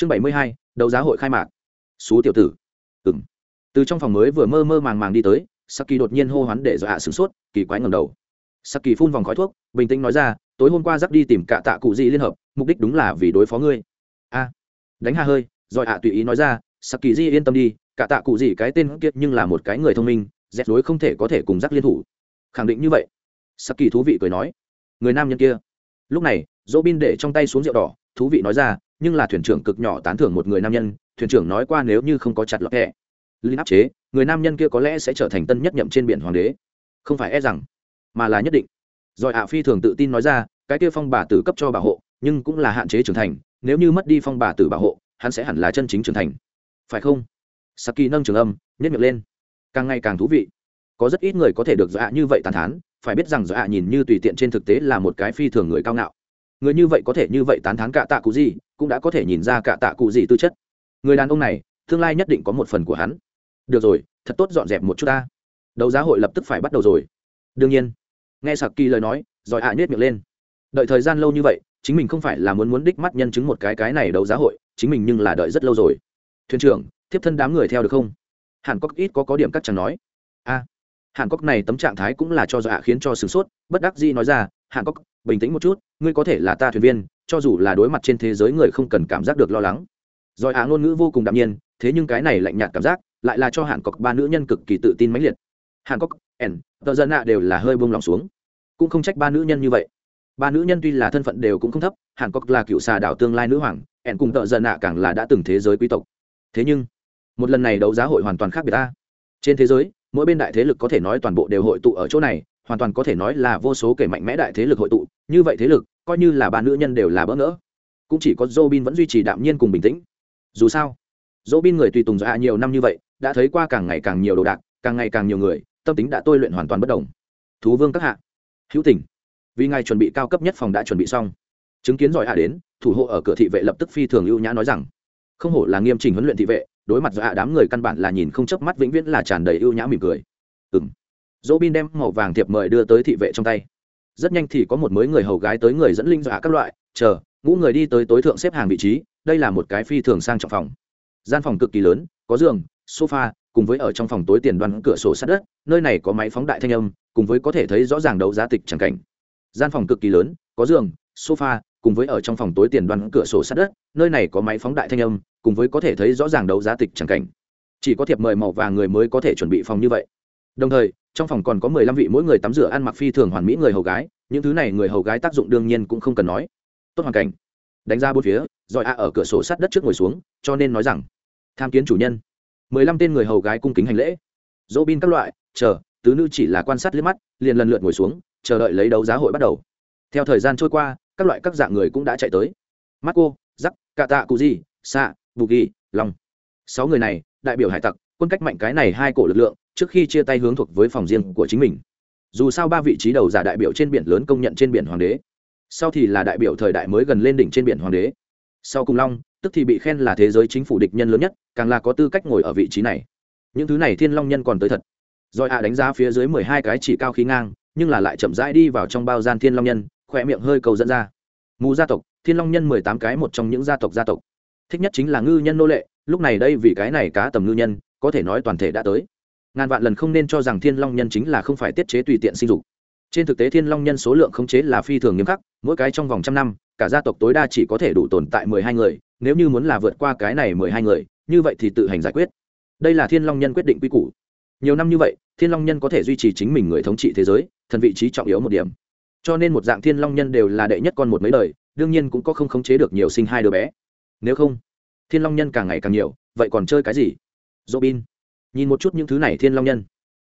chương bảy mươi hai, đấu giá hội khai mạc. Xú tiểu tử. Ừng từ trong phòng mới vừa mơ mơ màng màng đi tới, saki đột nhiên hô hoán để dọa sửng sốt, kỳ quái ngầm đầu. Saki phun vòng khói thuốc, bình tĩnh nói ra, tối hôm qua dắt đi tìm cả tạ cụ gì liên hợp, mục đích đúng là vì đối phó ngươi. A. Đánh hà hơi, rồi hạ tùy ý nói ra, saki di yên tâm đi, cả tạ cụ gì cái tên kiệt nhưng là một cái người thông minh dẹp đối không thể có thể cùng dắt liên thủ. Khẳng định như vậy. Saki thú vị cười nói, người nam nhân kia. Lúc này dỗ bin để trong tay xuống rượu đỏ, thú vị nói ra nhưng là thuyền trưởng cực nhỏ tán thưởng một người nam nhân, thuyền trưởng nói qua nếu như không có chặt lọt hẹ linh áp chế, người nam nhân kia có lẽ sẽ trở thành tân nhất nhậm trên biển hoàng đế. Không phải e rằng, mà là nhất định. Rồi ạ phi thường tự tin nói ra, cái kia phong bà tử cấp cho bảo hộ, nhưng cũng là hạn chế trưởng thành, nếu như mất đi phong bà tử bảo hộ, hắn sẽ hẳn là chân chính trưởng thành. Phải không? Saki nâng trường âm nhất miệng lên. Càng ngày càng thú vị. Có rất ít người có thể được dọa như vậy tàn thán, phải biết rằng dọa nhìn như tùy tiện trên thực tế là một cái phi thường người cao ngạo người như vậy có thể như vậy tán thán cả tạ cụ gì, cũng đã có thể nhìn ra cả tạ cụ gì tư chất. Người đàn ông này, tương lai nhất định có một phần của hắn. Được rồi, thật tốt dọn dẹp một chút ta. Đấu giá hội lập tức phải bắt đầu rồi. Đương nhiên. Nghe sạc kỳ lời nói, rồi ạ à nhét miệng lên. Đợi thời gian lâu như vậy, chính mình không phải là muốn muốn đích mắt nhân chứng một cái cái này đấu giá hội, chính mình nhưng là đợi rất lâu rồi. Thuyền trưởng, thiếp thân đám người theo được không? Hàn cốc ít có có điểm các chẳng nói. A. Hàn cốc này tấm trạng thái cũng là cho dọa khiến cho sửng sốt, bất đắc dĩ nói ra, hàn cốc bình tĩnh một chút ngươi có thể là ta thuyền viên cho dù là đối mặt trên thế giới người không cần cảm giác được lo lắng. Rồi ạ ngôn ngữ vô cùng đạm nhiên thế nhưng cái này lạnh nhạt cảm giác lại là cho hàn cọc ba nữ nhân cực kỳ tự tin mãnh liệt. Hàn cọc, ẩn tờ dân nạ đều là hơi buông lòng xuống. Cũng không trách ba nữ nhân như vậy. Ba nữ nhân tuy là thân phận đều cũng không thấp hàn cọc là cựu xà đảo tương lai nữ hoàng ẩn cùng tờ dân nạ càng là đã từng thế giới quý tộc. Thế nhưng một lần này đấu giá hội hoàn toàn khác biệt ta. Trên thế giới mỗi bên đại thế lực có thể nói toàn bộ đều hội tụ ở chỗ này hoàn toàn có thể nói là vô số kể mạnh mẽ đại thế lực hội tụ, như vậy thế lực, coi như là ba nữ nhân đều là bỡ ngỡ. Cũng chỉ có Robin vẫn duy trì đạm nhiên cùng bình tĩnh. Dù sao, Robin người tùy tùng dạ nhiều năm như vậy, đã thấy qua càng ngày càng nhiều đồ đạc, càng ngày càng nhiều người, tâm tính đã tôi luyện hoàn toàn bất đồng. Thú vương các hạ, hữu tình. Vì ngài chuẩn bị cao cấp nhất phòng đã chuẩn bị xong. Chứng kiến giỏi hạ đến, thủ hộ ở cửa thị vệ lập tức phi thường ưu nhã nói rằng, không hổ là nghiêm trình huấn luyện thị vệ, đối mặt dạ đám người căn bản là nhìn không chớp mắt, vĩnh viễn là tràn đầy ưu nhã mỉm cười. Ừ m dỗ bin đem màu vàng thiệp mời đưa tới thị vệ trong tay. Rất nhanh thì có một mới người hầu gái tới người dẫn linh dọa các loại, chờ, ngũ người đi tới tối thượng xếp hàng vị trí, đây là một cái phi thường sang trọng phòng. Gian phòng cực kỳ lớn, có giường, sofa, cùng với ở trong phòng tối tiền đoan cửa sổ sát đất, nơi này có máy phóng đại thanh âm, cùng với có thể thấy rõ ràng đấu giá tịch chẳng cảnh. Gian phòng cực kỳ lớn, có giường, sofa, cùng với ở trong phòng tối tiền đoan cửa sổ sát đất, nơi này có máy phóng đại thanh âm, cùng với có thể thấy rõ ràng đấu giá tịch chẳng cảnh. Chỉ có thiệp mời màu vàng người mới có thể chuẩn bị phòng như vậy đồng thời, trong phòng còn có mười lăm vị mỗi người tắm rửa ăn mặc phi thường hoàn mỹ người hầu gái, những thứ này người hầu gái tác dụng đương nhiên cũng không cần nói. Tốt hoàn cảnh. Đánh ra bốn phía, rồi a ở cửa sổ sát đất trước ngồi xuống, cho nên nói rằng, tham kiến chủ nhân. mười lăm tên người hầu gái cung kính hành lễ. Dỗ bin các loại, chờ, tứ nữ chỉ là quan sát liếc mắt, liền lần lượt ngồi xuống, chờ đợi lấy đấu giá hội bắt đầu. Theo thời gian trôi qua, các loại các dạng người cũng đã chạy tới. Marco giắc cạ tạ cụ di xạ bù ghi long. Sáu người này, đại biểu hải tặc, quân cách mạnh cái này hai cổ lực lượng trước khi chia tay hướng thuộc với phòng riêng của chính mình. Dù sao ba vị trí đầu giả đại biểu trên biển lớn công nhận trên biển hoàng đế. Sau thì là đại biểu thời đại mới gần lên đỉnh trên biển hoàng đế. Sau cùng long, tức thì bị khen là thế giới chính phủ địch nhân lớn nhất, càng là có tư cách ngồi ở vị trí này. Những thứ này thiên long nhân còn tới thật. Rồi ạ đánh giá phía dưới mười hai cái chỉ cao khí ngang, nhưng là lại chậm rãi đi vào trong bao gian thiên long nhân, khỏe miệng hơi cầu dẫn ra. Mù gia tộc, thiên long nhân mười tám cái một trong những gia tộc gia tộc. Thích nhất chính là ngư nhân nô lệ, lúc này đây vì cái này cá tầm ngư nhân, có thể nói toàn thể đã tới ngàn vạn lần không nên cho rằng thiên long nhân chính là không phải tiết chế tùy tiện sinh dục. Trên thực tế thiên long nhân số lượng khống chế là phi thường nghiêm khắc, mỗi cái trong vòng trăm năm, cả gia tộc tối đa chỉ có thể đủ tồn tại mười hai người, nếu như muốn là vượt qua cái này mười hai người, như vậy thì tự hành giải quyết. Đây là thiên long nhân quyết định quy củ. Nhiều năm như vậy, thiên long nhân có thể duy trì chính mình người thống trị thế giới, thần vị trí trọng yếu một điểm. Cho nên một dạng thiên long nhân đều là đệ nhất con một mấy đời, đương nhiên cũng có không khống chế được nhiều sinh hai đứa bé. Nếu không, thiên long nhân càng ngày càng nhiều, vậy còn chơi cái gì? Robin nhìn một chút những thứ này thiên long nhân.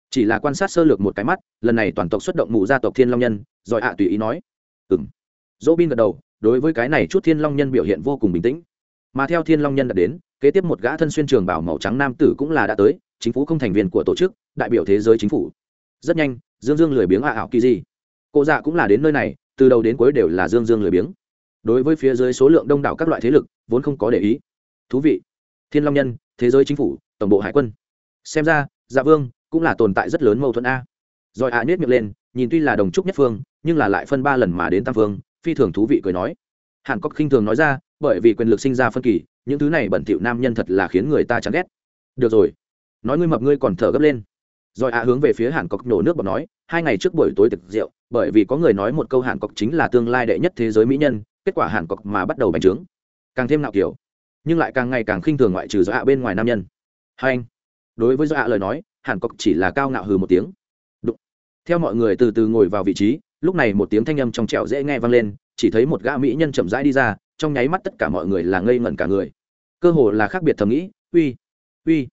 Chỉ là quan sát sơ lược một cái mắt, lần này toàn tộc xuất động mù gia tộc thiên long nhân, rồi ạ tùy ý nói ừng Bin gật đầu, đối với cái này chút thiên long nhân biểu hiện vô cùng bình tĩnh. Mà theo thiên long nhân đã đến, kế tiếp một gã thân xuyên trường bảo màu trắng nam tử cũng là đã tới, chính phủ không thành viên của tổ chức, đại biểu thế giới chính phủ. Rất nhanh, dương dương lười biếng ạ ảo kỳ gì. Cô dạ cũng là đến nơi này, từ đầu đến cuối đều là dương dương lười biếng. Đối với phía dưới số lượng đông đảo các loại thế lực, vốn không có để ý. Thú vị. Thiên long nhân, thế giới chính phủ, tổng bộ hải quân xem ra dạ vương cũng là tồn tại rất lớn mâu thuẫn a. Rồi ạ à nhét miệng lên, nhìn tuy là đồng trúc nhất phương, nhưng là lại phân ba lần mà đến tam phương, phi thường thú vị cười nói. Hàn cốc khinh thường nói ra, bởi vì quyền lực sinh ra phân kỳ, những thứ này bẩn thỉu nam nhân thật là khiến người ta chán ghét. Được rồi, nói ngươi mập ngươi còn thở gấp lên. Rồi ạ hướng về phía hàn cọc nổ nước bọt nói, hai ngày trước buổi tối tiệc rượu, bởi vì có người nói một câu hàn cọc chính là tương lai đệ nhất thế giới mỹ nhân, kết quả hàn cọc mà bắt đầu bành trướng. Càng thêm nạo kiểu, nhưng lại càng ngày càng khinh thường ngoại trừ do ạ bên ngoài nam nhân. Hai anh đối với do ạ lời nói hàn cốc chỉ là cao ngạo hừ một tiếng. Đụng. theo mọi người từ từ ngồi vào vị trí, lúc này một tiếng thanh âm trong trẻo dễ nghe vang lên, chỉ thấy một gã mỹ nhân chậm rãi đi ra, trong nháy mắt tất cả mọi người là ngây ngẩn cả người. Cơ hồ là khác biệt thầm nghĩ, uy uy,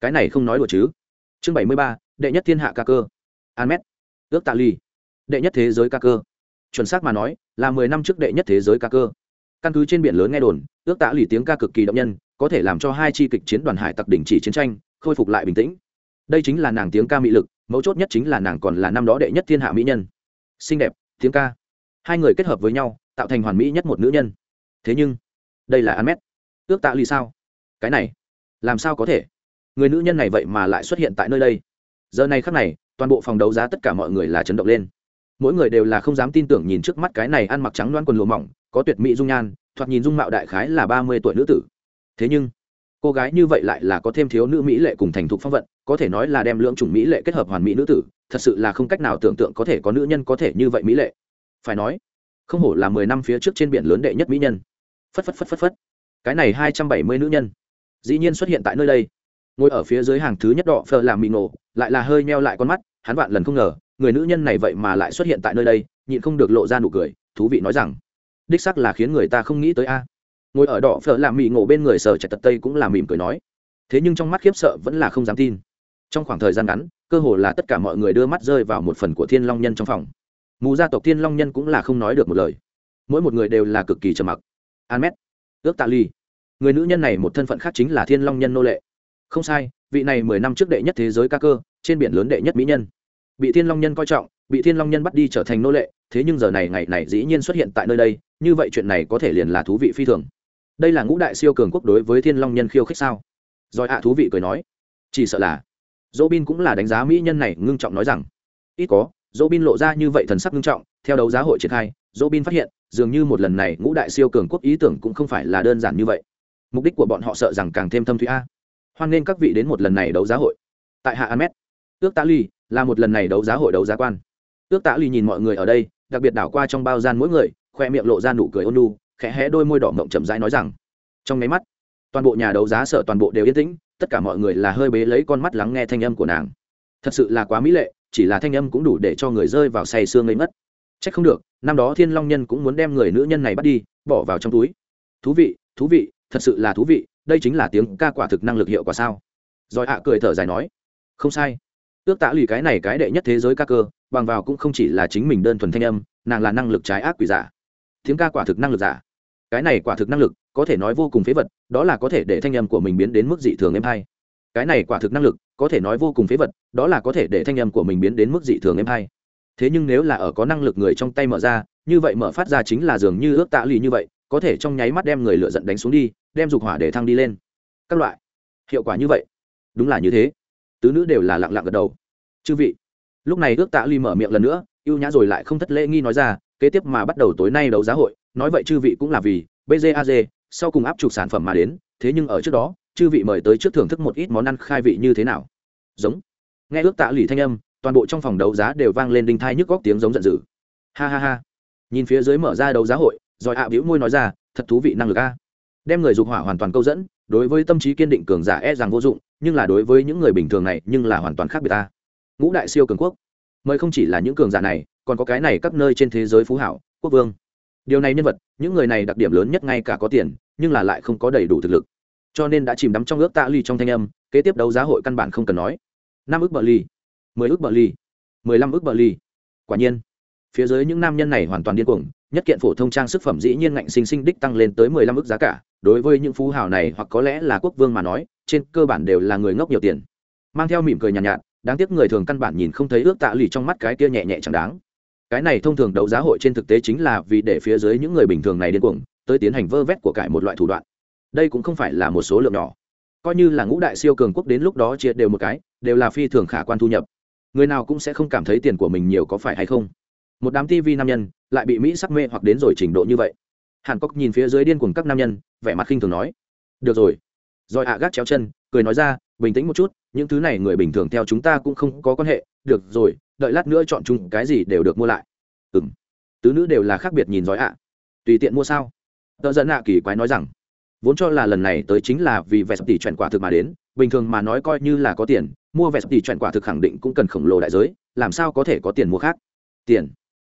cái này không nói đùa chứ. Chương bảy mươi ba, đệ nhất thiên hạ ca cơ. An mét ước tạ ly đệ nhất thế giới ca cơ. Chuẩn xác mà nói, là mười năm trước đệ nhất thế giới ca cơ. Căn cứ trên biển lớn nghe đồn, ước tạ lì tiếng ca cực kỳ động nhân, có thể làm cho hai chi kịch chiến đoàn hải tặc đỉnh chỉ chiến tranh khôi phục lại bình tĩnh. Đây chính là nàng tiếng ca mỹ lực, mấu chốt nhất chính là nàng còn là năm đó đệ nhất thiên hạ mỹ nhân. Xinh đẹp, tiếng ca. Hai người kết hợp với nhau, tạo thành hoàn mỹ nhất một nữ nhân. Thế nhưng, đây là ăn mét ước tạ ly sao? Cái này, làm sao có thể? Người nữ nhân này vậy mà lại xuất hiện tại nơi đây. Giờ này khắc này, toàn bộ phòng đấu giá tất cả mọi người là chấn động lên. Mỗi người đều là không dám tin tưởng nhìn trước mắt cái này ăn mặc trắng loan quần lụa mỏng, có tuyệt mỹ dung nhan, thoạt nhìn dung mạo đại khái là ba mươi tuổi nữ tử. Thế nhưng cô gái như vậy lại là có thêm thiếu nữ mỹ lệ cùng thành thục phong vận, có thể nói là đem lưỡng chủng mỹ lệ kết hợp hoàn mỹ nữ tử, thật sự là không cách nào tưởng tượng có thể có nữ nhân có thể như vậy mỹ lệ. Phải nói, không hổ là mười năm phía trước trên biển lớn đệ nhất mỹ nhân. Phất phất phất phất phất. Cái này hai trăm bảy mươi nữ nhân, dĩ nhiên xuất hiện tại nơi đây. Ngồi ở phía dưới hàng thứ nhất đỏ phờ làm mì nổ, lại là hơi meo lại con mắt, hắn vạn lần không ngờ, người nữ nhân này vậy mà lại xuất hiện tại nơi đây, nhịn không được lộ ra nụ cười, thú vị nói rằng, đích sắc là khiến người ta không nghĩ tới a ngồi ở đỏ phở làm mì ngộ bên người sở chạy tật tây cũng là mỉm cười nói. Thế nhưng trong mắt khiếp sợ vẫn là không dám tin. Trong khoảng thời gian ngắn, cơ hồ là tất cả mọi người đưa mắt rơi vào một phần của thiên long nhân trong phòng. Mù gia tộc thiên long nhân cũng là không nói được một lời. Mỗi một người đều là cực kỳ trầm mặc. An mét ước tạ ly. Người nữ nhân này một thân phận khác chính là thiên long nhân nô lệ. Không sai, vị này mười năm trước đệ nhất thế giới ca cơ, trên biển lớn đệ nhất mỹ nhân. Bị thiên long nhân coi trọng, bị thiên long nhân bắt đi trở thành nô lệ, thế nhưng giờ này ngày này dĩ nhiên xuất hiện tại nơi đây, như vậy chuyện này có thể liền là thú vị phi thường đây là ngũ đại siêu cường quốc đối với thiên long nhân khiêu khích sao? Rồi ạ thú vị cười nói, chỉ sợ là. Dỗ bin cũng là đánh giá mỹ nhân này, ngưng trọng nói rằng, ít có dỗ bin lộ ra như vậy thần sắc ngưng trọng, theo đấu giá hội triển khai dỗ bin phát hiện, dường như một lần này ngũ đại siêu cường quốc ý tưởng cũng không phải là đơn giản như vậy. Mục đích của bọn họ sợ rằng càng thêm thâm thúy a. Hoan nghênh các vị đến một lần này đấu giá hội. Tại hạ amet, ước tạ ly là một lần này đấu giá hội đấu giá quan. Ước tạ ly nhìn mọi người ở đây, đặc biệt đảo qua trong bao gian mỗi người, khoe miệng lộ ra nụ cười ôn nu khẽ hé đôi môi đỏ mộng chậm rãi nói rằng, trong máy mắt, toàn bộ nhà đấu giá sợ toàn bộ đều yên tĩnh, tất cả mọi người là hơi bế lấy con mắt lắng nghe thanh âm của nàng. Thật sự là quá mỹ lệ, chỉ là thanh âm cũng đủ để cho người rơi vào say sương ngây mất c không được, năm đó thiên long nhân cũng muốn đem người nữ nhân này bắt đi, bỏ vào trong túi. Thú vị thú vị, thật sự là thú vị, đây chính là tiếng ca quả thực năng lực hiệu quả sao? Rồi ạ cười thở dài nói, không sai. Ước tạ lì cái này cái đệ nhất thế giới ca cơ, bằng vào cũng không chỉ là chính mình đơn thuần thanh âm, nàng là năng lực trái ác quỷ giả tiếng ca quả thực năng lực giả. Cái này quả thực năng lực, có thể nói vô cùng phế vật, đó là có thể để thanh âm của mình biến đến mức dị thường êm hay. Cái này quả thực năng lực, có thể nói vô cùng phế vật, đó là có thể để thanh âm của mình biến đến mức dị thường êm hay. Thế nhưng nếu là ở có năng lực người trong tay mở ra, như vậy mở phát ra chính là dường như ước tạ lì như vậy, có thể trong nháy mắt đem người lựa giận đánh xuống đi, đem dục hỏa để thăng đi lên. Các loại. Hiệu quả như vậy. Đúng là như thế. Tứ nữ đều là lặng lặng gật đầu. Chư vị. Lúc này ước tạ ly mở miệng lần nữa ưu nhã rồi lại không thất lễ nghi nói ra kế tiếp mà bắt đầu tối nay đấu giá hội, nói vậy chư vị cũng là vì bjaz sau cùng áp chụp sản phẩm mà đến, thế nhưng ở trước đó, chư vị mời tới trước thưởng thức một ít món ăn khai vị như thế nào. Giống. Nghe ước tạ lì thanh âm, toàn bộ trong phòng đấu giá đều vang lên đinh thai nhức góc tiếng giống giận dữ. Ha ha ha. Nhìn phía dưới mở ra đấu giá hội, rồi ạ à môi nói ra, thật thú vị năng lực a. Đem người dục hỏa hoàn toàn câu dẫn, đối với tâm trí kiên định cường giả e rằng vô dụng, nhưng là đối với những người bình thường này, nhưng là hoàn toàn khác biệt ta ngũ đại siêu cường quốc mời không chỉ là những cường giả này còn có cái này các nơi trên thế giới phú hảo quốc vương. Điều này nhân vật những người này đặc điểm lớn nhất ngay cả có tiền nhưng là lại không có đầy đủ thực lực. Cho nên đã chìm đắm trong ước tạ ly trong thanh âm kế tiếp đấu giá hội căn bản không cần nói. Năm ước bờ ly mười ước bờ ly mười lăm ước bờ ly quả nhiên phía dưới những nam nhân này hoàn toàn điên cuồng nhất kiện phổ thông trang sức phẩm dĩ nhiên ngạnh sinh sinh đích tăng lên tới mười lăm ước giá cả. Đối với những phú hào này hoặc có lẽ là quốc vương mà nói trên cơ bản đều là người ngốc nhiều tiền. Mang theo mỉm cười nhàn nhạt, nhạt đáng tiếc người thường căn bản nhìn không thấy ước tạ lì trong mắt cái kia nhẹ nhẹ chẳng đáng. Cái này thông thường đấu giá hội trên thực tế chính là vì để phía dưới những người bình thường này điên cuồng, tới tiến hành vơ vét của cải một loại thủ đoạn. Đây cũng không phải là một số lượng nhỏ. Coi như là ngũ đại siêu cường quốc đến lúc đó chia đều một cái, đều là phi thường khả quan thu nhập. Người nào cũng sẽ không cảm thấy tiền của mình nhiều có phải hay không? Một đám tivi nam nhân lại bị mỹ sắc mê hoặc đến rồi trình độ như vậy. Hàn cốc nhìn phía dưới điên cuồng các nam nhân, vẻ mặt khinh thường nói, được rồi. Rồi ạ gác chéo chân, cười nói ra bình tĩnh một chút, những thứ này người bình thường theo chúng ta cũng không có quan hệ, được rồi, đợi lát nữa chọn chung cái gì đều được mua lại. Ừ m tứ nữ đều là khác biệt nhìn giỏi ạ. Tùy tiện mua sao? Tợ dẫn ạ kỳ quái nói rằng, vốn cho là lần này tới chính là vì vẹt tỷ chuyển quả thực mà đến, bình thường mà nói coi như là có tiền, mua vẹt tỷ chuyển quả thực khẳng định cũng cần khổng lồ đại giới, làm sao có thể có tiền mua khác? Tiền.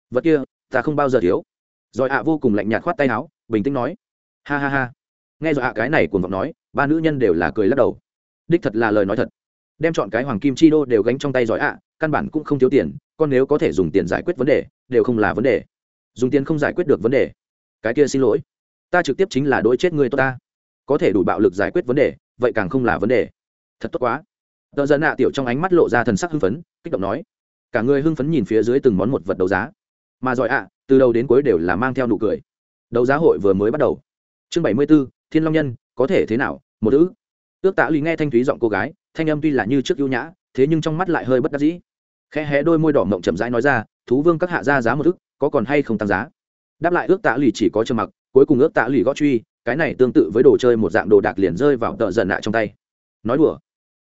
Vật kia, ta không bao giờ thiếu. Rồi ạ vô cùng lạnh nhạt khoát tay áo, bình tĩnh nói, ha ha ha. Nghe rồi ạ cái này cuồng vọng nói, ba nữ nhân đều là cười lắc đầu đích thật là lời nói thật. Đem chọn cái hoàng kim chi đô đều gánh trong tay giỏi ạ, căn bản cũng không thiếu tiền, con nếu có thể dùng tiền giải quyết vấn đề, đều không là vấn đề. Dùng tiền không giải quyết được vấn đề. Cái kia xin lỗi. Ta trực tiếp chính là đối chết người tốt ta. Có thể đủ bạo lực giải quyết vấn đề, vậy càng không là vấn đề. Thật tốt quá. Tờ giận nạ tiểu trong ánh mắt lộ ra thần sắc hưng phấn, kích động nói. Cả người hưng phấn nhìn phía dưới từng món một vật đấu giá. Mà giỏi ạ, từ đầu đến cuối đều là mang theo nụ cười. Đấu giá hội vừa mới bắt đầu. Chương bảy mươi b ố thiên long nhân, có thể thế nào, một ư ước tạ lý nghe thanh thúy giọng cô gái, thanh âm tuy là như trước ưu nhã, thế nhưng trong mắt lại hơi bất đắc dĩ. Khẽ hé đôi môi đỏ mộng chậm rãi nói ra, thú vương các hạ ra giá một ức có còn hay không tăng giá? Đáp lại ước tạ lì chỉ có trơ mặc, cuối cùng ước tạ lì gót truy, cái này tương tự với đồ chơi một dạng đồ đạc liền rơi vào tợ dần nạ trong tay. Nói đùa,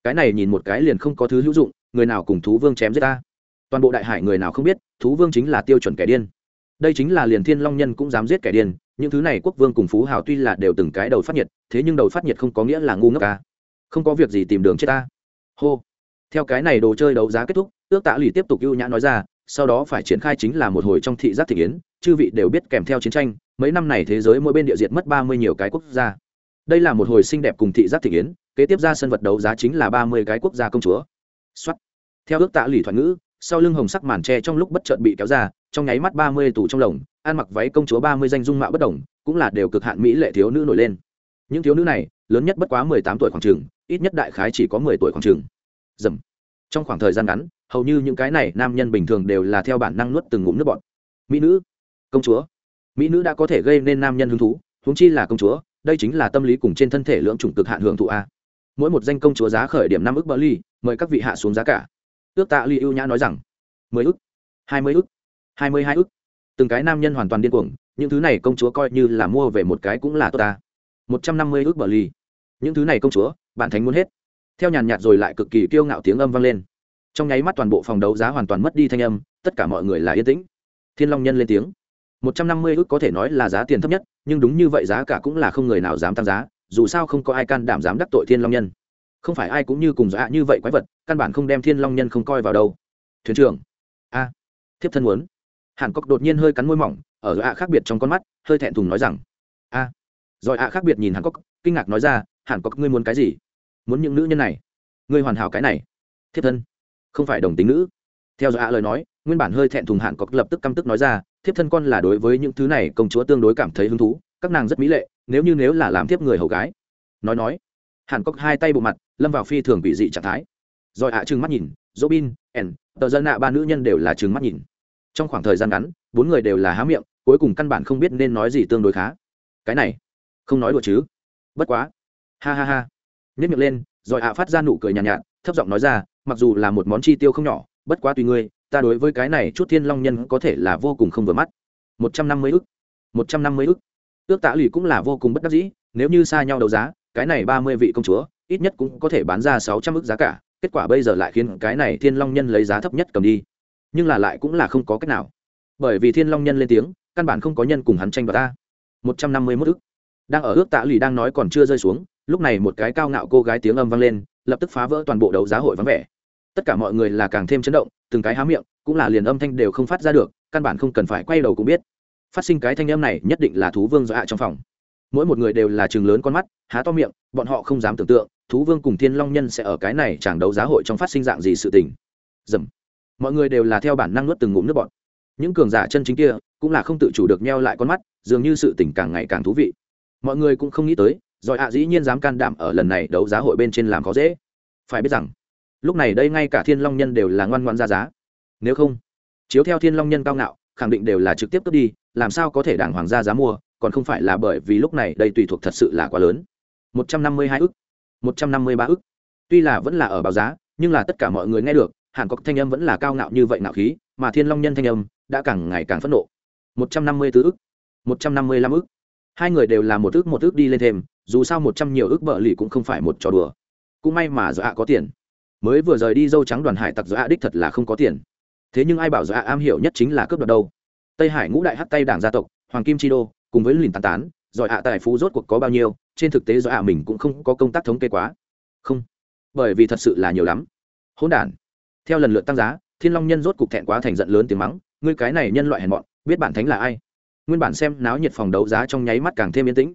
cái này nhìn một cái liền không có thứ hữu dụng, người nào cùng thú vương chém giết ta? Toàn bộ đại hải người nào không biết, thú vương chính là tiêu chuẩn kẻ điên. Đây chính là liền thiên long nhân cũng dám giết kẻ điên những thứ này quốc vương cùng phú hào tuy là đều từng cái đầu phát nhiệt, thế nhưng đầu phát nhiệt không có nghĩa là ngu ngốc ca không có việc gì tìm đường chết ta. Hô. Theo cái này đồ chơi đấu giá kết thúc, ước tạ lì tiếp tục ưu nhã nói ra, sau đó phải triển khai chính là một hồi trong thị giác thị yến, chư vị đều biết kèm theo chiến tranh, mấy năm này thế giới mỗi bên địa diệt mất ba mươi nhiều cái quốc gia. Đây là một hồi xinh đẹp cùng thị giác thị yến, kế tiếp ra sân vật đấu giá chính là ba mươi cái quốc gia công chúa. Xuất theo ước tạ lì thoại ngữ, sau lưng hồng sắc màn tre trong lúc bất chợt bị kéo ra, trong nháy mắt ba mươi tủ trong lồng ăn mặc váy công chúa ba mươi danh dung mạo bất đồng, cũng là đều cực hạn mỹ lệ thiếu nữ nổi lên. Những thiếu nữ này, lớn nhất bất quá mười tám tuổi khoảng trường ít nhất đại khái chỉ có mười tuổi khoảng trường dầm. Trong khoảng thời gian ngắn, hầu như những cái này nam nhân bình thường đều là theo bản năng nuốt từng ngụm nước bọt. Mỹ nữ. Công chúa. Mỹ nữ đã có thể gây nên nam nhân hứng thú, huống chi là công chúa, đây chính là tâm lý cùng trên thân thể lượng chủng cực hạn hưởng thụ a. Mỗi một danh công chúa giá khởi điểm năm ức bờ ly mời các vị hạ xuống giá cả. Ước tạ ly ưu nhã nói rằng, mười ức, hai mươi ức, hai mươi hai ức từng cái nam nhân hoàn toàn điên cuồng, những thứ này công chúa coi như là mua về một cái cũng là tốt ta. Một trăm năm mươi ước bờ ly những thứ này công chúa, bạn thánh muốn hết. Theo nhàn nhạt rồi lại cực kỳ kiêu ngạo tiếng âm vang lên. Trong nháy mắt toàn bộ phòng đấu giá hoàn toàn mất đi thanh âm, tất cả mọi người là yên tĩnh. Thiên long nhân lên tiếng. Một trăm năm mươi ước có thể nói là giá tiền thấp nhất, nhưng đúng như vậy giá cả cũng là không người nào dám tăng giá, dù sao không có ai can đảm dám đắc tội thiên long nhân. Không phải ai cũng như cùng giá như vậy quái vật, căn bản không đem thiên long nhân không coi vào đâu. Thuyền trưởng. A. Thiếp thân muốn hàn cốc đột nhiên hơi cắn môi mỏng, ở ạ khác biệt trong con mắt, hơi thẹn thùng nói rằng, a. Rồi ạ khác biệt nhìn hàn cốc, kinh ngạc nói ra, hàn cốc, ngươi muốn cái gì? Muốn những nữ nhân này? Ngươi hoàn hảo cái này. Thiếp thân, không phải đồng tính nữ. Theo dõi ạ lời nói, nguyên bản hơi thẹn thùng Hàn Cốc lập tức căm tức nói ra, thiếp thân con là đối với những thứ này công chúa tương đối cảm thấy hứng thú, các nàng rất mỹ lệ, nếu như nếu là làm thiếp người hầu gái. Nói nói, hàn cốc hai tay bộ mặt, lâm vào phi thường bị dị trạng thái. Rồi ạ trừng mắt nhìn dỗ bin ẻn tờ dân nạ ba nữ nhân đều là trừng mắt nhìn trong khoảng thời gian ngắn bốn người đều là há miệng cuối cùng căn bản không biết nên nói gì tương đối khá. Cái này không nói đùa chứ. Bất quá. Ha ha ha. Nhất miệng lên rồi ạ phát ra nụ cười nhàn nhạt, nhạt thấp giọng nói ra mặc dù là một món chi tiêu không nhỏ bất quá tùy ngươi ta đối với cái này chút thiên long nhân có thể là vô cùng không vừa mắt. Một trăm năm mươi ức. Một trăm năm mươi ức. Ước tạ lụy cũng là vô cùng bất đắc dĩ nếu như xa nhau đấu giá cái này ba mươi vị công chúa ít nhất cũng có thể bán ra sáu trăm ức giá cả kết quả bây giờ lại khiến cái này thiên long nhân lấy giá thấp nhất cầm đi nhưng là lại cũng là không có cách nào. Bởi vì thiên long nhân lên tiếng, căn bản không có nhân cùng hắn tranh đoạt ta. Một trăm năm mươi mốt ức. Đang ở ước tạ lì đang nói còn chưa rơi xuống, lúc này một cái cao ngạo cô gái tiếng âm vang lên, lập tức phá vỡ toàn bộ đấu giá hội vắng vẻ. Tất cả mọi người là càng thêm chấn động, từng cái há miệng, cũng là liền âm thanh đều không phát ra được, căn bản không cần phải quay đầu cũng biết. Phát sinh cái thanh âm này nhất định là thú vương dọa trong phòng. Mỗi một người đều là chừng lớn con mắt, há to miệng, bọn họ không dám tưởng tượng, thú vương cùng thiên long nhân sẽ ở cái này chẳng đấu giá hội trong phát sinh dạng gì sự tình. Dầm mọi người đều là theo bản năng nuốt từng ngụm nước bọn những cường giả chân chính kia cũng là không tự chủ được neo lại con mắt, dường như sự tình càng ngày càng thú vị. Mọi người cũng không nghĩ tới, rồi ạ dĩ nhiên dám can đảm ở lần này đấu giá hội bên trên làm khó dễ. Phải biết rằng, lúc này đây ngay cả thiên long nhân đều là ngoan ngoan ra giá. Nếu không, chiếu theo thiên long nhân cao ngạo, khẳng định đều là trực tiếp cướp đi, làm sao có thể đảng hoàng gia giá mua, còn không phải là bởi vì lúc này đây tùy thuộc thật sự là quá lớn. Một trăm năm mươi hai ức, một trăm năm mươi ba ức. Tuy là vẫn là ở báo giá, nhưng là tất cả mọi người nghe được hàn cốc thanh âm vẫn là cao ngạo như vậy ngạo khí, mà thiên long nhân thanh âm đã càng ngày càng phẫn nộ. Một trăm năm mươi tứ ức, một trăm năm mươi lăm ức. Hai người đều là một ước một ước đi lên thêm, dù sao một trăm nhiều ước bợ lì cũng không phải một trò đùa. Cũng may mà do ạ có tiền. Mới vừa rời đi dâu trắng đoàn hải tặc do ạ đích thật là không có tiền. Thế nhưng ai bảo do ạ am hiểu nhất chính là cướp đoạt đâu? Tây hải ngũ đại hắt tay đảng gia tộc, hoàng kim chi đô, cùng với lìn tán tán, giỏi ạ tài phú rốt cuộc có bao nhiêu, trên thực tế do ạ mình cũng không có công tác thống kê quá. Không. Bởi vì thật sự là nhiều lắm. Hỗn đản theo lần lượt tăng giá, thiên long nhân rốt cục thẹn quá thành giận lớn tiếng mắng, ngươi cái này nhân loại hèn mọn, biết bản thánh là ai? Nguyên bản xem náo nhiệt phòng đấu giá trong nháy mắt càng thêm yên tĩnh.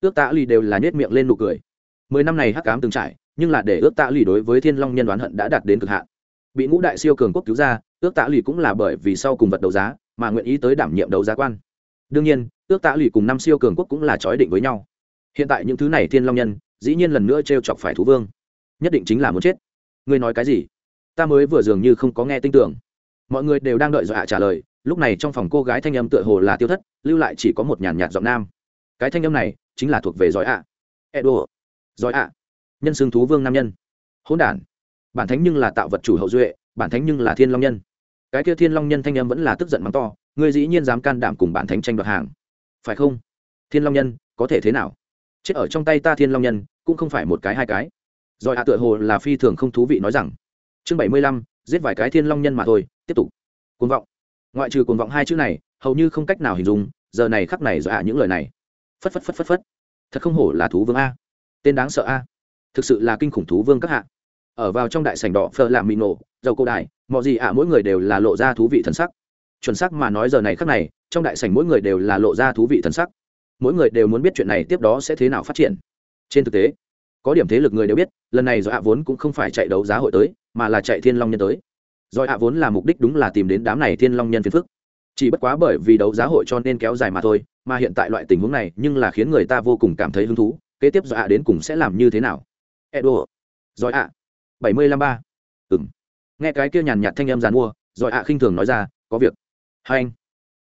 Ước tạ lì đều là nhét miệng lên nụ cười. Mười năm này hắc cám từng trải, nhưng là để ước tạ lì đối với thiên long nhân đoán hận đã đạt đến cực hạn. Bị ngũ đại siêu cường quốc cứu ra, ước tạ lì cũng là bởi vì sau cùng vật đấu giá mà nguyện ý tới đảm nhiệm đấu giá quan. Đương nhiên, ước tạ lì cùng năm siêu cường quốc cũng là chói định với nhau. Hiện tại những thứ này thiên long nhân dĩ nhiên lần nữa t r e o chọc phải thú vương. Nhất định chính là muốn chết. Ngươi nói cái gì? Ta mới vừa dường như không có nghe tin tưởng. Mọi người đều đang đợi dọa trả lời, lúc này trong phòng cô gái thanh âm tựa hồ là tiêu thất, lưu lại chỉ có một nhàn nhạt giọng nam. Cái thanh âm này chính là thuộc về giỏi ạ à. edo. Giỏi ạ nhân xương thú vương nam nhân. Hỗn đản. Bản thánh nhưng là tạo vật chủ hậu duệ, bản thánh nhưng là thiên long nhân. Cái kia thiên long nhân thanh âm vẫn là tức giận mắng to, ngươi dĩ nhiên dám can đảm cùng bản thánh tranh đoạt hàng. Phải không? Thiên long nhân, có thể thế nào? Chết ở trong tay ta thiên long nhân, cũng không phải một cái hai cái. Rồi hạ tựa hồ là phi thường không thú vị nói rằng chương bảy mươi lăm, giết vài cái thiên long nhân mà thôi, tiếp tục. Cuồng vọng. Ngoại trừ cuồng vọng hai chữ này, hầu như không cách nào hình dung, giờ này khắc này rồi những lời này. Phất phất phất phất phất. Thật không hổ là thú vương a. Tên đáng sợ a. Thực sự là kinh khủng thú vương các hạ. Ở vào trong đại sảnh đỏ phờ làm mì nổ, dầu cô đại mọi gì ạ, mỗi người đều là lộ ra thú vị thần sắc. Chuẩn sắc mà nói giờ này khác này, trong đại sảnh mỗi người đều là lộ ra thú vị thần sắc. Mỗi người đều muốn biết chuyện này tiếp đó sẽ thế nào phát triển. Trên thực tế, có điểm thế lực người đều biết, lần này do ạ vốn cũng không phải chạy đấu giá hội tới mà là chạy thiên long nhân tới. Rồi ạ vốn là mục đích đúng là tìm đến đám này thiên long nhân phiền phức. Chỉ bất quá bởi vì đấu giá hội cho nên kéo dài mà thôi, mà hiện tại loại tình huống này nhưng là khiến người ta vô cùng cảm thấy hứng thú, kế tiếp do ạ đến cùng sẽ làm như thế nào? Edo. Rồi ạ. Bảy mươi lăm ba. Ừng nghe cái kia nhàn nhạt thanh âm giàn mua, rồi ạ khinh thường nói ra, có việc. Hai anh.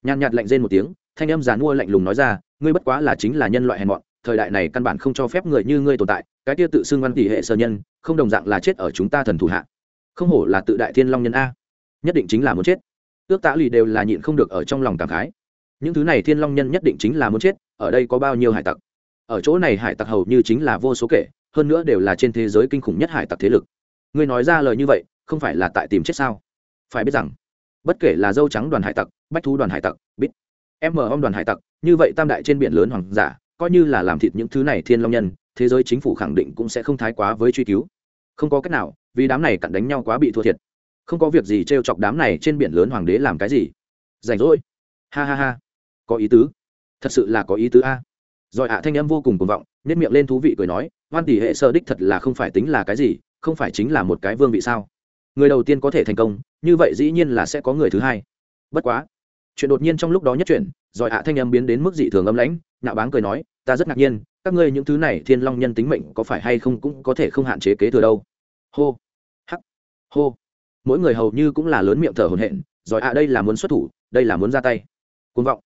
Nhàn nhạt lạnh rên một tiếng, thanh âm giàn mua lạnh lùng nói ra, ngươi bất quá là chính là nhân loại hèn mọn, thời đại này căn bản không cho phép người như ngươi tồn tại, cái kia tự xưng văn tỷ hệ sơ nhân, không đồng dạng là chết ở chúng ta thần thủ hạ không hổ là tự đại thiên long nhân a. Nhất định chính là muốn chết. Ước tạ lì đều là nhịn không được ở trong lòng cảm khái. Những thứ này thiên long nhân nhất định chính là muốn chết, ở đây có bao nhiêu hải tặc? Ở chỗ này hải tặc hầu như chính là vô số kể, hơn nữa đều là trên thế giới kinh khủng nhất hải tặc thế lực. Ngươi nói ra lời như vậy, không phải là tại tìm chết sao? Phải biết rằng, bất kể là dâu trắng đoàn hải tặc, bách thú đoàn hải tặc, bít, em m om đoàn hải tặc, như vậy tam đại trên biển lớn hoàng giả, coi như là làm thịt những thứ này thiên long nhân, thế giới chính phủ khẳng định cũng sẽ không thái quá với truy cứu không có cách nào, vì đám này cặn đánh nhau quá bị thua thiệt. Không có việc gì t r e o chọc đám này trên biển lớn hoàng đế làm cái gì. Rảnh rỗi. Ha ha ha. Có ý tứ. Thật sự là có ý tứ a. Rồi ạ, thanh em vô cùng cuồng vọng nếp miệng lên thú vị cười nói, hoan tỷ hệ sơ đích thật là không phải tính là cái gì, không phải chính là một cái vương vị sao? Người đầu tiên có thể thành công, như vậy dĩ nhiên là sẽ có người thứ hai. Bất quá. Chuyện đột nhiên trong lúc đó nhất chuyển giỏi hạ thanh em biến đến mức dị thường âm lãnh, nạo báng cười nói, ta rất ngạc nhiên các ngươi những thứ này thiên long nhân tính mệnh có phải hay không cũng có thể không hạn chế kế thừa đâu? Hô, hắc, hô. Mỗi người hầu như cũng là lớn miệng thở hổn hển giỏi ạ à, đây là muốn xuất thủ, đây là muốn ra tay. Côn vọng,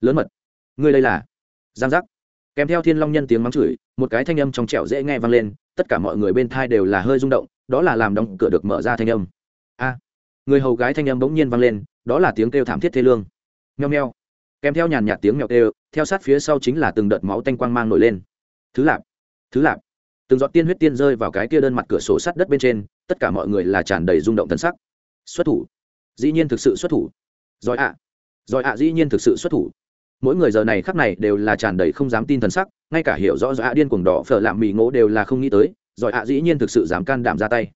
lớn mật. Ngươi đây là? Giang giác. Kèm theo thiên long nhân tiếng mắng chửi, một cái thanh âm trong trẻo dễ nghe vang lên, tất cả mọi người bên thai đều là hơi rung động, đó là làm đóng cửa được mở ra thanh âm. A. Người hầu gái thanh âm bỗng nhiên vang lên, đó là tiếng kêu thảm thiết thê lương. Nheo nheo kèm theo nhàn nhạt tiếng mèo kêu, theo sát phía sau chính là từng đợt máu tanh quang mang nổi lên. Thứ lạp thứ lạp. Từng giọt tiên huyết tiên rơi vào cái kia đơn mặt cửa sổ sắt đất bên trên, tất cả mọi người là tràn đầy rung động thân sắc. Xuất thủ. Dĩ nhiên thực sự xuất thủ. Giỏi ạ. Giỏi ạ dĩ nhiên thực sự xuất thủ. Mỗi người giờ này khắc này đều là tràn đầy không dám tin thần sắc, ngay cả hiểu rõ giỏi ạ điên cuồng đỏ phở làm mì ngỗ đều là không nghĩ tới giỏi ạ dĩ nhiên thực sự dám can đảm ra tay.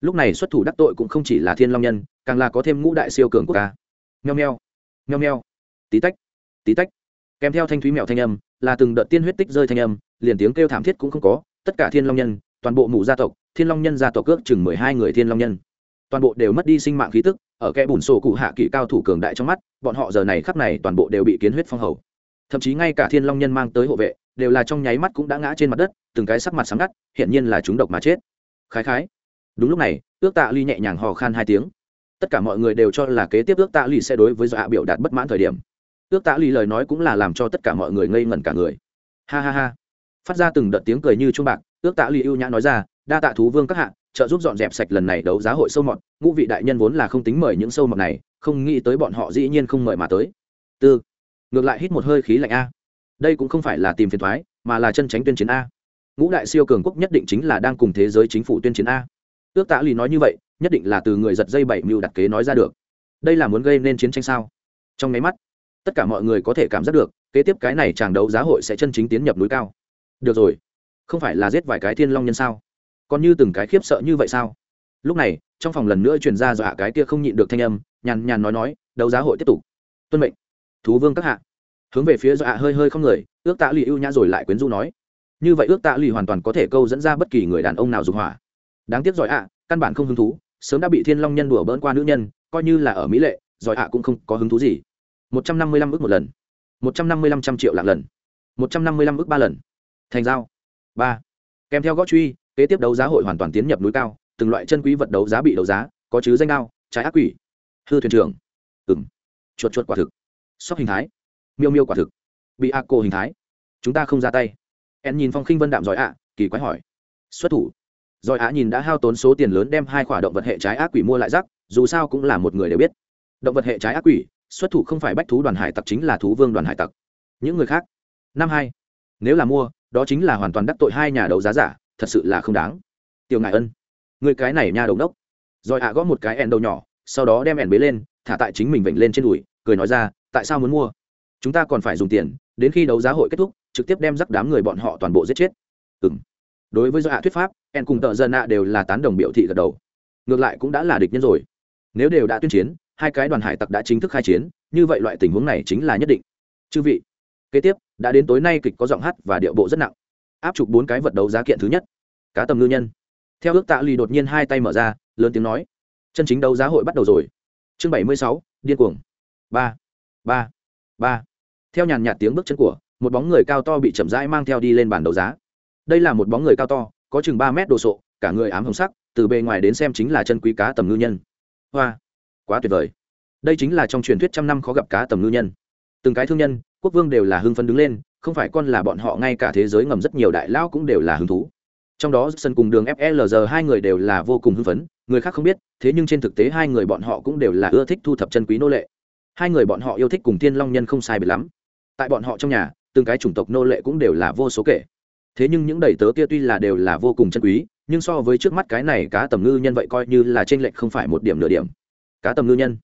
Lúc này xuất thủ đắc tội cũng không chỉ là thiên long nhân, càng là có thêm ngũ đại siêu cường của ca nheo nheo nheo nheo tí tách tí tách. Kèm theo thanh thúy mèo thanh âm, là từng đợt tiên huyết tích rơi thanh âm, liền tiếng kêu thảm thiết cũng không có, tất cả thiên long nhân, toàn bộ mụ gia tộc, thiên long nhân gia tộc ước chừng mười hai người thiên long nhân. Toàn bộ đều mất đi sinh mạng khí tức, ở kẽ bùn sổ cụ hạ kỵ cao thủ cường đại trong mắt, bọn họ giờ này khắp này toàn bộ đều bị kiến huyết phong hầu. Thậm chí ngay cả thiên long nhân mang tới hộ vệ, đều là trong nháy mắt cũng đã ngã trên mặt đất, từng cái sắc mặt sáng ngắt, hiển nhiên là chúng độc mà chết. Khái khái. Đúng lúc này, ước tạ ly nhẹ nhàng hò khan hai tiếng. Tất cả mọi người đều cho là kế tiếp ước tạ ly sẽ đối với dọa biểu đạt bất mãn thời điểm ước tạ lì lời nói cũng là làm cho tất cả mọi người ngây ngẩn cả người. Ha ha ha. Phát ra từng đợt tiếng cười như chuông bạc ước tạ lì ưu nhã nói ra, đa tạ thú vương các hạ, trợ giúp dọn dẹp sạch lần này đấu giá hội sâu mọt, ngũ vị đại nhân vốn là không tính mời những sâu mọt này, không nghĩ tới bọn họ dĩ nhiên không mời mà tới. Tư. Ngược lại hít một hơi khí lạnh a. Đây cũng không phải là tìm phiền thoái, mà là chân tránh tuyên chiến a. Ngũ đại siêu cường quốc nhất định chính là đang cùng thế giới chính phủ tuyên chiến a. Ước tạ lì nói như vậy, nhất định là từ người giật dây bảy mưu đặt kế nói ra được. Đây là muốn gây nên chiến tranh sao? Trong máy mắt tất cả mọi người có thể cảm giác được, kế tiếp cái này chàng đấu giá hội sẽ chân chính tiến nhập núi cao. Được rồi, không phải là giết vài cái thiên long nhân sao? Còn như từng cái khiếp sợ như vậy sao? Lúc này, trong phòng lần nữa truyền ra dọa cái kia không nhịn được thanh âm, nhàn nhàn nói nói, đấu giá hội tiếp tục. Tuân mệnh, thú vương các hạ. Hướng về phía dọa hơi hơi không người, ước tạ lì ưu nhã rồi lại quyến du nói. Như vậy ước tạ lì hoàn toàn có thể câu dẫn ra bất kỳ người đàn ông nào dục hỏa. Đáng tiếc giỏi ạ, căn bản không hứng thú, sớm đã bị thiên long nhân đùa bỡn qua nữ nhân, coi như là ở mỹ lệ giỏi ạ cũng không có hứng thú gì một trăm năm mươi lăm ước một lần. một trăm năm mươi lăm trăm triệu lạng lần. một trăm năm mươi lăm ước ba lần. Thành giao. Ba. Kèm theo gót truy, kế tiếp đấu giá hội hoàn toàn tiến nhập núi cao, từng loại chân quý vật đấu giá bị đấu giá, có chứ danh ao trái ác quỷ. Hư thuyền trưởng. Ừng chuột chuột quả thực. Sóc hình thái. Miêu miêu quả thực. Bị a cô hình thái. Chúng ta không ra tay. En nhìn phong khinh vân đạm giỏi ạ, kỳ quái hỏi. Xuất thủ. Giỏi ạ nhìn đã hao tốn số tiền lớn đem hai quả động vật hệ trái ác quỷ mua lại rắc dù sao cũng là một người đều biết. Động vật hệ trái ác quỷ xuất thủ không phải bách thú đoàn hải tặc chính là thú vương đoàn hải tặc. Những người khác? Năm hai. Nếu là mua, đó chính là hoàn toàn đắc tội hai nhà đấu giá giả, thật sự là không đáng. Tiểu ngại ân, người cái này nha đầu đốc rồi ạ gõ một cái ẻn đầu nhỏ, sau đó đem ẻn bế lên, thả tại chính mình vểnh lên trên đùi, cười nói ra, tại sao muốn mua? Chúng ta còn phải dùng tiền, đến khi đấu giá hội kết thúc, trực tiếp đem rắc đám người bọn họ toàn bộ giết chết. Ừ m đối với do hạ thuyết pháp, ẻn cùng tợ dân ạ đều là tán đồng biểu thị gật đầu. Ngược lại cũng đã là địch nhân rồi. Nếu đều đã tuyên chiến hai cái đoàn hải tặc đã chính thức khai chiến, như vậy loại tình huống này chính là nhất định. Chư vị, kế tiếp, đã đến tối nay kịch có giọng hát và điệu bộ rất nặng. Áp chụp bốn cái vật đấu giá kiện thứ nhất. Cá tầm ngư nhân. Theo ước tạ lì đột nhiên hai tay mở ra, lớn tiếng nói. Chân chính đấu giá hội bắt đầu rồi. Chương bảy mươi sáu, điên cuồng. Ba. Ba. Ba. Theo nhàn nhạt tiếng bước chân của, một bóng người cao to bị chậm rãi mang theo đi lên bàn đấu giá. Đây là một bóng người cao to, có chừng ba mét đồ sộ, cả người ám hồng sắc, từ bề ngoài đến xem chính là chân quý cá tầm ngư nhân. Hoa quá tuyệt vời. Đây chính là trong truyền thuyết trăm năm khó gặp cá tầm ngư nhân. Từng cái thương nhân, quốc vương đều là hưng phấn đứng lên, không phải con là bọn họ, ngay cả thế giới ngầm rất nhiều đại lão cũng đều là hứng thú. Trong đó, sân cùng đường flg hai người đều là vô cùng hưng phấn, người khác không biết, thế nhưng trên thực tế hai người bọn họ cũng đều là ưa thích thu thập chân quý nô lệ. Hai người bọn họ yêu thích cùng thiên long nhân không sai biệt lắm. Tại bọn họ trong nhà, từng cái chủng tộc nô lệ cũng đều là vô số kể. Thế nhưng những đầy tớ kia tuy là đều là vô cùng chân quý, nhưng so với trước mắt cái này cá tầm ngư nhân vậy coi như là t r ê n lệch không phải một điểm nửa điểm cá tầm ngư nhân.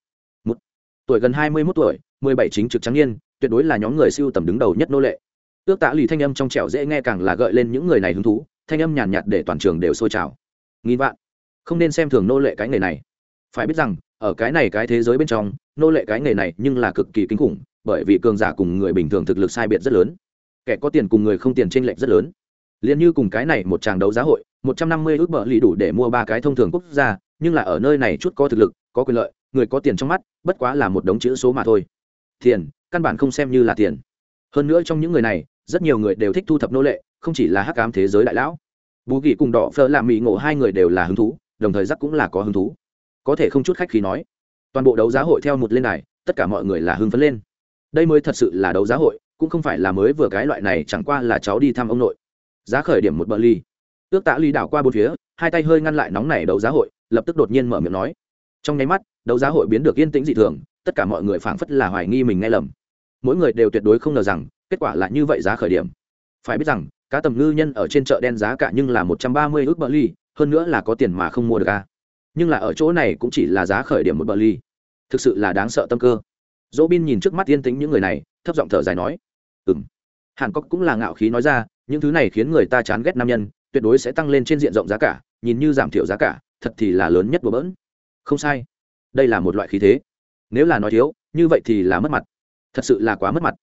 Một, tuổi gần hai mươi mốt tuổi, mười bảy chính trực trắng n tuyệt đối là nhóm người siêu tầm đứng đầu nhất nô lệ. Ước tạ lì thanh âm trong trẻo dễ nghe càng là gợi lên những người này hứng thú, thanh âm nhàn nhạt để toàn trường đều sôi trào. Nghìn vạn. Không nên xem thường nô lệ cái nghề này. Phải biết rằng, ở cái này cái thế giới bên trong, nô lệ cái nghề này nhưng là cực kỳ kinh khủng, bởi vì cường giả cùng người bình thường thực lực sai biệt rất lớn. Kẻ có tiền cùng người không tiền tranh lệch rất lớn. Liền như cùng cái này một tràng đấu giá hội, một trăm năm mươi ước bợ lì đủ để mua ba cái thông thường quốc gia, nhưng là ở nơi này chút có thực lực có quyền lợi, người có tiền trong mắt, bất quá là một đống chữ số mà thôi. Tiền, căn bản không xem như là tiền. Hơn nữa trong những người này, rất nhiều người đều thích thu thập nô lệ, không chỉ là hắc ám thế giới đại lão. Bù ghi cùng đỏ phơ làm mỹ ngộ hai người đều là hứng thú, đồng thời giắc cũng là có hứng thú. Có thể không chút khách khí nói, toàn bộ đấu giá hội theo một lên này, tất cả mọi người là hưng phấn lên. Đây mới thật sự là đấu giá hội, cũng không phải là mới vừa cái loại này, chẳng qua là cháu đi thăm ông nội. Giá khởi điểm một bờ ly ước tạ ly đảo qua bốn phía, hai tay hơi ngăn lại nóng này đấu giá hội, lập tức đột nhiên mở miệng nói trong nháy mắt, đấu giá hội biến được yên tĩnh dị thường, tất cả mọi người phảng phất là hoài nghi mình nghe lầm. Mỗi người đều tuyệt đối không ngờ rằng, kết quả là như vậy giá khởi điểm. Phải biết rằng, cá tầm ngư nhân ở trên chợ đen giá cả nhưng là một trăm ba mươi ước bờ ly hơn nữa là có tiền mà không mua được ca nhưng là ở chỗ này cũng chỉ là giá khởi điểm một bờ ly thực sự là đáng sợ tâm cơ. Dỗ bin nhìn trước mắt yên tĩnh những người này, thấp giọng thở dài nói ừ m hàn cốc cũng là ngạo khí nói ra, những thứ này khiến người ta chán ghét nam nhân, tuyệt đối sẽ tăng lên trên diện rộng giá cả, nhìn như giảm thiểu giá cả, thật thì là lớn nhất bừa bỡn không sai. Đây là một loại khí thế. Nếu là nói thiếu, như vậy thì là mất mặt. Thật sự là quá mất mặt.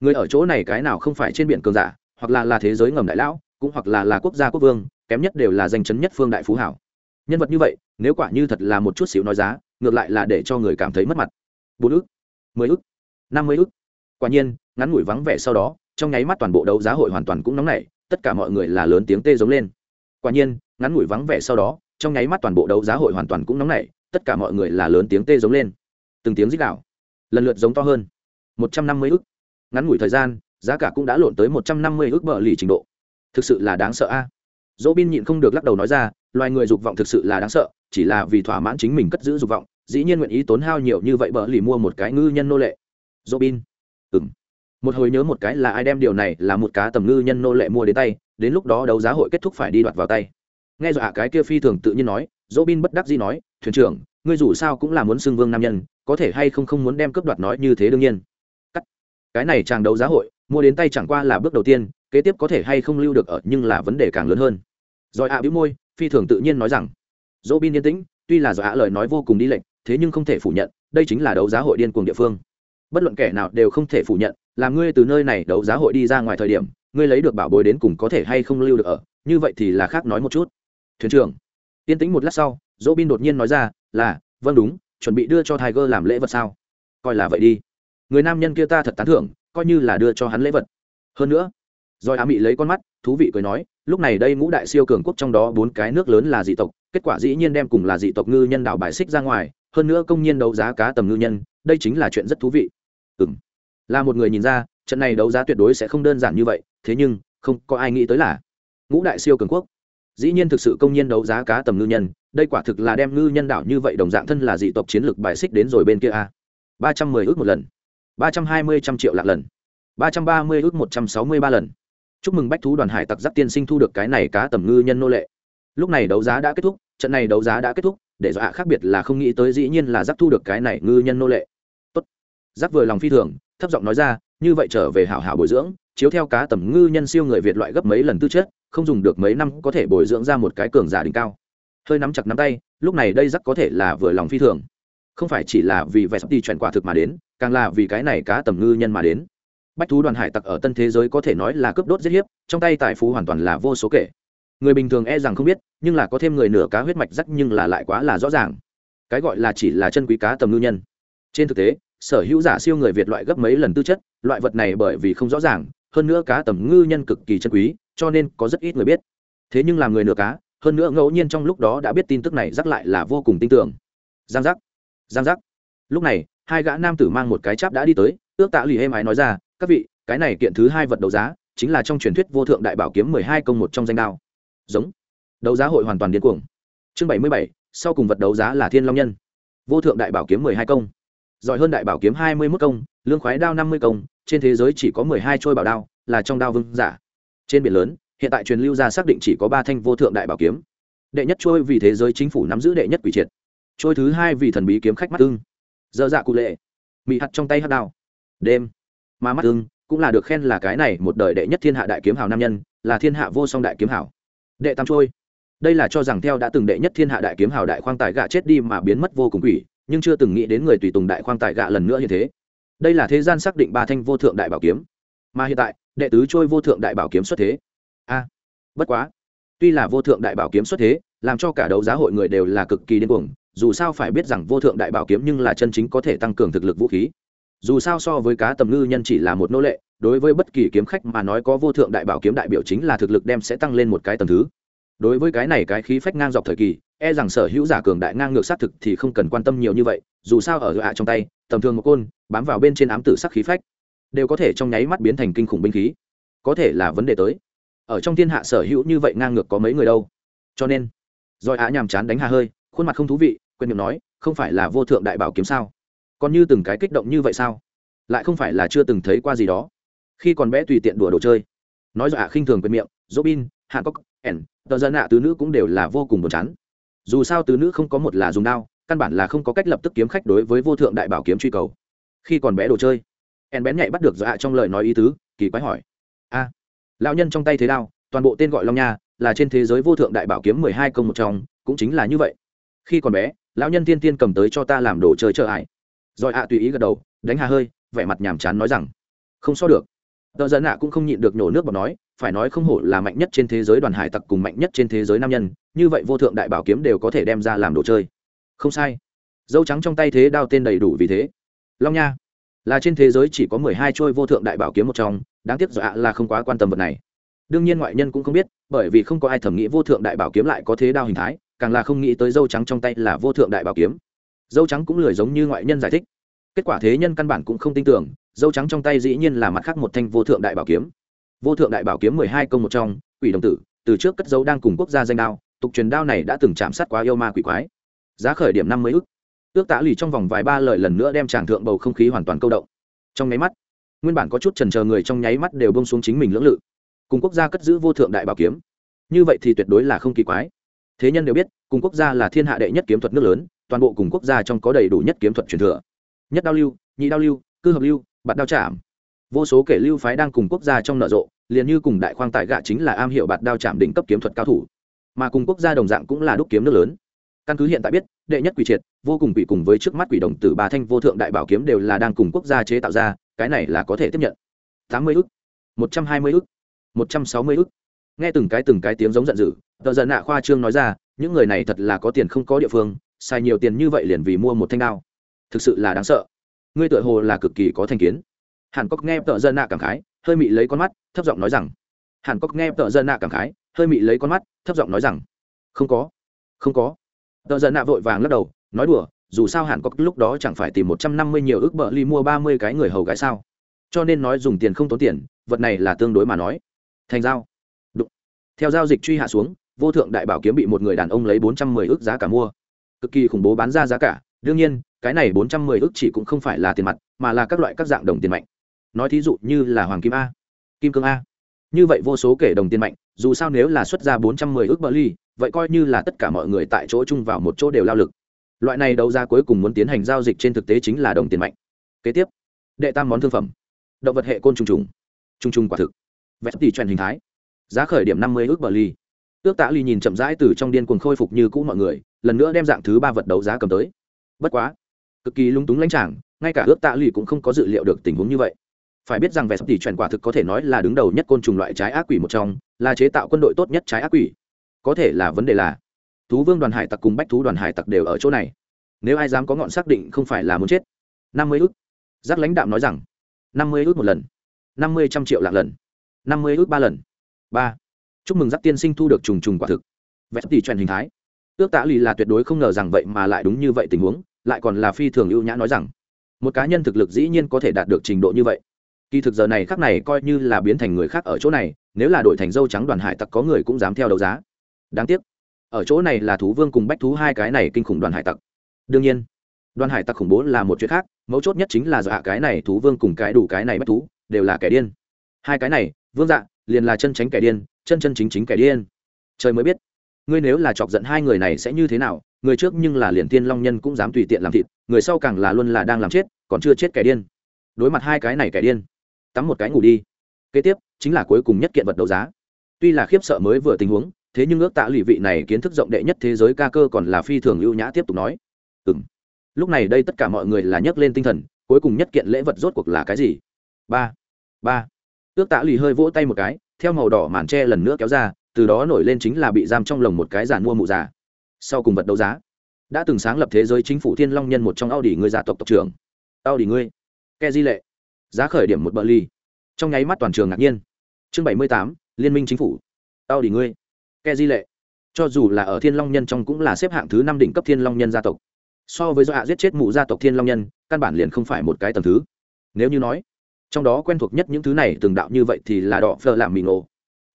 Người ở chỗ này cái nào không phải trên biển cường giả, hoặc là là thế giới ngầm đại lão, cũng hoặc là là quốc gia quốc vương, kém nhất đều là danh chấn nhất phương đại phú hảo. Nhân vật như vậy, nếu quả như thật là một chút xíu nói giá, ngược lại là để cho người cảm thấy mất mặt. Bốn ức, mười ức, năm mươi ức. Quả nhiên, ngắn ngủi vắng vẻ sau đó, trong nháy mắt toàn bộ đấu giá hội hoàn toàn cũng nóng nảy, tất cả mọi người là lớn tiếng tê giống lên. Quả nhiên, ngắn ngủi vắng vẻ sau đó, trong nháy mắt toàn bộ đấu giá hội hoàn toàn cũng nóng nảy tất cả mọi người là lớn tiếng tê giống lên. Từng tiếng rít đảo, lần lượt giống to hơn. Một trăm năm mươi ức. Ngắn ngủi thời gian giá cả cũng đã lộn tới một trăm năm mươi ức bờ lì trình độ. Thực sự là đáng sợ a. Dỗ bin nhịn không được lắc đầu nói ra loài người dục vọng thực sự là đáng sợ chỉ là vì thỏa mãn chính mình cất giữ dục vọng dĩ nhiên nguyện ý tốn hao nhiều như vậy bờ lì mua một cái ngư nhân nô lệ. Dỗ bin ừng một hồi nhớ một cái là ai đem điều này là một cá tầm ngư nhân nô lệ mua đến tay đến lúc đó đấu giá hội kết thúc phải đi đoạt vào tay. Nghe dọa cái kia phi thường tự nhiên nói dỗ bin bất đắc dĩ nói thuyền trưởng, ngươi dù sao cũng là muốn xưng vương nam nhân, có thể hay không không muốn đem cướp đoạt nói như thế đương nhiên. Cắt. Cái này chàng đấu giá hội, mua đến tay chẳng qua là bước đầu tiên, kế tiếp có thể hay không lưu được ở, nhưng là vấn đề càng lớn hơn. Rồi ạ à bĩu môi, phi thường tự nhiên nói rằng, dỗ bin yên tĩnh, tuy là do ạ lời nói vô cùng đi lệnh thế nhưng không thể phủ nhận, đây chính là đấu giá hội điên cuồng địa phương. Bất luận kẻ nào đều không thể phủ nhận, là ngươi từ nơi này đấu giá hội đi ra ngoài thời điểm, ngươi lấy được bảo bối đến cùng có thể hay không lưu được ở, như vậy thì là khác nói một chút. Thuyền trưởng. Yên tĩnh một lát sau dỗ bin đột nhiên nói ra, là vâng đúng, chuẩn bị đưa cho tiger làm lễ vật sao? Coi là vậy đi. Người nam nhân kia ta thật tán thưởng, coi như là đưa cho hắn lễ vật. Hơn nữa rồi á mị lấy con mắt, thú vị cười nói, lúc này đây ngũ đại siêu cường quốc trong đó bốn cái nước lớn là dị tộc, kết quả dĩ nhiên đem cùng là dị tộc ngư nhân đảo bài xích ra ngoài, hơn nữa công nhiên đấu giá cá tầm ngư nhân, đây chính là chuyện rất thú vị. Ừ m là một người nhìn ra, trận này đấu giá tuyệt đối sẽ không đơn giản như vậy, thế nhưng, không có ai nghĩ tới là ngũ đại siêu cường quốc. Dĩ nhiên thực sự công nhiên đấu giá cá tầm ngư nhân đây quả thực là đem ngư nhân đảo như vậy đồng dạng thân là dị tộc chiến lược bài xích đến rồi bên kia a. Ba trăm mười ước một lần. Ba trăm hai mươi trăm triệu lạc lần. Ba trăm ba mươi ước một trăm sáu mươi ba lần. Chúc mừng bách thú đoàn hải tặc giáp tiên sinh thu được cái này cá tầm ngư nhân nô lệ. Lúc này đấu giá đã kết thúc, trận này đấu giá đã kết thúc, để dọa khác biệt là không nghĩ tới dĩ nhiên là giáp thu được cái này ngư nhân nô lệ. Tốt. Giáp vừa lòng phi thường, thấp giọng nói ra, như vậy trở về hảo hảo bồi dưỡng, chiếu theo cá tầm ngư nhân siêu người việt loại gấp mấy lần tư chất, không dùng được mấy năm có thể bồi dưỡng ra một cái cường giả đỉnh cao hơi nắm chặt nắm tay, lúc này đây rắc có thể là vừa lòng phi thường. Không phải chỉ là vì vẻ sắp đi chuyển quả thực mà đến, càng là vì cái này cá tầm ngư nhân mà đến. Bách thú đoàn hải tặc ở tân thế giới có thể nói là cướp đốt giết hiếp, trong tay tài phú hoàn toàn là vô số kể. Người bình thường e rằng không biết, nhưng là có thêm người nửa cá huyết mạch rắc nhưng là lại quá là rõ ràng. Cái gọi là chỉ là chân quý cá tầm ngư nhân. Trên thực tế, sở hữu giả siêu người việt loại gấp mấy lần tư chất, loại vật này bởi vì không rõ ràng, hơn nữa cá tầm ngư nhân cực kỳ chân quý, cho nên có rất ít người biết. Thế nhưng làm người nửa cá hơn nữa ngẫu nhiên trong lúc đó đã biết tin tức này rắc lại là vô cùng tin tưởng. Giang giác giang giác. Lúc này, hai gã nam tử mang một cái cháp đã đi tới, ước tạ lì êm ái nói ra, các vị, cái này kiện thứ hai vật đấu giá, chính là trong truyền thuyết vô thượng đại bảo kiếm mười hai công một trong danh đao. Giống. Đấu giá hội hoàn toàn điên cuồng. Chương bảy mươi bảy, sau cùng vật đấu giá là thiên long nhân. Vô thượng đại bảo kiếm mười hai công. Giỏi hơn đại bảo kiếm hai mươi mốt công, lương khoái đao năm mươi công, trên thế giới chỉ có mười hai trôi bảo đao, là trong đao vương giả. Trên biển lớn hiện tại truyền lưu ra xác định chỉ có ba thanh vô thượng đại bảo kiếm. Đệ nhất trôi vì thế giới chính phủ nắm giữ đệ nhất quỷ triệt. Trôi thứ hai vì thần bí kiếm khách mắt ưng. Dơ dạ cụ lệ. Mị hạt trong tay hắt đao. Đêm. Mà mắt ưng cũng là được khen là cái này một đời đệ nhất thiên hạ đại kiếm hào nam nhân, là thiên hạ vô song đại kiếm hào. Đệ tam trôi. Đây là cho rằng theo đã từng đệ nhất thiên hạ đại kiếm hào đại khoang tài gạ chết đi mà biến mất vô cùng quỷ, nhưng chưa từng nghĩ đến người tùy tùng đại khoang tài gạ lần nữa như thế. Đây là thế gian xác định ba thanh vô thượng đại bảo kiếm. Mà hiện tại, đệ tứ trôi vô thượng đại bảo kiếm xuất thế a bất quá. Tuy là vô thượng đại bảo kiếm xuất thế, làm cho cả đấu giá hội người đều là cực kỳ điên cuồng, dù sao phải biết rằng vô thượng đại bảo kiếm nhưng là chân chính có thể tăng cường thực lực vũ khí. Dù sao so với cá tầm ngư nhân chỉ là một nô lệ, đối với bất kỳ kiếm khách mà nói có vô thượng đại bảo kiếm đại biểu chính là thực lực đem sẽ tăng lên một cái tầm thứ. Đối với cái này cái khí phách ngang dọc thời kỳ e rằng sở hữu giả cường đại ngang ngược xác thực thì không cần quan tâm nhiều như vậy, dù sao ở hạ trong tay, tầm thường một côn, bám vào bên trên ám tử sắc khí phách, đều có thể trong nháy mắt biến thành kinh khủng binh khí. Có thể là vấn đề tới ở trong thiên hạ sở hữu như vậy ngang ngược có mấy người đâu. Cho nên, rồi á nhàm chán đánh hà hơi, khuôn mặt không thú vị, quên miệng nói, không phải là vô thượng đại bảo kiếm sao? Còn như từng cái kích động như vậy sao? Lại không phải là chưa từng thấy qua gì đó. Khi còn bé tùy tiện đùa đồ chơi. Nói dọa khinh thường quên miệng, robin hàn cốc, ẻn, tờ dân ạ tứ nữ cũng đều là vô cùng buồn chán. Dù sao tứ nữ không có một là dùng đao, căn bản là không có cách lập tức kiếm khách đối với vô thượng đại bảo kiếm truy cầu. Khi còn bé đồ chơi En bén nhạy bắt được dọa trong lời nói ý tứ, kỳ quái hỏi lão nhân trong tay thế đao, toàn bộ tên gọi long nha, là trên thế giới vô thượng đại bảo kiếm mười hai công một trong, cũng chính là như vậy. Khi còn bé, lão nhân tiên tiên cầm tới cho ta làm đồ chơi trợ ải. Rồi ạ tùy ý gật đầu, đánh hà hơi, vẻ mặt nhàm chán nói rằng, không so được. Tờ dân ạ cũng không nhịn được nhổ nước bọt nói, phải nói không hổ là mạnh nhất trên thế giới đoàn hải tặc cùng mạnh nhất trên thế giới nam nhân, như vậy vô thượng đại bảo kiếm đều có thể đem ra làm đồ chơi. Không sai. Dâu trắng trong tay thế đao tên đầy đủ vì thế. Long nha là trên thế giới chỉ có mười hai trôi vô thượng đại bảo kiếm một trong, đáng tiếc dọa là không quá quan tâm vật này. Đương nhiên ngoại nhân cũng không biết, bởi vì không có ai thẩm nghĩ vô thượng đại bảo kiếm lại có thế đao hình thái, càng là không nghĩ tới dâu trắng trong tay là vô thượng đại bảo kiếm. Dâu trắng cũng lười giống như ngoại nhân giải thích. Kết quả thế nhân căn bản cũng không tin tưởng, dâu trắng trong tay dĩ nhiên là mặt khác một thanh vô thượng đại bảo kiếm. Vô thượng đại bảo kiếm mười hai công một trong, quỷ đồng tử, từ trước cất dấu đang cùng quốc gia danh đao, tục truyền đao này đã từng chạm sát quá yêu ma quỷ quái. Giá khởi điểm năm mươi ức ước tạ lì trong vòng vài ba lời lần nữa đem tràng thượng bầu không khí hoàn toàn câu động. Trong nháy mắt, nguyên bản có chút trần chờ người trong nháy mắt đều bông xuống chính mình lưỡng lự. Cùng quốc gia cất giữ vô thượng đại bảo kiếm. Như vậy thì tuyệt đối là không kỳ quái. Thế nhân đều biết, cùng quốc gia là thiên hạ đệ nhất kiếm thuật nước lớn, toàn bộ cùng quốc gia trong có đầy đủ nhất kiếm thuật truyền thừa. Nhất đao lưu, nhị đao lưu, cư hợp lưu, bạt đao chạm. Vô số kể lưu phái đang cùng quốc gia trong nợ rộ, liền như cùng đại khoang tại gạ chính là am hiệu bạt đao chạm đỉnh cấp kiếm thuật cao thủ. Mà cùng quốc gia đồng dạng cũng là đúc kiếm nước lớn. Căn cứ hiện tại biết đệ nhất quỷ triệt, vô cùng quỷ cùng với trước mắt quỷ đồng tử bà thanh vô thượng đại bảo kiếm đều là đang cùng quốc gia chế tạo ra, cái này là có thể tiếp nhận. Tám mươi ức, một trăm hai mươi ức, một trăm sáu mươi ức. Nghe từng cái từng cái tiếng giống giận dữ, tờ giận nạ khoa trương nói ra, những người này thật là có tiền không có địa phương, xài nhiều tiền như vậy liền vì mua một thanh đao. Thực sự là đáng sợ. Ngươi tựa hồ là cực kỳ có thành kiến. Hàn cốc nghe tợ dân nạ cảm khái, hơi mị lấy con mắt, thấp giọng nói rằng. Hàn cốc nghe tợ dân nạ cảm khái, hơi mị lấy con mắt, thấp giọng nói rằng. Không có. Không có tờ giận nạ vội vàng lắc đầu, nói đùa, dù sao hàn cốc lúc đó chẳng phải tìm một trăm năm mươi nhiều ước bợ ly mua ba mươi cái người hầu gái sao? Cho nên nói dùng tiền không tốn tiền, vật này là tương đối mà nói. Thành giao. Đụng. theo giao dịch truy hạ xuống, vô thượng đại bảo kiếm bị một người đàn ông lấy bốn trăm mười ước giá cả mua. Cực kỳ khủng bố bán ra giá cả, đương nhiên, cái này bốn trăm mười ước chỉ cũng không phải là tiền mặt, mà là các loại các dạng đồng tiền mạnh. Nói thí dụ như là hoàng kim a, kim cương a. Như vậy vô số kể đồng tiền mạnh, dù sao nếu là xuất ra bốn trăm mười ước bờ ly vậy coi như là tất cả mọi người tại chỗ chung vào một chỗ đều lao lực. Loại này đấu ra cuối cùng muốn tiến hành giao dịch trên thực tế chính là đồng tiền mạnh. Kế tiếp, đệ tam món thương phẩm. Động vật hệ côn trùng trùng. Trùng trùng quả thực. Vẹt tỷ truyền hình thái. Giá khởi điểm năm mươi ước bờ ly ước tạ ly nhìn chậm rãi từ trong điên cuồng khôi phục như cũ mọi người, lần nữa đem dạng thứ ba vật đấu giá cầm tới. Bất quá, cực kỳ lung túng lãnh tràng, ngay cả ước tạ ly cũng không có dự liệu được tình huống như vậy. Phải biết rằng vẹt tỷ truyền quả thực có thể nói là đứng đầu nhất côn trùng loại trái ác quỷ một trong, là chế tạo quân đội tốt nhất trái ác quỷ có thể là vấn đề là, thú vương đoàn hải tặc cùng bách thú đoàn hải tặc đều ở chỗ này. Nếu ai dám có ngọn xác định không phải là muốn chết. Năm mươi ước. Giác lãnh đạo nói rằng, năm mươi ước một lần. Năm mươi trăm triệu lạc lần. Năm mươi ước ba lần. Ba. Chúc mừng giác tiên sinh thu được trùng trùng quả thực. Vẽ tỷ truyền hình thái. Ước tạ lì là tuyệt đối không ngờ rằng vậy mà lại đúng như vậy tình huống, lại còn là phi thường ưu nhã nói rằng, một cá nhân thực lực dĩ nhiên có thể đạt được trình độ như vậy. Kỳ thực giờ này khác này coi như là biến thành người khác ở chỗ này, nếu là đổi thành dâu trắng đoàn hải tặc có người cũng dám theo đấu giá đáng tiếc. Ở chỗ này là thú vương cùng bách thú hai cái này kinh khủng đoàn hải tặc. Đương nhiên, đoàn hải tặc khủng bố là một chuyện khác, mấu chốt nhất chính là dạ cái này thú vương cùng cái đủ cái này bách thú, đều là kẻ điên. Hai cái này, vương dạ liền là chân tránh kẻ điên, chân chân chính chính kẻ điên. Trời mới biết, ngươi nếu là chọc giận hai người này sẽ như thế nào, người trước nhưng là liền tiên long nhân cũng dám tùy tiện làm thịt, người sau càng là luôn là đang làm chết, còn chưa chết kẻ điên. Đối mặt hai cái này kẻ điên, tắm một cái ngủ đi. Kế tiếp, chính là cuối cùng nhất kiện vật đấu giá. Tuy là khiếp sợ mới vừa tình huống thế nhưng ước tạ lụy vị này kiến thức rộng đệ nhất thế giới ca cơ còn là phi thường ưu nhã tiếp tục nói. Ừng lúc này đây tất cả mọi người là nhấc lên tinh thần, cuối cùng nhất kiện lễ vật rốt cuộc là cái gì? Ba. Ba. Ước tạ lụy hơi vỗ tay một cái, theo màu đỏ màn tre lần nữa kéo ra, từ đó nổi lên chính là bị giam trong lồng một cái giàn mua mụ già. Sau cùng vật đấu giá. Đã từng sáng lập thế giới chính phủ thiên long nhân một trong ao đỉ người gia tộc tộc trưởng. Ao đỉ ngươi. Ke di lệ. Giá khởi điểm một bờ ly trong nháy mắt toàn trường ngạc nhiên. Chương bảy mươi tám, liên minh chính phủ. Ao đỉ ngươi ke di lệ. Cho dù là ở thiên long nhân trong cũng là xếp hạng thứ năm đỉnh cấp thiên long nhân gia tộc. So với do hạ giết chết mụ gia tộc thiên long nhân, căn bản liền không phải một cái tầng thứ. Nếu như nói, trong đó quen thuộc nhất những thứ này từng đạo như vậy thì là đỏ phở làm mì ngộ.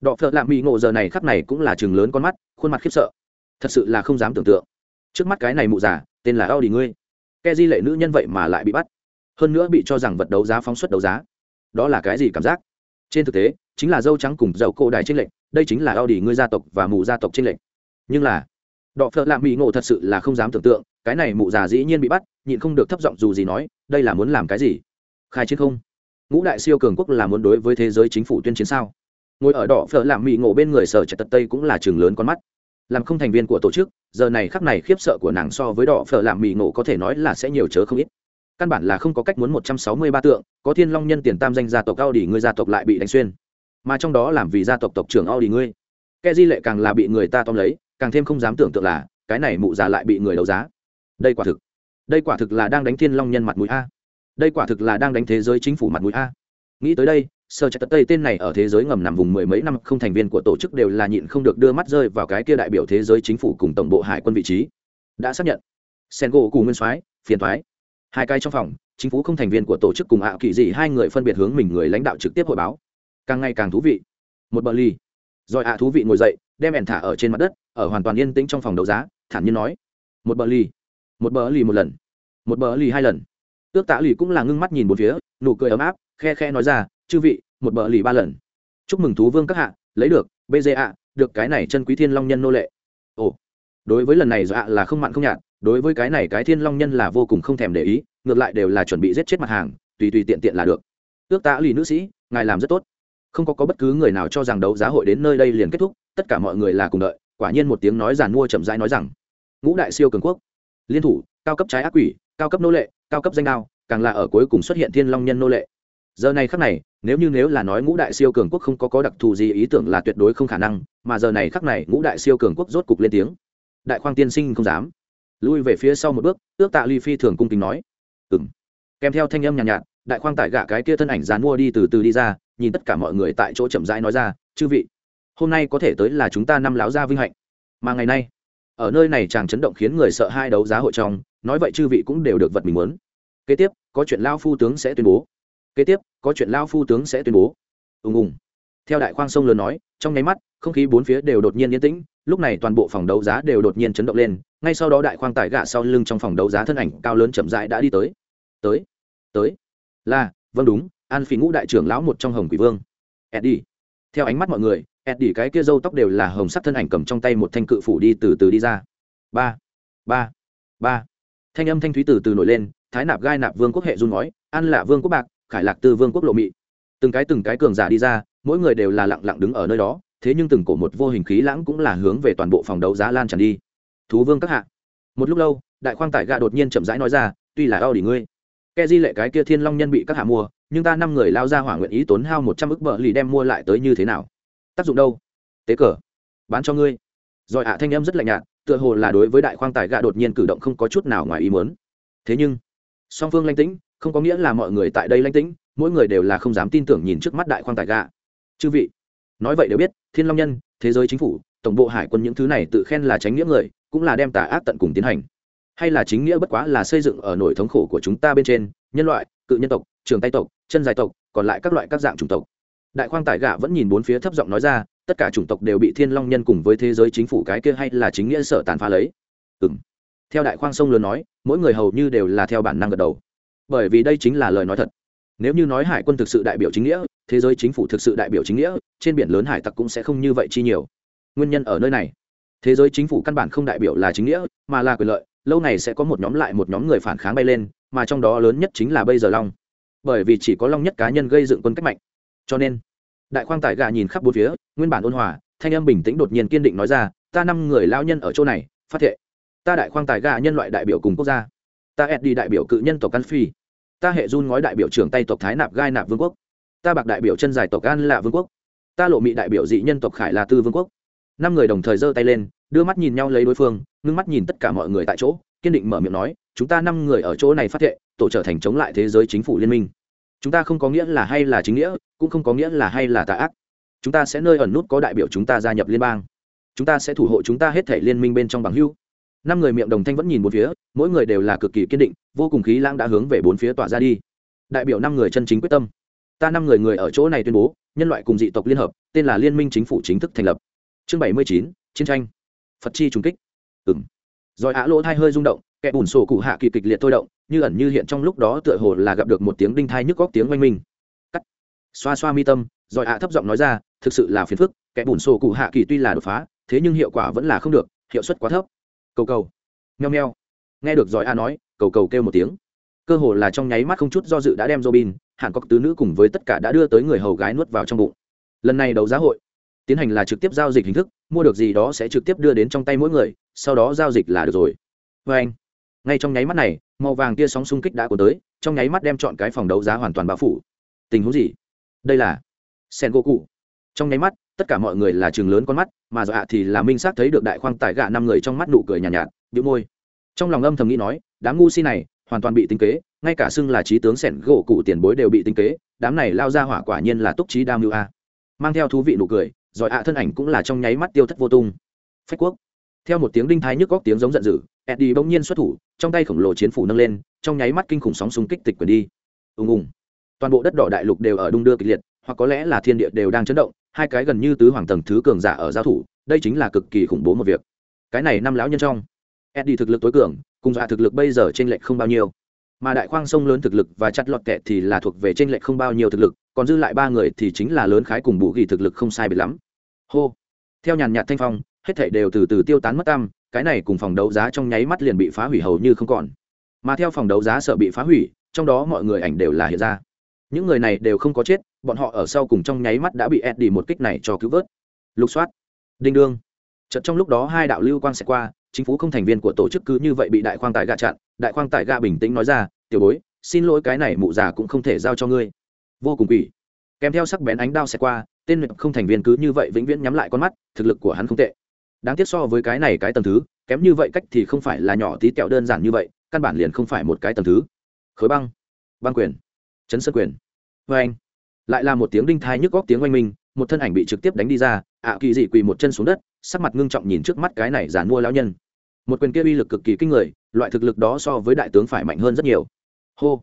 Đỏ phở làm mì ngộ giờ này khắp này cũng là chừng lớn con mắt, khuôn mặt khiếp sợ. Thật sự là không dám tưởng tượng. Trước mắt cái này mụ già, tên là ao đi ngươi. Ke di lệ nữ nhân vậy mà lại bị bắt. Hơn nữa bị cho rằng vật đấu giá phóng xuất đấu giá. Đó là cái gì cảm giác? Trên thực tế, chính là dâu trắng cùng dầu cổ đài tranh lệnh đây chính là Audi ngươi gia tộc và mù gia tộc trên lệnh. nhưng là, đọ Phở Lạm Mị ngộ thật sự là không dám tưởng tượng, cái này mụ già dĩ nhiên bị bắt, nhịn không được thấp giọng dù gì nói, đây là muốn làm cái gì? Khai chiến không? Ngũ đại siêu cường quốc là muốn đối với thế giới chính phủ tuyên chiến sao? Ngồi ở Đọ phở Lạm Mị ngộ bên người sở trạch tật tây cũng là trường lớn con mắt. Làm không thành viên của tổ chức, giờ này khắc này khiếp sợ của nàng so với Đọ phở Lạm Mị ngộ có thể nói là sẽ nhiều chớ không ít. Căn bản là không có cách muốn một trăm sáu mươi ba tượng, có thiên long nhân tiền tam danh gia tộc cao đỉ ngươi gia tộc lại bị đánh xuyên mà trong đó làm vì gia tộc tộc trưởng o đi ngươi. Ke di lệ càng là bị người ta tóm lấy, càng thêm không dám tưởng tượng là, cái này mụ già lại bị người đấu giá. Đây quả thực, đây quả thực là đang đánh thiên long nhân mặt mũi a. Đây quả thực là đang đánh thế giới chính phủ mặt mũi a. Nghĩ tới đây, sơ trạch tây tên này ở thế giới ngầm nằm vùng mười mấy năm, không thành viên của tổ chức đều là nhịn không được đưa mắt rơi vào cái kia đại biểu thế giới chính phủ cùng tổng bộ hải quân vị trí. Đã xác nhận, sen gỗ cù nguyên soái, phiền thoái hai cái trong phòng, chính phủ không thành viên của tổ chức cùng ạ kỳ dị hai người phân biệt hướng mình người lãnh đạo trực tiếp hội báo càng ngày càng thú vị. Một bờ ly. Rồi ạ, thú vị ngồi dậy, đem ẻn thả ở trên mặt đất, ở hoàn toàn yên tĩnh trong phòng đấu giá, thản nhiên nói. Một bờ ly. Một bờ ly một lần. Một bờ ly hai lần. Ước tạ lì cũng là ngưng mắt nhìn một phía, nụ cười ấm áp, khe khe nói ra, chư vị, một bờ lì ba lần. Chúc mừng thú vương các hạ, lấy được bja được cái này chân quý thiên long nhân nô lệ. Ồ. Đối với lần này dạ là không mặn không nhạt, đối với cái này cái thiên long nhân là vô cùng không thèm để ý, ngược lại đều là chuẩn bị giết chết mặt hàng, tùy tùy tiện tiện là được. Ước Tạ lì nữ sĩ, ngài làm rất tốt không có, có bất cứ người nào cho rằng đấu giá hội đến nơi đây liền kết thúc tất cả mọi người là cùng đợi quả nhiên một tiếng nói giàn mua chậm rãi nói rằng ngũ đại siêu cường quốc liên thủ cao cấp trái ác quỷ cao cấp nô lệ cao cấp danh đao càng là ở cuối cùng xuất hiện thiên long nhân nô lệ. Giờ này khắc này nếu như nếu là nói ngũ đại siêu cường quốc không có có đặc thù gì ý tưởng là tuyệt đối không khả năng mà giờ này khắc này ngũ đại siêu cường quốc rốt cục lên tiếng. Đại khoang tiên sinh không dám. Lui về phía sau một bước ước tạ ly phi thường cung kính nói. Ừng kèm theo thanh âm nhàn nhạt, nhạt đại khoang tại gạ cái kia thân ảnh dán mua đi từ từ đi ra nhìn tất cả mọi người tại chỗ chậm rãi nói ra, chư vị, hôm nay có thể tới là chúng ta năm láo gia vinh hạnh. Mà ngày nay, ở nơi này chàng chấn động khiến người sợ hai đấu giá hội trong, nói vậy chư vị cũng đều được vật mình muốn. Kế tiếp, có chuyện lao phu tướng sẽ tuyên bố. Kế tiếp, có chuyện lao phu tướng sẽ tuyên bố. Ùng ùng. Theo đại khoang sông lớn nói, trong nháy mắt, không khí bốn phía đều đột nhiên yên tĩnh, lúc này toàn bộ phòng đấu giá đều đột nhiên chấn động lên, ngay sau đó đại khoang tải gạ sau lưng trong phòng đấu giá thân ảnh cao lớn chậm rãi đã đi tới. Tới tới. Là vâng đúng an phi ngũ đại trưởng lão một trong hồng quỷ vương. Eddie. Theo ánh mắt mọi người, eddie cái kia râu tóc đều là hồng sắc thân ảnh cầm trong tay một thanh cự phủ đi từ từ đi ra. Ba. Ba. Ba. Thanh âm thanh thúy từ từ nổi lên, thái nạp gai nạp vương quốc hệ run ngói, an là vương quốc bạc, khải lạc tư vương quốc lộ mị. Từng cái từng cái cường giả đi ra, mỗi người đều là lặng lặng đứng ở nơi đó, thế nhưng từng cổ một vô hình khí lãng cũng là hướng về toàn bộ phòng đấu giá lan tràn đi. Thú vương các hạ. Một lúc lâu, đại khoang tải gà đột nhiên chậm rãi nói ra, tuy là đau đỉ ngươi ke di lệ cái kia thiên long nhân bị các hạ mua nhưng ta năm người lao ra hỏa nguyện ý tốn hao một trăm ức bờ lì đem mua lại tới như thế nào? Tác dụng đâu? Tế cờ. Bán cho ngươi. Rồi ạ, thanh em rất lạnh nhạt, tựa hồ là đối với đại khoang tài gạ đột nhiên cử động không có chút nào ngoài ý muốn. Thế nhưng, song phương lanh tĩnh, không có nghĩa là mọi người tại đây lanh tĩnh, mỗi người đều là không dám tin tưởng nhìn trước mắt đại khoang tài gạ. Chư vị, nói vậy đều biết, thiên long nhân, thế giới chính phủ, tổng bộ hải quân những thứ này tự khen là tránh nghĩa người, cũng là đem tà ác tận cùng tiến hành. Hay là chính nghĩa bất quá là xây dựng ở nỗi thống khổ của chúng ta bên trên, nhân loại, cự nhân tộc trường tay tộc, chân dài tộc, còn lại các loại các dạng chủng tộc. Đại khoang tài gạ vẫn nhìn bốn phía thấp giọng nói ra, tất cả chủng tộc đều bị thiên long nhân cùng với thế giới chính phủ cái kia hay là chính nghĩa sở tàn phá lấy. Ừng theo đại khoang sông lớn nói, mỗi người hầu như đều là theo bản năng gật đầu. Bởi vì đây chính là lời nói thật. Nếu như nói hải quân thực sự đại biểu chính nghĩa, thế giới chính phủ thực sự đại biểu chính nghĩa, trên biển lớn hải tặc cũng sẽ không như vậy chi nhiều. Nguyên nhân ở nơi này. Thế giới chính phủ căn bản không đại biểu là chính nghĩa, mà là quyền lợi, lâu này sẽ có một nhóm lại một nhóm người phản kháng bay lên, mà trong đó lớn nhất chính là bây giờ long bởi vì chỉ có long nhất cá nhân gây dựng quân cách mạnh. Cho nên, đại khoang tải gà nhìn khắp bốn phía, nguyên bản ôn hòa, thanh âm bình tĩnh đột nhiên kiên định nói ra, ta năm người lao nhân ở chỗ này, phát thệ. Ta đại khoang tài gà nhân loại đại biểu cùng quốc gia. Ta ed đi đại biểu cự nhân tộc căn phi. Ta hệ run ngói đại biểu trưởng tay tộc thái nạp gai nạp vương quốc. Ta bạc đại biểu chân dài tộc an lạ vương quốc. Ta lộ mị đại biểu dị nhân tộc khải là tư vương quốc. Năm người đồng thời giơ tay lên, đưa mắt nhìn nhau lấy đối phương, ngưng mắt nhìn tất cả mọi người tại chỗ, kiên định mở miệng nói chúng ta năm người ở chỗ này phát thệ, tổ trở thành chống lại thế giới chính phủ liên minh. Chúng ta không có nghĩa là hay là chính nghĩa, cũng không có nghĩa là hay là tà ác. Chúng ta sẽ nơi ẩn nút có đại biểu chúng ta gia nhập liên bang. Chúng ta sẽ thủ hộ chúng ta hết thể liên minh bên trong bằng hưu năm người miệng đồng thanh vẫn nhìn một phía, mỗi người đều là cực kỳ kiên định, vô cùng khí lãng đã hướng về bốn phía tỏa ra đi. Đại biểu năm người chân chính quyết tâm. Ta năm người người ở chỗ này tuyên bố, nhân loại cùng dị tộc liên hợp, tên là liên minh chính phủ chính thức thành lập. Chương bảy mươi chín, chiến tranh. Phật chi trung kích. Ừng rồi á lỗ thai hơi rung động kẻ bùn sổ cụ hạ kỳ kịch liệt thôi động, như ẩn như hiện trong lúc đó tựa hồ là gặp được một tiếng đinh thai nhức góc tiếng oanh minh. Cắt. Xoa xoa mi tâm, rồi ạ thấp giọng nói ra, thực sự là phiền phức, kẻ bùn sổ cụ hạ kỳ tuy là đột phá, thế nhưng hiệu quả vẫn là không được, hiệu suất quá thấp. Cầu cầu. Nheo nheo nghe được giỏi a nói, cầu cầu kêu một tiếng. Cơ hồ là trong nháy mắt không chút do dự đã đem robin hàn có tứ nữ cùng với tất cả đã đưa tới người hầu gái nuốt vào trong bụng. Lần này đấu giá hội, tiến hành là trực tiếp giao dịch hình thức, mua được gì đó sẽ trực tiếp đưa đến trong tay mỗi người, sau đó giao dịch là được rồi. Vê anh ngay trong nháy mắt này màu vàng kia sóng xung kích đã của tới trong nháy mắt đem chọn cái phòng đấu giá hoàn toàn bao phủ. Tình huống gì? Đây là sen gỗ cụ trong nháy mắt tất cả mọi người là trường lớn con mắt mà dọa thì là minh xác thấy được đại khoang tải gạ năm người trong mắt nụ cười nhàn nhạt, nhạt bị môi. Trong lòng âm thầm nghĩ nói đám ngu si này hoàn toàn bị tính kế ngay cả xưng là trí tướng sẻn gỗ cụ tiền bối đều bị tính kế đám này lao ra hỏa quả nhiên là túc trí đa mưu a. Mang theo thú vị nụ cười giỏi ạ thân ảnh cũng là trong nháy mắt tiêu thất vô tung. Phách quốc. Theo một tiếng đinh thái nhức góc tiếng giống giận dữ eddie bỗng nhiên xuất thủ, trong tay khổng lồ chiến phủ nâng lên, trong nháy mắt kinh khủng sóng xung kích tịch quyền đi. Ùng ùng. Toàn bộ đất đỏ đại lục đều ở đung đưa kịch liệt, hoặc có lẽ là thiên địa đều đang chấn động, hai cái gần như tứ hoàng tầng thứ cường giả ở giao thủ, đây chính là cực kỳ khủng bố một việc. Cái này năm lão nhân trong, eddie thực lực tối cường, cùng dọa thực lực bây giờ trên lệch không bao nhiêu. Mà đại khoang sông lớn thực lực và chặt lọt kệ thì là thuộc về trên lệch không bao nhiêu thực lực, còn dư lại ba người thì chính là lớn khái cùng bù ghi thực lực không sai biệt lắm. Hô. Theo nhàn nhạt thanh phong, hết thảy đều từ từ tiêu tán mất tam cái này cùng phòng đấu giá trong nháy mắt liền bị phá hủy hầu như không còn. Mà theo phòng đấu giá sợ bị phá hủy, trong đó mọi người ảnh đều là hiện ra. Những người này đều không có chết, bọn họ ở sau cùng trong nháy mắt đã bị Eddie đi một kích này cho cứu vớt. Lục soát. Đinh đương. Chợt trong lúc đó hai đạo lưu quang sẽ qua, chính phủ không thành viên của tổ chức cứ như vậy bị đại khoang tại gạ chặn. Đại khoang tại gạ bình tĩnh nói ra, tiểu bối, xin lỗi cái này mụ già cũng không thể giao cho ngươi. Vô cùng quỷ. Kèm theo sắc bén ánh đao sẽ qua, tên không thành viên cứ như vậy vĩnh viễn nhắm lại con mắt, thực lực của hắn không tệ đáng tiếc so với cái này cái tầng thứ, kém như vậy cách thì không phải là nhỏ tí kẹo đơn giản như vậy, căn bản liền không phải một cái tầng thứ. Khối băng băng quyền, chấn sơn quyền. Vê anh, lại là một tiếng đinh thai nhức góc tiếng oanh minh, một thân ảnh bị trực tiếp đánh đi ra, ạ kỳ dị quỳ một chân xuống đất, sắc mặt ngưng trọng nhìn trước mắt cái này giàn mua lão nhân. Một quyền kia uy lực cực kỳ kinh người, loại thực lực đó so với đại tướng phải mạnh hơn rất nhiều. Hô,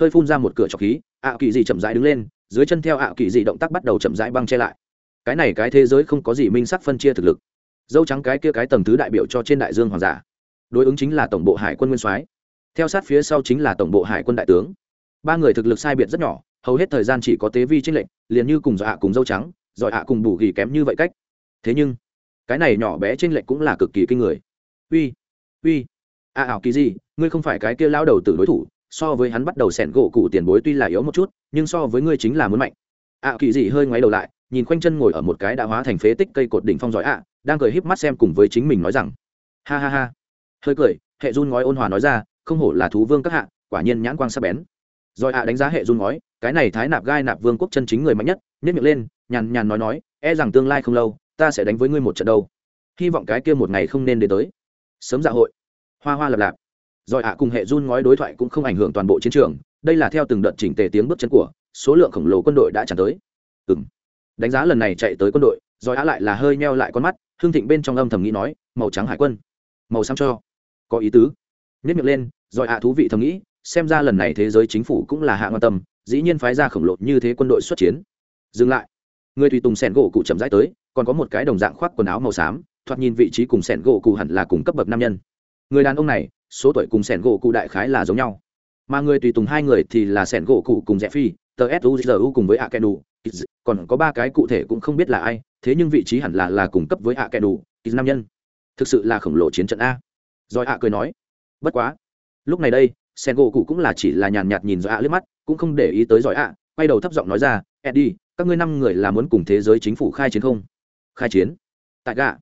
hơi phun ra một cửa trọc khí, ạ kỳ dị chậm rãi đứng lên, dưới chân theo ạ kỳ dị động tác bắt đầu chậm rãi băng che lại. Cái này cái thế giới không có gì minh sắc phân chia thực lực dâu trắng cái kia cái tầng thứ đại biểu cho trên đại dương hoàng giả. Đối ứng chính là tổng bộ hải quân nguyên soái. Theo sát phía sau chính là tổng bộ hải quân đại tướng. Ba người thực lực sai biệt rất nhỏ, hầu hết thời gian chỉ có tế vi trinh lệnh liền như cùng dọa hạ cùng dâu trắng dọa hạ cùng bù gỉ kém như vậy cách. Thế nhưng, cái này nhỏ bé trinh lệnh cũng là cực kỳ kinh người. Uy uy, a ảo kỳ gì, ngươi không phải cái kia lao đầu từ đối thủ, so với hắn bắt đầu sẻn gỗ cụ tiền bối tuy là yếu một chút, nhưng so với ngươi chính là muốn mạnh. A kỳ gì hơi ngoáy đầu lại, nhìn quanh chân ngồi ở một cái đã hóa thành phế tích cây cột đỉnh phong giỏi ạ đang cười híp mắt xem cùng với chính mình nói rằng, ha ha ha. Hơi cười, hệ run ngói ôn hòa nói ra, không hổ là thú vương các hạ, quả nhiên nhãn quang sắc bén. Rồi hạ đánh giá hệ run ngói, cái này thái nạp gai nạp vương quốc chân chính người mạnh nhất nhất miệng lên, nhàn nhàn nói nói e rằng tương lai không lâu, ta sẽ đánh với ngươi một trận đâu. Hy vọng cái kia một ngày không nên đến tới. Sớm dạ hội. Hoa hoa lập lạp. Rồi hạ cùng hệ run ngói đối thoại cũng không ảnh hưởng toàn bộ chiến trường, đây là theo từng đợt chỉnh tề tiếng bước chân của, số lượng khổng lồ quân đội đã tràn tới. Ừ đánh giá lần này chạy tới quân đội, rồi hạ lại là hơi meo lại con mắt hương thịnh bên trong âm thầm nghĩ nói, màu trắng hải quân, màu xám cho, có ý tứ. Nhất miệng lên, rồi ạ thú vị thầm nghĩ, xem ra lần này thế giới chính phủ cũng là hạ quan tâm, dĩ nhiên phái ra khổng lồ như thế quân đội xuất chiến. Dừng lại. Người tùy tùng sẻn gỗ cụ chậm rãi tới, còn có một cái đồng dạng khoác quần áo màu xám, thoạt nhìn vị trí cùng sẻn gỗ cụ hẳn là cùng cấp bậc nam nhân. Người đàn ông này, số tuổi cùng sẻn gỗ cụ đại khái là giống nhau. Mà người tùy tùng hai người thì là sẻn gỗ cụ cùng rẽ phi tờ suzu cùng với a kẻ đủ còn có ba cái cụ thể cũng không biết là ai, thế nhưng vị trí hẳn là là cùng cấp với a kẻ đủ nam nhân. Thực sự là khổng lồ chiến trận a. Rồi a cười nói, bất quá. Lúc này đây sen gỗ cụ cũng là chỉ là nhàn nhạt nhìn rồi ạ liếc mắt, cũng không để ý tới giỏi ạ, quay đầu thấp giọng nói ra, eddie, các ngươi năm người là muốn cùng thế giới chính phủ khai chiến không? Khai chiến? Tại gà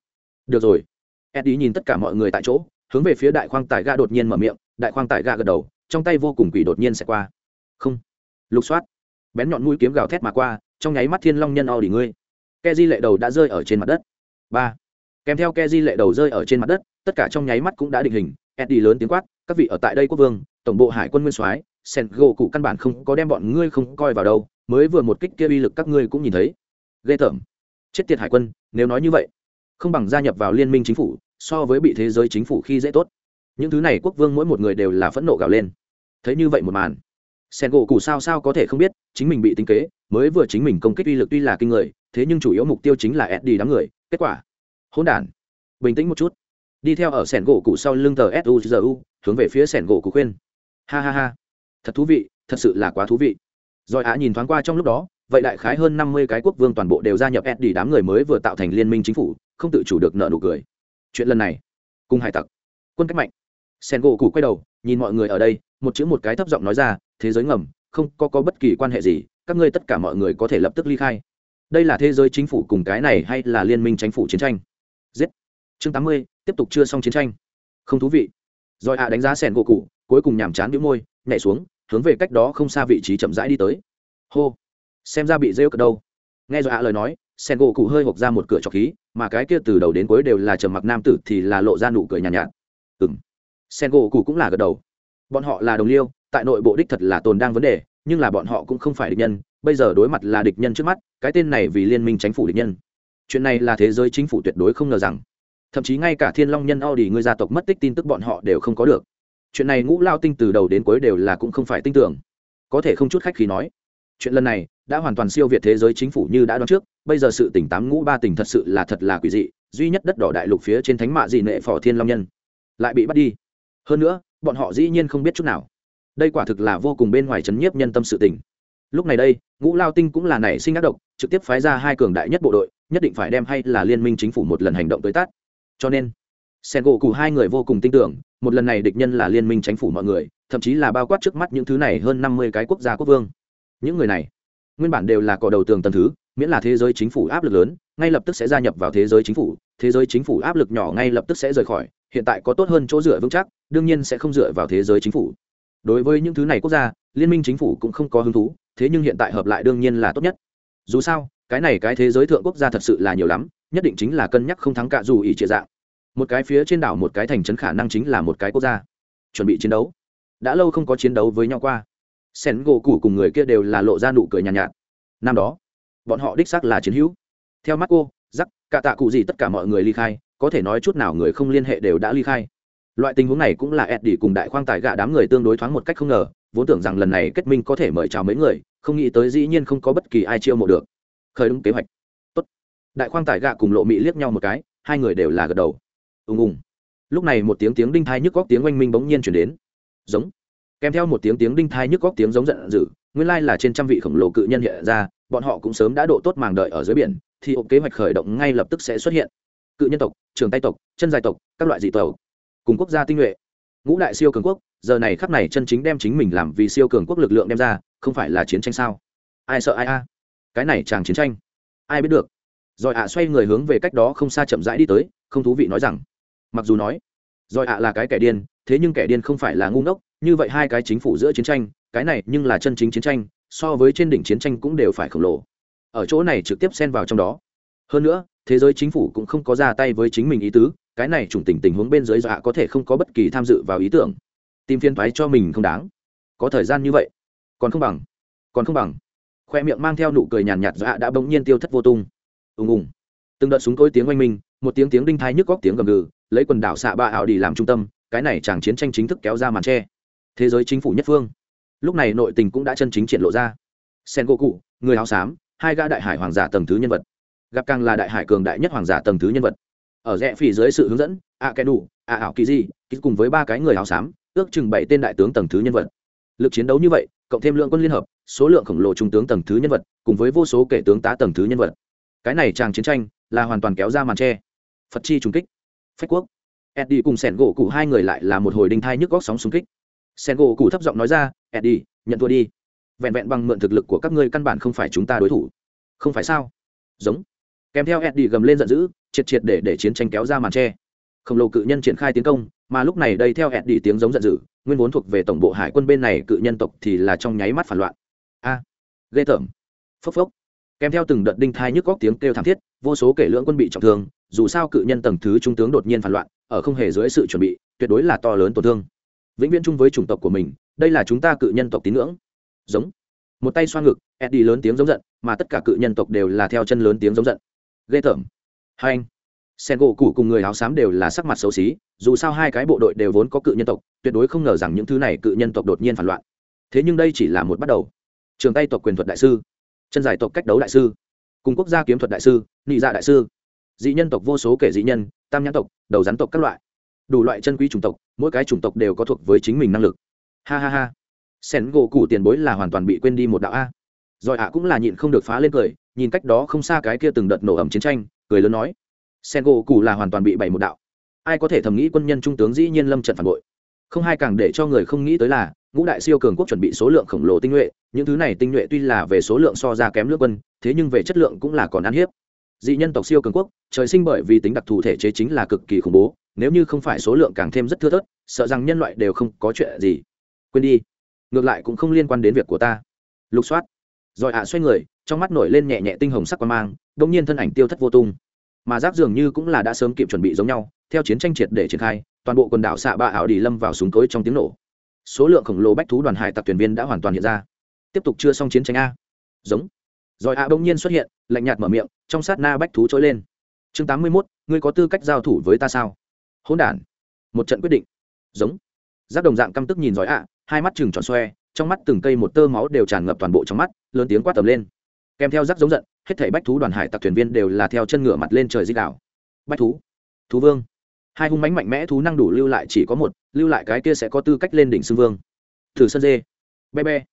được rồi. Eddie nhìn tất cả mọi người tại chỗ, hướng về phía đại khoang tại gà đột nhiên mở miệng, đại khoang tại gà gật đầu, trong tay vô cùng quỷ đột nhiên sẽ qua. Không. Lục soát bén nhọn mũi kiếm gào thét mà qua, trong nháy mắt thiên long nhân o đỉ ngươi. Ke di lệ đầu đã rơi ở trên mặt đất. Ba. Kèm theo ke di lệ đầu rơi ở trên mặt đất, tất cả trong nháy mắt cũng đã định hình. Eddie lớn tiếng quát, các vị ở tại đây quốc vương, tổng bộ hải quân nguyên soái, sen gỗ cụ căn bản không có đem bọn ngươi không coi vào đâu, mới vừa một kích kia uy lực các ngươi cũng nhìn thấy. Ghê tởm. Chết tiệt hải quân, nếu nói như vậy, không bằng gia nhập vào liên minh chính phủ, so với bị thế giới chính phủ khi dễ tốt. Những thứ này quốc vương mỗi một người đều là phẫn nộ gào lên. Thấy như vậy một màn sen gỗ cụ sao sao có thể không biết, chính mình bị tính kế, mới vừa chính mình công kích uy lực tuy là kinh người, thế nhưng chủ yếu mục tiêu chính là ed đi đám người, kết quả. Hỗn đản. Bình tĩnh một chút. Đi theo ở sẻn gỗ cụ sau lưng tờ suzu hướng về phía sẻn gỗ cụ khuyên. Ha ha ha. Thật thú vị, thật sự là quá thú vị. Rồi á nhìn thoáng qua trong lúc đó, vậy đại khái hơn năm mươi cái quốc vương toàn bộ đều gia nhập Eddie đám người mới vừa tạo thành liên minh chính phủ, không tự chủ được nợ nụ cười. Chuyện lần này, cùng hải tặc. Quân cách mạnh. Sen gỗ cụ quay đầu, nhìn mọi người ở đây, một chữ một cái thấp giọng nói ra thế giới ngầm không có, có bất kỳ quan hệ gì các ngươi tất cả mọi người có thể lập tức ly khai. Đây là thế giới chính phủ cùng cái này hay là liên minh chính phủ chiến tranh? Giết. Chương tám mươi tiếp tục chưa xong chiến tranh. Không thú vị. Rồi ạ đánh giá sẻn gỗ cụ cuối cùng nhàm chán đĩu môi nhảy xuống hướng về cách đó không xa vị trí chậm rãi đi tới. Hô. Xem ra bị rêu cật đâu. Nghe rồi ạ lời nói sen gỗ cụ hơi hộp ra một cửa trọc khí mà cái kia từ đầu đến cuối đều là trầm mặc nam tử thì là lộ ra nụ cười nhàn nhạt, nhạt ừng sen gỗ cụ cũng là gật đầu. Bọn họ là đồng liêu tại nội bộ đích thật là tồn đang vấn đề, nhưng là bọn họ cũng không phải địch nhân, bây giờ đối mặt là địch nhân trước mắt, cái tên này vì liên minh chính phủ địch nhân. Chuyện này là thế giới chính phủ tuyệt đối không ngờ rằng, thậm chí ngay cả thiên long nhân Audi người gia tộc mất tích tin tức bọn họ đều không có được. Chuyện này ngũ lao tinh từ đầu đến cuối đều là cũng không phải tin tưởng. Có thể không chút khách khí nói, chuyện lần này đã hoàn toàn siêu việt thế giới chính phủ như đã đoán trước, bây giờ sự tỉnh tám ngũ ba tỉnh thật sự là thật là quỷ dị, duy nhất đất đỏ đại lục phía trên thánh mạ dị nệ phò thiên long nhân lại bị bắt đi. Hơn nữa, bọn họ dĩ nhiên không biết chút nào đây quả thực là vô cùng bên ngoài chấn nhiếp nhân tâm sự tình. Lúc này đây, ngũ lao tinh cũng là nảy sinh ác độc, trực tiếp phái ra hai cường đại nhất bộ đội, nhất định phải đem hay là liên minh chính phủ một lần hành động tới tát. Cho nên, sen gỗ cụ hai người vô cùng tin tưởng, một lần này địch nhân là liên minh chính phủ mọi người, thậm chí là bao quát trước mắt những thứ này hơn năm mươi cái quốc gia quốc vương. Những người này, nguyên bản đều là cỏ đầu tường tầng thứ, miễn là thế giới chính phủ áp lực lớn, ngay lập tức sẽ gia nhập vào thế giới chính phủ, thế giới chính phủ áp lực nhỏ ngay lập tức sẽ rời khỏi, hiện tại có tốt hơn chỗ dựa vững chắc, đương nhiên sẽ không dựa vào thế giới chính phủ đối với những thứ này quốc gia liên minh chính phủ cũng không có hứng thú thế nhưng hiện tại hợp lại đương nhiên là tốt nhất. Dù sao cái này cái thế giới thượng quốc gia thật sự là nhiều lắm nhất định chính là cân nhắc không thắng cả dù ý trịa dạng. Một cái phía trên đảo một cái thành trấn khả năng chính là một cái quốc gia. Chuẩn bị chiến đấu. Đã lâu không có chiến đấu với nhau qua. Sen gỗ củ cùng người kia đều là lộ ra nụ cười nhàn nhạt, nhạt. Năm đó bọn họ đích xác là chiến hữu. Theo mắt cô giắc cả tạ cụ gì tất cả mọi người ly khai có thể nói chút nào người không liên hệ đều đã ly khai loại tình huống này cũng là eddie đi cùng đại khoang tài gạ đám người tương đối thoáng một cách không ngờ, vốn tưởng rằng lần này kết minh có thể mời chào mấy người, không nghĩ tới dĩ nhiên không có bất kỳ ai chiêu mộ được. Khởi đúng kế hoạch. Tốt. đại khoang tài gạ cùng lộ mị liếc nhau một cái, hai người đều là gật đầu. Ùng ùng. Lúc này một tiếng tiếng đinh thai nhức góc tiếng oanh minh bỗng nhiên chuyển đến. Giống. Kèm theo một tiếng tiếng đinh thai nhức góc tiếng giống giận dữ, nguyên lai là trên trăm vị khổng lồ cự nhân hiện ra, bọn họ cũng sớm đã độ tốt màng đợi ở dưới biển, thì kế hoạch khởi động ngay lập tức sẽ xuất hiện. Cự nhân tộc, trường tay tộc, chân dài tộc, các loại dị tộc cùng quốc gia tinh nhuệ. Ngũ đại siêu cường quốc, giờ này khắp này chân chính đem chính mình làm vì siêu cường quốc lực lượng đem ra, không phải là chiến tranh sao? Ai sợ ai a? Cái này chàng chiến tranh. Ai biết được? Rồi ạ xoay người hướng về cách đó không xa chậm rãi đi tới, không thú vị nói rằng, mặc dù nói, rồi ạ là cái kẻ điên, thế nhưng kẻ điên không phải là ngu ngốc, như vậy hai cái chính phủ giữa chiến tranh, cái này nhưng là chân chính chiến tranh, so với trên đỉnh chiến tranh cũng đều phải khổng lồ. Ở chỗ này trực tiếp xen vào trong đó. Hơn nữa, thế giới chính phủ cũng không có ra tay với chính mình ý tứ cái này chủng tình tình huống bên dưới dọa có thể không có bất kỳ tham dự vào ý tưởng. Tìm phiên thoái cho mình không đáng. Có thời gian như vậy. Còn không bằng. Còn không bằng. Khoe miệng mang theo nụ cười nhàn nhạt dọa đã bỗng nhiên tiêu thất vô tung. Ùng ùng. Từng đợt súng cối tiếng oanh minh, một tiếng tiếng đinh thai nhức góc tiếng gầm gừ, lấy quần đảo xạ ba ảo đi làm trung tâm, cái này chẳng chiến tranh chính thức kéo ra màn tre. Thế giới chính phủ nhất phương. Lúc này nội tình cũng đã chân chính triển lộ ra. Sen gỗ cụ người áo xám, hai gã đại hải hoàng giả tầng thứ nhân vật. Gặp càng là đại hải cường đại nhất hoàng giả tầng thứ nhân vật ở rẽ phỉ dưới sự hướng dẫn, ạ kẻ đủ, ạ ảo kỳ di cùng với ba cái người áo xám, ước chừng bảy tên đại tướng tầng thứ nhân vật. Lực chiến đấu như vậy, cộng thêm lượng quân liên hợp, số lượng khổng lồ trung tướng tầng thứ nhân vật, cùng với vô số kể tướng tá tầng thứ nhân vật. Cái này tràng chiến tranh, là hoàn toàn kéo ra màn tre. Phật chi trùng kích. Phách quốc. Eddie cùng sẻn gỗ cụ hai người lại là một hồi đinh thai nhức góc sóng xung kích. Sẻn gỗ cụ thấp giọng nói ra, eddie, nhận thua đi. Vẹn vẹn bằng mượn thực lực của các ngươi căn bản không phải chúng ta đối thủ. Không phải sao? Giống. Kèm theo eddie gầm lên giận dữ triệt triệt để để chiến tranh kéo ra màn tre. Khổng lồ cự nhân triển khai tiến công mà lúc này đây theo eddie tiếng giống giận dữ nguyên vốn thuộc về tổng bộ hải quân bên này cự nhân tộc thì là trong nháy mắt phản loạn. A à, ghê tởm. Phốc phốc. Kèm theo từng đợt đinh thai nhức góc tiếng kêu thảm thiết vô số kể lưỡng quân bị trọng thương dù sao cự nhân tầng thứ trung tướng đột nhiên phản loạn ở không hề dưới sự chuẩn bị tuyệt đối là to lớn tổn thương. Vĩnh viễn chung với chủng tộc của mình đây là chúng ta cự nhân tộc tín ngưỡng. Giống. Một tay xoa ngực eddie lớn tiếng giống giận mà tất cả cự nhân tộc đều là theo chân lớn tiếng giống giận. Ghê tởm hai anh. Sen gỗ cụ cùng người áo xám đều là sắc mặt xấu xí, dù sao hai cái bộ đội đều vốn có cự nhân tộc, tuyệt đối không ngờ rằng những thứ này cự nhân tộc đột nhiên phản loạn. Thế nhưng đây chỉ là một bắt đầu. Trường tay tộc quyền thuật đại sư, chân giải tộc cách đấu đại sư, cùng quốc gia kiếm thuật đại sư, nị dạ đại sư. Dị nhân tộc vô số kể dị nhân, tam nhãn tộc, đầu rắn tộc các loại. Đủ loại chân quý chủng tộc, mỗi cái chủng tộc đều có thuộc với chính mình năng lực. Ha ha ha. Sen gỗ củ tiền bối là hoàn toàn bị quên đi một đạo a. Rồi ạ cũng là nhịn không được phá lên cười, nhìn cách đó không xa cái kia từng đợt nổ ẩm chiến tranh cười lớn nói sen gỗ củ là hoàn toàn bị bày một đạo. Ai có thể thầm nghĩ quân nhân trung tướng dĩ nhiên lâm trận phản bội? Không hai càng để cho người không nghĩ tới là, ngũ đại siêu cường quốc chuẩn bị số lượng khổng lồ tinh nhuệ, những thứ này tinh nhuệ tuy là về số lượng so ra kém nước quân, thế nhưng về chất lượng cũng là còn ăn hiếp. Dị nhân tộc siêu cường quốc, trời sinh bởi vì tính đặc thù thể chế chính là cực kỳ khủng bố, nếu như không phải số lượng càng thêm rất thưa thớt, sợ rằng nhân loại đều không có chuyện gì. Quên đi. Ngược lại cũng không liên quan đến việc của ta. Lục soát. Rồi ạ xoay người, trong mắt nổi lên nhẹ nhẹ tinh hồng sắc quan mang đông nhiên thân ảnh tiêu thất vô tung mà giáp dường như cũng là đã sớm kịp chuẩn bị giống nhau, theo chiến tranh triệt để triển khai, toàn bộ quần đảo xạ ba ảo đi lâm vào súng cối trong tiếng nổ. Số lượng khổng lồ bách thú đoàn hải tặc thuyền viên đã hoàn toàn hiện ra. Tiếp tục chưa xong chiến tranh a. Giống. Rồi a bỗng nhiên xuất hiện, lạnh nhạt mở miệng, trong sát na bách thú trỗi lên. Chương tám mươi mốt, ngươi có tư cách giao thủ với ta sao? Hỗn đản. Một trận quyết định. Giống. Giáp đồng dạng căm tức nhìn giỏi a, hai mắt chừng tròn xoe, trong mắt từng cây một tơ máu đều tràn ngập toàn bộ trong mắt, lớn tiếng quát tầm lên. Kèm theo giáp giống giận hết thảy bách thú đoàn hải tặc thuyền viên đều là theo chân ngựa mặt lên trời di đảo. Bách thú thú vương. Hai hung mãnh mạnh mẽ thú năng đủ lưu lại chỉ có một, lưu lại cái kia sẽ có tư cách lên đỉnh xưng vương. Thử sơn dê. Be be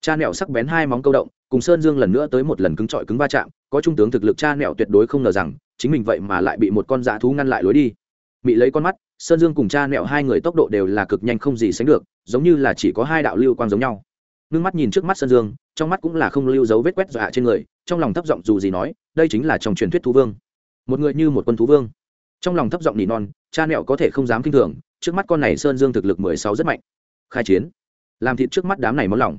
cha nẹo sắc bén hai móng câu động, cùng sơn dương lần nữa tới một lần cứng trọi cứng va chạm, có trung tướng thực lực cha nẹo tuyệt đối không ngờ rằng, chính mình vậy mà lại bị một con dã thú ngăn lại lối đi. Bị lấy con mắt, sơn dương cùng cha nẹo hai người tốc độ đều là cực nhanh không gì sánh được, giống như là chỉ có hai đạo lưu quang giống nhau. Nương mắt nhìn trước mắt sơn dương trong mắt cũng là không lưu dấu vết quét dọa trên người, trong lòng thấp giọng dù gì nói, đây chính là trong truyền thuyết thú vương. Một người như một quân thú vương. Trong lòng thấp giọng nỉ non, cha mẹo có thể không dám kinh thường, trước mắt con này sơn dương thực lực mười sáu rất mạnh. Khai chiến. Làm thịt trước mắt đám này món lòng.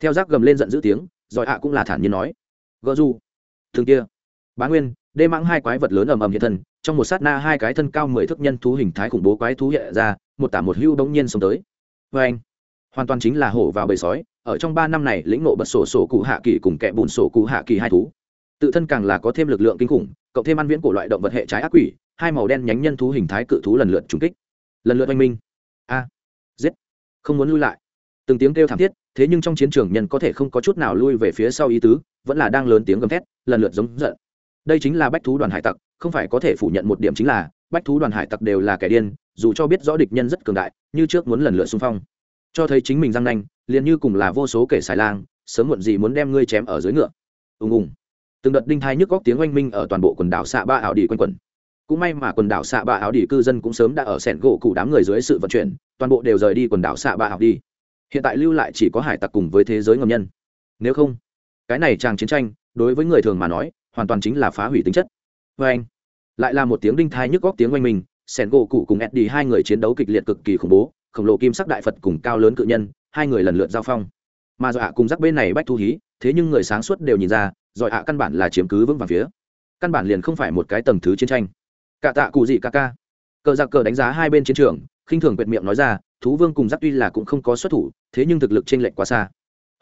Theo giác gầm lên giận dữ tiếng, giỏi ạ cũng là thản nhiên nói. Gợ du. Thường kia. Bá nguyên, đê mãng hai quái vật lớn ầm ầm hiện thân, trong một sát na hai cái thân cao mười thước nhân thú hình thái khủng bố quái thú hiện ra, một tả một hưu đống nhiên xông tới. Vê anh hoàn toàn chính là hổ vào bầy sói ở trong ba năm này lĩnh nộ bật sổ sổ cụ hạ kỳ cùng kẻ bùn sổ cụ hạ kỳ hai thú. Tự thân càng là có thêm lực lượng kinh khủng, cộng thêm ăn viễn của loại động vật hệ trái ác quỷ, hai màu đen nhánh nhân thú hình thái cự thú lần lượt trúng kích. Lần lượt oanh minh. A. Giết. Không muốn lui lại. Từng tiếng kêu thảm thiết, thế nhưng trong chiến trường nhân có thể không có chút nào lui về phía sau ý tứ, vẫn là đang lớn tiếng gầm thét, lần lượt giống giận. Đây chính là bách thú đoàn hải tặc, không phải có thể phủ nhận một điểm chính là, bách thú đoàn hải tặc đều là kẻ điên, dù cho biết rõ địch nhân rất cường đại, như trước muốn lần lượt xung phong. Cho thấy chính mình răng nanh liền như cùng là vô số kẻ xài lang sớm muộn gì muốn đem ngươi chém ở dưới ngựa. Ùng ùng. Từng đợt đinh thai nhức góc tiếng oanh minh ở toàn bộ quần đảo xạ ba ảo đi quanh quần cũng may mà quần đảo xạ ba ảo đi cư dân cũng sớm đã ở sẻn gỗ cụ đám người dưới sự vận chuyển toàn bộ đều rời đi quần đảo xạ ba ảo đi hiện tại lưu lại chỉ có hải tặc cùng với thế giới ngầm nhân. Nếu không cái này tràng chiến tranh đối với người thường mà nói hoàn toàn chính là phá hủy tính chất. Vê anh lại là một tiếng đinh thai nhức góc tiếng oanh minh, sẻn gỗ cụ cùng eddie hai người chiến đấu kịch liệt cực kỳ khủng bố khổng lồ kim sắc đại phật cùng cao lớn cự nhân hai người lần lượt giao phong. Mà dọa cùng rắc bên này bách thu hí, thế nhưng người sáng suốt đều nhìn ra, dọa ạ căn bản là chiếm cứ vững vàng phía. Căn bản liền không phải một cái tầng thứ chiến tranh. Cả tạ cụ dị ca ca. Cờ giặc cờ đánh giá hai bên chiến trường, khinh thường quyệt miệng nói ra, thú vương cùng giáp tuy là cũng không có xuất thủ, thế nhưng thực lực t r ê n lệch quá xa.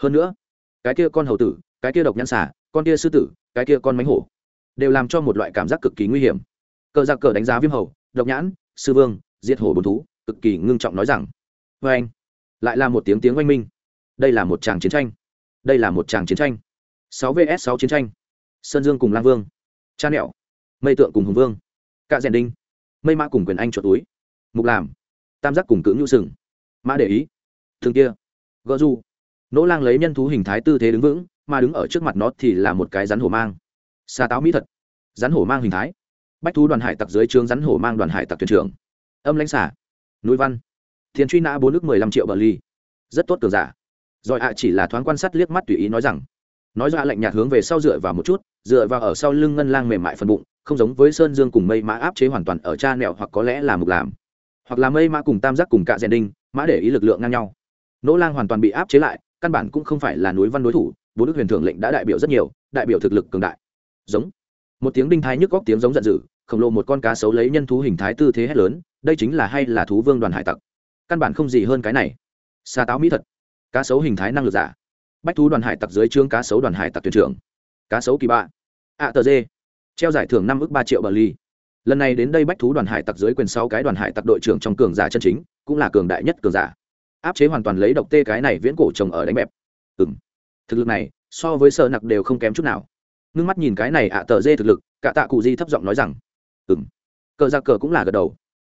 Hơn nữa, cái kia con hầu tử, cái kia độc nhãn xả con kia sư tử, cái kia con mánh hổ, đều làm cho một loại cảm giác cực kỳ nguy hiểm. Cờ giặc cờ đánh giá viêm hầu, độc nhãn, sư vương, diệt hổ bồn thú. Cực kỳ ngưng trọng nói rằng vê anh lại là một tiếng tiếng oanh minh. Đây là một tràng chiến tranh. Đây là một tràng chiến tranh. Sáu vs sáu chiến tranh. Sơn dương cùng lang vương. Cha nẹo. Mây tượng cùng hùng vương. Cạ rèn đinh. Mây mã cùng quyền anh chuột túi. Mục làm. Tam giác cùng cưỡng nhu sừng. Mã để ý. Thường kia. Gỡ du nỗ lang lấy nhân thú hình thái tư thế đứng vững, mà đứng ở trước mặt nó thì là một cái rắn hổ mang. Xa táo mỹ thật rắn hổ mang hình thái. Bách thú đoàn hải tặc dưới trướng rắn hổ mang đoàn hải tặc thuyền trưởng. Âm lãnh xả núi văn thiền truy nã bốn nước mười lăm triệu bờ ly. Rất tốt cường giả. Rồi ạ chỉ là thoáng quan sát liếc mắt tùy ý nói rằng, nói ra lạnh nhạt hướng về sau dựa vào một chút, dựa vào ở sau lưng ngân lang mềm mại phần bụng, không giống với sơn dương cùng mây mã áp chế hoàn toàn ở cha nẹo hoặc có lẽ là mục làm. Hoặc là mây mã cùng tam giác cùng cạ rèn đinh, mã để ý lực lượng ngang nhau. Nỗ lang hoàn toàn bị áp chế lại, căn bản cũng không phải là núi văn đối thủ bố đức huyền thưởng lệnh đã đại biểu rất nhiều, đại biểu thực lực cường đại. Giống. Một tiếng đinh thái nhức góc tiếng giống giận dữ, khổng lồ một con cá sấu lấy nhân thú hình thái tư thế hét lớn, đây chính là hay là thú vương đoàn hải tặc căn bản không gì hơn cái này. Xa táo mỹ thật cá sấu hình thái năng lực giả. Bách thú đoàn hải tặc dưới trương cá sấu đoàn hải tặc thuyền trưởng. Cá sấu kỳ bạ. Ạ tờ dê. Treo giải thưởng năm ước ba triệu bờ ly lần này đến đây bách thú đoàn hải tặc dưới quyền sáu cái đoàn hải tặc đội trưởng trong cường giả chân chính, cũng là cường đại nhất cường giả. Áp chế hoàn toàn lấy độc tê cái này viễn cổ trồng ở đánh bẹp. Ừng thực lực này, so với sợ nặc đều không kém chút nào. Ngưng mắt nhìn cái này ạ tờ dê thực lực, cả tạ cụ di thấp giọng nói rằng ừng cờ ra cờ cũng là gật đầu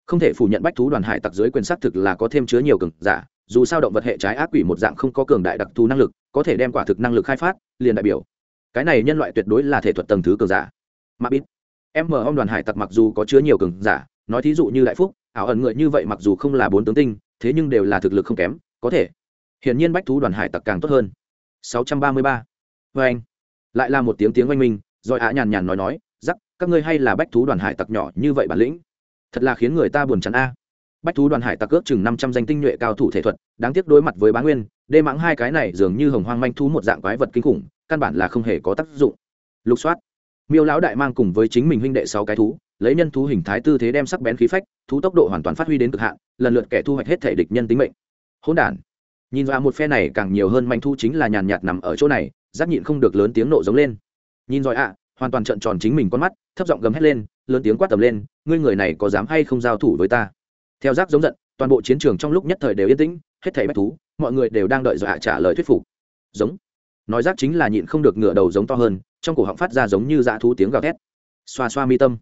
không thể phủ nhận bách thú đoàn hải tặc dưới quyền xác thực là có thêm chứa nhiều cường giả dù sao động vật hệ trái ác quỷ một dạng không có cường đại đặc thù năng lực có thể đem quả thực năng lực khai phát liền đại biểu. Cái này nhân loại tuyệt đối là thể thuật tầng thứ cường giả. Mà biết em mở ông đoàn hải tặc mặc dù có chứa nhiều cường giả nói thí dụ như đại phúc ảo ẩn ngựa như vậy mặc dù không là bốn tướng tinh thế nhưng đều là thực lực không kém có thể. Hiển nhiên bách thú đoàn hải tặc càng tốt hơn. 633. Và anh lại là một tiếng tiếng oanh minh rồi ạ nhàn nhàn nói nói rắc, các ngươi hay là bách thú đoàn hải tặc nhỏ như vậy bản lĩnh thật là khiến người ta buồn chán a. Bách thú đoàn hải tặc ước chừng năm trăm danh tinh nhuệ cao thủ thể thuật, đáng tiếc đối mặt với bá nguyên, đê mãng hai cái này dường như hồng hoang manh thú một dạng quái vật kinh khủng, căn bản là không hề có tác dụng. Lục soát. Miêu lão đại mang cùng với chính mình huynh đệ sáu cái thú, lấy nhân thú hình thái tư thế đem sắc bén khí phách, thú tốc độ hoàn toàn phát huy đến cực hạn, lần lượt kẻ thu hoạch hết thể địch nhân tính mệnh. Hỗn đản. Nhìn dọa một phe này càng nhiều hơn manh thu chính là nhàn nhạt nằm ở chỗ này giáp nhịn không được lớn tiếng nộ giống lên. Nhìn giỏi ạ, hoàn toàn trợn tròn chính mình con mắt, thấp giọng gầm hét lên lớn tiếng quát tầm lên, ngươi người này có dám hay không giao thủ với ta? Theo giác giống giận, toàn bộ chiến trường trong lúc nhất thời đều yên tĩnh, hết thảy bách thú, mọi người đều đang đợi dạ dọa trả lời thuyết phục. Giống. Nói giác chính là nhịn không được ngựa đầu giống to hơn, trong cổ họng phát ra giống như dã thú tiếng gào thét. Xoa xoa mi tâm.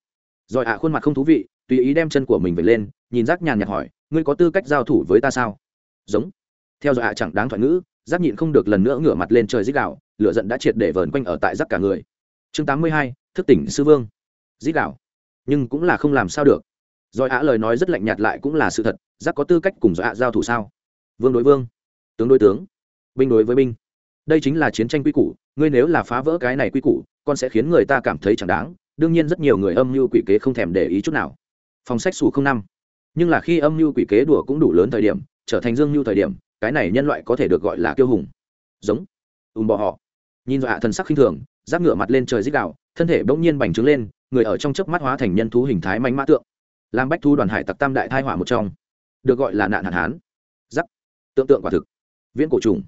Dạ Rồi ạ khuôn mặt không thú vị, tùy ý đem chân của mình về lên, nhìn giác nhàn nhạt hỏi, ngươi có tư cách giao thủ với ta sao? Giống. Theo dõi ạ chẳng đáng thoại ngữ giác nhịn không được lần nữa ngửa mặt lên trời dích đạo lửa giận đã triệt để vờn quanh ở tại giác cả người. Chương tám mươi hai, thức tỉnh sư vương. Dích đạo nhưng cũng là không làm sao được. Giỏi ạ lời nói rất lạnh nhạt lại cũng là sự thật, giác có tư cách cùng giỏi ạ giao thủ sao? Vương đối vương. Tướng đối tướng. Binh đối với binh. Đây chính là chiến tranh quy củ, ngươi nếu là phá vỡ cái này quy củ, con sẽ khiến người ta cảm thấy chẳng đáng, đương nhiên rất nhiều người âm mưu quỷ kế không thèm để ý chút nào. Phòng sách xù không năm. Nhưng là khi âm mưu quỷ kế đùa cũng đủ lớn thời điểm, trở thành dương mưu thời điểm, cái này nhân loại có thể được gọi là kiêu hùng. Giống. Ùm bỏ họ. Nhìn dọa thần sắc khinh thường giáp ngựa mặt lên trời dích đạo thân thể bỗng nhiên bành trướng lên, người ở trong chớp mắt hóa thành nhân thú hình thái mánh mã tượng. Làm bách thu đoàn hải tặc tam đại thai hỏa một trong. Được gọi là nạn hạn hán. Giáp. Tượng tượng quả thực. Viễn cổ trùng.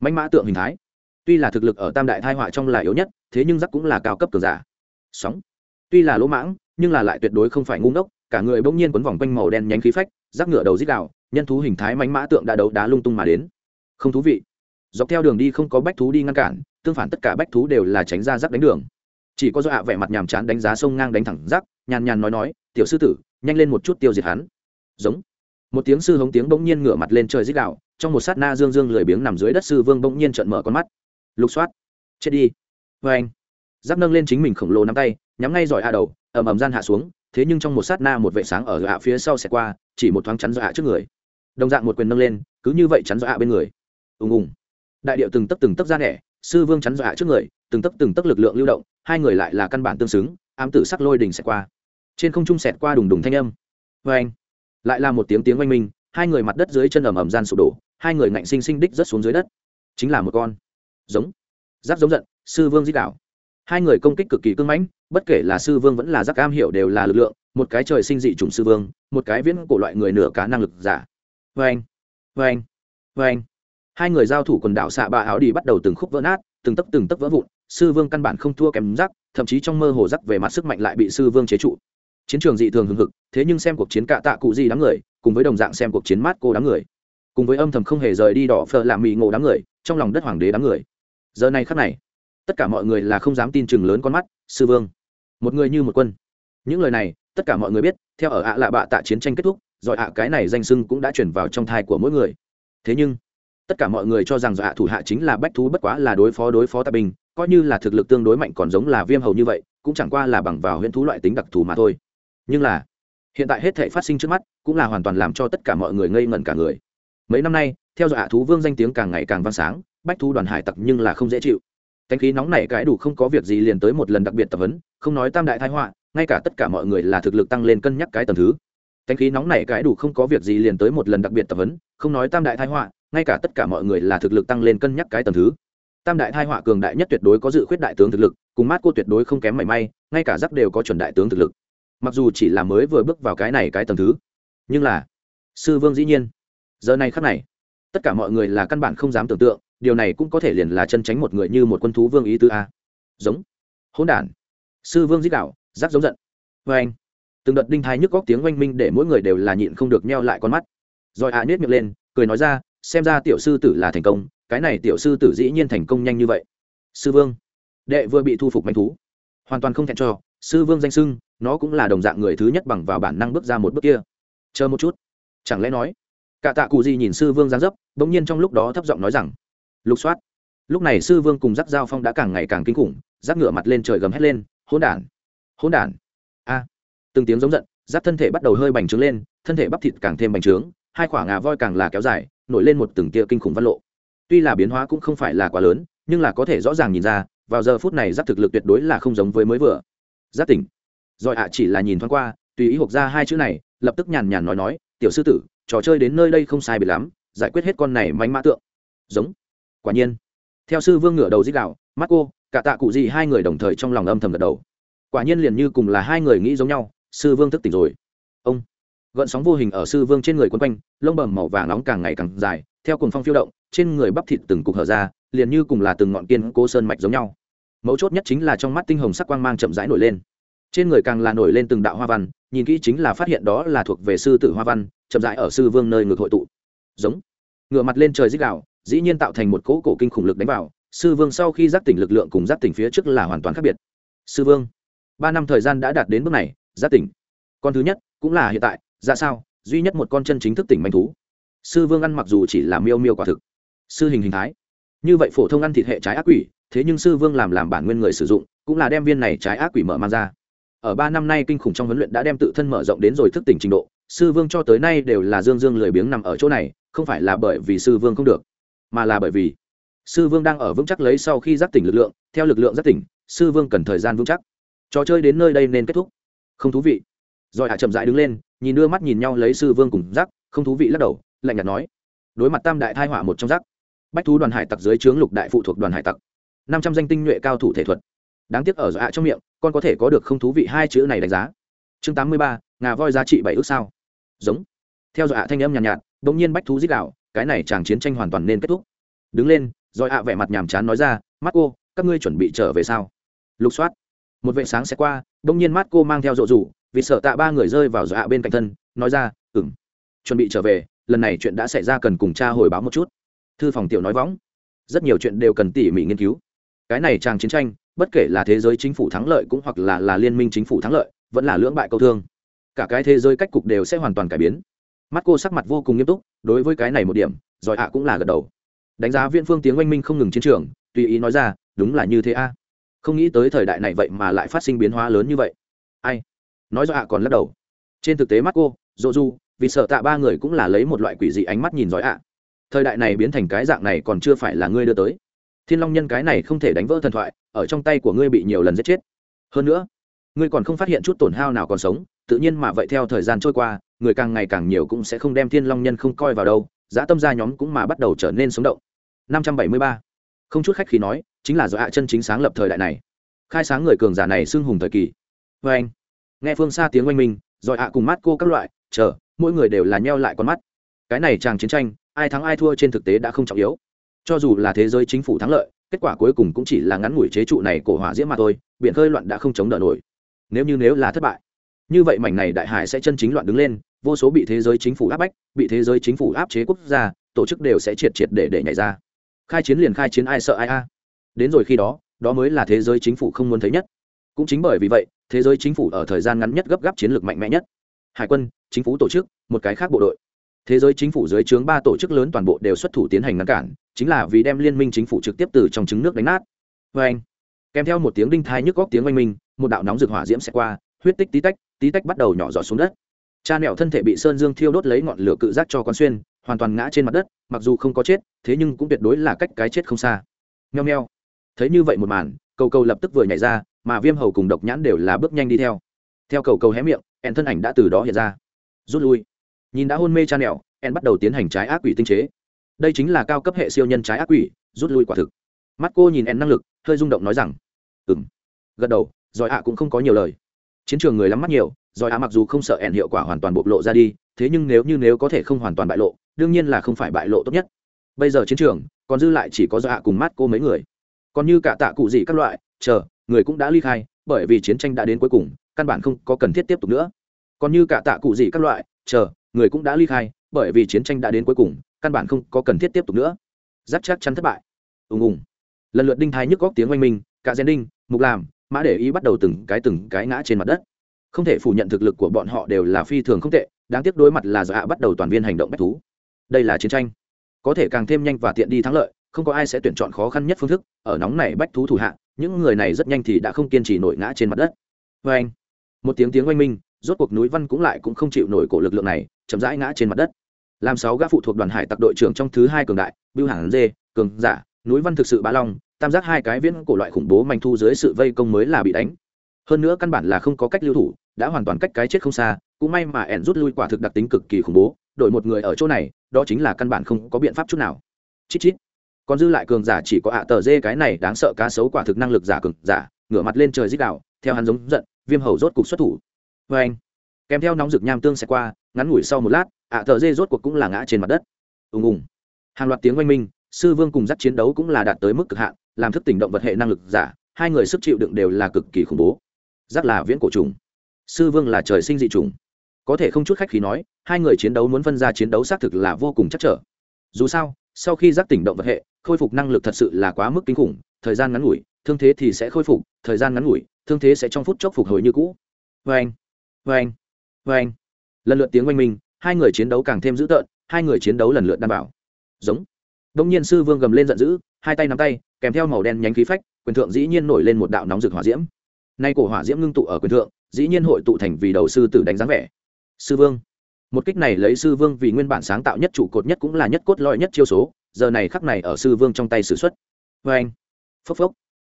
Mánh mã tượng hình thái. Tuy là thực lực ở tam đại thai họa trong là yếu nhất, thế nhưng giáp cũng là cao cấp cường giả. Sóng. Tuy là lỗ mãng, nhưng là lại tuyệt đối không phải ngu ngốc, cả người bỗng nhiên quấn vòng quanh màu đen nhánh khí phách, giáp ngựa đầu dít đạo nhân thú hình thái mánh mã tượng đã đấu đá lung tung mà đến. Không thú vị. Dọc theo đường đi không có bách thú đi ngăn cản tương phản tất cả bách thú đều là tránh ra rắc đánh đường. Chỉ có do ạ vẻ mặt nhàm chán đánh giá sông ngang đánh thẳng rắc, nhàn nhàn nói nói, tiểu sư tử, nhanh lên một chút tiêu diệt hắn. Giống. Một tiếng sư hống tiếng bỗng nhiên ngửa mặt lên trời dích đạo trong một sát na dương dương lười biếng nằm dưới đất sư vương bỗng nhiên trợn mở con mắt. Lục soát. Chết đi. Vê anh. Giáp nâng lên chính mình khổng lồ nắm tay, nhắm ngay giỏi hạ đầu, ầm ầm gian hạ xuống, thế nhưng trong một sát na một vệ sáng ở hạ phía sau sẽ qua, chỉ một thoáng chắn do hạ trước người. Đồng dạng một quyền nâng lên, cứ như vậy chắn do hạ bên người. Ùng ùng. Đại điệu từng tấc từng tấc ra nẻ sư vương chắn dọa trước người, từng tấc từng tấc lực lượng lưu động, hai người lại là căn bản tương xứng, ám tử sắc lôi đình xẹt qua. Trên không trung xẹt qua đùng đùng thanh âm. Vê anh, lại là một tiếng tiếng oanh minh, hai người mặt đất dưới chân ầm ầm gian sụp đổ, hai người ngạnh sinh sinh đích rất xuống dưới đất. Chính là một con. Giống. Giáp giống giận, sư vương dích đảo. hai người công kích cực kỳ cưng mãnh, bất kể là sư vương vẫn là giác cam hiểu đều là lực lượng, một cái trời sinh dị chủng sư vương, một cái viễn cổ loại người nửa cá năng lực giả. Vê anh vê anh vê anh hai người giao thủ quần đảo xạ ba áo đi bắt đầu từng khúc vỡ nát, từng tấc từng tấc vỡ vụn, sư vương căn bản không thua kém rắc, thậm chí trong mơ hồ rắc về mặt sức mạnh lại bị sư vương chế trụ. Chiến trường dị thường hừng hực, thế nhưng xem cuộc chiến cạ tạ cụ gì đám người, cùng với đồng dạng xem cuộc chiến mát cô đám người, cùng với âm thầm không hề rời đi đỏ phờ làm mì ngộ đám người, trong lòng đất hoàng đế đám người. Giờ này khắc này, tất cả mọi người là không dám tin chừng lớn con mắt, sư vương. Một người như một quân. Những lời này, tất cả mọi người biết, theo ở ạ lạ bạ tạ chiến tranh kết thúc, rồi ạ cái này danh sưng cũng đã chuyển vào trong thai của mỗi người. Thế nhưng tất cả mọi người cho rằng dọa thủ hạ chính là bách thú bất quá là đối phó đối phó tạp bình coi như là thực lực tương đối mạnh còn giống là viêm hầu như vậy, cũng chẳng qua là bằng vào huyễn thú loại tính đặc thù mà thôi. Nhưng là, hiện tại hết thể phát sinh trước mắt, cũng là hoàn toàn làm cho tất cả mọi người ngây ngẩn cả người. Mấy năm nay, theo dõi thú vương danh tiếng càng ngày càng vang sáng, bách thú đoàn hải tặc nhưng là không dễ chịu. Cánh khí nóng này cái đủ không có việc gì liền tới một lần đặc biệt tập huấn, không nói tam đại thái họa, ngay cả tất cả mọi người là thực lực tăng lên cân nhắc cái tầm thứ. Cánh khí nóng này cái đủ không có việc gì liền tới một lần đặc biệt tập huấn, không nói tam đại thái họa ngay cả tất cả mọi người là thực lực tăng lên cân nhắc cái tầm thứ. Tam đại thai họa cường đại nhất tuyệt đối có dự khuyết đại tướng thực lực, cùng mát cô tuyệt đối không kém mảy may, ngay cả giắc đều có chuẩn đại tướng thực lực. Mặc dù chỉ là mới vừa bước vào cái này cái tầm thứ, nhưng là, sư vương dĩ nhiên, giờ này khắc này, tất cả mọi người là căn bản không dám tưởng tượng, điều này cũng có thể liền là chân tránh một người như một quân thú vương ý tứ a. Giống. Hỗn đản. Sư vương dích đạo giáp giống giận. Vê anh, từng đợt đinh thái nhức góc tiếng oanh minh để mỗi người đều là nhịn không được nheo lại con mắt. Rồi hạ à nết miệng lên, cười nói ra xem ra tiểu sư tử là thành công, cái này tiểu sư tử dĩ nhiên thành công nhanh như vậy. Sư vương, đệ vừa bị thu phục manh thú, hoàn toàn không thẹn cho, sư vương danh sưng nó cũng là đồng dạng người thứ nhất bằng vào bản năng bước ra một bước kia. Chờ một chút. Chẳng lẽ nói, cả tạ cụ gì nhìn sư vương giáng dấp đ ỗ n g nhiên trong lúc đó thấp giọng nói rằng, lục soát. Lúc này sư vương cùng giác giao phong đã càng ngày càng kinh khủng, giác ngựa mặt lên trời gầm hét lên, hỗn đản hỗn đản. A, từng tiếng giống giận, giác thân thể bắt đầu hơi bành trướng lên, thân thể bắp thịt càng thêm bành trướng, hai khoảng ngà voi càng là kéo dài nổi lên một từng tia kinh khủng văn lộ. Tuy là biến hóa cũng không phải là quá lớn, nhưng là có thể rõ ràng nhìn ra, vào giờ phút này giáp thực lực tuyệt đối là không giống với mới vừa. Giáp tỉnh. Rồi ạ, chỉ là nhìn thoáng qua, tùy ý hộp ra hai chữ này, lập tức nhàn nhàn nói nói, tiểu sư tử, trò chơi đến nơi đây không sai bị lắm, giải quyết hết con này manh mã tượng. Giống. Quả nhiên. Theo sư vương ngửa đầu dích đạo mắt cô, cả tạ cụ gì hai người đồng thời trong lòng âm thầm gật đầu. Quả nhiên liền như cùng là hai người nghĩ giống nhau, sư vương thức tỉnh rồi. Ông gợn sóng vô hình ở sư vương trên người quấn quanh, lông bầm màu vàng nóng càng ngày càng dài, theo cùng phong phiêu động, trên người bắp thịt từng cục hở ra, liền như cùng là từng ngọn kiên cố sơn mạch giống nhau. Mấu chốt nhất chính là trong mắt tinh hồng sắc quang mang chậm rãi nổi lên. Trên người càng là nổi lên từng đạo hoa văn, nhìn kỹ chính là phát hiện đó là thuộc về sư tử hoa văn, chậm rãi ở sư vương nơi ngược hội tụ. Giống. Ngựa mặt lên trời dích đạo dĩ nhiên tạo thành một cỗ cổ kinh khủng lực đánh vào, sư vương sau khi giác tỉnh lực lượng cùng giác tỉnh phía trước là hoàn toàn khác biệt. Sư vương, ba năm thời gian đã đạt đến bước này, giác tỉnh. Con thứ nhất, cũng là hiện tại ra sao, duy nhất một con chân chính thức tỉnh manh thú. Sư vương ăn mặc dù chỉ là miêu miêu quả thực, sư hình hình thái. Như vậy phổ thông ăn thịt hệ trái ác quỷ, thế nhưng sư vương làm làm bản nguyên người sử dụng, cũng là đem viên này trái ác quỷ mở mang ra. Ở ba năm nay kinh khủng trong huấn luyện đã đem tự thân mở rộng đến rồi thức tỉnh trình độ, sư vương cho tới nay đều là dương dương lười biếng nằm ở chỗ này, không phải là bởi vì sư vương không được, mà là bởi vì sư vương đang ở vững chắc lấy sau khi giác tỉnh lực lượng, theo lực lượng giác tỉnh, sư vương cần thời gian vững chắc. Trò chơi đến nơi đây nên kết thúc. Không thú vị. Rồi hạ chậm rãi đứng lên nhìn đưa mắt nhìn nhau lấy sư vương cùng giác không thú vị lắc đầu lạnh nhạt nói. Đối mặt tam đại thai họa một trong giác bách thú đoàn hải tặc dưới trướng lục đại phụ thuộc đoàn hải tặc. năm trăm danh tinh nhuệ cao thủ thể thuật. Đáng tiếc ở dọa trong miệng con có thể có được không thú vị hai chữ này đánh giá. Chương tám mươi ba ngà voi giá trị bảy ước sao. Giống. Theo dọa thanh âm nhàn nhạt, nhạt đ ỗ n g nhiên bách thú giết đạo cái này chàng chiến tranh hoàn toàn nên kết thúc. Đứng lên rồi ạ vẻ mặt nhàm chán nói ra mắt cô các ngươi chuẩn bị trở về sao? Lục soát. Một vệ sáng sẽ qua đ ỗ n g nhiên mắt cô mang theo rộ rủ vì sợ tạ ba người rơi vào dọa bên cạnh thân, nói ra ừng chuẩn bị trở về, lần này chuyện đã xảy ra cần cùng cha hồi báo một chút. Thư phòng tiểu nói võng rất nhiều chuyện đều cần tỉ mỉ nghiên cứu. Cái này trang chiến tranh, bất kể là thế giới chính phủ thắng lợi cũng hoặc là là liên minh chính phủ thắng lợi, vẫn là lưỡng bại câu thương. Cả cái thế giới cách cục đều sẽ hoàn toàn cải biến. Mắt cô sắc mặt vô cùng nghiêm túc, đối với cái này một điểm giỏi ạ cũng là gật đầu. Đánh giá viên phương tiếng oanh minh không ngừng chiến trường, tùy ý nói ra, đúng là như thế a. Không nghĩ tới thời đại này vậy mà lại phát sinh biến hóa lớn như vậy. Ai? Nói do ạ còn lắc đầu. Trên thực tế mắt cô dỗ du vì sợ tạ ba người cũng là lấy một loại quỷ dị ánh mắt nhìn giỏi ạ. Thời đại này biến thành cái dạng này còn chưa phải là ngươi đưa tới. Thiên long nhân cái này không thể đánh vỡ thần thoại, ở trong tay của ngươi bị nhiều lần giết chết. Hơn nữa, ngươi còn không phát hiện chút tổn hao nào còn sống, tự nhiên mà vậy theo thời gian trôi qua, người càng ngày càng nhiều cũng sẽ không đem thiên long nhân không coi vào đâu giã tâm gia nhóm cũng mà bắt đầu trở nên sống động. Năm trăm bảy mươi ba. Không chút khách khi nói, chính là do ạ chân chính sáng lập thời đại này. Khai sáng người cường giả này xưng hùng thời kỳ. Vê anh nghe phương xa tiếng oanh minh, rồi hạ cùng mắt cô các loại, chờ, mỗi người đều là nheo lại con mắt. Cái này chàng chiến tranh, ai thắng ai thua trên thực tế đã không trọng yếu. Cho dù là thế giới chính phủ thắng lợi, kết quả cuối cùng cũng chỉ là ngắn ngủi chế trụ này cổ hỏa diễm mà thôi biện khơi loạn đã không chống đỡ nổi. Nếu như nếu là thất bại, như vậy mảnh này đại hải sẽ chân chính loạn đứng lên, vô số bị thế giới chính phủ áp bách, bị thế giới chính phủ áp chế quốc gia, tổ chức đều sẽ triệt triệt để để nhảy ra. Khai chiến liền khai chiến ai sợ ai a. Đến rồi khi đó đó mới là thế giới chính phủ không muốn thấy nhất cũng chính bởi vì vậy, thế giới chính phủ ở thời gian ngắn nhất gấp gáp chiến lược mạnh mẽ nhất. Hải quân, chính phủ tổ chức, một cái khác bộ đội. Thế giới chính phủ dưới trướng ba tổ chức lớn toàn bộ đều xuất thủ tiến hành ngăn cản, chính là vì đem liên minh chính phủ trực tiếp từ trong trứng nước đánh nát. Vê anh, kèm theo một tiếng đinh thai nhức góc tiếng oanh minh, một đạo nóng rực hỏa diễm sẽ qua, huyết tích tí tách tí tách bắt đầu nhỏ giọt xuống đất. Cha nẹo thân thể bị sơn dương thiêu đốt lấy ngọn lửa cự giác cho con xuyên, hoàn toàn ngã trên mặt đất, mặc dù không có chết, thế nhưng cũng tuyệt đối là cách cái chết không xa. Nheo nheo thấy như vậy một màn, cầu cầu lập tức vừa nhảy ra mà viêm hầu cùng độc nhãn đều là bước nhanh đi theo. Theo cầu cầu hé miệng ẹn thân ảnh đã từ đó hiện ra. Rút lui. Nhìn đã hôn mê cha nẹo ẹn bắt đầu tiến hành trái ác quỷ tinh chế. Đây chính là cao cấp hệ siêu nhân trái ác quỷ, rút lui quả thực. Mắt cô nhìn ẹn năng lực, hơi rung động nói rằng ừng gật đầu, giỏi ạ cũng không có nhiều lời. Chiến trường người lắm mắt nhiều, giỏi ạ mặc dù không sợ ẹn hiệu quả hoàn toàn bộc lộ ra đi, thế nhưng nếu như nếu có thể không hoàn toàn bại lộ, đương nhiên là không phải bại lộ tốt nhất. Bây giờ chiến trường, còn dư lại chỉ có do ạ cùng mắt cô mấy người. Còn như cả tạ cụ gì các loại, chờ người cũng đã ly khai, bởi vì chiến tranh đã đến cuối cùng, căn bản không có cần thiết tiếp tục nữa. Còn như cả tạ cụ gì các loại, chờ, người cũng đã ly khai, bởi vì chiến tranh đã đến cuối cùng, căn bản không có cần thiết tiếp tục nữa. Giáp chắc chắn thất bại. Ùng ùng. Lần lượt đinh thái nhức góc tiếng oanh minh, cả gen đinh, mục làm, mã để ý bắt đầu từng cái từng cái ngã trên mặt đất. Không thể phủ nhận thực lực của bọn họ đều là phi thường không tệ, đáng tiếc đối mặt là dạ bắt đầu toàn viên hành động bách thú. Đây là chiến tranh. Có thể càng thêm nhanh và tiện đi thắng lợi không có ai sẽ tuyển chọn khó khăn nhất phương thức, ở nóng này bách thú thủ hạ, những người này rất nhanh thì đã không kiên trì nổi ngã trên mặt đất. Vê anh, một tiếng tiếng oanh minh, rốt cuộc núi văn cũng lại cũng không chịu nổi cổ lực lượng này, chậm rãi ngã trên mặt đất. Làm sáu gã phụ thuộc đoàn hải tặc đội trưởng trong thứ hai cường đại, bưu hẳn dê, cường giả, núi văn thực sự bá long, tam giác hai cái viễn cổ loại khủng bố manh thu dưới sự vây công mới là bị đánh. Hơn nữa căn bản là không có cách lưu thủ, đã hoàn toàn cách cái chết không xa, cũng may mà ẻn rút lui quả thực đặc tính cực kỳ khủng bố, đổi một người ở chỗ này, đó chính là căn bản không có biện pháp chút nào. Chít chít còn dư lại cường giả chỉ có ạ tờ dê cái này đáng sợ cá sấu quả thực năng lực giả cường giả, ngửa mặt lên trời dích đạo theo hắn giống giận, viêm hầu rốt cục xuất thủ. Vê anh, kèm theo nóng rực nham tương sẽ qua, ngắn ngủi sau một lát, ạ tờ dê rốt cuộc cũng là ngã trên mặt đất. Ùng ùng. Hàng loạt tiếng oanh minh, sư vương cùng dắt chiến đấu cũng là đạt tới mức cực hạn, làm thức tỉnh động vật hệ năng lực giả, hai người sức chịu đựng đều là cực kỳ khủng bố. Giác là viễn cổ trùng. Sư vương là trời sinh dị trùng. Có thể không chút khách khí nói, hai người chiến đấu muốn phân ra chiến đấu xác thực là vô cùng chắc trở. Dù sao, sau khi giác tỉnh động vật hệ khôi phục năng lực thật sự là quá mức kinh khủng, thời gian ngắn ngủi, thương thế thì sẽ khôi phục, thời gian ngắn ngủi, thương thế sẽ trong phút chốc phục hồi như cũ. Vê anh vê anh vê anh lần lượt tiếng oanh minh, hai người chiến đấu càng thêm dữ tợn, hai người chiến đấu lần lượt đảm bảo. Giống. Đông nhiên sư vương gầm lên giận dữ, hai tay nắm tay, kèm theo màu đen nhánh khí phách, quyền thượng dĩ nhiên nổi lên một đạo nóng rực hỏa diễm. Nay cổ hỏa diễm ngưng tụ ở quyền thượng, dĩ nhiên hội tụ thành vì đầu sư tử đánh dáng vẻ. Sư vương. Một kích này lấy sư vương vì nguyên bản sáng tạo nhất trụ cột nhất cũng là nhất cốt lõi nhất chiêu số giờ này khắc này ở sư vương trong tay sử xuất. Vê anh, phốc phốc,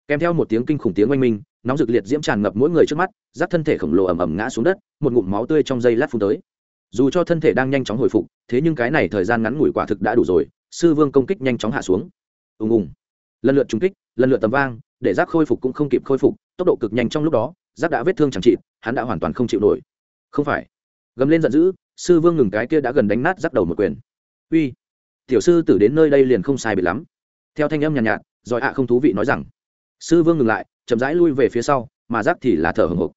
kèm theo một tiếng kinh khủng tiếng oanh minh, nóng rực liệt diễm tràn ngập mỗi người trước mắt giáp thân thể khổng lồ ẩm ẩm ngã xuống đất, một ngụm máu tươi trong dây lát phun tới. Dù cho thân thể đang nhanh chóng hồi phục, thế nhưng cái này thời gian ngắn ngủi quả thực đã đủ rồi, sư vương công kích nhanh chóng hạ xuống. Ùng ùng, lần lượt trúng kích, lần lượt tầm vang, để giáp khôi phục cũng không kịp khôi phục, tốc độ cực nhanh trong lúc đó giáp đã vết thương chẳng trị hắn đã hoàn toàn không chịu nổi. Không phải. Gầm lên giận dữ, sư vương ngừng cái kia đã gần đánh nát giáp đầu một quyền. Uy tiểu sư tử đến nơi đây liền không sai bị lắm. Theo thanh âm nhàn nhạt, nhạt giỏi ạ không thú vị nói rằng sư vương ngừng lại chậm rãi lui về phía sau mà giáp thì là thở hồng hộc.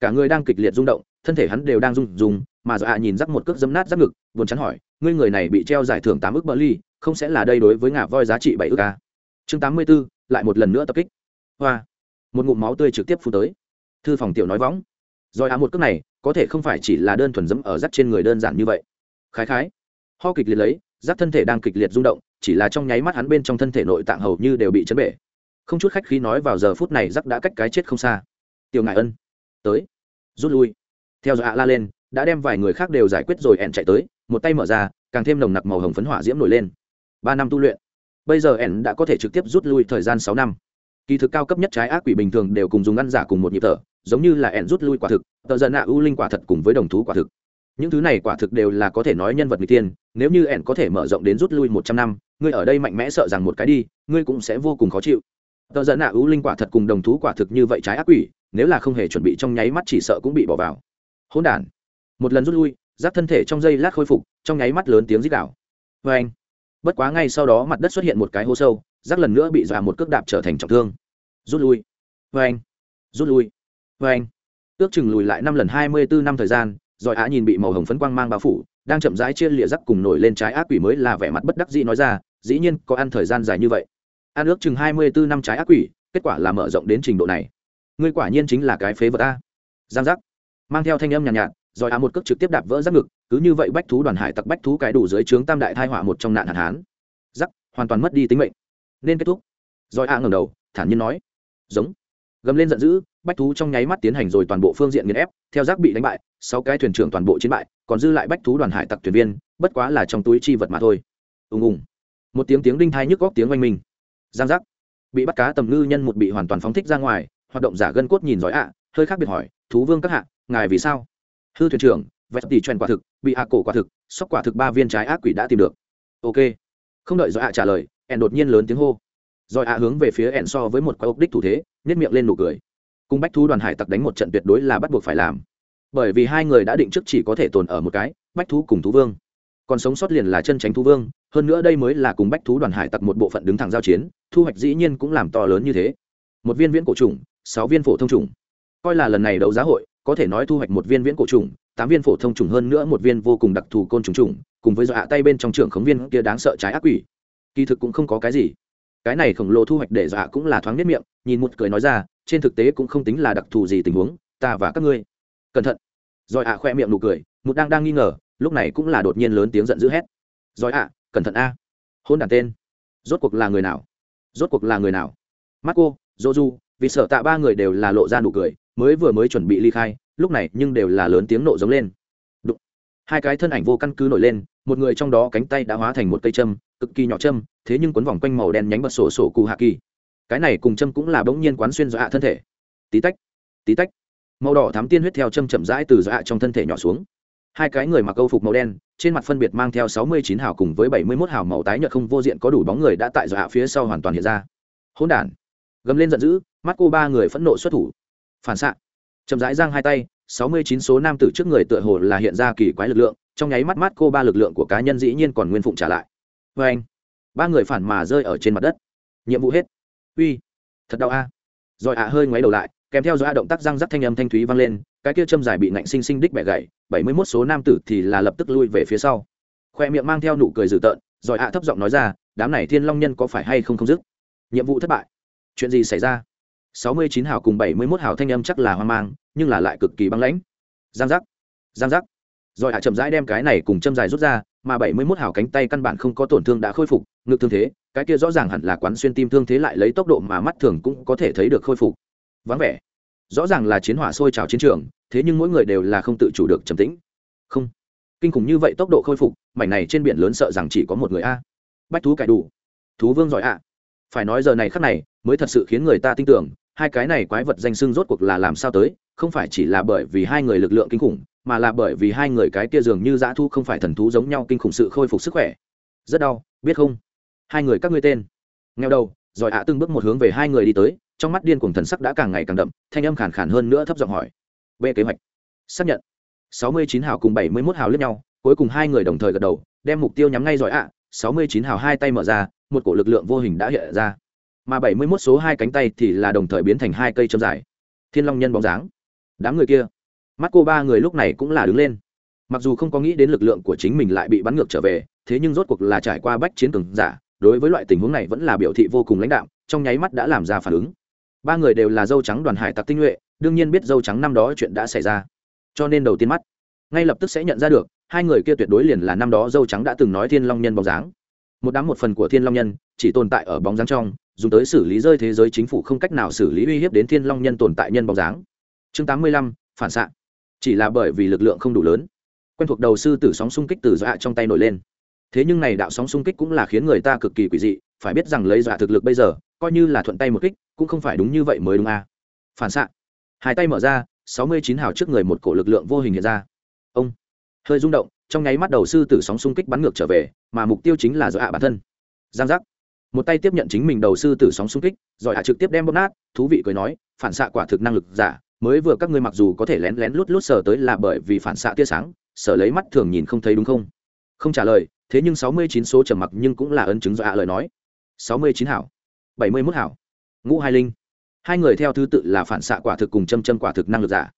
Cả người đang kịch liệt rung động thân thể hắn đều đang rung rung mà giỏi ạ nhìn giáp một cước dấm nát giáp ngực buồn chán hỏi ngươi người này bị treo giải thưởng tám ước bờ ly không sẽ là đây đối với ngà voi giá trị bảy ước a chương tám mươi b ố lại một lần nữa tập kích. Hoa. Một ngụm máu tươi trực tiếp phun tới. Thư phòng tiểu nói võng. Rồi ạ một cước này có thể không phải chỉ là đơn thuần dẫm ở giáp trên người đơn giản như vậy. Khái khái. Ho kịch liệt lấy giáp thân thể đang kịch liệt rung động, chỉ là trong nháy mắt hắn bên trong thân thể nội tạng hầu như đều bị chấn bể. Không chút khách khí nói vào giờ phút này giáp đã cách cái chết không xa. Tiểu ngại ân, tới, rút lui. Theo dõi ạ la lên, đã đem vài người khác đều giải quyết rồi ẹn chạy tới, một tay mở ra, càng thêm nồng nặc màu hồng phấn hỏa diễm nổi lên. Ba năm tu luyện. Bây giờ ẹn đã có thể trực tiếp rút lui thời gian sáu năm. Kỳ thực cao cấp nhất trái ác quỷ bình thường đều cùng dùng ăn giả cùng một nhịp thở, giống như là ẹn rút lui quả thực, tờ giận nạ u linh quả thật cùng với đồng thú quả thực những thứ này quả thực đều là có thể nói nhân vật người tiên nếu như ẻn có thể mở rộng đến rút lui một trăm năm, ngươi ở đây mạnh mẽ sợ rằng một cái đi, ngươi cũng sẽ vô cùng khó chịu. Tờ giận nạ ưu linh quả thật cùng đồng thú quả thực như vậy trái ác quỷ, nếu là không hề chuẩn bị trong nháy mắt chỉ sợ cũng bị bỏ vào. Hỗn đản. Một lần rút lui giáp thân thể trong giây lát khôi phục, trong nháy mắt lớn tiếng rít đảo vê vâng anh. Bất quá ngay sau đó mặt đất xuất hiện một cái hố sâu giáp lần nữa bị dọa một cước đạp trở thành trọng thương. Rút lui. Vê anh. Rút lui. Vê anh. Ước chừng lùi lại năm lần hai mươi bốn năm thời gian rồi á nhìn bị màu hồng phấn quang mang bao phủ đang chậm rãi chia lịa rắc cùng nổi lên trái ác quỷ mới là vẻ mặt bất đắc dĩ nói ra dĩ nhiên có ăn thời gian dài như vậy. Ăn ước chừng hai mươi bốn năm trái ác quỷ kết quả là mở rộng đến trình độ này. Ngươi quả nhiên chính là cái phế vật a. Giang giác. Mang theo thanh âm nhàn nhạt, nhạt rồi á một cước trực tiếp đạp vỡ rắc ngực cứ như vậy bách thú đoàn hải tặc bách thú cái đủ dưới trướng tam đại thai họa một trong nạn hạn hán. Rắc hoàn toàn mất đi tính mệnh. Nên kết thúc. Rồi á ngẩng đầu thản nhiên nói. Giống gầm lên giận dữ, bách thú trong nháy mắt tiến hành rồi toàn bộ phương diện nghiền ép, theo giác bị đánh bại, sáu cái thuyền trưởng toàn bộ chiến bại, còn dư lại bách thú đoàn hải tặc thuyền viên, bất quá là trong túi chi vật mà thôi. Ùng ùng. Một tiếng tiếng đinh thai nhức góc tiếng oanh minh. Giang giác. Bị bắt cá tầm ngư nhân một bị hoàn toàn phóng thích ra ngoài, hoạt động giả gân cốt nhìn giỏi ạ, hơi khác biệt hỏi, thú vương các hạ, ngài vì sao? Hư thuyền trưởng vẹt tỷ truyền quả thực, bị hạ cổ quả thực, sóc quả thực ba viên trái ác quỷ đã tìm được. Ok. Không đợi giỏi ạ trả lời, ẻn đột nhiên lớn tiếng hô. Rồi ạ hướng về phía ẻn so với một quái ốc đích thủ thế nhét miệng lên nụ cười. Cùng bách thú đoàn hải tặc đánh một trận tuyệt đối là bắt buộc phải làm. Bởi vì hai người đã định trước chỉ có thể tồn ở một cái, bách thú cùng thú vương. Còn sống sót liền là chân tránh thú vương, hơn nữa đây mới là cùng bách thú đoàn hải tặc một bộ phận đứng thẳng giao chiến, thu hoạch dĩ nhiên cũng làm to lớn như thế. Một viên viễn cổ trùng, sáu viên phổ thông trùng. Coi là lần này đấu giá hội, có thể nói thu hoạch một viên viễn cổ trùng, tám viên phổ thông trùng hơn nữa một viên vô cùng đặc thù côn trùng trùng, cùng với dọa tay bên trong trường khống viên kia đáng sợ trái ác quỷ. Kỳ thực cũng không có cái gì cái này khổng lồ thu hoạch để dọa cũng là thoáng nếp miệng, nhìn một cười nói ra, trên thực tế cũng không tính là đặc thù gì tình huống, ta và các ngươi. Cẩn thận. Rồi ạ khoe miệng nụ cười, một đang đang nghi ngờ, lúc này cũng là đột nhiên lớn tiếng giận dữ hét. Rồi ạ, cẩn thận a. Hôn đàn tên. Rốt cuộc là người nào? Rốt cuộc là người nào? Marco, joju, vì sợ tạ ba người đều là lộ ra nụ cười, mới vừa mới chuẩn bị ly khai, lúc này nhưng đều là lớn tiếng nộ giống lên. Đụng. hai cái thân ảnh vô căn cứ nổi lên, một người trong đó cánh tay đã hóa thành một cây châm cực kỳ nhỏ châm, thế nhưng quấn vòng quanh màu đen nhánh bật sổ sổ cụ hạ kỳ. Cái này cùng châm cũng là bỗng nhiên quán xuyên dọa thân thể. Tí tách tí tách. Màu đỏ thám tiên huyết theo châm chậm rãi từ dọa trong thân thể nhỏ xuống. Hai cái người mặc câu phục màu đen, trên mặt phân biệt mang theo sáu mươi chín hào cùng với bảy mươi mốt hào màu tái nhợt không vô diện có đủ bóng người đã tại dọa phía sau hoàn toàn hiện ra. Hỗn đản. Gầm lên giận dữ, mắt cô ba người phẫn nộ xuất thủ. Phản xạ. Chậm rãi giang hai tay, sáu mươi chín số nam tử trước người tựa hồ là hiện ra kỳ quái lực lượng, trong nháy mắt mắt cô ba lực lượng của cá nhân dĩ nhiên còn nguyên phụng trả lại vê anh. Ba người phản mà rơi ở trên mặt đất. Nhiệm vụ hết. Uy, thật đau a. À. rồi ạ hơi ngoáy đầu lại, kèm theo dõi động tác răng rắc thanh âm thanh thúy vang lên, cái kia châm dài bị nạnh sinh sinh đích bẻ gãy, bảy mươi mốt số nam tử thì là lập tức lui về phía sau. Khoe miệng mang theo nụ cười dữ tợn, rồi ạ thấp giọng nói ra, đám này thiên long nhân có phải hay không không dứt? Nhiệm vụ thất bại. Chuyện gì xảy ra? Sáu mươi chín hào cùng bảy mươi mốt hào thanh âm chắc là hoang mang, nhưng là lại cực kỳ băng lãnh. Giang giác. Giang giác. Rồi hạ chậm rãi đem cái này cùng châm dài rút ra mà bảy mươi 71 hào cánh tay căn bản không có tổn thương đã khôi phục, ngực thương thế, cái kia rõ ràng hẳn là quán xuyên tim thương thế lại lấy tốc độ mà mắt thường cũng có thể thấy được khôi phục. Vắng vẻ. Rõ ràng là chiến hỏa sôi trào chiến trường, thế nhưng mỗi người đều là không tự chủ được trầm tĩnh. Không. Kinh khủng như vậy tốc độ khôi phục, mảnh này trên biển lớn sợ rằng chỉ có một người a. Bách thú cải đủ. Thú vương giỏi ạ phải nói giờ này khắc này, mới thật sự khiến người ta tin tưởng hai cái này quái vật danh xưng rốt cuộc là làm sao tới, không phải chỉ là bởi vì hai người lực lượng kinh khủng, mà là bởi vì hai người cái kia dường như dã thu không phải thần thú giống nhau kinh khủng sự khôi phục sức khỏe. Rất đau, biết không? Hai người các ngươi tên. Nghèo đầu giỏi ạ từng bước một hướng về hai người đi tới, trong mắt điên cuồng thần sắc đã càng ngày càng đậm, thanh âm khàn khàn hơn nữa thấp giọng hỏi. Về kế hoạch. Xác nhận. Sáu mươi chín hào cùng bảy mươi 71 hào lướt nhau, cuối cùng hai người đồng thời gật đầu, đem mục tiêu nhắm ngay giỏi ạ. Sáu mươi chín hào hai tay mở ra, một cổ lực lượng vô hình đã hiện ra mà bảy mươi 71 số hai cánh tay thì là đồng thời biến thành hai cây châm dài. Thiên long nhân bóng dáng. Đám người kia. Mắt cô ba người lúc này cũng là đứng lên. Mặc dù không có nghĩ đến lực lượng của chính mình lại bị bắn ngược trở về, thế nhưng rốt cuộc là trải qua bách chiến cường giả, đối với loại tình huống này vẫn là biểu thị vô cùng lãnh đạo trong nháy mắt đã làm ra phản ứng. Ba người đều là dâu trắng đoàn hải tặc tinh nhuệ, đương nhiên biết dâu trắng năm đó chuyện đã xảy ra. Cho nên đầu tiên mắt, ngay lập tức sẽ nhận ra được, hai người kia tuyệt đối liền là năm đó dâu trắng đã từng nói thiên long nhân bóng dáng. Một đám một phần của thiên long nhân chỉ tồn tại ở bóng dáng trong dùng tới xử lý rơi thế giới chính phủ không cách nào xử lý uy hiếp đến thiên long nhân tồn tại nhân bóng dáng. Chương tám mươi lăm, phản xạ. Chỉ là bởi vì lực lượng không đủ lớn, quen thuộc đầu sư tử sóng xung kích từ dọa trong tay nổi lên. Thế nhưng này đạo sóng xung kích cũng là khiến người ta cực kỳ quỷ dị, phải biết rằng lấy dọa thực lực bây giờ, coi như là thuận tay một kích, cũng không phải đúng như vậy mới đúng a. À. phản xạ. Hai tay mở ra, sáu mươi chín hào trước người một cổ lực lượng vô hình hiện ra. Ông. Hơi rung động, trong nháy mắt đầu sư tử sóng xung kích bắn ngược trở về, mà mục tiêu chính là dọa bản thân. Giang giác một tay tiếp nhận chính mình đầu sư tử sóng xung kích, rồi hạ trực tiếp đem bóp nát, thú vị cười nói, phản xạ quả thực năng lực giả, mới vừa các ngươi mặc dù có thể lén lén lút lút sờ tới là bởi vì phản xạ tia sáng sở lấy mắt thường nhìn không thấy đúng không? Không trả lời, thế nhưng sáu mươi chín số trầm mặc nhưng cũng là ấn chứng do ạ lời nói. sáu mươi chín hảo, bảy mươi mốt hảo, ngũ hai linh. Hai người theo thứ tự là phản xạ quả thực cùng châm châm quả thực năng lực giả.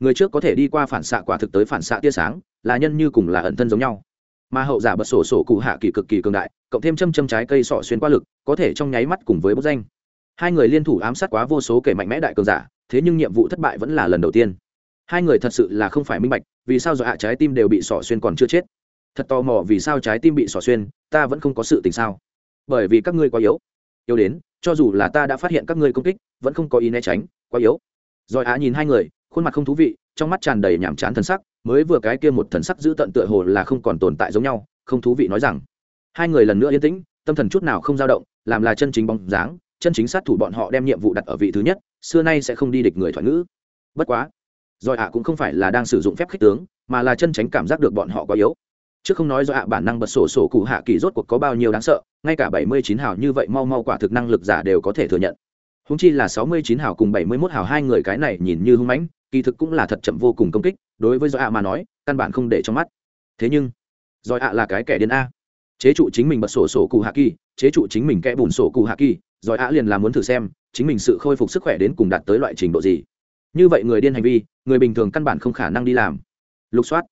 Người trước có thể đi qua phản xạ quả thực tới phản xạ tia sáng, là nhân như cùng là ẩn thân giống nhau mà hậu giả bật sổ sổ cụ hạ kỳ cực kỳ cường đại, cộng thêm châm châm trái cây sọ xuyên qua lực, có thể trong nháy mắt cùng với bức danh. Hai người liên thủ ám sát quá vô số kể mạnh mẽ đại cường giả, thế nhưng nhiệm vụ thất bại vẫn là lần đầu tiên. Hai người thật sự là không phải minh bạch, vì sao dọa trái tim đều bị sọ xuyên còn chưa chết. Thật tò mò vì sao trái tim bị sọ xuyên, ta vẫn không có sự tình sao? Bởi vì các ngươi quá yếu. Yếu đến, cho dù là ta đã phát hiện các ngươi công kích, vẫn không có ý né tránh, quá yếu. Rồi á nhìn hai người, khuôn mặt không thú vị, trong mắt tràn đầy nhàm chán thần sắc mới vừa cái kia một thần sắc giữ tận tựa hồ là không còn tồn tại giống nhau, không thú vị nói rằng, hai người lần nữa yên tĩnh, tâm thần chút nào không dao động, làm là chân chính bóng dáng, chân chính sát thủ bọn họ đem nhiệm vụ đặt ở vị thứ nhất, xưa nay sẽ không đi địch người thoại ngữ. Bất quá rồi ạ cũng không phải là đang sử dụng phép khích tướng, mà là chân tránh cảm giác được bọn họ quá yếu. Chứ không nói do ạ bản năng bật sổ sổ cụ hạ kỳ rốt cuộc có bao nhiêu đáng sợ, ngay cả bảy mươi chín hào như vậy mau mau quả thực năng lực giả đều có thể thừa nhận. Húng chi là sáu mươi chín hào cùng bảy mươi mốt hào hai người cái này nhìn như hung mãnh kỳ thực cũng là thật chậm vô cùng công kích, đối với do ạ mà nói, căn bản không để trong mắt. Thế nhưng do ạ là cái kẻ điên a. Chế trụ chính mình bật sổ sổ cụ hạ kỳ, chế trụ chính mình kẽ bùn sổ cụ hạ kỳ rồi ạ liền là muốn thử xem, chính mình sự khôi phục sức khỏe đến cùng đạt tới loại trình độ gì. Như vậy người điên hành vi, người bình thường căn bản không khả năng đi làm. Lục soát.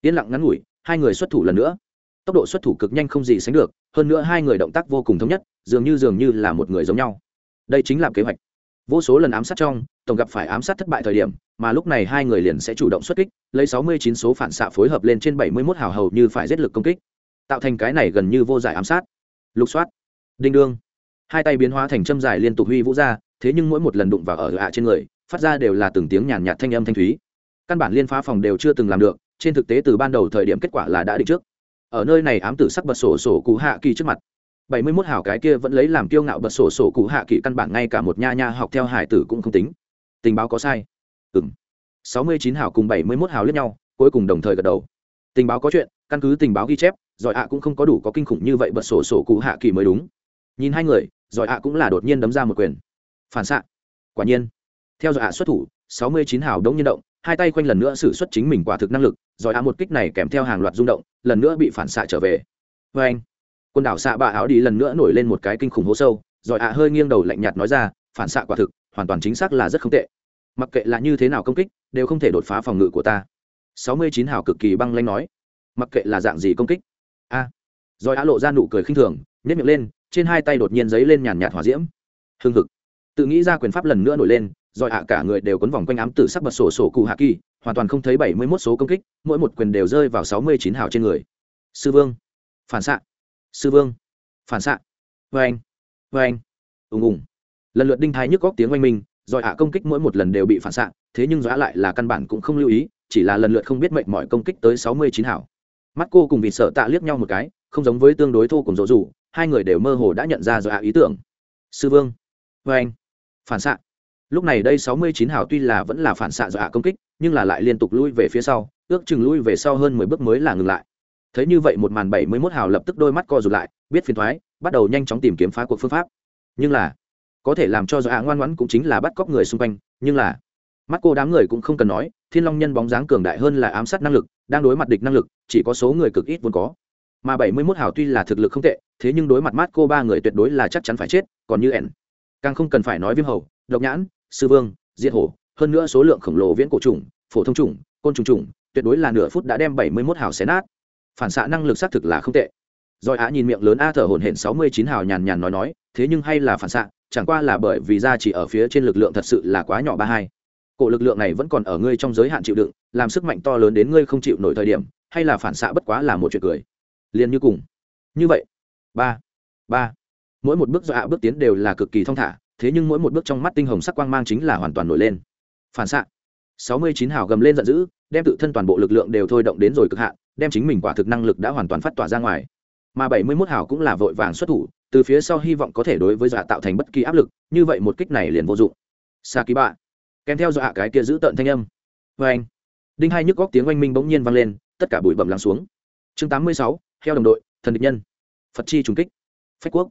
Yên lặng ngắn ngủi, hai người xuất thủ lần nữa. Tốc độ xuất thủ cực nhanh không gì sánh được, hơn nữa hai người động tác vô cùng thống nhất, dường như dường như là một người giống nhau. Đây chính là kế hoạch vô số lần ám sát trong, tổng gặp phải ám sát thất bại thời điểm, mà lúc này hai người liền sẽ chủ động xuất kích, lấy sáu mươi chín số phản xạ phối hợp lên trên bảy mươi 71 hào hầu như phải giết lực công kích. Tạo thành cái này gần như vô giải ám sát. Lục soát. Đinh đương. Hai tay biến hóa thành châm dài liên tục huy vũ ra, thế nhưng mỗi một lần đụng vào ở hạ trên người, phát ra đều là từng tiếng nhàn nhạt thanh âm thanh thúy. Căn bản liên phá phòng đều chưa từng làm được, trên thực tế từ ban đầu thời điểm kết quả là đã định trước. Ở nơi này ám tử sắc bật sổ sổ cú hạ kỳ trước mặt bảy mươi 71 hảo cái kia vẫn lấy làm kiêu ngạo bật sổ sổ cụ hạ kỳ căn bản ngay cả một nha nha học theo hải tử cũng không tính. Tình báo có sai. Ừng sáu mươi chín hảo cùng bảy mươi 71 hảo lẫn nhau, cuối cùng đồng thời gật đầu. Tình báo có chuyện, căn cứ tình báo ghi chép, giỏi ạ cũng không có đủ có kinh khủng như vậy bật sổ sổ cụ hạ kỳ mới đúng. Nhìn hai người, giỏi ạ cũng là đột nhiên đấm ra một quyền. Phản xạ. Quả nhiên. Theo giỏi ạ xuất thủ, sáu mươi chín hào đống nhiên động, hai tay quanh lần nữa xử xuất chính mình quả thực năng lực, giỏi ạ một kích này kèm theo hàng loạt rung động, lần nữa bị phản xạ trở về. Vê anh quần đảo xạ bạ áo đi lần nữa nổi lên một cái kinh khủng hố sâu, rồi ạ hơi nghiêng đầu lạnh nhạt nói ra, phản xạ quả thực, hoàn toàn chính xác là rất không tệ. Mặc kệ là như thế nào công kích, đều không thể đột phá phòng ngự của ta. Sáu mươi chín hào cực kỳ băng lanh nói, mặc kệ là dạng gì công kích. A. À. giỏi ạ lộ ra nụ cười khinh thường nhét miệng lên, trên hai tay đột nhiên giấy lên nhàn nhạt hỏa diễm. Hương thực tự nghĩ ra quyền pháp lần nữa nổi lên, rồi hạ cả người đều quấn vòng quanh ám tử sắc bật sổ sổ cụ hạ kỳ, hoàn toàn không thấy bảy mươi mốt số công kích, mỗi một quyền đều rơi vào sáu mươi chín hào trên người. Sư vương. Phản xạ sư vương. Phản xạ. Vê anh. Vê anh. Ùng ùng. Lần lượt đinh thái nhức góc tiếng oanh minh, rồi hạ công kích mỗi một lần đều bị phản xạ, thế nhưng dọa lại là căn bản cũng không lưu ý, chỉ là lần lượt không biết mệnh mọi công kích tới sáu mươi chín hảo. Mắt cô cùng vịt sợ tạ liếc nhau một cái, không giống với tương đối thô cùng dỗ dù hai người đều mơ hồ đã nhận ra dọa ý tưởng. Sư vương. Vê anh. Phản xạ. Lúc này đây sáu mươi chín hảo tuy là vẫn là phản xạ dọa công kích, nhưng là lại liên tục lui về phía sau, ước chừng lui về sau hơn mười bước mới là ngừng lại thấy như vậy một màn bảy mươi mốt hào lập tức đôi mắt co rụt lại, biết phiền thoái, bắt đầu nhanh chóng tìm kiếm phá cuộc phương pháp. Nhưng là, có thể làm cho dọa ngoan ngoãn cũng chính là bắt cóc người xung quanh, nhưng là, mắt cô đám người cũng không cần nói, thiên long nhân bóng dáng cường đại hơn là ám sát năng lực, đang đối mặt địch năng lực, chỉ có số người cực ít vốn có. Mà bảy mươi mốt hào tuy là thực lực không tệ, thế nhưng đối mặt mắt cô ba người tuyệt đối là chắc chắn phải chết, còn như ẻn. Càng không cần phải nói viêm hầu, độc nhãn, sư vương, diệt hổ, hơn nữa số lượng khổng lồ viễn cổ trùng phổ thông trùng côn trùng trùng tuyệt đối là nửa phút đã đem bảy mươi mốt hào xé nát phản xạ năng lực xác thực là không tệ. Rồi á nhìn miệng lớn a thở hổn hển sáu mươi chín hào nhàn nhàn nói nói, thế nhưng hay là phản xạ, chẳng qua là bởi vì ra chỉ ở phía trên lực lượng thật sự là quá nhỏ ba hai. Cổ lực lượng này vẫn còn ở ngươi trong giới hạn chịu đựng, làm sức mạnh to lớn đến ngươi không chịu nổi thời điểm, hay là phản xạ bất quá là một chuyện cười. Liền như cùng. Như vậy. Ba. Ba. Mỗi một bước do hạ bước tiến đều là cực kỳ thong thả, thế nhưng mỗi một bước trong mắt tinh hồng sắc quang mang chính là hoàn toàn nổi lên. Phản xạ. Sáu mươi chín hào gầm lên giận dữ đem tự thân toàn bộ lực lượng đều thôi động đến rồi cực hạn, đem chính mình quả thực năng lực đã hoàn toàn phát tỏa ra ngoài. Mà bảy mươi 71 hào cũng là vội vàng xuất thủ, từ phía sau hy vọng có thể đối với dọa tạo thành bất kỳ áp lực, như vậy một kích này liền vô dụng. Xa ký bạ kèm theo dọa cái kia giữ tận thanh âm. Vê anh. Đinh hai nhức góc tiếng oanh minh bỗng nhiên vang lên, tất cả bụi bẩm lắng xuống. Chương tám mươi sáu theo đồng đội, thần địch nhân. Phật chi trùng kích. Phách quốc.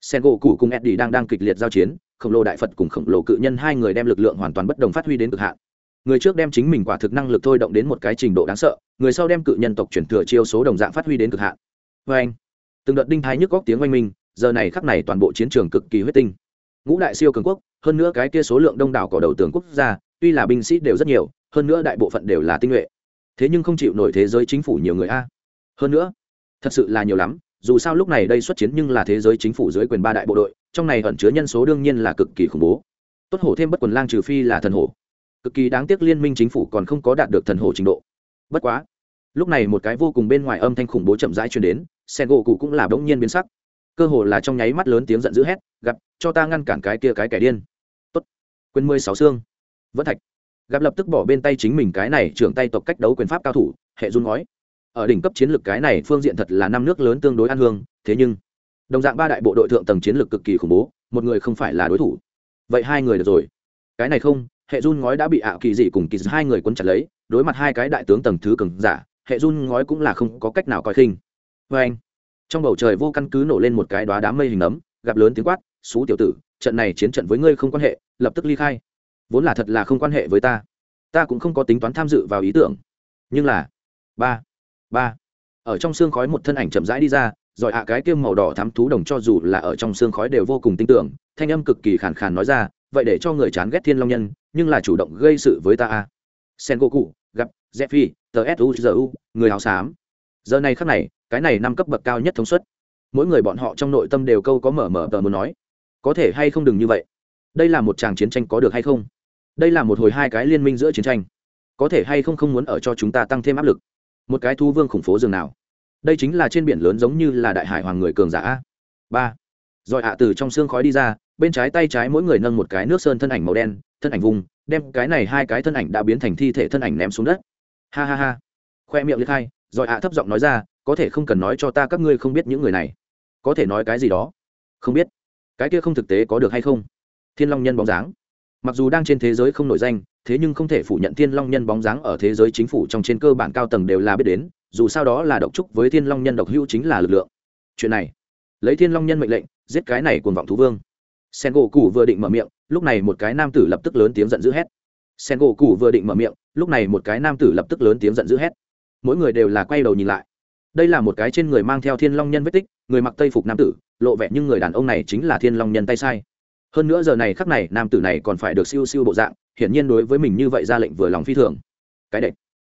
Sen gỗ cũ cùng eddie đang đang kịch liệt giao chiến, khổng lồ đại phật cùng khổng lồ cự nhân hai người đem lực lượng hoàn toàn bất đồng phát huy đến cực hạn người trước đem chính mình quả thực năng lực thôi động đến một cái trình độ đáng sợ, người sau đem cự nhân tộc chuyển thừa chiêu số đồng dạng phát huy đến cực hạn. Vê anh, từng đợt đinh thái nhức góc tiếng oanh minh, giờ này khắc này toàn bộ chiến trường cực kỳ huyết tinh. Ngũ đại siêu cường quốc, hơn nữa cái kia số lượng đông đảo cỏ đầu tường quốc gia, tuy là binh sĩ đều rất nhiều, hơn nữa đại bộ phận đều là tinh nhuệ. Thế nhưng không chịu nổi thế giới chính phủ nhiều người a. Hơn nữa, thật sự là nhiều lắm, dù sao lúc này đây xuất chiến nhưng là thế giới chính phủ dưới quyền ba đại bộ đội, trong này ẩn chứa nhân số đương nhiên là cực kỳ khủng bố. Tốt hổ thêm bất quần lang trừ phi là thần hổ cực kỳ đáng tiếc liên minh chính phủ còn không có đạt được thần hồ trình độ. Bất quá, lúc này một cái vô cùng bên ngoài âm thanh khủng bố chậm rãi truyền đến, sen gỗ cụ cũng là bỗng nhiên biến sắc. Cơ hồ là trong nháy mắt lớn tiếng giận dữ hét, gặp, cho ta ngăn cản cái kia cái kẻ điên. Tốt. Quên mười sáu xương. Vẫn thạch. Gặp lập tức bỏ bên tay chính mình cái này trưởng tay tộc cách đấu quyền pháp cao thủ, hệ run ngói. Ở đỉnh cấp chiến lược cái này phương diện thật là năm nước lớn tương đối an hương, thế nhưng, đồng dạng ba đại bộ đội thượng tầng chiến lược cực kỳ khủng bố, một người không phải là đối thủ. Vậy hai người được rồi. Cái này không hệ run ngói đã bị ảo kỳ dị cùng kỳ hai người quấn chặt lấy, đối mặt hai cái đại tướng tầng thứ cường giả, hệ run ngói cũng là không có cách nào coi khinh. Vê anh, trong bầu trời vô căn cứ nổ lên một cái đoá đám mây hình ấm, gặp lớn tiếng quát xú tiểu tử, trận này chiến trận với ngươi không quan hệ, lập tức ly khai. Vốn là thật là không quan hệ với ta. Ta cũng không có tính toán tham dự vào ý tưởng. Nhưng là, ba ba. Ở trong xương khói một thân ảnh chậm rãi đi ra rồi ạ, cái kiêm màu đỏ thắm thú đồng cho dù là ở trong xương khói đều vô cùng tin tưởng, thanh âm cực kỳ khàn khàn nói ra, vậy để cho người chán ghét thiên long nhân, nhưng là chủ động gây sự với ta a. Sen goku, gặp jeffy, tờ suzu người hào xám. Giờ này khắc này, cái này năm cấp bậc cao nhất thống suất. Mỗi người bọn họ trong nội tâm đều câu có mở mở tờ muốn nói. Có thể hay không đừng như vậy? Đây là một tràng chiến tranh có được hay không? Đây là một hồi hai cái liên minh giữa chiến tranh. Có thể hay không không muốn ở cho chúng ta tăng thêm áp lực? Một cái thu vương khủng phố dường nào? Đây chính là trên biển lớn giống như là đại hải hoàng người cường giả ba. Rồi ạ từ trong xương khói đi ra, bên trái tay trái mỗi người nâng một cái nước sơn thân ảnh màu đen, thân ảnh vùng, đem cái này hai cái thân ảnh đã biến thành thi thể thân ảnh ném xuống đất. Ha ha ha. Khoe miệng liệt hai, rồi ạ thấp giọng nói ra, có thể không cần nói cho ta các ngươi không biết những người này. Có thể nói cái gì đó? Không biết. Cái kia không thực tế có được hay không? Thiên long nhân bóng dáng. Mặc dù đang trên thế giới không nổi danh, thế nhưng không thể phủ nhận thiên long nhân bóng dáng ở thế giới chính phủ trong trên cơ bản cao tầng đều là biết đến dù sao đó là độc trúc với thiên long nhân độc hữu chính là lực lượng. Chuyện này, lấy thiên long nhân mệnh lệnh, giết cái này cuồng vọng thú vương. Sen gỗ cụ vừa định mở miệng, lúc này một cái nam tử lập tức lớn tiếng giận dữ hét. Sen gỗ cụ vừa định mở miệng, lúc này một cái nam tử lập tức lớn tiếng giận dữ hét. Mỗi người đều là quay đầu nhìn lại. Đây là một cái trên người mang theo thiên long nhân vết tích, người mặc tây phục nam tử, lộ vẻ nhưng người đàn ông này chính là thiên long nhân tay sai. Hơn nữa giờ này khắc này, nam tử này còn phải được siêu siêu bộ dạng, hiển nhiên đối với mình như vậy ra lệnh vừa lòng phi thường. Cái đệch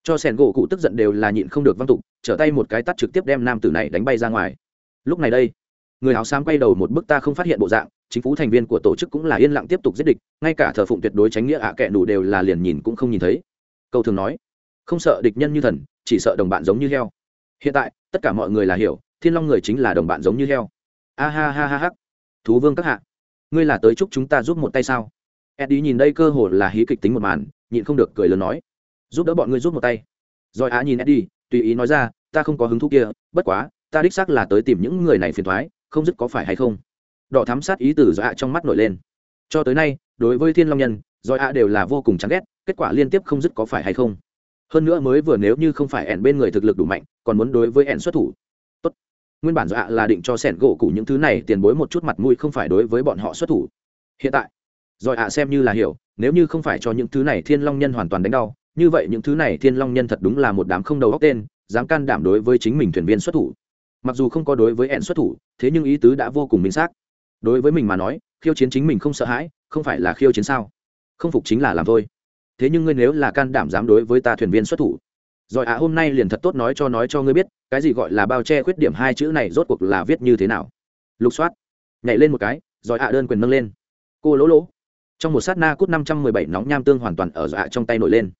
cho sẻn gỗ cụ tức giận đều là nhịn không được văng tục, trở tay một cái tắt trực tiếp đem nam tử này đánh bay ra ngoài. Lúc này đây, người áo xám quay đầu một bức ta không phát hiện bộ dạng, chính phủ thành viên của tổ chức cũng là yên lặng tiếp tục giết địch, ngay cả thờ phụng tuyệt đối tránh nghĩa ạ à kệ đủ đều là liền nhìn cũng không nhìn thấy. Câu thường nói, không sợ địch nhân như thần, chỉ sợ đồng bạn giống như heo. Hiện tại, tất cả mọi người là hiểu, thiên long người chính là đồng bạn giống như heo. A ha ha ha ha. Thú vương các hạ, ngươi là tới chúc chúng ta giúp một tay sao? Eddie nhìn đây cơ hồ là hí kịch tính một màn, nhịn không được cười lớn nói giúp đỡ bọn ngươi giúp một tay. Rồi á nhìn eddie, tùy ý nói ra, ta không có hứng thú kia, bất quá, ta đích xác là tới tìm những người này phiền thoái không dứt có phải hay không? Đỏ thám sát ý từ ạ trong mắt nổi lên. Cho tới nay, đối với thiên long nhân rồi ạ đều là vô cùng chán ghét, kết quả liên tiếp không dứt có phải hay không? Hơn nữa mới vừa nếu như không phải ẻn bên người thực lực đủ mạnh, còn muốn đối với ẻn xuất thủ. Tốt. Nguyên bản dọa là định cho sẻn gỗ cụ những thứ này tiền bối một chút mặt mũi không phải đối với bọn họ xuất thủ. Hiện tại rồi ạ xem như là hiểu, nếu như không phải cho những thứ này thiên long nhân hoàn toàn đánh đau như vậy những thứ này thiên long nhân thật đúng là một đám không đầu góc tên, dám can đảm đối với chính mình thuyền viên xuất thủ. Mặc dù không có đối với ẻn xuất thủ, thế nhưng ý tứ đã vô cùng minh xác. Đối với mình mà nói, khiêu chiến chính mình không sợ hãi, không phải là khiêu chiến sao? Không phục chính là làm thôi. Thế nhưng ngươi nếu là can đảm dám đối với ta thuyền viên xuất thủ. Rồi à hôm nay liền thật tốt nói cho nói cho ngươi biết, cái gì gọi là bao che khuyết điểm hai chữ này rốt cuộc là viết như thế nào. Lục soát. Nhảy lên một cái, rồi ạ đơn quyền nâng lên. Cô lỗ lỗ. Trong một sát na cút năm trăm mười bảy nóng nham tương hoàn toàn ở dọa à, trong tay nổi lên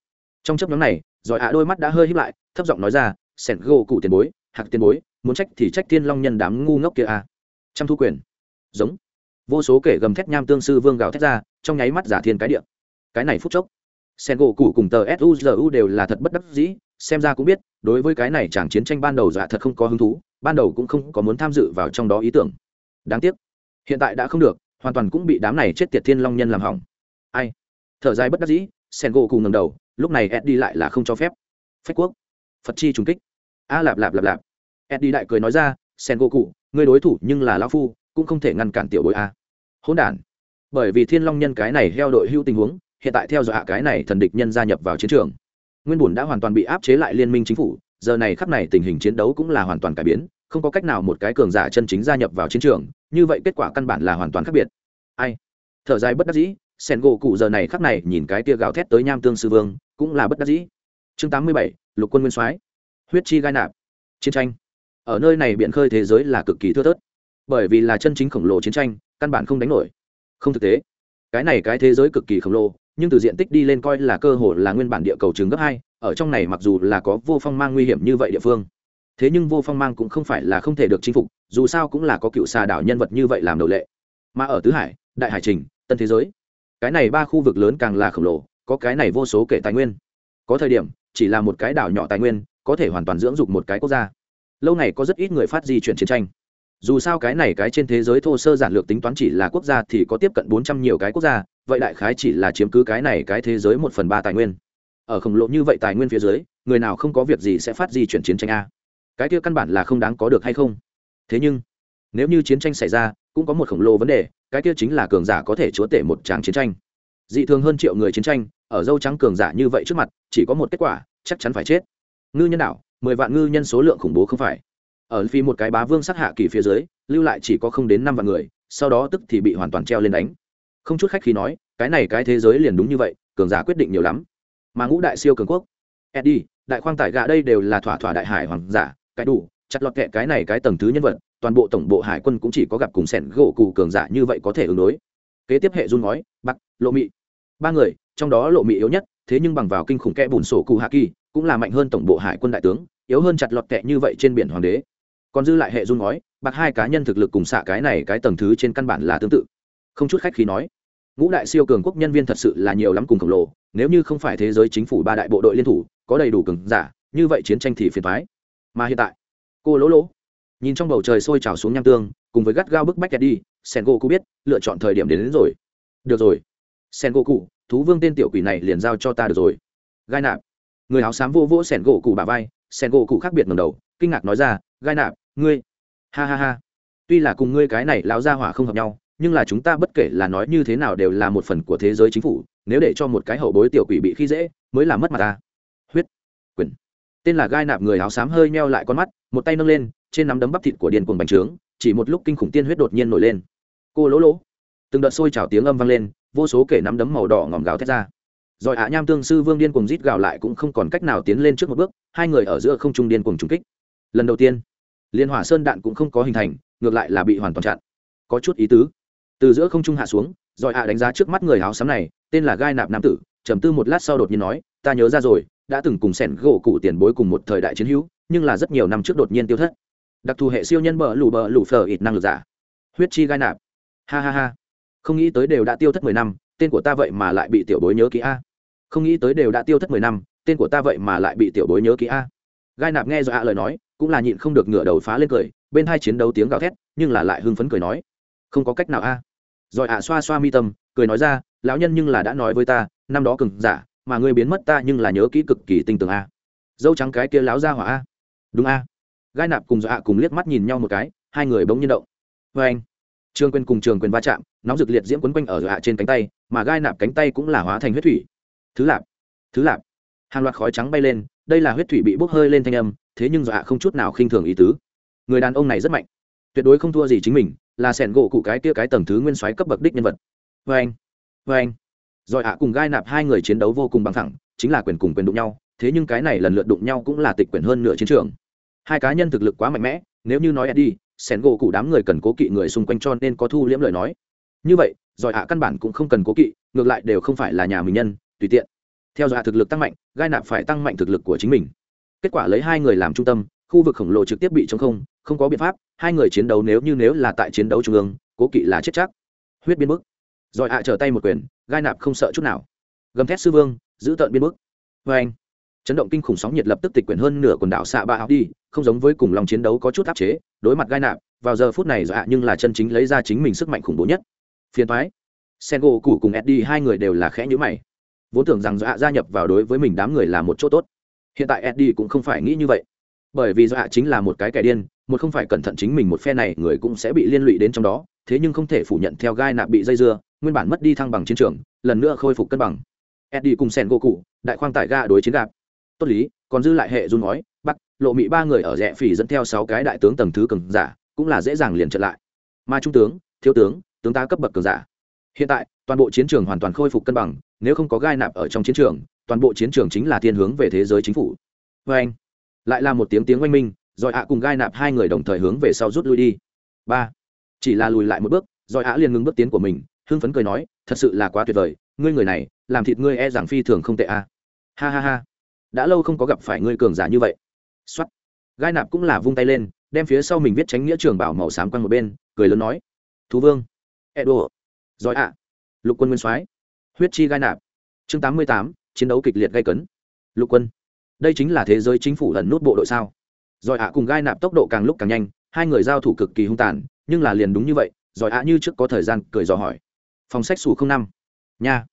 trong chấp nhóm này rồi ạ đôi mắt đã hơi hít lại, thấp giọng nói ra, sẻn gỗ cụ tiền bối, hạc tiền bối, muốn trách thì trách thiên long nhân đám ngu ngốc kia à. trăm thu quyền. Giống. Vô số kể gầm thét nham tương sư vương gào thét ra, trong nháy mắt giả thiên cái địa. Cái này phút chốc sen gỗ cụ cùng tờ suzu đều là thật bất đắc dĩ, xem ra cũng biết, đối với cái này chẳng chiến tranh ban đầu dạ thật không có hứng thú, ban đầu cũng không có muốn tham dự vào trong đó ý tưởng. Đáng tiếc, hiện tại đã không được, hoàn toàn cũng bị đám này chết tiệt thiên long nhân làm hỏng. Ai? Thở dài bất đắc dĩ sen gỗ cụ ngầm đầu lúc này eddie lại là không cho phép. Phách quốc. Phật chi trùng kích. A lạp lạp lạp lạp. Eddie đại cười nói ra, sen gỗ cụ người đối thủ nhưng là lão phu, cũng không thể ngăn cản tiểu bối a. Hỗn đản. Bởi vì thiên long nhân cái này heo đội hưu tình huống, hiện tại theo dõi cái này thần địch nhân gia nhập vào chiến trường. Nguyên bùn đã hoàn toàn bị áp chế lại liên minh chính phủ, giờ này khắp này tình hình chiến đấu cũng là hoàn toàn cải biến, không có cách nào một cái cường giả chân chính gia nhập vào chiến trường, như vậy kết quả căn bản là hoàn toàn khác biệt. Ai? Thở dài bất đắc dĩ, sen gỗ cụ giờ này khắc này nhìn cái tia gào thét tới nham tương sư vương cũng là bất đắc dĩ. Chương tám mươi bảy, lục quân nguyên soái. Huyết chi gai nạp. Chiến tranh. Ở nơi này biện khơi thế giới là cực kỳ thưa thớt. Bởi vì là chân chính khổng lồ chiến tranh, căn bản không đánh nổi. Không thực tế. Cái này cái thế giới cực kỳ khổng lồ, nhưng từ diện tích đi lên coi là cơ hội là nguyên bản địa cầu trường gấp hai. Ở trong này mặc dù là có vô phong mang nguy hiểm như vậy địa phương, thế nhưng vô phong mang cũng không phải là không thể được chinh phục, dù sao cũng là có cựu xà đảo nhân vật như vậy làm đầu lệ. Mà ở tứ hải, đại hải trình, tân thế giới, cái này ba khu vực lớn càng là khổng lồ có cái này vô số kể tài nguyên. Có thời điểm, chỉ là một cái đảo nhỏ tài nguyên, có thể hoàn toàn dưỡng dục một cái quốc gia. Lâu này có rất ít người phát di chuyển chiến tranh. Dù sao cái này cái trên thế giới thô sơ giản lược tính toán chỉ là quốc gia thì có tiếp cận bốn trăm nhiều cái quốc gia, vậy đại khái chỉ là chiếm cứ cái này cái thế giới một phần ba tài nguyên. Ở khổng lồ như vậy tài nguyên phía dưới, người nào không có việc gì sẽ phát di chuyển chiến tranh a? Cái kia căn bản là không đáng có được hay không? Thế nhưng, nếu như chiến tranh xảy ra, cũng có một khổng lồ vấn đề, cái kia chính là cường giả có thể chúa tể một tràng chiến tranh. Dị thường hơn triệu người chiến tranh ở dâu trắng cường giả như vậy trước mặt, chỉ có một kết quả, chắc chắn phải chết. Ngư nhân đạo mười vạn ngư nhân số lượng khủng bố không phải. Ở phi một cái bá vương sát hạ kỳ phía dưới, lưu lại chỉ có không đến năm vạn người, sau đó tức thì bị hoàn toàn treo lên đánh. Không chút khách khi nói, cái này cái thế giới liền đúng như vậy, cường giả quyết định nhiều lắm. Mà ngũ đại siêu cường quốc, eddie, đại khoang tải gạ đây đều là thỏa thỏa đại hải hoàng giả, cái đủ, chặt lọt kệ cái này cái tầng thứ nhân vật, toàn bộ tổng bộ hải quân cũng chỉ có gặp cùng sẻn gỗ cụ cường giả như vậy có thể ứng đối. Kế tiếp hệ run ngói bắc lộ mị ba người trong đó lộ mị yếu nhất thế nhưng bằng vào kinh khủng kẽ bùn sổ cụ hạ kỳ cũng là mạnh hơn tổng bộ hải quân đại tướng yếu hơn chặt lọt kẹ như vậy trên biển hoàng đế. Còn dư lại hệ dung ngói bạc hai cá nhân thực lực cùng xạ cái này cái tầng thứ trên căn bản là tương tự. Không chút khách khi nói ngũ đại siêu cường quốc nhân viên thật sự là nhiều lắm cùng khổng lồ nếu như không phải thế giới chính phủ ba đại bộ đội liên thủ có đầy đủ cường giả như vậy chiến tranh thì phiền thoái mà hiện tại cô lỗ lỗ nhìn trong bầu trời sôi trào xuống nham tương cùng với gắt gao bức bách kẹt đi sen gỗ biết lựa chọn thời điểm đến, đến rồi. Được rồi sen gỗ cụ thú vương tên tiểu quỷ này liền giao cho ta được rồi. Gai nạp, người áo xám vô vỗ sen gỗ cụ bà vai, sen gỗ cụ khác biệt ngầm đầu, kinh ngạc nói ra, gai nạp, ngươi, ha ha ha, tuy là cùng ngươi cái này lão gia hỏa không hợp nhau, nhưng là chúng ta bất kể là nói như thế nào đều là một phần của thế giới chính phủ, nếu để cho một cái hậu bối tiểu quỷ bị khi dễ, mới là mất mặt ta. Huyết, quyền. Tên là gai nạp người áo xám hơi meo lại con mắt, một tay nâng lên, trên nắm đấm bắp thịt của điền cuồng bành trướng, chỉ một lúc kinh khủng tiên huyết đột nhiên nổi lên. Cô lỗ lỗ. Từng đợt sôi trào tiếng âm vang lên vô số kể nắm đấm màu đỏ ngòm gáo thét ra. Rồi ạ nham tương sư vương điên cuồng rít gào lại cũng không còn cách nào tiến lên trước một bước, hai người ở giữa không trung điên cuồng trùng kích. Lần đầu tiên, liên hỏa sơn đạn cũng không có hình thành, ngược lại là bị hoàn toàn chặn. Có chút ý tứ. Từ giữa không trung hạ xuống, rồi ạ đánh giá trước mắt người áo xám này, tên là gai nạp nam tử, trầm tư một lát sau đột nhiên nói, ta nhớ ra rồi, đã từng cùng sẻn gỗ cụ tiền bối cùng một thời đại chiến hữu, nhưng là rất nhiều năm trước đột nhiên tiêu thất. Đặc thù hệ siêu nhân bờ lù bờ lù phờ ít năng lực giả. Huyết chi gai nạp. Ha ha ha không nghĩ tới đều đã tiêu thất mười năm, tên của ta vậy mà lại bị tiểu bối nhớ kỹ a. Không nghĩ tới đều đã tiêu thất mười năm, tên của ta vậy mà lại bị tiểu bối nhớ kỹ a. Gai nạp nghe do ạ lời nói, cũng là nhịn không được ngửa đầu phá lên cười, bên hai chiến đấu tiếng gào thét, nhưng là lại hưng phấn cười nói. Không có cách nào a. Rồi ạ xoa xoa mi tâm, cười nói ra, lão nhân nhưng là đã nói với ta, năm đó cừng giả, mà ngươi biến mất ta nhưng là nhớ kỹ cực kỳ tinh tường a. Dâu trắng cái kia láo ra hỏa a. Đúng a. Gai nạp cùng dọa cùng liếc mắt nhìn nhau một cái, hai người bỗng nhiên động. Vê anh trường quyền cùng trường quyền va chạm, nóng rực liệt diễm quấn quanh ở hạ trên cánh tay, mà gai nạp cánh tay cũng là hóa thành huyết thủy. Thứ lạp thứ lạp. Hàng loạt khói trắng bay lên, đây là huyết thủy bị bốc hơi lên thanh âm, thế nhưng dọa không chút nào khinh thường ý tứ. Người đàn ông này rất mạnh. Tuyệt đối không thua gì chính mình, là sẻn gỗ cụ cái kia cái tầng thứ nguyên soái cấp bậc đích nhân vật. Vê anh vê anh. Rồi ạ cùng gai nạp hai người chiến đấu vô cùng bằng thẳng, chính là quyền cùng quyền đụng nhau, thế nhưng cái này lần lượt đụng nhau cũng là tịch quyền hơn nửa chiến trường. Hai cá nhân thực lực quá mạnh mẽ, nếu như nói đi sẻn gỗ cụ đám người cần cố kỵ người xung quanh cho nên có thu liễm lời nói. Như vậy, giỏi hạ căn bản cũng không cần cố kỵ, ngược lại đều không phải là nhà mình nhân, tùy tiện. Theo dõi thực lực tăng mạnh, gai nạp phải tăng mạnh thực lực của chính mình. Kết quả lấy hai người làm trung tâm, khu vực khổng lồ trực tiếp bị chống không không có biện pháp, hai người chiến đấu nếu như nếu là tại chiến đấu trung ương, cố kỵ là chết chắc. Huyết biên bức. Giỏi hạ trở tay một quyền, gai nạp không sợ chút nào. Gầm thét sư vương, giữ tợn biên bức. Vê anh chấn động kinh khủng sóng nhiệt lập tức tịch quyển hơn nửa quần đảo xạ ba áo đi không giống với cùng lòng chiến đấu có chút áp chế, đối mặt gai nạp, vào giờ phút này dọa nhưng là chân chính lấy ra chính mình sức mạnh khủng bố nhất. Phiền thoái sen gỗ cụ cùng eddie, hai người đều là khẽ nhữ mày. Vốn tưởng rằng dọa gia nhập vào đối với mình đám người là một chỗ tốt. Hiện tại eddie cũng không phải nghĩ như vậy. Bởi vì dọa chính là một cái kẻ điên, một không phải cẩn thận chính mình một phe này, người cũng sẽ bị liên lụy đến trong đó, thế nhưng không thể phủ nhận theo gai nạp bị dây dưa, nguyên bản mất đi thăng bằng chiến trường, lần nữa khôi phục cân bằng. Eddie cùng sen gỗ cụ đại khoang tải ga đối chiến gạp tốt lý, còn dư lại hệ run nói bắt lộ mỹ ba người ở rẽ phỉ dẫn theo sáu cái đại tướng tầng thứ cường giả, cũng là dễ dàng liền trận lại. Mà trung tướng, thiếu tướng tướng tá cấp bậc cường giả. Hiện tại, toàn bộ chiến trường hoàn toàn khôi phục cân bằng, nếu không có gai nạp ở trong chiến trường, toàn bộ chiến trường chính là thiên hướng về thế giới chính phủ. Vê anh, lại là một tiếng tiếng oanh minh, rồi ạ cùng gai nạp hai người đồng thời hướng về sau rút lui đi. Ba, chỉ là lùi lại một bước, rồi ạ liền ngừng bước tiến của mình, hưng phấn cười nói, thật sự là quá tuyệt vời, ngươi người này, làm thịt ngươi e rằng phi thường không tệ a. À. ha ha ha đã lâu không có gặp phải ngươi cường giả như vậy. Xuất gai nạp cũng là vung tay lên, đem phía sau mình viết tránh nghĩa trường bảo màu xám quanh một bên, cười lớn nói. Thú vương. Edo. Giỏi ạ. Lục quân nguyên soái. Huyết chi gai nạp. Chương tám mươi tám, chiến đấu kịch liệt gây cấn. Lục quân. Đây chính là thế giới chính phủ lần nút bộ đội sao? Giỏi ạ cùng gai nạp tốc độ càng lúc càng nhanh, hai người giao thủ cực kỳ hung tàn, nhưng là liền đúng như vậy giỏi ạ như trước có thời gian cười dò hỏi. Phòng sách xù không năm. Nha.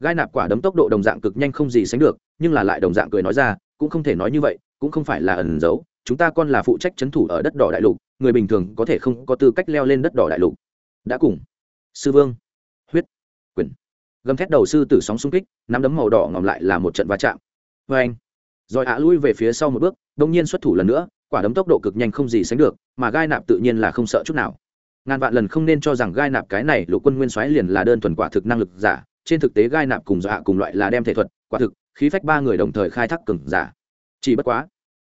Gai nạp quả đấm tốc độ đồng dạng cực nhanh không gì sánh được nhưng là lại đồng dạng cười nói ra, cũng không thể nói như vậy, cũng không phải là ẩn giấu, chúng ta còn là phụ trách c h ấ n thủ ở đất đỏ đại lục, người bình thường có thể không có tư cách leo lên đất đỏ đại lục. Đã cùng. Sư vương. Huyết. Quyền. Gầm thét đầu sư tử sóng xung kích, nắm đấm màu đỏ ngòm lại là một trận va chạm. Vê anh rồi ạ lui về phía sau một bước, đông nhiên xuất thủ lần nữa, quả đấm tốc độ cực nhanh không gì sánh được, mà gai nạp tự nhiên là không sợ chút nào. Ngàn vạn lần không nên cho rằng gai nạp cái này lục quân nguyên soái liền là đơn thuần quả thực năng lực giả, trên thực tế gai nạp cùng dọa cùng loại là đem thể thuật, quả thực khí phách ba người đồng thời khai thác cừng giả. Chỉ bất quá,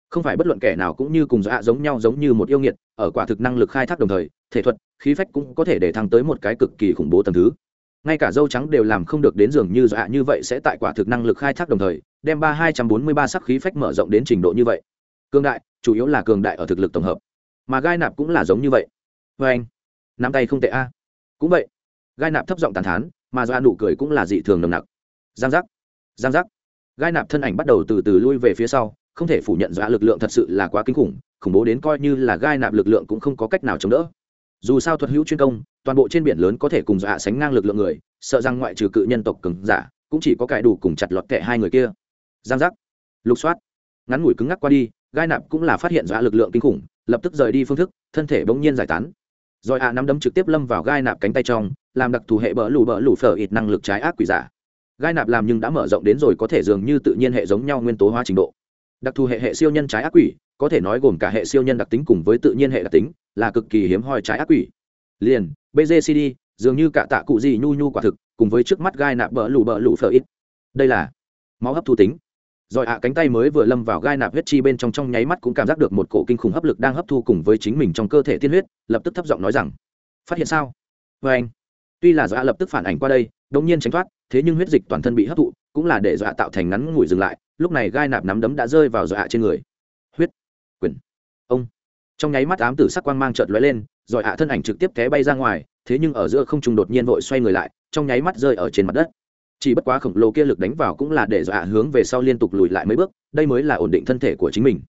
không phải bất luận kẻ nào cũng như cùng dọa giống nhau giống như một yêu nghiệt, ở quả thực năng lực khai thác đồng thời, thể thuật, khí phách cũng có thể để thăng tới một cái cực kỳ khủng bố tầm thứ. Ngay cả dâu trắng đều làm không được đến dường như dọa như vậy sẽ tại quả thực năng lực khai thác đồng thời, đem ba hai trăm bốn mươi ba sắc khí phách mở rộng đến trình độ như vậy. Cường đại, chủ yếu là cường đại ở thực lực tổng hợp. Mà gai nạp cũng là giống như vậy. Vê anh, nắm tay không tệ a. Cũng vậy, gai nạp thấp giọng tàn thán, mà do nụ cười cũng là dị thường nồng nặc. Giang giác giang giác gai nạp thân ảnh bắt đầu từ từ lui về phía sau, không thể phủ nhận dọa lực lượng thật sự là quá kinh khủng khủng bố đến coi như là gai nạp lực lượng cũng không có cách nào chống đỡ. Dù sao thuật hữu chuyên công, toàn bộ trên biển lớn có thể cùng dọa sánh ngang lực lượng người, sợ rằng ngoại trừ cự nhân tộc cứng giả, cũng chỉ có cải đủ cùng chặt lọt kệ hai người kia. Giang giác. Lục soát. Ngắn ngủi cứng ngắc qua đi, gai nạp cũng là phát hiện dọa lực lượng kinh khủng, lập tức rời đi phương thức, thân thể bỗng nhiên giải tán. Rồi ạ nắm đấm trực tiếp lâm vào gai nạp cánh tay trong, làm đặc thù hệ bỡ lù bỡ lù phở ít năng lực trái ác quỷ giả gai nạp làm nhưng đã mở rộng đến rồi có thể dường như tự nhiên hệ giống nhau nguyên tố hóa trình độ. Đặc thù hệ hệ siêu nhân trái ác quỷ, có thể nói gồm cả hệ siêu nhân đặc tính cùng với tự nhiên hệ đặc tính, là cực kỳ hiếm hoi trái ác quỷ. Liền bgcd dường như cả tạ cụ gì nhu nhu quả thực, cùng với trước mắt gai nạp bỡ lù bỡ lù phở ít. Đây là máu hấp thu tính. Rồi ạ, cánh tay mới vừa lâm vào gai nạp huyết chi bên trong trong nháy mắt cũng cảm giác được một cổ kinh khủng hấp lực đang hấp thu cùng với chính mình trong cơ thể tiên huyết, lập tức thấp giọng nói rằng, phát hiện sao? Vê anh, tuy là do ạ lập tức phản ảnh qua đây đống nhiên tránh thoát thế nhưng huyết dịch toàn thân bị hấp thụ, cũng là để dọa tạo thành ngắn ngủi dừng lại, lúc này gai nạp nắm đấm đã rơi vào dọa trên người. Huyết, quyền, ông. Trong nháy mắt ám tử sắc quang mang chợt lóe lên rồi hạ thân ảnh trực tiếp té bay ra ngoài, thế nhưng ở giữa không trung đột nhiên vội xoay người lại, trong nháy mắt rơi ở trên mặt đất. Chỉ bất quá khổng lồ kia lực đánh vào cũng là để dọa hướng về sau liên tục lùi lại mấy bước, đây mới là ổn định thân thể của chính mình.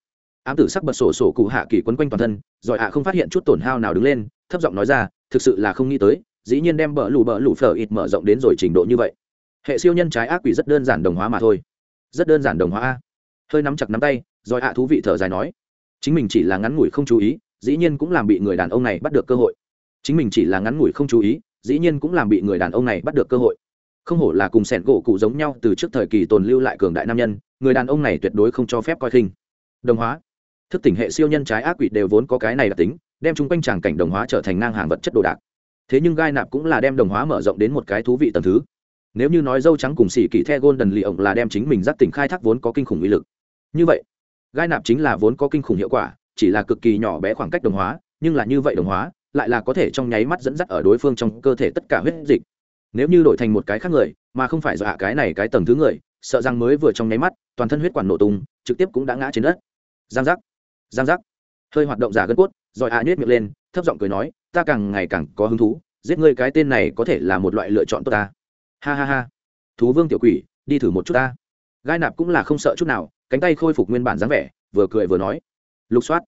Ám tử sắc bật sổ sổ cụ hạ kỳ quấn quanh toàn thân rồi ạ không phát hiện chút tổn hao nào đứng lên, thấp giọng nói ra, thực sự là không nghĩ tới, dĩ nhiên đem bờ lù bờ lù phở ít mở rộng đến rồi trình độ như vậy hệ siêu nhân trái ác quỷ rất đơn giản đồng hóa mà thôi. Rất đơn giản đồng hóa a. Hơi nắm chặt nắm tay, rồi ạ thú vị thở dài nói, chính mình chỉ là ngắn ngủi không chú ý, dĩ nhiên cũng làm bị người đàn ông này bắt được cơ hội. Chính mình chỉ là ngắn ngủi không chú ý, dĩ nhiên cũng làm bị người đàn ông này bắt được cơ hội. Không hổ là cùng sẻn gỗ cụ giống nhau từ trước thời kỳ tồn lưu lại cường đại nam nhân, người đàn ông này tuyệt đối không cho phép coi khinh. Đồng hóa. Thức tỉnh hệ siêu nhân trái ác quỷ đều vốn có cái này đặc tính, đem chung quanh tràng cảnh đồng hóa trở thành ngang hàng vật chất đồ đạc. Thế nhưng gai nạp cũng là đem đồng hóa mở rộng đến một cái thú vị tầm thứ nếu như nói dâu trắng cùng xỉ kỳ the gôn đần lì ổng là đem chính mình giác tỉnh khai thác vốn có kinh khủng uy lực. Như vậy, gai nạp chính là vốn có kinh khủng hiệu quả, chỉ là cực kỳ nhỏ bé khoảng cách đồng hóa, nhưng là như vậy đồng hóa, lại là có thể trong nháy mắt dẫn dắt ở đối phương trong cơ thể tất cả huyết dịch. Nếu như đổi thành một cái khác người, mà không phải dọa cái này cái tầng thứ người, sợ rằng mới vừa trong nháy mắt, toàn thân huyết quản nổ tung, trực tiếp cũng đã ngã trên đất. Giang giác giang giác. Hơi hoạt động giả gân cốt, rồi hạ à nhét miệng lên, thấp giọng cười nói, ta càng ngày càng có hứng thú, giết ngươi cái tên này có thể là một loại lựa chọn tốt ta ha ha ha. Thú vương tiểu quỷ, đi thử một chút ta. Gai nạp cũng là không sợ chút nào, cánh tay khôi phục nguyên bản dáng vẻ, vừa cười vừa nói. Lục soát.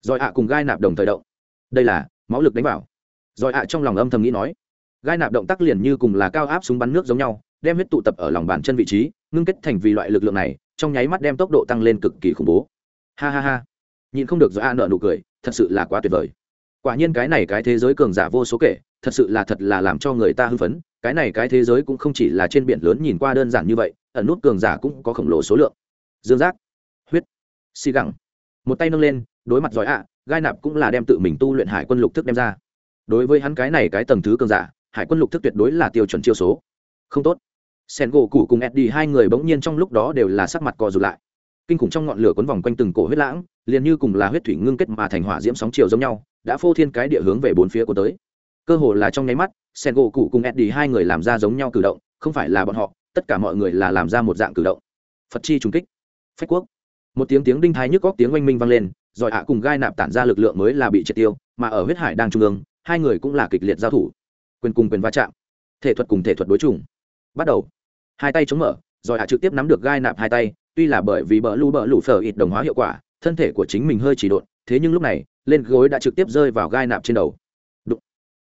Rồi ạ cùng gai nạp đồng thời động. Đây là, máu lực đánh vào. Rồi ạ trong lòng âm thầm nghĩ nói. Gai nạp động tác liền như cùng là cao áp súng bắn nước giống nhau, đem huyết tụ tập ở lòng bàn chân vị trí, ngưng kết thành vì loại lực lượng này, trong nháy mắt đem tốc độ tăng lên cực kỳ khủng bố. Ha ha ha. Nhìn không được do a nợ nụ cười, thật sự là quá tuyệt vời quả nhiên cái này cái thế giới cường giả vô số kể, thật sự là thật là làm cho người ta hưng phấn, cái này cái thế giới cũng không chỉ là trên biển lớn nhìn qua đơn giản như vậy, ẩn nút cường giả cũng có khổng lồ số lượng. Dương giác, huyết, xì gẳng. Một tay nâng lên, đối mặt giỏi ạ, gai nạp cũng là đem tự mình tu luyện hải quân lục thức đem ra. Đối với hắn cái này cái tầng thứ cường giả, hải quân lục thức tuyệt đối là tiêu chuẩn chiêu số. Không tốt. Sen gỗ cụ cùng eddie hai người bỗng nhiên trong lúc đó đều là sắc mặt co rụt lại kinh khủng trong ngọn lửa quấn vòng quanh từng cổ huyết lãng, liền như cùng là huyết thủy ngưng kết mà thành hỏa diễm sóng chiều giống nhau, đã phô thiên cái địa hướng về bốn phía của tới. Cơ hồ là trong nháy mắt sen gỗ cụ cùng eddie hai người làm ra giống nhau cử động, không phải là bọn họ, tất cả mọi người là làm ra một dạng cử động. Phật chi trùng kích. Phách quốc. Một tiếng tiếng đinh thái nhức góc tiếng oanh minh vang lên, rồi ạ cùng gai nạp tản ra lực lượng mới là bị triệt tiêu, mà ở huyết hải đang trung ương, hai người cũng là kịch liệt giao thủ. Quyền cùng quyền va chạm. Thể thuật cùng thể thuật đối chủng. Bắt đầu. Hai tay chống mở, rồi hạ trực tiếp nắm được gai nạp hai tay tuy là bởi vì bờ lũ bờ lũ phở ít đồng hóa hiệu quả, thân thể của chính mình hơi chỉ độn, thế nhưng lúc này, lên gối đã trực tiếp rơi vào gai nạp trên đầu. Đụng.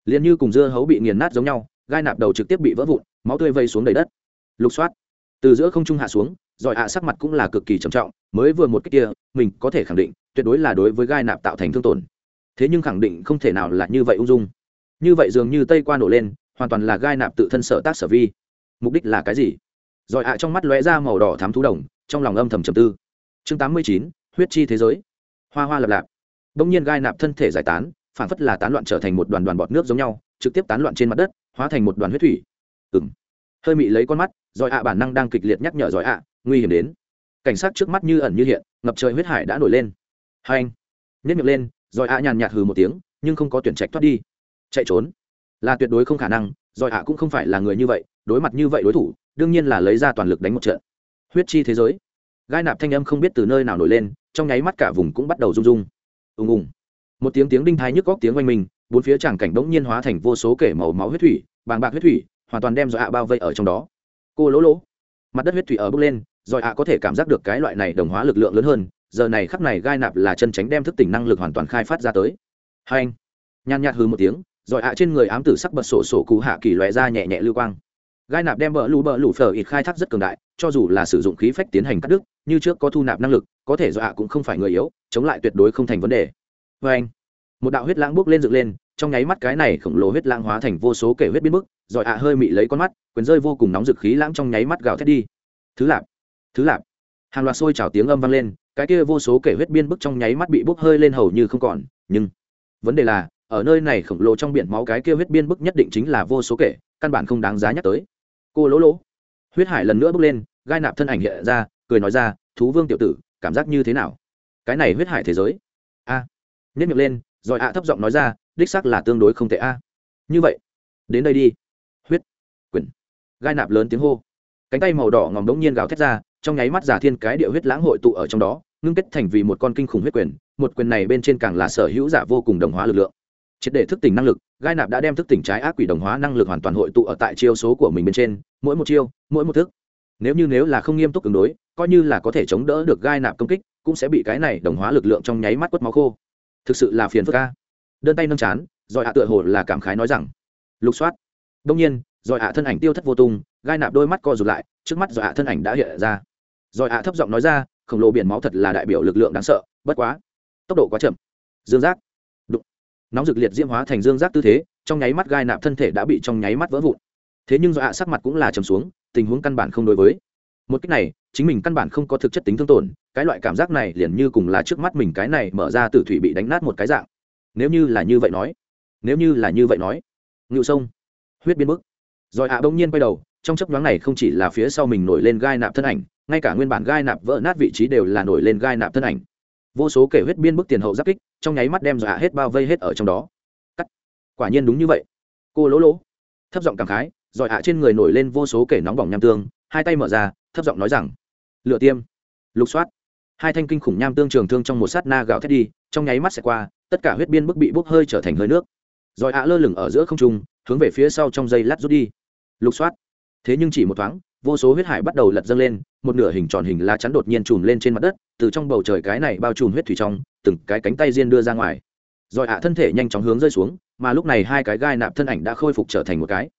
liền như cùng dưa hấu bị nghiền nát giống nhau, gai nạp đầu trực tiếp bị vỡ vụn, máu tươi vây xuống đầy đất. Lục soát. Từ giữa không trung hạ xuống, rồi hạ sắc mặt cũng là cực kỳ trầm trọng, mới vừa một cái kia, mình có thể khẳng định, tuyệt đối là đối với gai nạp tạo thành thương tổn. Thế nhưng khẳng định không thể nào là như vậy ung dung. Như vậy dường như tây qua nổ lên, hoàn toàn là gai nạp tự thân sở tác sở vi. Mục đích là cái gì? Rồi ạ trong mắt lóe ra màu đỏ thám thú đồng trong lòng âm thầm trầm tư. Chương tám mươi chín, huyết chi thế giới. Hoa hoa lập lạp. Đông nhiên gai nạp thân thể giải tán, phản phất là tán loạn trở thành một đoàn đoàn bọt nước giống nhau, trực tiếp tán loạn trên mặt đất, hóa thành một đoàn huyết thủy. Ừm. Hơi mị lấy con mắt, giỏi ạ bản năng đang kịch liệt nhắc nhở giỏi ạ, nguy hiểm đến. Cảnh sát trước mắt như ẩn như hiện, ngập trời huyết hải đã nổi lên. Hai anh. Nhét miệng lên, giỏi ạ nhàn nhạt hừ một tiếng, nhưng không có tuyển trạch thoát đi. Chạy trốn. Là tuyệt đối không khả năng, giỏi ạ cũng không phải là người như vậy, đối mặt như vậy đối thủ, đương nhiên là lấy ra toàn lực đánh một trận huyết chi thế giới. Gai nạp thanh âm không biết từ nơi nào nổi lên, trong nháy mắt cả vùng cũng bắt đầu rung rung. Ùng ùng. Một tiếng tiếng đinh thái nhức góc tiếng oanh mình bốn phía tràng cảnh bỗng nhiên hóa thành vô số kể màu máu huyết thủy, bàng bạc huyết thủy, hoàn toàn đem dọa ạ bao vây ở trong đó. Cô lỗ lỗ. Mặt đất huyết thủy ở bước lên dọa ạ có thể cảm giác được cái loại này đồng hóa lực lượng lớn hơn, giờ này khắc này gai nạp là chân tránh đem thức tỉnh năng lực hoàn toàn khai phát ra tới. Hai anh. Nhàn nhạt hừ một tiếng dọa ạ trên người ám tử sắc bật sổ sổ cụ hạ kỳ lóe ra nhẹ nhẹ lưu quang. Gai nạp đem bờ lũ bờ lũ phở ít khai thác rất cường đại cho dù là sử dụng khí phách tiến hành cắt đứt, như trước có thu nạp năng lực, có thể do ạ cũng không phải người yếu, chống lại tuyệt đối không thành vấn đề. Vê anh, một đạo huyết lãng bước lên dựng lên, trong nháy mắt cái này khổng lồ huyết lãng hóa thành vô số kể huyết biến mức rồi ạ hơi mị lấy con mắt, quyền rơi vô cùng nóng dực khí lãng trong nháy mắt gào thét đi. Thứ lạp thứ lạp. Hàng loạt sôi trào tiếng âm vang lên, cái kia vô số kể huyết biên bức trong nháy mắt bị bốc hơi lên hầu như không còn, nhưng vấn đề là, ở nơi này khổng lồ trong biển máu cái kia huyết biên bức nhất định chính là vô số kể căn bản không đáng giá nhắc tới. Cô lỗ lỗ huyết hải lần nữa bước lên, gai nạp thân ảnh hiện ra, cười nói ra, thú vương tiểu tử, cảm giác như thế nào? Cái này huyết hải thế giới. A. À. nhất miệng lên, rồi ạ thấp giọng nói ra, đích sắc là tương đối không tệ a. Như vậy, đến đây đi. Huyết quyển gai nạp lớn tiếng hô. Cánh tay màu đỏ ngòm đống nhiên gào thét ra, trong nháy mắt giả thiên cái địa huyết lãng hội tụ ở trong đó, ngưng kết thành vì một con kinh khủng huyết quyền, một quyền này bên trên càng là sở hữu giả vô cùng đồng hóa lực lượng. Triệt để thức tỉnh năng lực, gai nạp đã đem thức tỉnh trái ác quỷ đồng hóa năng lực hoàn toàn hội tụ ở tại chiêu số của mình bên trên mỗi một chiêu, mỗi một thức. Nếu như nếu là không nghiêm túc ứng đối, coi như là có thể chống đỡ được gai nạp công kích, cũng sẽ bị cái này đồng hóa lực lượng trong nháy mắt quất máu khô. Thực sự là phiền phức ca đơn tay nâng chán rồi hạ tựa hồ là cảm khái nói rằng, lục soát. Đông nhiên rồi hạ thân ảnh tiêu thất vô tung, gai nạp đôi mắt co rụt lại, trước mắt rồi hạ thân ảnh đã hiện ra. Rồi hạ thấp giọng nói ra, khổng lồ biển máu thật là đại biểu lực lượng đáng sợ, bất quá, tốc độ quá chậm. Dương giác. Đụng. Nóng rực liệt diễm hóa thành dương giác tư thế, trong nháy mắt gai nạp thân thể đã bị trong nháy mắt vỡ vụn thế nhưng do hạ sắc mặt cũng là trầm xuống, tình huống căn bản không đối với. Một cách này, chính mình căn bản không có thực chất tính thương tổn, cái loại cảm giác này liền như cùng là trước mắt mình cái này mở ra từ thủy bị đánh nát một cái dạng. Nếu như là như vậy nói, nếu như là như vậy nói ngự sông, huyết biến bức. Rồi hạ bỗng nhiên quay đầu, trong chấp nhoáng này không chỉ là phía sau mình nổi lên gai nạp thân ảnh, ngay cả nguyên bản gai nạp vỡ nát vị trí đều là nổi lên gai nạp thân ảnh. Vô số kể huyết biên bức tiền hậu giáp kích, trong nháy mắt đem dọa hết bao vây hết ở trong đó. Cắt. Quả nhiên đúng như vậy. Cô lỗ lỗ. Thấp giọng cảm khái dọi ạ trên người nổi lên vô số kể nóng bỏng nham tương, hai tay mở ra, thấp giọng nói rằng, lựa tiêm. Lục soát. Hai thanh kinh khủng nham tương trường thương trong một sát na gạo thét đi, trong nháy mắt sẽ qua, tất cả huyết biên bức bị bốc hơi trở thành hơi nước. Rồi ạ lơ lửng ở giữa không trung, hướng về phía sau trong dây lát rút đi. Lục soát. Thế nhưng chỉ một thoáng, vô số huyết hải bắt đầu lật dâng lên, một nửa hình tròn hình lá chắn đột nhiên trùm lên trên mặt đất, từ trong bầu trời cái này bao trùm huyết thủy trong, từng cái cánh tay riêng đưa ra ngoài. Rồi ạ thân thể nhanh chóng hướng rơi xuống, mà lúc này hai cái gai nạp thân ảnh đã khôi phục trở thành một cái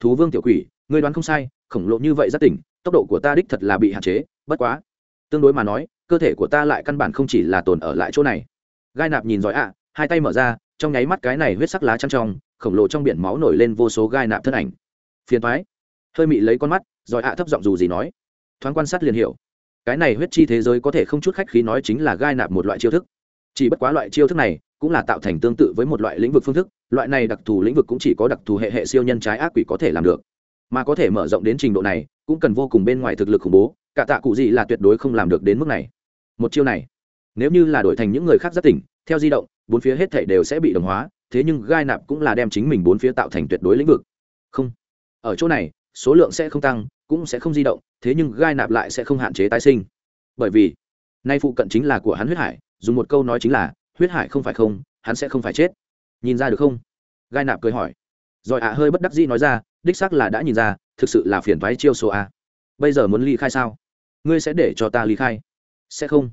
thú vương tiểu quỷ, ngươi đoán không sai, khổng lồ như vậy rất tỉnh, tốc độ của ta đích thật là bị hạn chế, bất quá. Tương đối mà nói, cơ thể của ta lại căn bản không chỉ là tồn ở lại chỗ này. Gai nạp nhìn giỏi ạ, hai tay mở ra, trong nháy mắt cái này huyết sắc lá trăng trong, khổng lồ trong biển máu nổi lên vô số gai nạp thân ảnh. Phiền thoái hơi mị lấy con mắt, giỏi ạ thấp giọng dù gì nói. Thoáng quan sát liền hiểu. Cái này huyết chi thế giới có thể không chút khách khí nói chính là gai nạp một loại chiêu thức chỉ bất quá loại chiêu thức này cũng là tạo thành tương tự với một loại lĩnh vực phương thức, loại này đặc thù lĩnh vực cũng chỉ có đặc thù hệ hệ siêu nhân trái ác quỷ có thể làm được. Mà có thể mở rộng đến trình độ này cũng cần vô cùng bên ngoài thực lực khủng bố, cả tạ cụ gì là tuyệt đối không làm được đến mức này. Một chiêu này, nếu như là đổi thành những người khác rất tỉnh, theo di động, bốn phía hết thể đều sẽ bị đồng hóa, thế nhưng gai nạp cũng là đem chính mình bốn phía tạo thành tuyệt đối lĩnh vực. Không, ở chỗ này, số lượng sẽ không tăng, cũng sẽ không di động, thế nhưng gai nạp lại sẽ không hạn chế tái sinh. Bởi vì, nay phụ cận chính là của hắn huyết hải dùng một câu nói chính là, huyết hải không phải không, hắn sẽ không phải chết. Nhìn ra được không? Gai nạp cười hỏi. Rồi ạ à hơi bất đắc dĩ nói ra, đích xác là đã nhìn ra, thực sự là phiền thoái chiêu số a. Bây giờ muốn ly khai sao? Ngươi sẽ để cho ta ly khai? Sẽ không.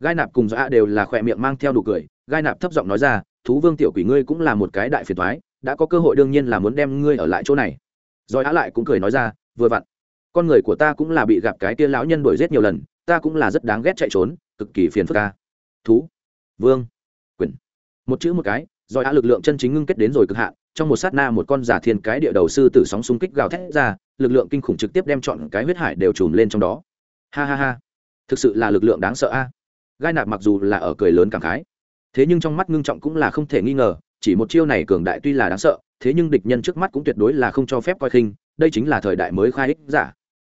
Gai nạp cùng rồi ạ đều là khỏe miệng mang theo đủ cười. Gai nạp thấp giọng nói ra, thú vương tiểu quỷ ngươi cũng là một cái đại phiền thoái đã có cơ hội đương nhiên là muốn đem ngươi ở lại chỗ này. Rồi á lại cũng cười nói ra, vừa vặn, con người của ta cũng là bị gặp cái kia lão nhân đuổi giết nhiều lần, ta cũng là rất đáng ghét chạy trốn, cực kỳ phiền phức ca thú, vương, quyền. Một chữ một cái rồi đã lực lượng chân chính ngưng kết đến rồi cực hạn, trong một sát na một con giả thiên cái địa đầu sư tử sóng xung kích gào thét ra, lực lượng kinh khủng trực tiếp đem chọn cái huyết hải đều trùm lên trong đó. Ha ha ha, thực sự là lực lượng đáng sợ a. Gai nạp mặc dù là ở cười lớn cảm khái, thế nhưng trong mắt ngưng trọng cũng là không thể nghi ngờ, chỉ một chiêu này cường đại tuy là đáng sợ, thế nhưng địch nhân trước mắt cũng tuyệt đối là không cho phép coi khinh, đây chính là thời đại mới khai ích giả.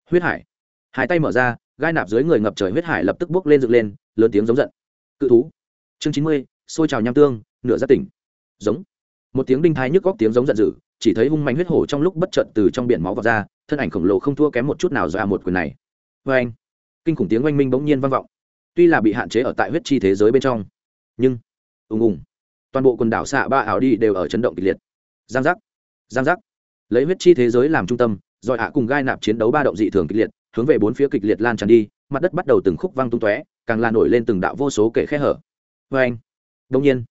Huyết hải. Hai tay mở ra, gai nạp dưới người ngập trời huyết hải lập tức bước lên dựng lên, lớn tiếng giống giận cự thú. Chương chín mươi, xôi trào nham tương, nửa ra tỉnh. Giống. Một tiếng đinh thái nhức góc tiếng giống giận dữ, chỉ thấy hung mạnh huyết hổ trong lúc bất trận từ trong biển máu vào ra, thân ảnh khổng lồ không thua kém một chút nào ra một quyền này. Vê anh, kinh khủng tiếng oanh minh bỗng nhiên vang vọng. Tuy là bị hạn chế ở tại huyết chi thế giới bên trong, nhưng, ùng ùng, toàn bộ quần đảo xạ ba ảo đi đều ở chấn động kịch liệt. Giang giác giang giác. Lấy huyết chi thế giới làm trung tâm, rồi hạ cùng gai nạp chiến đấu ba động dị thường kịch liệt, hướng về bốn phía kịch liệt lan tràn đi, mặt đất bắt đầu từng khúc văng tung tóe càng lan nổi lên từng đạo vô số kể khe hở. Vê anh đông nhiên,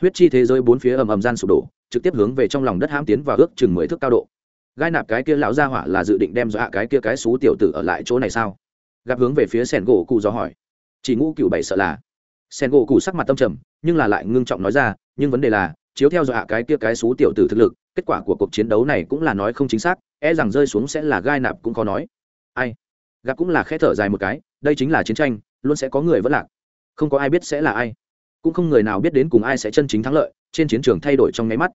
huyết chi thế giới bốn phía ầm ầm gian sụp đổ, trực tiếp hướng về trong lòng đất hãm tiến và ước chừng mười thước cao độ. Gai nạp cái kia lão gia hỏa là dự định đem dọa cái kia cái xú tiểu tử ở lại chỗ này sao? Gặp hướng về phía sẻn gỗ cụ do hỏi. Chỉ ngũ cựu bảy sợ là. Sẻn gỗ cụ sắc mặt tâm trầm, nhưng là lại ngưng trọng nói ra, nhưng vấn đề là, chiếu theo dọa cái kia cái xú tiểu tử thực lực, kết quả của cuộc chiến đấu này cũng là nói không chính xác e rằng rơi xuống sẽ là gai nạp cũng khó nói. Ai? Gặp cũng là khẽ thở dài một cái, đây chính là chiến tranh luôn sẽ có người vẫn lạc. Không có ai biết sẽ là ai. Cũng không người nào biết đến cùng ai sẽ chân chính thắng lợi trên chiến trường thay đổi trong nháy mắt.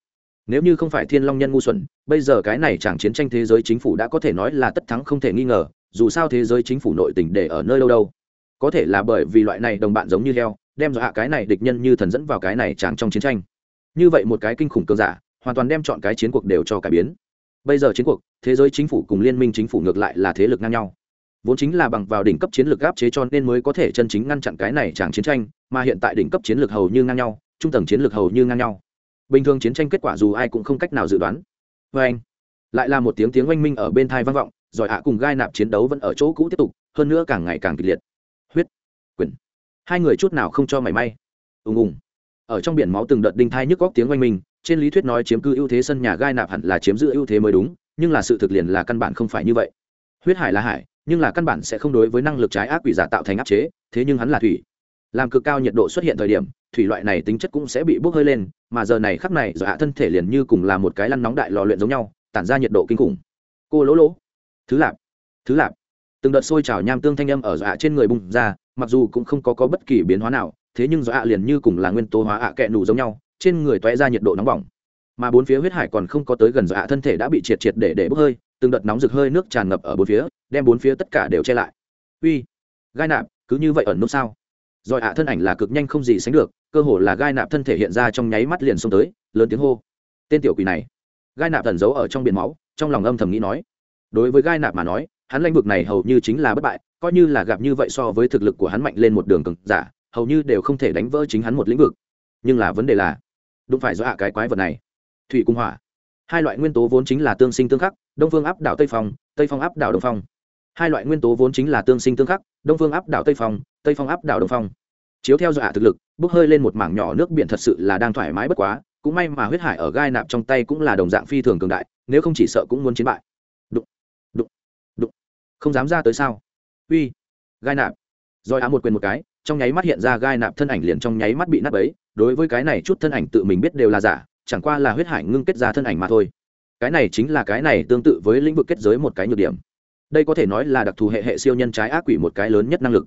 Nếu như không phải thiên long nhân ngu xuẩn, bây giờ cái này chẳng chiến tranh thế giới chính phủ đã có thể nói là tất thắng không thể nghi ngờ, dù sao thế giới chính phủ nội tỉnh để ở nơi đâu đâu. Có thể là bởi vì loại này đồng bạn giống như heo, đem dọa cái này địch nhân như thần dẫn vào cái này chẳng trong chiến tranh. Như vậy một cái kinh khủng cơn giả, hoàn toàn đem chọn cái chiến cuộc đều cho cải biến. Bây giờ chiến cuộc, thế giới chính phủ cùng liên minh chính phủ ngược lại là thế lực ngang nhau vốn chính là bằng vào đỉnh cấp chiến lược áp chế cho nên mới có thể chân chính ngăn chặn cái này chẳng chiến tranh, mà hiện tại đỉnh cấp chiến lược hầu như ngang nhau, trung tầng chiến lược hầu như ngang nhau. Bình thường chiến tranh kết quả dù ai cũng không cách nào dự đoán. Vê anh, lại là một tiếng tiếng oanh minh ở bên thai vang vọng giỏi hạ cùng gai nạp chiến đấu vẫn ở chỗ cũ tiếp tục, hơn nữa càng ngày càng kịch liệt. Huyết, quyền. Hai người chút nào không cho mảy may. Ùng ùng. Ở trong biển máu từng đợt đinh thai nhức góc tiếng oanh minh, trên lý thuyết nói chiếm cư ưu thế sân nhà gai nạp hẳn là chiếm giữ ưu thế mới đúng, nhưng là sự thực liền là căn bản không phải như vậy. Huyết hải là hải nhưng là căn bản sẽ không đối với năng lực trái ác quỷ giả tạo thành áp chế thế nhưng hắn là thủy. Làm cực cao nhiệt độ xuất hiện thời điểm thủy loại này tính chất cũng sẽ bị bốc hơi lên mà giờ này khắp này dọa thân thể liền như cùng là một cái lăn nóng đại lò luyện giống nhau tản ra nhiệt độ kinh khủng. Cô lỗ lỗ. Thứ lạp. Thứ lạp. Từng đợt sôi trào nham tương thanh âm ở dọa trên người bùng ra mặc dù cũng không có, có bất kỳ biến hóa nào thế nhưng dọa liền như cùng là nguyên tố hóa ạ à kẹ nủ giống nhau trên người toé ra nhiệt độ nóng bỏng. Mà bốn phía huyết hải còn không có tới gần dọa thân thể đã bị triệt triệt để để bốc hơi từng đợt nóng rực hơi nước tràn ngập ở bốn phía đem bốn phía tất cả đều che lại. Uy, gai nạp, cứ như vậy ẩn nút sao? Rồi ạ, thân ảnh là cực nhanh không gì sánh được, cơ hồ là gai nạp thân thể hiện ra trong nháy mắt liền xông tới, lớn tiếng hô. Tên tiểu quỷ này. Gai nạp thần giấu ở trong biển máu, trong lòng âm thầm nghĩ nói. Đối với gai nạp mà nói, hắn lãnh vực này hầu như chính là bất bại, coi như là gặp như vậy so với thực lực của hắn mạnh lên một đường cực giả, hầu như đều không thể đánh vỡ chính hắn một lĩnh vực. Nhưng là vấn đề là đúng phải do ạ cái quái vật này. Thủy cung hỏa. Hai loại nguyên tố vốn chính là tương sinh tương khắc, đông phương áp đảo tây phong tây phong áp đảo đông phong hai loại nguyên tố vốn chính là tương sinh tương khắc, đông phương áp đảo tây phong tây phong áp đảo đông phong. Chiếu theo dọa thực lực, bốc hơi lên một mảng nhỏ nước biển thật sự là đang thoải mái bất quá, cũng may mà huyết hải ở gai nạp trong tay cũng là đồng dạng phi thường cường đại, nếu không chỉ sợ cũng muốn chiến bại. Đụng đụng đụng. Không dám ra tới sao? Uy, gai nạp. Roi á một quyền một cái, trong nháy mắt hiện ra gai nạp thân ảnh liền trong nháy mắt bị nắp ấy đối với cái này chút thân ảnh tự mình biết đều là giả, chẳng qua là huyết hải ngưng kết ra thân ảnh mà thôi. Cái này chính là cái này tương tự với lĩnh vực kết giới một cái nhược điểm đây có thể nói là đặc thù hệ hệ siêu nhân trái ác quỷ một cái lớn nhất năng lực.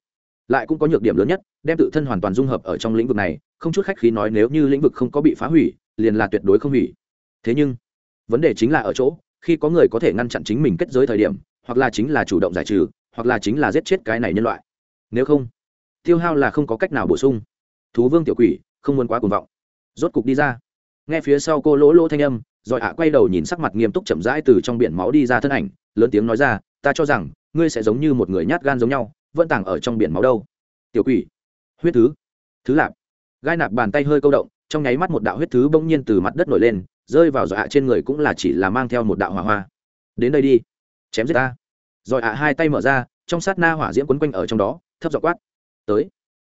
Lại cũng có nhược điểm lớn nhất, đem tự thân hoàn toàn dung hợp ở trong lĩnh vực này, không chút khách khí nói nếu như lĩnh vực không có bị phá hủy, liền là tuyệt đối không hủy. Thế nhưng, vấn đề chính là ở chỗ, khi có người có thể ngăn chặn chính mình kết giới thời điểm, hoặc là chính là chủ động giải trừ, hoặc là chính là giết chết cái này nhân loại. Nếu không, tiêu hao là không có cách nào bổ sung. Thú vương tiểu quỷ, không muốn quá cuồng vọng. Rốt cục đi ra. Nghe phía sau cô lỗ lỗ thanh âm, rồi ạ quay đầu nhìn sắc mặt nghiêm túc chậm rãi từ trong biển máu đi ra thân ảnh, lớn tiếng nói ra ta cho rằng, ngươi sẽ giống như một người nhát gan giống nhau, vẫn tàng ở trong biển máu đâu. Tiểu quỷ, huyết thứ thứ lạp. Gai nạp bàn tay hơi câu động, trong nháy mắt một đạo huyết thứ bỗng nhiên từ mặt đất nổi lên, rơi vào dọa hạ trên người cũng là chỉ là mang theo một đạo hỏa hoa. Đến đây đi, chém giết ta. Rồi hạ hai tay mở ra, trong sát na hỏa diễm quấn quanh ở trong đó, thấp dọ quát. Tới.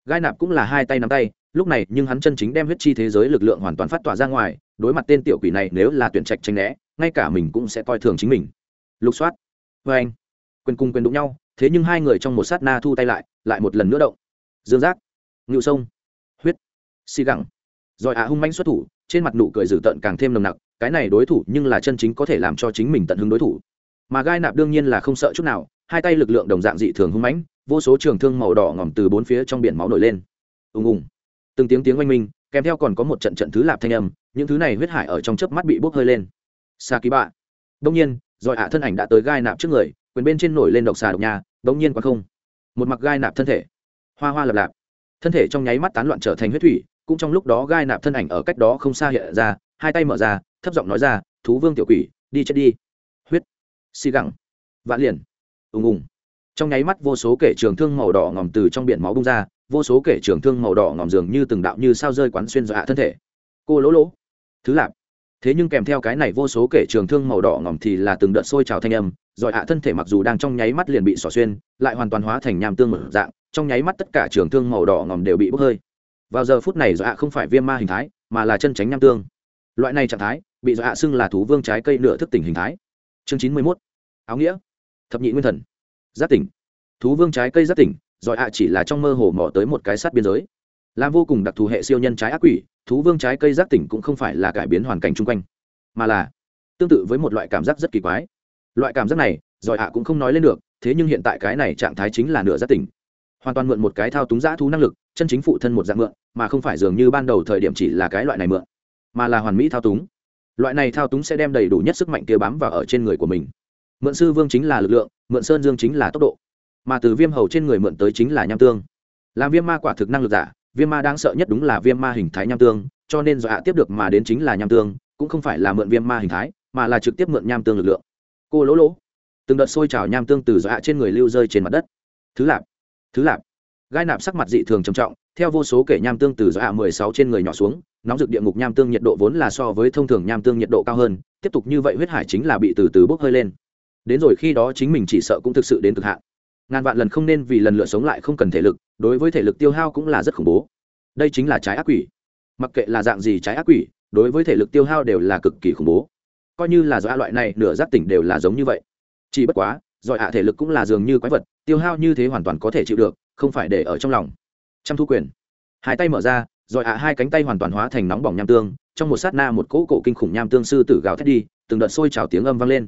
Gai nạp cũng là hai tay nắm tay, lúc này nhưng hắn chân chính đem huyết chi thế giới lực lượng hoàn toàn phát tỏa ra ngoài, đối mặt tên tiểu quỷ này nếu là tuyển trạch tranh né, ngay cả mình cũng sẽ coi thường chính mình. Lục soát vê anh, quyền cùng quyền đụng nhau, thế nhưng hai người trong một sát na thu tay lại lại một lần nữa động. Dương giác ngự sông, huyết xì gẳng. Rồi ạ hung manh xuất thủ, trên mặt nụ cười dữ tợn càng thêm nồng nặc, cái này đối thủ nhưng là chân chính có thể làm cho chính mình tận hứng đối thủ. Mà gai nạp đương nhiên là không sợ chút nào, hai tay lực lượng đồng dạng dị thường hung mãnh, vô số trường thương màu đỏ ngỏm từ bốn phía trong biển máu nổi lên. Ùng ùng. Từng tiếng tiếng oanh minh, kèm theo còn có một trận trận thứ lạp thanh âm, những thứ này huyết hải ở trong chớp mắt bị bốc hơi lên. Sa ký bạ. Đông nhiên rồi ạ, thân ảnh đã tới gai nạp trước người, quyền bên trên nổi lên độc xà độc nhà đông nhiên quá không. Một mặc gai nạp thân thể. Hoa hoa lập lạp. Thân thể trong nháy mắt tán loạn trở thành huyết thủy, cũng trong lúc đó gai nạp thân ảnh ở cách đó không xa hiện ra, hai tay mở ra, thấp giọng nói ra, thú vương tiểu quỷ, đi chết đi. Huyết. Xì gẳng. Vạn liền. Ùng ùng. Trong nháy mắt vô số kể trường thương màu đỏ ngòm từ trong biển máu bung ra, vô số kể trường thương màu đỏ ngòm dường như từng đạo như sao rơi quán xuyên dọa thân thể. Cô lỗ lỗ. Thứ lạp thế nhưng kèm theo cái này vô số kể trường thương màu đỏ ngỏm thì là từng đợt sôi trào thanh âm, rồi hạ thân thể mặc dù đang trong nháy mắt liền bị xỏ xuyên, lại hoàn toàn hóa thành nham tương mở dạng, trong nháy mắt tất cả trường thương màu đỏ ngỏm đều bị bốc hơi. Vào giờ phút này dọa không phải viêm ma hình thái, mà là chân tránh nham tương. Loại này trạng thái, bị dọa xưng là thú vương trái cây nửa thức tỉnh hình thái. Chương chín mươi mốt. Áo nghĩa. Thập nhị nguyên thần. Giác tỉnh. Thú vương trái cây giác tỉnh giỏi hạ chỉ là trong mơ hồ mò tới một cái sát biên giới. Làm vô cùng đặc thù hệ siêu nhân trái ác quỷ thú vương trái cây giác tỉnh cũng không phải là cải biến hoàn cảnh chung quanh, mà là tương tự với một loại cảm giác rất kỳ quái. Loại cảm giác này, giỏi ạ cũng không nói lên được, thế nhưng hiện tại cái này trạng thái chính là nửa giác tỉnh. Hoàn toàn mượn một cái thao túng giã thú năng lực, chân chính phụ thân một dạng mượn, mà không phải dường như ban đầu thời điểm chỉ là cái loại này mượn, mà là hoàn mỹ thao túng. Loại này thao túng sẽ đem đầy đủ nhất sức mạnh kia bám vào ở trên người của mình. Mượn sư vương chính là lực lượng, mượn sơn dương chính là tốc độ, mà từ viêm hầu trên người mượn tới chính là nham tương. Làm viêm ma quả thực năng lực giả viêm ma đáng sợ nhất đúng là viêm ma hình thái nham tương, cho nên do hạ tiếp được mà đến chính là nham tương, cũng không phải là mượn viêm ma hình thái, mà là trực tiếp mượn nham tương lực lượng. Cô lỗ lỗ. Từng đợt sôi trào nham tương từ dọa trên người lưu rơi trên mặt đất. Thứ lạp thứ lạp. Gai nạp sắc mặt dị thường trầm trọng, theo vô số kể nham tương từ dọa mười sáu trên người nhỏ xuống, nóng rực địa ngục nham tương nhiệt độ vốn là so với thông thường nham tương nhiệt độ cao hơn, tiếp tục như vậy huyết hải chính là bị từ từ bốc hơi lên. Đến rồi khi đó chính mình chỉ sợ cũng thực sự đến cực hạn ngàn vạn lần không nên vì lần lựa sống lại không cần thể lực, đối với thể lực tiêu hao cũng là rất khủng bố. Đây chính là trái ác quỷ. Mặc kệ là dạng gì trái ác quỷ, đối với thể lực tiêu hao đều là cực kỳ khủng bố. Coi như là do loại này, nửa giác tỉnh đều là giống như vậy. Chỉ bất quá, giỏi hạ thể lực cũng là dường như quái vật, tiêu hao như thế hoàn toàn có thể chịu được, không phải để ở trong lòng. Chăm thu quyền. Hai tay mở ra, giỏi hạ hai cánh tay hoàn toàn hóa thành nóng bỏng nham tương, trong một sát na một cỗ cổ kinh khủng nham tương sư tử gào thét đi, từng đợt sôi trào tiếng âm vang lên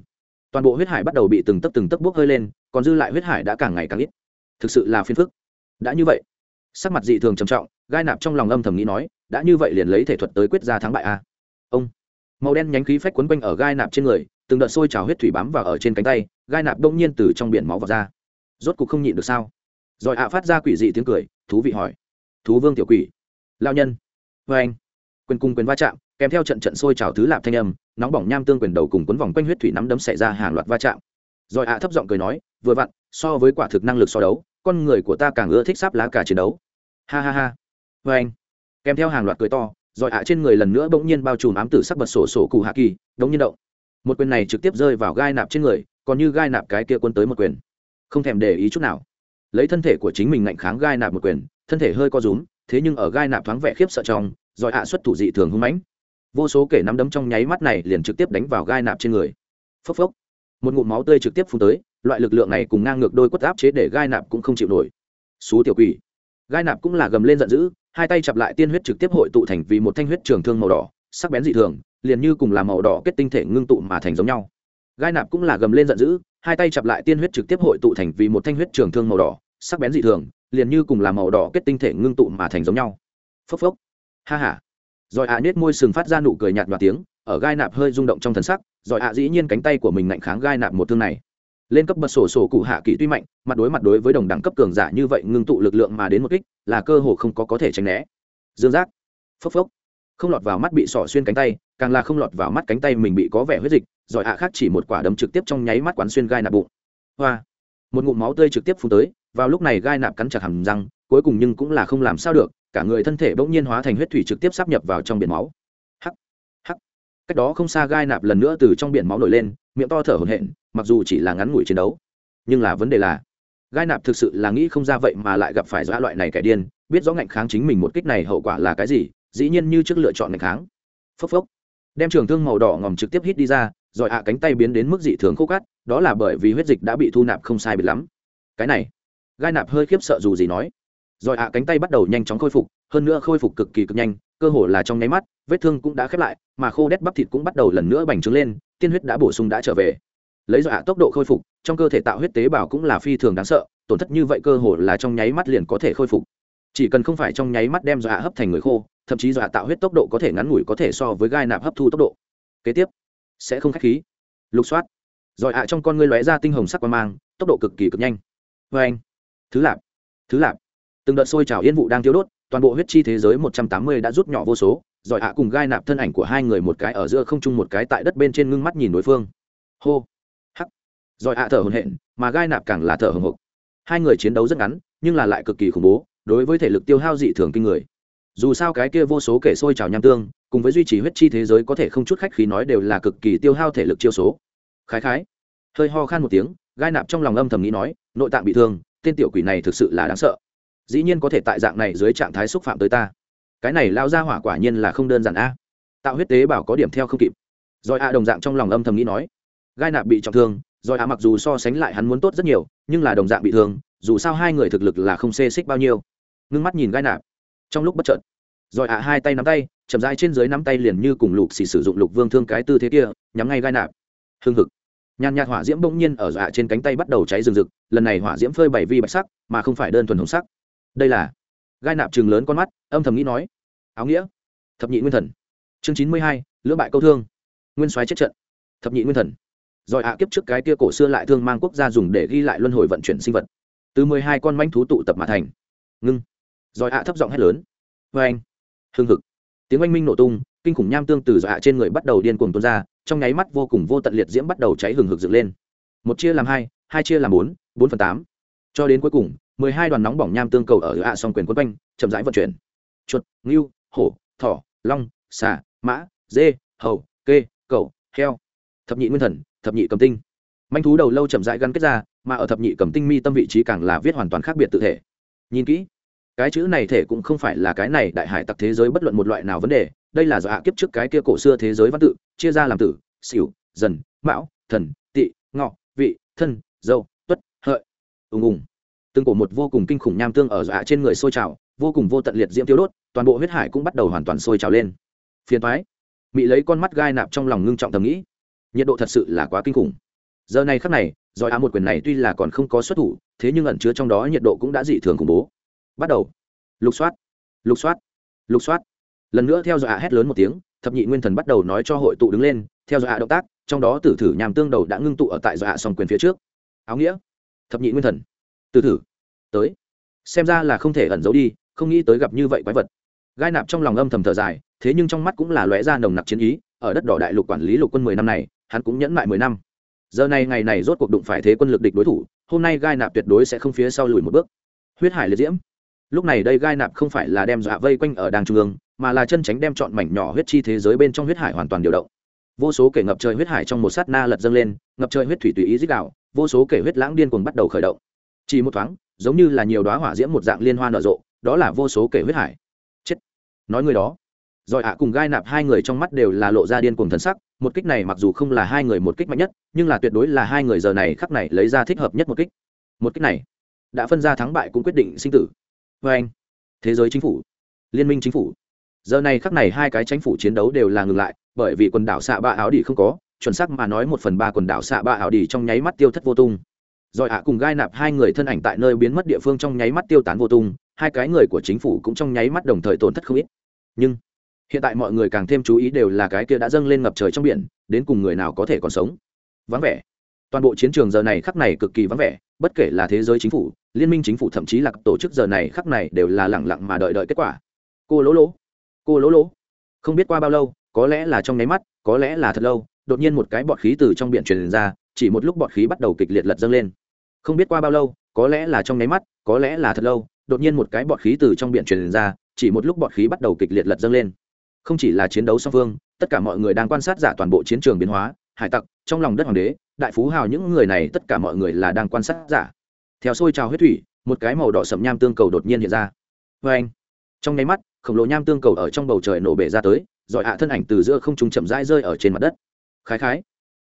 toàn bộ huyết hải bắt đầu bị từng tấc từng tấc bốc hơi lên, còn dư lại huyết hải đã càng ngày càng ít. Thực sự là phiền phức. Đã như vậy, sắc mặt dị thường trầm trọng, gai nạp trong lòng âm thầm nghĩ nói, đã như vậy liền lấy thể thuật tới quyết ra thắng bại a ông, màu đen nhánh khí phách quấn quanh ở gai nạp trên người, từng đợt sôi trào huyết thủy bám vào ở trên cánh tay, gai nạp đông nhiên từ trong biển máu vào ra. Rốt cục không nhịn được sao? Rồi ạ phát ra quỷ dị tiếng cười, thú vị hỏi. Thú vương tiểu quỷ. Lao nhân. Vê anh quyền cung quyền va chạm kèm theo trận trận sôi trào thứ lạp thanh âm, nóng bỏng nham tương quyền đầu cùng cuốn vòng quanh huyết thủy nắm đấm xảy ra hàng loạt va chạm. Rồi ạ thấp giọng cười nói, vừa vặn, so với quả thực năng lực so đấu, con người của ta càng ưa thích sáp lá cả chiến đấu. Ha ha ha. Vê anh, kèm theo hàng loạt cười to, rồi ạ trên người lần nữa bỗng nhiên bao trùm ám tử sắc bật sổ sổ cụ hạ kỳ, đống nhiên động. Một quyền này trực tiếp rơi vào gai nạp trên người, còn như gai nạp cái kia quân tới một quyền. Không thèm để ý chút nào. Lấy thân thể của chính mình ngạnh kháng gai nạp một quyền, thân thể hơi co rúm, thế nhưng ở gai nạp thoáng vẻ khiếp sợ trong, rồi ạ xuất thủ dị thường hung mãnh vô số kể nắm đấm trong nháy mắt này liền trực tiếp đánh vào gai nạp trên người. Phốc phốc. Một ngụm máu tươi trực tiếp phun tới, loại lực lượng này cùng ngang ngược đôi quất áp chế để gai nạp cũng không chịu nổi. Xú tiểu quỷ. Gai nạp cũng là gầm lên giận dữ, hai tay chặp lại tiên huyết trực tiếp hội tụ thành vì một thanh huyết trường thương màu đỏ, sắc bén dị thường, liền như cùng là màu đỏ kết tinh thể ngưng tụ mà thành giống nhau. Gai nạp cũng là gầm lên giận dữ, hai tay chặp lại tiên huyết trực tiếp hội tụ thành vì một thanh huyết trường thương màu đỏ, sắc bén dị thường, liền như cùng là màu đỏ kết tinh thể ngưng tụ mà thành giống nhau. Phốc phốc. Ha ha rồi ạ à nết môi sừng phát ra nụ cười nhạt đoạt tiếng, ở gai nạp hơi rung động trong thần sắc, rồi ạ dĩ nhiên cánh tay của mình ngạnh kháng gai nạp một thương này. Lên cấp bật sổ sổ cụ hạ kỳ tuy mạnh, mặt đối mặt đối với đồng đẳng cấp cường giả như vậy ngưng tụ lực lượng mà đến một kích, là cơ hồ không có có thể tránh né. Dương giác. Phốc phốc. Không lọt vào mắt bị sỏ xuyên cánh tay, càng là không lọt vào mắt cánh tay mình bị có vẻ huyết dịch giỏi ạ khác chỉ một quả đấm trực tiếp trong nháy mắt quán xuyên gai nạp bụng. Hoa. Một ngụm máu tươi trực tiếp phun tới vào lúc này gai nạp cắn chặt hầm răng, cuối cùng nhưng cũng là không làm sao được, cả người thân thể bỗng nhiên hóa thành huyết thủy trực tiếp sắp nhập vào trong biển máu. Hắc hắc. Cách đó không xa gai nạp lần nữa từ trong biển máu nổi lên, miệng to thở hổn hển, mặc dù chỉ là ngắn ngủi chiến đấu. Nhưng là vấn đề là, gai nạp thực sự là nghĩ không ra vậy mà lại gặp phải dã loại này kẻ điên, biết rõ ngạnh kháng chính mình một kích này hậu quả là cái gì, dĩ nhiên như trước lựa chọn ngạnh kháng. Phốc phốc. Đem trường thương màu đỏ ngòm trực tiếp hít đi ra, rồi hạ cánh tay biến đến mức dị thường khô cát đó là bởi vì huyết dịch đã bị thu nạp không sai biệt lắm. Cái này gai nạp hơi khiếp sợ dù gì nói. Rồi ạ, cánh tay bắt đầu nhanh chóng khôi phục, hơn nữa khôi phục cực kỳ cực nhanh, cơ hồ là trong nháy mắt, vết thương cũng đã khép lại, mà khô đét bắp thịt cũng bắt đầu lần nữa bành trướng lên, tiên huyết đã bổ sung đã trở về. Lấy dọa tốc độ khôi phục, trong cơ thể tạo huyết tế bào cũng là phi thường đáng sợ, tổn thất như vậy cơ hồ là trong nháy mắt liền có thể khôi phục. Chỉ cần không phải trong nháy mắt đem dọa hấp thành người khô, thậm chí dọa tạo huyết tốc độ có thể ngắn ngủi có thể so với gai nạp hấp thu tốc độ. Kế tiếp, sẽ không k h á c h khí. Lục soát. Dọa trong con ngươi lóe ra tinh hồng sắc qua mang, tốc độ cực kỳ cực nhanh. Vê anh thứ lạp thứ lạp. Từng đợt sôi trào yên vụ đang thiếu đốt, toàn bộ huyết chi thế giới một trăm tám mươi đã rút nhỏ vô số giỏi ạ à cùng gai nạp thân ảnh của hai người một cái ở giữa không chung một cái tại đất bên trên ngưng mắt nhìn đối phương. Hô, hắc. Giỏi ạ à thở hồn hện mà gai nạp càng là thở hồng hộc. Hai người chiến đấu rất ngắn, nhưng là lại cực kỳ khủng bố, đối với thể lực tiêu hao dị thường kinh người. Dù sao cái kia vô số kể sôi trào nham tương, cùng với duy trì huyết chi thế giới có thể không chút khách khí nói đều là cực kỳ tiêu hao thể lực chiêu số. Khái khái. Hơi ho khan một tiếng, gai nạp trong lòng âm thầm nghĩ nói, nội tạng bị thương tên tiểu quỷ này thực sự là đáng sợ. Dĩ nhiên có thể tại dạng này dưới trạng thái xúc phạm tới ta. Cái này lao ra hỏa quả nhiên là không đơn giản a. Tạo huyết tế bảo có điểm theo không kịp. Rồi a đồng dạng trong lòng âm thầm nghĩ nói, gai nạp bị trọng thương, rồi a mặc dù so sánh lại hắn muốn tốt rất nhiều, nhưng là đồng dạng bị thương, dù sao hai người thực lực là không xê xích bao nhiêu. Ngưng mắt nhìn gai nạp. Trong lúc bất chợt, rồi a hai tay nắm tay, chậm rãi trên dưới nắm tay liền như cùng lục xì sử dụng lục vương thương cái tư thế kia, nhắm ngay gai nạp. Hưng hực nhàn nhạt hỏa diễm bỗng nhiên ở dọa trên cánh tay bắt đầu cháy rừng rực, lần này hỏa diễm phơi bảy vi bạch sắc, mà không phải đơn thuần hồng sắc. Đây là gai nạp chừng lớn con mắt, âm thầm nghĩ nói, áo nghĩa, thập nhị nguyên thần. Chương chín mươi hai, lưỡng bại câu thương. Nguyên soái chết trận. Thập nhị nguyên thần. Rồi ạ, kiếp trước cái kia cổ xưa lại thương mang quốc gia dùng để ghi lại luân hồi vận chuyển sinh vật. Từ mười hai con manh thú tụ tập mà thành. Ngưng. Rồi ạ thấp giọng hét lớn. Vê anh hưng hực. Tiếng oanh minh nổ tung, kinh khủng nham tương từ dọa trên người bắt đầu điên cuồng tuôn ra trong nháy mắt vô cùng vô tận liệt diễm bắt đầu cháy hừng hực dựng lên. Một chia làm hai hai chia làm bốn bốn phần tám. Cho đến cuối cùng, mười hai đoàn nóng bỏng nham tương cầu ở ạ song quyền quân quanh, chậm rãi vận chuyển. Chuột, ngưu, hổ, thỏ, long, xà, mã, dê, hầu, kê, cẩu, heo. Thập nhị nguyên thần, thập nhị cầm tinh. Manh thú đầu lâu chậm rãi gắn kết ra, mà ở thập nhị cầm tinh mi tâm vị trí càng là viết hoàn toàn khác biệt tự thể. Nhìn kỹ, cái chữ này thể cũng không phải là cái này đại hải tặc thế giới bất luận một loại nào vấn đề đây là do hạ kiếp trước cái kia cổ xưa thế giới văn tự, chia ra làm tử, xỉu, dần, mão, thần tị ngọ, vị, thân, dâu, tuất, hợi. Ùng ùng. Từng cổ một vô cùng kinh khủng nham tương ở dọa trên người sôi trào, vô cùng vô tận liệt diễm tiêu đốt, toàn bộ huyết hải cũng bắt đầu hoàn toàn sôi trào lên. Phiền thoái mị lấy con mắt gai nạp trong lòng ngưng trọng thầm nghĩ. Nhiệt độ thật sự là quá kinh khủng. Giờ này khắc này giỏi á một quyền này tuy là còn không có xuất thủ, thế nhưng ẩn chứa trong đó nhiệt độ cũng đã dị thường khủng bố. Bắt đầu. Lục soát. Lục soát. Lục soát lần nữa theo dõi hét lớn một tiếng, thập nhị nguyên thần bắt đầu nói cho hội tụ đứng lên, theo dõi động tác, trong đó tử thử nhàm tương đầu đã ngưng tụ ở tại dọa song quyền phía trước. Áo nghĩa, thập nhị nguyên thần, tử thử, tới. Xem ra là không thể ẩn giấu đi, không nghĩ tới gặp như vậy quái vật. Gai nạp trong lòng âm thầm thở dài, thế nhưng trong mắt cũng là lóe ra nồng nặc chiến ý, ở đất đỏ đại lục quản lý lục quân mười năm này, hắn cũng nhẫn mại mười năm. Giờ này ngày này rốt cuộc đụng phải thế quân lực địch đối thủ, hôm nay gai nạp tuyệt đối sẽ không phía sau lùi một bước. Huyết hải liệt diễm. Lúc này đây gai nạp không phải là đem dọa vây quanh ở đàng trung ương mà là chân tránh đem chọn mảnh nhỏ huyết chi thế giới bên trong huyết hải hoàn toàn điều động. Vô số kể ngập trời huyết hải trong một sát na lật dâng lên, ngập trời huyết thủy tùy ý dích đạo vô số kể huyết lãng điên cuồng bắt đầu khởi động. Chỉ một thoáng, giống như là nhiều đoá hỏa diễm một dạng liên hoa nở rộ, đó là vô số kể huyết hải. Chết! Nói người đó. Rồi ạ cùng gai nạp hai người trong mắt đều là lộ ra điên cuồng thần sắc, một kích này mặc dù không là hai người một kích mạnh nhất, nhưng là tuyệt đối là hai người giờ này khắc này lấy ra thích hợp nhất một kích. Một kích này đã phân ra thắng bại cũng quyết định sinh tử. Vê anh thế giới chính phủ. Liên minh chính phủ giờ này khắc này hai cái chính phủ chiến đấu đều là ngừng lại, bởi vì quần đảo xạ ba áo đi không có, chuẩn xác mà nói một phần ba quần đảo xạ ba áo đi trong nháy mắt tiêu thất vô tung. Rồi ạ, cùng gai nạp hai người thân ảnh tại nơi biến mất địa phương trong nháy mắt tiêu tán vô tung, hai cái người của chính phủ cũng trong nháy mắt đồng thời tổn thất không ít. Nhưng, hiện tại mọi người càng thêm chú ý đều là cái kia đã dâng lên ngập trời trong biển, đến cùng người nào có thể còn sống? Vắng vẻ. Toàn bộ chiến trường giờ này khắc này cực kỳ vắng vẻ, bất kể là thế giới chính phủ, liên minh chính phủ thậm chí là tổ chức giờ này khắc này đều là lẳng lặng mà đợi đợi kết quả. Cô lỗ lỗ cô lỗ lỗ. Không biết qua bao lâu, có lẽ là trong nháy mắt, có lẽ là thật lâu, đột nhiên một cái bọt khí từ trong biển truyền ra, chỉ một lúc bọt khí bắt đầu kịch liệt lật dâng lên. Không biết qua bao lâu, có lẽ là trong nháy mắt, có lẽ là thật lâu, đột nhiên một cái bọt khí từ trong biển truyền ra, chỉ một lúc bọt khí bắt đầu kịch liệt lật dâng lên. Không chỉ là chiến đấu song phương, tất cả mọi người đang quan sát giả toàn bộ chiến trường biến hóa, hải tặc, trong lòng đất hoàng đế, đại phú hào những người này, tất cả mọi người là đang quan sát giả. Theo xôi trào huyết thủy, một cái màu đỏ sậm nham tương cầu đột nhiên hiện ra. Vê anh trong nháy mắt khổng lồ nham tương cầu ở trong bầu trời nổ bể ra tới, rồi hạ thân ảnh từ giữa không trung chậm rãi rơi ở trên mặt đất. Khái khái.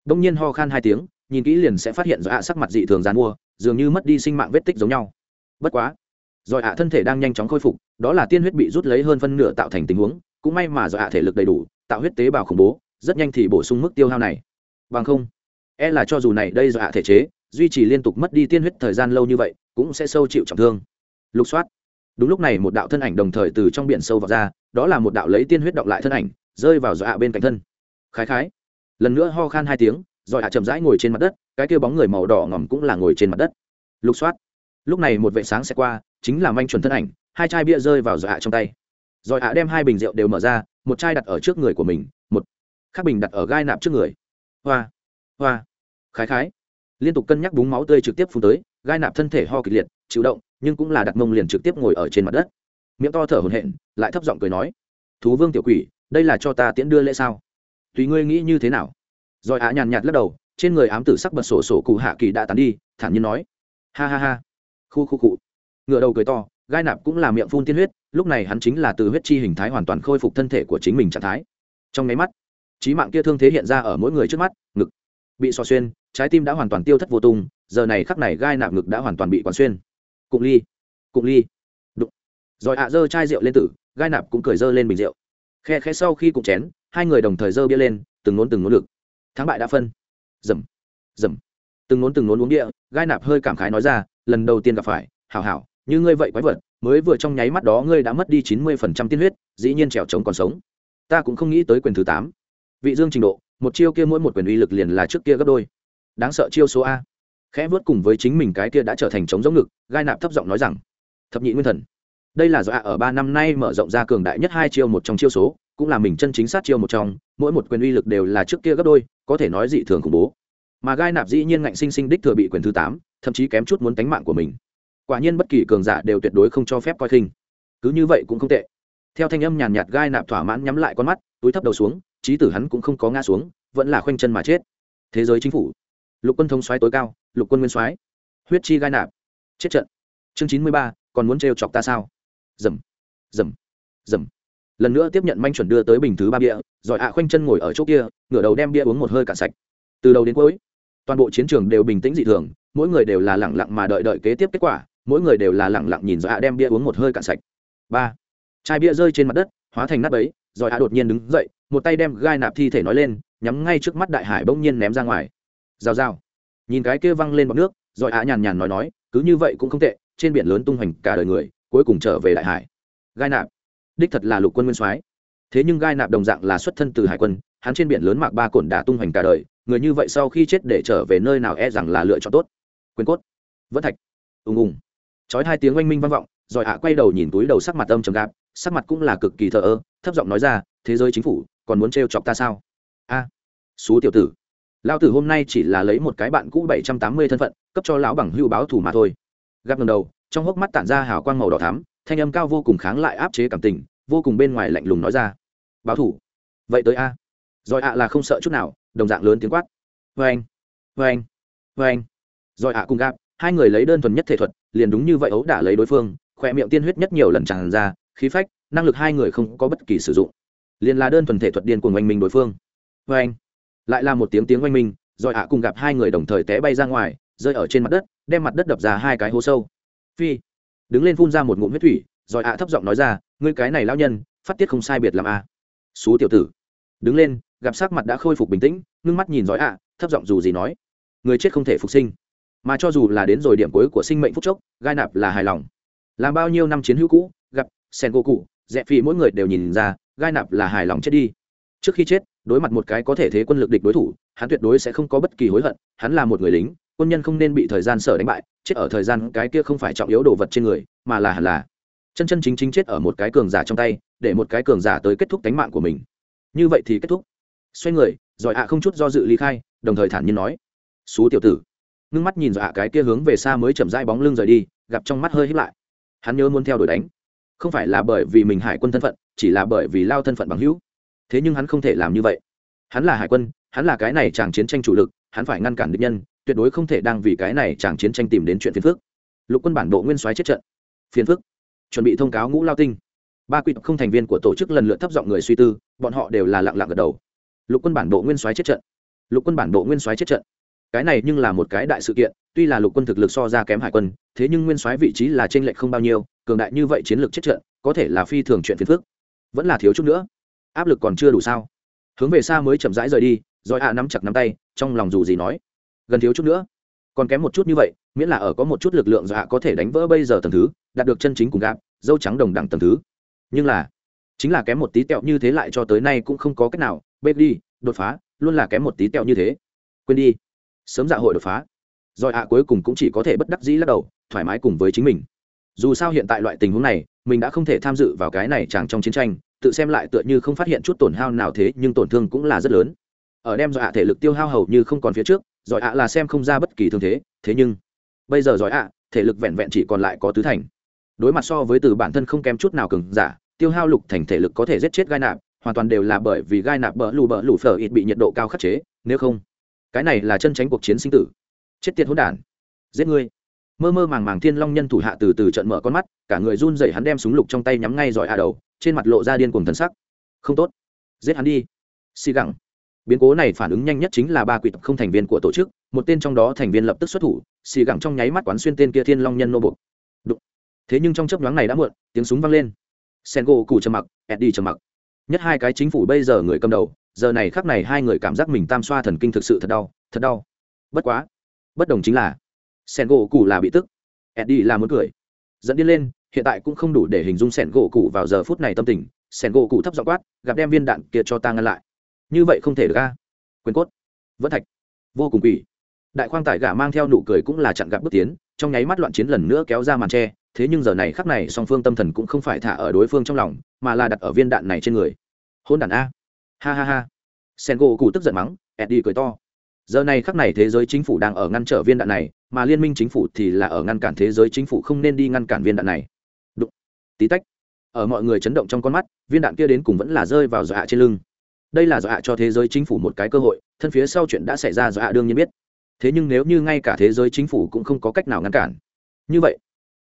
Đông nhiên ho khan hai tiếng, nhìn kỹ liền sẽ phát hiện rồi hạ sắc mặt dị thường dàn mua, dường như mất đi sinh mạng vết tích giống nhau. Bất quá, rồi hạ thân thể đang nhanh chóng khôi phục, đó là tiên huyết bị rút lấy hơn phân nửa tạo thành tình huống, cũng may mà giỏi hạ thể lực đầy đủ, tạo huyết tế bào khủng bố, rất nhanh thì bổ sung mức tiêu hao này. Bằng không e là cho dù này đây giỏi hạ thể chế, duy trì liên tục mất đi tiên huyết thời gian lâu như vậy, cũng sẽ sâu chịu trọng thương. Lục soát đúng lúc này một đạo thân ảnh đồng thời từ trong biển sâu vào ra, đó là một đạo lấy tiên huyết động lại thân ảnh, rơi vào dọa bên cạnh thân. Khái khái. Lần nữa ho khan hai tiếng rồi hạ chậm rãi ngồi trên mặt đất, cái kia bóng người màu đỏ ngỏm cũng là ngồi trên mặt đất. Lục soát. Lúc này một vệ sáng sẽ qua, chính là manh chuẩn thân ảnh, hai chai bia rơi vào do hạ trong tay. Rồi hạ đem hai bình rượu đều mở ra, một chai đặt ở trước người của mình, một khác bình đặt ở gai nạp trước người. Hoa. Hoa. Khái khái. Liên tục cân nhắc búng máu tươi trực tiếp phun tới gai nạp thân thể ho kịch liệt, chịu động, nhưng cũng là đặt mông liền trực tiếp ngồi ở trên mặt đất. Miệng to thở hổn hển, lại thấp giọng cười nói, thú vương tiểu quỷ, đây là cho ta tiễn đưa lễ sao? Tùy ngươi nghĩ như thế nào? Rồi ạ nhàn nhạt lắc đầu, trên người ám tử sắc bật sổ sổ cụ hạ kỳ đã tán đi, thản nhiên nói, ha ha ha. Khu khu cụ ngựa đầu cười to, gai nạp cũng là miệng phun tiên huyết, lúc này hắn chính là từ huyết chi hình thái hoàn toàn khôi phục thân thể của chính mình trạng thái. Trong nháy mắt trí mạng kia thương thế hiện ra ở mỗi người trước mắt, ngực bị xò xuyên, trái tim đã hoàn toàn tiêu thất vô tung giờ này khắc này gai nạp ngực đã hoàn toàn bị quán xuyên. Cụng ly cụng ly. Đụng. Rồi ạ à dơ chai rượu lên tử, gai nạp cũng cười dơ lên bình rượu. Khe khe sau khi cụng chén, hai người đồng thời dơ bia lên, từng nốn từng nốn lực thắng bại đã phân. Dầm dầm. Từng nốn từng nốn uống địa gai nạp hơi cảm khái nói ra, lần đầu tiên gặp phải, hảo hảo, như ngươi vậy quái vật, mới vừa trong nháy mắt đó ngươi đã mất đi chín mươi phần trăm tiên huyết, dĩ nhiên trèo trống còn sống. Ta cũng không nghĩ tới quyền thứ tám. Vị dương trình độ, một chiêu kia mỗi một quyền uy lực liền là trước kia gấp đôi. Đáng sợ chiêu số a khẽ vớt cùng với chính mình cái kia đã trở thành chống giống ngực, gai nạp thấp giọng nói rằng, thập nhị nguyên thần, đây là do ạ ở ba năm nay mở rộng ra cường đại nhất hai chiêu một trong chiêu số, cũng là mình chân chính sát chiêu một trong, mỗi một quyền uy lực đều là trước kia gấp đôi, có thể nói dị thường khủng bố. Mà gai nạp dĩ nhiên ngạnh sinh sinh đích thừa bị quyền thứ tám, thậm chí kém chút muốn tánh mạng của mình. Quả nhiên bất kỳ cường giả đều tuyệt đối không cho phép coi khinh. Cứ như vậy cũng không tệ. Theo thanh âm nhàn nhạt gai nạp thỏa mãn nhắm lại con mắt, túi thấp đầu xuống trí tử hắn cũng không có ngã xuống, vẫn là khoanh chân mà chết. Thế giới chính phủ lục quân thống xoáy tối cao, lục quân nguyên soái. Huyết chi gai nạp. Chết trận. Chương chín mươi ba, còn muốn trêu chọc ta sao? Dầm. Dầm. Dầm. Lần nữa tiếp nhận manh chuẩn đưa tới bình thứ ba bia, rồi ạ khoanh chân ngồi ở chỗ kia, ngửa đầu đem bia uống một hơi cạn sạch. Từ đầu đến cuối, toàn bộ chiến trường đều bình tĩnh dị thường, mỗi người đều là lẳng lặng mà đợi đợi kế tiếp kết quả, mỗi người đều là lẳng lặng nhìn rồi ạ đem bia uống một hơi cạn sạch. Ba. Chai bia rơi trên mặt đất, hóa thành nát ấy, rồi ạ đột nhiên đứng dậy, một tay đem gai nạp thi thể nói lên, nhắm ngay trước mắt đại hải bỗng nhiên ném ra ngoài rào rào. Nhìn cái kia văng lên bọc nước rồi ạ nhàn nhàn nói nói cứ như vậy cũng không tệ trên biển lớn tung hoành cả đời người cuối cùng trở về đại hải. Gai nạp. Đích thật là lục quân nguyên soái. Thế nhưng gai nạp đồng dạng là xuất thân từ hải quân hắn trên biển lớn mạc ba cổn đã tung hoành cả đời người như vậy sau khi chết để trở về nơi nào e rằng là lựa chọn tốt. Quyền cốt. Vẫn thạch. Ùng ùng. Chói hai tiếng oanh minh vang vọng rồi ạ quay đầu nhìn túi đầu sắc mặt âm trầm gạp sắc mặt cũng là cực kỳ thờ ơ thấp giọng nói ra thế giới chính phủ còn muốn trêu chọc ta sao? A. À, xú tiểu tử lão tử hôm nay chỉ là lấy một cái bạn cũ bảy trăm tám mươi thân phận, cấp cho lão bằng hưu báo thù mà thôi. Gặp lần đầu, trong hốc mắt tản ra hào quang màu đỏ thắm, thanh âm cao vô cùng kháng lại áp chế cảm tình, vô cùng bên ngoài lạnh lùng nói ra. Báo thủ vậy tới a. Rồi ạ là không sợ chút nào, đồng dạng lớn tiếng quát. Vê anh vê anh vê anh. Rồi ạ cùng gặp, hai người lấy đơn thuần nhất thể thuật, liền đúng như vậy ấu đả lấy đối phương, khỏe miệng tiên huyết nhất nhiều lần tràn ra, khí phách, năng lực hai người không có bất kỳ sử dụng. Liền là đơn thuần thể thuật điên cuồng oanh mình đối phương. Vê anh lại là một tiếng tiếng oanh minh, rồi ạ cùng gặp hai người đồng thời té bay ra ngoài, rơi ở trên mặt đất, đem mặt đất đập ra hai cái hố sâu. Phi, đứng lên phun ra một ngụm huyết thủy, rồi ạ thấp giọng nói ra, ngươi cái này lão nhân, phát tiết không sai biệt làm a à. xú tiểu tử, đứng lên, gặp sắc mặt đã khôi phục bình tĩnh, ngưng mắt nhìn giỏi ạ, thấp giọng dù gì nói, người chết không thể phục sinh, mà cho dù là đến rồi điểm cuối của sinh mệnh phúc chốc, gai nạp là hài lòng. Làm bao nhiêu năm chiến hữu cũ, gặp sen cô cụ dẹp phi mỗi người đều nhìn ra, gai nạp là hài lòng chết đi. Trước khi chết đối mặt một cái có thể thế quân lực địch đối thủ, hắn tuyệt đối sẽ không có bất kỳ hối hận, hắn là một người lính, quân nhân không nên bị thời gian sở đánh bại, chết ở thời gian cái kia không phải trọng yếu đồ vật trên người, mà là hẳn là chân chân chính chính chết ở một cái cường giả trong tay, để một cái cường giả tới kết thúc tánh mạng của mình. Như vậy thì kết thúc. Xoay người, giỏi ạ không chút do dự ly khai, đồng thời thản nhiên nói, xú tiểu tử. Ngưng mắt nhìn dọa cái kia hướng về xa mới chậm dai bóng lưng rời đi, gặp trong mắt hơi hít lại. Hắn nhớ muốn theo đuổi đánh. Không phải là bởi vì mình hải quân thân phận, chỉ là bởi vì lao thân phận bằng hữu thế nhưng hắn không thể làm như vậy. Hắn là hải quân, hắn là cái này chàng chiến tranh chủ lực, hắn phải ngăn cản địch nhân, tuyệt đối không thể đang vì cái này chàng chiến tranh tìm đến chuyện phiền phức. Lục quân bản bộ nguyên soái chết trận. Phiền phức. Chuẩn bị thông cáo ngũ lao tinh. Ba quy không thành viên của tổ chức lần lượt thấp giọng người suy tư, bọn họ đều là lặng lặng gật đầu. Lục quân bản bộ nguyên soái chết trận. Lục quân bản bộ nguyên soái chết trận. Cái này nhưng là một cái đại sự kiện, tuy là lục quân thực lực so ra kém hải quân, thế nhưng nguyên soái vị trí là t r ê n lệch không bao nhiêu, cường đại như vậy chiến lược chết trận, có thể là phi thường chuyện phiền phức. Vẫn là thiếu chút nữa áp lực còn chưa đủ sao? Hướng về xa mới chậm rãi rời đi, rồi hạ nắm chặt nắm tay, trong lòng dù gì nói, gần thiếu chút nữa. Còn kém một chút như vậy, miễn là ở có một chút lực lượng do hạ có thể đánh vỡ bây giờ tầng thứ, đạt được chân chính cùng gạp, dâu trắng đồng đẳng tầng thứ. Nhưng là, chính là kém một tí tẹo như thế lại cho tới nay cũng không có cách nào, bếp đi, đột phá, luôn là kém một tí tẹo như thế. Quên đi. Sớm dạ hội đột phá. Rồi ạ cuối cùng cũng chỉ có thể bất đắc dĩ lắc đầu, thoải mái cùng với chính mình. Dù sao hiện tại loại tình huống này, mình đã không thể tham dự vào cái này chẳng trong chiến tranh tự xem lại tựa như không phát hiện chút tổn hao nào thế, nhưng tổn thương cũng là rất lớn. Ở đem dọa thể lực tiêu hao hầu như không còn phía trước, giỏi ạ là xem không ra bất kỳ thương thế thế nhưng, bây giờ giỏi ạ, thể lực vẹn vẹn chỉ còn lại có tứ thành. Đối mặt so với từ bản thân không kém chút nào cứng giả, tiêu hao lục thành thể lực có thể giết chết gai nạp, hoàn toàn đều là bởi vì gai nạp bỡ lù bỡ lù phở ít bị nhiệt độ cao khắc chế, nếu không, cái này là chân tránh cuộc chiến sinh tử. Chết tiệt hỗn đản. Giết ngươi. Mơ mơ màng màng thiên long nhân thủ hạ từ từ trận mở con mắt, cả người run dậy hắn đem súng lục trong tay nhắm ngay giỏi hạ đầu trên mặt lộ ra điên cùng thần sắc. Không tốt. Giết hắn đi. Xì gẳng. Biến cố này phản ứng nhanh nhất chính là ba quỷ tập không thành viên của tổ chức, một tên trong đó thành viên lập tức xuất thủ, xì gẳng trong nháy mắt quán xuyên tên kia thiên long nhân nô bục thế nhưng trong chấp nhoáng này đã muộn, tiếng súng vang lên. Sen gỗ cụ trầm mặc, eddie trầm mặc. Nhất hai cái chính phủ bây giờ người cầm đầu, giờ này khắc này hai người cảm giác mình tam xoa thần kinh thực sự thật đau thật đau. Bất quá, bất đồng chính là sen gỗ là bị tức, eddie là muốn cười. Dẫn đi lên hiện tại cũng không đủ để hình dung sẻn gỗ cụ vào giờ phút này tâm tình, sẻn gỗ cụ thấp giọng quát, gặp đem viên đạn kia cho ta ngăn lại. Như vậy không thể được ca quyền cốt. Vẫn thạch. Vô cùng quỷ. Đại khoang tải gà mang theo nụ cười cũng là chặn gặp bước tiến, trong nháy mắt loạn chiến lần nữa kéo ra màn tre, thế nhưng giờ này khắc này song phương tâm thần cũng không phải thả ở đối phương trong lòng, mà là đặt ở viên đạn này trên người. Hôn đàn a. Ha ha ha. Sen gỗ cụ tức giận mắng, eddie cười to. Giờ này khắc này thế giới chính phủ đang ở ngăn trở viên đạn này, mà liên minh chính phủ thì là ở ngăn cản thế giới chính phủ không nên đi ngăn cản viên đạn này tí tách, ở mọi người chấn động trong con mắt, viên đạn kia đến cùng vẫn là rơi vào dọa trên lưng. Đây là dọa cho thế giới chính phủ một cái cơ hội, thân phía sau chuyện đã xảy ra dọa đương nhiên biết. Thế nhưng nếu như ngay cả thế giới chính phủ cũng không có cách nào ngăn cản. Như vậy,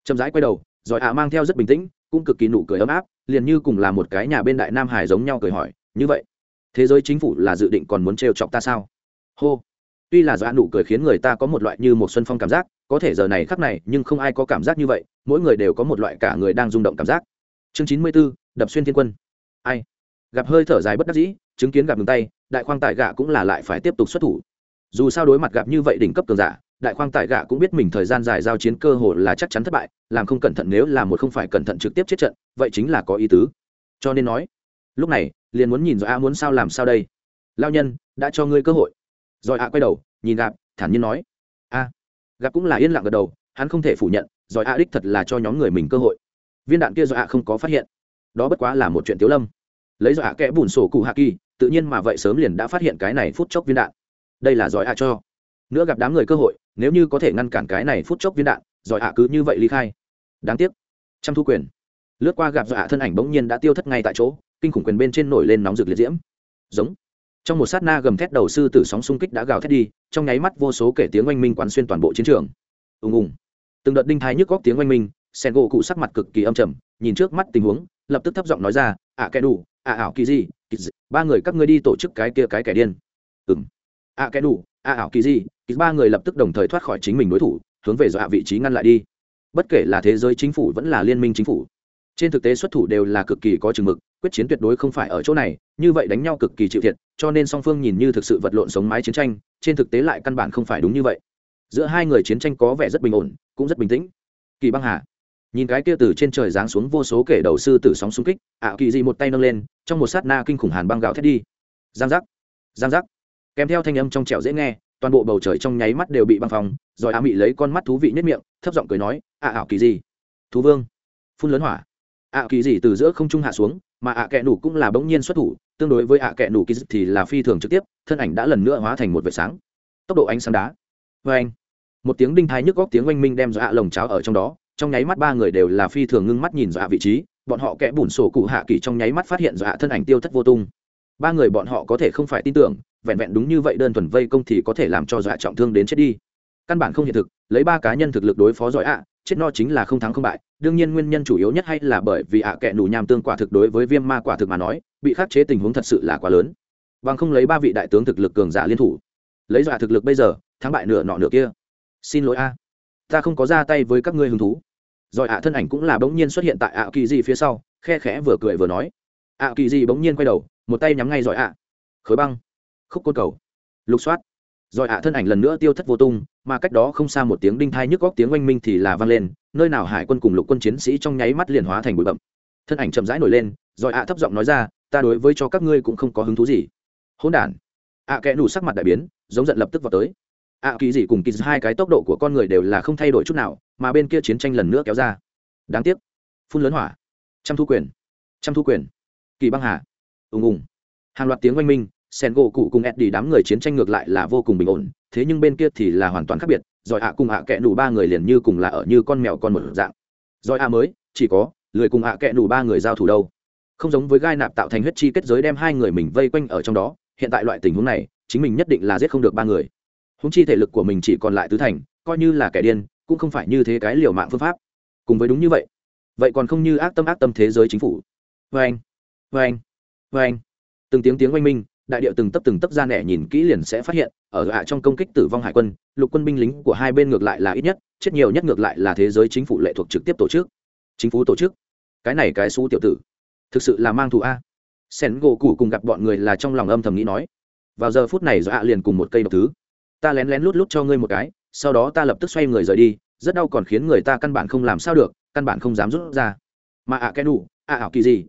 chậm rãi quay đầu, rồi ạ mang theo rất bình tĩnh, cũng cực kỳ nụ cười ấm áp, liền như cùng là một cái nhà bên đại nam hải giống nhau cười hỏi, như vậy, thế giới chính phủ là dự định còn muốn trêu chọc ta sao? Hô. Tuy là dọa nụ cười khiến người ta có một loại như một xuân phong cảm giác có thể giờ này khắc này, nhưng không ai có cảm giác như vậy, mỗi người đều có một loại cả người đang rung động cảm giác. Chương chín mươi b ố đập xuyên thiên quân. Ai? Gặp hơi thở dài bất đắc dĩ, chứng kiến gặp đường tay, đại khoang tại gạ cũng là lại phải tiếp tục xuất thủ. Dù sao đối mặt gặp như vậy đỉnh cấp cường giả, đại khoang tại gạ cũng biết mình thời gian dài giao chiến cơ hồ là chắc chắn thất bại, làm không cẩn thận nếu là một không phải cẩn thận trực tiếp chết trận, vậy chính là có ý tứ. Cho nên nói, lúc này, liền muốn nhìn rồi a muốn sao làm sao đây. Lao nhân, đã cho ngươi cơ hội. Rồi a quay đầu, nhìn gặp, thản nhiên nói, a gặp cũng là yên lặng gật đầu, hắn không thể phủ nhận, giỏi a đích thật là cho nhóm người mình cơ hội. Viên đạn kia giỏi a không có phát hiện. Đó bất quá là một chuyện tiếu lâm. Lấy giỏi a kẽ bùn sổ cụ hạ kỳ, tự nhiên mà vậy sớm liền đã phát hiện cái này phút chốc viên đạn. Đây là giỏi a cho. Nữa gặp đám người cơ hội, nếu như có thể ngăn cản cái này phút chốc viên đạn, giỏi a cứ như vậy ly khai. Đáng tiếc. Trăm thu quyền. Lướt qua gặp giỏi ạ thân ảnh bỗng nhiên đã tiêu thất ngay tại chỗ, kinh khủng quyền bên trên nổi lên nóng rực liệt diễm. Giống trong một sát na gầm thét đầu sư tử sóng xung kích đã gào thét đi trong nháy mắt vô số kể tiếng oanh minh quán xuyên toàn bộ chiến trường. Ùng ùng. Từng đợt đinh thái nhức góc tiếng oanh minh sen gỗ cụ sắc mặt cực kỳ âm trầm nhìn trước mắt tình huống lập tức thấp giọng nói ra ạ à, kẻ đủ ạ ảo kỳ gì ba người các ngươi đi tổ chức cái kia cái kẻ điên. Ừng ạ à kẻ đủ ạ ảo kỳ gì ba người lập tức đồng thời thoát khỏi chính mình đối thủ hướng về dọa vị trí ngăn lại đi. Bất kể là thế giới chính phủ vẫn là liên minh chính phủ trên thực tế xuất thủ đều là cực kỳ có chừng mực quyết chiến tuyệt đối không phải ở chỗ này, như vậy đánh nhau cực kỳ chịu thiệt, cho nên song phương nhìn như thực sự vật lộn sống mái chiến tranh, trên thực tế lại căn bản không phải đúng như vậy. Giữa hai người chiến tranh có vẻ rất bình ổn, cũng rất bình tĩnh. Kỳ băng hà, nhìn cái kia từ trên trời giáng xuống vô số kể đầu sư tử sóng xung kích, ạ, kỳ gì một tay nâng lên, trong một sát na kinh khủng hàn băng gạo thét đi. Giang giác giang giác. Kèm theo thanh âm trong trẻo dễ nghe, toàn bộ bầu trời trong nháy mắt đều bị băng phòng rồi a mị lấy con mắt thú vị nhất miệng, thấp giọng cười nói, ạ ảo kỳ gì thú vương. Phun lớn hỏa. Ạ, kỳ gì từ giữa không trung hạ xuống mà ạ kẹ nủ cũng là bỗng nhiên xuất thủ, tương đối với ạ kẹ nủ kỳ thì là phi thường trực tiếp, thân ảnh đã lần nữa hóa thành một vệt sáng. Tốc độ ánh sáng đá. Vê anh, một tiếng đinh thái nhức góc tiếng oanh minh đem dọa lồng cháo ở trong đó, trong nháy mắt ba người đều là phi thường ngưng mắt nhìn dọa vị trí, bọn họ kẽ bùn sổ cụ hạ kỳ trong nháy mắt phát hiện dọa thân ảnh tiêu thất vô tung. Ba người bọn họ có thể không phải tin tưởng, vẹn vẹn đúng như vậy đơn thuần vây công thì có thể làm cho dọa trọng thương đến chết đi. Căn bản không hiện thực, lấy ba cá nhân thực lực đối phó giỏi ạ chết no chính là không thắng không bại, đương nhiên nguyên nhân chủ yếu nhất hay là bởi vì ạ kệ nủ nham tương quả thực đối với viêm ma quả thực mà nói, bị khắc chế tình huống thật sự là quá lớn. Bằng không lấy ba vị đại tướng thực lực cường giả liên thủ, lấy dọa thực lực bây giờ, thắng bại nửa nọ nửa kia. Xin lỗi a, ta không có ra tay với các ngươi hứng thú. Rồi ạ thân ảnh cũng là bỗng nhiên xuất hiện tại ạ kỳ di phía sau, khe khẽ vừa cười vừa nói. ạ kỳ di bỗng nhiên quay đầu, một tay nhắm ngay giỏi ạ. Khối băng, khúc côn cầu. Lục soát. Rồi ạ thân ảnh lần nữa tiêu thất vô tung mà cách đó không xa một tiếng đinh thai nhức góc tiếng oanh minh thì là vang lên, nơi nào hải quân cùng lục quân chiến sĩ trong nháy mắt liền hóa thành bụi bậm thân ảnh chậm rãi nổi lên, rồi ạ thấp giọng nói ra, ta đối với cho các ngươi cũng không có hứng thú gì. Hỗn đản. Ạ kẽ nủ sắc mặt đại biến, giống giận lập tức vào tới. Ạ kỳ gì cùng kỳ hai cái tốc độ của con người đều là không thay đổi chút nào, mà bên kia chiến tranh lần nữa kéo ra. Đáng tiếc. Phun lớn hỏa. Trăm thu quyền. Trăm thu quyền. Kỳ băng hà. Ùng ùng. Hàng loạt tiếng oanh minh sen gỗ cụ cùng eddie đám người chiến tranh ngược lại là vô cùng bình ổn, thế nhưng bên kia thì là hoàn toàn khác biệt rồi ạ cùng ạ kẹ nủ ba người liền như cùng là ở như con mèo con một dạng. Rồi ạ mới, chỉ có, lười cùng ạ kẹ nủ ba người giao thủ đâu. Không giống với gai nạp tạo thành huyết chi kết giới đem hai người mình vây quanh ở trong đó, hiện tại loại tình huống này, chính mình nhất định là giết không được ba người. Húng chi thể lực của mình chỉ còn lại tứ thành, coi như là kẻ điên, cũng không phải như thế cái liều mạng phương pháp. Cùng với đúng như vậy vậy còn không như ác tâm ác tâm thế giới chính phủ. Vê anh vê anh vê anh từng tiếng tiếng oanh minh đại địa từng tấp từng tấp ra nẻ nhìn kỹ liền sẽ phát hiện, ở hạ trong công kích tử vong hải quân, lục quân binh lính của hai bên ngược lại là ít nhất, chết nhiều nhất ngược lại là thế giới chính phủ lệ thuộc trực tiếp tổ chức. Chính phủ tổ chức? Cái này cái xú tiểu tử. Thực sự là mang thù a. Sen gỗ củ cùng gặp bọn người là trong lòng âm thầm nghĩ nói. Vào giờ phút này do hạ liền cùng một cây độc thứ. Ta lén lén lút lút cho ngươi một cái, sau đó ta lập tức xoay người rời đi, rất đau còn khiến người ta căn bản không làm sao được, căn bản không dám rút ra. Mà ạ cái đủ ạ ảo kỳ gì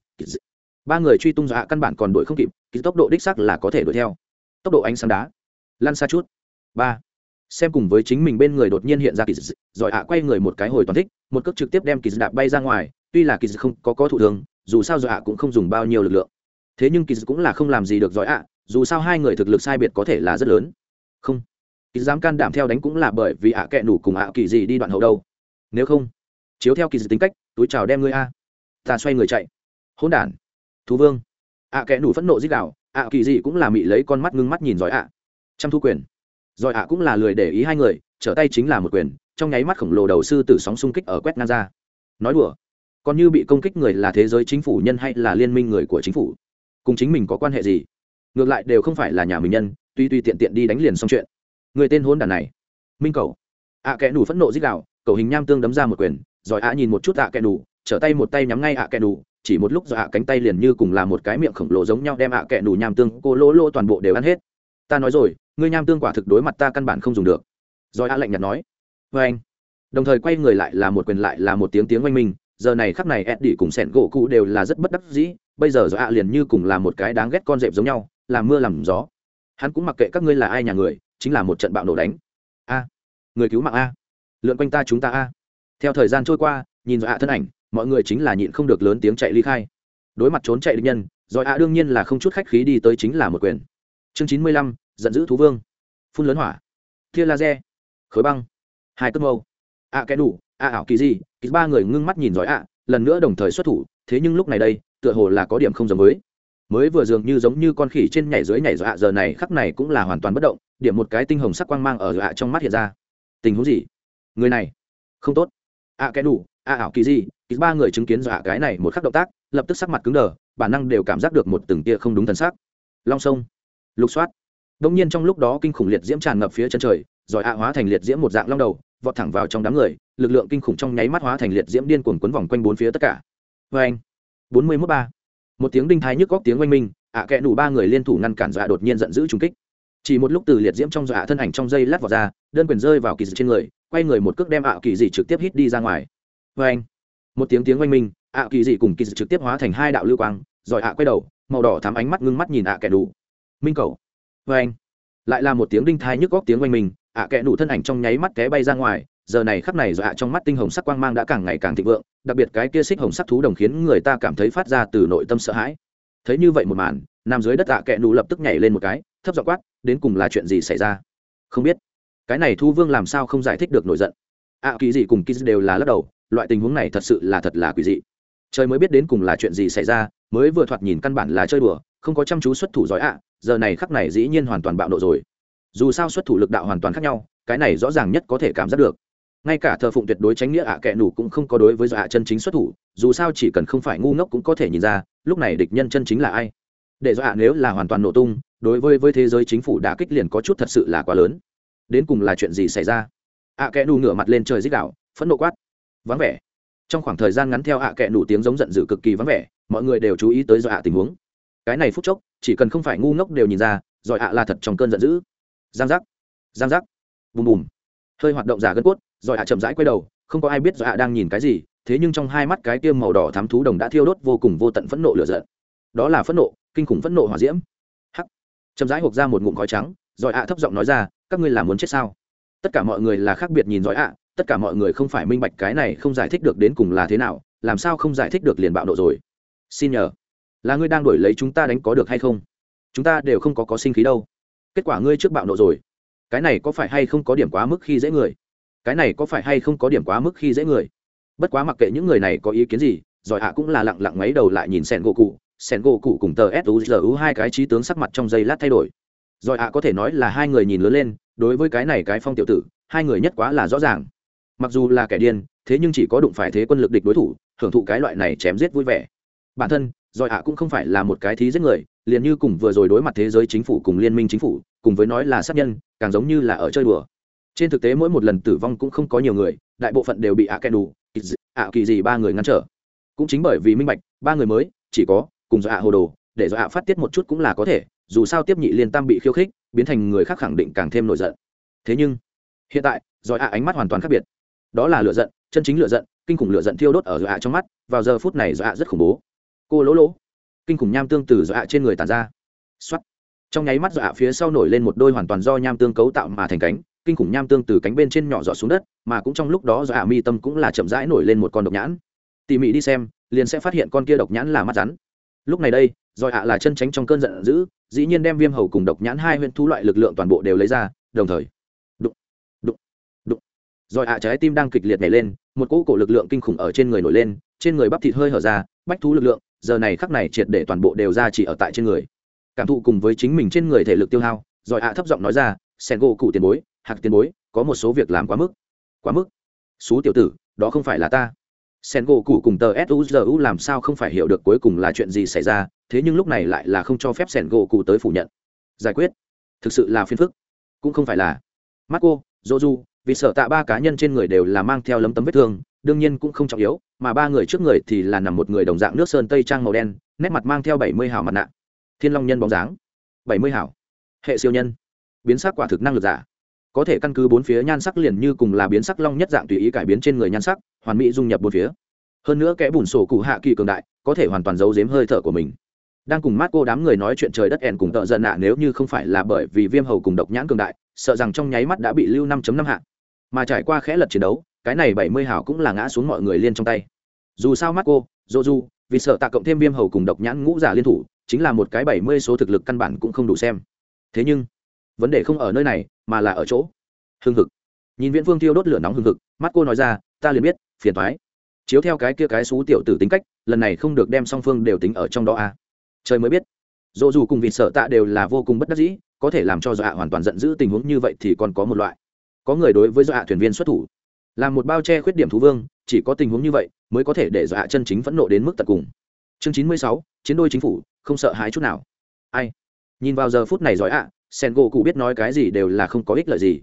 ba người truy tung dọa căn bản còn đuổi không kịp kỳ tốc độ đích sắc là có thể đuổi theo tốc độ ánh sáng đá lăn xa chút ba xem cùng với chính mình bên người đột nhiên hiện ra kỳ giỏi ạ quay người một cái hồi toàn thích một cước trực tiếp đem kỳ đạp bay ra ngoài tuy là kỳ không có có thụ thường dù sao giỏi ạ cũng không dùng bao nhiêu lực lượng thế nhưng kỳ cũng là không làm gì được giỏi ạ dù sao hai người thực lực sai biệt có thể là rất lớn không kỳ dám can đảm theo đánh cũng là bởi vì ạ kệ nủ cùng ạ kỳ gì đi đoạn hậu đâu nếu không chiếu theo kỳ dị tính cách túi chào đem ngươi a ta xoay người chạy hỗn đản thú vương. Ạ kệ nủ phẫn nộ dích đạo ạ kỳ gì cũng là mị lấy con mắt ngưng mắt nhìn giỏi ạ. Trăm thu quyền. Giỏi ạ cũng là lười để ý hai người, trở tay chính là một quyền, trong nháy mắt khổng lồ đầu sư tử sóng xung kích ở quét ngang ra. Nói đùa, còn như bị công kích người là thế giới chính phủ nhân hay là liên minh người của chính phủ? Cùng chính mình có quan hệ gì? Ngược lại đều không phải là nhà mình nhân, tuy tuy tiện tiện đi đánh liền xong chuyện. Người tên hôn đàn này, minh cầu. Ạ kẽ nủ phẫn nộ dích đạo cầu hình nham tương đấm ra một quyền, giỏi ạ nhìn một chút ạ kẽ nủ, trở tay một tay nhắm ngay ạ kẽ nủ chỉ một lúc do ạ cánh tay liền như cùng là một cái miệng khổng lồ giống nhau đem ạ kẹ nù nham tương, cô lỗ lỗ toàn bộ đều ăn hết. Ta nói rồi, ngươi nham tương quả thực đối mặt ta căn bản không dùng được. Rồi ạ lạnh nhạt nói. Vê anh. Đồng thời quay người lại là một quyền lại là một tiếng tiếng oanh minh, giờ này khắc này eddie cùng sẻn gỗ cụ đều là rất bất đắc dĩ, bây giờ do hạ liền như cùng là một cái đáng ghét con rệp giống nhau làm mưa làm gió. Hắn cũng mặc kệ các ngươi là ai nhà người, chính là một trận bạo nổ đánh. A. Người cứu mạng a. Lượn quanh ta chúng ta a. Theo thời gian trôi qua, nhìn do thân ảnh mọi người chính là nhịn không được lớn tiếng chạy ly khai. Đối mặt trốn chạy địch nhân giỏi ạ đương nhiên là không chút khách khí đi tới chính là một quyền. Chương chín mươi lăm, giận dữ thú vương. Phun lớn hỏa. Tia laser. Khối băng. Hai cơn mâu. Ạ kẽ đủ ạ ảo kỳ gì, kỳ ba người ngưng mắt nhìn giỏi ạ, lần nữa đồng thời xuất thủ, thế nhưng lúc này đây, tựa hồ là có điểm không giống với. Mới vừa dường như giống như con khỉ trên nhảy dưới nhảy dọa giờ này khắc này cũng là hoàn toàn bất động, điểm một cái tinh hồng sắc quang mang ở dọa trong mắt hiện ra. Tình huống gì? Người này. Không tốt. Ạ cái đủ ạ ảo kỳ gì kỳ ba người chứng kiến dọa cái này một khắc động tác, lập tức sắc mặt cứng đờ, bản năng đều cảm giác được một từng tia không đúng thần sắc. Long sông, lục soát. Đông nhiên trong lúc đó kinh khủng liệt diễm tràn ngập phía chân trời, rồi ạ hóa thành liệt diễm một dạng long đầu, vọt thẳng vào trong đám người, lực lượng kinh khủng trong nháy mắt hóa thành liệt diễm điên cuồng quấn vòng quanh bốn phía tất cả. Vê anh, bốn mươi mốt ba. Một tiếng đinh thái nhức góc tiếng oanh minh, ạ à kẽ đủ ba người liên thủ ngăn cản dọa đột nhiên giận dữ trung kích. Chỉ một lúc từ liệt diễm trong dọa thân ảnh trong dây lát vào ra, đơn quyền rơi vào kỳ dị trên người, quay người một cước đem ạ kỳ dị trực tiếp hít đi ra ngoài. Vê anh một tiếng tiếng oanh minh, ạ kỳ dị cùng kỳ dị trực tiếp hóa thành hai đạo lưu quang, rồi ạ quay đầu, màu đỏ thắm ánh mắt ngưng mắt nhìn ạ kẻ đủ minh cầu. Vê anh. Lại là một tiếng đinh thai nhức góc tiếng oanh mình ạ kẻ đủ thân ảnh trong nháy mắt té bay ra ngoài, giờ này khắp này do ạ trong mắt tinh hồng sắc quang mang đã càng ngày càng thịnh vượng, đặc biệt cái kia xích hồng sắc thú đồng khiến người ta cảm thấy phát ra từ nội tâm sợ hãi. Thấy như vậy một màn, nằm dưới đất ạ kẻ đủ lập tức nhảy lên một cái, thấp dọ quát, đến cùng là chuyện gì xảy ra? Không biết. Cái này thu vương làm sao không giải thích được nổi giận? Ạ kỳ gì cùng kỳ đều là lắc đầu loại tình huống này thật sự là thật là quỷ dị. Trời mới biết đến cùng là chuyện gì xảy ra, mới vừa thoạt nhìn căn bản là chơi đùa, không có chăm chú xuất thủ giỏi ạ, giờ này khắc này dĩ nhiên hoàn toàn bạo nộ rồi. Dù sao xuất thủ lực đạo hoàn toàn khác nhau, cái này rõ ràng nhất có thể cảm giác được. Ngay cả thờ phụng tuyệt đối tránh nghĩa ạ à kệ nủ cũng không có đối với dọa chân chính xuất thủ, dù sao chỉ cần không phải ngu ngốc cũng có thể nhìn ra, lúc này địch nhân chân chính là ai. Để dọa nếu là hoàn toàn nổ tung, đối với với thế giới chính phủ đã kích liền có chút thật sự là quá lớn. Đến cùng là chuyện gì xảy ra? Ạ à kệ nủ ngửa mặt lên trời dích đạo phẫn nộ quát vắng vẻ. Trong khoảng thời gian ngắn theo ạ à kệ nủ tiếng giống giận dữ cực kỳ vắng vẻ, mọi người đều chú ý tới dọa tình huống. Cái này phút chốc, chỉ cần không phải ngu ngốc đều nhìn ra rồi ạ là thật trong cơn giận dữ. Giang giác. Giang giác. Bùm bùm. Hơi hoạt động giả gân cốt rồi ạ chậm rãi quay đầu, không có ai biết giỏi ạ đang nhìn cái gì, thế nhưng trong hai mắt cái tiêm màu đỏ thám thú đồng đã thiêu đốt vô cùng vô tận phẫn nộ lửa giận. Đó là phẫn nộ, kinh khủng phẫn nộ hỏa diễm. Hắc. Chậm rãi hộp ra một ngụm khói trắng rồi ạ thấp giọng nói ra, các ngươi làm muốn chết sao? Tất cả mọi người là khác biệt nhìn giỏi ạ tất cả mọi người không phải minh bạch cái này không giải thích được đến cùng là thế nào, làm sao không giải thích được liền bạo nộ rồi. Xin nhờ. Là ngươi đang đổi lấy chúng ta đánh có được hay không? Chúng ta đều không có có sinh khí đâu. Kết quả ngươi trước bạo nộ rồi. Cái này có phải hay không có điểm quá mức khi dễ người? Cái này có phải hay không có điểm quá mức khi dễ người? Bất quá mặc kệ những người này có ý kiến gì, giỏi hạ cũng là lặng lặng mấy đầu lại nhìn sẻn gỗ cụ. Sẻn gỗ cụ cùng tờ suzu hai cái trí tướng sắc mặt trong giây lát thay đổi. Giỏi hạ có thể nói là hai người nhìn lớn lên, đối với cái này cái phong tiểu tử, hai người nhất quá là rõ ràng mặc dù là kẻ điên, thế nhưng chỉ có đụng phải thế quân lực địch đối thủ, hưởng thụ cái loại này chém giết vui vẻ. Bản thân giỏi ạ cũng không phải là một cái thí giết người, liền như cùng vừa rồi đối mặt thế giới chính phủ cùng liên minh chính phủ, cùng với nói là sát nhân, càng giống như là ở chơi đùa. Trên thực tế mỗi một lần tử vong cũng không có nhiều người, đại bộ phận đều bị ạ kẹn đủ ạ kỳ gì ba người ngăn trở. Cũng chính bởi vì minh bạch, ba người mới, chỉ có, cùng do ạ hồ đồ, để do ạ phát tiết một chút cũng là có thể, dù sao tiếp nhị liên tam bị khiêu khích, biến thành người khác khẳng định càng thêm nổi giận. Thế nhưng, hiện tại do ạ ánh mắt hoàn toàn khác biệt đó là lựa giận, chân chính lựa giận, kinh khủng lựa giận thiêu đốt ở dọa trong mắt, vào giờ phút này dọa rất khủng bố. Cô lỗ lỗ. Kinh khủng nham tương từ dọa trên người tàn ra. Xuất trong nháy mắt dọa phía sau nổi lên một đôi hoàn toàn do nham tương cấu tạo mà thành cánh, kinh khủng nham tương từ cánh bên trên nhỏ giọt xuống đất, mà cũng trong lúc đó dọa mi tâm cũng là chậm rãi nổi lên một con độc nhãn. Tỉ mỉ đi xem, liền sẽ phát hiện con kia độc nhãn là mắt rắn. Lúc này đây, dọa là chân tránh trong cơn giận dữ, dĩ nhiên đem viêm hầu cùng độc nhãn hai huyện thu loại lực lượng toàn bộ đều lấy ra, đồng thời rồi ạ, trái tim đang kịch liệt nhảy lên, một cỗ cổ lực lượng kinh khủng ở trên người nổi lên, trên người bắp thịt hơi hở ra, bách thú lực lượng, giờ này khắc này triệt để toàn bộ đều ra chỉ ở tại trên người. Cảm thụ cùng với chính mình trên người thể lực tiêu hao, rồi ạ thấp giọng nói ra, sen gỗ cụ tiền bối, hạc tiền bối, có một số việc làm quá mức. Quá mức? Xú tiểu tử, đó không phải là ta. Sen gỗ cụ cùng tờ suzu làm sao không phải hiểu được cuối cùng là chuyện gì xảy ra, thế nhưng lúc này lại là không cho phép sen gỗ cụ tới phủ nhận. Giải quyết. Thực sự là phiền phức. Cũng không phải là. Marco du vì sợ tạ ba cá nhân trên người đều là mang theo lấm tấm vết thương, đương nhiên cũng không trọng yếu, mà ba người trước người thì là nằm một người đồng dạng nước sơn tây trang màu đen, nét mặt mang theo bảy mươi hào mặt nạ. Thiên long nhân bóng dáng. bảy mươi hảo hệ siêu nhân. Biến sắc quả thực năng lực giả. Có thể căn cứ bốn phía nhan sắc liền như cùng là biến sắc long nhất dạng tùy ý cải biến trên người nhan sắc, hoàn mỹ dung nhập bốn phía. Hơn nữa kẽ bùn sổ cụ hạ kỳ cường đại, có thể hoàn toàn giấu giếm hơi thở của mình. Đang cùng mát cô đám người nói chuyện trời đất ẻn cùng tợ giận nạ, nếu như không phải là bởi vì viêm hầu cùng độc nhãn cường đại, sợ rằng trong nháy mắt đã bị lưu năm năm hạ mà trải qua khẽ lật chiến đấu, cái này bảy mươi hảo cũng là ngã xuống mọi người liên trong tay. Dù sao mắt cô dô du vì sợ tạ cộng thêm viêm hầu cùng độc nhãn ngũ giả liên thủ, chính là một cái bảy mươi số thực lực căn bản cũng không đủ xem. Thế nhưng, vấn đề không ở nơi này, mà là ở chỗ hưng hực. Nhìn viễn phương thiêu đốt lửa nóng hưng hực mắt cô nói ra, ta liền biết, phiền thoái chiếu theo cái kia cái xú tiểu tử tính cách, lần này không được đem song phương đều tính ở trong đó à. trời mới biết dỗ dù cùng vịt sợ tạ đều là vô cùng bất đắc dĩ, có thể làm cho dọa hoàn toàn giận dữ tình huống như vậy thì còn có một loại có người đối với dọa thuyền viên xuất thủ. Là một bao che khuyết điểm thú vương, chỉ có tình huống như vậy mới có thể để dọa chân chính phẫn nộ đến mức tận cùng. Chương chín mươi sáu, chiến đôi chính phủ, không sợ hãi chút nào. Ai? Nhìn vào giờ phút này giỏi ạ sen gỗ cụ biết nói cái gì đều là không có ích lợi gì.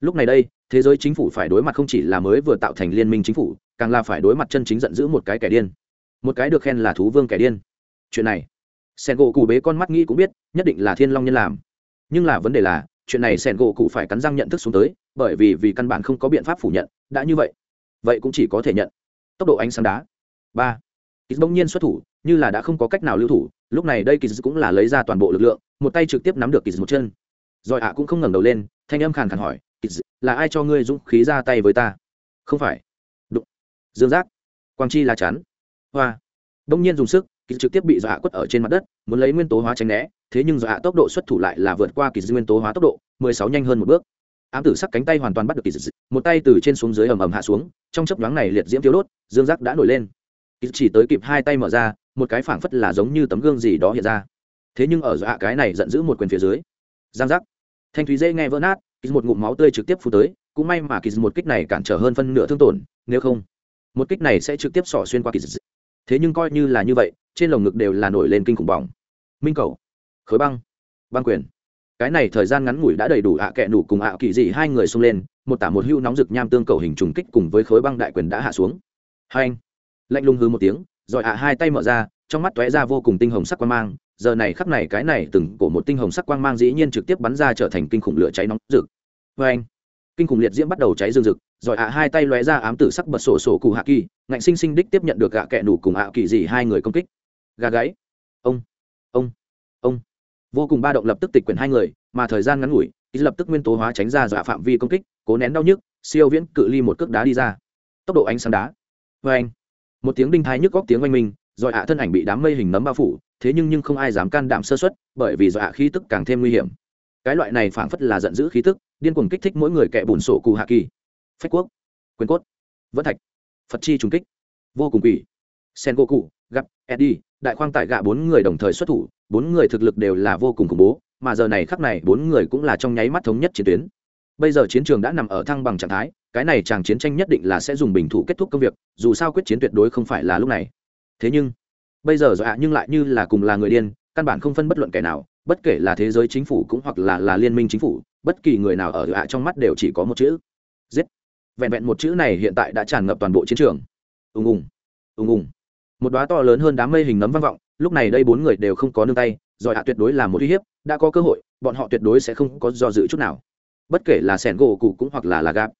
Lúc này đây, thế giới chính phủ phải đối mặt không chỉ là mới vừa tạo thành liên minh chính phủ, càng là phải đối mặt chân chính giận dữ một cái kẻ điên. Một cái được khen là thú vương kẻ điên. Chuyện này sen gỗ cụ bế con mắt nghĩ cũng biết, nhất định là thiên long nhân làm. Nhưng là vấn đề là, chuyện này sen gỗ cụ phải cắn răng nhận thức xuống tới bởi vì vì căn bản không có biện pháp phủ nhận, đã như vậy vậy cũng chỉ có thể nhận. Tốc độ ánh sáng đá. Ba. Kýt bỗng nhiên xuất thủ, như là đã không có cách nào lưu thủ, lúc này đây kỳ cũng là lấy ra toàn bộ lực lượng, một tay trực tiếp nắm được kỳ một chân. Rồi ạ cũng không ngẩng đầu lên, thanh âm khàn khàn hỏi kýt là ai cho ngươi dũng khí ra tay với ta? Không phải. Đụng. Dương giác. Quang chi là chán hoa. Bỗng nhiên dùng sức kýt trực tiếp bị dọa quất ở trên mặt đất, muốn lấy nguyên tố hóa tránh né, thế nhưng dọa tốc độ xuất thủ lại là vượt qua kỳ nguyên tố hóa tốc độ, mười sáu nhanh hơn một bước ám tử sắc cánh tay hoàn toàn bắt được kỳ dị, một tay từ trên xuống dưới ầm ầm hạ xuống trong chấp nhoáng này liệt diễm thiếu đốt dương giác đã nổi lên. Kỳ chỉ tới kịp hai tay mở ra một cái phảng phất là giống như tấm gương gì đó hiện ra. Thế nhưng ở dọa cái này giận dữ một quyền phía dưới giang giác. Thanh thúy dễ nghe vỡ nát kỳ một ngụm máu tươi trực tiếp phù tới cũng may mà kỳ một kích này cản trở hơn phân nửa thương tổn nếu không một kích này sẽ trực tiếp xỏ xuyên qua kỳ dị. thế nhưng coi như là như vậy trên lồng ngực đều là nổi lên kinh khủng bỏng. Minh cầu khối băng băng quyền cái này thời gian ngắn ngủi đã đầy đủ ạ kẹ nủ cùng ạ kỳ dị hai người xông lên, một tả một hưu nóng rực nham tương cầu hình trùng kích cùng với khối băng đại quyền đã hạ xuống. Hai anh, lạnh lùng hư một tiếng, rồi ạ hai tay mở ra, trong mắt tóe ra vô cùng tinh hồng sắc quang mang. Giờ này khắp này cái này từng cổ một tinh hồng sắc quang mang dĩ nhiên trực tiếp bắn ra trở thành kinh khủng lửa cháy nóng rực. Vê anh, kinh khủng liệt diễm bắt đầu cháy rừng rực, rồi ạ hai tay lóe ra ám tử sắc bật sổ sổ cụ hạ kỳ, ngạnh sinh sinh đích tiếp nhận được gạ kẹ nủ cùng ạ kỳ dị hai người công kích. Gà gáy. Ông ông ông vô cùng ba động lập tức tịch quyền hai người, mà thời gian ngắn ngủi ý lập tức nguyên tố hóa tránh ra dọa phạm vi công kích, cố nén đau nhức, siêu viễn cự ly một cước đá đi ra. Tốc độ ánh sáng đá. Vê anh, một tiếng đinh thái nhức góc tiếng oanh minh dọa hạ thân ảnh bị đám mây hình nấm bao phủ, thế nhưng nhưng không ai dám can đảm sơ xuất bởi vì dọa khí tức càng thêm nguy hiểm. Cái loại này phảng phất là giận dữ khí tức, điên cuồng kích thích mỗi người kẻ bùn sổ cụ hạ kỳ. Phách quốc, quyền cốt vẫn thạch, phật chi trùng kích. Vô cùng quỷ. Sen cô cụ gặp eddie, đại khoang tại gạ bốn người đồng thời xuất thủ bốn người thực lực đều là vô cùng khủng bố, mà giờ này khắc này bốn người cũng là trong nháy mắt thống nhất chiến tuyến. Bây giờ chiến trường đã nằm ở thăng bằng trạng thái, cái này chàng chiến tranh nhất định là sẽ dùng bình thủ kết thúc công việc, dù sao quyết chiến tuyệt đối không phải là lúc này. Thế nhưng, bây giờ dọa nhưng lại như là cùng là người điên, căn bản không phân bất luận kẻ nào, bất kể là thế giới chính phủ cũng hoặc là là liên minh chính phủ, bất kỳ người nào ở dọa trong mắt đều chỉ có một chữ, giết. Vẹn vẹn một chữ này hiện tại đã tràn ngập toàn bộ chiến trường. Ùng ùng ùng ùng. Một đoá to lớn hơn đám mây hình nấm vang vọng lúc này đây bốn người đều không có nương tay giỏi hạ tuyệt đối là một uy hiếp, đã có cơ hội, bọn họ tuyệt đối sẽ không có do dự chút nào. Bất kể là sẻn gỗ cụ cũng hoặc là là gạp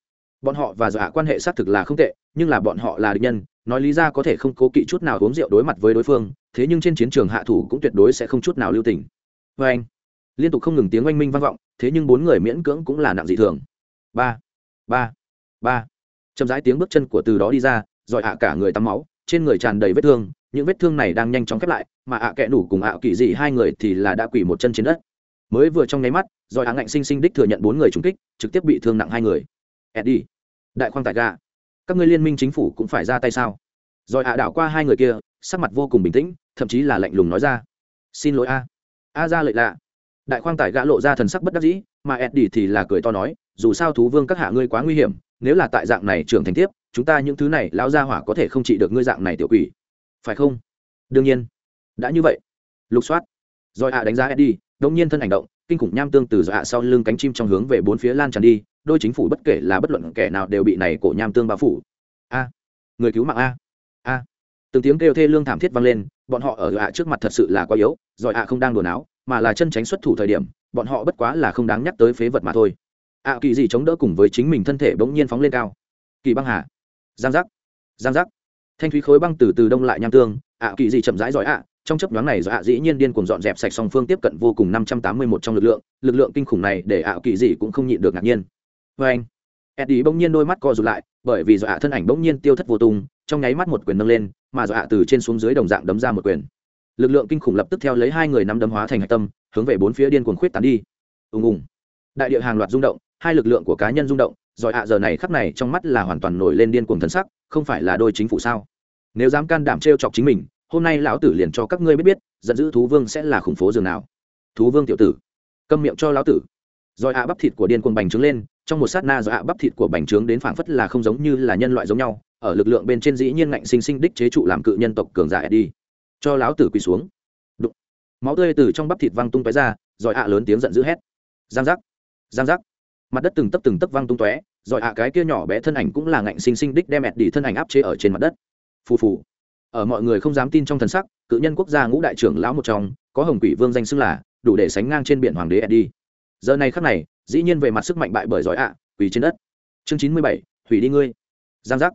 bọn họ và dọa quan hệ xác thực là không tệ, nhưng là bọn họ là địch nhân, nói lý ra có thể không cố kỵ chút nào uống rượu đối mặt với đối phương, thế nhưng trên chiến trường hạ thủ cũng tuyệt đối sẽ không chút nào lưu tình. Vê anh, liên tục không ngừng tiếng oanh minh vang vọng, thế nhưng bốn người miễn cưỡng cũng là nặng dị thường. Ba ba ba. Chậm rãi tiếng bước chân của từ đó đi ra dọi hạ cả người tắm máu, trên người tràn đầy vết thương những vết thương này đang nhanh chóng khép lại, mà ạ à kẽ nủ cùng ạ à kỳ dị hai người thì là đã quỳ một chân trên đất. Mới vừa trong nháy mắt, rồi hạ ngạnh sinh sinh đích thừa nhận bốn người trúng kích, trực tiếp bị thương nặng hai người. Eddie, đại khoang tại ga. Các ngươi liên minh chính phủ cũng phải ra tay sao? Rồi ạ đảo qua hai người kia, sắc mặt vô cùng bình tĩnh, thậm chí là lạnh lùng nói ra. Xin lỗi a. A ra lệ lạ. Đại khoang tải gã lộ ra thần sắc bất đắc dĩ, mà eddie thì là cười to nói, dù sao thú vương các hạ ngươi quá nguy hiểm, nếu là tại dạng này trưởng thành tiếp, chúng ta những thứ này, lão gia hỏa có thể không trị được ngươi dạng này tiểu quỷ phải không? Đương nhiên. Đã như vậy. Lục soát. Rồi hạ đánh giá eddie đông nhiên thân hành động, kinh khủng nham tương từ dọa sau lưng cánh chim trong hướng về bốn phía lan tràn đi, đôi chính phủ bất kể là bất luận kẻ nào đều bị này cổ nham tương bao phủ. A. Người cứu mạng a. A. Từng tiếng kêu thê lương thảm thiết vang lên, bọn họ ở dọa trước mặt thật sự là quá yếu, rồi ạ không đang đùa não mà là chân tránh xuất thủ thời điểm, bọn họ bất quá là không đáng nhắc tới phế vật mà thôi. Ạ kỳ gì chống đỡ cùng với chính mình thân thể bỗng nhiên phóng lên cao. Kỳ băng hà. Giang giác. Giang giác thanh thúy khối băng từ từ đông lại nham tương, ạ kỳ dị chậm rãi giỏi ạ, trong chấp nhoáng này do ạ dĩ nhiên điên cùng dọn dẹp sạch song phương tiếp cận vô cùng năm trăm tám mươi một trong lực lượng lực lượng kinh khủng này để ạ kỳ dị cũng không nhịn được ngạc nhiên. Vê anh, eddie bỗng nhiên đôi mắt co rụt lại, bởi vì do ạ thân ảnh bỗng nhiên tiêu thất vô tung, trong nháy mắt một quyền nâng lên, mà do ạ từ trên xuống dưới đồng dạng đấm ra một quyền. Lực lượng kinh khủng lập tức theo lấy hai người nắm đấm hóa thành hạch tâm, hướng về bốn phía điên cuồng khuyết tán đi. Ùng ùng. Đại địa hàng loạt rung động, hai lực lượng của cá nhân rung động giỏi ạ, giờ này khắp này trong mắt là hoàn toàn nổi lên điên cuồng thân sắc, không phải là đôi chính phủ sao? Nếu dám can đảm trêu chọc chính mình, hôm nay lão tử liền cho các ngươi biết biết, giận dữ thú vương sẽ là khủng phố giường nào. Thú vương tiểu tử, câm miệng cho lão tử. Rồi ạ, bắp thịt của điên cuồng bành trướng lên, trong một sát na rồi ạ, bắp thịt của bành trướng đến phảng phất là không giống như là nhân loại giống nhau, ở lực lượng bên trên dĩ nhiên ngạnh sinh sinh đích chế trụ làm cự nhân tộc cường giả đi. Cho lão tử quỳ xuống. Đụng. máu tươi từ trong bắp thịt văng tung tóe ra, rồi ạ lớn tiếng giận dữ hét. Giang giác. Giang giác mặt đất từng tấp từng tấp văng tung tóe, rồi ạ, cái kia nhỏ bé thân ảnh cũng là ngạnh sinh sinh đích đem ẹt đi thân ảnh áp chế ở trên mặt đất. Phù phù. Ở mọi người không dám tin trong thần sắc, cự nhân quốc gia ngũ đại trưởng lão một trong, có hồng quỷ vương danh xưng là, đủ để sánh ngang trên biển hoàng đế đi. Giờ này khắc này, dĩ nhiên về mặt sức mạnh bại bởi giỏi ạ quỳ trên đất. Chương chín mươi bảy, hủy đi ngươi. Giang giác.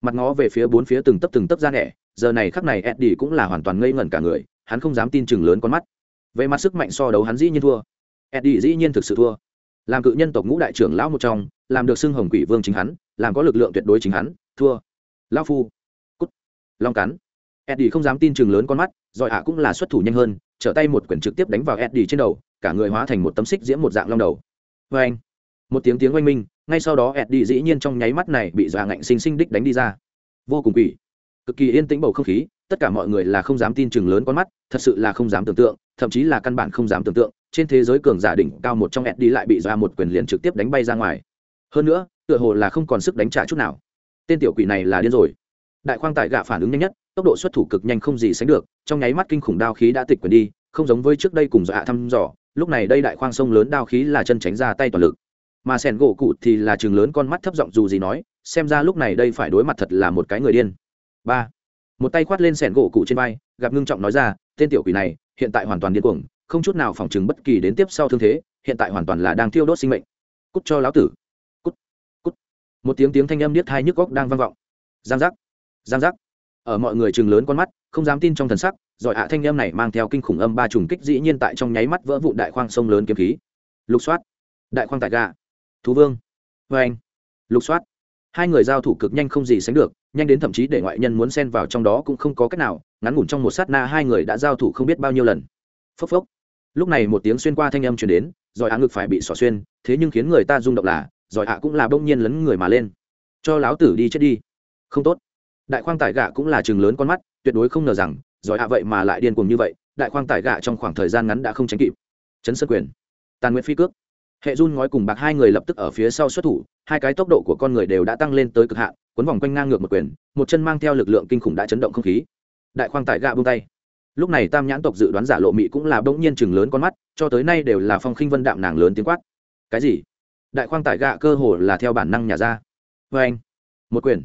Mặt ngó về phía bốn phía từng tấp từng tấp ra nẻ, giờ này khắc này đi cũng là hoàn toàn ngây ngẩn cả người, hắn không dám tin chừng lớn con mắt. Về mặt sức mạnh so đấu hắn dĩ nhiên thua. Eddie dĩ nhiên thực sự thua làm cự nhân tộc ngũ đại trưởng lão một trong, làm được xưng hồng quỷ vương chính hắn, làm có lực lượng tuyệt đối chính hắn, thua. Lão phu. Cút. long cắn. Eddie không dám tin chừng lớn con mắt giỏi ạ cũng là xuất thủ nhanh hơn, trở tay một quyển trực tiếp đánh vào eddie trên đầu, cả người hóa thành một tấm xích diễm một dạng long đầu. Vê anh. Một tiếng tiếng oanh minh, ngay sau đó eddie dĩ nhiên trong nháy mắt này bị dọa ngạnh sinh sinh đích đánh đi ra. Vô cùng quỷ. Cực kỳ yên tĩnh bầu không khí, tất cả mọi người là không dám tin chừng lớn con mắt, thật sự là không dám tưởng tượng, thậm chí là căn bản không dám tưởng tượng trên thế giới cường giả đỉnh cao một trong eddie lại bị ra một quyền liền trực tiếp đánh bay ra ngoài. Hơn nữa, tựa hồ là không còn sức đánh trả chút nào. Tên tiểu quỷ này là điên rồi. Đại khoang tại gạ phản ứng nhanh nhất, tốc độ xuất thủ cực nhanh không gì sánh được, trong nháy mắt kinh khủng đao khí đã tịch quyền đi, không giống với trước đây cùng dọa thăm dò, lúc này đây đại khoang sông lớn đao khí là chân tránh ra tay toàn lực. Mà sẻn gỗ cụ thì là chừng lớn con mắt thấp giọng dù gì nói, xem ra lúc này đây phải đối mặt thật là một cái người điên. Ba. Một tay khoát lên sẻn gỗ cụ trên vai, gặp ngưng trọng nói ra, tên tiểu quỷ này, hiện tại hoàn toàn điên cuồng không chút nào phòng chừng bất kỳ đến tiếp sau thương thế, hiện tại hoàn toàn là đang thiêu đốt sinh mệnh. Cút cho lão tử. Cút cút. Một tiếng tiếng thanh âm điếc hai nhức góc đang vang vọng. Giang giác giang giác. Ở mọi người chừng lớn con mắt, không dám tin trong thần sắc giỏi ạ thanh âm này mang theo kinh khủng âm ba trùng kích dĩ nhiên tại trong nháy mắt vỡ vụ đại khoang sông lớn kiếm khí. Lục soát. Đại khoang tại gà thú vương. Vê anh. Lục soát. Hai người giao thủ cực nhanh không gì sánh được, nhanh đến thậm chí để ngoại nhân muốn xen vào trong đó cũng không có cách nào, ngắn ngủn trong một sát na hai người đã giao thủ không biết bao nhiêu lần. Phốc phốc lúc này một tiếng xuyên qua thanh âm chuyển đến, giỏi ạ ngực phải bị xỏ xuyên, thế nhưng khiến người ta rung động là, giỏi ạ cũng là bỗng nhiên lấn người mà lên. Cho láo tử đi chết đi. Không tốt. Đại khoang tải gạ cũng là chừng lớn con mắt, tuyệt đối không ngờ rằng, giỏi hạ vậy mà lại điên cuồng như vậy, đại khoang tải gạ trong khoảng thời gian ngắn đã không tránh kịp. Chấn sơn quyền. Tàn nguyện phi cước. Hệ run ngói cùng bạc hai người lập tức ở phía sau xuất thủ, hai cái tốc độ của con người đều đã tăng lên tới cực hạn quấn vòng quanh ngang ngược một quyền, một chân mang theo lực lượng kinh khủng đã chấn động không khí. Đại khoang tải gạ buông tay lúc này tam nhãn tộc dự đoán giả lộ mị cũng là bỗng nhiên chừng lớn con mắt, cho tới nay đều là phong khinh vân đạm nàng lớn tiếng quát. Cái gì? Đại khoang tải gạ cơ hồ là theo bản năng nhà ra. Vê anh. Một quyền.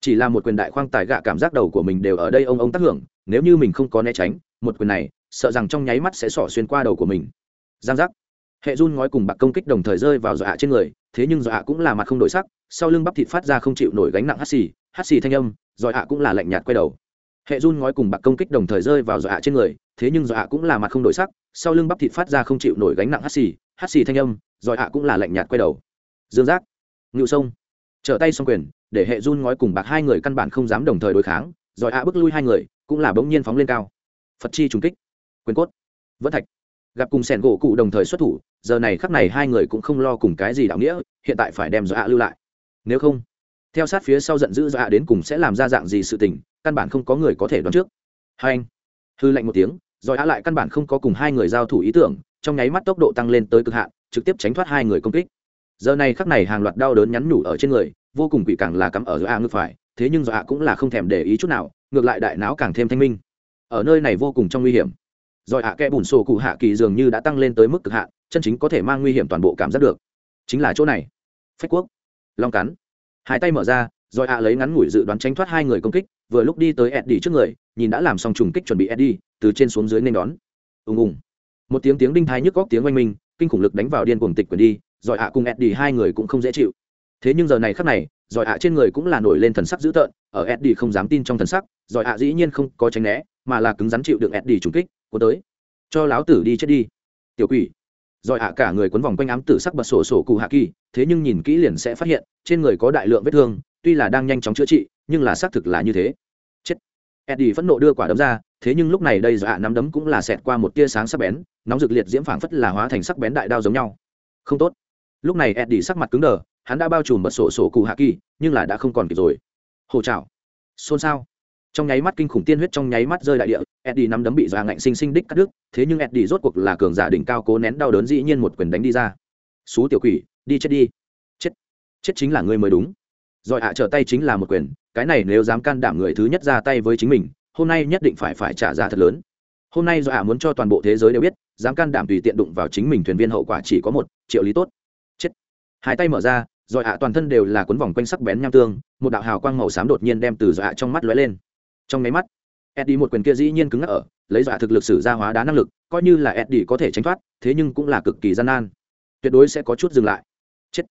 Chỉ là một quyền đại khoang tài gạ cảm giác đầu của mình đều ở đây ông ông tác hưởng, nếu như mình không có né tránh, một quyền này, sợ rằng trong nháy mắt sẽ xỏ xuyên qua đầu của mình. Giang giác. Hệ run ngói cùng bạc công kích đồng thời rơi vào dọa trên người, thế nhưng dọa cũng là mặt không đổi sắc, sau lưng bắp thịt phát ra không chịu nổi gánh nặng hắt xì hắt xì thanh âm, dọa cũng là lạnh nhạt quay đầu hệ run ngói cùng bạc công kích đồng thời rơi vào dọa trên người, thế nhưng dọa cũng là mặt không đổi sắc, sau lưng bắp thịt phát ra không chịu nổi gánh nặng hắt xì hắt xì thanh âm, dọa cũng là lạnh nhạt quay đầu. Dương giác ngự sông, trở tay xong quyền, để hệ run ngói cùng bạc hai người căn bản không dám đồng thời đối kháng rồi bước lui hai người, cũng là bỗng nhiên phóng lên cao. Phật chi trùng kích, quyền cốt, vẫn thạch. Gặp cùng sẻn gỗ cụ đồng thời xuất thủ, giờ này khắc này hai người cũng không lo cùng cái gì đạo nghĩa, hiện tại phải đem dọa lưu lại. Nếu không theo sát phía sau giận dữ dạ đến cùng sẽ làm ra dạng gì sự tình, căn bản không có người có thể đoán trước. Hai anh, hư lạnh một tiếng, rồi á lại căn bản không có cùng hai người giao thủ ý tưởng, trong nháy mắt tốc độ tăng lên tới cực hạn, trực tiếp tránh thoát hai người công kích. Giờ này khắc này hàng loạt đau đớn nhắn nhủ ở trên người, vô cùng quỷ càng là cắm ở giữa a ngực phải, thế nhưng dọa cũng là không thèm để ý chút nào, ngược lại đại não càng thêm thanh minh. Ở nơi này vô cùng trong nguy hiểm. Rồi ạ kẽ bùn sổ cụ hạ kỳ dường như đã tăng lên tới mức cực hạn, chân chính có thể mang nguy hiểm toàn bộ cảm giác được. Chính là chỗ này. Phách quốc. Long cắn hai tay mở ra, rồi ạ lấy ngắn ngủi dự đoán tránh thoát hai người công kích, vừa lúc đi tới eddie trước người, nhìn đã làm xong trùng kích chuẩn bị eddie, từ trên xuống dưới nên đón. Ùng ùng. Một tiếng tiếng đinh thái nhức góc tiếng oanh minh, kinh khủng lực đánh vào điên cuồng tịch quyền đi, rồi ạ cùng eddie hai người cũng không dễ chịu. Thế nhưng giờ này khắc này, rồi ạ trên người cũng là nổi lên thần sắc dữ tợn, ở eddie không dám tin trong thần sắc, rồi ạ dĩ nhiên không có tránh né, mà là cứng rắn chịu được eddie trùng kích của tới. Cho láo tử đi chết đi. Tiểu quỷ rồi ạ, cả người quấn vòng quanh ám tử sắc bật sổ sổ cụ hạ kỳ, thế nhưng nhìn kỹ liền sẽ phát hiện, trên người có đại lượng vết thương, tuy là đang nhanh chóng chữa trị, nhưng là xác thực là như thế. Chết. Eddie phẫn nộ đưa quả đấm ra, thế nhưng lúc này đây dạ nắm đấm cũng là xẹt qua một tia sáng sắc bén, nóng rực liệt diễm phảng phất là hóa thành sắc bén đại đao giống nhau. Không tốt. Lúc này eddie sắc mặt cứng đờ, hắn đã bao trùm bật sổ sổ cụ hạ kỳ, nhưng là đã không còn kịp rồi. Hồ chảo. Xôn xao. Trong nháy mắt kinh khủng tiên huyết trong nháy mắt rơi đại địa eddie nắm đấm bị dọa ngạnh sinh sinh đích cắt đứt, thế nhưng eddie rốt cuộc là cường giả đỉnh cao cố nén đau đớn dĩ nhiên một quyền đánh đi ra. "Sú tiểu quỷ, đi chết đi. Chết. Chết chính là ngươi mới đúng. Rồi ạ, trở tay chính là một quyền, cái này nếu dám can đảm người thứ nhất ra tay với chính mình, hôm nay nhất định phải phải trả giá thật lớn. Hôm nay do ạ, muốn cho toàn bộ thế giới đều biết, dám can đảm tùy tiện đụng vào chính mình thuyền viên hậu quả chỉ có một, triệu lý tốt. Chết. Hai tay mở ra, rồi ạ, toàn thân đều là cuốn vòng quanh sắc bén nham tương, một đạo hào quang màu xám đột nhiên đem từ dọa trong mắt lóe lên. Trong mấy mắt eddie một quyền kia dĩ nhiên cứng ngắc ở, lấy dọa thực lực sử ra hóa đá năng lực, coi như là eddie có thể tránh thoát, thế nhưng cũng là cực kỳ gian nan. Tuyệt đối sẽ có chút dừng lại. Chết.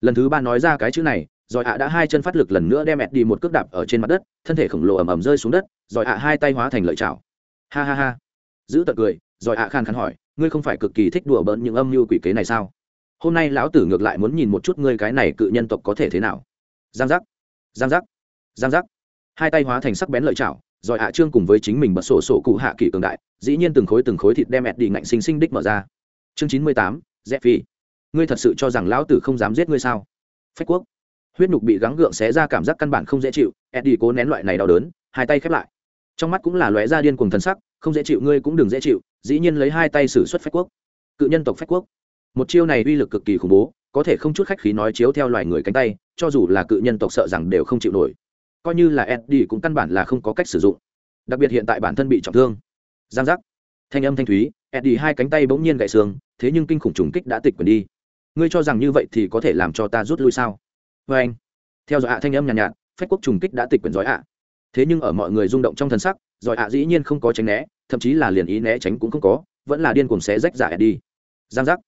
Lần thứ ba nói ra cái chữ này rồi ạ đã hai chân phát lực lần nữa đem eddie một cước đạp ở trên mặt đất, thân thể khổng lồ ầm ầm rơi xuống đất rồi ạ hai tay hóa thành lợi chảo. Ha ha ha. Giữ tật cười rồi ạ khan khán hỏi, ngươi không phải cực kỳ thích đùa bỡn những âm mưu quỷ kế này sao? Hôm nay lão tử ngược lại muốn nhìn một chút ngươi cái này cự nhân tộc có thể thế nào. Giang giác. Giang giác. Giang giác. Hai tay hóa thành sắc bén lợi chảo rồi Hạ trương cùng với chính mình bật sổ sổ cụ hạ kỷ cường đại, dĩ nhiên từng khối từng khối thịt đem ẹt đi ngạnh sinh sinh đích mở ra. Chương chín mươi tám dẹp phi ngươi thật sự cho rằng lão tử không dám giết ngươi sao? Phách quốc. Huyết nhục bị gắng gượng xé ra cảm giác căn bản không dễ chịu eddie cố nén loại này đau đớn, hai tay khép lại. Trong mắt cũng là lóe ra điên cuồng thần sắc, không dễ chịu ngươi cũng đừng dễ chịu, dĩ nhiên lấy hai tay xử xuất phách quốc. Cự nhân tộc phách quốc. Một chiêu này uy lực cực kỳ khủng bố, có thể không chút khách khí nói chiếu theo loài người cánh tay, cho dù là cự nhân tộc sợ rằng đều không chịu nổi coi như là eddie cũng căn bản là không có cách sử dụng. Đặc biệt hiện tại bản thân bị trọng thương. Giang giác. Thanh âm thanh thúy eddie hai cánh tay bỗng nhiên gãy xương thế nhưng kinh khủng trùng kích đã tịch quyền đi. Ngươi cho rằng như vậy thì có thể làm cho ta rút lui sao? Vê anh theo dõi ạ thanh âm nhàn nhạt, nhạt phách quốc trùng kích đã tịch quyền giỏi ạ. Thế nhưng ở mọi người rung động trong thần sắc giỏi ạ dĩ nhiên không có tránh né thậm chí là liền ý né tránh cũng không có vẫn là điên cuồng xé rách giả Eddie. giang giác.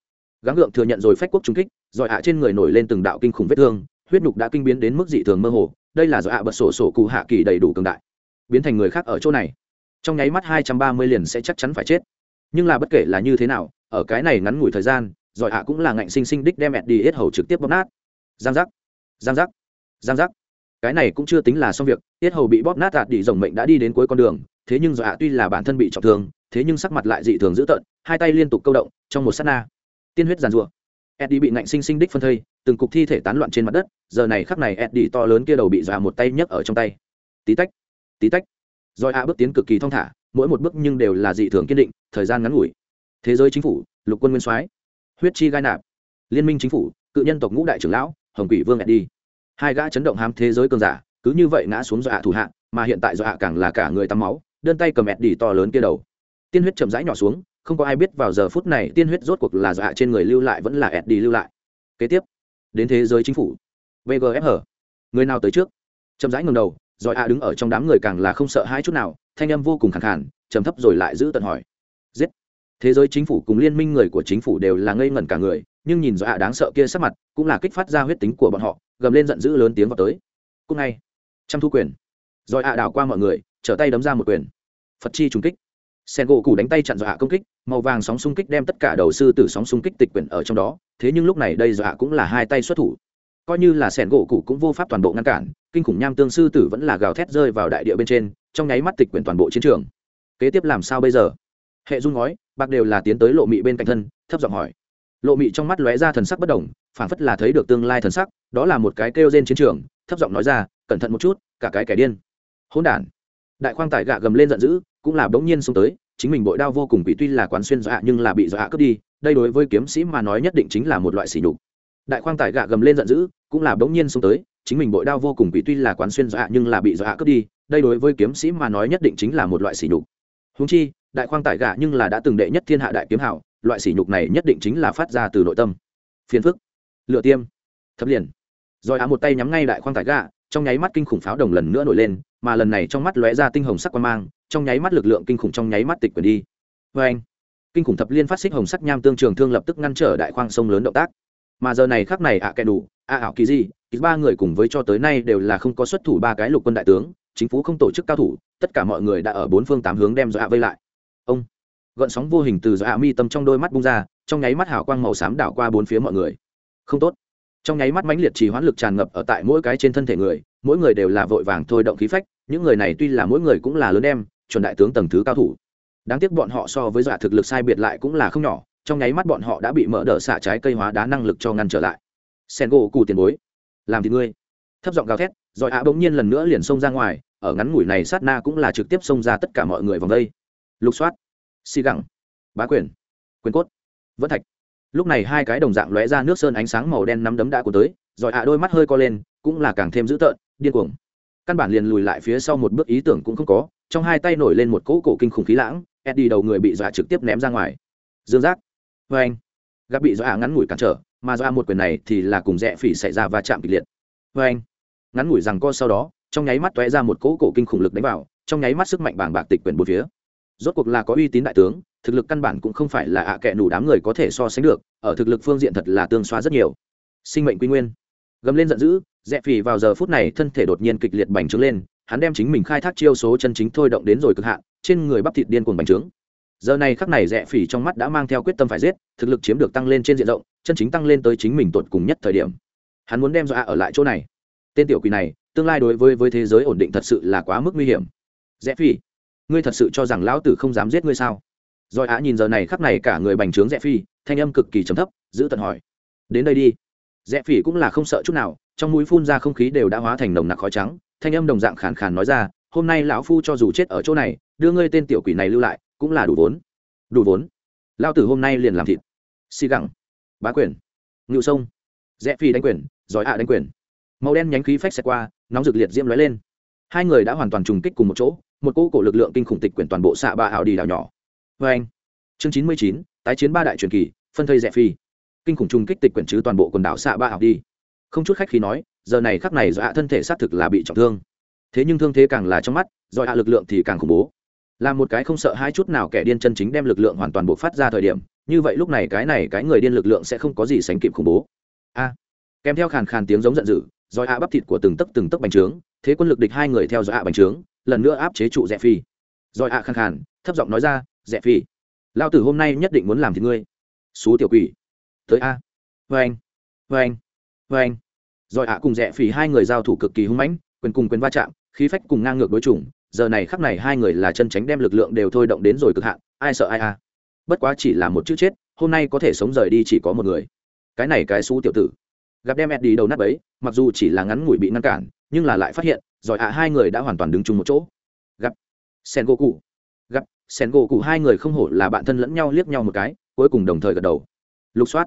Gắng gượng thừa nhận rồi phách quốc trùng kích giỏi ạ trên người nổi lên từng đạo kinh khủng vết thương huyết nhục đã kinh biến đến mức dị thường mơ hồ đây là do ạ bật sổ sổ cụ hạ kỳ đầy đủ cường đại. Biến thành người khác ở chỗ này. Trong nháy mắt hai trăm ba mươi liền sẽ chắc chắn phải chết. Nhưng là bất kể là như thế nào, ở cái này ngắn ngủi thời gian giỏi ạ cũng là ngạnh sinh sinh đích đem ẹt đi hết hầu trực tiếp bóp nát. Giang giác. Giang giác. Giang giác. Cái này cũng chưa tính là xong việc tiết hầu bị bóp nát tạt đi rồng mệnh đã đi đến cuối con đường, thế nhưng do ạ tuy là bản thân bị trọng thương, thế nhưng sắc mặt lại dị thường dữ tợn, hai tay liên tục câu động, trong một s á t na. Tiên huyết giàn rùa eddie bị nạnh sinh sinh đích phân thây, từng cục thi thể tán loạn trên mặt đất, giờ này khắc này eddie to lớn kia đầu bị dọa một tay nhấc ở trong tay. Tí tách tí tách. Rồi a bước tiến cực kỳ thong thả, mỗi một bước nhưng đều là dị thường kiên định, thời gian ngắn ngủi. Thế giới chính phủ, lục quân nguyên soái, huyết chi gai nạp. Liên minh chính phủ, cự nhân tộc ngũ đại trưởng lão, hồng quỷ vương eddie. Hai gã chấn động hám thế giới cường giả, cứ như vậy ngã xuống dọa thủ hạ, mà hiện tại dọa càng là cả người tắm máu, đơn tay cầm đi to lớn kia đầu. Tiên huyết chậm rãi nhỏ xuống không có ai biết vào giờ phút này tiên huyết rốt cuộc là dọa trên người lưu lại vẫn là đi lưu lại. Kế tiếp, đến thế giới chính phủ vgf người nào tới trước? Chậm rãi ngầm đầu, rồi a đứng ở trong đám người càng là không sợ hãi chút nào, thanh âm vô cùng khẳng khản trầm thấp rồi lại giữ tận hỏi. Giết! Thế giới chính phủ cùng liên minh người của chính phủ đều là ngây ngẩn cả người, nhưng nhìn do ạ đáng sợ kia sắc mặt, cũng là kích phát ra huyết tính của bọn họ, gầm lên giận dữ lớn tiếng vào tới. Cúc ngay! Trăm thu quyền. Rồi ạ đảo qua mọi người, trở tay đấm ra một quyền. Phật chi trùng kích sen gỗ cụ đánh tay chặn dọa công kích, màu vàng sóng xung kích đem tất cả đầu sư tử sóng xung kích tịch quyển ở trong đó, thế nhưng lúc này đây dọa cũng là hai tay xuất thủ. Coi như là sẻn gỗ cụ cũng vô pháp toàn bộ ngăn cản, kinh khủng nham tương sư tử vẫn là gào thét rơi vào đại địa bên trên, trong nháy mắt tịch quyển toàn bộ chiến trường. Kế tiếp làm sao bây giờ? Hệ dung ngói bạc đều là tiến tới lộ mị bên cạnh thân, thấp giọng hỏi. Lộ mị trong mắt lóe ra thần sắc bất đồng phảng phất là thấy được tương lai thần sắc, đó là một cái kêu trên chiến trường, thấp giọng nói ra, cẩn thận một chút, cả cái kẻ điên. Hỗn đản. Đại khoang tải gạ gầm lên giận dữ cũng là bỗng nhiên xông tới, chính mình bội đao vô cùng bị tuy là quán xuyên dọa nhưng là bị dọa cướp đi, đây đối với kiếm sĩ mà nói nhất định chính là một loại sỉ nhục. Đại khoang tải gạ gầm lên giận dữ, cũng là bỗng nhiên xông tới, chính mình bội đao vô cùng bị tuy là quán xuyên dọa nhưng là bị dọa cướp đi, đây đối với kiếm sĩ mà nói nhất định chính là một loại sỉ nhục. Húng chi, đại khoang tải gạ nhưng là đã từng đệ nhất thiên hạ đại kiếm hảo, loại sỉ nhục này nhất định chính là phát ra từ nội tâm. Phiền phức. Lựa tiêm. Thấp liền. Rồi á một tay nhắm ngay đại khoang tải gạ, trong nháy mắt kinh khủng pháo đồng lần nữa nổi lên, mà lần này trong mắt lóe ra tinh hồng sắc quan mang trong nháy mắt lực lượng kinh khủng trong nháy mắt tịch quyền đi. Vê anh, kinh khủng thập liên phát xích hồng sắc nham tương trường thương lập tức ngăn trở đại khoang sông lớn động tác. Mà giờ này khác này ạ à kẻ đủ, ạ ảo kỳ gì ba người cùng với cho tới nay đều là không có xuất thủ ba cái lục quân đại tướng, chính phủ không tổ chức cao thủ, tất cả mọi người đã ở bốn phương tám hướng đem dọa vây lại. Ông, gợn sóng vô hình từ dọa mi tâm trong đôi mắt bung ra, trong nháy mắt hào quang màu xám đảo qua bốn phía mọi người. Không tốt. Trong nháy mắt mãnh liệt trì hoãn lực tràn ngập ở tại mỗi cái trên thân thể người, mỗi người đều là vội vàng thôi động khí phách, những người này tuy là mỗi người cũng là lớn em chuẩn đại tướng tầng thứ cao thủ. Đáng tiếc bọn họ so với dọa thực lực sai biệt lại cũng là không nhỏ, trong nháy mắt bọn họ đã bị mở đỡ xả trái cây hóa đá năng lực cho ngăn trở lại. Sen gỗ cù tiền bối, làm thì ngươi. Thấp giọng gào thét, rồi ạ bỗng nhiên lần nữa liền xông ra ngoài, ở ngắn ngủi này sát na cũng là trực tiếp xông ra tất cả mọi người vòng đây. Lục soát, xì gẳng, bá quyền quyền cốt, vẫn thạch. Lúc này hai cái đồng dạng lóe ra nước sơn ánh sáng màu đen nắm đấm đã của tới, rồi ạ đôi mắt hơi co lên, cũng là càng thêm dữ tợn, điên cuồng. Căn bản liền lùi lại phía sau một bước ý tưởng cũng không có trong hai tay nổi lên một cỗ cổ kinh khủng khí lãng, eddie đầu người bị dọa trực tiếp ném ra ngoài. Dương giác vê anh. Gặp bị dọa ngắn ngủi cản trở, mà dọa một quyền này thì là cùng rẽ phỉ xảy ra va chạm kịch liệt. Vê anh. Ngắn ngủi rằng co sau đó, trong nháy mắt toé ra một cỗ cổ kinh khủng lực đánh vào, trong nháy mắt sức mạnh bảng bạc tịch quyền bốn phía. Rốt cuộc là có uy tín đại tướng, thực lực căn bản cũng không phải là ạ à kệ đủ đám người có thể so sánh được, ở thực lực phương diện thật là tương xóa rất nhiều. Sinh mệnh quy nguyên. Gầm lên giận dữ, rẽ phỉ vào giờ phút này thân thể đột nhiên kịch liệt bành trướng lên hắn đem chính mình khai thác chiêu số chân chính thôi động đến rồi cực hạn, trên người bắp thịt điên cuồng bành trướng. Giờ này khắc này rẽ phỉ trong mắt đã mang theo quyết tâm phải giết, thực lực chiếm được tăng lên trên diện rộng, chân chính tăng lên tới chính mình tột cùng nhất thời điểm. Hắn muốn đem dọa ở lại chỗ này. Tên tiểu quỷ này, tương lai đối với với thế giới ổn định thật sự là quá mức nguy hiểm. Rẽ phi ngươi thật sự cho rằng lão tử không dám giết ngươi sao? Rồi á nhìn giờ này khắc này cả người bành trướng rẽ phi thanh âm cực kỳ trầm thấp, giữ tận hỏi. Đến đây đi. Rẽ phi cũng là không sợ chút nào, trong mũi phun ra không khí đều đã hóa thành nồng nặc khói trắng thanh âm đồng dạng khàn khàn nói ra, hôm nay lão phu cho dù chết ở chỗ này, đưa ngươi tên tiểu quỷ này lưu lại, cũng là đủ vốn. Đủ vốn? Lão tử hôm nay liền làm thịt. Xì gẳng. Bá quyền. Ngự sông. Rẽ phi đánh quyền. Giỏi ạ đánh quyền. Màu đen nhánh khí phách xẹt qua, nóng rực liệt diễm lóe lên. Hai người đã hoàn toàn trùng kích cùng một chỗ, một cỗ cổ lực lượng kinh khủng tịch quyển toàn bộ xạ ba ảo đi đảo nhỏ. Vê anh. Chương chín mươi chín, tái chiến ba đại truyền kỳ, phân thây rẽ phi. Kinh khủng trùng kích tịch quyển chứ toàn bộ quần đảo xạ ba ảo đi. Không chút khách khí nói giờ này khắc này do hạ thân thể xác thực là bị trọng thương. Thế nhưng thương thế càng là trong mắt, do hạ lực lượng thì càng khủng bố. Là một cái không sợ hai chút nào kẻ điên chân chính đem lực lượng hoàn toàn buộc phát ra thời điểm, như vậy lúc này cái này cái người điên lực lượng sẽ không có gì sánh kịp khủng bố. A. Kèm theo khàn khàn tiếng giống giận dữ, do hạ bắp thịt của từng tấc từng tấc bành trướng, thế quân lực địch hai người theo dõi hạ bành trướng, lần nữa áp chế trụ rẽ phi. Do hạ khàn khàn, thấp giọng nói ra, rẽ phi, lao tử hôm nay nhất định muốn làm thì ngươi. Xú tiểu quỷ. Tới a. Vê anh vê anh vê anh rồi hạ cùng rẽ phỉ hai người giao thủ cực kỳ hung mãnh, quyền cùng quyền va chạm, khí phách cùng ngang ngược đối chủng, giờ này khắc này hai người là chân tránh đem lực lượng đều thôi động đến rồi cực hạn, ai sợ ai a. Bất quá chỉ là một chữ chết, hôm nay có thể sống rời đi chỉ có một người. Cái này cái xú tiểu tử. Gặp đem eddie đầu nát ấy, mặc dù chỉ là ngắn ngủi bị ngăn cản, nhưng là lại phát hiện giỏi ạ hai người đã hoàn toàn đứng chung một chỗ. Gặp sen gỗ cụ gặp sen gỗ cụ hai người không hổ là bạn thân lẫn nhau liếc nhau một cái, cuối cùng đồng thời gật đầu. Lục soát.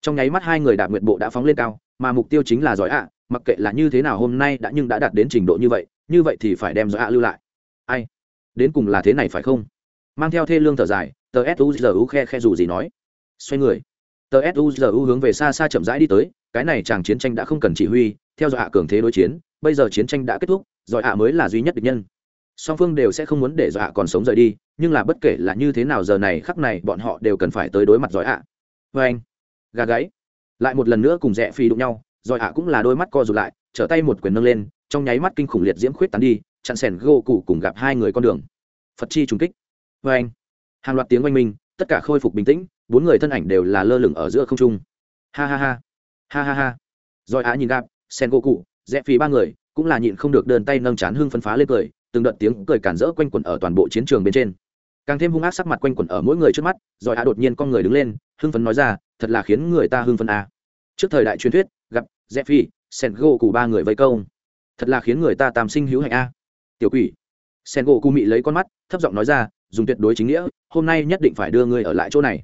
Trong nháy mắt hai người đạt nguyện bộ đã phóng lên cao mà mục tiêu chính là giỏi ạ, mặc kệ là như thế nào hôm nay đã nhưng đã đạt đến trình độ như vậy như vậy thì phải đem giỏi ạ lưu lại. Ai? Đến cùng là thế này phải không? Mang theo thê lương thở dài, tờ suzu khe khe dù gì nói. Xoay người. Tờ suzu hướng về xa xa chậm rãi đi tới, cái này chàng chiến tranh đã không cần chỉ huy, theo dõi hạ cường thế đối chiến, bây giờ chiến tranh đã kết thúc, giỏi hạ mới là duy nhất địch nhân. Song phương đều sẽ không muốn để giỏi hạ còn sống rời đi, nhưng là bất kể là như thế nào giờ này, khắc này bọn họ đều cần phải tới đối mặt giỏi hạ vê vâng anh. Gà gáy lại một lần nữa cùng rẽ phi đụng nhau, rồi hạ cũng là đôi mắt co rụt lại, trở tay một quyền nâng lên, trong nháy mắt kinh khủng liệt diễm khuyết tán đi, chặn sẻn gô cụ cùng gặp hai người con đường. Phật chi trùng kích. Vê anh, hàng loạt tiếng oanh minh, tất cả khôi phục bình tĩnh, bốn người thân ảnh đều là lơ lửng ở giữa không trung. Ha ha ha ha ha ha. Rồi á nhìn gặp sen gỗ cụ rẽ phi ba người, cũng là nhịn không được đơn tay nâng chán hưng phấn phá lên cười, từng đợt tiếng cười cản rỡ quanh quẩn ở toàn bộ chiến trường bên trên. Càng thêm hung ác sắc mặt quanh quẩn ở mỗi người trước mắt, rồi ạ đột nhiên con người đứng lên, hưng phấn nói ra thật là khiến người ta hưng phấn à. trước thời đại truyền thuyết, gặp rẽ phi sen gỗ cụ ba người vây câu thật là khiến người ta tam sinh hữu hạnh a tiểu quỷ. Sen gỗ cụ mị lấy con mắt, thấp giọng nói ra, dùng tuyệt đối chính nghĩa, hôm nay nhất định phải đưa ngươi ở lại chỗ này.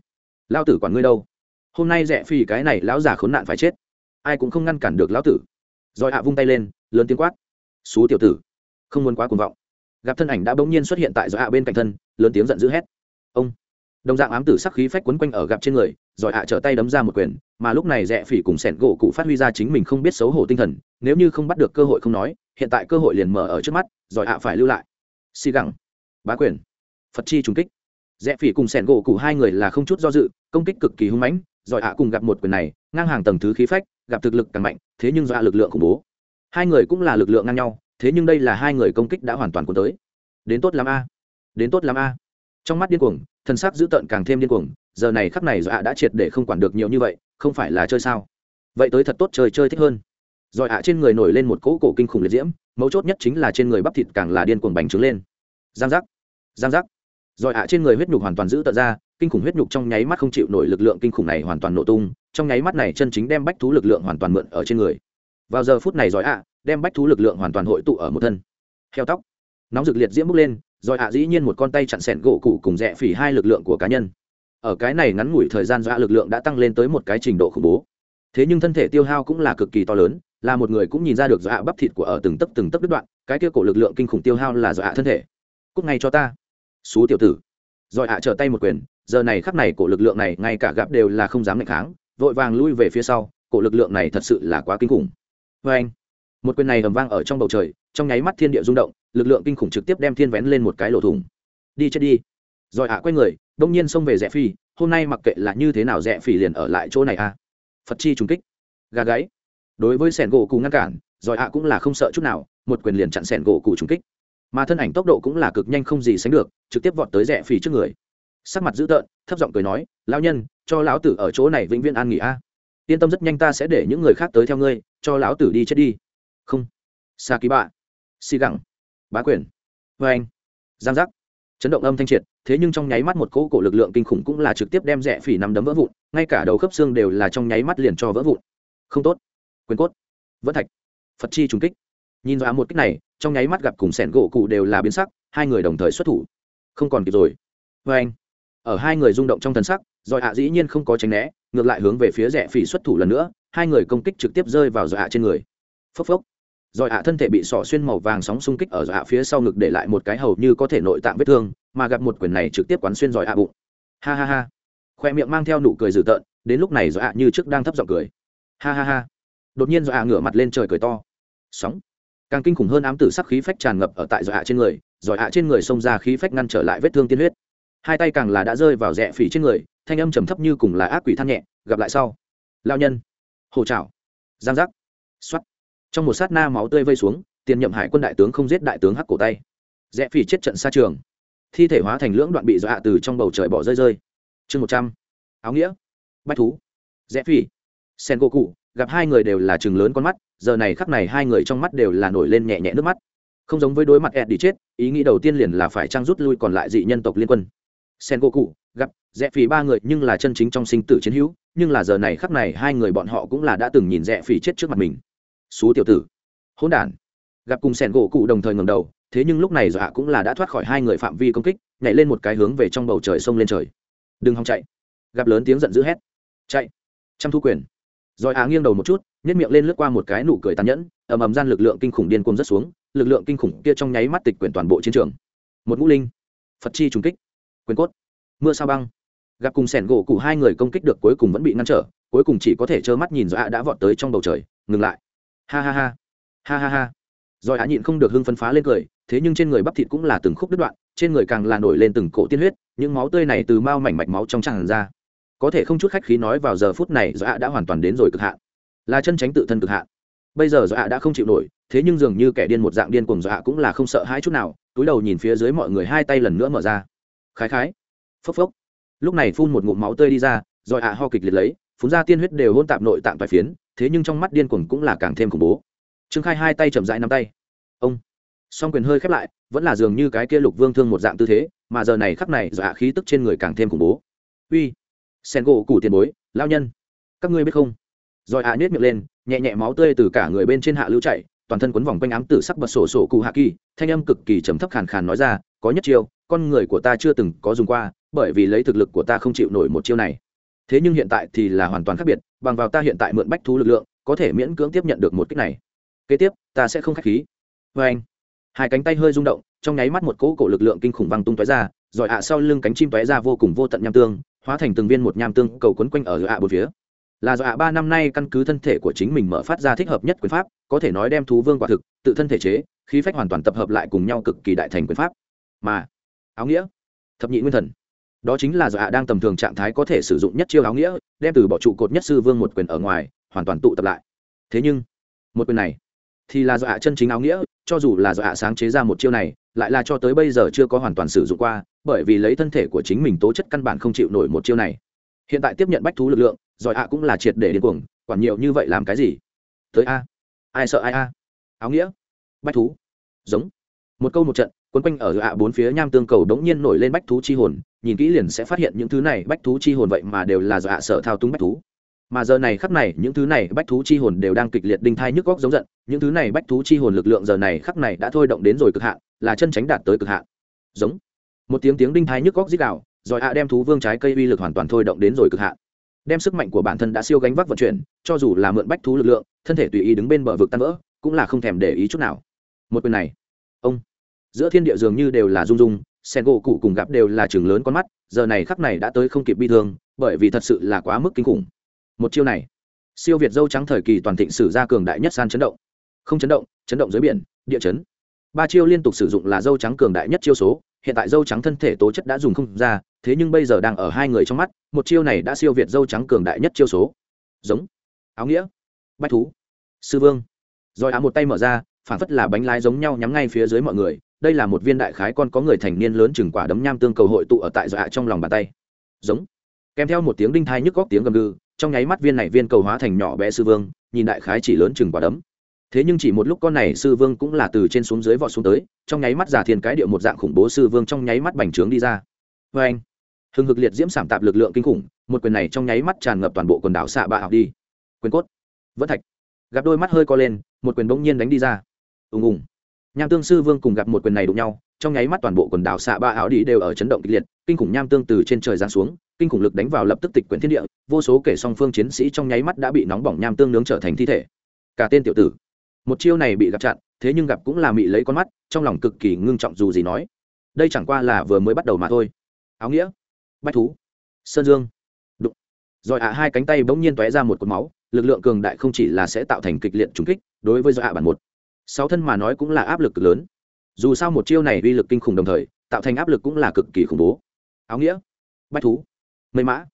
Lao tử quản ngươi đâu? Hôm nay rẽ phi cái này lão già khốn nạn phải chết. Ai cũng không ngăn cản được lão tử. Rồi hạ vung tay lên, lớn tiếng quát. Xú tiểu tử, không muốn quá cuồng vọng. Gặp thân ảnh đã bỗng nhiên xuất hiện tại giỏi hạ bên cạnh thân, lớn tiếng giận dữ hét. Ông. Đồng dạng ám tử sắc khí phách quấn quanh ở gặp trên người giỏi hạ trở tay đấm ra một quyền, mà lúc này rẽ phỉ cùng sẻn gỗ cụ phát huy ra chính mình không biết xấu hổ tinh thần, nếu như không bắt được cơ hội không nói, hiện tại cơ hội liền mở ở trước mắt giỏi hạ phải lưu lại. Xì gẳng. Bá quyền. Phật chi trùng kích. Rẽ phỉ cùng sẻn gỗ cụ hai người là không chút do dự, công kích cực kỳ hung mãnh giỏi hạ cùng gặp một quyền này, ngang hàng tầng thứ khí phách, gặp thực lực càng mạnh, thế nhưng do ạ lực lượng khủng bố. Hai người cũng là lực lượng ngang nhau, thế nhưng đây là hai người công kích đã hoàn toàn cuốn tới. Đến tốt lắm a. Đến tốt lắm a trong mắt điên cuồng, thân xác dữ tợn càng thêm điên cuồng, giờ này khắc này do ạ đã triệt để không quản được nhiều như vậy, không phải là chơi sao? Vậy tới thật tốt chơi chơi thích hơn. Rồi ạ trên người nổi lên một cỗ cổ kinh khủng liệt diễm, mấu chốt nhất chính là trên người bắp thịt càng là điên cuồng bành trướng lên. Giang giác giang giác. Rồi ạ trên người huyết nhục hoàn toàn giữ tận ra, kinh khủng huyết nhục trong nháy mắt không chịu nổi lực lượng kinh khủng này hoàn toàn nổ tung, trong nháy mắt này chân chính đem bách thú lực lượng hoàn toàn mượn ở trên người. Vào giờ phút này giỏi ạ đem bách thú lực lượng hoàn toàn hội tụ ở một thân. Heo tóc. Nóng rực liệt diễm bốc lên rồi ạ dĩ nhiên một con tay chặn sẻn gỗ cụ cùng rẽ phỉ hai lực lượng của cá nhân. Ở cái này ngắn ngủi thời gian do lực lượng đã tăng lên tới một cái trình độ khủng bố. Thế nhưng thân thể tiêu hao cũng là cực kỳ to lớn, là một người cũng nhìn ra được do ạ bắp thịt của ở từng tấc từng tấc đứt đoạn, cái kia cổ lực lượng kinh khủng tiêu hao là do ạ thân thể. Cúc ngay cho ta. Xú tiểu tử. Rồi ạ trở tay một quyền, giờ này khắc này cổ lực lượng này ngay cả gặp đều là không dám ngạch kháng, vội vàng lui về phía sau, cổ lực lượng này thật sự là quá kinh khủng. Vê anh một quyền này ầm vang ở trong bầu trời, trong nháy mắt thiên địa rung động, lực lượng kinh khủng trực tiếp đem thiên vén lên một cái lỗ thủng. Đi chết đi. Rồi ạ, quay người, đông nhiên xông về rẽ phi hôm nay mặc kệ là như thế nào rẽ phi liền ở lại chỗ này a à? phật chi trùng kích. Gà gáy. Đối với sẻn gỗ cụ ngăn cản, rồi ạ cũng là không sợ chút nào, một quyền liền chặn sẻn gỗ cụ trùng kích. Mà thân ảnh tốc độ cũng là cực nhanh không gì sánh được, trực tiếp vọt tới rẽ phi trước người. Sắc mặt dữ tợn, thấp giọng cười nói, lão nhân, cho lão tử ở chỗ này vĩnh viễn an nghỉ a. Yên tâm rất nhanh ta sẽ để những người khác tới theo ngươi, cho lão tử đi chết đi không. Xa ký bạ xì gẳng bá quyền. Vê anh. Giang giác. Chấn động âm thanh triệt, thế nhưng trong nháy mắt một cỗ cổ lực lượng kinh khủng cũng là trực tiếp đem rẽ phỉ nằm đấm vỡ vụn, ngay cả đầu khớp xương đều là trong nháy mắt liền cho vỡ vụn. Không tốt. Quyền cốt. Vẫn thạch. Phật chi trùng kích. Nhìn rõ một kích này, trong nháy mắt gặp cùng sẻn gỗ cụ đều là biến sắc, hai người đồng thời xuất thủ. Không còn kịp rồi. Vê anh. Ở hai người rung động trong thần sắc rồi hạ dĩ nhiên không có tránh né, ngược lại hướng về phía rẽ phỉ xuất thủ lần nữa, hai người công kích trực tiếp rơi vào rồi hạ trên người. Phốc phốc rồi hạ thân thể bị sỏ xuyên màu vàng sóng xung kích ở rồi hạ phía sau ngực để lại một cái hầu như có thể nội tạng vết thương, mà gặp một quyền này trực tiếp quán xuyên rồi hạ bụng. Ha ha ha. Khoe miệng mang theo nụ cười dữ tợn, đến lúc này rồi hạ như trước đang thấp giọng cười. Ha ha ha. Đột nhiên rồi hạ ngửa mặt lên trời cười to. Sóng. Càng kinh khủng hơn ám tử sắc khí phách tràn ngập ở tại rồi hạ trên người, rồi hạ trên người xông ra khí phách ngăn trở lại vết thương tiên huyết. Hai tay càng là đã rơi vào rẽ phỉ trên người, thanh âm trầm thấp như cùng là ác quỷ than nhẹ, gặp lại sau. Lao nhân. Hồ trào giang giác. Xuất trong một sát na máu tươi vây xuống, tiền nhậm hải quân đại tướng không giết đại tướng hắc cổ tay. Rẽ phỉ chết trận xa trường. Thi thể hóa thành lưỡng đoạn bị dọa từ trong bầu trời bỏ rơi rơi. Chương một trăm. Áo nghĩa. Bách thú. Rẽ phỉ. Sen gỗ cụ gặp hai người đều là chừng lớn con mắt, giờ này khắc này hai người trong mắt đều là nổi lên nhẹ nhẹ nước mắt. Không giống với đối mặt ed đi chết, ý nghĩ đầu tiên liền là phải trang rút lui còn lại dị nhân tộc liên quân. Sen gỗ cụ gặp rẽ phỉ ba người nhưng là chân chính trong sinh tử chiến hữu, nhưng là giờ này khắc này hai người bọn họ cũng là đã từng nhìn rẽ phỉ chết trước mặt mình xú tiểu tử. Hỗn đản. Gặp cùng sẻn gỗ cụ đồng thời ngầm đầu, thế nhưng lúc này dọa cũng là đã thoát khỏi hai người phạm vi công kích, nhảy lên một cái hướng về trong bầu trời sông lên trời. Đừng hòng chạy. Gặp lớn tiếng giận dữ hét. Chạy. Chăm thu quyền. Rồi á nghiêng đầu một chút nhét miệng lên lướt qua một cái nụ cười tàn nhẫn, ầm ầm gian lực lượng kinh khủng điên cuồng rất xuống, lực lượng kinh khủng kia trong nháy mắt tịch quyển toàn bộ chiến trường. Một ngũ linh. Phật chi trùng kích. Quyền cốt. Mưa sao băng. Gặp cùng sẻn gỗ cụ hai người công kích được cuối cùng vẫn bị ngăn trở, cuối cùng chỉ có thể trơ mắt nhìn dọa đã vọt tới trong bầu trời, ngừng lại ha ha ha. Ha ha ha. Rồi á nhịn không được hưng phấn phá lên cười, thế nhưng trên người bắp thịt cũng là từng khúc đứt đoạn, trên người càng là nổi lên từng cổ tiên huyết, những máu tươi này từ mau mảnh mạch máu trong tràn ra. Có thể không chút khách khí nói vào giờ phút này dọa đã hoàn toàn đến rồi cực hạn. Là chân tránh tự thân cực hạn. Bây giờ dọa đã không chịu nổi, thế nhưng dường như kẻ điên một dạng điên cùng dọa cũng là không sợ hãi chút nào, túi đầu nhìn phía dưới mọi người hai tay lần nữa mở ra. Khái khái. Phốc phốc. Lúc này phun một ngụm máu tươi đi ra, rồi ạ ho kịch liệt lấy, phun ra tiên huyết đều hôn tạp nội tạng vài phiến thế nhưng trong mắt điên cuồng cũng là càng thêm khủng bố. Trương khai hai tay chậm rãi nắm tay. Ông, song quyền hơi khép lại, vẫn là dường như cái kia lục vương thương một dạng tư thế, mà giờ này khắc này, dọa khí tức trên người càng thêm khủng bố. Uy, sen gỗ củ tiền bối, lao nhân, các ngươi biết không? Rồi hạ à nhét miệng lên, nhẹ nhẹ máu tươi từ cả người bên trên hạ lưu chạy toàn thân quấn vòng quanh ám tử sắc bật sổ sổ cụ hạ kỳ, thanh âm cực kỳ trầm thấp khàn khàn nói ra, có nhất chiêu, con người của ta chưa từng có dùng qua, bởi vì lấy thực lực của ta không chịu nổi một chiêu này thế nhưng hiện tại thì là hoàn toàn khác biệt, bằng vào ta hiện tại mượn bách thú lực lượng, có thể miễn cưỡng tiếp nhận được một kích này. Kế tiếp, ta sẽ không k h á c h khí. Vê anh, hai cánh tay hơi rung động, trong nháy mắt một cỗ cổ lực lượng kinh khủng văng tung tóe ra, rồi ạ sau lưng cánh chim tóe ra vô cùng vô tận nham tương, hóa thành từng viên một nham tương cầu quấn quanh ở giữa ạ bốn phía. Là do ạ ba năm nay căn cứ thân thể của chính mình mở phát ra thích hợp nhất quyền pháp, có thể nói đem thú vương quả thực, tự thân thể chế, khí phách hoàn toàn tập hợp lại cùng nhau cực kỳ đại thành quyền pháp. Mà, áo nghĩa, thập nhị nguyên thần đó chính là do đang tầm thường trạng thái có thể sử dụng nhất chiêu áo nghĩa, đem từ bỏ trụ cột nhất sư vương một quyền ở ngoài, hoàn toàn tụ tập lại. Thế nhưng, một quyền này thì là do chân chính áo nghĩa, cho dù là do sáng chế ra một chiêu này, lại là cho tới bây giờ chưa có hoàn toàn sử dụng qua, bởi vì lấy thân thể của chính mình tố chất căn bản không chịu nổi một chiêu này. Hiện tại tiếp nhận bách thú lực lượng giỏi ạ cũng là triệt để điên cuồng, quản nhiều như vậy làm cái gì? Tới a, ai sợ ai a? Áo nghĩa, bách thú, giống. Một câu một trận quấn quanh ở ạ bốn phía nham tương cầu đống nhiên nổi lên bách thú chi hồn, nhìn kỹ liền sẽ phát hiện những thứ này bách thú chi hồn vậy mà đều là do ạ sợ thao túng bách thú. Mà giờ này khắc này, những thứ này bách thú chi hồn đều đang kịch liệt đinh thai nhức góc giống giận, những thứ này bách thú chi hồn lực lượng giờ này khắc này đã thôi động đến rồi cực hạn, là chân tránh đạt tới cực hạn. Giống. Một tiếng tiếng đinh thai nhức góc dít đạo rồi ạ đem thú vương trái cây uy lực hoàn toàn thôi động đến rồi cực hạn. Đem sức mạnh của bản thân đã siêu gánh vác vận chuyển, cho dù là mượn bách thú lực lượng, thân thể tùy ý đứng bên bờ vực tan vỡ, cũng là không thèm để ý chút nào. Một quyền này. Ông giữa thiên địa dường như đều là rung rung, sen gỗ cụ cùng gặp đều là chừng lớn con mắt, giờ này khắc này đã tới không kịp bi thương, bởi vì thật sự là quá mức kinh khủng. Một chiêu này, siêu việt dâu trắng thời kỳ toàn thịnh sử ra cường đại nhất san chấn động. Không chấn động chấn động dưới biển, địa chấn. Ba chiêu liên tục sử dụng là dâu trắng cường đại nhất chiêu số, hiện tại dâu trắng thân thể tố chất đã dùng không ra, thế nhưng bây giờ đang ở hai người trong mắt, một chiêu này đã siêu việt dâu trắng cường đại nhất chiêu số. Giống, áo nghĩa, bách thú, sư vương. Rồi á một tay mở ra, phản phất là bánh lái giống nhau nhắm ngay phía dưới mọi người đây là một viên đại khái con có người thành niên lớn chừng quả đấm nham tương cầu hội tụ ở tại dọa trong lòng bàn tay. Giống. Kèm theo một tiếng đinh thai nhức góc tiếng gầm gừ, trong nháy mắt viên này viên cầu hóa thành nhỏ bé sư vương, nhìn đại khái chỉ lớn chừng quả đấm. Thế nhưng chỉ một lúc con này sư vương cũng là từ trên xuống dưới vọt xuống tới, trong nháy mắt giả thiên cái điệu một dạng khủng bố sư vương trong nháy mắt bành trướng đi ra. Vê anh, hừng hực liệt diễm sảm tạp lực lượng kinh khủng, một quyền này trong nháy mắt tràn ngập toàn bộ quần đảo xạ bạ học đi. Quyền cốt. Vẫn thạch. Gặp đôi mắt hơi co lên, một quyền bỗng nhiên đánh đi ra. Ùng ùng nham tương sư vương cùng gặp một quyền này đụng nhau, trong nháy mắt toàn bộ quần đảo xạ ba áo đi đều ở chấn động kịch liệt, kinh khủng nham tương từ trên trời giáng xuống, kinh khủng lực đánh vào lập tức tịch quyển thiên địa, vô số kể song phương chiến sĩ trong nháy mắt đã bị nóng bỏng nham tương nướng trở thành thi thể. Cả tên tiểu tử. Một chiêu này bị gặp chặn, thế nhưng gặp cũng là bị lấy con mắt, trong lòng cực kỳ ngưng trọng dù gì nói. Đây chẳng qua là vừa mới bắt đầu mà thôi. Áo nghĩa. Bách thú. Sơn dương. Đụng. Rồi ạ, hai cánh tay bỗng nhiên tóe ra một cột máu, lực lượng cường đại không chỉ là sẽ tạo thành kịch liệt trùng kích, đối với do ạ bản một sáu thân mà nói cũng là áp lực cực lớn. Dù sao một chiêu này uy lực kinh khủng đồng thời, tạo thành áp lực cũng là cực kỳ khủng bố. Áo nghĩa, bách thú, mây mã.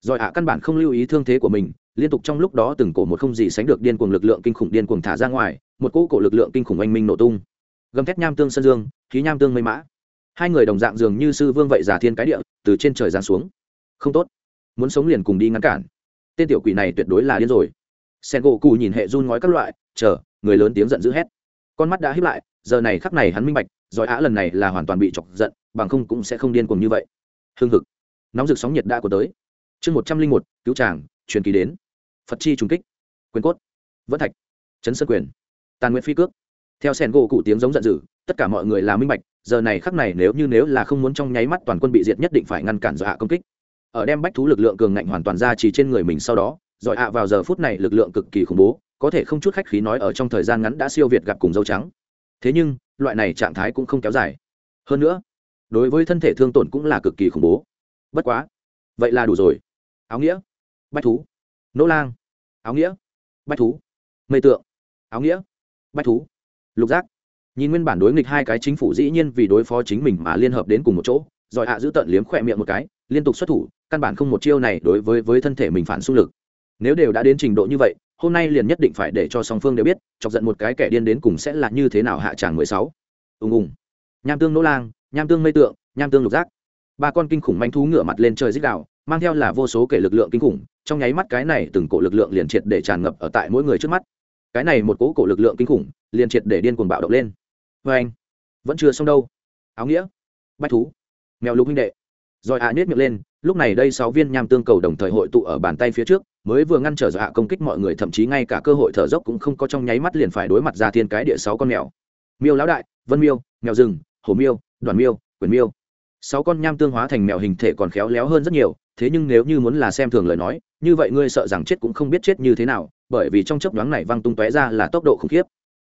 Rồi ạ, căn bản không lưu ý thương thế của mình, liên tục trong lúc đó từng cổ một không gì sánh được điên cuồng lực lượng kinh khủng điên cuồng thả ra ngoài, một cỗ cổ lực lượng kinh khủng oanh minh nổ tung. Gầm thét nham tương sơn dương, khí nham tương mây mã. Hai người đồng dạng dường như sư vương vậy giả thiên cái địa, từ trên trời giáng xuống. Không tốt. Muốn sống liền cùng đi ngăn cản. Tên tiểu quỷ này tuyệt đối là điên rồi. Sen gỗ cù nhìn hệ run ngói các loại, chờ, người lớn tiếng giận dữ hét con mắt đã hiếp lại, giờ này khắc này hắn minh bạch giỏi á lần này là hoàn toàn bị chọc giận, bằng không cũng sẽ không điên cuồng như vậy. Hương hực. Nóng rực sóng nhiệt đã của tới. Chương một trăm linh một, cứu tràng truyền kỳ đến. Phật chi trùng kích. Quyền cốt. Vẫn thạch. Chấn sơn quyền. Tàn nguyện phi cước. Theo sẻn gỗ cụ tiếng giống giận dữ, tất cả mọi người là minh bạch, giờ này khắc này nếu như nếu là không muốn trong nháy mắt toàn quân bị diệt nhất định phải ngăn cản dọa công kích. Ở đem bách thú lực lượng cường ngạnh hoàn toàn ra chỉ trên người mình sau đó giỏi ạ vào giờ phút này lực lượng cực kỳ khủng bố có thể không chút khách khí nói ở trong thời gian ngắn đã siêu việt gặp cùng dâu trắng. Thế nhưng, loại này trạng thái cũng không kéo dài. Hơn nữa, đối với thân thể thương tổn cũng là cực kỳ khủng bố. Bất quá, vậy là đủ rồi. Áo nghĩa, bách thú nỗ lang. Áo nghĩa, bách thú mây tượng. Áo nghĩa, bách thú, lục giác. Nhìn nguyên bản đối nghịch hai cái chính phủ dĩ nhiên vì đối phó chính mình mà liên hợp đến cùng một chỗ, rồi hạ giữ tận liếm khỏe miệng một cái, liên tục xuất thủ, căn bản không một chiêu này đối với với thân thể mình phản xung lực. Nếu đều đã đến trình độ như vậy hôm nay liền nhất định phải để cho song phương đều biết, chọc giận một cái kẻ điên đến cùng sẽ là như thế nào hạ tràng mười sáu. Ùng ùng. Nham tương nỗ lang, nham tương mây tượng, nham tương lục giác. Ba con kinh khủng manh thú ngửa mặt lên trời dích đạo mang theo là vô số kể lực lượng kinh khủng, trong nháy mắt cái này từng cổ lực lượng liền triệt để tràn ngập ở tại mỗi người trước mắt. Cái này một cỗ cổ lực lượng kinh khủng, liền triệt để điên cuồng bạo động lên. Vê anh, vẫn chưa xong đâu. Áo nghĩa, bách thú, mèo lục huynh đệ. Rồi ạ à miệng lên, lúc này đây sáu viên nham tương cầu đồng thời hội tụ ở bàn tay phía trước mới vừa ngăn trở dạ công kích mọi người, thậm chí ngay cả cơ hội thở dốc cũng không có, trong nháy mắt liền phải đối mặt ra thiên cái địa sáu con mèo. Miêu lão đại, vân miêu, mèo rừng hồ miêu, đoàn miêu, quyền miêu. Sáu con nham tương hóa thành mèo hình thể còn khéo léo hơn rất nhiều, thế nhưng nếu như muốn là xem thường lời nói, như vậy ngươi sợ rằng chết cũng không biết chết như thế nào, bởi vì trong chớp nhoáng này văng tung tóe ra là tốc độ khủng khiếp.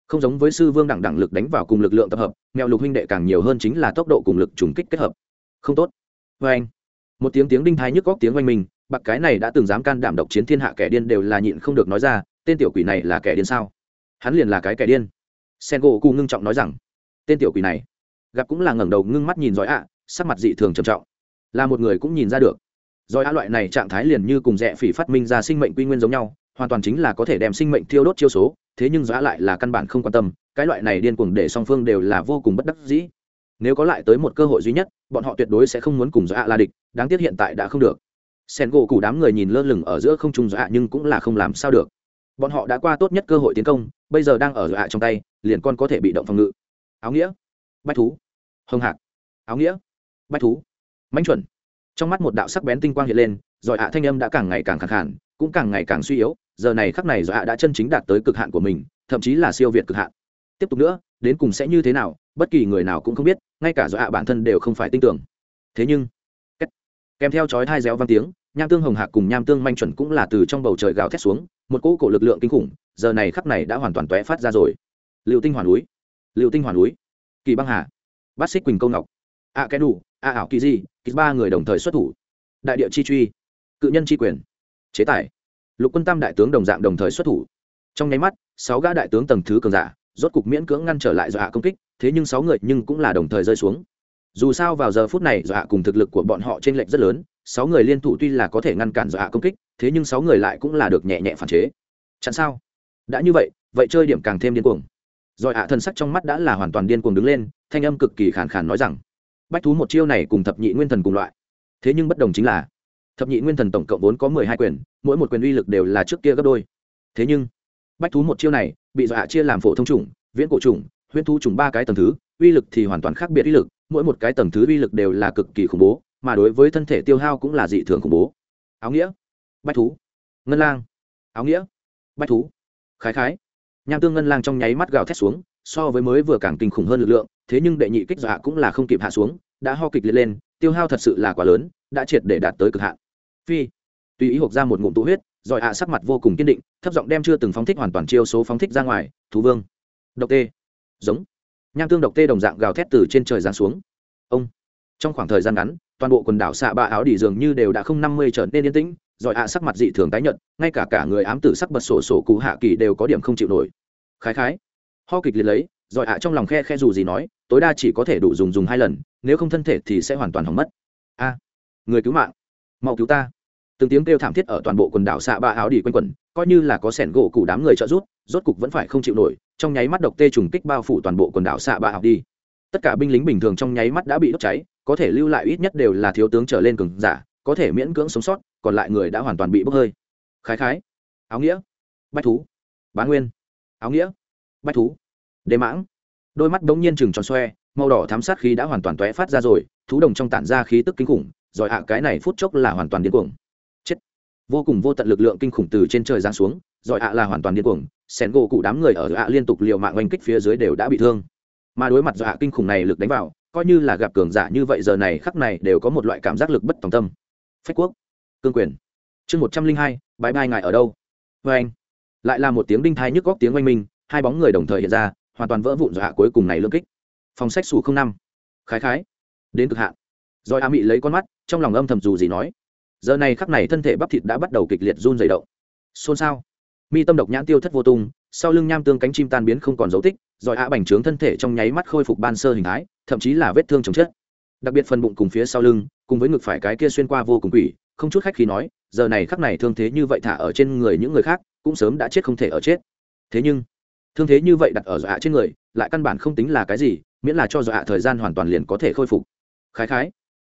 Không giống với sư vương đẳng đẳng lực đánh vào cùng lực lượng tập hợp, mèo lục huynh đệ càng nhiều hơn chính là tốc độ cùng lực trùng kích kết hợp. Không tốt. Vê anh một tiếng tiếng đinh thái nhức góc tiếng oanh mình bạc cái này đã từng dám can đảm độc chiến thiên hạ kẻ điên đều là nhịn không được nói ra, tên tiểu quỷ này là kẻ điên sao? Hắn liền là cái kẻ điên. Sen gỗ cụ ngưng trọng nói rằng, tên tiểu quỷ này, gặp cũng là ngẩng đầu ngưng mắt nhìn giỏi ạ sắc mặt dị thường trầm trọng. Là một người cũng nhìn ra được. Giỏi ạ loại này trạng thái liền như cùng rẽ phỉ phát minh ra sinh mệnh quy nguyên giống nhau, hoàn toàn chính là có thể đem sinh mệnh thiêu đốt chiêu số, thế nhưng giỏi lại là căn bản không quan tâm, cái loại này điên cuồng để song phương đều là vô cùng bất đắc dĩ. Nếu có lại tới một cơ hội duy nhất, bọn họ tuyệt đối sẽ không muốn cùng giỏi ạ là địch, đáng tiếc hiện tại đã không được sen gỗ cụ đám người nhìn lơ lửng ở giữa không trung dọa nhưng cũng là không làm sao được. Bọn họ đã qua tốt nhất cơ hội tiến công, bây giờ đang ở dọa trong tay, liền con có thể bị động phòng ngự. Áo nghĩa. Bách thú. Hồng hạc. Áo nghĩa. Bách thú. Mãnh chuẩn. Trong mắt một đạo sắc bén tinh quang hiện lên rồi ạ thanh âm đã càng ngày càng khẳng khản cũng càng ngày càng suy yếu, giờ này khắc này rồi ạ đã chân chính đạt tới cực hạn của mình, thậm chí là siêu việt cực hạn. Tiếp tục nữa, đến cùng sẽ như thế nào, bất kỳ người nào cũng không biết, ngay cả rồi ạ bản thân đều không phải tin tưởng. Thế nhưng kèm theo chói thai réo vang tiếng, nham tương hồng hạc cùng nham tương manh chuẩn cũng là từ trong bầu trời gào thét xuống, một cỗ cổ lực lượng kinh khủng, giờ này khắp này đã hoàn toàn tóe phát ra rồi. Liệu tinh hoàn núi, liệu tinh hoàn núi, kỳ băng hà, bát xích quỳnh công ngọc, a cái đủ a ảo kỳ di, kỳ ba người đồng thời xuất thủ. Đại địa chi truy, cự nhân chi quyền, chế tài. Lục quân tam đại tướng đồng dạng đồng thời xuất thủ. Trong nháy mắt, sáu gã đại tướng tầng thứ cường giả, rốt cục miễn cưỡng ngăn trở lại do hạ công kích, thế nhưng sáu người nhưng cũng là đồng thời rơi xuống dù sao vào giờ phút này dọa cùng thực lực của bọn họ trên lệnh rất lớn, sáu người liên thủ tuy là có thể ngăn cản dọa công kích, thế nhưng sáu người lại cũng là được nhẹ nhẹ phản chế. Chẳng sao? Đã như vậy vậy chơi điểm càng thêm điên cuồng. Rồi hạ thân sắc trong mắt đã là hoàn toàn điên cuồng đứng lên, thanh âm cực kỳ khàn khàn nói rằng, bách thú một chiêu này cùng thập nhị nguyên thần cùng loại. Thế nhưng bất đồng chính là, thập nhị nguyên thần tổng cộng vốn có mười hai quyền, mỗi một quyền uy lực đều là trước kia gấp đôi. Thế nhưng, bách thú một chiêu này, bị dọa chia làm phổ thông chủng, viễn cổ chủng, huyễn thu chủng ba cái tầng thứ, uy lực thì hoàn toàn khác biệt uy lực mỗi một cái tầng thứ uy lực đều là cực kỳ khủng bố, mà đối với thân thể tiêu hao cũng là dị thường khủng bố. Áo nghĩa, bách thú, ngân lang, áo nghĩa, bách thú, khái khái. Nham tương ngân lang trong nháy mắt gào thét xuống, so với mới vừa càng kinh khủng hơn lực lượng, thế nhưng đệ nhị kích dọa cũng là không kịp hạ xuống, đã ho kịch liệt lên, tiêu hao thật sự là quá lớn, đã triệt để đạt tới cực hạn. Phi, tùy ý hộp ra một ngụm tụ huyết giỏi hạ sắc mặt vô cùng kiên định, thấp giọng đem chưa từng phóng thích hoàn toàn chiêu số phóng thích ra ngoài, thú vương, độc tê, giống nham tương độc tê đồng dạng gào thét từ trên trời giáng xuống. Ông trong khoảng thời gian ngắn toàn bộ quần đảo xạ bạ áo đỉ dường như đều đã không năm mươi trở nên yên tĩnh giỏi hạ sắc mặt dị thường tái nhợt ngay cả cả người ám tử sắc bật sổ sổ cụ hạ kỳ đều có điểm không chịu nổi. Khái khái ho kịch liệt lấy giỏi hạ trong lòng khe khe dù gì nói tối đa chỉ có thể đủ dùng dùng hai lần nếu không thân thể thì sẽ hoàn toàn hỏng mất. A người cứu mạng mau cứu ta. Từng tiếng kêu thảm thiết ở toàn bộ quần đảo xạ ba áo đi quanh quẩn, coi như là có sẻn gỗ củ đám người trợ giúp rốt cục vẫn phải không chịu nổi, trong nháy mắt độc tê trùng kích bao phủ toàn bộ quần đảo xạ bạ học đi. Tất cả binh lính bình thường trong nháy mắt đã bị đốt cháy, có thể lưu lại ít nhất đều là thiếu tướng trở lên cường giả, có thể miễn cưỡng sống sót, còn lại người đã hoàn toàn bị bốc hơi. Khái khái. Áo nghĩa. Bách thú. Bá nguyên. Áo nghĩa. Bách thú. Đế mãng. Đôi mắt đống nhiên chừng tròn xoe, màu đỏ thám sát khí đã hoàn toàn tóe phát ra rồi, thú đồng trong tản ra khí tức kinh khủng, rồi hạ cái này phút chốc là hoàn toàn điên cuồng. Chết. Vô cùng vô tận lực lượng kinh khủng từ trên trời giáng xuống rồi hạ là hoàn toàn điên cuồng sẻn gỗ cụ đám người ở hạ liên tục liều mạng oanh kích phía dưới đều đã bị thương. Mà đối mặt do hạ kinh khủng này lực đánh vào, coi như là gặp cường giả như vậy giờ này khắc này đều có một loại cảm giác lực bất tòng tâm. Phách quốc. Cương quyền. Chương một trăm linh hai bãi bai ngài ở đâu? Vê anh. Lại là một tiếng đinh thai nhức góc tiếng oanh minh, hai bóng người đồng thời hiện ra, hoàn toàn vỡ vụn do hạ cuối cùng này lương kích. Phòng sách xù không năm. Khái khái. Đến cực hạn. Rồi a mị lấy con mắt, trong lòng âm thầm dù gì nói. Giờ này khắc này thân thể bắp thịt đã bắt đầu kịch liệt run dày động. Xôn xao mi tâm độc nhãn tiêu thất vô tung, sau lưng nham tương cánh chim tan biến không còn dấu tích, rồi à bành trướng thân thể trong nháy mắt khôi phục ban sơ hình thái, thậm chí là vết thương chồng chết đặc biệt phần bụng cùng phía sau lưng, cùng với ngực phải cái kia xuyên qua vô cùng quỷ, không chút khách khi nói, giờ này khắc này thương thế như vậy thả ở trên người những người khác, cũng sớm đã chết không thể ở chết. Thế nhưng, thương thế như vậy đặt ở dọa trên người, lại căn bản không tính là cái gì, miễn là cho dọa thời gian hoàn toàn liền có thể khôi phục. Khái khái,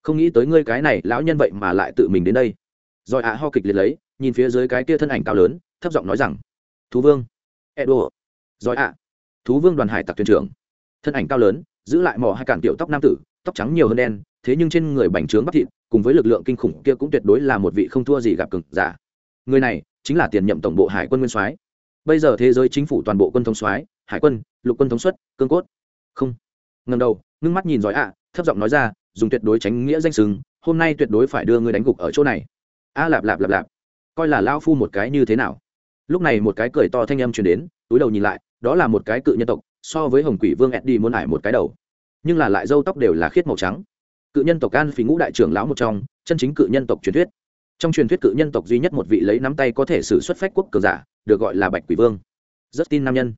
không nghĩ tới ngươi cái này lão nhân vậy mà lại tự mình đến đây. Rồi ạ ho kịch liệt lấy, nhìn phía dưới cái kia thân ảnh cao lớn thấp giọng nói rằng, thú vương. Edo. Giỏi ạ. Thú vương đoàn hải tặc thuyền trưởng. Thân ảnh cao lớn, giữ lại mỏ hai cản tiểu tóc nam tử, tóc trắng nhiều hơn đen, thế nhưng trên người bành trướng bắp thịt, cùng với lực lượng kinh khủng kia cũng tuyệt đối là một vị không thua gì gặp cực giả. Người này chính là tiền nhậm tổng bộ hải quân nguyên soái. Bây giờ thế giới chính phủ toàn bộ quân thống soái, hải quân, lục quân thống suất, cương cốt. Không. Ngần đầu, ngưng mắt nhìn giỏi ạ, thấp giọng nói ra, dùng tuyệt đối tránh nghĩa danh sừng hôm nay tuyệt đối phải đưa ngươi đánh gục ở chỗ này. A lạp lạp lạp lạp. Coi là lao phu một cái như thế nào? Lúc này một cái cười to thanh âm truyền đến, túi đầu nhìn lại, đó là một cái cự nhân tộc, so với hồng quỷ vương eddie muốn ải một cái đầu. Nhưng là lại râu tóc đều là khiết màu trắng. Cự nhân tộc an phí ngũ đại trưởng lão một trong, chân chính cự nhân tộc truyền thuyết. Trong truyền thuyết cự nhân tộc duy nhất một vị lấy nắm tay có thể xử xuất phách quốc cường giả, được gọi là bạch quỷ vương. Rất tin nam nhân.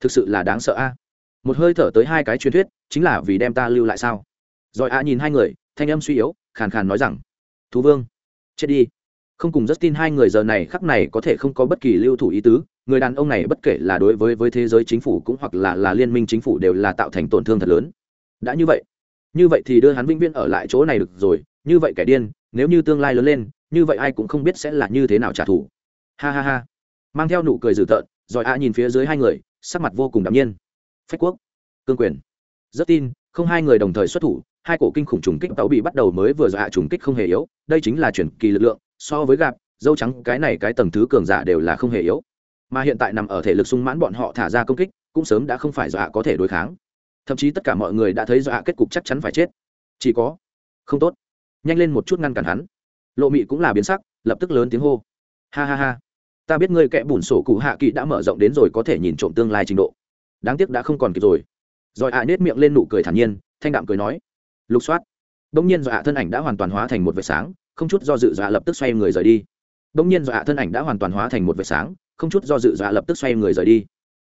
Thực sự là đáng sợ a. Một hơi thở tới hai cái truyền thuyết, chính là vì đem ta lưu lại sao? Rồi a nhìn hai người, thanh âm suy yếu, khàn khàn nói rằng, thú vương, chết đi không cùng rất tin hai người giờ này khắc này có thể không có bất kỳ lưu thủ ý tứ, người đàn ông này bất kể là đối với với thế giới chính phủ cũng hoặc là là liên minh chính phủ đều là tạo thành tổn thương thật lớn. Đã như vậy như vậy thì đưa hắn vĩnh viễn ở lại chỗ này được rồi, như vậy kẻ điên, nếu như tương lai lớn lên, như vậy ai cũng không biết sẽ là như thế nào trả thù. Ha ha ha. Mang theo nụ cười dữ tợn, rồi a nhìn phía dưới hai người, sắc mặt vô cùng đạm nhiên. Phách quốc, cương quyền. Rất tin không hai người đồng thời xuất thủ, hai cổ kinh khủng trùng kích tàu bị bắt đầu mới vừa dọa trùng kích không hề yếu, đây chính là chuyển kỳ lực lượng so với gạp, dâu trắng, cái này cái tầng thứ cường giả đều là không hề yếu. Mà hiện tại nằm ở thể lực sung mãn bọn họ thả ra công kích, cũng sớm đã không phải dọa có thể đối kháng. Thậm chí tất cả mọi người đã thấy dọa kết cục chắc chắn phải chết. Chỉ có, không tốt. Nhanh lên một chút ngăn cản hắn. Lộ mị cũng là biến sắc, lập tức lớn tiếng hô. Ha ha ha. Ta biết ngươi kẻ bùn sổ cụ hạ kỵ đã mở rộng đến rồi có thể nhìn trộm tương lai trình độ. Đáng tiếc đã không còn kịp rồi. Rồi ạ nết miệng lên nụ cười thản nhiên, thanh đạm cười nói. Lục soát. Đông nhiên dọa thân ảnh đã hoàn toàn hóa thành một vệt sáng không chút do dự dọa lập tức xoay người rời đi. Đông nhiên dọa thân ảnh đã hoàn toàn hóa thành một vệt sáng, không chút do dự dọa lập tức xoay người rời đi.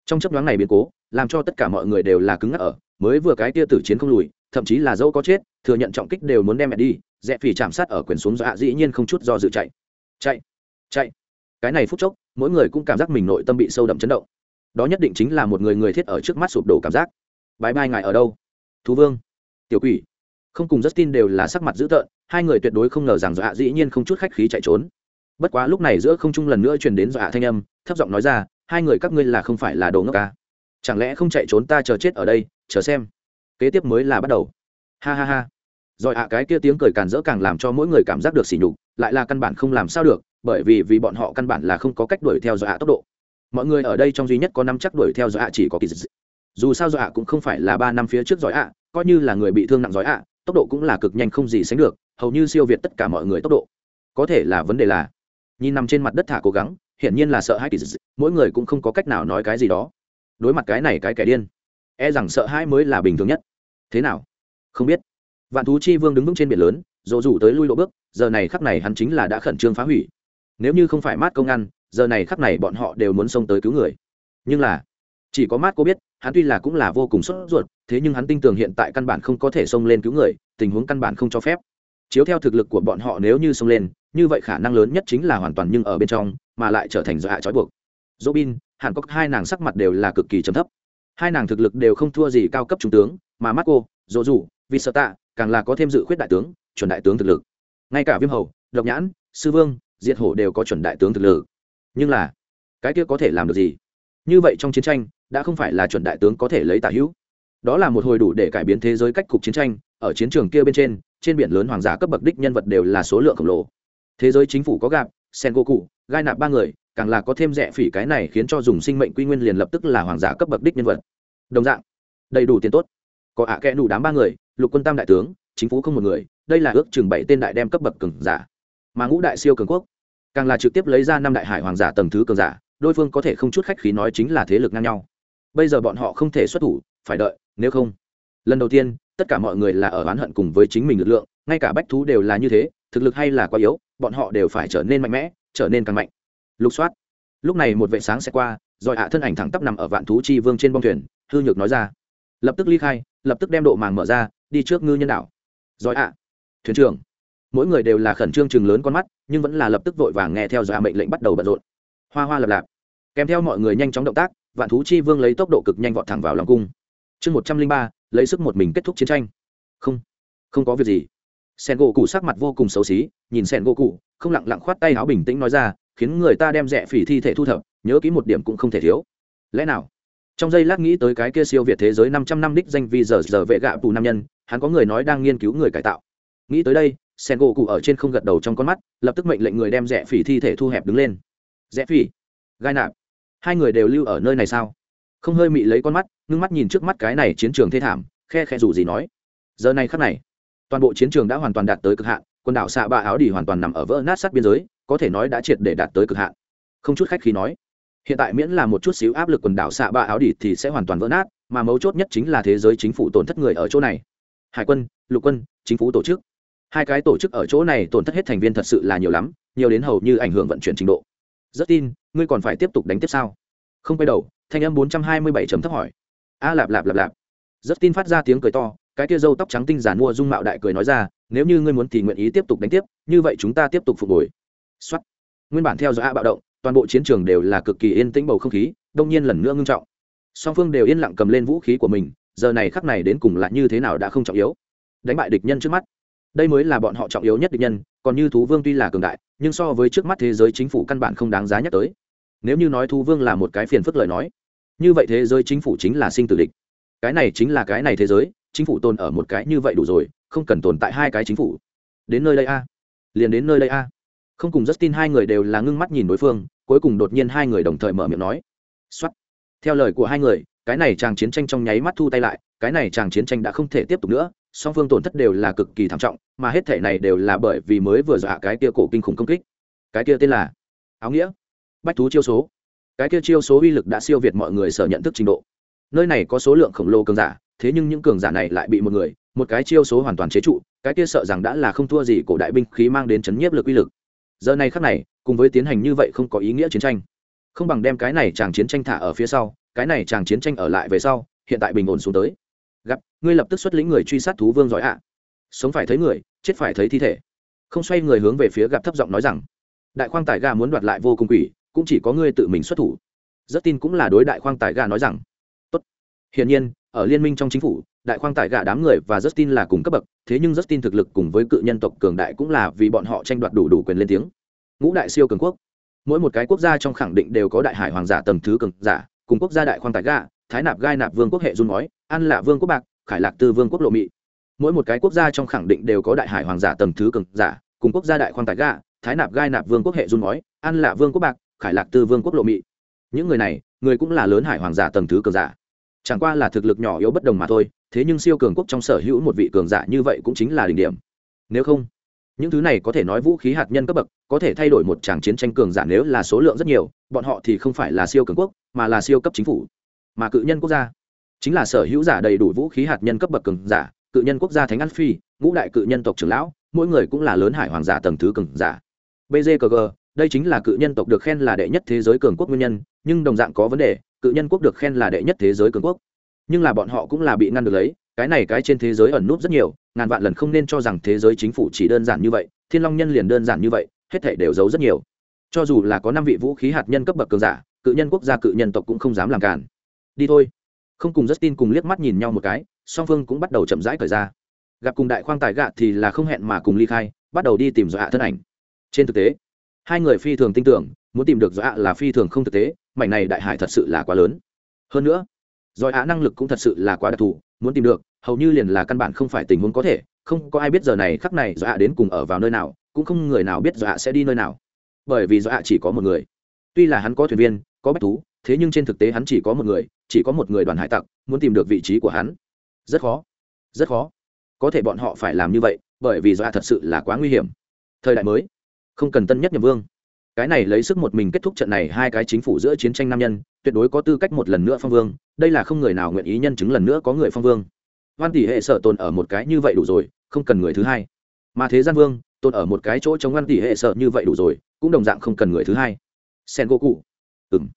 Trong chấp nhoáng này biến cố, làm cho tất cả mọi người đều là cứng ngắc ở, mới vừa cái tia tử chiến không lùi, thậm chí là dẫu có chết, thừa nhận trọng kích đều muốn đem mẹ đi, rẽ phỉ chạm sát ở quyền xuống dọa dĩ nhiên không chút do dự chạy. Chạy chạy. Cái này phút chốc, mỗi người cũng cảm giác mình nội tâm bị sâu đậm chấn động. Đó nhất định chính là một người người thiết ở trước mắt sụp đổ cảm giác. Bãi bai ngài ở đâu? Thú vương. Tiểu quỷ không cùng justin đều là sắc mặt dữ tợn, hai người tuyệt đối không ngờ rằng dọa dĩ nhiên không chút khách khí chạy trốn. Bất quá lúc này giữa không trung lần nữa truyền đến dọa thanh âm, thấp giọng nói ra, hai người các ngươi là không phải là đồ ngốc ca à? chẳng lẽ không chạy trốn ta chờ chết ở đây, chờ xem. Kế tiếp mới là bắt đầu. Ha ha ha. Rồi ạ, cái kia tiếng cười càn rỡ càng làm cho mỗi người cảm giác được sỉ nhục, lại là căn bản không làm sao được, bởi vì vì bọn họ căn bản là không có cách đuổi theo dọa tốc độ. Mọi người ở đây trong duy nhất có năm chắc đuổi theo dọa chỉ có kỳ dị dù sao dọa cũng không phải là ba năm phía trước giỏi ạ, coi như là người bị thương nặng giỏi ạ tốc độ cũng là cực nhanh không gì sánh được, hầu như siêu việt tất cả mọi người tốc độ. Có thể là vấn đề là, nhìn nằm trên mặt đất thả cố gắng, hiển nhiên là sợ hãi kỳ dị, mỗi người cũng không có cách nào nói cái gì đó. Đối mặt cái này cái kẻ điên e rằng sợ hãi mới là bình thường nhất. Thế nào? Không biết. Vạn thú chi vương đứng vững trên biển lớn, dỗ rủ tới lui lộ bước, giờ này khắc này hắn chính là đã khẩn trương phá hủy. Nếu như không phải mát công ăn, giờ này khắc này bọn họ đều muốn xông tới cứu người. Nhưng là, chỉ có mát cô biết hắn tuy là cũng là vô cùng sốt ruột, thế nhưng hắn tin tưởng hiện tại căn bản không có thể xông lên cứu người, tình huống căn bản không cho phép. Chiếu theo thực lực của bọn họ nếu như xông lên, như vậy khả năng lớn nhất chính là hoàn toàn nhưng ở bên trong, mà lại trở thành do hạ trói buộc. Dỗ bin hàn cốc hai nàng sắc mặt đều là cực kỳ trầm thấp. Hai nàng thực lực đều không thua gì cao cấp trung tướng, mà mắt cô dỗ dù vì sợ tạ càng là có thêm dự khuyết đại tướng, chuẩn đại tướng thực lực. Ngay cả viêm hầu, độc nhãn, sư vương, diệt hổ đều có chuẩn đại tướng thực lực. Nhưng là, cái kia có thể làm được gì? Như vậy trong chiến tranh đã không phải là chuẩn đại tướng có thể lấy tả hữu. Đó là một hồi đủ để cải biến thế giới cách cục chiến tranh, ở chiến trường kia bên trên trên biển lớn hoàng giả cấp bậc đích nhân vật đều là số lượng khổng lồ. Thế giới chính phủ có gạp sen go cụ gai nạp ba người, càng là có thêm rẻ phỉ cái này khiến cho dùng sinh mệnh quy nguyên liền lập tức là hoàng giả cấp bậc đích nhân vật. Đồng dạng, đầy đủ tiền tốt. Có ạ à kẽ đủ đám ba người, lục quân tam đại tướng, chính phủ không một người, đây là ước chừng bảy tên đại đem cấp bậc cường giả. Mà ngũ đại siêu cường quốc, càng là trực tiếp lấy ra năm đại hải hoàng giả tầng thứ cường giả, đối phương có thể không chút khách khí nói chính là thế lực ngang nhau bây giờ bọn họ không thể xuất thủ, phải đợi, nếu không. Lần đầu tiên, tất cả mọi người là ở oán hận cùng với chính mình lực lượng, ngay cả bách thú đều là như thế, thực lực hay là quá yếu, bọn họ đều phải trở nên mạnh mẽ, trở nên càng mạnh. Lục soát. Lúc này một vệ sáng sẽ qua, rồi hạ thân ảnh thẳng tắp nằm ở vạn thú chi vương trên bông thuyền, hư nhược nói ra. Lập tức ly khai, lập tức đem độ màng mở ra, đi trước ngư nhân đảo. Rồi hạ thuyền trưởng. Mỗi người đều là khẩn trương chừng lớn con mắt, nhưng vẫn là lập tức vội vàng nghe theo dọa mệnh lệnh bắt đầu bận rộn. Hoa hoa lập lạp. Kèm theo mọi người nhanh chóng động tác vạn thú chi vương lấy tốc độ cực nhanh vọt thẳng vào lòng cung. Chương một trăm linh ba, lấy sức một mình kết thúc chiến tranh. Không không có việc gì. Sen gỗ cụ sắc mặt vô cùng xấu xí, nhìn sen gỗ cụ không lặng lặng khoát tay áo bình tĩnh nói ra, khiến người ta đem rẻ phỉ thi thể thu thập, nhớ kỹ một điểm cũng không thể thiếu. Lẽ nào? Trong giây lát nghĩ tới cái kia siêu việt thế giới năm trăm năm đích danh vì giờ giờ vệ gạ tù nam nhân, hắn có người nói đang nghiên cứu người cải tạo. Nghĩ tới đây, sen gỗ cụ ở trên không gật đầu trong con mắt, lập tức mệnh lệnh người đem rẽ phỉ thi thể thu hẹp đứng lên. Rẽ phỉ, gai nạp hai người đều lưu ở nơi này sao? Không hơi mị lấy con mắt, ngưng mắt nhìn trước mắt cái này chiến trường thê thảm, khe khe dù gì nói. Giờ này khắc này, toàn bộ chiến trường đã hoàn toàn đạt tới cực hạn, quần đảo xạ ba áo Đỉ hoàn toàn nằm ở vỡ nát sát biên giới, có thể nói đã triệt để đạt tới cực hạn. Không chút khách khí nói, hiện tại miễn là một chút xíu áp lực quần đảo xạ ba áo Đỉ thì sẽ hoàn toàn vỡ nát, mà mấu chốt nhất chính là thế giới chính phủ tổn thất người ở chỗ này. Hải quân, lục quân, chính phủ tổ chức. Hai cái tổ chức ở chỗ này tổn thất hết thành viên thật sự là nhiều lắm, nhiều đến hầu như ảnh hưởng vận chuyển trình độ rất tin, ngươi còn phải tiếp tục đánh tiếp sao? Không quay đầu, thanh âm bốn trăm hai mươi bảy chấm thấp hỏi. A lạp lạp lạp lạp. Rất tin phát ra tiếng cười to, cái kia dâu tóc trắng tinh giản mua dung mạo đại cười nói ra, nếu như ngươi muốn thì nguyện ý tiếp tục đánh tiếp, như vậy chúng ta tiếp tục phục hồi. Xuất nguyên bản theo dõi a bạo động, toàn bộ chiến trường đều là cực kỳ yên tĩnh bầu không khí, đông nhiên lần nữa ngưng trọng. Song phương đều yên lặng cầm lên vũ khí của mình, giờ này khắc này đến cùng lại như thế nào đã không trọng yếu. Đánh bại địch nhân trước mắt đây mới là bọn họ trọng yếu nhất địch nhân, còn như thú vương tuy là cường đại, nhưng so với trước mắt thế giới chính phủ căn bản không đáng giá nhắc tới. Nếu như nói thú vương là một cái phiền phức lời nói, như vậy thế giới chính phủ chính là sinh tử địch. Cái này chính là cái này thế giới, chính phủ tồn ở một cái như vậy đủ rồi, không cần tồn tại hai cái chính phủ. Đến nơi đây a. Liền đến nơi đây a. Không cùng Justin hai người đều là ngưng mắt nhìn đối phương, cuối cùng đột nhiên hai người đồng thời mở miệng nói. Xuất theo lời của hai người, cái này chàng chiến tranh trong nháy mắt thu tay lại, cái này chàng chiến tranh đã không thể tiếp tục nữa song phương tổn thất đều là cực kỳ thảm trọng, mà hết thể này đều là bởi vì mới vừa dọa cái kia cổ kinh khủng công kích. Cái kia tên là áo nghĩa. Bách thú chiêu số. Cái kia chiêu số uy lực đã siêu việt mọi người sở nhận thức trình độ. Nơi này có số lượng khổng lồ cường giả, thế nhưng những cường giả này lại bị một người, một cái chiêu số hoàn toàn chế trụ, cái kia sợ rằng đã là không thua gì cổ đại binh khí mang đến chấn nhiếp lực uy lực. Giờ này khắc này, cùng với tiến hành như vậy không có ý nghĩa chiến tranh. Không bằng đem cái này chàng chiến tranh thả ở phía sau, cái này chàng chiến tranh ở lại về sau, hiện tại bình ổn xuống tới gặp ngươi lập tức xuất lĩnh người truy sát thú vương giỏi ạ. Sống phải thấy người chết phải thấy thi thể. Không xoay người hướng về phía gặp thấp giọng nói rằng đại khoang tài ga muốn đoạt lại vô cùng quỷ cũng chỉ có ngươi tự mình xuất thủ. Rất tin cũng là đối đại khoang tài ga nói rằng tốt. Hiển nhiên ở liên minh trong chính phủ đại khoang tài gạ đám người và Justin là cùng cấp bậc, thế nhưng Justin thực lực cùng với cự nhân tộc cường đại cũng là vì bọn họ tranh đoạt đủ đủ quyền lên tiếng. Ngũ đại siêu cường quốc, mỗi một cái quốc gia trong khẳng định đều có đại hải hoàng giả tầng thứ cường giả, cùng quốc gia đại khoang tài gạ, Thái Nạp Gai Nạp Vương quốc hệ run nói, An Lạ Vương quốc bạc, Khải Lạc Tư Vương quốc lộ mị. Mỗi một cái quốc gia trong khẳng định đều có đại hải hoàng giả tầng thứ cường giả, cùng quốc gia đại khoang tài gạ, Thái Nạp Gai Nạp Vương quốc hệ run nói, An Lạ Vương quốc bạc, Khải Lạc Tư Vương quốc lộ mị. Những người này, người cũng là lớn hải hoàng giả tầng thứ cường giả chẳng qua là thực lực nhỏ yếu bất đồng mà thôi thế nhưng siêu cường quốc trong sở hữu một vị cường giả như vậy cũng chính là đỉnh điểm nếu không những thứ này có thể nói vũ khí hạt nhân cấp bậc có thể thay đổi một tràng chiến tranh cường giả nếu là số lượng rất nhiều bọn họ thì không phải là siêu cường quốc mà là siêu cấp chính phủ mà cự nhân quốc gia. Chính là sở hữu giả đầy đủ vũ khí hạt nhân cấp bậc cường giả, cự nhân quốc gia thánh an phi, ngũ đại cự nhân tộc trưởng lão, mỗi người cũng là lớn hải hoàng giả tầng thứ cường giả. Bgkg đây chính là cự nhân tộc được khen là đệ nhất thế giới cường quốc nguyên nhân, nhưng đồng dạng có vấn đề, cự nhân quốc được khen là đệ nhất thế giới cường quốc. Nhưng là bọn họ cũng là bị ngăn được lấy, cái này cái trên thế giới ẩn núp rất nhiều, ngàn vạn lần không nên cho rằng thế giới chính phủ chỉ đơn giản như vậy, thiên long nhân liền đơn giản như vậy, hết thể đều giấu rất nhiều. Cho dù là có năm vị vũ khí hạt nhân cấp bậc cường giả, cự nhân quốc gia cự nhân tộc cũng không dám làm cản đi thôi. Không cùng Justin cùng liếc mắt nhìn nhau một cái, song phương cũng bắt đầu chậm rãi cởi ra. Gặp cùng đại khoang tài gạ thì là không hẹn mà cùng ly khai, bắt đầu đi tìm dọa thân ảnh. Trên thực tế, hai người phi thường tin tưởng, muốn tìm được dọa là phi thường không thực tế, mảnh này đại hải thật sự là quá lớn. Hơn nữa dọa ạ năng lực cũng thật sự là quá đặc thù, muốn tìm được, hầu như liền là căn bản không phải tình huống có thể, không có ai biết giờ này khắc này dọa đến cùng ở vào nơi nào, cũng không người nào biết dọa sẽ đi nơi nào. Bởi vì dọa chỉ có một người. Tuy là hắn có thuyền viên, có bách thú thế nhưng trên thực tế hắn chỉ có một người, chỉ có một người đoàn hải tặc, muốn tìm được vị trí của hắn. Rất khó rất khó. Có thể bọn họ phải làm như vậy, bởi vì do thật sự là quá nguy hiểm. Thời đại mới, không cần tân nhất nhầm vương. Cái này lấy sức một mình kết thúc trận này hai cái chính phủ giữa chiến tranh nam nhân, tuyệt đối có tư cách một lần nữa phong vương. Đây là không người nào nguyện ý nhân chứng lần nữa có người phong vương. Hoan tỷ hệ sợ tồn ở một cái như vậy đủ rồi, không cần người thứ hai. Mà thế gian vương, tồn ở một cái chỗ chống văn tỷ hệ sợ như vậy đủ rồi, cũng đồng dạng không cần người thứ hai. Sen goku. Cụ ừng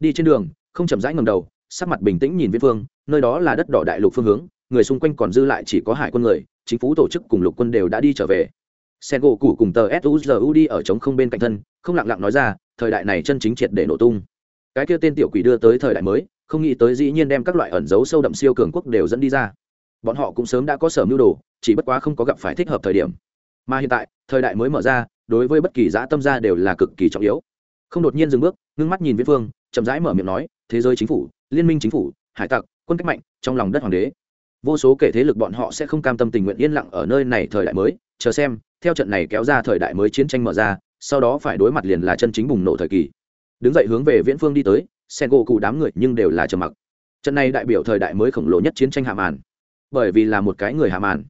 đi trên đường, không chậm rãi ngầm đầu, sắc mặt bình tĩnh nhìn viễn phương, nơi đó là đất đỏ đại lục phương hướng, người xung quanh còn dư lại chỉ có hải quân người, chính phủ tổ chức cùng lục quân đều đã đi trở về. Sen gỗ cũ cùng tờ suzu đi ở trống không bên cạnh thân, không lặng lặng nói ra, thời đại này chân chính triệt để nổ tung. Cái kia tên tiểu quỷ đưa tới thời đại mới, không nghĩ tới dĩ nhiên đem các loại ẩn dấu sâu đậm siêu cường quốc đều dẫn đi ra. Bọn họ cũng sớm đã có sở mưu đồ, chỉ bất quá không có gặp phải thích hợp thời điểm. Mà hiện tại, thời đại mới mở ra, đối với bất kỳ dã tâm gia đều là cực kỳ trọng yếu. Không đột nhiên dừng bước, ngưng mắt nhìn viễn phương chậm rãi mở miệng nói, thế giới chính phủ, liên minh chính phủ, hải tặc, quân cách mạnh, trong lòng đất hoàng đế. Vô số kể thế lực bọn họ sẽ không cam tâm tình nguyện yên lặng ở nơi này thời đại mới. Chờ xem, theo trận này kéo ra thời đại mới chiến tranh mở ra, sau đó phải đối mặt liền là chân chính bùng nổ thời kỳ. Đứng dậy hướng về viễn phương đi tới sen gỗ cụ đám người nhưng đều là trầm mặc. Trận này đại biểu thời đại mới khổng lồ nhất chiến tranh hạ màn. Bởi vì là một cái người hạ màn.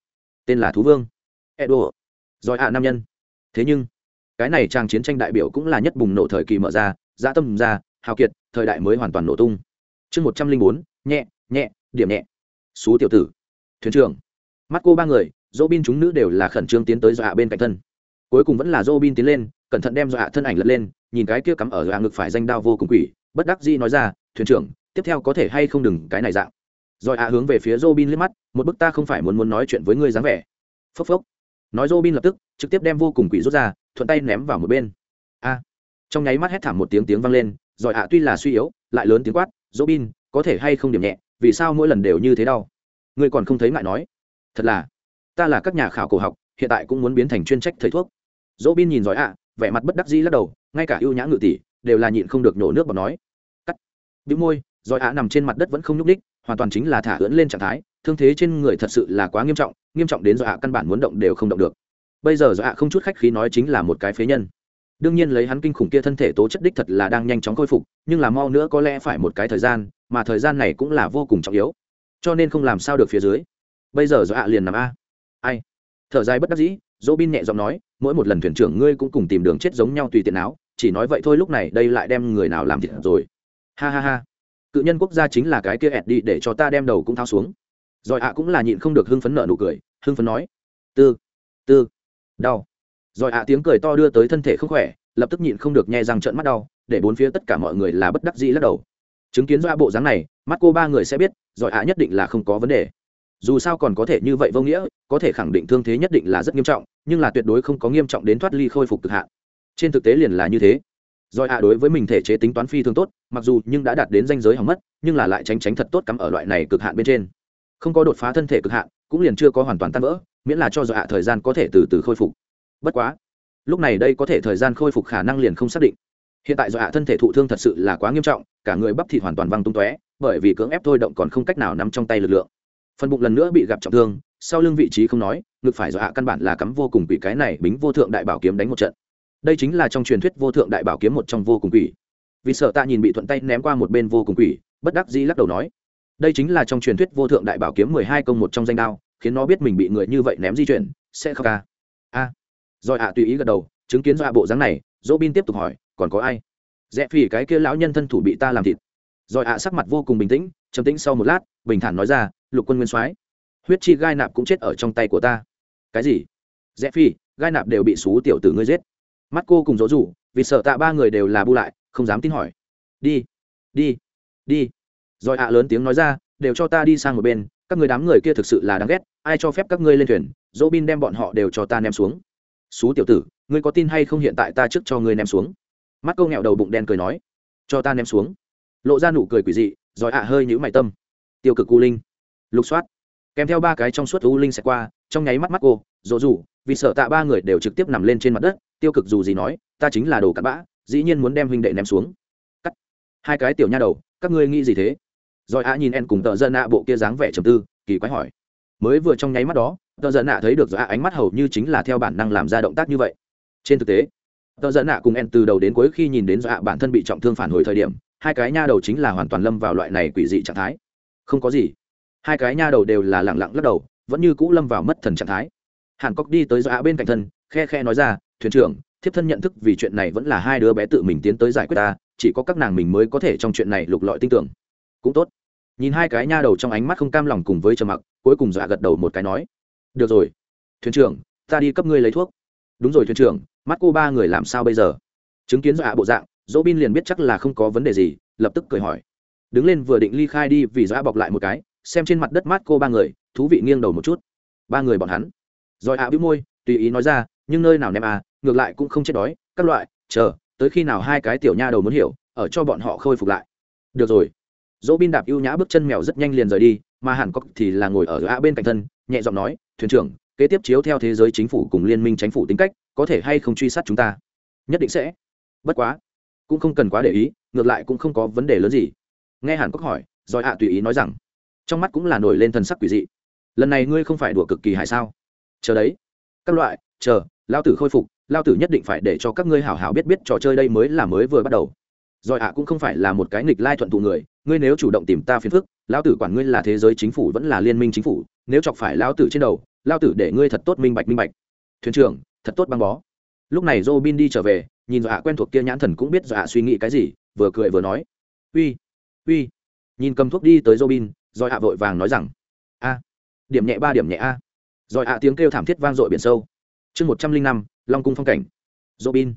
Tên là thú vương. Edo giỏi hạ nam nhân. Thế nhưng, cái này trang chiến tranh đại biểu cũng là nhất bùng nổ thời kỳ mở ra, dã tâm ra hào kiệt thời đại mới hoàn toàn nổ tung chương một trăm linh bốn nhẹ nhẹ điểm nhẹ xú tiểu tử thuyền trưởng mắt cô ba người dỗ bin chúng nữ đều là khẩn trương tiến tới dọa bên cạnh thân cuối cùng vẫn là dỗ bin tiến lên cẩn thận đem dọa thân ảnh lật lên nhìn cái kia cắm ở dọa ngực phải danh đao vô cùng quỷ bất đắc dĩ nói ra thuyền trưởng tiếp theo có thể hay không đừng cái này dạng rồi ạ hướng về phía Robin liếc mắt, một bức ta không phải muốn muốn nói chuyện với ngươi dáng vẻ. Phốc phốc. Nói Robin lập tức, trực tiếp đem vô cùng quỷ rút ra, thuận tay ném vào một bên. A. Trong nháy mắt hét thảm một tiếng tiếng vang lên, rồi ạ tuy là suy yếu, lại lớn tiếng quát, Dỗ Bin có thể hay không điểm nhẹ, vì sao mỗi lần đều như thế đau?" Ngươi còn không thấy ngại nói. Thật là, ta là các nhà khảo cổ học, hiện tại cũng muốn biến thành chuyên trách thầy thuốc. Dỗ Bin nhìn giỏi ạ, vẻ mặt bất đắc dĩ lắc đầu, ngay cả ưu nhã ngự tỷ đều là nhịn không được nhổ nước bọt nói. Cắt. Bĩu môi, rồi ạ nằm trên mặt đất vẫn không nhúc ních hoàn toàn chính là thả ưỡn lên trạng thái thương thế trên người thật sự là quá nghiêm trọng nghiêm trọng đến giỏi ạ căn bản muốn động đều không động được bây giờ giỏi ạ không chút khách khí nói chính là một cái phế nhân đương nhiên lấy hắn kinh khủng kia thân thể tố chất đích thật là đang nhanh chóng khôi phục, nhưng là mau nữa có lẽ phải một cái thời gian, mà thời gian này cũng là vô cùng trọng yếu. Cho nên không làm sao được phía dưới. Bây giờ do hạ liền nằm a. Ai? Thở dài bất đắc dĩ dỗ bin nhẹ giọng nói, mỗi một lần thuyền trưởng ngươi cũng cùng tìm đường chết giống nhau tùy tiện áo chỉ nói vậy thôi lúc này đây lại đem người nào làm thiệt rồi. Ha ha ha. Cự nhân quốc gia chính là cái kia ẹt đi để cho ta đem đầu cũng thao xuống. Rồi ạ cũng là nhịn không được hưng phấn nợ nụ cười, hưng phấn nói. Tư tư. Đau rồi ạ tiếng cười to đưa tới thân thể không khỏe lập tức nhịn không được nhẹ răng trợn mắt đau để bốn phía tất cả mọi người là bất đắc dĩ lắc đầu chứng kiến do bộ dáng này mắt cô ba người sẽ biết rồi ạ nhất định là không có vấn đề dù sao còn có thể như vậy vô nghĩa có thể khẳng định thương thế nhất định là rất nghiêm trọng nhưng là tuyệt đối không có nghiêm trọng đến thoát ly khôi phục cực hạn trên thực tế liền là như thế Rồi ạ đối với mình thể chế tính toán phi thường tốt, mặc dù nhưng đã đạt đến danh giới hỏng mất, nhưng là lại tránh tránh thật tốt cắm ở loại này cực hạn bên trên. Không có đột phá thân thể cực hạn, cũng liền chưa có hoàn toàn tan vỡ, miễn là cho rồi ạ thời gian có thể từ từ khôi phục. Bất quá, lúc này đây có thể thời gian khôi phục khả năng liền không xác định. Hiện tại do hạ thân thể thụ thương thật sự là quá nghiêm trọng, cả người bắp thịt hoàn toàn văng tung tóe, bởi vì cưỡng ép thôi động còn không cách nào nắm trong tay lực lượng. Phần bụng lần nữa bị gặp trọng thương, sau lưng vị trí không nói, ngực phải do hạ căn bản là cắm vô cùng quỷ cái này bính vô thượng đại bảo kiếm đánh một trận đây chính là trong truyền thuyết vô thượng đại bảo kiếm một trong vô cùng quỷ vì sợ ta nhìn bị thuận tay ném qua một bên vô cùng quỷ bất đắc dĩ lắc đầu nói đây chính là trong truyền thuyết vô thượng đại bảo kiếm mười hai công một trong danh đao khiến nó biết mình bị người như vậy ném di chuyển sẽ không ca a rồi ạ tùy ý gật đầu, chứng kiến do bộ dáng này dỗ bin tiếp tục hỏi, còn có ai? Rẽ phỉ cái kia lão nhân thân thủ bị ta làm thịt. Rồi ạ sắc mặt vô cùng bình tĩnh, trầm tĩnh sau một lát, bình thản nói ra, lục quân nguyên soái, huyết chi gai nạp cũng chết ở trong tay của ta. Cái gì? Rẽ phi gai nạp đều bị xú tiểu tử ngươi giết. Mắt cô cùng dỗ rủ, vì sợ tạ ba người đều là bu lại, không dám tin hỏi. Đi đi đi. Rồi ạ lớn tiếng nói ra, đều cho ta đi sang một bên, các người đám người kia thực sự là đáng ghét, ai cho phép các ngươi lên thuyền dỗ bin đem bọn họ đều cho ta ném xuống xú tiểu tử, ngươi có tin hay không hiện tại ta trước cho ngươi ném xuống? Mắt cô nghẹo đầu bụng đen cười nói, cho ta ném xuống. Lộ ra nụ cười quỷ dị, rồi ạ hơi nhữ mày tâm. Tiêu cực u linh. Lục soát. Kèm theo ba cái trong suốt u linh sẽ qua, trong nháy mắt mắt cô dỗ rủ, vì sợ tạ ba người đều trực tiếp nằm lên trên mặt đất, tiêu cực dù gì nói, ta chính là đồ cặn bã, dĩ nhiên muốn đem huynh đệ ném xuống. Cắt. Hai cái tiểu nha đầu, các ngươi nghĩ gì thế? Rồi ạ nhìn en cùng tợ dân nạ bộ kia dáng vẻ trầm tư, kỳ quái hỏi. Mới vừa trong nháy mắt đó tờ giận nạ thấy được do ánh mắt hầu như chính là theo bản năng làm ra động tác như vậy. Trên thực tế, tờ giận nạ cùng en từ đầu đến cuối khi nhìn đến do bản thân bị trọng thương phản hồi thời điểm, hai cái nha đầu chính là hoàn toàn lâm vào loại này quỷ dị trạng thái. Không có gì. Hai cái nha đầu đều là lẳng lặng lắc đầu, vẫn như cũ lâm vào mất thần trạng thái. Hàn cốc đi tới do bên cạnh thân, khe khe nói ra, thuyền trưởng, thiếp thân nhận thức vì chuyện này vẫn là hai đứa bé tự mình tiến tới giải quyết ta, chỉ có các nàng mình mới có thể trong chuyện này lục lọi tin tưởng. Cũng tốt. Nhìn hai cái nha đầu trong ánh mắt không cam lòng cùng với trầm mặc, cuối cùng dọa gật đầu một cái nói được rồi. Thuyền trưởng, ta đi cấp ngươi lấy thuốc. Đúng rồi thuyền trưởng, mắt cô ba người làm sao bây giờ? Chứng kiến dọa bộ dạng, dỗ bin liền biết chắc là không có vấn đề gì, lập tức cười hỏi. Đứng lên vừa định ly khai đi vì dọa bọc lại một cái, xem trên mặt đất mắt cô ba người, thú vị nghiêng đầu một chút. Ba người bọn hắn. Rồi ạ à bĩu môi, tùy ý nói ra, nhưng nơi nào ném à ngược lại cũng không chết đói, các loại, chờ, tới khi nào hai cái tiểu nha đầu muốn hiểu, ở cho bọn họ khôi phục lại. Được rồi. Dỗ bin đạp ưu nhã bước chân mèo rất nhanh liền rời đi, mà hàn cốc thì là ngồi ở ạ bên cạnh thân, nhẹ giọng nói thuyền trưởng, kế tiếp chiếu theo thế giới chính phủ cùng liên minh chính phủ tính cách, có thể hay không truy sát chúng ta? Nhất định sẽ. Bất quá, cũng không cần quá để ý, ngược lại cũng không có vấn đề lớn gì. Nghe hàn cốc hỏi, rồi ạ tùy ý nói rằng, trong mắt cũng là nổi lên thần sắc quỷ dị. Lần này ngươi không phải đùa cực kỳ hại sao? Chờ đấy. Các loại, chờ, lao tử khôi phục, lao tử nhất định phải để cho các ngươi hảo hảo biết biết trò chơi đây mới là mới vừa bắt đầu. Rồi ạ cũng không phải là một cái nghịch lai thuận thụ người ngươi nếu chủ động tìm ta phiền phức, Lão tử quản ngươi là thế giới chính phủ vẫn là liên minh chính phủ, nếu chọc phải Lão tử trên đầu, Lão tử để ngươi thật tốt minh bạch minh bạch. Thuyền trưởng, thật tốt băng bó. Lúc này robin đi trở về, nhìn dọa quen thuộc kia nhãn thần cũng biết dọa suy nghĩ cái gì, vừa cười vừa nói. Uy uy. Nhìn cầm thuốc đi tới robin, rồi Hạ vội vàng nói rằng, a, điểm nhẹ ba, điểm nhẹ a. Rồi Hạ tiếng kêu thảm thiết vang dội biển sâu. Chương một trăm linh năm, long cung phong cảnh. Robin.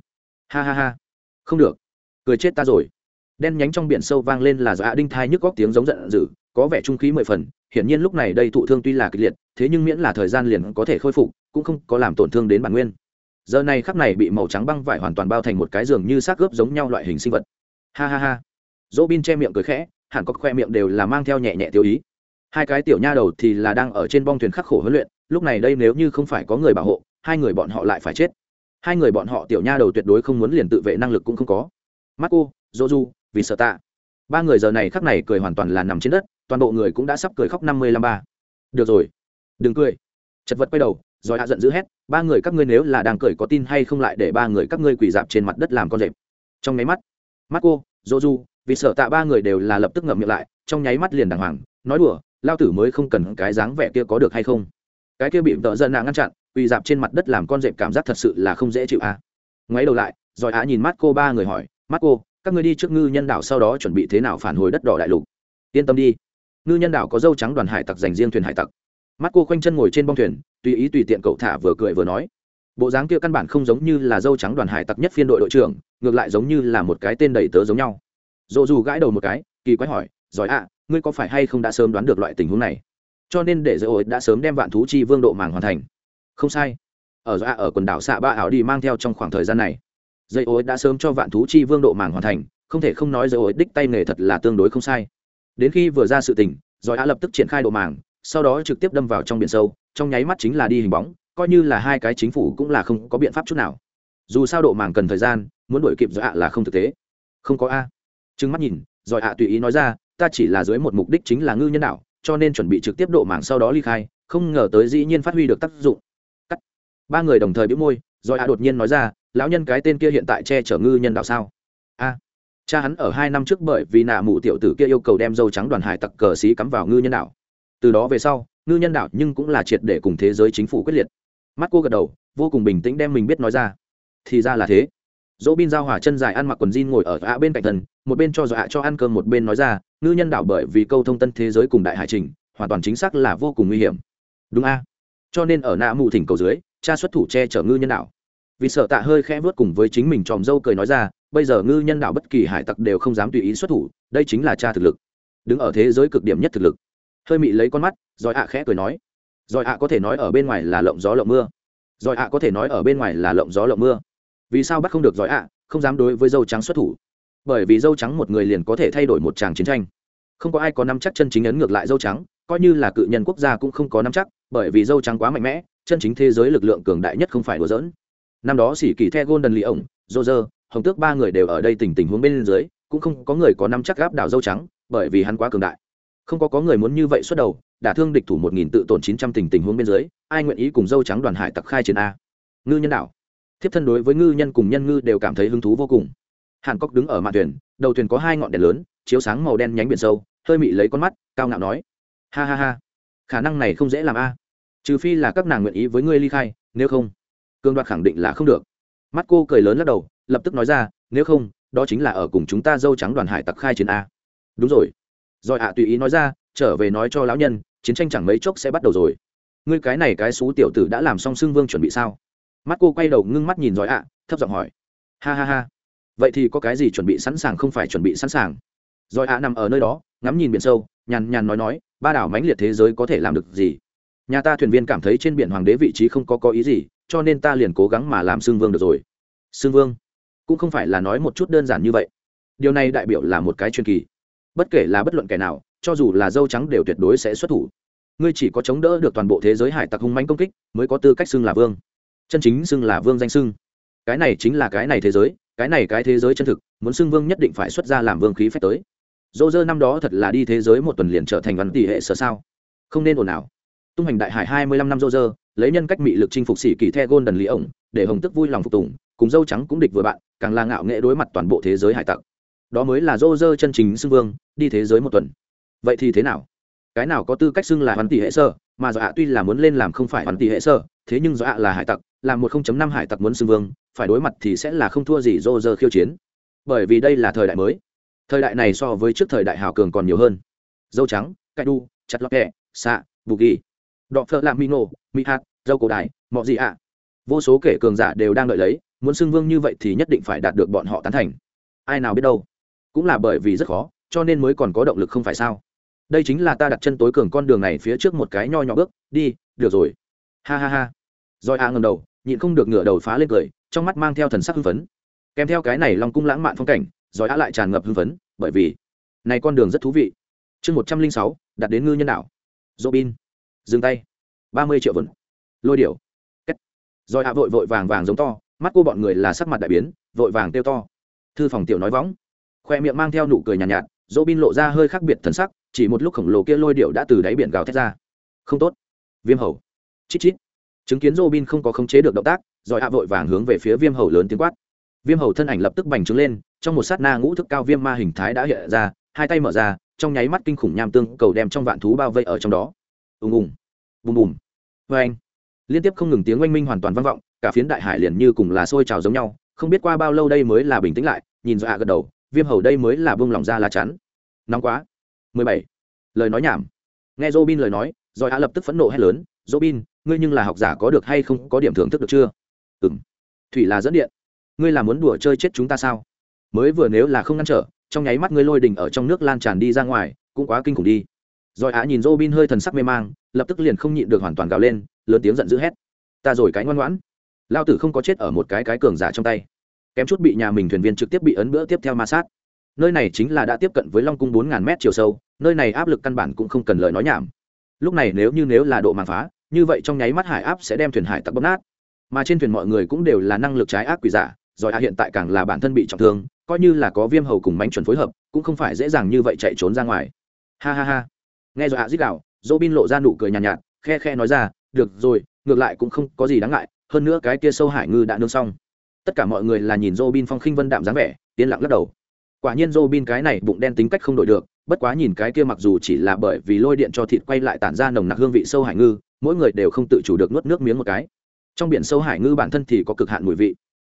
Ha ha ha. Không được. Cười chết ta rồi đen nhánh trong biển sâu vang lên là dọa đinh thai nhức góc tiếng giống giận dữ, có vẻ trung khí mười phần, hiển nhiên lúc này đây thụ thương tuy là kịch liệt, thế nhưng miễn là thời gian liền có thể khôi phục, cũng không có làm tổn thương đến bản nguyên. Giờ này khắc này bị màu trắng băng vải hoàn toàn bao thành một cái giường như xác gớp giống nhau loại hình sinh vật. Ha ha ha. Dỗ bin che miệng cười khẽ, hẳn có khoe miệng đều là mang theo nhẹ nhẹ tiêu ý. Hai cái tiểu nha đầu thì là đang ở trên bong thuyền khắc khổ huấn luyện, lúc này đây nếu như không phải có người bảo hộ, hai người bọn họ lại phải chết. Hai người bọn họ tiểu nha đầu tuyệt đối không muốn liền tự vệ năng lực cũng không có. Marco joju vì sợ tạ. Ba người giờ này khắc này cười hoàn toàn là nằm trên đất, toàn bộ người cũng đã sắp cười khóc năm mươi lăm ba. Được rồi. Đừng cười. Chật vật quay đầu, rồi hạ giận dữ hét, ba người các ngươi nếu là đang cười có tin hay không lại để ba người các ngươi quỳ dạp trên mặt đất làm con rệp. Trong nháy mắt mắt cô dô du vì sợ tạ ba người đều là lập tức ngậm miệng lại, trong nháy mắt liền đàng hoàng, nói đùa, lao tử mới không cần cái dáng vẻ kia có được hay không? Cái kia bị vợ dân nạ ngăn chặn, quỳ dạp trên mặt đất làm con rệp cảm giác thật sự là không dễ chịu à. ngoáy đầu lại, rồi á nhìn mắt cô ba người hỏi mắt cô các ngươi đi trước ngư nhân đảo sau đó chuẩn bị thế nào phản hồi đất đỏ đại lục? Yên tâm đi. Ngư nhân đảo có dâu trắng đoàn hải tặc dành riêng thuyền hải tặc. Mắt cô khoanh chân ngồi trên bong thuyền, tùy ý tùy tiện cậu thả vừa cười vừa nói. Bộ dáng kia căn bản không giống như là dâu trắng đoàn hải tặc nhất phiên đội đội trưởng, ngược lại giống như là một cái tên đầy tớ giống nhau. Dỗ dù gãi đầu một cái, kỳ quái hỏi, giỏi ạ, ngươi có phải hay không đã sớm đoán được loại tình huống này? Cho nên để dỗ đã sớm đem vạn thú chi vương độ màng hoàn thành. Không sai. Ở dạ ở quần đảo xạ ba ảo đi mang theo trong khoảng thời gian này dây ối đã sớm cho vạn thú chi vương độ màng hoàn thành, không thể không nói dây ối đích tay nghề thật là tương đối không sai. Đến khi vừa ra sự tình rồi á lập tức triển khai độ màng, sau đó trực tiếp đâm vào trong biển sâu, trong nháy mắt chính là đi hình bóng, coi như là hai cái chính phủ cũng là không có biện pháp chút nào. Dù sao độ màng cần thời gian, muốn đổi kịp giỏi ạ là không thực tế. Không có a. Trừng mắt nhìn rồi ạ tùy ý nói ra, ta chỉ là dưới một mục đích chính là ngư nhân đạo, cho nên chuẩn bị trực tiếp độ màng sau đó ly khai, không ngờ tới dĩ nhiên phát huy được tác dụng. Cắt. Ba người đồng thời bĩu môi rồi ạ đột nhiên nói ra lão nhân cái tên kia hiện tại che chở ngư nhân đạo sao? A, cha hắn ở hai năm trước bởi vì nạ mụ tiểu tử kia yêu cầu đem dâu trắng đoàn hải tặc cờ xí cắm vào ngư nhân đạo từ đó về sau, ngư nhân đạo nhưng cũng là triệt để cùng thế giới chính phủ quyết liệt. Mắt cô gật đầu, vô cùng bình tĩnh đem mình biết nói ra. Thì ra là thế. Dỗ bin giao hỏa chân dài ăn mặc quần jean ngồi ở ạ bên cạnh thần, một bên cho dọa cho ăn cơm, một bên nói ra, ngư nhân đạo bởi vì câu thông tân thế giới cùng đại hải trình, hoàn toàn chính xác là vô cùng nguy hiểm. Đúng a. Cho nên ở nạ mù thỉnh cầu dưới, cha xuất thủ che chở ngư nhân đạo vì sợ tạ hơi khẽ vớt cùng với chính mình tròm dâu cười nói ra, bây giờ ngư nhân đạo bất kỳ hải tặc đều không dám tùy ý xuất thủ, đây chính là cha thực lực. Đứng ở thế giới cực điểm nhất thực lực. Hơi mị lấy con mắt rồi ạ khẽ cười nói. Rồi ạ có thể nói ở bên ngoài là lộng gió lộng mưa. Rồi ạ có thể nói ở bên ngoài là lộng gió lộng mưa. Vì sao bắt không được giỏi ạ, không dám đối với dâu trắng xuất thủ? Bởi vì dâu trắng một người liền có thể thay đổi một tràng chiến tranh. Không có ai có nắm chắc chân chính ấn ngược lại dâu trắng, coi như là cự nhân quốc gia cũng không có nắm chắc, bởi vì dâu trắng quá mạnh mẽ, chân chính thế giới lực lượng cường đại nhất không phải đùa dỡn năm đó xỉ kỳ the golden lì ổng dô dơ hồng tước ba người đều ở đây tình tình huống bên dưới, cũng không có người có nắm chắc gáp đảo dâu trắng, bởi vì hắn quá cường đại. Không có có người muốn như vậy xuất đầu, đả thương địch thủ một nghìn tự tổn chín trăm tình tình huống bên dưới, ai nguyện ý cùng dâu trắng đoàn hải tặc khai chiến a? Ngư nhân đảo. Thiếp thân đối với ngư nhân cùng nhân ngư đều cảm thấy hứng thú vô cùng. Hàn cốc đứng ở mạn thuyền, đầu thuyền có hai ngọn đèn lớn, chiếu sáng màu đen nhánh biển sâu, hơi mị lấy con mắt, cao ngạo nói. Ha ha ha, khả năng này không dễ làm a. Trừ phi là các nàng nguyện ý với ngươi ly khai, nếu không cương đoạt khẳng định là không được. Mắt cô cười lớn lắc đầu, lập tức nói ra, nếu không, đó chính là ở cùng chúng ta dâu trắng đoàn hải tặc khai chiến a. Đúng rồi. Rồi ạ tùy ý nói ra, trở về nói cho lão nhân, chiến tranh chẳng mấy chốc sẽ bắt đầu rồi. Ngươi cái này cái xú tiểu tử đã làm xong xưng vương chuẩn bị sao? Mắt cô quay đầu ngưng mắt nhìn giỏi ạ, thấp giọng hỏi. Ha ha ha. Vậy thì có cái gì chuẩn bị sẵn sàng không phải chuẩn bị sẵn sàng? Giỏi ạ nằm ở nơi đó, ngắm nhìn biển sâu, nhàn nhàn nói nói, ba đảo mãnh liệt thế giới có thể làm được gì? Nhà ta thuyền viên cảm thấy trên biển hoàng đế vị trí không có có ý gì cho nên ta liền cố gắng mà làm xương vương được rồi. Xương vương? Cũng không phải là nói một chút đơn giản như vậy. Điều này đại biểu là một cái truyền kỳ. Bất kể là bất luận kẻ nào, cho dù là dâu trắng đều tuyệt đối sẽ xuất thủ. Ngươi chỉ có chống đỡ được toàn bộ thế giới hải tặc hung manh công kích, mới có tư cách xưng là vương. Chân chính xưng là vương danh xưng. Cái này chính là cái này thế giới, cái này cái thế giới chân thực, muốn xưng vương nhất định phải xuất ra làm vương khí phép tới. Dô dơ năm đó thật là đi thế giới một tuần liền trở thành văn tỷ hệ sở sao? Không nên ồn ào. Tung hành đại hải hai mươi lăm năm dô dơ lấy nhân cách mị lực chinh phục sĩ kỳ the golden lý ổng, để hồng tức vui lòng phục tùng, cùng dâu trắng cũng địch vừa bạn, càng là ngạo nghệ đối mặt toàn bộ thế giới hải tặc. Đó mới là dô dơ chân chính xưng vương, đi thế giới một tuần. Vậy thì thế nào? Cái nào có tư cách xưng là hoàn tỷ hệ sơ, mà dọa tuy là muốn lên làm không phải hoàn tỷ hệ sơ, thế nhưng dọa là hải tặc làm một 0.5 hải tặc muốn xưng vương, phải đối mặt thì sẽ là không thua gì dô dơ khiêu chiến. Bởi vì đây là thời đại mới. Thời đại này so với trước thời đại hào cường còn nhiều hơn. Dâu trắng cãi đu chặt lọc kẹ xạ bù ghi. Đọ phơ lạm mi ngộ mỹ hạt dâu cổ đài mọi gì ạ? Vô số kể cường giả đều đang đợi lấy, muốn xưng vương như vậy thì nhất định phải đạt được bọn họ tán thành. Ai nào biết đâu? Cũng là bởi vì rất khó, cho nên mới còn có động lực không phải sao? Đây chính là ta đặt chân tối cường con đường này phía trước một cái nho nhỏ bước, đi, được rồi. Ha ha ha. Rồi a ngầm đầu, nhịn không được ngửa đầu phá lên cười, trong mắt mang theo thần sắc hưng phấn. Kèm theo cái này long cung lãng mạn phong cảnh, rồi a lại tràn ngập hưng phấn, bởi vì này con đường rất thú vị. Chương một trăm linh sáu, đặt đến ngư nhân đạo dỗ bin dừng tay. ba mươi triệu vần lôi điểu rồi a vội vội vàng vàng giống to mắt cô bọn người là sắc mặt đại biến vội vàng kêu to. Thư phòng tiểu nói võng. Khoe miệng mang theo nụ cười nhàn nhạt, nhạt dỗ bin lộ ra hơi khác biệt thần sắc chỉ một lúc khổng lồ kia lôi điệu đã từ đáy biển gào thét ra. Không tốt. Viêm hầu. Chít chít. Chứng kiến dỗ bin không có khống chế được động tác rồi hạ vội vàng hướng về phía viêm hầu lớn tiếng quát. Viêm hầu thân ảnh lập tức bành trướng lên trong một sát na ngũ thức cao viêm ma hình thái đã hiện ra hai tay mở ra trong nháy mắt kinh khủng nham tương cầu đem trong vạn thú bao vây ở trong đó. Ùng ùng. Bùm bùm. Vê anh liên tiếp không ngừng tiếng oanh minh hoàn toàn vang vọng cả phiến đại hải liền như cùng là sôi trào giống nhau không biết qua bao lâu đây mới là bình tĩnh lại nhìn dọa gật đầu viêm hầu đây mới là bông lỏng ra lá chắn. Nóng quá. 17. lời nói nhảm. Nghe robin lời nói rồi hạ lập tức phẫn nộ hét lớn robin ngươi nhưng là học giả có được hay không có điểm thưởng thức được chưa? Ừ thủy là dẫn điện. Ngươi là muốn đùa chơi chết chúng ta sao? Mới vừa nếu là không ngăn trở trong nháy mắt ngươi lôi đình ở trong nước lan tràn đi ra ngoài cũng quá kinh khủng đi. Rồi á nhìn Robin hơi thần sắc mê mang, lập tức liền không nhịn được hoàn toàn gào lên, lớn tiếng giận dữ hét: "Ta rồi cái ngoan ngoãn, lao tử không có chết ở một cái cái cường giả trong tay." Kém chút bị nhà mình thuyền viên trực tiếp bị ấn bữa tiếp theo ma sát. Nơi này chính là đã tiếp cận với Long cung 4000 mét chiều sâu, nơi này áp lực căn bản cũng không cần lời nói nhảm. Lúc này nếu như nếu là độ màng phá, như vậy trong nháy mắt hải áp sẽ đem thuyền hải tặc bóp nát. Mà trên thuyền mọi người cũng đều là năng lực trái ác quỷ giả, rồi a hiện tại càng là bản thân bị trọng thương, coi như là có viêm hầu cùng mánh chuẩn phối hợp, cũng không phải dễ dàng như vậy chạy trốn ra ngoài. Ha ha ha nghe rồi ạ à dít đạo dỗ bin lộ ra nụ cười nhàn nhạt, nhạt khe khe nói ra được rồi, ngược lại cũng không có gì đáng ngại, hơn nữa cái kia sâu hải ngư đã nương xong. Tất cả mọi người là nhìn dô bin phong khinh vân đạm dáng vẻ, yên lặng lắc đầu. Quả nhiên dô bin cái này bụng đen tính cách không đổi được, bất quá nhìn cái kia mặc dù chỉ là bởi vì lôi điện cho thịt quay lại tản ra nồng nặc hương vị sâu hải ngư, mỗi người đều không tự chủ được nuốt nước miếng một cái. Trong biển sâu hải ngư bản thân thì có cực hạn mùi vị.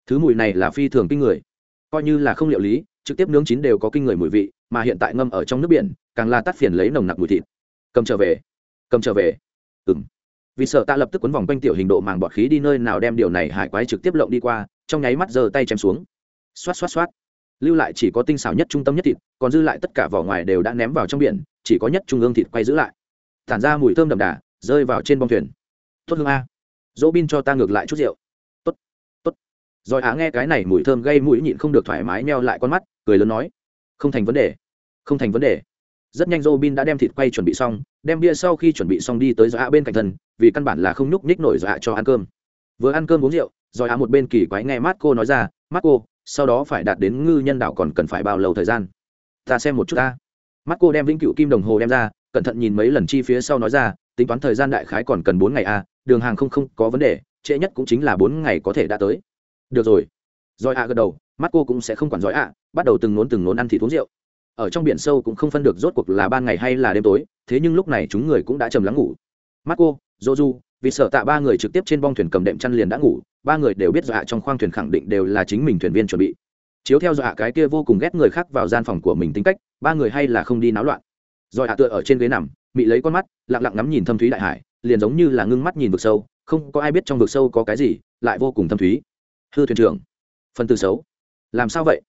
Thứ mùi này là phi thường kinh người. Coi như là không liệu lý, trực tiếp nướng chín đều có kinh người mùi vị, mà hiện tại ngâm ở trong nước biển, càng là tắt phiền lấy nồng nặc mùi thịt. Cầm trở về. Cầm trở về. Ừng vì sợ ta lập tức quấn vòng quanh tiểu hình độ màng bọt khí đi nơi nào đem điều này hải quái trực tiếp lộng đi qua, trong nháy mắt giơ tay chém xuống. Xoát xoát xoát. Lưu lại chỉ có tinh xảo nhất trung tâm nhất thịt, còn dư lại tất cả vỏ ngoài đều đã ném vào trong biển, chỉ có nhất trung ương thịt quay giữ lại. Tản ra mùi thơm đậm đà, rơi vào trên bông thuyền. Tốt hương a. Dỗ bin cho ta ngược lại chút rượu. Tốt tốt. Rồi á nghe cái này mùi thơm gây mũi nhịn không được thoải mái neo lại con mắt, cười lớn nói. Không thành vấn đề, không thành vấn đề rất nhanh Robin đã đem thịt quay chuẩn bị xong, đem bia sau khi chuẩn bị xong đi tới Dọa bên cạnh thân, vì căn bản là không nhúc nhích nổi Dọa cho ăn cơm. Vừa ăn cơm uống rượu, rồi một bên kỳ quái nghe Marco nói ra, "Marco, sau đó phải đạt đến ngư nhân đảo còn cần phải bao lâu thời gian?" "Ta xem một chút ta." Marco đem vĩnh cửu kim đồng hồ đem ra, cẩn thận nhìn mấy lần chi phía sau nói ra, tính toán thời gian đại khái còn cần bốn ngày a, đường hàng không không có vấn đề, trễ nhất cũng chính là bốn ngày có thể đã tới. Được rồi. Rồi a gật đầu, Marco cũng sẽ không quản giỏi a, bắt đầu từng nốn từng nốn ăn thịt uống rượu ở trong biển sâu cũng không phân được rốt cuộc là ban ngày hay là đêm tối, thế nhưng lúc này chúng người cũng đã trầm lắng ngủ. Marco, joju, vì sợ tạ ba người trực tiếp trên bong thuyền cầm đệm chăn liền đã ngủ, ba người đều biết dọa trong khoang thuyền khẳng định đều là chính mình thuyền viên chuẩn bị. Chiếu theo dọa cái kia vô cùng ghét người khác vào gian phòng của mình tính cách, ba người hay là không đi náo loạn. Rồi hạ tựa ở trên ghế nằm, mị lấy con mắt, lặng lặng ngắm nhìn thâm thúy đại hải, liền giống như là ngưng mắt nhìn vực sâu, không có ai biết trong vực sâu có cái gì, lại vô cùng thâm thúy. Hư thuyền trưởng, phần từ xấu. Làm sao vậy?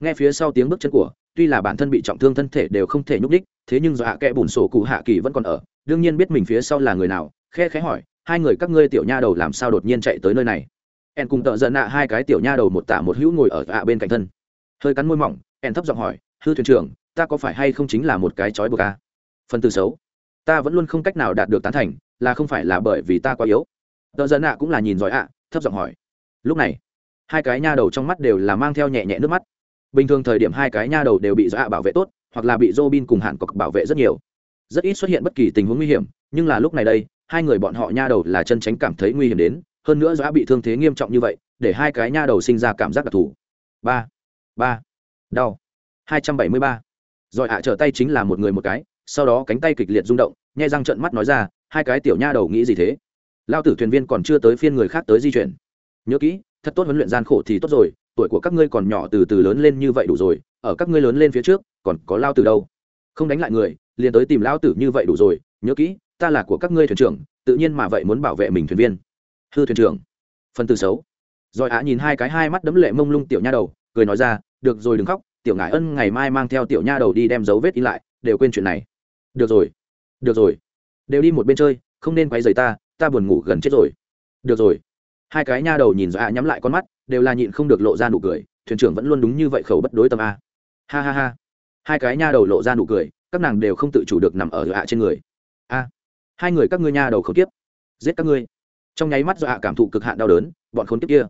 Nghe phía sau tiếng bước chân của tuy là bản thân bị trọng thương thân thể đều không thể nhúc đích thế nhưng do hạ kẽ bùn sổ cụ hạ kỳ vẫn còn ở, đương nhiên biết mình phía sau là người nào, khe khẽ hỏi, hai người các ngươi tiểu nha đầu làm sao đột nhiên chạy tới nơi này? En cùng tợ giận nạ hai cái tiểu nha đầu một tạ một hữu ngồi ở ạ bên cạnh thân. Hơi cắn môi mỏng, en thấp giọng hỏi, hư thuyền trưởng, ta có phải hay không chính là một cái chói buộc à? phần từ xấu, ta vẫn luôn không cách nào đạt được tán thành, là không phải là bởi vì ta quá yếu. Tợ giận nạ cũng là nhìn giỏi ạ, thấp giọng hỏi, lúc này, hai cái nha đầu trong mắt đều là mang theo nhẹ nhẹ nước mắt bình thường thời điểm hai cái nha đầu đều bị dọa bảo vệ tốt, hoặc là bị robin cùng hạn cọc bảo vệ rất nhiều. Rất ít xuất hiện bất kỳ tình huống nguy hiểm, nhưng là lúc này đây, hai người bọn họ nha đầu là chân tránh cảm thấy nguy hiểm đến, hơn nữa dọa bị thương thế nghiêm trọng như vậy, để hai cái nha đầu sinh ra cảm giác đặc thù. Ba ba, đau. Hai trăm bảy mươi ba. Rồi ạ, trở tay chính là một người một cái, sau đó cánh tay kịch liệt rung động nhai răng trợn mắt nói ra, hai cái tiểu nha đầu nghĩ gì thế? Lao tử thuyền viên còn chưa tới phiên người khác tới di chuyển. Nhớ kỹ, thật tốt huấn luyện gian khổ thì tốt rồi tuổi của các ngươi còn nhỏ từ từ lớn lên như vậy đủ rồi, ở các ngươi lớn lên phía trước, còn có lao tử đâu? Không đánh lại người, liền tới tìm lao tử như vậy đủ rồi, nhớ kỹ, ta là của các ngươi thuyền trưởng, tự nhiên mà vậy muốn bảo vệ mình thuyền viên. Hư thuyền trưởng. Phần từ xấu. Rồi ạ nhìn hai cái hai mắt đấm lệ mông lung tiểu nha đầu, cười nói ra, được rồi, đừng khóc, tiểu ngải ân ngày mai mang theo tiểu nha đầu đi đem dấu vết in lại, đều quên chuyện này. Được rồi được rồi. Đều đi một bên chơi, không nên quay rời ta ta buồn ngủ gần chết rồi. Được rồi hai cái nha đầu nhìn dọa nhắm lại con mắt, đều là nhịn không được lộ ra nụ cười, thuyền trưởng vẫn luôn đúng như vậy khẩu bất đối tâm a. Ha ha ha. Hai cái nha đầu lộ ra nụ cười, các nàng đều không tự chủ được nằm ở dọa trên người. A. Hai người các ngươi nha đầu khẩu tiếp giết các ngươi. Trong nháy mắt do hạ cảm thụ cực hạn đau đớn, bọn khốn kiếp kia.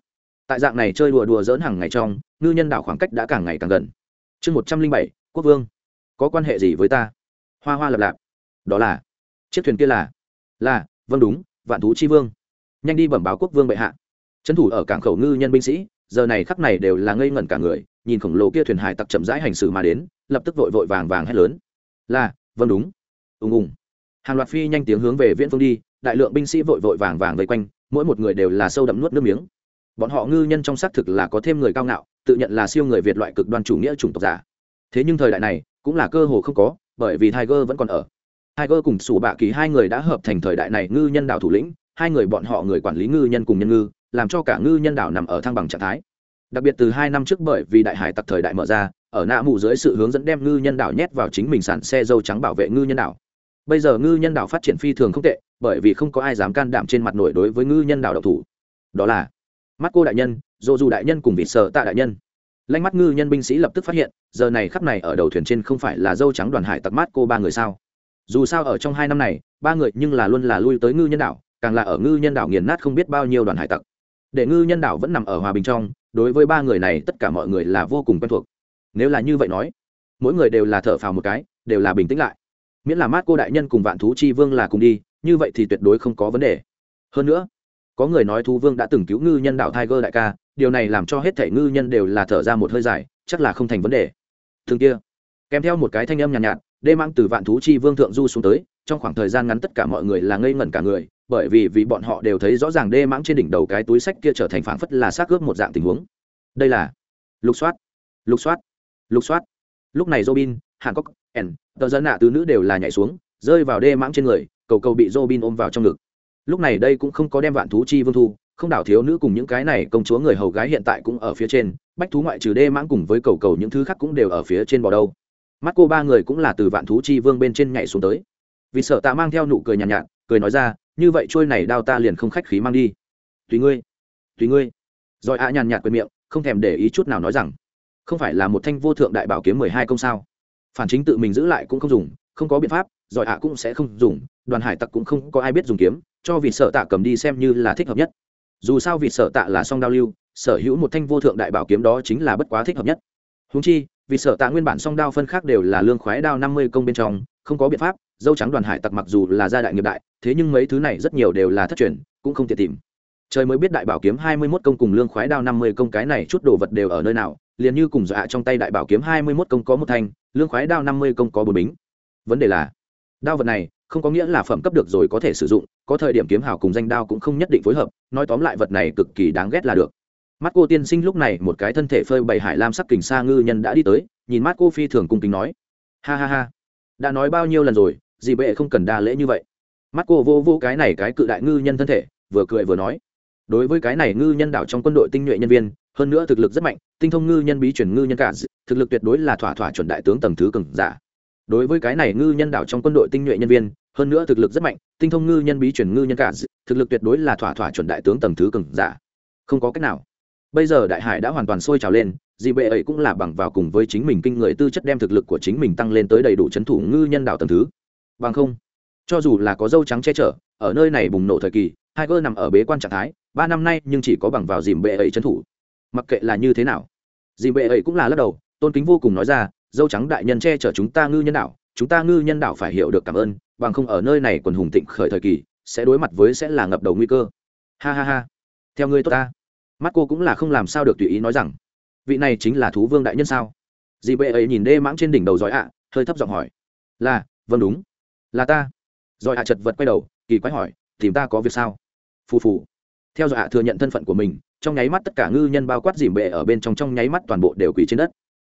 Tại dạng này chơi đùa đùa dỡn hàng ngày trong, ngư nhân đảo khoảng cách đã càng ngày càng gần. Chương một trăm linh bảy, quốc vương. Có quan hệ gì với ta? Hoa hoa lập lạp. Đó là. Chiếc thuyền kia là. Là vâng đúng, vạn thú chi vương nhanh đi bẩm báo quốc vương bệ hạ. Trấn thủ ở cảng khẩu ngư nhân binh sĩ, giờ này khắc này đều là ngây ngẩn cả người, nhìn khổng lồ kia thuyền hải tặc chậm rãi hành xử mà đến, lập tức vội vội vàng vàng hét lớn. Là vâng đúng. Ùng ùng. Hàng loạt phi nhanh tiếng hướng về viễn phương đi, đại lượng binh sĩ vội vội vàng vàng vây quanh, mỗi một người đều là sâu đậm nuốt nước miếng. Bọn họ ngư nhân trong xác thực là có thêm người cao ngạo, tự nhận là siêu người việt loại cực đoan chủ nghĩa chủng tộc giả. Thế nhưng thời đại này, cũng là cơ hồ không có, bởi vì tiger vẫn còn ở. Tiger cùng sủ bạ kỳ hai người đã hợp thành thời đại này ngư nhân đạo thủ lĩnh hai người bọn họ người quản lý ngư nhân cùng nhân ngư, làm cho cả ngư nhân đảo nằm ở thăng bằng trạng thái. Đặc biệt từ hai năm trước bởi vì đại hải tặc thời đại mở ra, ở nạ mù dưới sự hướng dẫn đem ngư nhân đảo nhét vào chính mình sản xe dâu trắng bảo vệ ngư nhân đảo. Bây giờ ngư nhân đảo phát triển phi thường không tệ, bởi vì không có ai dám can đảm trên mặt nổi đối với ngư nhân đảo độc thủ. Đó là mắt cô đại nhân dồ dù đại nhân cùng vị sợ tạ đại nhân. Lanh mắt ngư nhân binh sĩ lập tức phát hiện, giờ này khắp này ở đầu thuyền trên không phải là dâu trắng đoàn hải tặc mát cô ba người sao? Dù sao ở trong hai năm này, ba người nhưng là luôn là lui tới ngư nhân đảo càng là ở ngư nhân đảo nghiền nát không biết bao nhiêu đoàn hải tặc. Để ngư nhân đảo vẫn nằm ở hòa bình trong đối với ba người này tất cả mọi người là vô cùng quen thuộc. Nếu là như vậy nói mỗi người đều là thở phào một cái đều là bình tĩnh lại. Miễn là mát cô đại nhân cùng vạn thú chi vương là cùng đi như vậy thì tuyệt đối không có vấn đề. Hơn nữa có người nói thú vương đã từng cứu ngư nhân đảo tiger đại ca điều này làm cho hết thể ngư nhân đều là thở ra một hơi dài chắc là không thành vấn đề. Thường kia kèm theo một cái thanh âm nhàn nhạt, nhạt đê mang từ vạn thú chi vương thượng du xuống tới trong khoảng thời gian ngắn tất cả mọi người là ngây ngẩn cả người bởi vì vì bọn họ đều thấy rõ ràng đê mãng trên đỉnh đầu cái túi sách kia trở thành phảng phất là xác ướp một dạng tình huống. Đây là lục soát lục soát lục soát. Lúc này robin hàn cốc ẩn tờ dân nạ tứ nữ đều là nhảy xuống rơi vào đê mãng trên người cầu cầu bị robin ôm vào trong ngực. Lúc này đây cũng không có đem vạn thú chi vương thu không đảo thiếu nữ cùng những cái này công chúa người hầu gái hiện tại cũng ở phía trên bách thú ngoại trừ đê mãng cùng với cầu cầu những thứ khác cũng đều ở phía trên bò đâu. Mắt cô ba người cũng là từ vạn thú chi vương bên trên nhảy xuống tới. Vì sợ tạ mang theo nụ cười nhàn nhạt, nhạt cười nói ra như vậy trôi này đao ta liền không khách khí mang đi. Tùy ngươi tùy ngươi. Rồi ạ nhàn nhạt quyền miệng, không thèm để ý chút nào nói rằng, không phải là một thanh vô thượng đại bảo kiếm mười hai công sao? Phản chính tự mình giữ lại cũng không dùng, không có biện pháp giỏi ạ cũng sẽ không dùng, đoàn hải tặc cũng không có ai biết dùng kiếm, cho vị sợ tạ cầm đi xem như là thích hợp nhất. Dù sao vị sợ tạ là song đao lưu, sở hữu một thanh vô thượng đại bảo kiếm đó chính là bất quá thích hợp nhất. Húng chi vì sợ tạ nguyên bản song đao phân khác đều là lương khoái đao năm mươi công bên trong, không có biện pháp dâu trắng đoàn hải tặc mặc dù là gia đại nghiệp đại, thế nhưng mấy thứ này rất nhiều đều là thất truyền, cũng không tiện tìm. Trời mới biết đại bảo kiếm hai mươi mốt công cùng lương khoái đao năm mươi công cái này chút đồ vật đều ở nơi nào, liền như cùng dọa trong tay đại bảo kiếm hai mươi mốt công có một thanh, lương khoái đao năm mươi công có bốn bính. Vấn đề là, đao vật này không có nghĩa là phẩm cấp được rồi có thể sử dụng, có thời điểm kiếm hào cùng danh đao cũng không nhất định phối hợp, nói tóm lại vật này cực kỳ đáng ghét là được. Mắt cô tiên sinh lúc này một cái thân thể phơi bày hải lam sắc kình sa ngư nhân đã đi tới, nhìn mắt cô phi thường cung kính nói, ha ha ha, đã nói bao nhiêu lần rồi Dì bệ không cần đa lễ như vậy. Mắt cô vô vô cái này cái cự đại ngư nhân thân thể, vừa cười vừa nói. Đối với cái này ngư nhân đảo trong quân đội tinh nhuệ nhân viên, hơn nữa thực lực rất mạnh, tinh thông ngư nhân bí chuyển ngư nhân cả thực lực tuyệt đối là thỏa thỏa chuẩn đại tướng tầng thứ cường giả. Đối với cái này ngư nhân đảo trong quân đội tinh nhuệ nhân viên, hơn nữa thực lực rất mạnh, tinh thông ngư nhân bí chuyển ngư nhân cả thực lực tuyệt đối là thỏa thỏa chuẩn đại tướng tầng thứ cường giả. Không có cách nào. Bây giờ đại hải đã hoàn toàn sôi trào lên dị bệ ấy cũng là bằng vào cùng với chính mình kinh người tư chất đem thực lực của chính mình tăng lên tới đầy đủ c h ấ n thủ ngư nhân đảo tầng thứ bằng không, cho dù là có dâu trắng che chở, ở nơi này bùng nổ thời kỳ hai gơ nằm ở bế quan trạng thái, ba năm nay nhưng chỉ có bằng vào dìm bệ ấy trấn thủ. Mặc kệ là như thế nào, dìm bệ ấy cũng là lắc đầu, tôn kính vô cùng nói ra, dâu trắng đại nhân che chở chúng ta ngư nhân đảo, chúng ta ngư nhân đảo phải hiểu được cảm ơn, bằng không ở nơi này quần hùng tịnh khởi thời kỳ, sẽ đối mặt với sẽ là ngập đầu nguy cơ. Ha ha ha. Theo ngươi tốt ta. Mắt cô cũng là không làm sao được tùy ý nói rằng, vị này chính là thú vương đại nhân sao? Dì bệ ấy nhìn đê mãng trên đỉnh đầu giỏi ạ, hơi thấp giọng hỏi. Là vâng đúng là ta. Rồi hạ chật vật quay đầu, kỳ quái hỏi, tìm ta có việc sao? Phù phù. Theo dõi hạ thừa nhận thân phận của mình, trong nháy mắt tất cả ngư nhân bao quát dìm bệ ở bên trong trong nháy mắt toàn bộ đều quỳ trên đất.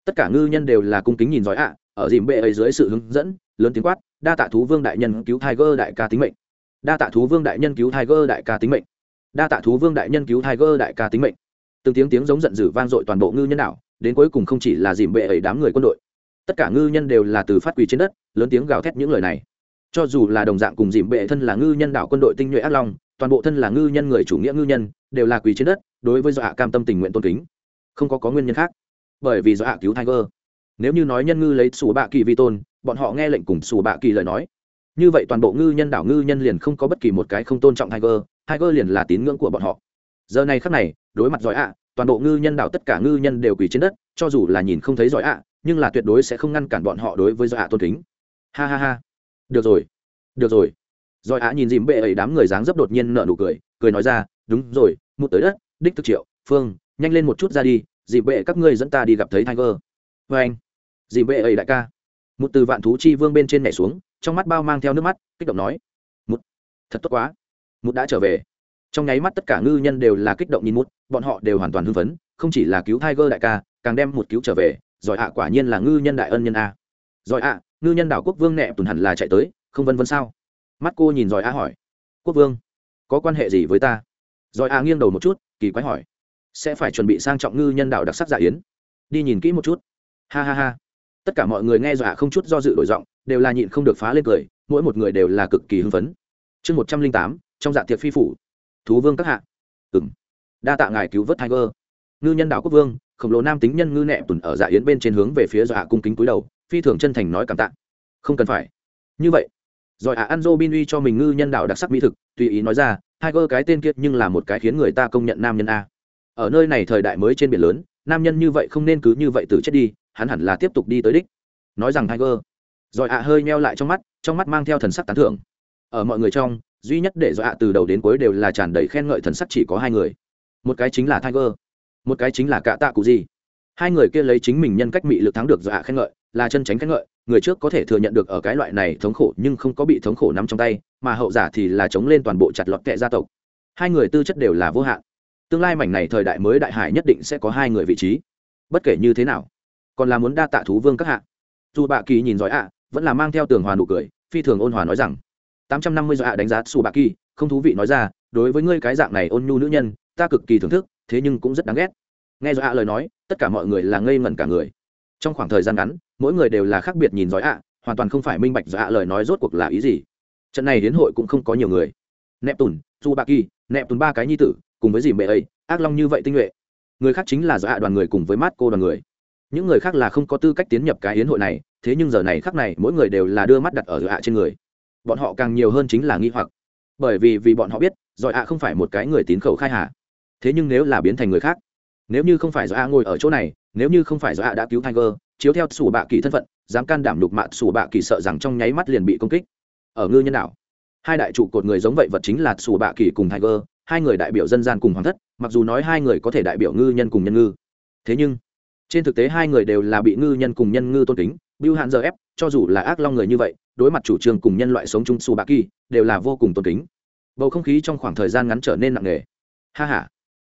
Tất cả ngư nhân đều là cung kính nhìn giỏi ạ, ở dìm bệ ấy dưới sự hướng dẫn, lớn tiếng quát, đa tạ thú vương đại nhân cứu tiger đại ca tính mệnh. Đa tạ thú vương đại nhân cứu tiger đại ca tính mệnh. Đa tạ thú vương đại nhân cứu tiger đại ca tính mệnh. Từng tiếng tiếng giống giận dữ vang dội toàn bộ ngư nhân đảo, đến cuối cùng không chỉ là dìm bệ ấy đám người quân đội. Tất cả ngư nhân đều là từ phát quỳ trên đất, lớn tiếng gào thét những lời này cho dù là đồng dạng cùng dìm bệ thân là ngư nhân đảo quân đội tinh nhuệ ác long, toàn bộ thân là ngư nhân người chủ nghĩa ngư nhân, đều là quỳ trên đất, đối với dọa cam tâm tình nguyện tôn kính. Không có có nguyên nhân khác. Bởi vì dọa cứu tiger. Nếu như nói nhân ngư lấy sủ bạ kỳ vi tôn, bọn họ nghe lệnh cùng sủ bạ kỳ lời nói. Như vậy toàn bộ ngư nhân đảo ngư nhân liền không có bất kỳ một cái không tôn trọng tiger tiger liền là tín ngưỡng của bọn họ. Giờ này khắc này, đối mặt giỏi ạ toàn bộ ngư nhân đảo tất cả ngư nhân đều quỳ trên đất, cho dù là nhìn không thấy giỏi ạ nhưng là tuyệt đối sẽ không ngăn cản bọn họ đối với giỏi ạ tôn kính. Ha ha ha được rồi được rồi. Rồi ạ nhìn dìm bệ ấy đám người dáng dấp đột nhiên nở nụ cười cười nói ra, đúng rồi một tới đất, đích thực triệu, phương, nhanh lên một chút ra đi, dìm bệ các ngươi dẫn ta đi gặp thấy tiger. Vê anh, dìm bệ ấy đại ca. Một từ vạn thú chi vương bên trên nhảy xuống, trong mắt bao mang theo nước mắt, kích động nói một thật tốt quá. Một đã trở về. Trong nháy mắt tất cả ngư nhân đều là kích động nhìn một bọn họ đều hoàn toàn hưng phấn, không chỉ là cứu tiger đại ca, càng đem một cứu trở về giỏi ạ quả nhiên là ngư nhân đại ân nhân a. Giỏi ạ ngư nhân đảo quốc vương nẹ tùn hẳn là chạy tới, không vân vân sao? Mắt cô nhìn giỏi a hỏi. Quốc vương, có quan hệ gì với ta? Giỏi a nghiêng đầu một chút, kỳ quái hỏi. Sẽ phải chuẩn bị sang trọng ngư nhân đảo đặc sắc dạ yến. Đi nhìn kỹ một chút. Ha ha ha. Tất cả mọi người nghe dọa không chút do dự đổi giọng, đều là nhịn không được phá lên cười, mỗi một người đều là cực kỳ hưng phấn. Chương một trăm linh tám, trong dạ tiệc phi phủ. Thú vương các hạ. Ừng đa tạ ngài cứu vớt tiger. Ngư nhân đảo quốc vương, khổng lồ nam tính nhân ngư nẹ tùn ở dạ yến bên trên hướng về phía dọa cung kính cúi đầu phi thường chân thành nói cảm tạ. Không cần phải. Như vậy rồi à, Anzo bin uy cho mình ngư nhân đạo đặc sắc mỹ thực tùy ý nói ra tiger cái tên kia nhưng là một cái khiến người ta công nhận nam nhân a. Ở nơi này thời đại mới trên biển lớn nam nhân như vậy không nên cứ như vậy từ chết đi hắn hẳn là tiếp tục đi tới đích. Nói rằng tiger rồi ạ hơi meo lại trong mắt trong mắt mang theo thần sắc tán thưởng. Ở mọi người trong duy nhất để rồi à từ đầu đến cuối đều là tràn đầy khen ngợi thần sắc chỉ có hai người. Một cái chính là tiger một cái chính là cạ tạ cụ gì. Hai người kia lấy chính mình nhân cách mị lực thắng được rồi à khen ngợi là chân tránh khen ngợi, người trước có thể thừa nhận được ở cái loại này thống khổ nhưng không có bị thống khổ nắm trong tay, mà hậu giả thì là chống lên toàn bộ chặt lọt kệ gia tộc. Hai người tư chất đều là vô hạn. Tương lai mảnh này thời đại mới đại hải nhất định sẽ có hai người vị trí. Bất kể như thế nào, còn là muốn đa tạ thú vương các hạ. Dù bạ kỳ nhìn giỏi ạ, vẫn là mang theo tường hòa nụ cười, phi thường ôn hòa nói rằng, tám trăm năm mươi giỏi ạ đánh giá xù bạ kỳ, không thú vị nói ra, đối với ngươi cái dạng này ôn nhu nữ nhân, ta cực kỳ thưởng thức, thế nhưng cũng rất đáng ghét. Nghe giỏi ạ lời nói, tất cả mọi người là ngây ngẩn cả người trong khoảng thời gian ngắn, mỗi người đều là khác biệt nhìn giỏi ạ, hoàn toàn không phải minh bạch giỏi ạ lời nói rốt cuộc là ý gì. Trận này đến hội cũng không có nhiều người. Nẹp tùn du bạc kỳ nẹp tùn ba cái nhi tử, cùng với dì mẹ ấy, ác long như vậy tinh nhuệ. Người khác chính là giỏi ạ đoàn người cùng với mát cô đoàn người. Những người khác là không có tư cách tiến nhập cái hiến hội này, thế nhưng giờ này khác này, mỗi người đều là đưa mắt đặt ở giỏi ạ trên người. Bọn họ càng nhiều hơn chính là nghi hoặc. Bởi vì vì bọn họ biết, giỏi ạ không phải một cái người tín khẩu khai hà. Thế nhưng nếu là biến thành người khác, nếu như không phải do a ngồi ở chỗ này nếu như không phải do ạ đã cứu tiger chiếu theo sủ bạ kỳ thân phận dám can đảm đục mạ sủ bạ kỳ sợ rằng trong nháy mắt liền bị công kích. Ở ngư nhân đảo hai đại trụ cột người giống vậy vật chính là sủ bạ kỳ cùng tiger hai người đại biểu dân gian cùng hoàng thất mặc dù nói hai người có thể đại biểu ngư nhân cùng nhân ngư. Thế nhưng trên thực tế hai người đều là bị ngư nhân cùng nhân ngư tôn kính bưu hạn giờ ép cho dù là ác long người như vậy đối mặt chủ trương cùng nhân loại sống chung su bạc kỳ đều là vô cùng tôn kính. Bầu không khí trong khoảng thời gian ngắn trở nên nặng nề. Ha h a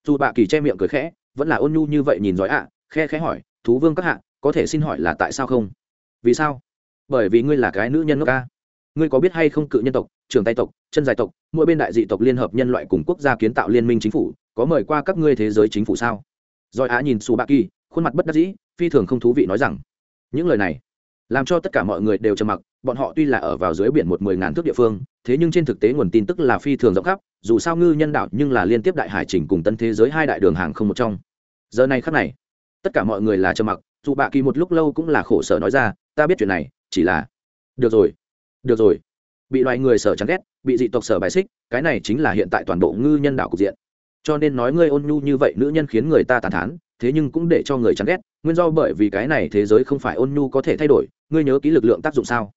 dù bạ kỳ che miệng cười khẽ vẫn là ôn nhu như vậy nhìn giỏi ạ à, khe khẽ hỏi, thú vương các hạ, có thể xin hỏi là tại sao không? Vì sao? Bởi vì ngươi là cái nữ nhân nước ca. Ngươi có biết hay không cự nhân tộc trường tay tộc, chân dài tộc, mỗi bên đại dị tộc liên hợp nhân loại cùng quốc gia kiến tạo liên minh chính phủ, có mời qua các ngươi thế giới chính phủ sao? Rồi á nhìn xù bạ kỳ, khuôn mặt bất đắc dĩ, phi thường không thú vị nói rằng, những lời này làm cho tất cả mọi người đều trầm mặc, bọn họ tuy là ở vào dưới biển một mười ngàn thước địa phương, thế nhưng trên thực tế nguồn tin tức là phi thường rộng khắp, dù sao ngư nhân đạo nhưng là liên tiếp đại hải trình cùng tân thế giới hai đại đường hàng không một trong. Giờ này khắc này tất cả mọi người là trầm mặc, dù bạ kỳ một lúc lâu cũng là khổ sở nói ra, ta biết chuyện này, chỉ là được rồi được rồi. Bị loại người sở chán ghét, bị dị tộc sở bài xích, cái này chính là hiện tại toàn bộ ngư nhân đạo cục diện. Cho nên nói ngươi ôn nhu như vậy nữ nhân khiến người ta tàn thán, thế nhưng cũng để cho người chán ghét, nguyên do bởi vì cái này thế giới không phải ôn nhu có thể thay đổi, ngươi nhớ kỹ lực lượng tác dụng sao?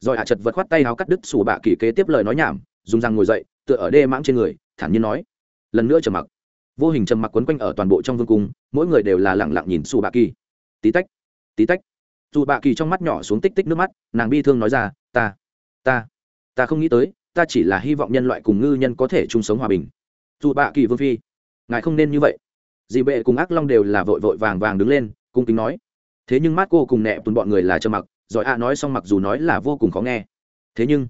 Rồi hạ chật vật khoát tay áo cắt đứt sủ bạ kỳ kế tiếp lời nói nhảm, dùng răng ngồi dậy, tựa ở đê mãng trên người, thản nhiên nói, lần nữa trầm mặc vô hình trầm mặc quấn quanh ở toàn bộ trong vương cung, mỗi người đều là lẳng lặng nhìn sủ bạ kỳ tí tách tí tách. Dù bạ kỳ trong mắt nhỏ xuống tích tích nước mắt, nàng bi thương nói ra, ta ta ta không nghĩ tới, ta chỉ là hy vọng nhân loại cùng ngư nhân có thể chung sống hòa bình. Dù bạ kỳ vương phi, ngài không nên như vậy. Dì bệ cùng ác long đều là vội vội vàng vàng đứng lên, cung kính nói, thế nhưng mát cô cùng nẹ tuần bọn người là trầm mặc giỏi ạ nói xong mặc dù nói là vô cùng khó nghe. Thế nhưng,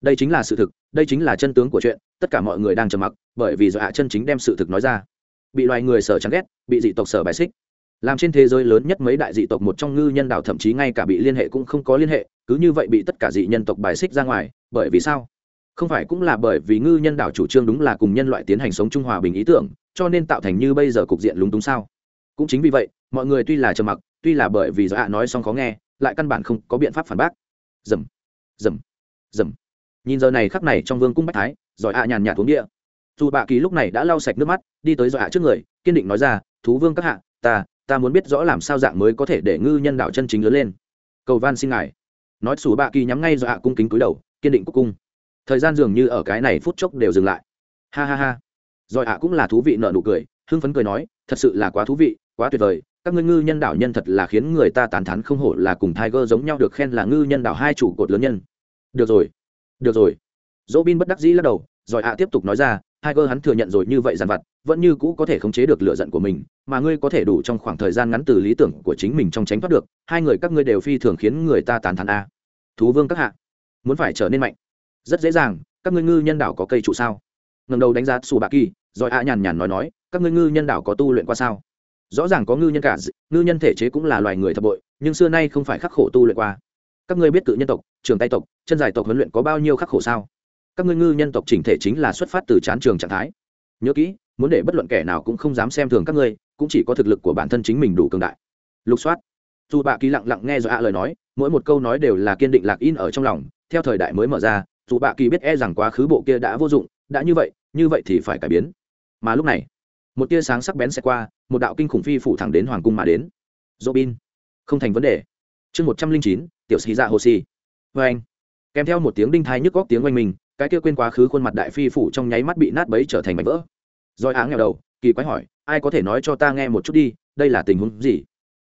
đây chính là sự thực, đây chính là chân tướng của chuyện, tất cả mọi người đang trầm mặc, bởi vì giỏi ạ chân chính đem sự thực nói ra bị loài người sở chán ghét, bị dị tộc sở bài xích. Làm trên thế giới lớn nhất mấy đại dị tộc một trong ngư nhân đảo thậm chí ngay cả bị liên hệ cũng không có liên hệ, cứ như vậy bị tất cả dị nhân tộc bài xích ra ngoài, bởi vì sao? Không phải cũng là bởi vì ngư nhân đảo chủ trương đúng là cùng nhân loại tiến hành sống trung hòa bình ý tưởng, cho nên tạo thành như bây giờ cục diện lúng túng sao? Cũng chính vì vậy, mọi người tuy là trầm mặc, tuy là bởi vì dạ nói xong khó nghe, lại căn bản không có biện pháp phản bác. Dầm dầm dầm. Nhìn giờ này khắc này trong vương cung bách thái, giỏi ạ nhàn nhạt uống địa dù bạ kỳ lúc này đã lau sạch nước mắt, đi tới dọa trước người, kiên định nói ra, thú vương các hạ, ta ta muốn biết rõ làm sao dạng mới có thể để ngư nhân đạo chân chính lớn lên. Cầu van xin ngài. Nói xù bạ kỳ nhắm ngay dọa cung kính cúi đầu, kiên định cúc cung. Thời gian dường như ở cái này phút chốc đều dừng lại. Ha ha ha. Rồi ạ cũng là thú vị nợ nụ cười, hưng phấn cười nói, thật sự là quá thú vị, quá tuyệt vời, các ngươi ngư nhân đảo nhân thật là khiến người ta tán thán không hổ là cùng tiger giống nhau được khen là ngư nhân đảo hai chủ cột lớn nhân. Được rồi được rồi. Dỗ bin bất đắc dĩ lắc đầu rồi ạ tiếp tục nói ra Tiger hắn thừa nhận rồi như vậy giàn vặt, vẫn như cũ có thể khống chế được lửa giận của mình, mà ngươi có thể đủ trong khoảng thời gian ngắn từ lý tưởng của chính mình trong tránh thoát được, hai người các ngươi đều phi thường khiến người ta tán thán a. Thú vương các hạ, muốn phải trở nên mạnh, rất dễ dàng, các ngươi ngư nhân đảo có cây trụ sao? Ngẩng đầu đánh giá Sù Bạc Kỳ, rồi a nhàn nhàn nói nói, các ngươi ngư nhân đảo có tu luyện qua sao? Rõ ràng có ngư nhân cả, ngư nhân thể chế cũng là loài người thập bội, nhưng xưa nay không phải khắc khổ tu luyện qua. Các ngươi biết cự nhân tộc, trường tay tộc, chân dài tộc huấn luyện có bao nhiêu khắc khổ sao? Các ngươi ngư nhân tộc chỉnh thể chính là xuất phát từ chán trường trạng thái. Nhớ kỹ, muốn để bất luận kẻ nào cũng không dám xem thường các ngươi, cũng chỉ có thực lực của bản thân chính mình đủ cường đại. Lục soát. Dù bạ kỳ lặng lặng nghe do ạ lời nói, mỗi một câu nói đều là kiên định lạc in ở trong lòng, theo thời đại mới mở ra, dù bạ kỳ biết e rằng quá khứ bộ kia đã vô dụng, đã như vậy như vậy thì phải cải biến. Mà lúc này, một tia sáng sắc bén sẽ qua, một đạo kinh khủng phi phủ thẳng đến hoàng cung mà đến. Dỗ bin không thành vấn đề. Chương một trăm linh chín, tiểu sĩ dạ hồ si vê anh kèm theo một tiếng đinh thai nhức góc tiếng oanh mình cái kia quên quá khứ khuôn mặt đại phi phủ trong nháy mắt bị nát bấy trở thành mảnh vỡ. Roi áng nghèo đầu, kỳ quái hỏi, ai có thể nói cho ta nghe một chút đi, đây là tình huống gì?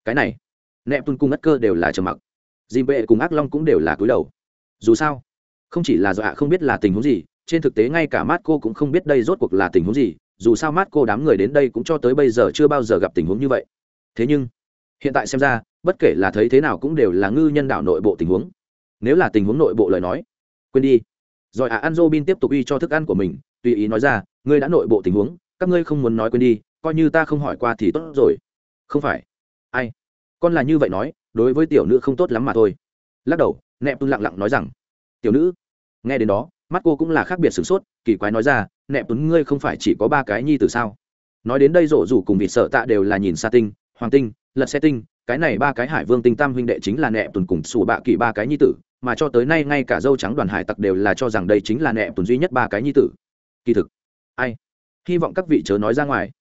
Cái này nẹp tuân cung ngất cơ đều là trầm mặc. Dìm vệ cùng ác long cũng đều là cúi đầu. Dù sao, không chỉ là do ạ không biết là tình huống gì, trên thực tế ngay cả mát cô cũng không biết đây rốt cuộc là tình huống gì, dù sao mát cô đám người đến đây cũng cho tới bây giờ chưa bao giờ gặp tình huống như vậy. Thế nhưng, hiện tại xem ra, bất kể là thấy thế nào cũng đều là ngư nhân đạo nội bộ tình huống. Nếu là tình huống nội bộ lời nói, quên đi rồi à an bin tiếp tục uy cho thức ăn của mình, tùy ý nói ra, ngươi đã nội bộ tình huống, các ngươi không muốn nói quên đi, coi như ta không hỏi qua thì tốt rồi. Không phải. Ai? Con là như vậy nói, đối với tiểu nữ không tốt lắm mà thôi. Lắc đầu nẹp tuấn lặng lặng nói rằng, tiểu nữ. Nghe đến đó, mắt cô cũng là khác biệt sửng sốt, kỳ quái nói ra nẹp tuấn ngươi không phải chỉ có ba cái nhi từ sao? Nói đến đây rộ rủ cùng vị sợ tạ đều là nhìn sa tinh, hoàng tinh, lật xe tinh, cái này ba cái hải vương tinh tam huynh đệ chính là nẹp tuấn cùng sủ bạ kỳ ba cái nhi tử mà cho tới nay ngay cả dâu trắng đoàn hải tặc đều là cho rằng đây chính là nẹ tuần duy nhất ba cái nhi tử. Kỳ thực, ai? Hy vọng các vị chớ nói ra ngoài.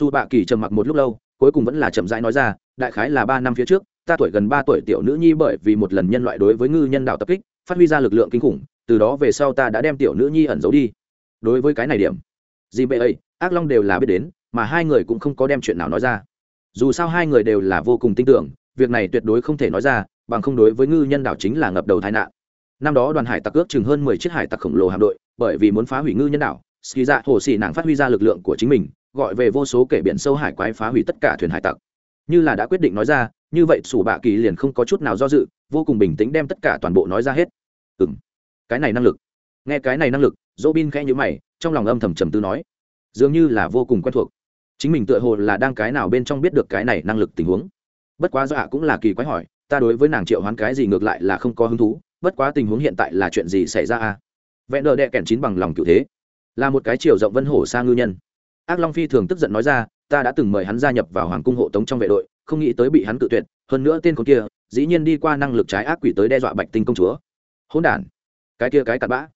Dù bạ kỳ trầm mặc một lúc lâu, cuối cùng vẫn là chậm rãi nói ra, đại khái là ba năm phía trước, ta tuổi gần ba tuổi tiểu nữ nhi bởi vì một lần nhân loại đối với ngư nhân đạo tập kích, phát huy ra lực lượng kinh khủng, từ đó về sau ta đã đem tiểu nữ nhi ẩn giấu đi. Đối với cái này điểm gì bệ ấy, ác long đều là biết đến, mà hai người cũng không có đem chuyện nào nói ra. Dù sao hai người đều là vô cùng tin tưởng, việc này tuyệt đối không thể nói ra bằng không đối với ngư nhân đảo chính là ngập đầu tai nạn. Năm đó đoàn hải tặc ước chừng hơn mười chiếc hải tặc khổng lồ hạm đội, bởi vì muốn phá hủy ngư nhân đảo, ski dạ hồ xì nàng phát huy ra lực lượng của chính mình, gọi về vô số kể biển sâu hải quái phá hủy tất cả thuyền hải tặc. Như là đã quyết định nói ra, như vậy sủ bạ kỳ liền không có chút nào do dự, vô cùng bình tĩnh đem tất cả toàn bộ nói ra hết. Ừ m cái này năng lực. Nghe cái này năng lực dỗ bin khẽ nhữ mày, trong lòng âm thầm trầm tư nói, dường như là vô cùng quen thuộc. Chính mình tựa hồ là đang cái nào bên trong biết được cái này năng lực tình huống. Bất quá do ạ cũng là kỳ quái hỏi ta đối với nàng triệu hoán cái gì ngược lại là không có hứng thú, bất quá tình huống hiện tại là chuyện gì xảy ra à? Vẹn đờ đệ kèn chín bằng lòng cựu thế, là một cái chiều rộng vân hổ xa ngư nhân. Ác long phi thường tức giận nói ra, ta đã từng mời hắn gia nhập vào hoàng cung hộ tống trong vệ đội, không nghĩ tới bị hắn tự tuyệt, hơn nữa tên con kia, dĩ nhiên đi qua năng lực trái ác quỷ tới đe dọa bạch tinh công chúa. Hỗn đản, cái kia cái cặn bã.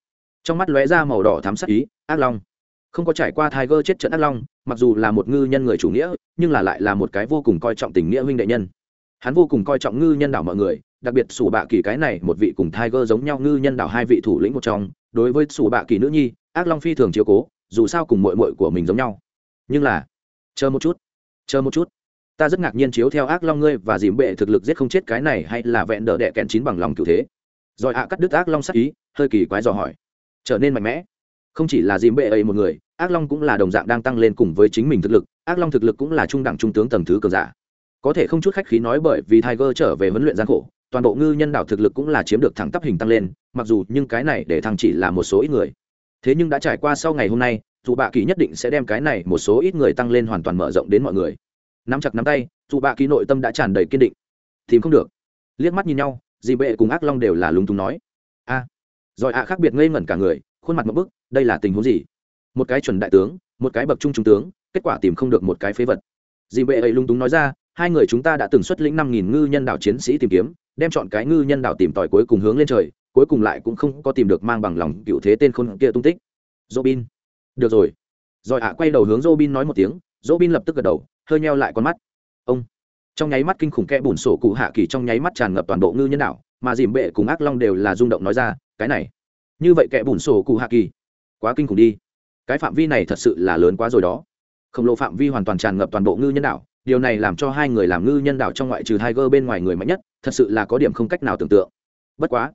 Trong mắt lóe ra màu đỏ thám sắc ý, ác long. Không có trải qua tiger chết trận ác long, mặc dù là một ngư nhân người chủ nghĩa, nhưng là lại là một cái vô cùng coi trọng tình nghĩa huynh đệ nhân hắn vô cùng coi trọng ngư nhân đảo mọi người, đặc biệt sủ bạ kỳ cái này một vị cùng tiger giống nhau ngư nhân đảo hai vị thủ lĩnh một trong, đối với sủ bạ kỳ nữ nhi, ác long phi thường chiếu cố, dù sao cùng mội mội của mình giống nhau. Nhưng là, chờ một chút, chờ một chút. Ta rất ngạc nhiên chiếu theo ác long ngươi và dìm bệ thực lực giết không chết cái này hay là vẹn đỡ đẻ kẹn chín bằng lòng cựu thế? Rồi ạ, cắt đứt ác long sắc ý, hơi kỳ quái dò hỏi. Trở nên mạnh mẽ. Không chỉ là dìm bệ ấy một người, ác long cũng là đồng dạng đang tăng lên cùng với chính mình thực lực, ác long thực lực cũng là trung đẳng trung tướng tầng thứ cường giả có thể không chút khách khí nói bởi vì tiger trở về huấn luyện gian khổ toàn bộ ngư nhân đảo thực lực cũng là chiếm được thẳng tắp hình tăng lên mặc dù nhưng cái này để thằng chỉ là một số ít người. Thế nhưng đã trải qua sau ngày hôm nay dù bạ kỳ nhất định sẽ đem cái này một số ít người tăng lên hoàn toàn mở rộng đến mọi người. Nắm chặt nắm tay dù bạ kỳ nội tâm đã tràn đầy kiên định. Tìm không được. Liếc mắt nhìn nhau dì bệ cùng ác long đều là lúng túng nói. A. À, rồi ạ khác biệt ngây ngẩn cả người khuôn mặt một bức đây là tình huống gì? Một cái chuẩn đại tướng một cái bậc trung trung tướng kết quả tìm không được một cái phế vật. Dì bệ ấy lúng túng nói ra hai người chúng ta đã từng xuất lĩnh năm nghìn ngư nhân đạo chiến sĩ tìm kiếm, đem chọn cái ngư nhân đạo tìm tòi cuối cùng hướng lên trời, cuối cùng lại cũng không có tìm được mang bằng lòng cựu thế tên khôn kia tung tích. Robin. Được rồi. Rồi ạ, quay đầu hướng robin nói một tiếng, robin lập tức gật đầu, hơi nheo lại con mắt. Ông. Trong nháy mắt kinh khủng kẽ bùn sổ cụ hạ kỳ trong nháy mắt tràn ngập toàn bộ ngư nhân đạo mà dìm bệ cùng ác long đều là rung động nói ra, cái này, như vậy kẽ bùn sổ cụ hạ kỳ, quá kinh khủng đi. Cái phạm vi này thật sự là lớn quá rồi đó. Khổng lồ phạm vi hoàn toàn tràn ngập toàn bộ ngư nhân đạo điều này làm cho hai người làm ngư nhân đạo trong ngoại trừ tiger bên ngoài người mạnh nhất, thật sự là có điểm không cách nào tưởng tượng. Bất quá,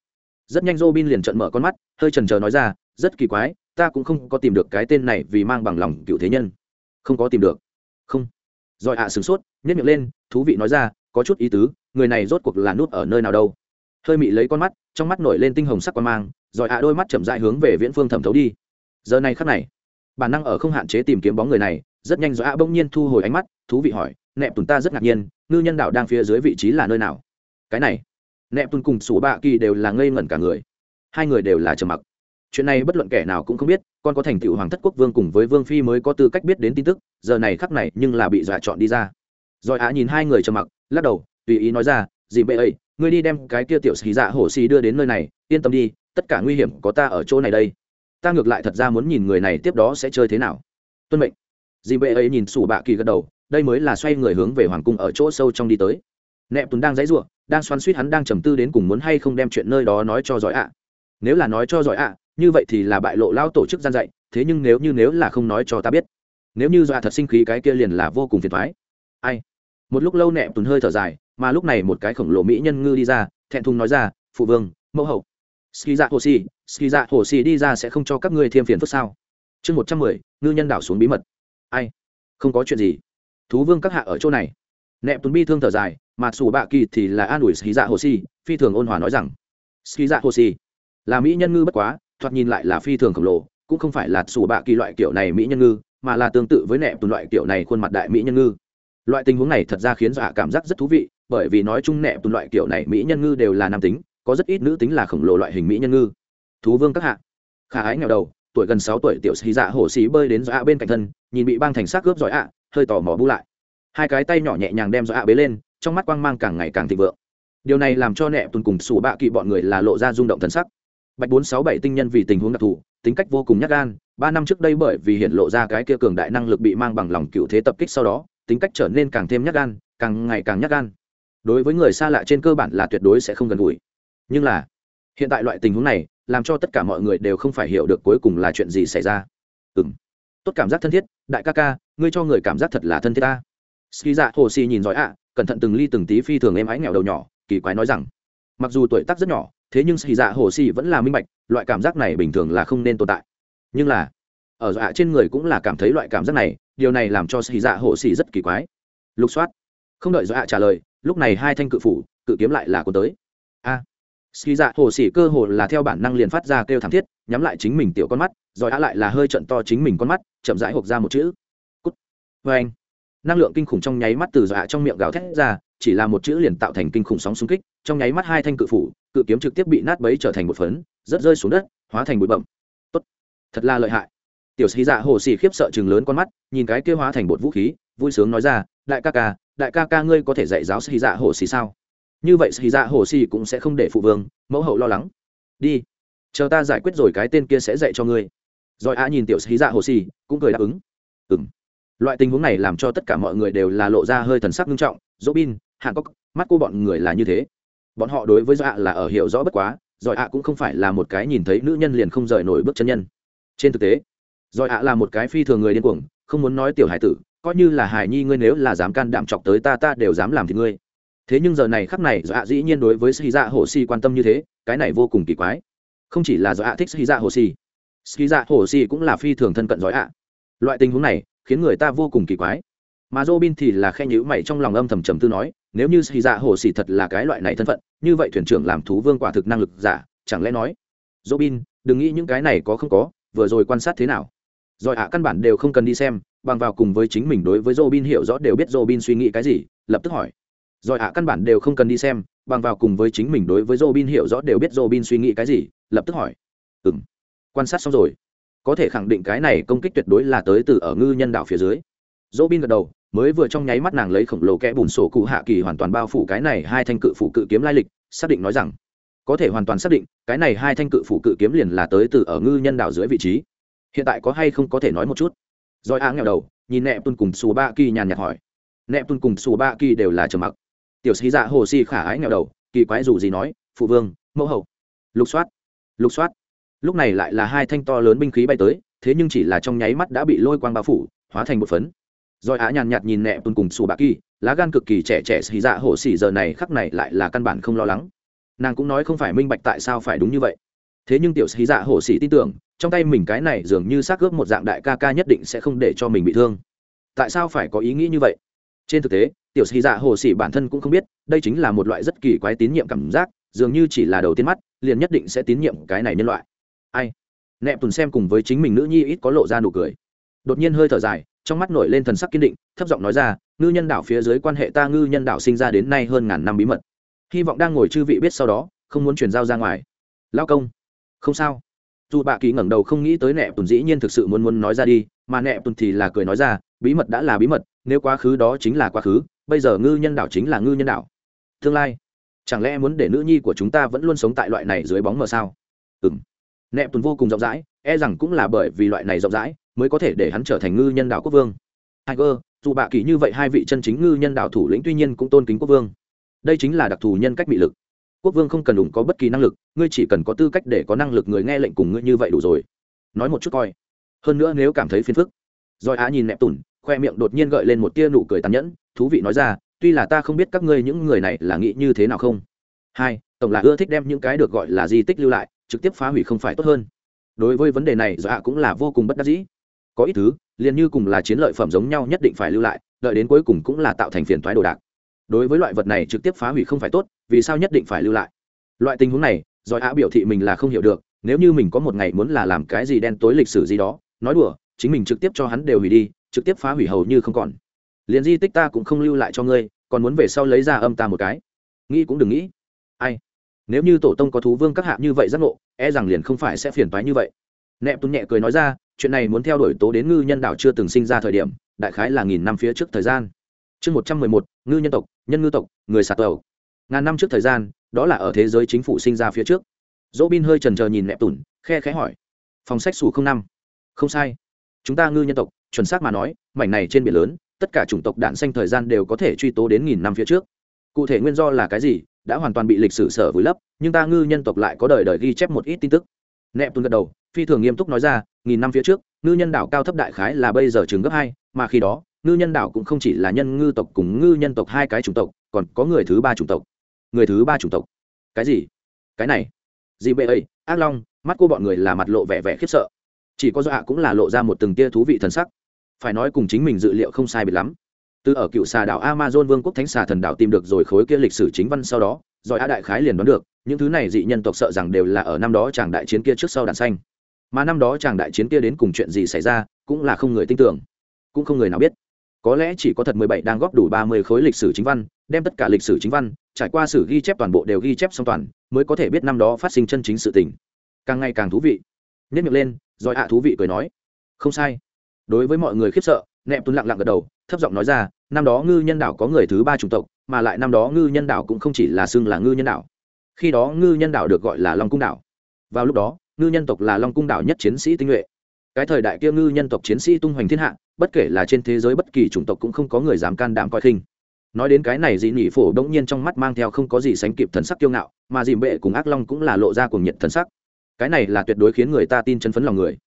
rất nhanh robin liền trợn mở con mắt, hơi chần chờ nói ra, rất kỳ quái, ta cũng không có tìm được cái tên này vì mang bằng lòng cựu thế nhân. Không có tìm được. Không. Rồi ạ à sửng sốt, nhếch miệng lên, thú vị nói ra, có chút ý tứ, người này rốt cuộc là nút ở nơi nào đâu? Hơi mị lấy con mắt, trong mắt nổi lên tinh hồng sắc quan mang, rồi ạ đôi mắt chậm rãi hướng về viễn phương thẩm thấu đi. Giờ này khắc này, bản năng ở không hạn chế tìm kiếm bóng người này, rất nhanh rồi ạ bỗng nhiên thu hồi ánh mắt thú vị hỏi, nẹp tùn ta rất ngạc nhiên, ngư nhân đạo đang phía dưới vị trí là nơi nào? Cái này, nẹp tùn cùng sủ bạ kỳ đều là ngây ngẩn cả người. Hai người đều là trầm mặc. Chuyện này bất luận kẻ nào cũng không biết, con có thành tựu hoàng thất quốc vương cùng với vương phi mới có tư cách biết đến tin tức, giờ này khắc này nhưng là bị dọa chọn đi ra. Rồi á nhìn hai người trầm mặc, lắc đầu, tùy ý nói ra, dì bệ ấy ngươi đi đem cái kia tiểu xì dạ hổ xì đưa đến nơi này, yên tâm đi, tất cả nguy hiểm có ta ở chỗ này đây. Ta ngược lại thật ra muốn nhìn người này tiếp đó sẽ chơi thế nào. Tuân mệnh. Dì bệ ấy nhìn sủ bạ kỳ gật đầu đây mới là xoay người hướng về hoàng cung ở chỗ sâu trong đi tới. Nẹp tuấn đang dãy ruộng đang xoắn suýt hắn đang trầm tư đến cùng muốn hay không đem chuyện nơi đó nói cho giỏi ạ. Nếu là nói cho giỏi ạ, như vậy thì là bại lộ lao tổ chức gian dạy, thế nhưng nếu như nếu là không nói cho ta biết, nếu như dọa thật sinh khí cái kia liền là vô cùng phiền thoái ai? Một lúc lâu nẹp tuấn hơi thở dài, mà lúc này một cái khổng lồ mỹ nhân ngư đi ra, thẹn thùng nói ra, phụ vương, mẫu hậu, ski dạ hồ si, ski dạ hồ si đi ra sẽ không cho các ngươi thêm phiền phức sao? Chương một trăm mười, ngư nhân đảo xuống bí mật. Ai? Không có chuyện gì thú vương các hạ ở chỗ này. Nẹp tuấn bi thương thở dài, mà xù bạ kỳ thì là an ủi ski dạ hồ si phi thường ôn hòa nói rằng ski dạ hồ si là mỹ nhân ngư bất quá, thoạt nhìn lại là phi thường khổng lồ, cũng không phải là xù bạ kỳ loại kiểu này mỹ nhân ngư, mà là tương tự với nẹp tuấn loại kiểu này khuôn mặt đại mỹ nhân ngư. Loại tình huống này thật ra khiến Dạ cảm giác rất thú vị, bởi vì nói chung nẹp tuấn loại kiểu này mỹ nhân ngư đều là nam tính, có rất ít nữ tính là khổng lồ loại hình mỹ nhân ngư. Thú vương các hạ, khả ái nghèo đầu, tuổi gần sáu tuổi tiểu dạ xì dạ hổ xí bơi đến dọa bên cạnh thân, nhìn bị băng thành xác cướp giỏi ạ hơi tò mò bu lại. Hai cái tay nhỏ nhẹ nhàng đem dọa bế lên, trong mắt quang mang càng ngày càng thịnh vượng. Điều này làm cho nẹp tuần cùng sủ bạ kỵ bọn người là lộ ra rung động thần sắc. Bạch bốn sáu bảy tinh nhân vì tình huống đặc thù, tính cách vô cùng nhát gan, ba năm trước đây bởi vì hiện lộ ra cái kia cường đại năng lực bị mang bằng lòng cựu thế tập kích sau đó, tính cách trở nên càng thêm nhát gan, càng ngày càng nhát gan. Đối với người xa lạ trên cơ bản là tuyệt đối sẽ không gần gũi. Nhưng là, hiện tại loại tình huống này, làm cho tất cả mọi người đều không phải hiểu được cuối cùng là chuyện gì xảy ra. Ừ m tốt cảm giác thân thiết đại ca ca ngươi cho người cảm giác thật là thân thiết ta. Ski dạ hồ xì nhìn giỏi ạ cẩn thận từng ly từng tí phi thường êm ái nghèo đầu nhỏ kỳ quái nói rằng mặc dù tuổi tác rất nhỏ thế nhưng ski dạ hồ xì vẫn là minh bạch loại cảm giác này bình thường là không nên tồn tại. Nhưng là ở dọa trên người cũng là cảm thấy loại cảm giác này điều này làm cho ski dạ hồ xì rất kỳ quái. Lục soát. Không đợi dọa trả lời lúc này hai thanh cự phủ cự kiếm lại là cuốn tới. A. à, ski dạ hồ xì cơ hồ là theo bản năng liền phát ra kêu thảm thiết, nhắm lại chính mình tiểu con mắt, rồi á lại là hơi trận to chính mình con mắt, chậm rãi hộp ra một chữ. Cút. Vê anh. Năng lượng kinh khủng trong nháy mắt từ dọa trong miệng gào thét ra, chỉ là một chữ liền tạo thành kinh khủng sóng xung kích, trong nháy mắt hai thanh cự phủ, cự kiếm trực tiếp bị nát bấy trở thành một phấn rất rơi xuống đất, hóa thành bụi bậm tốt. Thật là lợi hại. Tiểu sĩ dạ hồ xì khiếp sợ chừng lớn con mắt, nhìn cái kia hóa thành bột vũ khí, vui sướng nói ra, đại ca ca, đại ca ca ngươi có thể dạy giáo sĩ dạ hồ xì sao? Như vậy sĩ dạ hồ xì cũng sẽ không để phụ vương, mẫu hậu lo lắng. Đi, chờ ta giải quyết rồi cái tên kia sẽ dạy cho ngươi. Rồi a nhìn tiểu sĩ dạ hồ xì, cũng cười đáp ứng. Ừng loại tình huống này làm cho tất cả mọi người đều là lộ ra hơi thần sắc nghiêm trọng. Dỗ bin hạng cốc mắt cô bọn người là như thế. Bọn họ đối với do là ở hiểu rõ bất quá giỏi ạ cũng không phải là một cái nhìn thấy nữ nhân liền không rời nổi bước chân nhân. Trên thực tế giỏi ạ là một cái phi thường người điên cuồng, không muốn nói tiểu hải tử, coi như là hải nhi ngươi nếu là dám can đảm chọc tới ta ta đều dám làm thì ngươi thế nhưng giờ này khắc này do ạ dĩ nhiên đối với sĩ dạ hồ si quan tâm như thế, cái này vô cùng kỳ quái. Không chỉ là do ạ thích sĩ dạ hồ si sĩ dạ hồ si cũng là phi thường thân cận giỏi ạ loại tình huống này khiến người ta vô cùng kỳ quái. Mà Robin thì là khen nhữ mày trong lòng âm thầm trầm tư nói, nếu như sĩ dạ hồ si thật là cái loại này thân phận, như vậy thuyền trưởng làm thú vương quả thực năng lực giả, chẳng lẽ nói, Robin, đừng nghĩ những cái này có không có, vừa rồi quan sát thế nào? Rồi ạ, căn bản đều không cần đi xem, bằng vào cùng với chính mình đối với Robin hiểu rõ đều biết Robin suy nghĩ cái gì, lập tức hỏi rồi ạ, căn bản đều không cần đi xem, bằng vào cùng với chính mình đối với Robin hiểu rõ đều biết Robin suy nghĩ cái gì, lập tức hỏi. Ừm, quan sát xong rồi. Có thể khẳng định cái này công kích tuyệt đối là tới từ ở ngư nhân đạo phía dưới. Robin gật đầu, mới vừa trong nháy mắt nàng lấy khổng lồ kẽ bùn sổ cụ hạ kỳ hoàn toàn bao phủ cái này hai thanh cự phủ cự kiếm lai lịch, xác định nói rằng, có thể hoàn toàn xác định, cái này hai thanh cự phủ cự kiếm liền là tới từ ở ngư nhân đạo dưới vị trí. Hiện tại có hay không có thể nói một chút? Rồi á nghèo đầu, nhìn nẹp tuân cùng xù ba kỳ nhàn nhạt hỏi. Nẹp tuân cùng xù ba kỳ đều là trầm mặc tiểu sĩ dạ hồ si khả ái nghèo đầu, kỳ quái dù gì nói, phụ vương, mẫu hậu. Lục soát lục soát. Lúc này lại là hai thanh to lớn binh khí bay tới, thế nhưng chỉ là trong nháy mắt đã bị lôi quang bao phủ, hóa thành một phấn. Rồi á nhàn nhạt nhìn nẹ tuân cùng xù ba kỳ, lá gan cực kỳ trẻ trẻ xì dạ hồ xỉ giờ này khắc này lại là căn bản không lo lắng. Nàng cũng nói không phải minh bạch tại sao phải đúng như vậy. Thế nhưng tiểu xì dạ hồ xỉ tin tưởng, trong tay mình cái này dường như xác ướp một dạng đại ca ca nhất định sẽ không để cho mình bị thương. Tại sao phải có ý nghĩ như vậy? Trên thực tế tiểu sĩ dạ hồ sĩ bản thân cũng không biết, đây chính là một loại rất kỳ quái tín nhiệm cảm giác, dường như chỉ là đầu tiên mắt, liền nhất định sẽ tín nhiệm cái này nhân loại. Ai? Nẹp tùn xem cùng với chính mình nữ nhi ít có lộ ra nụ cười. Đột nhiên hơi thở dài, trong mắt nổi lên thần sắc kiên định, thấp giọng nói ra, ngư nhân đảo phía dưới quan hệ ta ngư nhân đảo sinh ra đến nay hơn ngàn năm bí mật. Hy vọng đang ngồi chư vị biết sau đó, không muốn truyền giao ra ngoài. Lao công. Không sao. Dù bạ kỳ ngẩng đầu không nghĩ tới nẹp tùn dĩ nhiên thực sự muốn muốn nói ra đi, mà nẹp tùn thì là cười nói ra, bí mật đã là bí mật, nếu quá khứ đó chính là quá khứ bây giờ ngư nhân đảo chính là ngư nhân đảo. Tương lai, chẳng lẽ muốn để nữ nhi của chúng ta vẫn luôn sống tại loại này dưới bóng mờ sao? Ừ m nẹp tuần vô cùng rộng rãi e rằng cũng là bởi vì loại này rộng rãi mới có thể để hắn trở thành ngư nhân đảo quốc vương. Hai cơ dù bạ kỳ như vậy hai vị chân chính ngư nhân đảo thủ lĩnh tuy nhiên cũng tôn kính quốc vương. Đây chính là đặc thù nhân cách bị lực. Quốc vương không cần đủng có bất kỳ năng lực, ngươi chỉ cần có tư cách để có năng lực người nghe lệnh cùng ngươi như vậy đủ rồi. Nói một chút coi. Hơn nữa nếu cảm thấy phiền phức. Rồi á nhìn nẹp tùn khoe miệng đột nhiên gợi lên một tia nụ cười tàn nhẫn, thú vị nói ra, tuy là ta không biết các ngươi những người này là nghĩ như thế nào không? Hai, tổng là ưa thích đem những cái được gọi là di tích lưu lại, trực tiếp phá hủy không phải tốt hơn. Đối với vấn đề này dạ cũng là vô cùng bất đắc dĩ. Có ít thứ, liền như cùng là chiến lợi phẩm giống nhau nhất định phải lưu lại, đợi đến cuối cùng cũng là tạo thành phiền toái đồ đạc. Đối với loại vật này trực tiếp phá hủy không phải tốt, vì sao nhất định phải lưu lại? Loại tình huống này giỏi ạ biểu thị mình là không hiểu được, nếu như mình có một ngày muốn là làm cái gì đen tối lịch sử gì đó, nói đùa, chính mình trực tiếp cho hắn đều hủy đi trực tiếp phá hủy hầu như không còn. Liền di tích ta cũng không lưu lại cho ngươi, còn muốn về sau lấy ra âm ta một cái. Nghĩ cũng đừng nghĩ. Ai? Nếu như tổ tông có thú vương các hạ như vậy giác ngộ e rằng liền không phải sẽ phiền toái như vậy. Nẹp tuấn nhẹ cười nói ra, chuyện này muốn theo đuổi tố đến ngư nhân đảo chưa từng sinh ra thời điểm, đại khái là nghìn năm phía trước thời gian. Chương một trăm mười một, ngư nhân tộc, nhân ngư tộc, người sạt tàu. Ngàn năm trước thời gian, đó là ở thế giới chính phủ sinh ra phía trước. Dỗ bin hơi trần trờ nhìn nẹp tùn khe khẽ hỏi. Phòng sách xù không năm. Không sai chúng ta ngư nhân tộc, chuẩn xác mà nói, mảnh này trên biển lớn, tất cả chủng tộc đạn xanh thời gian đều có thể truy tố đến nghìn năm phía trước. Cụ thể nguyên do là cái gì, đã hoàn toàn bị lịch sử sở vùi lấp, nhưng ta ngư nhân tộc lại có đời đời ghi chép một ít tin tức. Nẹp tuôn gật đầu, phi thường nghiêm túc nói ra, nghìn năm phía trước, ngư nhân đảo cao thấp đại khái là bây giờ chừng gấp hai, mà khi đó, ngư nhân đảo cũng không chỉ là nhân ngư tộc cùng ngư nhân tộc hai cái chủng tộc, còn có người thứ ba chủng tộc. Người thứ ba chủng tộc. Cái gì? Cái này. Gì bệ ấy ác long, mắt cô bọn người là mặt lộ vẻ vẻ khiếp sợ chỉ có do ạ cũng là lộ ra một từng tia thú vị thần sắc. Phải nói cùng chính mình dự liệu không sai biệt lắm. Từ ở cựu xà đảo amazon vương quốc thánh xà thần đảo tìm được rồi khối kia lịch sử chính văn sau đó rồi a đại khái liền đoán được, những thứ này dị nhân tộc sợ rằng đều là ở năm đó chàng đại chiến kia trước sau đàn xanh mà năm đó chàng đại chiến kia đến cùng chuyện gì xảy ra, cũng là không người tin tưởng, cũng không người nào biết. Có lẽ chỉ có thật mười bảy đang góp đủ ba mươi khối lịch sử chính văn, đem tất cả lịch sử chính văn, trải qua sử ghi chép toàn bộ đều ghi chép xong toàn, mới có thể biết năm đó phát sinh chân chính sự tình. Càng ngày càng thú vị. Nhất miệng lên rồi ạ thú vị cười nói. Không sai. Đối với mọi người khiếp sợ nẹp tuấn lặng lặng gật đầu, thấp giọng nói ra, năm đó ngư nhân đảo có người thứ ba chủng tộc, mà lại năm đó ngư nhân đảo cũng không chỉ là xưng là ngư nhân đảo. Khi đó ngư nhân đảo được gọi là long cung đảo. Vào lúc đó, ngư nhân tộc là long cung đảo nhất chiến sĩ tinh nhuệ. Cái thời đại kia ngư nhân tộc chiến sĩ tung hoành thiên hạ, bất kể là trên thế giới bất kỳ chủng tộc cũng không có người dám can đảm coi khinh. Nói đến cái này dị nỉ phổ đông nhiên trong mắt mang theo không có gì sánh kịp thần sắc kiêu ngạo, mà dìm bệ cùng ác long cũng là lộ ra cùng nhiệt thần sắc cái này là tuyệt đối khiến người ta tin chân phấn lòng người.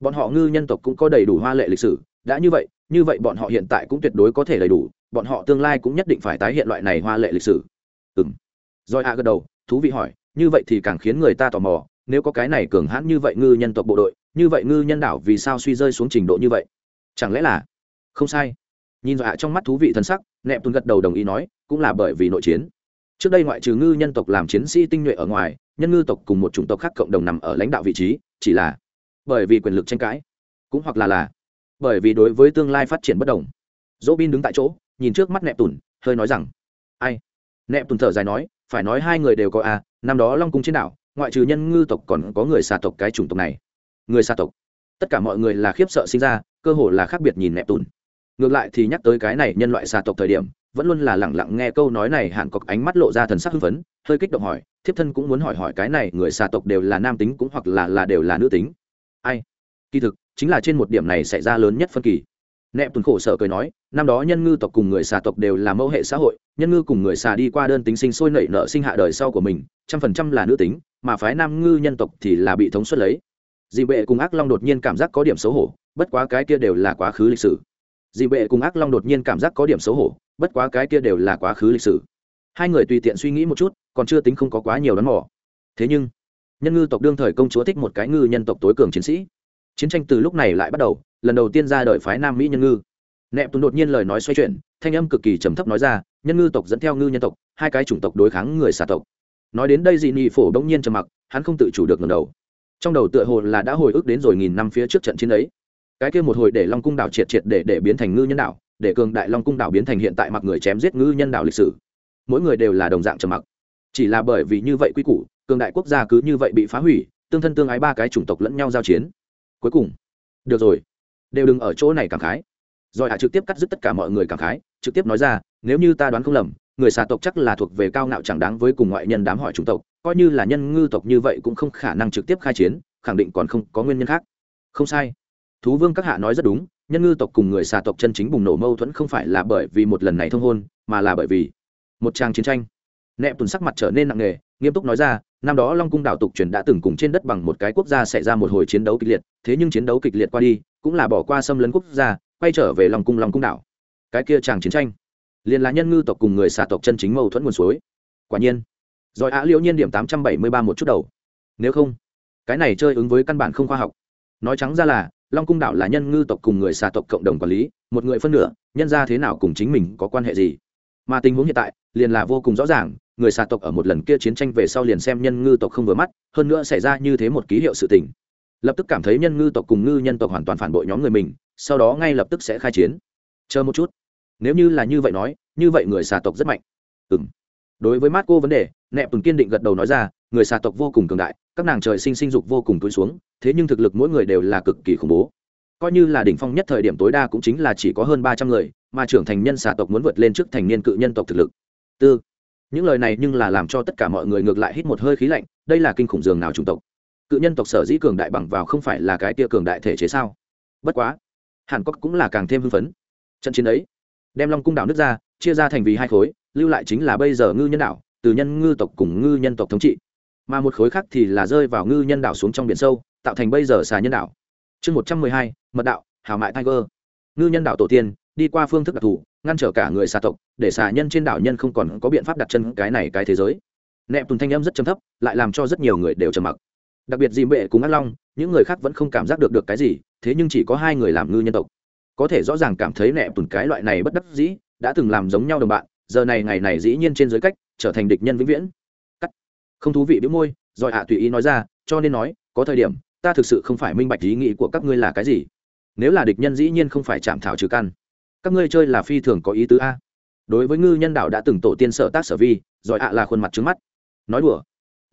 Bọn họ ngư nhân tộc cũng có đầy đủ hoa lệ lịch sử, đã như vậy như vậy bọn họ hiện tại cũng tuyệt đối có thể đầy đủ, bọn họ tương lai cũng nhất định phải tái hiện loại này hoa lệ lịch sử. Ừ m rồi a gật đầu, thú vị hỏi, như vậy thì càng khiến người ta tò mò, nếu có cái này cường hãn như vậy ngư nhân tộc bộ đội, như vậy ngư nhân đảo vì sao suy rơi xuống trình độ như vậy? Chẳng lẽ là không sai? Nhìn dọa trong mắt thú vị thân sắc nẹp tuần gật đầu đồng ý nói, cũng là bởi vì nội chiến. Trước đây ngoại trừ ngư nhân tộc làm chiến sĩ tinh nhuệ ở ngoài nhân ngư tộc cùng một chủng tộc khác cộng đồng nằm ở lãnh đạo vị trí chỉ là bởi vì quyền lực tranh cãi cũng hoặc là là bởi vì đối với tương lai phát triển bất đồng. Dỗ bin đứng tại chỗ nhìn trước mắt nẹp tùn hơi nói rằng ai? Nẹp tùn thở dài nói phải nói hai người đều có a à, năm đó long cung trên đảo ngoại trừ nhân ngư tộc còn có người xà tộc cái chủng tộc này. Người xà tộc? Tất cả mọi người là khiếp sợ sinh ra cơ hồ là khác biệt nhìn nẹp tùn ngược lại thì nhắc tới cái này nhân loại xà tộc thời điểm vẫn luôn là lẳng lặng nghe câu nói này, hàn cọc ánh mắt lộ ra thần sắc hưng phấn, hơi kích động hỏi, thiếp thân cũng muốn hỏi hỏi cái này, người xà tộc đều là nam tính cũng hoặc là là đều là nữ tính. Ai? Kỳ thực, chính là trên một điểm này xảy ra lớn nhất phân kỳ. Nẹp tuần khổ sở cười nói, năm đó nhân ngư tộc cùng người xà tộc đều là mẫu hệ xã hội, nhân ngư cùng người xà đi qua đơn tính sinh sôi nảy nợ sinh hạ đời sau của mình, trăm phần trăm là nữ tính, mà phái nam ngư nhân tộc thì là bị thống suất lấy. Dị bệ cùng ác long đột nhiên cảm giác có điểm xấu hổ, bất quá cái kia đều là quá khứ lịch sử dị bệ cùng ác long đột nhiên cảm giác có điểm xấu hổ, bất quá cái kia đều là quá khứ lịch sử. Hai người tùy tiện suy nghĩ một chút, còn chưa tính không có quá nhiều đón mỏ thế nhưng, nhân ngư tộc đương thời công chúa thích một cái ngư nhân tộc tối cường chiến sĩ. Chiến tranh từ lúc này lại bắt đầu, lần đầu tiên ra đời phái nam mỹ nhân ngư. Nẹp tùng đột nhiên lời nói xoay chuyển, thanh âm cực kỳ trầm thấp nói ra, nhân ngư tộc dẫn theo ngư nhân tộc, hai cái chủng tộc đối kháng người xà tộc. Nói đến đây dị nị phổ đông nhiên trầm mặc, hắn không tự chủ được ngầm đầu. Trong đầu tựa hồ là đã hồi ức đến rồi nghìn năm phía trước trận chiến ấy cái kia một hồi để long cung đảo triệt triệt để để biến thành ngư nhân đảo, để cường đại long cung đảo biến thành hiện tại mặc người chém giết ngư nhân đảo lịch sử. Mỗi người đều là đồng dạng trầm mặc. Chỉ là bởi vì như vậy quy củ, cường đại quốc gia cứ như vậy bị phá hủy, tương thân tương ái ba cái chủng tộc lẫn nhau giao chiến. Cuối cùng, được rồi, đều đừng ở chỗ này cảm khái. Rồi hạ trực tiếp cắt dứt tất cả mọi người cảm khái, trực tiếp nói ra, nếu như ta đoán không lầm, người xà tộc chắc là thuộc về cao ngạo chẳng đáng với cùng ngoại nhân đám hỏi chủng tộc, coi như là nhân ngư tộc như vậy cũng không khả năng trực tiếp khai chiến, khẳng định còn không có nguyên nhân khác. Không sai thú vương các hạ nói rất đúng, nhân ngư tộc cùng người xà tộc chân chính bùng nổ mâu thuẫn không phải là bởi vì một lần này thông hôn, mà là bởi vì một tràng chiến tranh. Nẹp tuần sắc mặt trở nên nặng nề, nghiêm túc nói ra, năm đó long cung đảo tục truyền đã từng cùng trên đất bằng một cái quốc gia xảy ra một hồi chiến đấu kịch liệt, thế nhưng chiến đấu kịch liệt qua đi, cũng là bỏ qua xâm lấn quốc gia, quay trở về long cung long cung đảo. Cái kia tràng chiến tranh, liền là nhân ngư tộc cùng người xà tộc chân chính mâu thuẫn nguồn suối. Quả nhiên, rồi á liễu nhiên điểm tám trăm bảy mươi ba một chút đầu. Nếu không, cái này chơi ứng với căn bản không khoa học. Nói trắng ra là long cung đảo là nhân ngư tộc cùng người xà tộc cộng đồng quản lý, một người phân nửa, nhân ra thế nào cùng chính mình có quan hệ gì? Mà tình huống hiện tại, liền là vô cùng rõ ràng, người xà tộc ở một lần kia chiến tranh về sau liền xem nhân ngư tộc không vừa mắt, hơn nữa xảy ra như thế một ký hiệu sự tình. Lập tức cảm thấy nhân ngư tộc cùng ngư nhân tộc hoàn toàn phản bội nhóm người mình, sau đó ngay lập tức sẽ khai chiến. Chờ một chút. Nếu như là như vậy nói, như vậy người xà tộc rất mạnh. Ừ m đối với mát cô vấn đề nẹp từng kiên định gật đầu nói ra, người xà tộc vô cùng cường đại các nàng trời sinh sinh dục vô cùng túi xuống, thế nhưng thực lực mỗi người đều là cực kỳ khủng bố. Coi như là đỉnh phong nhất thời điểm tối đa cũng chính là chỉ có hơn ba trăm người, mà trưởng thành nhân xà tộc muốn vượt lên trước thành niên cự nhân tộc thực lực. Tư. Những lời này nhưng là làm cho tất cả mọi người ngược lại hít một hơi khí lạnh, đây là kinh khủng dường nào chủng tộc. Cự nhân tộc sở dĩ cường đại bằng vào không phải là cái tia cường đại thể chế sao? Bất quá hàn quốc cũng là càng thêm hưng phấn. Trận chiến ấy, đem long cung đảo nước ra, chia ra thành vì hai khối, lưu lại chính là bây giờ ngư nhân đảo từ nhân ngư tộc cùng ngư nhân tộc thống trị mà một khối khác thì là rơi vào ngư nhân đảo xuống trong biển sâu, tạo thành bây giờ xà nhân đảo. Chương một trăm mười hai, mật đạo hào mại tiger. Ngư nhân đảo tổ tiên, đi qua phương thức đặc thù, ngăn trở cả người xà tộc, để xà nhân trên đảo nhân không còn có biện pháp đặt chân cái này cái thế giới. Nẹp tùn thanh âm rất chấm thấp, lại làm cho rất nhiều người đều trầm mặc. Đặc biệt dì bệ cùng ác long, những người khác vẫn không cảm giác được được cái gì, thế nhưng chỉ có hai người làm ngư nhân tộc. Có thể rõ ràng cảm thấy nẹp tùn cái loại này bất đắc dĩ, đã từng làm giống nhau đồng bạn, giờ này ngày này dĩ nhiên trên giới cách, trở thành địch nhân vĩnh viễn không thú vị biếu môi, rồi hạ tùy ý nói ra, cho nên nói, có thời điểm, ta thực sự không phải minh bạch ý nghĩ của các ngươi là cái gì. Nếu là địch nhân dĩ nhiên không phải chạm thảo trừ căn. Các ngươi chơi là phi thường có ý tứ a. Đối với ngư nhân đạo đã từng tổ tiên sở tác sở vi giỏi ạ là khuôn mặt trứng mắt. Nói đùa.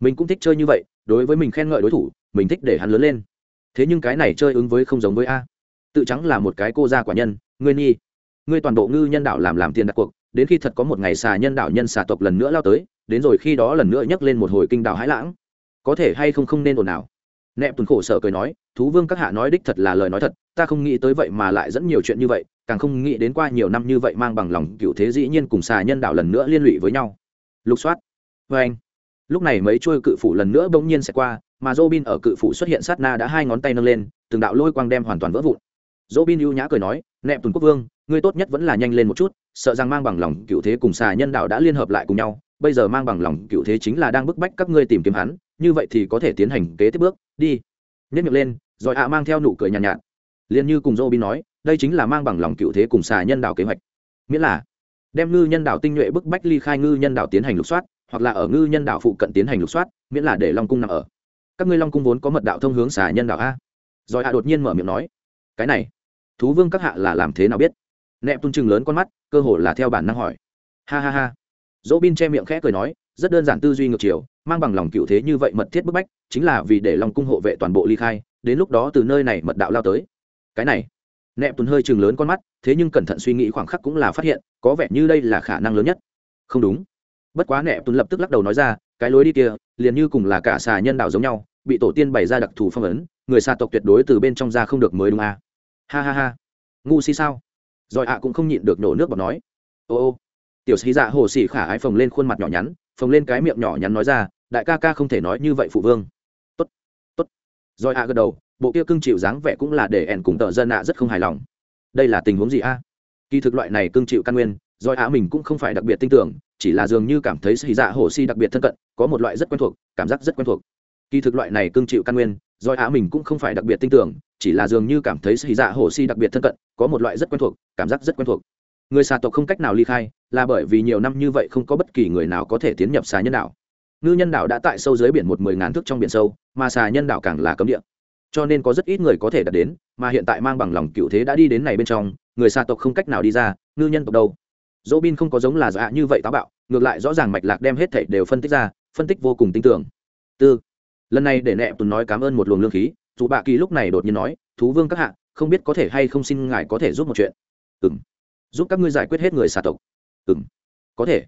Mình cũng thích chơi như vậy, đối với mình khen ngợi đối thủ, mình thích để hắn lớn lên. Thế nhưng cái này chơi ứng với không giống với a. Tự trắng là một cái cô gia quả nhân, ngươi nhi. Ngươi toàn bộ ngư nhân đạo làm làm tiền đặt cuộc, đến khi thật có một ngày xà nhân đạo nhân xà tộc lần nữa lao tới đến rồi khi đó lần nữa nhấc lên một hồi kinh đào hãi lãng. Có thể hay không không nên ồn ào. Nẹp tuần khổ sở cười nói, thú vương các hạ nói đích thật là lời nói thật, ta không nghĩ tới vậy mà lại dẫn nhiều chuyện như vậy, càng không nghĩ đến qua nhiều năm như vậy mang bằng lòng cựu thế dĩ nhiên cùng xà nhân đạo lần nữa liên lụy với nhau. Lục soát. Vê anh. Lúc này mấy chuôi cự phủ lần nữa bỗng nhiên sẽ qua, mà dô bin ở cự phủ xuất hiện sát na đã hai ngón tay nâng lên, từng đạo lôi quang đem hoàn toàn vỡ vụn. Dô bin ưu nhã cười nói, nẹp tuần quốc vương, ngươi tốt nhất vẫn là nhanh lên một chút, sợ rằng mang bằng lòng cựu thế cùng xà nhân đạo đã liên hợp lại cùng nhau bây giờ mang bằng lòng cựu thế chính là đang bức bách các ngươi tìm kiếm hắn như vậy thì có thể tiến hành kế tiếp bước đi. Nhất miệng lên rồi ạ mang theo nụ cười nhàn nhạt, nhạt. Liền như cùng dô bin nói đây chính là mang bằng lòng cựu thế cùng xà nhân đạo kế hoạch. Miễn là đem ngư nhân đạo tinh nhuệ bức bách ly khai ngư nhân đạo tiến hành lục soát hoặc là ở ngư nhân đạo phụ cận tiến hành lục soát miễn là để long cung nằm ở. Các ngươi long cung vốn có mật đạo thông hướng xà nhân đạo a. Rồi ạ đột nhiên mở miệng nói cái này thú vương các hạ là làm thế nào biết? Nẹp tung chừng lớn con mắt cơ hồ là theo bản năng hỏi. Ha ha ha dỗ bin che miệng khẽ cười nói, rất đơn giản tư duy ngược chiều, mang bằng lòng cựu thế như vậy mật thiết bức bách, chính là vì để lòng cung hộ vệ toàn bộ ly khai, đến lúc đó từ nơi này mật đạo lao tới. Cái này, nẹp tuần hơi chừng lớn con mắt, thế nhưng cẩn thận suy nghĩ khoảng khắc cũng là phát hiện, có vẻ như đây là khả năng lớn nhất. Không đúng. Bất quá nẹp tuần lập tức lắc đầu nói ra, cái lối đi kia, liền như cùng là cả xà nhân đạo giống nhau, bị tổ tiên bày ra đặc thù phong ấn, người xa tộc tuyệt đối từ bên trong ra không được mới đúng à. ha ha ha. Ngu si sao? Rồi ạ cũng không nhịn được nổ nước bọt nói. Ô ô tiểu sĩ dạ hồ sĩ khả ái phồng lên khuôn mặt nhỏ nhắn, phồng lên cái miệng nhỏ nhắn nói ra, đại ca ca không thể nói như vậy phụ vương. Tốt tốt. Rồi ạ gật đầu, bộ kia cưng chịu dáng vẻ cũng là để ẻn cùng tợ dân ạ rất không hài lòng. Đây là tình huống gì a? Kỳ thực loại này cưng chịu căn nguyên, rồi ạ mình cũng không phải đặc biệt tin tưởng, chỉ là dường như cảm thấy sĩ dạ hồ sĩ đặc biệt thân cận, có một loại rất quen thuộc, cảm giác rất quen thuộc. Kỳ thực loại này cưng chịu căn nguyên, rồi ạ mình cũng không phải đặc biệt tin tưởng, chỉ là dường như cảm thấy sĩ dạ hồ sĩ đặc biệt thân cận, có một loại rất quen thuộc, cảm giác rất quen thuộc người xà tộc không cách nào ly khai, là bởi vì nhiều năm như vậy không có bất kỳ người nào có thể tiến nhập xà nhân đảo. Ngư nhân đảo đã tại sâu dưới biển một mười ngàn thước trong biển sâu, mà xà nhân đảo càng là cấm địa. Cho nên có rất ít người có thể đạt đến, mà hiện tại mang bằng lòng cựu thế đã đi đến này bên trong, người xà tộc không cách nào đi ra, ngư nhân tộc đâu? Dỗ bin không có giống là dạ như vậy táo bạo, ngược lại rõ ràng mạch lạc đem hết thảy đều phân tích ra, phân tích vô cùng tin tưởng. Tư. Lần này để nẹ tùn nói cảm ơn một luồng lương khí dù bạ kỳ lúc này đột nhiên nói, thú vương các hạ, không biết có thể hay không xin ngài có thể giúp một chuyện. Ừ m giúp các ngươi giải quyết hết người xà tộc. Ừ m có thể.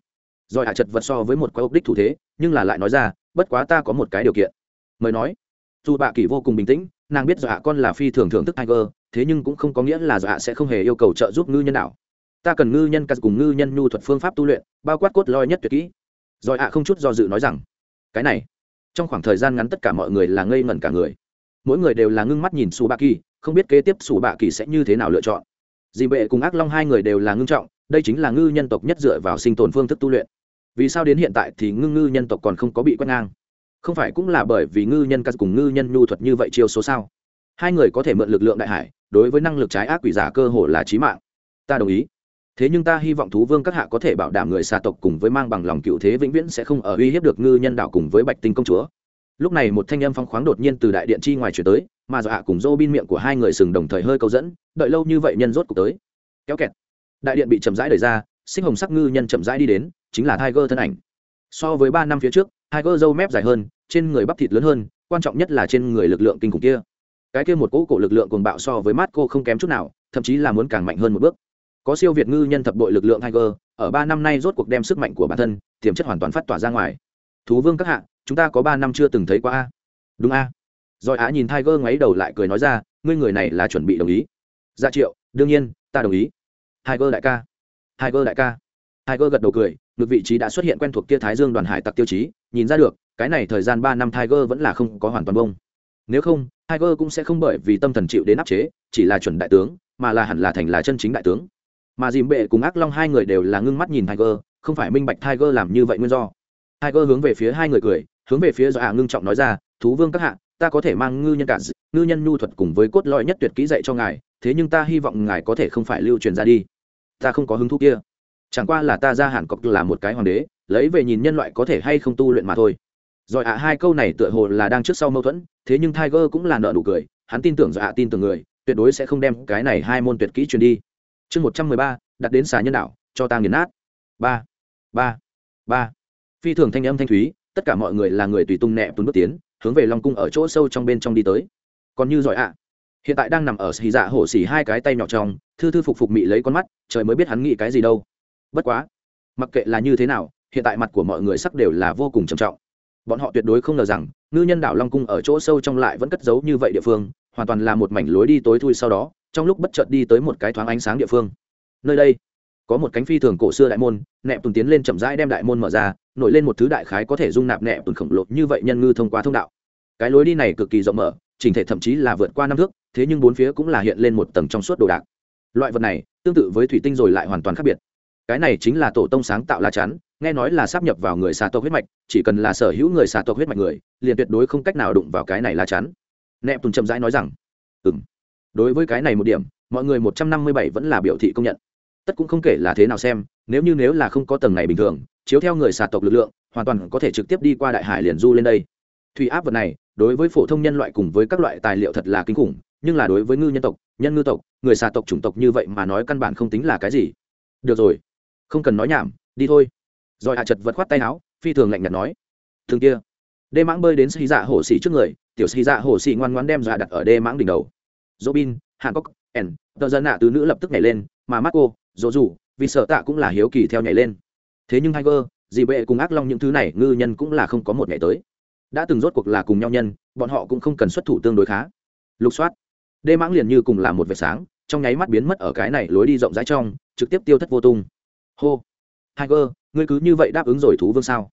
Rồi hạ chật vật so với một quái ốc đích thủ thế, nhưng là lại nói ra, bất quá ta có một cái điều kiện. Mời nói. Dù bạ kỳ vô cùng bình tĩnh, nàng biết dọa con là phi thường thưởng thức tiger, thế nhưng cũng không có nghĩa là dọa sẽ không hề yêu cầu trợ giúp ngư nhân nào. Ta cần ngư nhân cắt cùng ngư nhân nhu thuật phương pháp tu luyện, bao quát cốt loi nhất tuyệt kỹ. Rồi ạ không chút do dự nói rằng, cái này, trong khoảng thời gian ngắn tất cả mọi người là ngây ngẩn cả người. Mỗi người đều là ngưng mắt nhìn su bạ kỳ không biết kế tiếp su bạ kỳ sẽ như thế nào lựa chọn dì bệ cùng ác long hai người đều là ngưng trọng, đây chính là ngư nhân tộc nhất dựa vào sinh tồn phương thức tu luyện. Vì sao đến hiện tại thì ngư ngư nhân tộc còn không có bị quét ngang? Không phải cũng là bởi vì ngư nhân cắt cùng ngư nhân nhu thuật như vậy chiêu số sao? Hai người có thể mượn lực lượng đại hải, đối với năng lực trái ác quỷ giả cơ hồ là trí mạng. Ta đồng ý. Thế nhưng ta hy vọng thú vương các hạ có thể bảo đảm người xà tộc cùng với mang bằng lòng cựu thế vĩnh viễn sẽ không ở uy hiếp được ngư nhân đạo cùng với bạch tinh công chúa. Lúc này một thanh âm phong khoáng đột nhiên từ đại điện chi ngoài chuyển tới mà dọa cùng dô bin miệng của hai người sừng đồng thời hơi câu dẫn, đợi lâu như vậy nhân rốt cuộc tới. Kéo kẹt. Đại điện bị chậm rãi đẩy ra sinh hồng sắc ngư nhân chậm rãi đi đến, chính là tiger thân ảnh. So với ba năm phía trước, tiger dâu mép dài hơn, trên người bắp thịt lớn hơn, quan trọng nhất là trên người lực lượng kinh khủng kia. Cái kia một cỗ cổ lực lượng cuồng bạo so với mát cô không kém chút nào, thậm chí là muốn càng mạnh hơn một bước. Có siêu việt ngư nhân thập đội lực lượng tiger, ở ba năm nay rốt cuộc đem sức mạnh của bản thân, tiềm chất hoàn toàn phát tỏa ra ngoài. Thú vương các hạ, chúng ta có ba năm chưa từng thấy qua a. Đúng a rồi á nhìn tiger ngoáy đầu lại cười nói ra, ngươi người này là chuẩn bị đồng ý. Ra dạ triệu, đương nhiên, ta đồng ý. Tiger đại ca. Tiger đại ca. Tiger gật đầu cười ngược vị trí đã xuất hiện quen thuộc kia thái dương đoàn hải tặc tiêu chí, nhìn ra được, cái này thời gian ba năm tiger vẫn là không có hoàn toàn bông. Nếu không, tiger cũng sẽ không bởi vì tâm thần chịu đến áp chế, chỉ là chuẩn đại tướng, mà là hẳn là thành là chân chính đại tướng. Mà dìm bệ cùng ác long hai người đều là ngưng mắt nhìn tiger, không phải minh bạch tiger làm như vậy nguyên do. Tiger hướng về phía hai người cười, hướng về phía do hạ ngưng trọng nói ra, thú vương các hạ ta có thể mang ngư nhân cả ngư nhân nhu thuật cùng với cốt lõi nhất tuyệt kỹ dạy cho ngài, thế nhưng ta hy vọng ngài có thể không phải lưu truyền ra đi. Ta không có hứng thú kia. Chẳng qua là ta ra hẳn cọc là một cái hoàng đế, lấy về nhìn nhân loại có thể hay không tu luyện mà thôi. Rồi ạ, hai câu này tựa hồ là đang trước sau mâu thuẫn, thế nhưng tiger cũng là nợ đủ cười, hắn tin tưởng rồi ạ, tin tưởng người, tuyệt đối sẽ không đem cái này hai môn tuyệt kỹ truyền đi. Chương một trăm mười ba, đặt đến xà nhân đạo cho ta nghiền nát. Ba ba ba. Phi thường thanh âm thanh thúy, tất cả mọi người là người tùy tung nẹ tuấn bước tiến hướng về long cung ở chỗ sâu trong bên trong đi tới. Còn như giỏi ạ. Hiện tại đang nằm ở xì dạ hổ xì hai cái tay nhỏ trong, thư thư phục phục mị lấy con mắt, trời mới biết hắn nghĩ cái gì đâu. Bất quá, mặc kệ là như thế nào, hiện tại mặt của mọi người sắc đều là vô cùng trầm trọng. Bọn họ tuyệt đối không ngờ rằng, ngư nhân đảo long cung ở chỗ sâu trong lại vẫn cất giấu như vậy địa phương, hoàn toàn là một mảnh lối đi tối thui sau đó, trong lúc bất chợt đi tới một cái thoáng ánh sáng địa phương. Nơi đây có một cánh phi thường cổ xưa đại môn, nẹp tùn tiến lên chậm rãi đem đại môn mở ra, nổi lên một thứ đại khái có thể dung nạp nẹp tùn khổng lồ như vậy nhân ngư thông qua thông đạo. Cái lối đi này cực kỳ rộng mở, chỉnh thể thậm chí là vượt qua năm thước, thế nhưng bốn phía cũng là hiện lên một tầng trong suốt đồ đạc. Loại vật này, tương tự với thủy tinh rồi lại hoàn toàn khác biệt. Cái này chính là tổ tông sáng tạo lá chắn, nghe nói là sắp nhập vào người xà tộc huyết mạch, chỉ cần là sở hữu người xà tộc huyết mạch người, liền tuyệt đối không cách nào đụng vào cái này lá chắn. Nẹp tùn chậm rãi nói rằng ừ đối với cái này một điểm, mọi người một trăm năm mươi bảy vẫn là biểu thị công nhận tất cũng không kể là thế nào xem, nếu như nếu là không có tầng này bình thường, chiếu theo người xà tộc lực lượng, hoàn toàn có thể trực tiếp đi qua đại hải liền du lên đây. Thủy áp vật này, đối với phổ thông nhân loại cùng với các loại tài liệu thật là kinh khủng, nhưng là đối với ngư nhân tộc, nhân ngư tộc, người xà tộc chủng tộc như vậy mà nói căn bản không tính là cái gì. Được rồi, không cần nói nhảm, đi thôi. Rồi hạ chật vật khoát tay áo, phi thường lạnh nhạt nói. Thường kia, đê mãng bơi đến xì dạ hổ xì trước người, tiểu xì dạ hổ xì ngoan ngoan đem dọa đặt ở đê mãng đỉnh đầu. Robin hàn cốc ẩn tờ dân nạ từ nữ lập tức nhảy lên, mà mắt cô dỗ dù, vì sợ tạ cũng là hiếu kỳ theo nhảy lên. Thế nhưng tiger dị bệ cùng ác long những thứ này, ngư nhân cũng là không có một ngày tới. Đã từng rốt cuộc là cùng nhau nhân, bọn họ cũng không cần xuất thủ tương đối khá. Lục soát. Đê mãng liền như cùng là một vệt sáng, trong nháy mắt biến mất ở cái này lối đi rộng rãi trong, trực tiếp tiêu thất vô tung. Hô. Tiger, ngươi cứ như vậy đáp ứng rồi thú vương sao?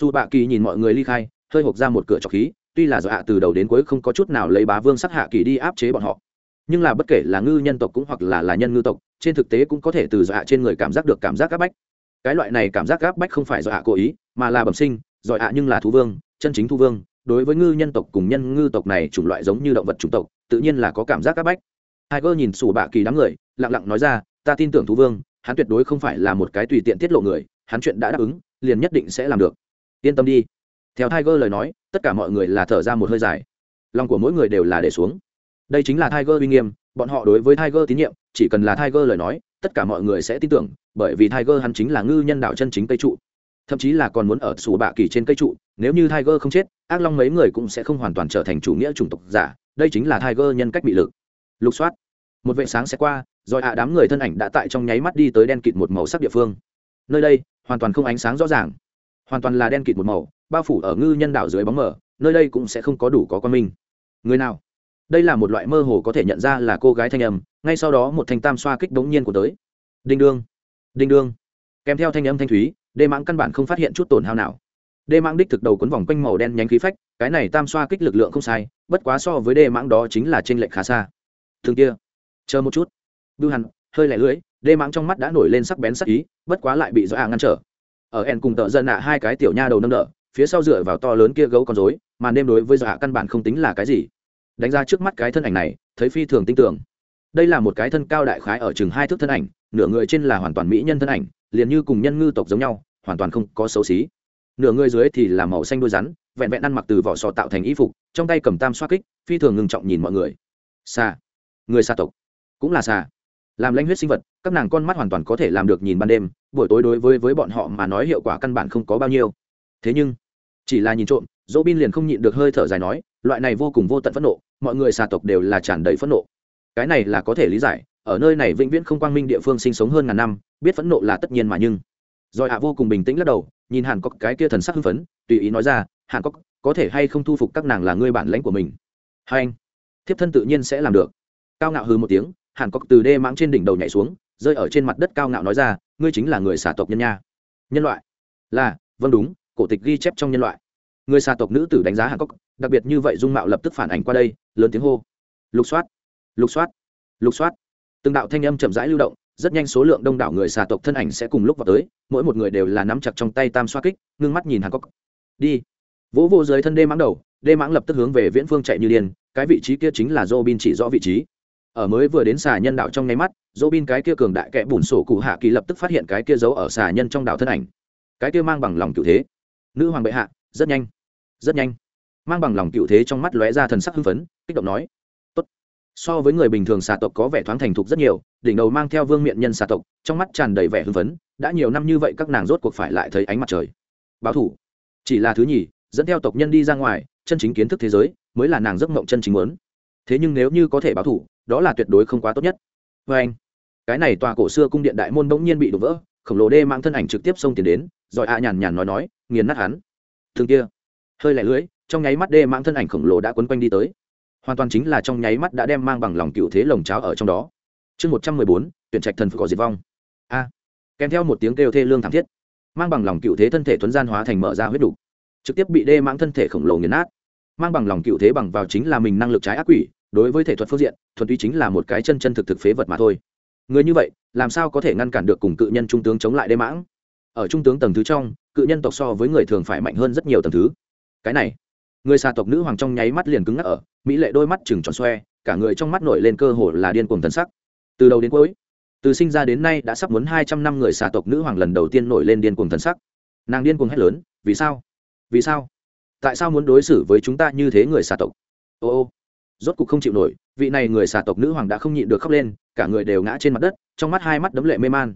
Dù bạ kỳ nhìn mọi người ly khai, hơi hộp ra một cửa trọc khí, tuy là do hạ từ đầu đến cuối không có chút nào lấy bá vương sắc hạ kỳ đi áp chế bọn họ nhưng là bất kể là ngư nhân tộc cũng hoặc là là nhân ngư tộc, trên thực tế cũng có thể từ dọa trên người cảm giác được cảm giác áp bách. Cái loại này cảm giác áp bách không phải dọa cố ý, mà là bẩm sinh, dọa nhưng là thú vương, chân chính thú vương. Đối với ngư nhân tộc cùng nhân ngư tộc này chủng loại giống như động vật chủng tộc, tự nhiên là có cảm giác áp bách. Tiger nhìn sủ bạ kỳ đám người, lặng lặng nói ra, ta tin tưởng thú vương, hắn tuyệt đối không phải là một cái tùy tiện tiết lộ người, hắn chuyện đã đáp ứng, liền nhất định sẽ làm được. Yên tâm đi. Theo tiger lời nói, tất cả mọi người là thở ra một hơi dài. Lòng của mỗi người đều là để xuống đây chính là tiger uy nghiêm, bọn họ đối với tiger tín nhiệm, chỉ cần là tiger lời nói, tất cả mọi người sẽ tin tưởng, bởi vì tiger hắn chính là ngư nhân đạo chân chính cây trụ. Thậm chí là còn muốn ở sủ bạ kỳ trên cây trụ, nếu như tiger không chết, ác long mấy người cũng sẽ không hoàn toàn trở thành chủ nghĩa chủng tộc giả, đây chính là tiger nhân cách bị lực. Lục soát. Một vệ sáng sẽ qua, rồi hạ đám người thân ảnh đã tại trong nháy mắt đi tới đen kịt một màu sắc địa phương. Nơi đây, hoàn toàn không ánh sáng rõ ràng. Hoàn toàn là đen kịt một màu, bao phủ ở ngư nhân đảo dưới bóng mờ, nơi đây cũng sẽ không có đủ có quan minh. Người nào? Đây là một loại mơ hồ có thể nhận ra là cô gái thanh âm, ngay sau đó một thanh tam xoa kích bỗng nhiên của tới. Đinh đương đinh đương. Kèm theo thanh âm thanh thúy, đê mãng căn bản không phát hiện chút tổn hao nào. Đê mãng đích thực đầu cuốn vòng quanh màu đen nhánh khí phách, cái này tam xoa kích lực lượng không sai, bất quá so với đê mãng đó chính là t r ê n lệch khá xa. Thường kia, chờ một chút. Bưu hẳn hơi lẻ lưới đê mãng trong mắt đã nổi lên sắc bén sắc ý, bất quá lại bị dọa ngăn trở. Ở ẻn cùng tợ dân nạ hai cái tiểu nha đầu nâng đỡ, phía sau dựa vào to lớn kia gấu con dối mà đêm đối với dọa căn bản không tính là cái gì đánh ra trước mắt cái thân ảnh này, thấy phi thường tin tưởng đây là một cái thân cao đại khái ở chừng hai thước thân ảnh, nửa người trên là hoàn toàn mỹ nhân thân ảnh, liền như cùng nhân ngư tộc giống nhau, hoàn toàn không có xấu xí. Nửa người dưới thì là màu xanh đôi rắn, vẹn vẹn ăn mặc từ vỏ sò tạo thành y phục, trong tay cầm tam xoa kích, phi thường ngừng trọng nhìn mọi người. Xa người xa tộc. Cũng là xa làm lãnh huyết sinh vật, các nàng con mắt hoàn toàn có thể làm được nhìn ban đêm, buổi tối đối với với bọn họ mà nói hiệu quả căn bản không có bao nhiêu. Thế nhưng, chỉ là nhìn trộm dỗ bin liền không nhịn được hơi thở dài nói, loại này vô cùng vô tận phẫn nộ mọi người xà tộc đều là tràn đầy phẫn nộ. Cái này là có thể lý giải, ở nơi này vĩnh viễn không quang minh địa phương sinh sống hơn ngàn năm, biết phẫn nộ là tất nhiên mà nhưng. Rồi hạ vô cùng bình tĩnh lắc đầu, nhìn hàn cốc cái kia thần sắc hưng phấn, tùy ý nói ra, hàn cốc, có thể hay không thu phục các nàng là ngươi bản lãnh của mình? Hai anh, thiếp thân tự nhiên sẽ làm được. Cao ngạo hư một tiếng, hàn cốc từ đê mãng trên đỉnh đầu nhảy xuống, rơi ở trên mặt đất cao ngạo nói ra, ngươi chính là người xà tộc nhân nha. Nhân loại? Là vâng đúng, cổ tịch ghi chép trong nhân loại. Người xà tộc nữ tử đánh giá hàn cốc, đặc biệt như vậy dung mạo lập tức phản ảnh qua đây lớn tiếng hô. Lục soát lục soát lục soát. Từng đạo thanh âm chậm rãi lưu động, rất nhanh số lượng đông đảo người xà tộc thân ảnh sẽ cùng lúc vào tới, mỗi một người đều là nắm chặt trong tay tam xoa kích, ngưng mắt nhìn hàn cốc đi. Vỗ vô dưới thân đê mãng đầu, đê mãng lập tức hướng về viễn phương chạy như điên, cái vị trí kia chính là dô bin chỉ rõ vị trí. Ở mới vừa đến xà nhân đạo trong nháy mắt dô bin cái kia cường đại kẽ bùn sổ cụ hạ kỳ lập tức phát hiện cái kia giấu ở xà nhân trong đạo thân ảnh. Cái kia mang bằng lòng cựu thế. Nữ hoàng bệ hạ, rất nhanh rất nhanh mang bằng lòng cựu thế trong mắt lóe ra thần sắc hưng phấn, kích động nói, tốt. So với người bình thường xà tộc có vẻ thoáng thành thục rất nhiều, đỉnh đầu mang theo vương miện nhân xà tộc, trong mắt tràn đầy vẻ hưng phấn, đã nhiều năm như vậy các nàng rốt cuộc phải lại thấy ánh mặt trời. Báo thủ. Chỉ là thứ nhì, dẫn theo tộc nhân đi ra ngoài, chân chính kiến thức thế giới, mới là nàng giấc mộng chân chính muốn. Thế nhưng nếu như có thể báo thủ, đó là tuyệt đối không quá tốt nhất. Vê anh, cái này tòa cổ xưa cung điện đại môn bỗng nhiên bị đổ vỡ, khổng lồ đê mang thân ảnh trực tiếp xông tiền đến, rồi a nhàn nhàn nói nói, nghiền nát hắn. Thương kia, hơi lẻ lưới trong nháy mắt đê mang thân ảnh khổng lồ đã quấn quanh đi tới. Hoàn toàn chính là trong nháy mắt đã đem mang bằng lòng cựu thế lồng cháo ở trong đó. Chương một trăm mười bốn tuyển trạch thần phải có diệt vong. A. Kèm theo một tiếng kêu thê lương thảm thiết mang bằng lòng cựu thế thân thể tuấn gian hóa thành mở ra huyết đủ, trực tiếp bị đê mãng thân thể khổng lồ nghiền nát. Mang bằng lòng cựu thế bằng vào chính là mình năng lực trái ác quỷ đối với thể thuật phương diện thuần túy chính là một cái chân chân thực thực phế vật mà thôi. Người như vậy làm sao có thể ngăn cản được cùng cự nhân trung tướng chống lại đê mãng? Ở trung tướng tầng thứ trong cự nhân tộc so với người thường phải mạnh hơn rất nhiều tầng thứ. Cái này người xà tộc nữ hoàng trong nháy mắt liền cứng ngắc ở, mỹ lệ đôi mắt chừng tròn xoe, cả người trong mắt nổi lên cơ hồ là điên cuồng thần sắc. Từ đầu đến cuối, từ sinh ra đến nay đã sắp muốn hai trăm năm người xà tộc nữ hoàng lần đầu tiên nổi lên điên cuồng thần sắc. Nàng điên cuồng hét lớn, vì sao? Vì sao? Tại sao muốn đối xử với chúng ta như thế người xà tộc? Ô ô, rốt cục không chịu nổi, vị này người xà tộc nữ hoàng đã không nhịn được khóc lên, cả người đều ngã trên mặt đất, trong mắt hai mắt đấm lệ mê man.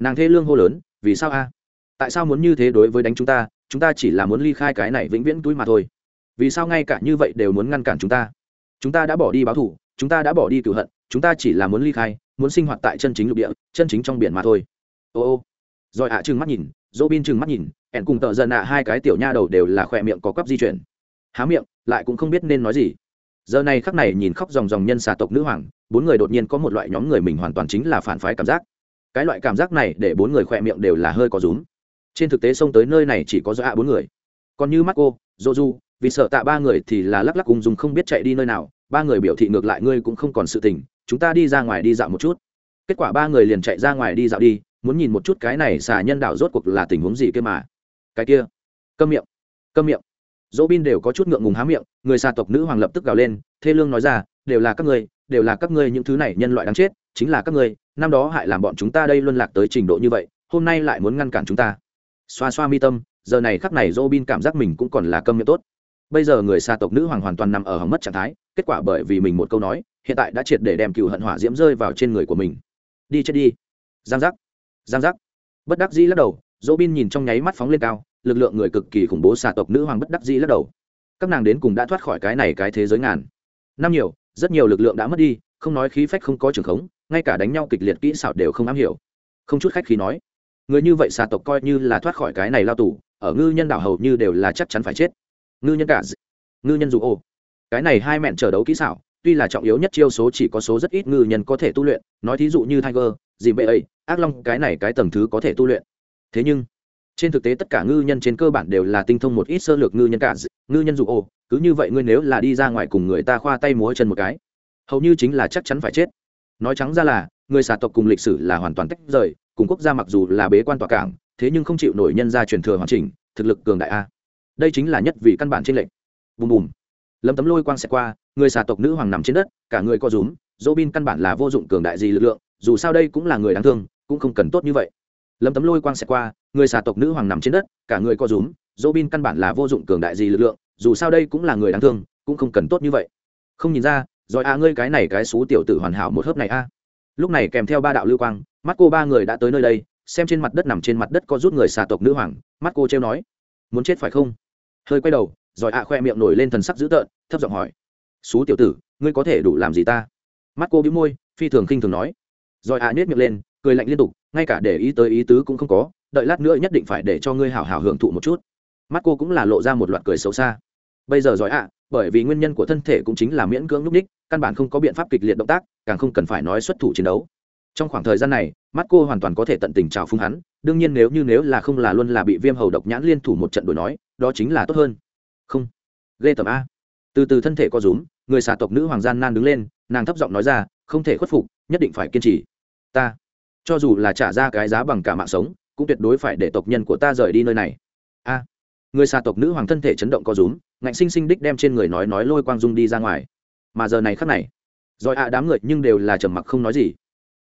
Nàng thê lương hô lớn, vì sao a? Tại sao muốn như thế đối với đánh chúng ta? Chúng ta chỉ là muốn ly khai cái này vĩnh viễn túi mà thôi vì sao ngay cả như vậy đều muốn ngăn cản chúng ta? Chúng ta đã bỏ đi báo thủ chúng ta đã bỏ đi cựu hận, chúng ta chỉ là muốn ly khai, muốn sinh hoạt tại chân chính lục địa, chân chính trong biển mà thôi. Ô ô. Rồi ạ à trừng mắt nhìn dỗ bin trừng mắt nhìn ẻn cùng tợ dần ạ hai cái tiểu nha đầu đều là khỏe miệng có quắp di chuyển. Há miệng, lại cũng không biết nên nói gì. Giờ này khắc này nhìn khóc dòng dòng nhân xà tộc nữ hoàng, bốn người đột nhiên có một loại nhóm người mình hoàn toàn chính là phản phái cảm giác. Cái loại cảm giác này để bốn người khỏe miệng đều là hơi có rúm. Trên thực tế xông tới nơi này chỉ có do ạ bốn người còn như mắt cô dô du vì sợ tạ ba người thì là lắc lắc ung dung không biết chạy đi nơi nào, ba người biểu thị ngược lại ngươi cũng không còn sự tình, chúng ta đi ra ngoài đi dạo một chút. Kết quả ba người liền chạy ra ngoài đi dạo đi, muốn nhìn một chút cái này xà nhân đạo rốt cuộc là tình huống gì kia mà. Cái kia, câm miệng câm miệng. Dỗ bin đều có chút ngượng ngùng há miệng, người xà tộc nữ hoàng lập tức gào lên, thê lương nói ra, đều là các ngươi, đều là các ngươi những thứ này nhân loại đáng chết, chính là các ngươi, năm đó hại làm bọn chúng ta đây luân lạc tới trình độ như vậy, hôm nay lại muốn ngăn cản chúng ta. Xoa xoa mi tâm giờ này khắc này robin cảm giác mình cũng còn là câm miệng tốt. Bây giờ người xa tộc nữ hoàng hoàn toàn nằm ở hỏng mất trạng thái, kết quả bởi vì mình một câu nói, hiện tại đã triệt để đem cừu hận hỏa diễm rơi vào trên người của mình. Đi chết đi. Giang giác. Giang giác. Bất đắc dĩ lắc đầu, robin nhìn trong nháy mắt phóng lên cao, lực lượng người cực kỳ khủng bố xà tộc nữ hoàng bất đắc dĩ lắc đầu. Các nàng đến cùng đã thoát khỏi cái này cái thế giới ngàn. Năm nhiều, rất nhiều lực lượng đã mất đi, không nói khí phách không có trường khống, ngay cả đánh nhau kịch liệt kỹ xảo đều không am hiểu. Không chút khách khí nói, người như vậy xà tộc coi như là thoát khỏi cái này lao tù ở ngư nhân đảo hầu như đều là chắc chắn phải chết. Ngư nhân cả ngư nhân dù ô. Cái này hai mẹn chờ đấu kỹ xảo, tuy là trọng yếu nhất chiêu số chỉ có số rất ít ngư nhân có thể tu luyện, nói thí dụ như tiger dìm bệ ấy ác long, cái này cái tầng thứ có thể tu luyện. Thế nhưng, trên thực tế tất cả ngư nhân trên cơ bản đều là tinh thông một ít sơ lược ngư nhân cả ngư nhân dù ô, cứ như vậy ngươi nếu là đi ra ngoài cùng người ta khoa tay múa chân một cái, hầu như chính là chắc chắn phải chết. Nói trắng ra là, người xà tộc cùng lịch sử là hoàn toàn tách rời, cùng quốc gia mặc dù là bế quan tòa cảng thế nhưng không chịu nổi nhân gia truyền thừa hoàn chỉnh, thực lực cường đại a. Đây chính là nhất vì căn bản trên lệnh bùm bùm. Lâm tấm lôi quang xẹt qua, người xà tộc nữ hoàng nằm trên đất, cả người co rúm dỗ bin căn bản là vô dụng cường đại gì lực lượng, dù sao đây cũng là người đáng thương, cũng không cần tốt như vậy. Lâm tấm lôi quang xẹt qua, người xà tộc nữ hoàng nằm trên đất, cả người co rúm dỗ bin căn bản là vô dụng cường đại gì lực lượng, dù sao đây cũng là người đáng thương, cũng không cần tốt như vậy. Không nhìn ra, rồi a ngươi cái này cái xú tiểu tử hoàn hảo một hớp này a. Lúc này kèm theo ba đạo lưu quang, mắt cô ba người đã tới nơi đây xem trên mặt đất nằm trên mặt đất có rút người xà tộc nữ hoàng, mắt cô trêu nói, muốn chết phải không? Hơi quay đầu, rồi ạ khoe miệng nổi lên thần sắc dữ tợn, thấp giọng hỏi, xú tiểu tử, ngươi có thể đủ làm gì ta? Mắt cô bĩu môi, phi thường khinh thường nói. Rồi ạ nhếch miệng lên, cười lạnh liên tục, ngay cả để ý tới ý tứ cũng không có, đợi lát nữa nhất định phải để cho ngươi hảo hảo hưởng thụ một chút. Mắt cô cũng là lộ ra một loạt cười xấu xa. Bây giờ giỏi ạ, bởi vì nguyên nhân của thân thể cũng chính là miễn cưỡng núp ních căn bản không có biện pháp kịch liệt động tác, càng không cần phải nói xuất thủ chiến đấu. Trong khoảng thời gian này mắt cô hoàn toàn có thể tận tình trào phúng hắn, đương nhiên nếu như nếu là không là luôn là bị viêm hầu độc nhãn liên thủ một trận đổi nói, đó chính là tốt hơn. Không. Ghê tầm a. Từ từ thân thể co rúm, người xà tộc nữ hoàng gian nan đứng lên, nàng thấp giọng nói ra, không thể khuất phục, nhất định phải kiên trì. Ta. Cho dù là trả ra cái giá bằng cả mạng sống, cũng tuyệt đối phải để tộc nhân của ta rời đi nơi này. A. Người xà tộc nữ hoàng thân thể chấn động co rúm, ngạnh sinh sinh đích đem trên người nói nói lôi quang dung đi ra ngoài. Mà giờ này khắc này, rồi ạ đám người nhưng đều là trầm mặc không nói gì.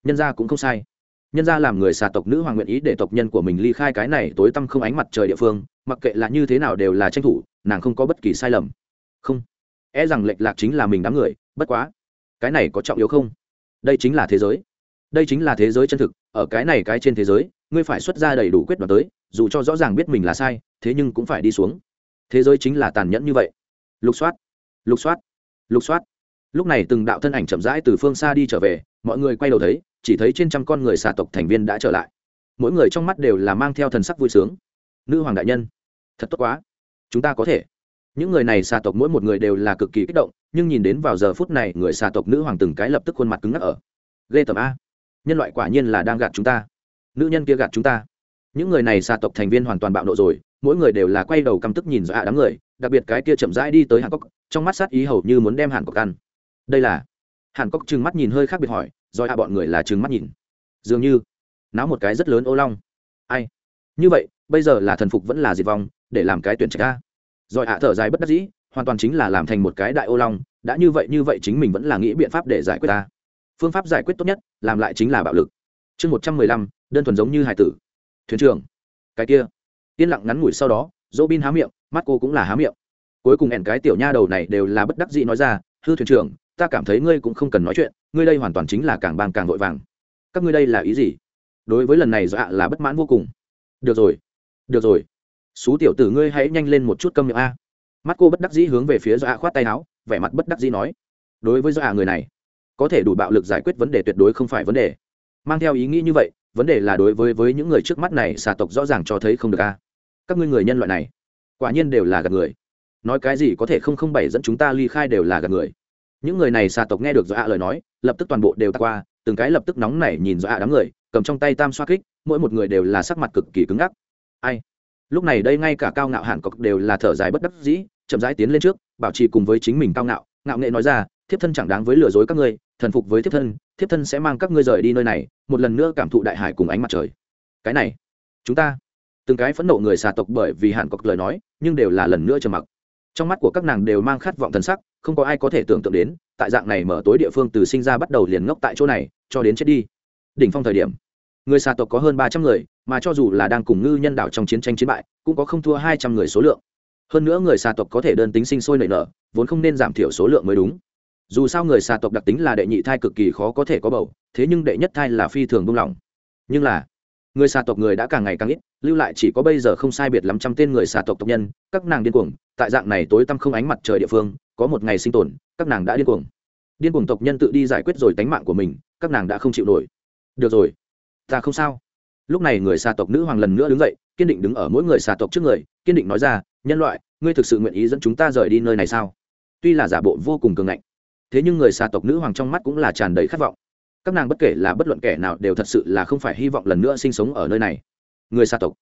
Nhân ra cũng không sai nhân ra làm người xà tộc nữ hoàng nguyện ý để tộc nhân của mình ly khai cái này tối tăm không ánh mặt trời địa phương, mặc kệ là như thế nào đều là tranh thủ, nàng không có bất kỳ sai lầm. Không. E rằng lệch lạc chính là mình đám người, bất quá. Cái này có trọng yếu không? Đây chính là thế giới. Đây chính là thế giới chân thực, ở cái này cái trên thế giới, ngươi phải xuất ra đầy đủ quyết đoán tới, dù cho rõ ràng biết mình là sai, thế nhưng cũng phải đi xuống. Thế giới chính là tàn nhẫn như vậy. Lục soát. Lục soát. Lục soát. Lúc này từng đạo thân ảnh chậm rãi từ phương xa đi trở về, mọi người quay đầu thấy chỉ thấy trên trăm con người xà tộc thành viên đã trở lại. Mỗi người trong mắt đều là mang theo thần sắc vui sướng. Nữ hoàng đại nhân, thật tốt quá. Chúng ta có thể. Những người này xà tộc mỗi một người đều là cực kỳ kích động, nhưng nhìn đến vào giờ phút này, người xà tộc nữ hoàng từng cái lập tức khuôn mặt cứng ngắc ở. Ghê tầm a. Nhân loại quả nhiên là đang gạt chúng ta. Nữ nhân kia gạt chúng ta. Những người này xà tộc thành viên hoàn toàn bạo nộ rồi, mỗi người đều là quay đầu căm tức nhìn dọa đám người, đặc biệt cái kia chậm rãi đi tới hàn cốc trong mắt sát ý hầu như muốn đem hàn cốc ăn. Đây là hàn cốc trừng mắt nhìn hơi khác biệt hỏi rồi hạ bọn người là trừng mắt nhìn. Dường như, náo một cái rất lớn ô long. Ai? Như vậy, bây giờ là thần phục vẫn là diệt vong, để làm cái tuyển trạch ta rồi hạ thở dài bất đắc dĩ, hoàn toàn chính là làm thành một cái đại ô long, đã như vậy như vậy chính mình vẫn là nghĩ biện pháp để giải quyết ta. Phương pháp giải quyết tốt nhất, làm lại chính là bạo lực. Chương một trăm mười lăm, đơn thuần giống như hải tử. Thuyền trưởng. Cái kia. Yên lặng ngắn ngủi sau đó dỗ bin há miệng, mắt cô cũng là há miệng. Cuối cùng ẻn cái tiểu nha đầu này đều là bất đắc dĩ nói ra, hư thuyền trưởng ta cảm thấy ngươi cũng không cần nói chuyện, ngươi đây hoàn toàn chính là càng bang càng vội vàng. Các ngươi đây là ý gì? Đối với lần này dọa là bất mãn vô cùng. Được rồi được rồi. Xú tiểu tử ngươi hãy nhanh lên một chút câm miệng a. Mắt cô bất đắc dĩ hướng về phía dọa khoát tay áo, vẻ mặt bất đắc dĩ nói. Đối với dọa người này, có thể đủ bạo lực giải quyết vấn đề tuyệt đối không phải vấn đề. Mang theo ý nghĩ như vậy, vấn đề là đối với với những người trước mắt này, xà tộc rõ ràng cho thấy không được a. Các ngươi người nhân loại này, quả nhiên đều là gạt người. Nói cái gì có thể không không bảy dẫn chúng ta ly khai đều là gạt người những người này xà tộc nghe được do ạ lời nói, lập tức toàn bộ đều tạc qua, từng cái lập tức nóng nảy nhìn do ạ đám người, cầm trong tay tam xoa kích, mỗi một người đều là sắc mặt cực kỳ cứng ngắc. Ai? Lúc này đây ngay cả cao ngạo hàn cọc đều là thở dài bất đắc dĩ, chậm rãi tiến lên trước, bảo trì cùng với chính mình cao ngạo. Ngạo nghệ nói ra, thiếp thân chẳng đáng với lừa dối các ngươi, thần phục với thiếp thân thiếp thân sẽ mang các ngươi rời đi nơi này, một lần nữa cảm thụ đại hải cùng ánh mặt trời. Cái này, chúng ta, từng cái phẫn nộ người xà tộc bởi vì hàn cọc lời nói, nhưng đều là lần nữa trầm mặc trong mắt của các nàng đều mang khát vọng thần sắc, không có ai có thể tưởng tượng đến, tại dạng này mở tối địa phương từ sinh ra bắt đầu liền ngốc tại chỗ này, cho đến chết đi. Đỉnh phong thời điểm, người xà tộc có hơn ba trăm người, mà cho dù là đang cùng ngư nhân đạo trong chiến tranh chiến bại, cũng có không thua hai trăm người số lượng. Hơn nữa người xà tộc có thể đơn tính sinh sôi nảy nở, vốn không nên giảm thiểu số lượng mới đúng. Dù sao người xà tộc đặc tính là đệ nhị thai cực kỳ khó có thể có bầu, thế nhưng đệ nhất thai là phi thường buông lỏng. Nhưng là người xà tộc người đã càng ngày càng ít, lưu lại chỉ có bây giờ không sai biệt lắm trăm tên người xà tộc tộc nhân, các nàng điên cuồng, tại dạng này tối tăm không ánh mặt trời địa phương, có một ngày sinh tồn, các nàng đã điên cuồng. Điên cuồng tộc nhân tự đi giải quyết rồi tánh mạng của mình, các nàng đã không chịu nổi. Được rồi, ta không sao. Lúc này người xà tộc nữ hoàng lần nữa đứng dậy, kiên định đứng ở mỗi người xà tộc trước người, kiên định nói ra, nhân loại, ngươi thực sự nguyện ý dẫn chúng ta rời đi nơi này sao? Tuy là giả bộ vô cùng cường ngạnh, thế nhưng người xà tộc nữ hoàng trong mắt cũng là tràn đầy khát vọng các nàng bất kể là bất luận kẻ nào đều thật sự là không phải hy vọng lần nữa sinh sống ở nơi này. Người xà tộc,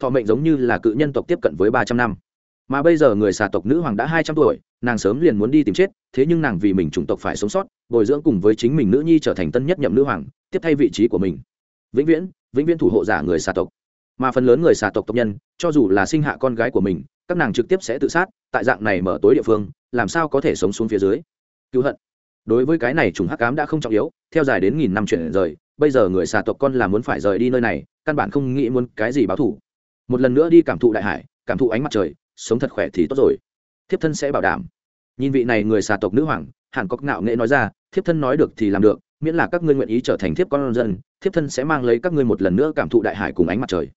thọ mệnh giống như là cự nhân tộc tiếp cận với ba trăm năm. Mà bây giờ người xà tộc nữ hoàng đã hai trăm tuổi, nàng sớm liền muốn đi tìm chết, thế nhưng nàng vì mình chủng tộc phải sống sót, bồi dưỡng cùng với chính mình nữ nhi trở thành tân nhất nhậm nữ hoàng, tiếp thay vị trí của mình. Vĩnh viễn vĩnh viễn thủ hộ giả người xà tộc. Mà phần lớn người xà tộc tộc nhân, cho dù là sinh hạ con gái của mình, các nàng trực tiếp sẽ tự sát, tại dạng này mở tối địa phương, làm sao có thể sống xuống phía dưới? Cứu hận đối với cái này trùng hắc cám đã không trọng yếu, theo dài đến nghìn năm chuyển rời, bây giờ người xà tộc con là muốn phải rời đi nơi này, căn bản không nghĩ muốn cái gì báo thủ một lần nữa đi cảm thụ đại hải, cảm thụ ánh mặt trời, sống thật khỏe thì tốt rồi. Thiếp thân sẽ bảo đảm. Nhìn vị này người xà tộc nữ hoàng, hàn cốc ngạo nghệ nói ra, thiếp thân nói được thì làm được, miễn là các ngươi nguyện ý trở thành thiếp con dân, thiếp thân sẽ mang lấy các ngươi một lần nữa cảm thụ đại hải cùng ánh mặt trời.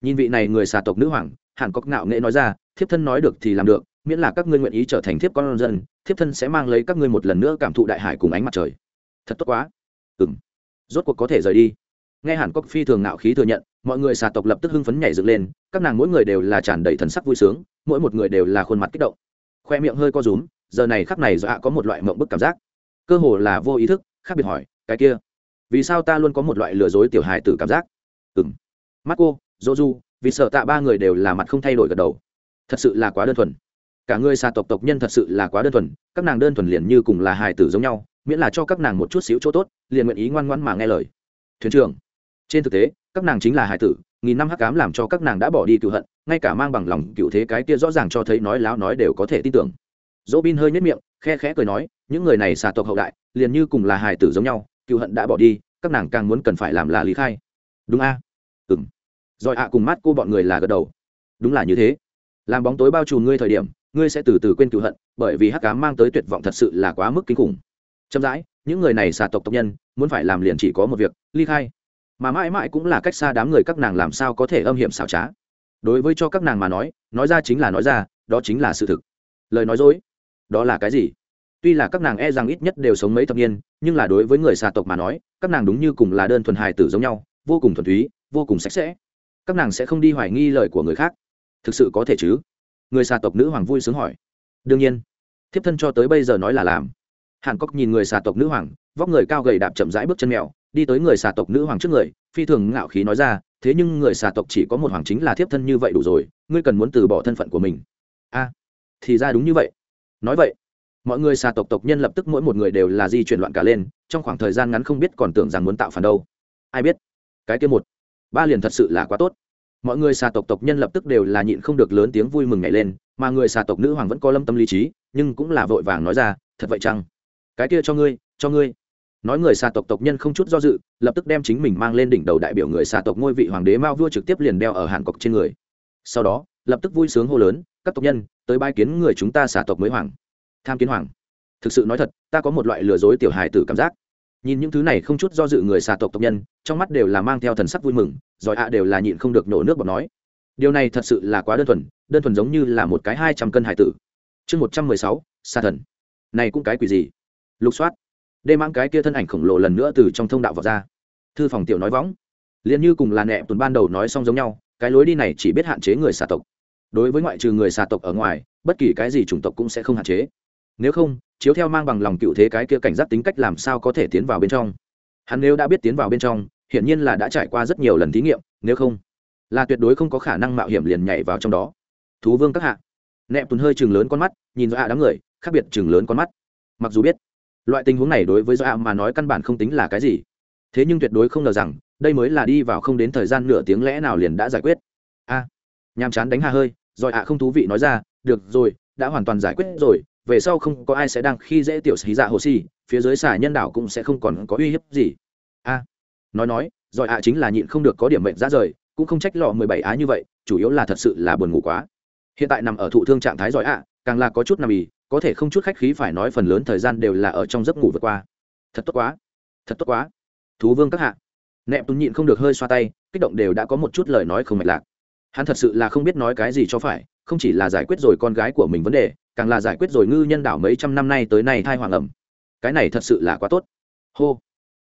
Nhìn vị này người xà tộc nữ hoàng hàn cốc ngạo nghệ nói ra, thiếp thân nói được thì làm được, miễn là các ngươi nguyện ý trở thành thiếp con dân, thiếp thân sẽ mang lấy các ngươi một lần nữa cảm thụ đại hải cùng ánh mặt trời. Thật tốt quá. Ừng rốt cuộc có thể rời đi. Nghe hàn cốc phi thường ngạo khí thừa nhận, mọi người xà tộc lập tức hưng phấn nhảy dựng lên, các nàng mỗi người đều là tràn đầy thần sắc vui sướng, mỗi một người đều là khuôn mặt kích động. Khoe miệng hơi co rúm, giờ này khắc này do ạ có một loại mộng bức cảm giác. Cơ hồ là vô ý thức, khác biệt hỏi, cái kia, vì sao ta luôn có một loại lừa dối tiểu hài tử cảm giác? Ừng mắt cô dô du vì sợ tạ ba người đều là mặt không thay đổi gật đầu. Thật sự là quá đơn thuần. Cả người xà tộc tộc nhân thật sự là quá đơn thuần, các nàng đơn thuần liền như cùng là hài tử giống nhau, miễn là cho các nàng một chút xíu chỗ tốt, liền nguyện ý ngoan ngoan mà nghe lời. Thuyền trưởng, trên thực tế, các nàng chính là hài tử, nghìn năm hắc cám làm cho các nàng đã bỏ đi cựu hận, ngay cả mang bằng lòng cựu thế cái kia rõ ràng cho thấy nói láo nói đều có thể tin tưởng. Dỗ bin hơi nhất miệng, khe khẽ cười nói, những người này xà tộc hậu đại, liền như cùng là hài tử giống nhau, cựu hận đã bỏ đi, các nàng càng muốn cần phải làm là lý khai. Đúng a. À? ừng rồi ạ, cùng mắt cô bọn người là gật đầu. Đúng là như thế. Làm bóng tối bao trùm ngươi thời điểm, ngươi sẽ từ từ quên cựu hận, bởi vì hắc ám mang tới tuyệt vọng thật sự là quá mức kinh khủng. Chậm rãi, những người này xà tộc tộc nhân, muốn phải làm liền chỉ có một việc, ly khai. Mà mãi mãi cũng là cách xa đám người các nàng làm sao có thể âm hiểm xảo trá. Đối với cho các nàng mà nói nói ra chính là nói ra, đó chính là sự thực. Lời nói dối, đó là cái gì? Tuy là các nàng e rằng ít nhất đều sống mấy thập niên, nhưng là đối với người xà tộc mà nói, các nàng đúng như cùng là đơn thuần hài tử giống nhau, vô cùng thuần túy, vô cùng sạch sẽ các nàng sẽ không đi hoài nghi lời của người khác. Thực sự có thể chứ? Người xà tộc nữ hoàng vui sướng hỏi. Đương nhiên. Thiếp thân cho tới bây giờ nói là làm. Hàn cốc nhìn người xà tộc nữ hoàng, vóc người cao gầy đạp chậm rãi bước chân mèo, đi tới người xà tộc nữ hoàng trước người, phi thường ngạo khí nói ra, thế nhưng người xà tộc chỉ có một hoàng chính là thiếp thân như vậy đủ rồi, ngươi cần muốn từ bỏ thân phận của mình. A, thì ra đúng như vậy. Nói vậy, mọi người xà tộc tộc nhân lập tức mỗi một người đều là di chuyển loạn cả lên, trong khoảng thời gian ngắn không biết còn tưởng rằng muốn tạo phản đâu. Ai biết? Cái kia một ba liền thật sự là quá tốt. Mọi người xà tộc tộc nhân lập tức đều là nhịn không được lớn tiếng vui mừng nhảy lên, mà người xà tộc nữ hoàng vẫn có lâm tâm lý trí, nhưng cũng là vội vàng nói ra, thật vậy chăng? Cái kia cho ngươi cho ngươi. Nói người xà tộc tộc nhân không chút do dự, lập tức đem chính mình mang lên đỉnh đầu đại biểu người xà tộc ngôi vị hoàng đế mao vua trực tiếp liền đeo ở hàn cọc trên người. Sau đó, lập tức vui sướng hô lớn, các tộc nhân, tới bai kiến người chúng ta xà tộc mới hoàng. Tham kiến hoàng. Thực sự nói thật, ta có một loại lừa dối tiểu hài tử cảm giác nhìn những thứ này không chút do dự người xà tộc tộc nhân, trong mắt đều là mang theo thần sắc vui mừng giỏi ạ đều là nhịn không được nổ nước bọt nói. Điều này thật sự là quá đơn thuần đơn thuần giống như là một cái hai trăm cân hải tử. Chương một trăm mười sáu xa thần. Này cũng cái quỷ gì? Lục soát. Đê mang cái kia thân ảnh khổng lồ lần nữa từ trong thông đạo vào ra. Thư phòng tiểu nói võng. Liền như cùng là nẹ tuần ban đầu nói xong giống nhau, cái lối đi này chỉ biết hạn chế người xà tộc. Đối với ngoại trừ người xà tộc ở ngoài, bất kỳ cái gì chủng tộc cũng sẽ không hạn chế nếu không chiếu theo mang bằng lòng cựu thế cái kia cảnh giác tính cách làm sao có thể tiến vào bên trong? Hắn nếu đã biết tiến vào bên trong hiển nhiên là đã trải qua rất nhiều lần thí nghiệm nếu không là tuyệt đối không có khả năng mạo hiểm liền nhảy vào trong đó. Thú vương các hạ. Nẹp tuần hơi chừng lớn con mắt nhìn do ạ đám người khác biệt chừng lớn con mắt. Mặc dù biết loại tình huống này đối với do ạ mà nói căn bản không tính là cái gì. Thế nhưng tuyệt đối không ngờ rằng đây mới là đi vào không đến thời gian nửa tiếng lẽ nào liền đã giải quyết. A à, nhàm chán đánh hà hơi rồi ạ không thú vị nói ra được rồi đã hoàn toàn giải quyết rồi về sau không có ai sẽ đang khi dễ tiểu xí dạ hồ xì, phía dưới xà nhân đảo cũng sẽ không còn có uy hiếp gì. A, nói nói giỏi ạ chính là nhịn không được có điểm mệnh ra rời, cũng không trách lọ mười bảy á như vậy, chủ yếu là thật sự là buồn ngủ quá. Hiện tại nằm ở thụ thương trạng thái giỏi ạ, càng là có chút nằm ì, có thể không chút khách khí phải nói phần lớn thời gian đều là ở trong giấc ngủ vượt qua. Thật tốt quá, thật tốt quá. Thú vương các hạ. Nẹp tún nhịn không được hơi xoa tay, kích động đều đã có một chút lời nói không mạch lạc. Hắn thật sự là không biết nói cái gì cho phải không chỉ là giải quyết rồi con gái của mình vấn đề, càng là giải quyết rồi ngư nhân đảo mấy trăm năm nay tới nay thai hoàng ẩm. Cái này thật sự là quá tốt. Hô.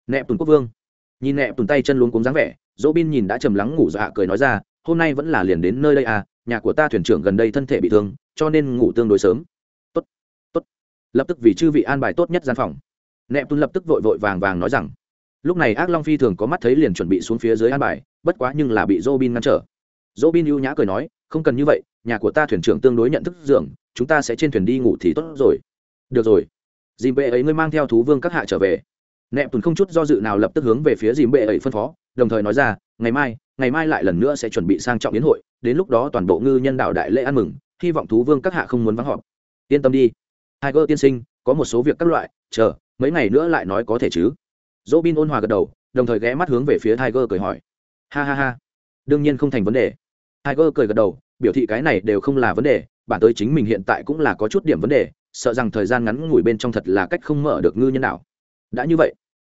Nẹp tùn quốc vương. Nhìn nẹp tùn tay chân luống cuống dáng vẻ, dỗ bin nhìn đã trầm lắng ngủ dọa cười nói ra, hôm nay vẫn là liền đến nơi đây à nhà của ta thuyền trưởng gần đây thân thể bị thương, cho nên ngủ tương đối sớm. Tốt tốt. Lập tức vì chư vị an bài tốt nhất gian phòng nẹp tùn lập tức vội vội vàng vàng nói rằng, lúc này ác long phi thường có mắt thấy liền chuẩn bị xuống phía dưới an bài, bất quá nhưng là bị dỗ bin ngăn trở. Dỗ bin ưu nhã cười nói không cần như vậy, nhà của ta thuyền trưởng tương đối nhận thức dưỡng, chúng ta sẽ trên thuyền đi ngủ thì tốt rồi. Được rồi. Dìm bệ ấy ngươi mang theo thú vương các hạ trở về. Nẹp tùn không chút do dự nào lập tức hướng về phía dìm bệ ấy phân phó, đồng thời nói ra, ngày mai ngày mai lại lần nữa sẽ chuẩn bị sang trọng yến hội, đến lúc đó toàn bộ ngư nhân đạo đại lễ ăn mừng, hy vọng thú vương các hạ không muốn vắng họp. Yên tâm đi hai gỡ tiên sinh, có một số việc các loại, chờ, mấy ngày nữa lại nói có thể chứ. Dỗ bin ôn hòa gật đầu, đồng thời ghé mắt hướng về phía tiger cười hỏi. Ha ha ha, đương nhiên không thành vấn đề. Tiger cười gật đầu biểu thị cái này đều không là vấn đề, bản tới chính mình hiện tại cũng là có chút điểm vấn đề, sợ rằng thời gian ngắn ngủi bên trong thật là cách không mở được ngư nhân nào đã như vậy,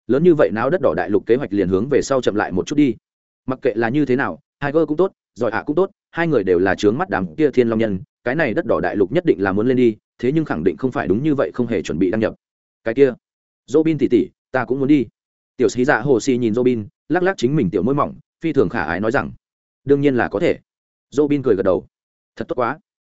lớn như vậy náo đất đỏ đại lục kế hoạch liền hướng về sau chậm lại một chút đi. Mặc kệ là như thế nào hai gơ cũng tốt, giỏi ạ cũng tốt, hai người đều là trướng mắt đám kia thiên long nhân, cái này đất đỏ đại lục nhất định là muốn lên đi, thế nhưng khẳng định không phải đúng như vậy không hề chuẩn bị đăng nhập. Cái kia dô bin tỉ tỉ, ta cũng muốn đi. Tiểu sĩ dạ hồ si nhìn dô bin lắc lắc chính mình tiểu môi mỏng, phi thường khả ái nói rằng, đương nhiên là có thể dô bin cười gật đầu. Thật tốt quá,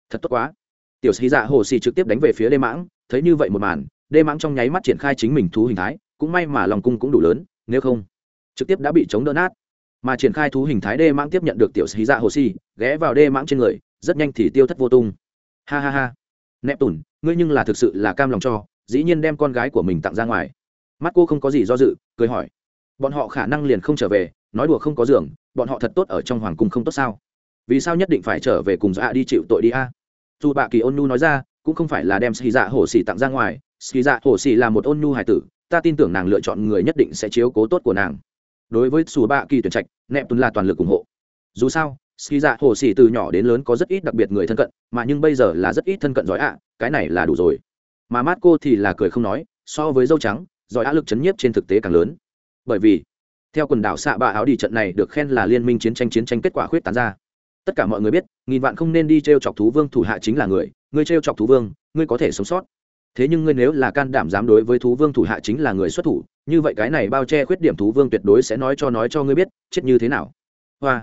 thật tốt quá. Tiểu sĩ dạ hồ xì trực tiếp đánh về phía đê mãng, thấy như vậy một màn, đê mãng trong nháy mắt triển khai chính mình thú hình thái, cũng may mà lòng cung cũng đủ lớn, nếu không, trực tiếp đã bị chống đỡ nát. Mà triển khai thú hình thái đê mãng tiếp nhận được tiểu sĩ dạ hồ xì ghé vào đê mãng trên người, rất nhanh thì tiêu thất vô tung. Ha ha ha. Nẹp tủn ngươi nhưng là thực sự là cam lòng cho, dĩ nhiên đem con gái của mình tặng ra ngoài. Mắt cô không có gì do dự, cười hỏi. Bọn họ khả năng liền không trở về, nói đùa không có giường, bọn họ thật tốt ở trong hoàng cung không tốt sao? Vì sao nhất định phải trở về cùng dạ đi chịu tội đi a? Dù bạ kỳ ôn nu nói ra, cũng không phải là đem xì dạ hồ xì tặng ra ngoài. Xì dạ hồ xì là một ôn nu hải tử, ta tin tưởng nàng lựa chọn người nhất định sẽ chiếu cố tốt của nàng. Đối với xù bạ kỳ tuyển trạch, nẹp tuấn là toàn lực ủng hộ. Dù sao xì dạ hồ xì từ nhỏ đến lớn có rất ít đặc biệt người thân cận, mà nhưng bây giờ là rất ít thân cận giỏi ạ, cái này là đủ rồi. Mà mát cô thì là cười không nói, so với dâu trắng, giỏi ạ lực chấn nhiếp trên thực tế càng lớn. Bởi vì, theo quần đảo xạ bạ áo đi trận này được khen là liên minh chiến tranh chiến tranh kết quả khuyết tán ra tất cả mọi người biết, nghìn vạn không nên đi t r e o chọc thú vương thủ hạ chính là người ngươi t r e o chọc thú vương, ngươi có thể sống sót. Thế nhưng ngươi nếu là can đảm dám đối với thú vương thủ hạ chính là người xuất thủ, như vậy cái này bao che khuyết điểm thú vương tuyệt đối sẽ nói cho nói cho ngươi biết, chết như thế nào. Hoa,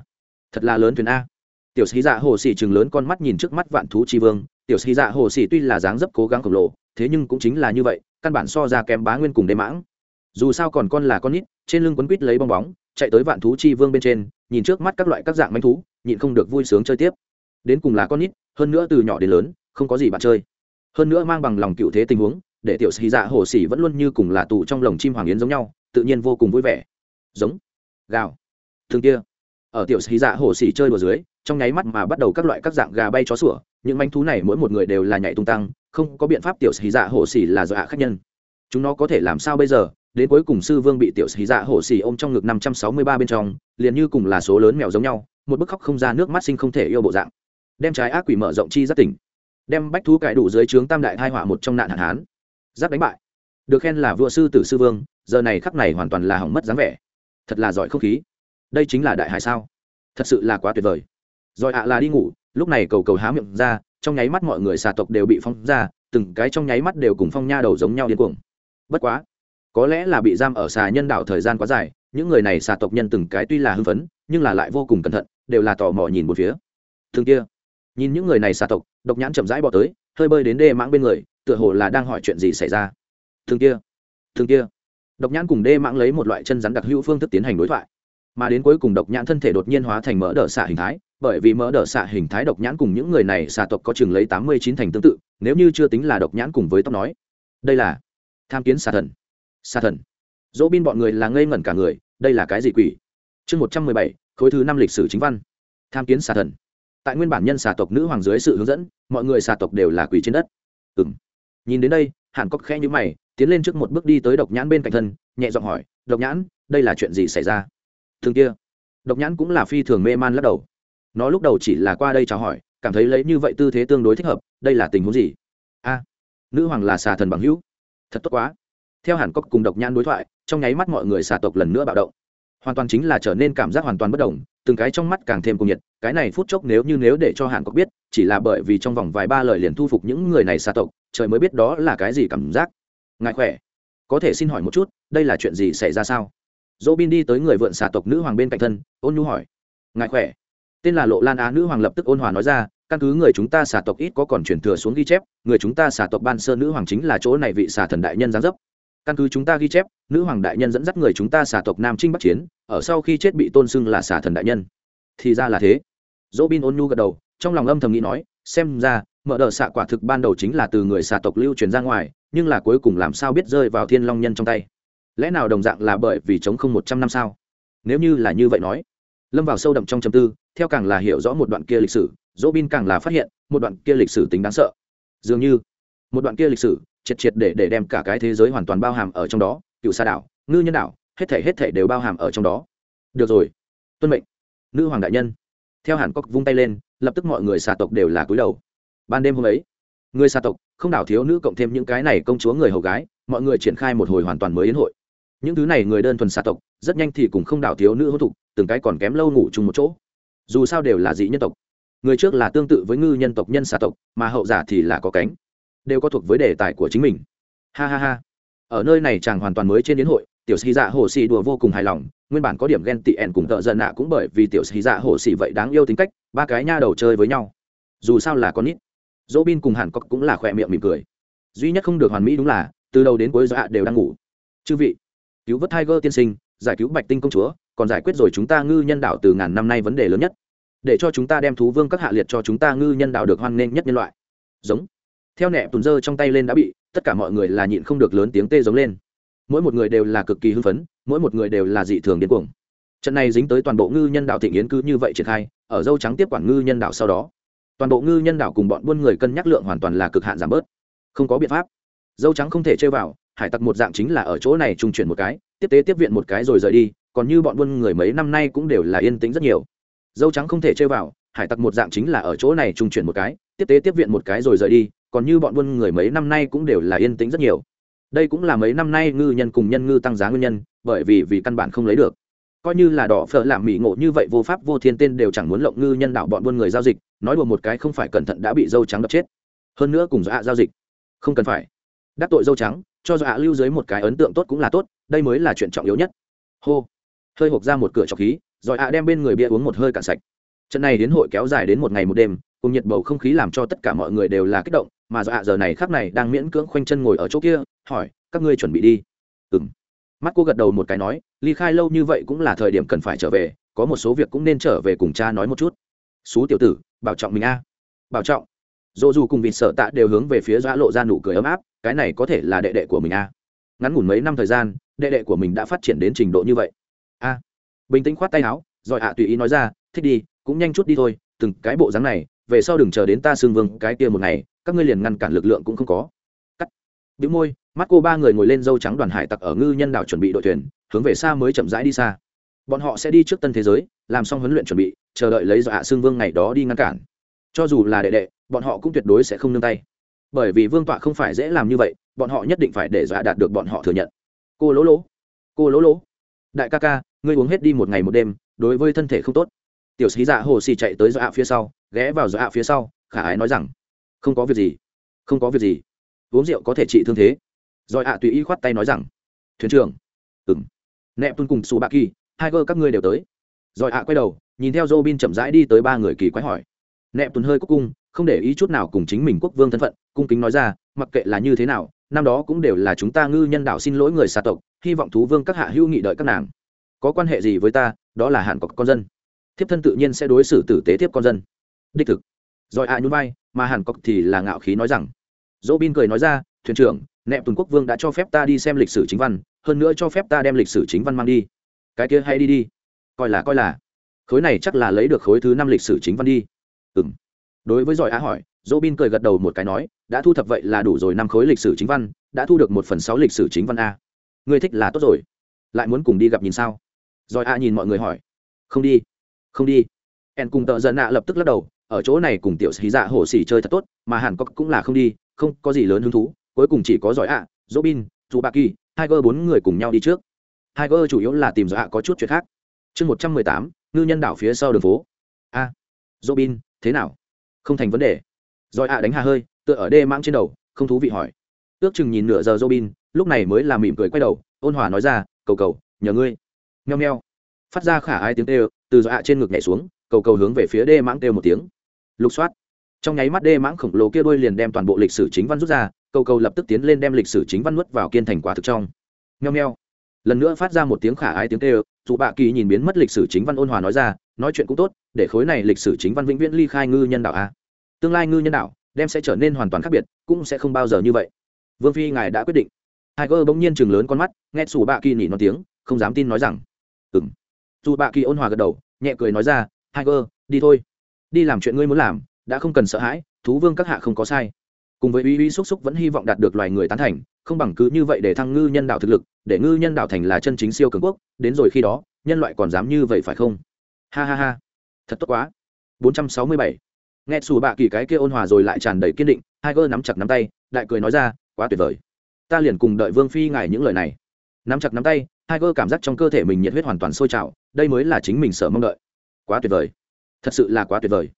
thật là lớn thuyền a. Tiểu sĩ dạ hồ sĩ chừng lớn con mắt nhìn trước mắt vạn thú chi vương. Tiểu sĩ dạ hồ sĩ tuy là dáng dấp cố gắng khổng lồ, thế nhưng cũng chính là như vậy, căn bản so ra kém bá nguyên cùng đế mãng. Dù sao còn con là con nít, trên lưng quấn quít lấy bong bóng, chạy tới vạn thú chi vương bên trên, nhìn trước mắt các loại các dạng manh thú nhịn không được vui sướng chơi tiếp. Đến cùng là con nít, hơn nữa từ nhỏ đến lớn, không có gì bạn chơi. Hơn nữa mang bằng lòng cựu thế tình huống, để tiểu xì dạ hồ xì vẫn luôn như cùng là tù trong lồng chim hoàng yến giống nhau, tự nhiên vô cùng vui vẻ. Giống. Gào. Thường kia. Ở tiểu xì dạ hồ xì chơi đùa dưới, trong nháy mắt mà bắt đầu các loại các dạng gà bay chó sủa, những manh thú này mỗi một người đều là nhảy tung tăng, không có biện pháp tiểu xì dạ hồ xì là do hạ khách nhân. Chúng nó có thể làm sao bây giờ? Đến cuối cùng sư vương bị tiểu xì dạ hồ xì ôm trong ngực năm trăm sáu mươi ba bên trong, liền như cùng là số lớn mèo giống nhau một bức khóc không ra nước mắt sinh không thể yêu bộ dạng. Đem trái ác quỷ mở rộng chi rất tỉnh. Đem bách thú cải đủ dưới trướng tam đại hai họa một trong nạn hạn hán. Giáp đánh bại. Được khen là vua sư tử sư vương, giờ này khắc này hoàn toàn là hỏng mất dáng vẻ. Thật là giỏi không khí. Đây chính là đại hải sao? Thật sự là quá tuyệt vời. Rồi ạ là đi ngủ, lúc này cầu cầu há miệng ra, trong nháy mắt mọi người xà tộc đều bị phong ra, từng cái trong nháy mắt đều cùng phong nha đầu giống nhau điên cuồng. Bất quá, có lẽ là bị giam ở xà nhân đảo thời gian quá dài những người này xà tộc nhân từng cái tuy là hưng phấn, nhưng là lại vô cùng cẩn thận, đều là tò mò nhìn một phía. Thường kia, nhìn những người này xà tộc, độc nhãn chậm rãi bỏ tới, hơi bơi đến đê mãng bên người, tựa hồ là đang hỏi chuyện gì xảy ra. Thường kia thường kia, độc nhãn cùng đê mãng lấy một loại chân rắn đặc hữu phương thức tiến hành đối thoại. Mà đến cuối cùng độc nhãn thân thể đột nhiên hóa thành mỡ đỡ xạ hình thái, bởi vì mỡ đỡ xạ hình thái độc nhãn cùng những người này xà tộc có chừng lấy tám mươi chín thành tương tự, nếu như chưa tính là độc nhãn cùng với tóc nói. Đây là tham kiến xà thần. Xà thần. Dỗ bin bọn người là ngây ngẩn cả người đây là cái gì quỷ? Chương một trăm mười bảy, khối thứ năm lịch sử chính văn. Tham kiến xà thần. Tại nguyên bản nhân xà tộc nữ hoàng dưới sự hướng dẫn, mọi người xà tộc đều là quỷ trên đất. Ừ m nhìn đến đây, hàn cốc khẽ nhữ mày, tiến lên trước một bước đi tới độc nhãn bên cạnh thân, nhẹ giọng hỏi, độc nhãn, đây là chuyện gì xảy ra? Thường kia, độc nhãn cũng là phi thường mê man lắc đầu. Nó lúc đầu chỉ là qua đây chào hỏi, cảm thấy lấy như vậy tư thế tương đối thích hợp, đây là tình huống gì? A, nữ hoàng là xà thần bằng hữu. Thật tốt quá. Theo hàn cốc cùng độc nhãn đối thoại trong nháy mắt mọi người xà tộc lần nữa bạo động. Hoàn toàn chính là trở nên cảm giác hoàn toàn bất đồng, từng cái trong mắt càng thêm cuồng nhiệt, cái này phút chốc nếu như nếu để cho hàn cốc biết, chỉ là bởi vì trong vòng vài ba lời liền thu phục những người này xà tộc, trời mới biết đó là cái gì cảm giác. Ngại khỏe? Có thể xin hỏi một chút, đây là chuyện gì xảy ra sao? Dỗ bin đi tới người vượn xà tộc nữ hoàng bên cạnh thân, ôn nhu hỏi. Ngại khỏe? Tên là lộ lan á nữ hoàng lập tức ôn hòa nói ra, căn cứ người chúng ta xà tộc ít có còn truyền thừa xuống ghi chép, người chúng ta xà tộc ban sơ nữ hoàng chính là chỗ này vị xà thần đại nhân giáng dấp căn cứ chúng ta ghi chép, nữ hoàng đại nhân dẫn dắt người chúng ta xả tộc nam trinh bắc chiến, ở sau khi chết bị tôn xưng là xả thần đại nhân. Thì ra là thế. Dỗ bin ôn nhu gật đầu, trong lòng âm thầm nghĩ nói, xem ra, mở đợt xạ quả thực ban đầu chính là từ người xà tộc lưu truyền ra ngoài, nhưng là cuối cùng làm sao biết rơi vào thiên long nhân trong tay? Lẽ nào đồng dạng là bởi vì chống không một trăm năm sao? Nếu như là như vậy nói, lâm vào sâu đậm trong châm tư, theo càng là hiểu rõ một đoạn kia lịch sử dỗ bin càng là phát hiện, một đoạn kia lịch sử tính đáng sợ. Dường như, một đoạn kia lịch sử triệt triệt để để đem cả cái thế giới hoàn toàn bao hàm ở trong đó, cựu sa đảo, ngư nhân đảo, hết thể hết thể đều bao hàm ở trong đó. Được rồi, tuân mệnh. Nữ hoàng đại nhân. Theo hàn cốc vung tay lên, lập tức mọi người xà tộc đều là cúi đầu. Ban đêm hôm ấy, người xà tộc, không đảo thiếu nữ cộng thêm những cái này công chúa người hầu gái, mọi người triển khai một hồi hoàn toàn mới yến hội. Những thứ này người đơn thuần xà tộc, rất nhanh thì cùng không đảo thiếu nữ hô thục, từng cái còn kém lâu ngủ chung một chỗ. Dù sao đều là dị nhân tộc. Người trước là tương tự với ngư nhân tộc nhân xà tộc, mà hậu giả thì là có cánh đều có thuộc với đề tài của chính mình. Ha ha ha. Ở nơi này chàng hoàn toàn mới trên đến hội, tiểu sĩ dạ hồ sĩ đùa vô cùng hài lòng, nguyên bản có điểm ghen tị ẻn cùng tợ giận nạ cũng bởi vì tiểu sĩ dạ hồ sĩ vậy đáng yêu tính cách, ba cái nha đầu chơi với nhau. Dù sao là con nít. Dỗ bin cùng hàn cốc cũng là khỏe miệng mỉm cười. Duy nhất không được hoàn mỹ đúng là, từ đầu đến cuối dạ đều đang ngủ. Chư vị, cứu vớt tiger tiên sinh, giải cứu bạch tinh công chúa, còn giải quyết rồi chúng ta ngư nhân đạo từ ngàn năm nay vấn đề lớn nhất. Để cho chúng ta đem thú vương các hạ liệt cho chúng ta ngư nhân đạo được hoan nghênh nhất nhân loại. Giống theo nẹ tùn dơ trong tay lên đã bị, tất cả mọi người là nhịn không được lớn tiếng tê giống lên. Mỗi một người đều là cực kỳ hưng phấn, mỗi một người đều là dị thường điên cuồng. Trận này dính tới toàn bộ ngư nhân đạo thịnh yến cứ như vậy triển khai, ở dâu trắng tiếp quản ngư nhân đạo sau đó, toàn bộ ngư nhân đạo cùng bọn buôn người cân nhắc lượng hoàn toàn là cực hạn giảm bớt. Không có biện pháp. Dâu trắng không thể chơi vào, hải tặc một dạng chính là ở chỗ này trung chuyển một cái, tiếp tế tiếp viện một cái rồi rời đi, còn như bọn buôn người mấy năm nay cũng đều là yên tĩnh rất nhiều. Dâu trắng không thể chơi vào, hải tặc một dạng chính là ở chỗ này trung chuyển một cái, tiếp tế tiếp viện một cái rồi rời đi còn như bọn buôn người mấy năm nay cũng đều là yên tĩnh rất nhiều. Đây cũng là mấy năm nay ngư nhân cùng nhân ngư tăng giá nguyên nhân, bởi vì vì căn bản không lấy được. Coi như là đỏ phở làm mỹ ngộ như vậy vô pháp vô thiên tên đều chẳng muốn lộng ngư nhân đạo bọn buôn người giao dịch, nói đùa một cái không phải cẩn thận đã bị dâu trắng đập chết. Hơn nữa cùng dọa giao dịch. Không cần phải. Đắc tội dâu trắng, cho dọa lưu dưới một cái ấn tượng tốt cũng là tốt, đây mới là chuyện trọng yếu nhất. Hô. Hơi hộp ra một cửa trọc khí rồi ạ đem bên người bia uống một hơi cạn sạch. Trận này đến hội kéo dài đến một ngày một đêm, cùng nhiệt bầu không khí làm cho tất cả mọi người đều là kích động mà do ạ, giờ này khắc này đang miễn cưỡng khoanh chân ngồi ở chỗ kia, hỏi, các ngươi chuẩn bị đi? Ừ m mắt cô gật đầu một cái nói, ly khai lâu như vậy cũng là thời điểm cần phải trở về, có một số việc cũng nên trở về cùng cha nói một chút. Xú tiểu tử, bảo trọng mình a. Bảo trọng. Dỗ dù cùng vịt sợ tạ đều hướng về phía giã lộ ra nụ cười ấm áp, cái này có thể là đệ đệ của mình a. Ngắn ngủn mấy năm thời gian, đệ đệ của mình đã phát triển đến trình độ như vậy. A. Bình tĩnh khoát tay áo, rồi ạ tùy ý nói ra, thích đi, cũng nhanh chút đi thôi, từng cái bộ dáng này, về sau đừng chờ đến ta xương vương cái kia một ngày các ngươi liền ngăn cản lực lượng cũng không có. Cắt. Bĩu môi, mắt cô ba người ngồi lên dâu trắng đoàn hải tặc ở ngư nhân đảo chuẩn bị đội thuyền, hướng về xa mới chậm rãi đi xa. Bọn họ sẽ đi trước tân thế giới, làm xong huấn luyện chuẩn bị, chờ đợi lấy dọa xương vương ngày đó đi ngăn cản. Cho dù là đệ đệ, bọn họ cũng tuyệt đối sẽ không nương tay. Bởi vì vương tọa không phải dễ làm như vậy, bọn họ nhất định phải để dọa đạt được bọn họ thừa nhận. Cô lỗ lỗ, cô lỗ lỗ. Đại ca ca, ngươi uống hết đi một ngày một đêm, đối với thân thể không tốt. Tiểu sĩ dạ hồ xì chạy tới dọa phía sau, ghé vào dọa phía sau, khả ái nói rằng không có việc gì. Không có việc gì. Uống rượu có thể trị thương thế. Rồi ạ, tùy ý khoát tay nói rằng, thuyền trưởng. Ừng nẹp tuân cùng xù bạ kỳ hai cơ các ngươi đều tới. Rồi ạ quay đầu, nhìn theo dô bin chậm rãi đi tới ba người kỳ quái hỏi. Nẹp tuân hơi cúc cung, không để ý chút nào cùng chính mình quốc vương thân phận, cung kính nói ra, mặc kệ là như thế nào, năm đó cũng đều là chúng ta ngư nhân đạo xin lỗi người xa tộc, hy vọng thú vương các hạ hữu nghị đợi các nàng. Có quan hệ gì với ta, đó là hạn cọc con dân. Thiếp thân tự nhiên sẽ đối xử tử tế tiếp con dân. Đích thực. Rồi ạ nhún vai mà hàn cốc thì là ngạo khí nói rằng, dỗ bin cười nói ra, thuyền trưởng, nẹp tuần quốc vương đã cho phép ta đi xem lịch sử chính văn, hơn nữa cho phép ta đem lịch sử chính văn mang đi. Cái kia hay đi đi. Coi là coi là. Khối này chắc là lấy được khối thứ năm lịch sử chính văn đi. Ừ m đối với giỏi á hỏi, dỗ bin cười gật đầu một cái nói, đã thu thập vậy là đủ rồi, năm khối lịch sử chính văn, đã thu được một phần sáu lịch sử chính văn a. Người thích là tốt rồi. Lại muốn cùng đi gặp nhìn sao? Giỏi a nhìn mọi người hỏi. Không đi không đi. En cùng tợ dần nạ lập tức lắc đầu ở chỗ này cùng tiểu xí dạ hồ xỉ chơi thật tốt mà hàn cốc cũng là không đi không có gì lớn hứng thú cuối cùng chỉ có giỏi ạ robin dù bà kỳ hai gơ bốn người cùng nhau đi trước. Hai gơ chủ yếu là tìm giỏi ạ có chút chuyện khác. Chương một trăm mười tám ngư nhân đảo phía sau đường phố. A à, thế nào? Không thành vấn đề. Giỏi ạ đánh hà hơi tựa ở đê mang trên đầu không thú vị hỏi. Ước chừng nhìn nửa giờ robin lúc này mới làm mỉm cười quay đầu ôn hòa nói ra cầu cầu nhờ ngươi. Nheo nheo phát ra khả ai tiếng tê từ dọa trên ngực nhảy xuống cầu cầu hướng về phía đê mãng kêu một tiếng lục soát. Trong nháy mắt đê mãng khổng lồ kia đôi liền đem toàn bộ lịch sử chính văn rút ra, cầu cầu lập tức tiến lên đem lịch sử chính văn nuốt vào kiên thành quả thực trong. Nheo nheo. Lần nữa phát ra một tiếng khả ái tiếng kêu, dù bạ kỳ nhìn biến mất lịch sử chính văn ôn hòa nói ra, nói chuyện cũng tốt, để khối này lịch sử chính văn vĩnh viễn ly khai ngư nhân đạo a. Tương lai ngư nhân đạo đem sẽ trở nên hoàn toàn khác biệt, cũng sẽ không bao giờ như vậy. Vương phi ngài đã quyết định. Hai cơ bỗng nhiên chừng lớn con mắt, nghe xù bạ kỳ nhỉ nói tiếng, không dám tin nói rằng. Ừng dù bạ kỳ ôn hòa gật đầu, nhẹ cười nói ra hai cơ đi thôi đi làm chuyện ngươi muốn làm, đã không cần sợ hãi, thú vương các hạ không có sai. Cùng với uy uy xúc xúc vẫn hy vọng đạt được loài người tán thành, không bằng cứ như vậy để thăng ngư nhân đạo thực lực, để ngư nhân đạo thành là chân chính siêu cường quốc, đến rồi khi đó, nhân loại còn dám như vậy phải không? Ha ha ha. Thật tốt quá. 467. nghe xù bạ kỳ cái kia ôn hòa rồi lại tràn đầy kiên định, hai gơ nắm chặt nắm tay, đại cười nói ra, quá tuyệt vời. Ta liền cùng đợi vương phi ngài những lời này. Nắm chặt nắm tay, hai gơ cảm giác trong cơ thể mình nhiệt huyết hoàn toàn sôi trào, đây mới là chính mình sợ mong đợi. Quá tuyệt vời thật sự là quá tuyệt vời.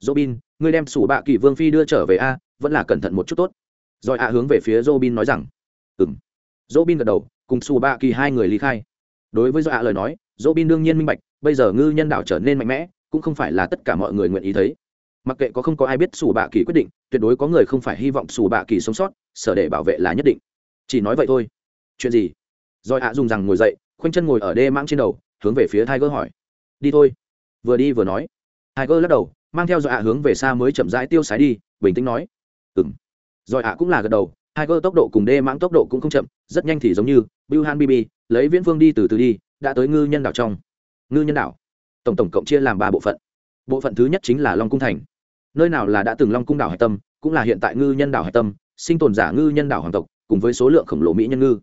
Robin, ngươi đem sủ bạ kỳ vương phi đưa trở về a, vẫn là cẩn thận một chút tốt. Rồi a hướng về phía robin nói rằng ừ m robin gật đầu, cùng sủ bạ kỳ hai người ly khai. Đối với do a lời nói, robin đương nhiên minh bạch, bây giờ ngư nhân đạo trở nên mạnh mẽ, cũng không phải là tất cả mọi người nguyện ý thấy. Mặc kệ có không có ai biết sủ bạ kỳ quyết định, tuyệt đối có người không phải hy vọng sủ bạ kỳ sống sót, sở để bảo vệ là nhất định. Chỉ nói vậy thôi. Chuyện gì? Rồi ạ dùng rằng ngồi dậy, khoanh chân ngồi ở đê mãng trên đầu, hướng về phía tiger hỏi. Đi thôi. Vừa đi vừa nói tiger lắc đầu, mang theo dọa hướng về xa mới chậm rãi tiêu sái đi, bình tĩnh nói, "Ừm." rồi ạ cũng là gật đầu hai tốc độ cùng đê mãng tốc độ cũng không chậm, rất nhanh thì giống như bill han bb lấy viễn Vương đi từ từ đi, đã tới ngư nhân đảo trong. Ngư nhân đảo. Tổng tổng cộng chia làm ba bộ phận. Bộ phận thứ nhất chính là long cung thành. Nơi nào là đã từng long cung đảo hải tâm, cũng là hiện tại ngư nhân đảo hải tâm, sinh tồn giả ngư nhân đảo hoàng tộc, cùng với số lượng khổng lồ mỹ nhân ngư.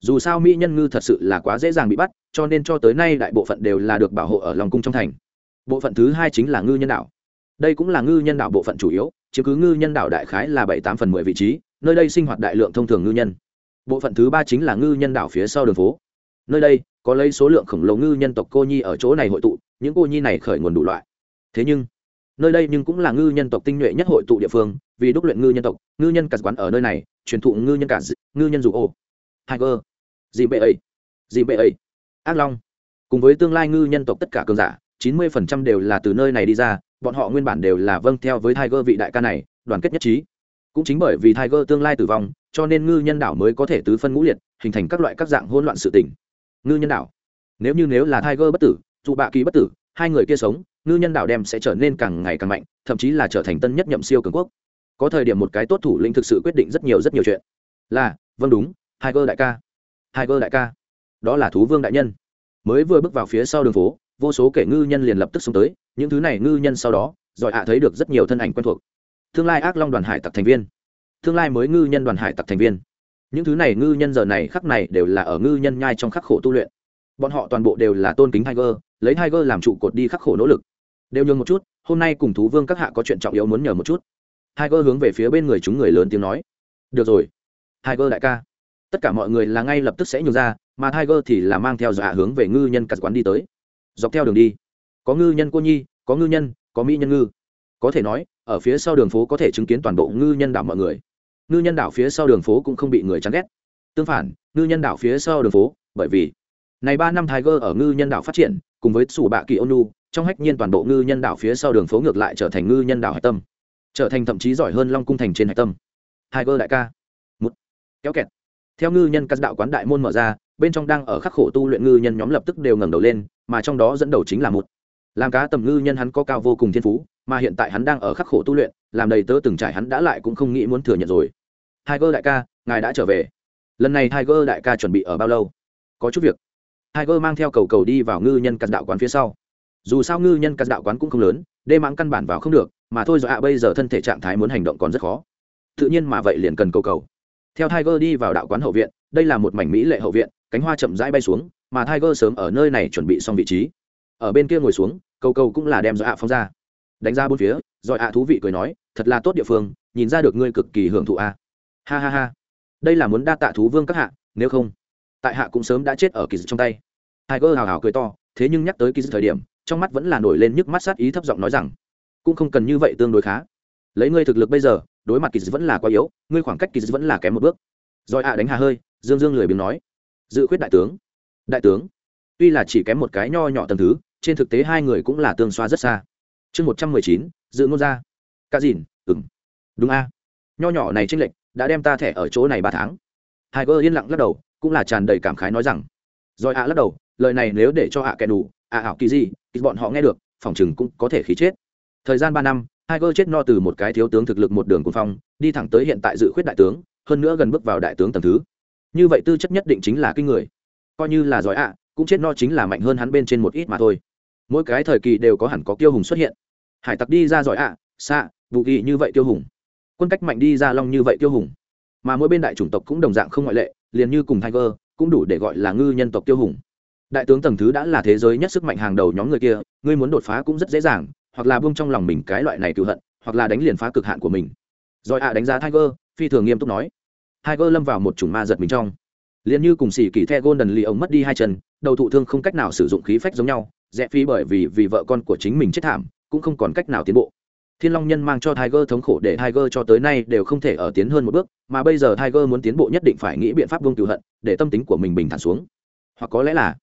Dù sao mỹ nhân ngư thật sự là quá dễ dàng bị bắt, cho nên cho tới nay đại bộ phận đều là được bảo hộ ở Long cung trong thành bộ phận thứ hai chính là ngư nhân đảo đây cũng là ngư nhân đảo bộ phận chủ yếu chiếm cứ ngư nhân đảo đại khái là bảy tám phần mười vị trí nơi đây sinh hoạt đại lượng thông thường ngư nhân bộ phận thứ ba chính là ngư nhân đảo phía sau đường phố nơi đây có lấy số lượng khổng lồ ngư nhân tộc cô nhi ở chỗ này hội tụ những cô nhi này khởi nguồn đủ loại thế nhưng nơi đây nhưng cũng là ngư nhân tộc tinh nhuệ nhất hội tụ địa phương vì đúc luyện ngư nhân tộc ngư nhân cà quán ở nơi này truyền thụ ngư nhân cả ngư nhân dù ô cơ. gì bệ ấy, gì bệ ấy, ác long, cùng với tương lai ngư nhân tộc tất cả cường giả, chín mươi phần trăm đều là từ nơi này đi ra, bọn họ nguyên bản đều là vâng theo với tiger vị đại ca này đoàn kết nhất trí. Cũng chính bởi vì tiger tương lai tử vong cho nên ngư nhân đảo mới có thể tứ phân ngũ liệt hình thành các loại các dạng hỗn loạn sự tình. Ngư nhân đảo. Nếu như nếu là tiger bất tử dù bạ kỳ bất tử hai người kia sống ngư nhân đảo đem sẽ trở nên càng ngày càng mạnh thậm chí là trở thành tân nhất nhậm siêu cường quốc. Có thời điểm một cái tốt thủ lĩnh thực sự quyết định rất nhiều rất nhiều chuyện. Là vâng đúng tiger đại ca. Tiger đại ca. Đó là thú vương đại nhân. Mới vừa bước vào phía sau đường phố vô số kẻ ngư nhân liền lập tức xuống tới, những thứ này ngư nhân sau đó, giỏi ạ thấy được rất nhiều thân ảnh quen thuộc. Tương lai ác long đoàn hải tặc thành viên. Tương lai mới ngư nhân đoàn hải tặc thành viên. Những thứ này ngư nhân giờ này khắc này đều là ở ngư nhân nhai trong khắc khổ tu luyện. Bọn họ toàn bộ đều là tôn kính tiger, lấy tiger làm trụ cột đi khắc khổ nỗ lực. Đều nhường một chút, hôm nay cùng thú vương các hạ có chuyện trọng yếu muốn nhờ một chút. Tiger hướng về phía bên người chúng người lớn tiếng nói. Được rồi. Tiger đại ca. Tất cả mọi người là ngay lập tức sẽ nhường ra, mà tiger thì là mang theo dọa hướng về ngư nhân cắt quán đi tới dọc theo đường đi. Có ngư nhân cô nhi, có ngư nhân, có mỹ nhân ngư. Có thể nói, ở phía sau đường phố có thể chứng kiến toàn bộ ngư nhân đảo mọi người. Ngư nhân đảo phía sau đường phố cũng không bị người chán ghét. Tương phản, ngư nhân đảo phía sau đường phố, bởi vì này ba năm tiger ở ngư nhân đảo phát triển, cùng với sủ bạ kỳ ônu, trong hách nhiên toàn bộ ngư nhân đảo phía sau đường phố ngược lại trở thành ngư nhân đảo hạch tâm, trở thành thậm chí giỏi hơn long cung thành trên hạch tâm. Tiger đại ca. Một. Kéo kẹt. Theo ngư nhân các đạo quán đại môn mở ra, bên trong đang ở khắc khổ tu luyện ngư nhân nhóm lập tức đều ngẩng đầu lên mà trong đó dẫn đầu chính là một. Làm cá tầm ngư nhân hắn có cao vô cùng thiên phú, mà hiện tại hắn đang ở khắc khổ tu luyện, làm đầy tớ từng trải hắn đã lại cũng không nghĩ muốn thừa nhận rồi. Tiger đại ca, ngài đã trở về. Lần này tiger đại ca chuẩn bị ở bao lâu? Có chút việc. Tiger mang theo cầu cầu đi vào ngư nhân cắt đạo quán phía sau. Dù sao ngư nhân cắt đạo quán cũng không lớn, đê mãng căn bản vào không được, mà thôi do ạ, bây giờ thân thể trạng thái muốn hành động còn rất khó. Tự nhiên mà vậy liền cần cầu cầu. Theo tiger đi vào đạo quán hậu viện, đây là một mảnh mỹ lệ hậu viện, cánh hoa chậm rãi bay xuống mà tiger sớm ở nơi này chuẩn bị xong vị trí. Ở bên kia ngồi xuống, cầu cầu cũng là đem do ạ phóng ra. Đánh ra bốn phía rồi ạ thú vị cười nói, thật là tốt địa phương, nhìn ra được ngươi cực kỳ hưởng thụ a. Ha ha ha. Đây là muốn đa tạ thú vương các hạ, nếu không, tại hạ cũng sớm đã chết ở kỳ trong tay. Tiger hào hào cười to, thế nhưng nhắc tới kỳ thời điểm, trong mắt vẫn là nổi lên nhức mắt sát ý thấp giọng nói rằng, cũng không cần như vậy tương đối khá. Lấy ngươi thực lực bây giờ, đối mặt kỳ vẫn là quá yếu, ngươi khoảng cách kỳ vẫn là kém một bước. Rồi ạ đánh hà hơi, dương dương lười biếng nói, dự khuyết đại tướng đại tướng, tuy là chỉ kém một cái nho nhỏ tầm thứ, trên thực tế hai người cũng là tương xoa rất xa. Chương một trăm mười chín, dự ngôn ra. Ca dìn ừng đúng a. Nho nhỏ này tranh lệch đã đem ta thẻ ở chỗ này ba tháng. Hai gơ yên lặng lắc đầu, cũng là tràn đầy cảm khái nói rằng. Rồi ạ lắc đầu, lời này nếu để cho ạ kẻ đủ, ạ ảo kỳ gì, thì bọn họ nghe được, phòng chừng cũng có thể khí chết. Thời gian ba năm hai gơ chết no từ một cái thiếu tướng thực lực một đường cuồng phong, đi thẳng tới hiện tại dự khuyết đại tướng, hơn nữa gần bước vào đại tướng tầm thứ. Như vậy tư chất nhất định chính là kinh người coi như là giỏi ạ, cũng chết no chính là mạnh hơn hắn bên trên một ít mà thôi. Mỗi cái thời kỳ đều có hẳn có kiêu hùng xuất hiện. Hải tặc đi ra giỏi ạ xạ vụ ghi như vậy kiêu hùng. Quân cách mạnh đi ra long như vậy kiêu hùng. Mà mỗi bên đại chủng tộc cũng đồng dạng không ngoại lệ, liền như cùng tiger, cũng đủ để gọi là ngư nhân tộc kiêu hùng. Đại tướng tầng thứ đã là thế giới nhất sức mạnh hàng đầu nhóm người kia, ngươi muốn đột phá cũng rất dễ dàng, hoặc là buông trong lòng mình cái loại này cựu hận, hoặc là đánh liền phá cực hạn của mình. Rồi ạ đánh giá tiger, phi thường nghiêm túc nói. Tiger lâm vào một chủng ma giật mình trong liền như cùng xỉ kỳ the golden lee ông mất đi hai chân, đầu thụ thương không cách nào sử dụng khí phách giống nhau, rẽ phi bởi vì vì vợ con của chính mình chết thảm, cũng không còn cách nào tiến bộ. Thiên long nhân mang cho tiger thống khổ để tiger cho tới nay đều không thể ở tiến hơn một bước, mà bây giờ tiger muốn tiến bộ nhất định phải nghĩ biện pháp buông cựu hận, để tâm tính của mình bình thản xuống. Hoặc có lẽ là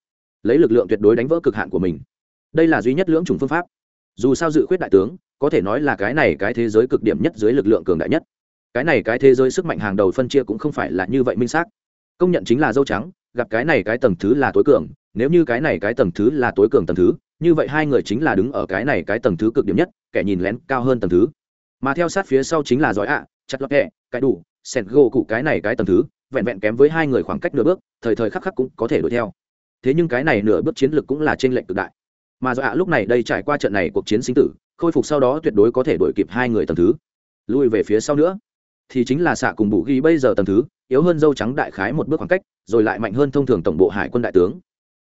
lấy lực lượng tuyệt đối đánh vỡ cực hạn của mình. Đây là duy nhất lưỡng chủng phương pháp. Dù sao dự khuyết đại tướng, có thể nói là cái này cái thế giới cực điểm nhất dưới lực lượng cường đại nhất. Cái này cái thế giới sức mạnh hàng đầu phân chia cũng không phải là như vậy minh xác công nhận chính là dâu trắng, gặp cái này cái tầng thứ là tối cường, nếu như cái này cái tầng thứ là tối cường tầng thứ, như vậy hai người chính là đứng ở cái này cái tầng thứ cực điểm nhất, kẻ nhìn lén cao hơn tầng thứ. Mà theo sát phía sau chính là giỏi ạ, chặt lọt hẹ cái đủ, sẹt gỗ cụ cái này cái tầng thứ, vẹn vẹn kém với hai người khoảng cách nửa bước, thời thời khắc khắc cũng có thể đuổi theo. Thế nhưng cái này nửa bước chiến lược cũng là trên lệnh cực đại. Mà do ạ lúc này đây trải qua trận này cuộc chiến sinh tử, khôi phục sau đó tuyệt đối có thể đuổi kịp hai người tầng thứ. Lui về phía sau nữa, thì chính là xạ cùng bù ghi bây giờ tầng thứ yếu hơn dâu trắng đại khái một bước khoảng cách, rồi lại mạnh hơn thông thường tổng bộ hải quân đại tướng.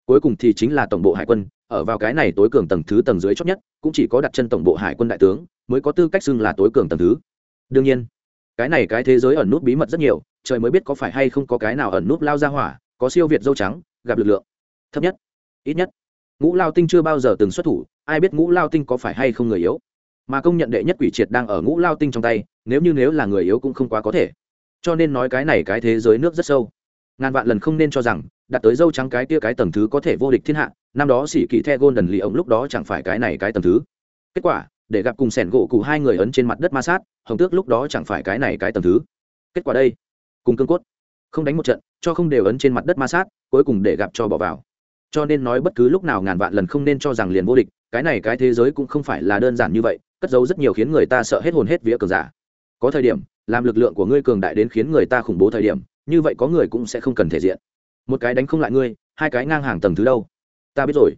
Cuối cùng thì chính là tổng bộ hải quân, ở vào cái này tối cường tầng thứ tầng dưới chót nhất, cũng chỉ có đặt chân tổng bộ hải quân đại tướng, mới có tư cách xưng là tối cường tầng thứ. Đương nhiên, cái này cái thế giới ẩn nút bí mật rất nhiều, trời mới biết có phải hay không có cái nào ẩn nút lao ra hỏa, có siêu việt dâu trắng, gặp lực lượng. Thấp nhất, ít nhất, ngũ lao tinh chưa bao giờ từng xuất thủ, ai biết ngũ lao tinh có phải hay không người yếu. Mà công nhận đệ nhất quỷ triệt đang ở ngũ lao tinh trong tay, nếu như nếu là người yếu cũng không quá có thể cho nên nói cái này cái thế giới nước rất sâu. Ngàn vạn lần không nên cho rằng, đặt tới dâu trắng cái kia cái tầng thứ có thể vô địch thiên hạ, năm đó sĩ kỳ the golden lì ông lúc đó chẳng phải cái này cái tầng thứ. Kết quả, để gặp cùng sẻn gỗ cụ hai người ấn trên mặt đất ma sát, hồng tước lúc đó chẳng phải cái này cái tầng thứ. Kết quả đây, cùng cương cốt, không đánh một trận, cho không đều ấn trên mặt đất ma sát, cuối cùng để gặp cho bỏ vào. Cho nên nói bất cứ lúc nào ngàn vạn lần không nên cho rằng liền vô địch, cái này cái thế giới cũng không phải là đơn giản như vậy, cất giấu rất nhiều khiến người ta sợ hết hồn hết vía cường giả có thời điểm, làm lực lượng của ngươi cường đại đến khiến người ta khủng bố thời điểm, như vậy có người cũng sẽ không cần thể diện. Một cái đánh không lại ngươi, hai cái ngang hàng tầng thứ đâu? Ta biết rồi.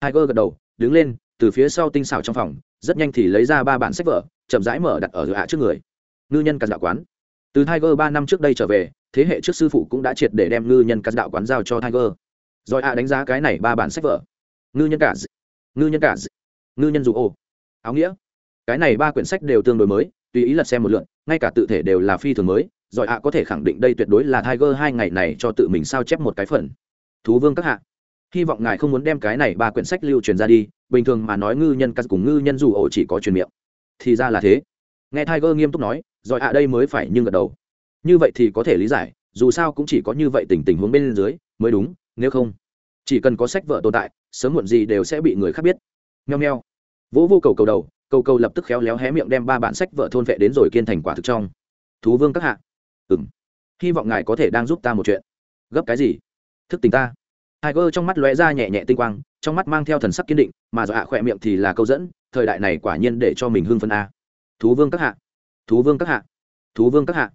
Tiger gật đầu, đứng lên, từ phía sau tinh xảo trong phòng, rất nhanh thì lấy ra ba bản sách vở, chậm rãi mở đặt ở giữa hạ trước người. Ngư nhân cắt đạo quán. Từ tiger ba năm trước đây trở về, thế hệ trước sư phụ cũng đã triệt để đem ngư nhân cắt đạo quán giao cho tiger. Rồi hạ đánh giá cái này ba bản sách vở. Ngư nhân cả ngư nhân cả ngư nhân dù ô. Áo nghĩa cái này ba quyển sách đều tương đối mới, tùy ý lật xem một lượn ngay cả tự thể đều là phi thường mới giỏi ạ có thể khẳng định đây tuyệt đối là tiger hai ngày này cho tự mình sao chép một cái phần. Thú vương các hạ, hy vọng ngài không muốn đem cái này ba quyển sách lưu truyền ra đi, bình thường mà nói ngư nhân cắt cùng ngư nhân dù ổ chỉ có truyền miệng. Thì ra là thế. Nghe tiger nghiêm túc nói giỏi ạ đây mới phải nhưng gật đầu. Như vậy thì có thể lý giải, dù sao cũng chỉ có như vậy tình tình huống bên dưới, mới đúng, nếu không, chỉ cần có sách vợ tồn tại, sớm muộn gì đều sẽ bị người khác biết. Nheo nheo vỗ vô cầu cầu đầu cầu cầu lập tức khéo léo hé miệng đem ba bản sách vợ thôn vệ đến rồi kiên thành quả thực trong. Thú vương các hạ. Ừng hy vọng ngài có thể đang giúp ta một chuyện. Gấp cái gì? Thức tình ta. Hai gơ trong mắt lóe ra nhẹ nhẹ tinh quang, trong mắt mang theo thần sắc kiên định, mà do hạ khỏe miệng thì là câu dẫn, thời đại này quả nhiên để cho mình hưng phân a. Thú vương các hạ. Thú vương các hạ. Thú vương các hạ.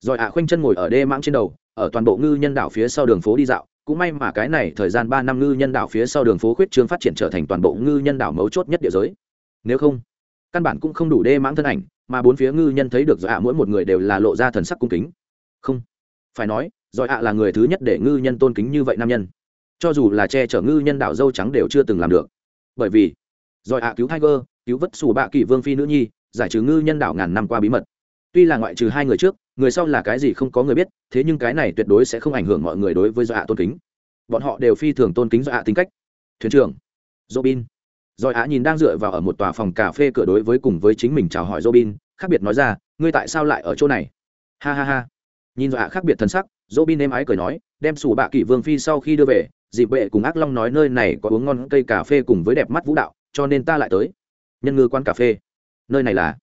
Rồi hạ khoanh chân ngồi ở đê mãng trên đầu, ở toàn bộ ngư nhân đảo phía sau đường phố đi dạo. Cũng may mà cái này thời gian ba năm ngư nhân đảo phía sau đường phố khuyết trương phát triển trở thành toàn bộ ngư nhân đảo mấu chốt nhất địa giới. Nếu không căn bản cũng không đủ đê mãng thân ảnh, mà bốn phía ngư nhân thấy được do ạ, mỗi một người đều là lộ ra thần sắc cung kính. Không, phải nói, giỏi ạ là người thứ nhất để ngư nhân tôn kính như vậy nam nhân. Cho dù là che chở ngư nhân đảo dâu trắng đều chưa từng làm được. Bởi vì, giỏi ạ cứu tiger, cứu vất xù bạ kỷ vương phi nữ nhi, giải trừ ngư nhân đảo ngàn năm qua bí mật. Tuy là ngoại trừ hai người trước, người sau là cái gì không có người biết, thế nhưng cái này tuyệt đối sẽ không ảnh hưởng mọi người đối với do ạ tôn kính. Bọn họ đều phi thường tôn kính do ạ tính cách. Thuyền trưởng, robin rồi á nhìn đang dựa vào ở một tòa phòng cà phê cửa đối với cùng với chính mình chào hỏi robin, khác biệt nói ra, ngươi tại sao lại ở chỗ này? Ha ha ha. Nhìn rồi ạ khác biệt thân sắc, robin êm ái cười nói, đem sủ bạ kỷ vương phi sau khi đưa về, dịp bệ cùng ác long nói nơi này có uống ngon cây cà phê cùng với đẹp mắt vũ đạo, cho nên ta lại tới. Nhân ngư quán cà phê. Nơi này là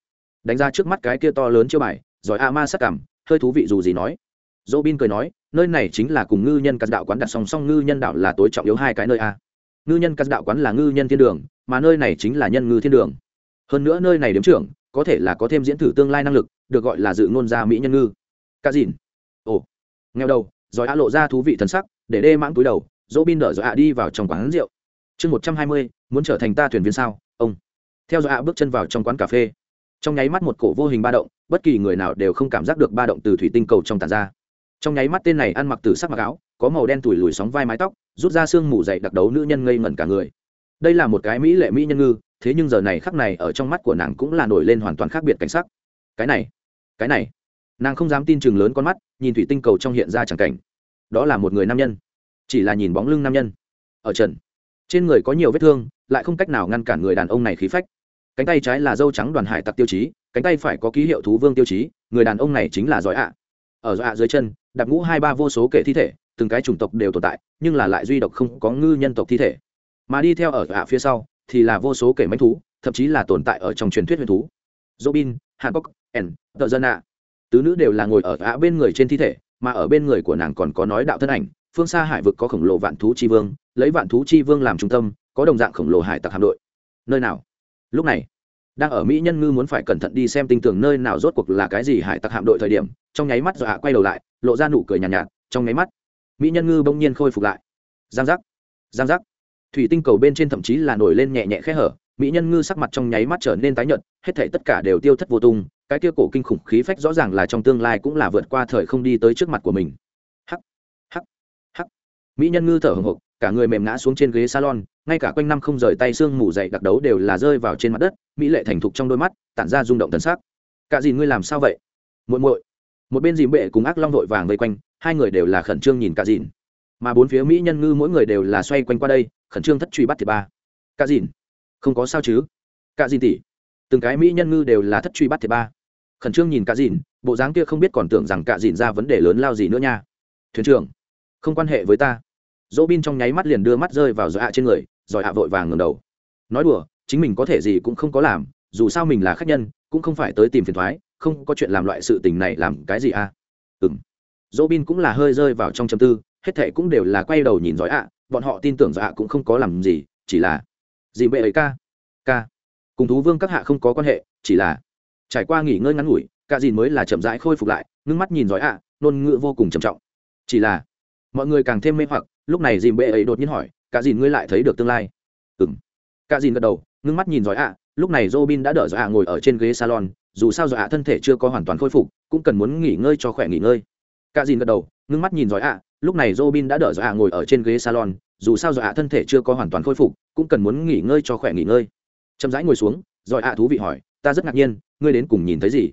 đánh ra trước mắt cái kia to lớn chưa bài giỏi a ma sắc cảm, hơi thú vị dù gì nói. Dỗ bin cười nói, nơi này chính là cùng ngư nhân cắt đạo quán đặt song song, ngư nhân đạo là tối trọng yếu hai cái nơi a. Ngư nhân cắt đạo quán là ngư nhân thiên đường mà nơi này chính là nhân ngư thiên đường. Hơn nữa nơi này đếm trưởng, có thể là có thêm diễn thử tương lai năng lực, được gọi là dự ngôn gia mỹ nhân ngư. Cá dìn. Ồ. Nghèo đầu, giỏi a lộ ra thú vị thần sắc, để đê mãng túi đầu, dỗ bin đỡ giỏi a đi vào trong quán rượu. Chương một trăm hai mươi, muốn trở thành ta thuyền viên sao, ông. Theo giỏi a bước chân vào trong quán cà phê. Trong nháy mắt một cổ vô hình ba động, bất kỳ người nào đều không cảm giác được ba động từ thủy tinh cầu trong tàn ra. Trong nháy mắt tên này ăn mặc từ sắc mặc áo, có màu đen tủi lùi sóng vai mái tóc, rút ra xương mù dậy đặc đấu nữ nhân ngây ngẩn cả người đây là một cái mỹ lệ mỹ nhân ngư, thế nhưng giờ này khắc này ở trong mắt của nàng cũng là nổi lên hoàn toàn khác biệt cảnh sắc. Cái này cái này. Nàng không dám tin chừng lớn con mắt, nhìn thủy tinh cầu trong hiện ra chẳng cảnh. Đó là một người nam nhân. Chỉ là nhìn bóng lưng nam nhân. Ở trần, trên người có nhiều vết thương, lại không cách nào ngăn cản người đàn ông này khí phách. Cánh tay trái là dâu trắng đoàn hải tặc tiêu chí, cánh tay phải có ký hiệu thú vương tiêu chí, người đàn ông này chính là giỏi ạ. Ở giỏi ạ dưới chân, đạp ngũ hai ba vô số kể thi thể, từng cái chủng tộc đều tồn tại, nhưng là lại duy độc không có ngư nhân tộc thi thể mà đi theo ở ạ phía sau thì là vô số kể mánh thú thậm chí là tồn tại ở trong truyền thuyết huyền thú. Robin hàn quốc ẩn tờ dân ạ tứ nữ đều là ngồi ở ạ bên người trên thi thể mà ở bên người của nàng còn có nói đạo thân ảnh phương xa hải vực có khổng lồ vạn thú chi vương lấy vạn thú chi vương làm trung tâm có đồng dạng khổng lồ hải tặc hạm đội. Nơi nào? Lúc này đang ở mỹ nhân ngư muốn phải cẩn thận đi xem tinh tường nơi nào rốt cuộc là cái gì hải tặc hạm đội thời điểm trong nháy mắt dọa quay đầu lại lộ ra nụ cười nhàn nhạt, nhạt trong nháy mắt mỹ nhân ngư bỗng nhiên khôi phục lại. Giang giác giang giác thủy tinh cầu bên trên thậm chí là nổi lên nhẹ nhẹ khẽ hở, mỹ nhân ngư sắc mặt trong nháy mắt trở nên tái nhợt, hết thảy tất cả đều tiêu thất vô tung, cái kia cổ kinh khủng khí phách rõ ràng là trong tương lai cũng là vượt qua thời không đi tới trước mặt của mình. Hắc hắc hắc. Mỹ nhân ngư thở hồng hộc, cả người mềm ngã xuống trên ghế salon, ngay cả quanh năm không rời tay xương mù dậy đặc đấu đều là rơi vào trên mặt đất, mỹ lệ thành thục trong đôi mắt, tản ra rung động thần sắc. Cả gì ngươi làm sao vậy? Muội muội. Một bên dìm bệ cùng ác long vội vàng vây quanh, hai người đều là khẩn trương nhìn cả dìn mà bốn phía mỹ nhân ngư mỗi người đều là xoay quanh qua đây, khẩn trương thất truy bắt thiệt ba. Cả dìn. Không có sao chứ? Cả dìn tỷ. Từng cái mỹ nhân ngư đều là thất truy bắt thiệt ba. Khẩn trương nhìn cả dìn, bộ dáng kia không biết còn tưởng rằng cả dìn ra vấn đề lớn lao gì nữa nha. Thuyền trưởng, không quan hệ với ta. Dỗ bin trong nháy mắt liền đưa mắt rơi vào dọa trên người rồi hạ vội vàng ngầm đầu. Nói đùa, chính mình có thể gì cũng không có làm, dù sao mình là khách nhân, cũng không phải tới tìm phiền thoái, không có chuyện làm loại sự tình này làm cái gì à? Ừ m dỗ bin cũng là hơi rơi vào trong châm tư hết thệ cũng đều là quay đầu nhìn giỏi ạ, bọn họ tin tưởng giỏi ạ cũng không có làm gì, chỉ là gì bệ ấy ca ca. Cùng thú vương các hạ không có quan hệ, chỉ là trải qua nghỉ ngơi ngắn ngủi, cả dìn mới là chậm rãi khôi phục lại, ngưng mắt nhìn giỏi ạ nôn ngựa vô cùng trầm trọng. Chỉ là mọi người càng thêm mê hoặc, lúc này dìm bệ ấy đột nhiên hỏi, cả dìn ngươi lại thấy được tương lai? Ừng cả dìn gật đầu, ngưng mắt nhìn giỏi ạ, lúc này robin đã đỡ giỏi ạ ngồi ở trên ghế salon, dù sao giỏi ạ thân thể chưa có hoàn toàn khôi phục, cũng cần muốn nghỉ ngơi cho khỏe nghỉ ngơi. Cả dìn gật đầu, ngưng mắt nhìn giỏi ạ lúc này robin đã đỡ Dạ ngồi ở trên ghế salon, dù sao Dạ thân thể chưa có hoàn toàn khôi phục, cũng cần muốn nghỉ ngơi cho khỏe nghỉ ngơi. Chậm rãi ngồi xuống rồi ạ thú vị hỏi, ta rất ngạc nhiên, ngươi đến cùng nhìn thấy gì?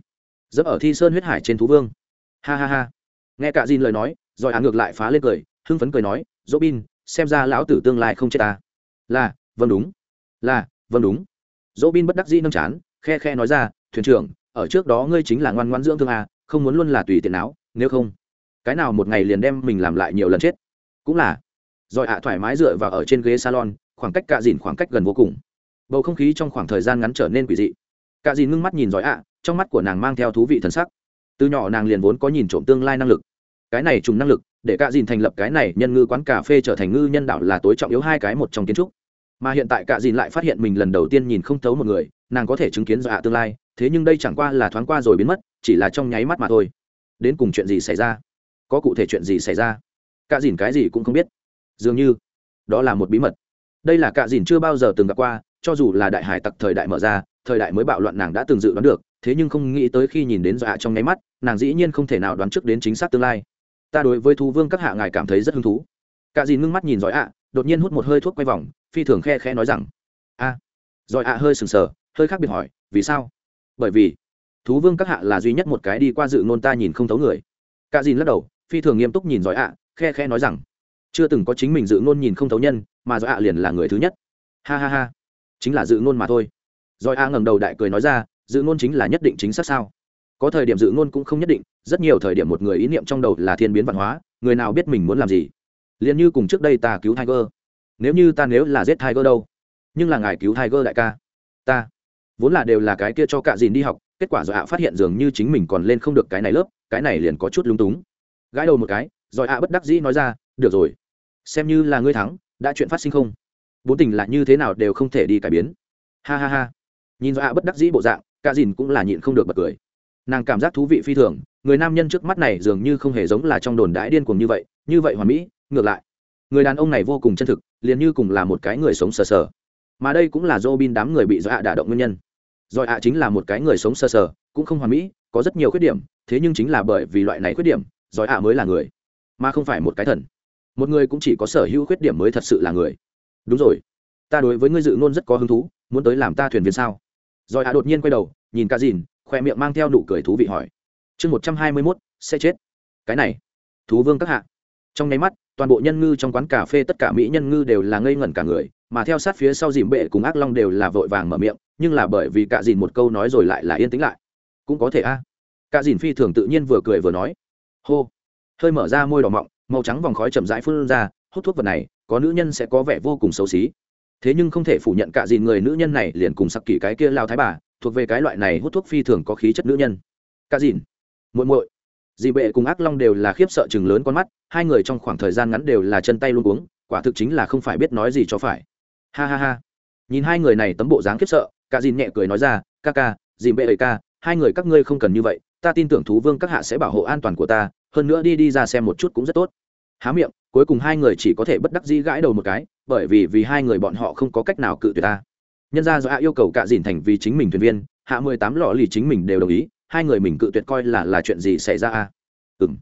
Dẫm ở thi sơn huyết hải trên thú vương. Ha ha ha. Nghe cả Jin lời nói rồi ạ ngược lại phá lên cười, hưng phấn cười nói, robin, xem ra lão tử tương lai không chết ta. Là vâng đúng. Là vâng đúng. Robin bất đắc dĩ nâng chán, khe khe nói ra, thuyền trưởng, ở trước đó ngươi chính là ngoan ngoãn dưỡng thương à không muốn luôn là tùy tiện áo nếu không cái nào một ngày liền đem mình làm lại nhiều lần chết. Cũng là. Rồi ạ, thoải mái dựa vào ở trên ghế salon, khoảng cách cạ dìn khoảng cách gần vô cùng. Bầu không khí trong khoảng thời gian ngắn trở nên quỷ dị. Cạ dìn ngưng mắt nhìn giỏi ạ, trong mắt của nàng mang theo thú vị thần sắc. Từ nhỏ nàng liền vốn có nhìn trộm tương lai năng lực. Cái này trùng năng lực, để cạ dìn thành lập cái này nhân ngư quán cà phê trở thành ngư nhân đạo là tối trọng yếu hai cái một trong kiến trúc. Mà hiện tại cạ dìn lại phát hiện mình lần đầu tiên nhìn không thấu một người, nàng có thể chứng kiến dọa tương lai, thế nhưng đây chẳng qua là thoáng qua rồi biến mất, chỉ là trong nháy mắt mà thôi. Đến cùng chuyện gì xảy ra? Có cụ thể chuyện gì xảy ra? Cạ dìn cái gì cũng không biết. Dường như đó là một bí mật. Đây là cạ dìn chưa bao giờ từng gặp qua cho dù là đại hải tặc thời đại mở ra thời đại mới bạo loạn nàng đã từng dự đoán được thế nhưng không nghĩ tới khi nhìn đến dọa trong nháy mắt nàng dĩ nhiên không thể nào đoán trước đến chính xác tương lai. Ta đối với thú vương các hạ ngài cảm thấy rất hứng thú. Cạ dìn ngưng mắt nhìn giỏi ạ đột nhiên hút một hơi thuốc quay vòng phi thường khe khẽ nói rằng a. À, giỏi ạ hơi sừng sờ hơi khác biệt hỏi vì sao? Bởi vì thú vương các hạ là duy nhất một cái đi qua dự ngôn ta nhìn không thấu người. Cạ dìn lắc đầu phi thường nghiêm túc nhìn giỏi ạ, khe khe nói rằng, chưa từng có chính mình dự ngôn nhìn không thấu nhân, mà giỏi ạ liền là người thứ nhất. Ha ha ha, chính là dự ngôn mà thôi. Giỏi ạ ngẩng đầu đại cười nói ra, dự ngôn chính là nhất định chính xác sao? Có thời điểm dự ngôn cũng không nhất định, rất nhiều thời điểm một người ý niệm trong đầu là thiên biến văn hóa, người nào biết mình muốn làm gì? Liền như cùng trước đây ta cứu tiger. Nếu như ta nếu là giết tiger đâu? Nhưng là ngài cứu tiger đại ca. Ta vốn là đều là cái kia cho cạ dìn đi học, kết quả rồi ạ phát hiện dường như chính mình còn lên không được cái này lớp, cái này liền có chút lung túng gãi đầu một cái, rồi ạ bất đắc dĩ nói ra, được rồi, xem như là ngươi thắng, đã chuyện phát sinh không? Bốn tình là như thế nào đều không thể đi cải biến. Ha ha ha. Nhìn rồi ạ bất đắc dĩ bộ dạng, cả dìn cũng là nhịn không được bật cười. Nàng cảm giác thú vị phi thường, người nam nhân trước mắt này dường như không hề giống là trong đồn đãi điên cuồng như vậy như vậy hoàn mỹ, ngược lại. Người đàn ông này vô cùng chân thực, liền như cùng là một cái người sống sờ sờ. Mà đây cũng là dô bin đám người bị do ạ đả động nguyên nhân. Do ạ chính là một cái người sống sờ sờ, cũng không hoàn mỹ, có rất nhiều khuyết điểm, thế nhưng chính là bởi vì loại này khuyết điểm giỏi ạ mới là người, mà không phải một cái thần. Một người cũng chỉ có sở hữu khuyết điểm mới thật sự là người. Đúng rồi. Ta đối với ngươi dự ngôn rất có hứng thú, muốn tới làm ta thuyền viên sao? Rồi ạ đột nhiên quay đầu, nhìn ca dìn, khoe miệng mang theo nụ cười thú vị hỏi. Chương một trăm hai mươi mốt, sẽ chết. Cái này. Thú vương các hạ. Trong nháy mắt, toàn bộ nhân ngư trong quán cà phê tất cả mỹ nhân ngư đều là ngây ngẩn cả người, mà theo sát phía sau dìm bệ cùng ác long đều là vội vàng mở miệng, nhưng là bởi vì cả dìn một câu nói rồi lại là yên tĩnh lại. Cũng có thể a. À. cả dìn phi thường tự nhiên vừa cười vừa nói hô. Hơi mở ra môi đỏ mọng, màu trắng vòng khói chậm rãi phun ra, hút thuốc vật này, có nữ nhân sẽ có vẻ vô cùng xấu xí. Thế nhưng không thể phủ nhận cả dìn người nữ nhân này liền cùng sắc kỳ cái kia lao thái bà, thuộc về cái loại này hút thuốc phi thường có khí chất nữ nhân. Cả dìn. Muội muội. Dì bệ cùng ác long đều là khiếp sợ chừng lớn con mắt, hai người trong khoảng thời gian ngắn đều là chân tay luôn uống quả thực chính là không phải biết nói gì cho phải. Ha ha ha. Nhìn hai người này tấm bộ dáng khiếp sợ, cả dìn nhẹ cười nói ra, ca ca, dì bệ ấy ca, hai người các ngươi không cần như vậy ta tin tưởng thú vương các hạ sẽ bảo hộ an toàn của ta, hơn nữa đi đi ra xem một chút cũng rất tốt. Há miệng, cuối cùng hai người chỉ có thể bất đắc dĩ gãi đầu một cái, bởi vì vì hai người bọn họ không có cách nào cự tuyệt ta. Nhân ra do hạ yêu cầu cả dìn thành vì chính mình thuyền viên, hạ mười tám lọ lì chính mình đều đồng ý, hai người mình cự tuyệt coi là là chuyện gì xảy ra à ừ m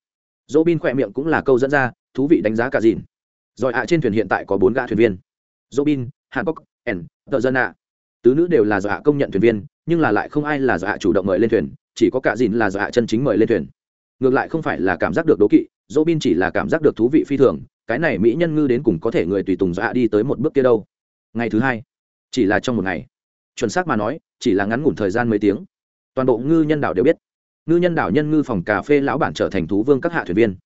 dỗ bin khỏe miệng cũng là câu dẫn ra, thú vị đánh giá cả dìn. Rồi hạ trên thuyền hiện tại có bốn gã thuyền viên. Dỗ bin hàn cốc ẩn tờ dân ạ. Tứ nữ đều là do hạ công nhận thuyền viên, nhưng là lại không ai là do hạ chủ động mời lên thuyền chỉ có cả dìn là dạ chân chính mời lên thuyền. Ngược lại không phải là cảm giác được đố kỵ dỗ bin chỉ là cảm giác được thú vị phi thường, cái này mỹ nhân ngư đến cùng có thể người tùy tùng dạ đi tới một bước kia đâu. Ngày thứ hai, chỉ là trong một ngày. Chuẩn xác mà nói, chỉ là ngắn ngủn thời gian mấy tiếng. Toàn bộ ngư nhân đảo đều biết. Ngư nhân đảo nhân ngư phòng cà phê lão bản trở thành thú vương các hạ thuyền viên.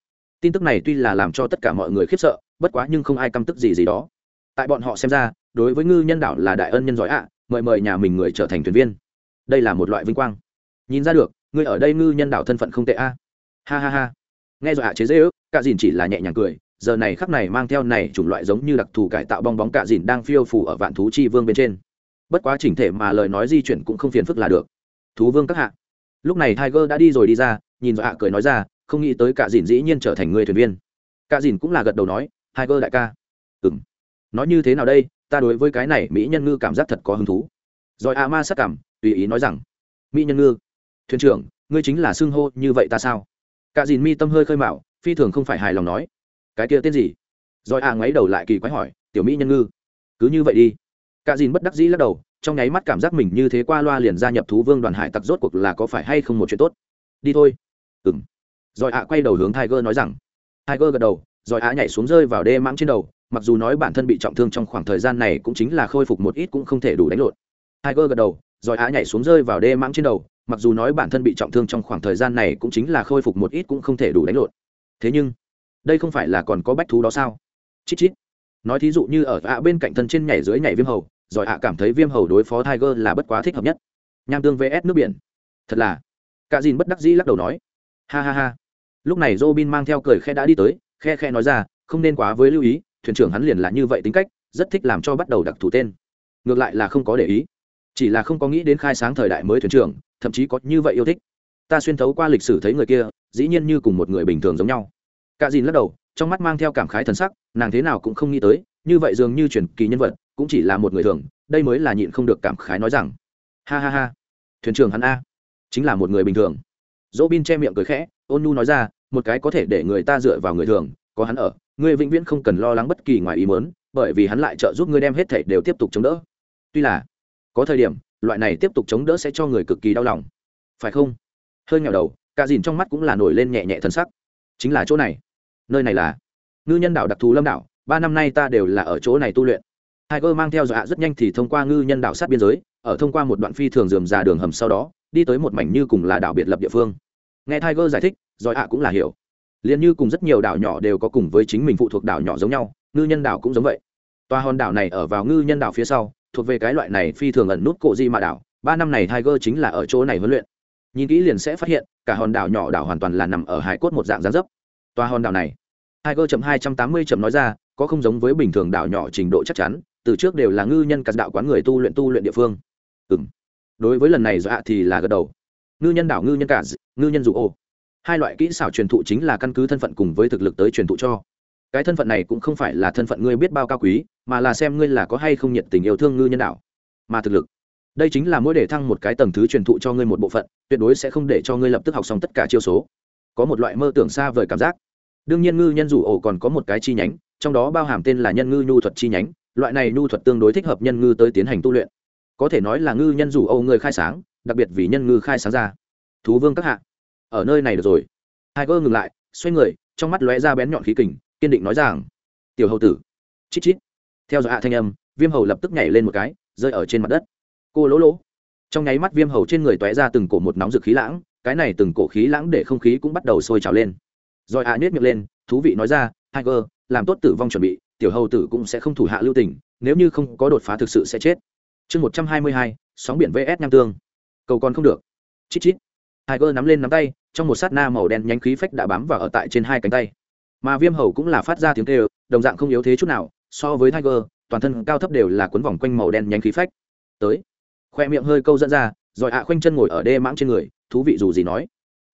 Tin tức này tuy là làm cho tất cả mọi người khiếp sợ, bất quá nhưng không ai căm tức gì gì đó. Tại bọn họ xem ra, đối với ngư nhân đảo là đại ân nhân giỏi ạ, mời mời nhà mình người trở thành thuyền viên. Đây là một loại vinh quang nhìn ra được, ngươi ở đây ngư nhân đảo thân phận không tệ a. Ha ha ha. Nghe rồi hạ chế dễ ước cả dìn chỉ là nhẹ nhàng cười, giờ này khắc này mang theo này chủng loại giống như đặc thù cải tạo bong bóng cả dìn đang phiêu phủ ở vạn thú chi vương bên trên. Bất quá chỉnh thể mà lời nói di chuyển cũng không phiền phức là được. Thú vương các hạ. Lúc này tiger đã đi rồi đi ra, nhìn rồi hạ cười nói ra, không nghĩ tới cả dìn dĩ nhiên trở thành người thuyền viên. Cả dìn cũng là gật đầu nói, tiger đại ca. Ừ m nói như thế nào đây, ta đối với cái này mỹ nhân ngư cảm giác thật có hứng thú. Rồi a ma sắc cảm, tùy ý nói rằng, mỹ nhân ngư thuyền trưởng, ngươi chính là xưng hô như vậy ta sao? Cả dìn mi tâm hơi khơi mạo, phi thường không phải hài lòng nói, cái kia tên gì? Rồi a ngoáy đầu lại kỳ quái hỏi, tiểu mỹ nhân ngư, cứ như vậy đi. Cả dìn bất đắc dĩ lắc đầu, trong nháy mắt cảm giác mình như thế qua loa liền gia nhập thú vương đoàn hải tặc rốt cuộc là có phải hay không một chuyện tốt? Đi thôi. Ừng rồi ạ quay đầu hướng tiger nói rằng, tiger gật đầu, rồi ạ nhảy xuống rơi vào đê mãng trên đầu, mặc dù nói bản thân bị trọng thương trong khoảng thời gian này cũng chính là khôi phục một ít cũng không thể đủ đánh lộn. Tiger gật đầu, rồi ạ nhảy xuống rơi vào đê mãng trên đầu mặc dù nói bản thân bị trọng thương trong khoảng thời gian này cũng chính là khôi phục một ít cũng không thể đủ đánh lộn. Thế nhưng, đây không phải là còn có bách thú đó sao? Chít chít. Nói thí dụ như ở ạ bên cạnh thân trên nhảy dưới nhảy viêm hầu, rồi ạ cảm thấy viêm hầu đối phó tiger là bất quá thích hợp nhất. Nham tương vs nước biển. Thật là. Cả dìn bất đắc dĩ lắc đầu nói. Ha ha ha. Lúc này robin mang theo cười khe đã đi tới, khe khe nói ra, không nên quá với lưu ý, thuyền trưởng hắn liền là như vậy tính cách, rất thích làm cho bắt đầu đặc thù tên. Ngược lại là không có để ý. Chỉ là không có nghĩ đến khai sáng thời đại mới thuyền trưởng thậm chí có như vậy yêu thích. Ta xuyên thấu qua lịch sử thấy người kia, dĩ nhiên như cùng một người bình thường giống nhau. Cả dìn lắc đầu, trong mắt mang theo cảm khái thần sắc, nàng thế nào cũng không nghĩ tới, như vậy dường như truyền kỳ nhân vật, cũng chỉ là một người thường, đây mới là nhịn không được cảm khái nói rằng, ha ha ha, thuyền trưởng hắn a, chính là một người bình thường. Dỗ bin che miệng cười khẽ, ôn nhu nói ra, một cái có thể để người ta dựa vào người thường, có hắn ở, ngươi vĩnh viễn không cần lo lắng bất kỳ ngoài ý mớn bởi vì hắn lại trợ giúp ngươi đem hết thảy đều tiếp tục chống đỡ. Tuy là, có thời điểm loại này tiếp tục chống đỡ sẽ cho người cực kỳ đau lòng. Phải không? Hơi nghèo đầu, cả dìn trong mắt cũng là nổi lên nhẹ nhẹ thân sắc. Chính là chỗ này. Nơi này là ngư nhân đảo đặc thù lâm đảo, ba năm nay ta đều là ở chỗ này tu luyện. Hai cơ mang theo dọa rất nhanh thì thông qua ngư nhân đảo sát biên giới, ở thông qua một đoạn phi thường dườm già đường hầm sau đó, đi tới một mảnh như cùng là đảo biệt lập địa phương. Nghe tiger giải thích, giỏi ạ cũng là hiểu. Liền như cùng rất nhiều đảo nhỏ đều có cùng với chính mình phụ thuộc đảo nhỏ giống nhau, ngư nhân đảo cũng giống vậy. Toa hòn đảo này ở vào ngư nhân đảo phía sau thuộc về cái loại này phi thường ẩn nút cổ di mạ đảo, ba năm này tiger chính là ở chỗ này huấn luyện. Nhìn kỹ liền sẽ phát hiện, cả hòn đảo nhỏ đảo hoàn toàn là nằm ở hải cốt một dạng gián dấp. Toa hòn đảo này, tiger chậm hai trăm tám mươi chậm nói ra, có không giống với bình thường đảo nhỏ trình độ chắc chắn, từ trước đều là ngư nhân cắt đạo quán người tu luyện tu luyện địa phương. Ừ m đối với lần này dọa thì là gật đầu. Ngư nhân đảo, ngư nhân cả, ngư nhân dụ ô. Hai loại kỹ xảo truyền thụ chính là căn cứ thân phận cùng với thực lực tới truyền thụ cho. Cái thân phận này cũng không phải là thân phận ngươi biết bao cao quý mà là xem ngươi là có hay không nhiệt tình yêu thương ngư nhân đạo, mà thực lực đây chính là mỗi để thăng một cái tầng thứ truyền thụ cho ngươi một bộ phận tuyệt đối sẽ không để cho ngươi lập tức học xong tất cả chiêu số. Có một loại mơ tưởng xa vời cảm giác. Đương nhiên ngư nhân rủ ổ còn có một cái chi nhánh trong đó bao hàm tên là nhân ngư nhu thuật chi nhánh loại này nhu thuật tương đối thích hợp nhân ngư tới tiến hành tu luyện. Có thể nói là ngư nhân rủ ổ người khai sáng đặc biệt vì nhân ngư khai sáng ra. Thú vương các hạ ở nơi này được rồi. Hai gơ ngừng lại xoay người trong mắt lóe ra bén nhọn khí kình kiên định nói rằng tiểu hầu tử chít chít theo dõi hạ thanh âm, viêm hầu lập tức nhảy lên một cái, rơi ở trên mặt đất. Cô lỗ lỗ. Trong nháy mắt viêm hầu trên người tóe ra từng cổ một nóng rực khí lãng, cái này từng cổ khí lãng để không khí cũng bắt đầu sôi trào lên. Rồi hạ à miệng lên, thú vị nói ra hai cơ làm tốt tử vong chuẩn bị, tiểu hầu tử cũng sẽ không thủ hạ lưu tình, nếu như không có đột phá thực sự sẽ chết. Chương một trăm hai mươi hai, sóng biển vs nham tương. Cầu còn không được. Chít chít. Hai cơ nắm lên nắm tay, trong một sát na màu đen nhánh khí phách đã bám vào ở tại trên hai cánh tay. Mà viêm hầu cũng là phát ra tiếng kêu, đồng dạng không yếu thế chút nào so với tiger, toàn thân cao thấp đều là cuốn vòng quanh màu đen nhánh khí phách. Tới. Khoe miệng hơi câu dẫn ra, rồi ạ khoanh chân ngồi ở đê mãng trên người, thú vị dù gì nói.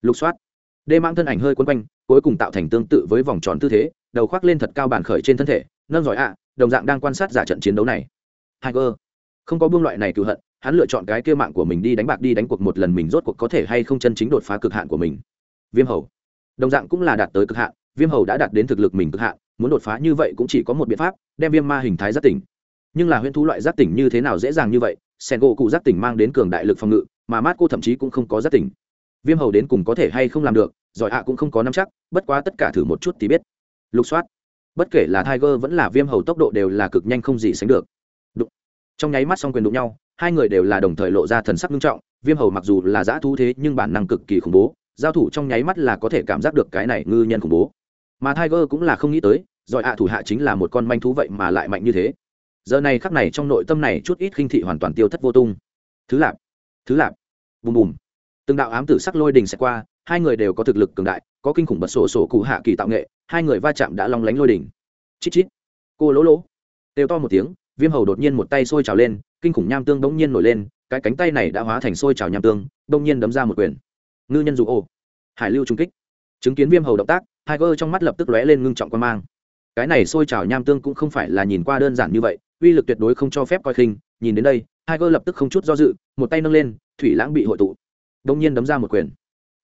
Lục soát. Đê mãng thân ảnh hơi quấn quanh, cuối cùng tạo thành tương tự với vòng tròn tư thế, đầu khoác lên thật cao bản khởi trên thân thể, nâng giỏi ạ, đồng dạng đang quan sát giả trận chiến đấu này. Tiger. Không có buông loại này cựu hận, hắn lựa chọn cái kia mạng của mình đi đánh bạc đi đánh cuộc một lần mình rốt cuộc có thể hay không chân chính đột phá cực hạn của mình. Viêm hầu. Đồng dạng cũng là đạt tới cực hạn, viêm hầu đã đạt đến thực lực mình cực hạn muốn đột phá như vậy cũng chỉ có một biện pháp, đem viêm ma hình thái giác tỉnh. Nhưng là huyễn thú loại giác tỉnh như thế nào dễ dàng như vậy, sen gỗ cụ giác tỉnh mang đến cường đại lực phòng ngự, mà mát cô thậm chí cũng không có giác tỉnh. Viêm hầu đến cùng có thể hay không làm được, giỏi ạ cũng không có nắm chắc, bất quá tất cả thử một chút thì biết. Lục soát. Bất kể là tiger vẫn là viêm hầu tốc độ đều là cực nhanh không gì sánh được. Đụng. trong nháy mắt xong quyền đụng nhau, hai người đều là đồng thời lộ ra thần sắc nghiêm trọng, viêm hầu mặc dù là giã thú thế nhưng bản năng cực kỳ khủng bố, giao thủ trong nháy mắt là có thể cảm giác được cái này ngư nhân khủng bố mà tiger cũng là không nghĩ tới, giỏi ạ thủ hạ chính là một con manh thú vậy mà lại mạnh như thế. Giờ này khắc này trong nội tâm này chút ít khinh thị hoàn toàn tiêu thất vô tung. Thứ lạp thứ lạp. Bùm bùm. Từng đạo ám tử sắc lôi đình sẽ qua, hai người đều có thực lực cường đại, có kinh khủng bật sổ sổ cụ hạ kỳ tạo nghệ, hai người va chạm đã long lánh lôi đỉnh chít chít. Cô lỗ lỗ. Đều to một tiếng, viêm hầu đột nhiên một tay sôi trào lên, kinh khủng nham tương bỗng nhiên nổi lên, cái cánh tay này đã hóa thành sôi trào nham tương, bỗng nhiên đấm ra một quyền. Ngư nhân dù ô. Hải lưu trung kích chứng kiến viêm hầu động tác hai tiger trong mắt lập tức lóe lên ngưng trọng quan mang. Cái này sôi trào nham tương cũng không phải là nhìn qua đơn giản như vậy, uy lực tuyệt đối không cho phép coi khinh, nhìn đến đây hai tiger lập tức không chút do dự, một tay nâng lên, thủy lãng bị hội tụ. Đông nhiên đấm ra một quyền.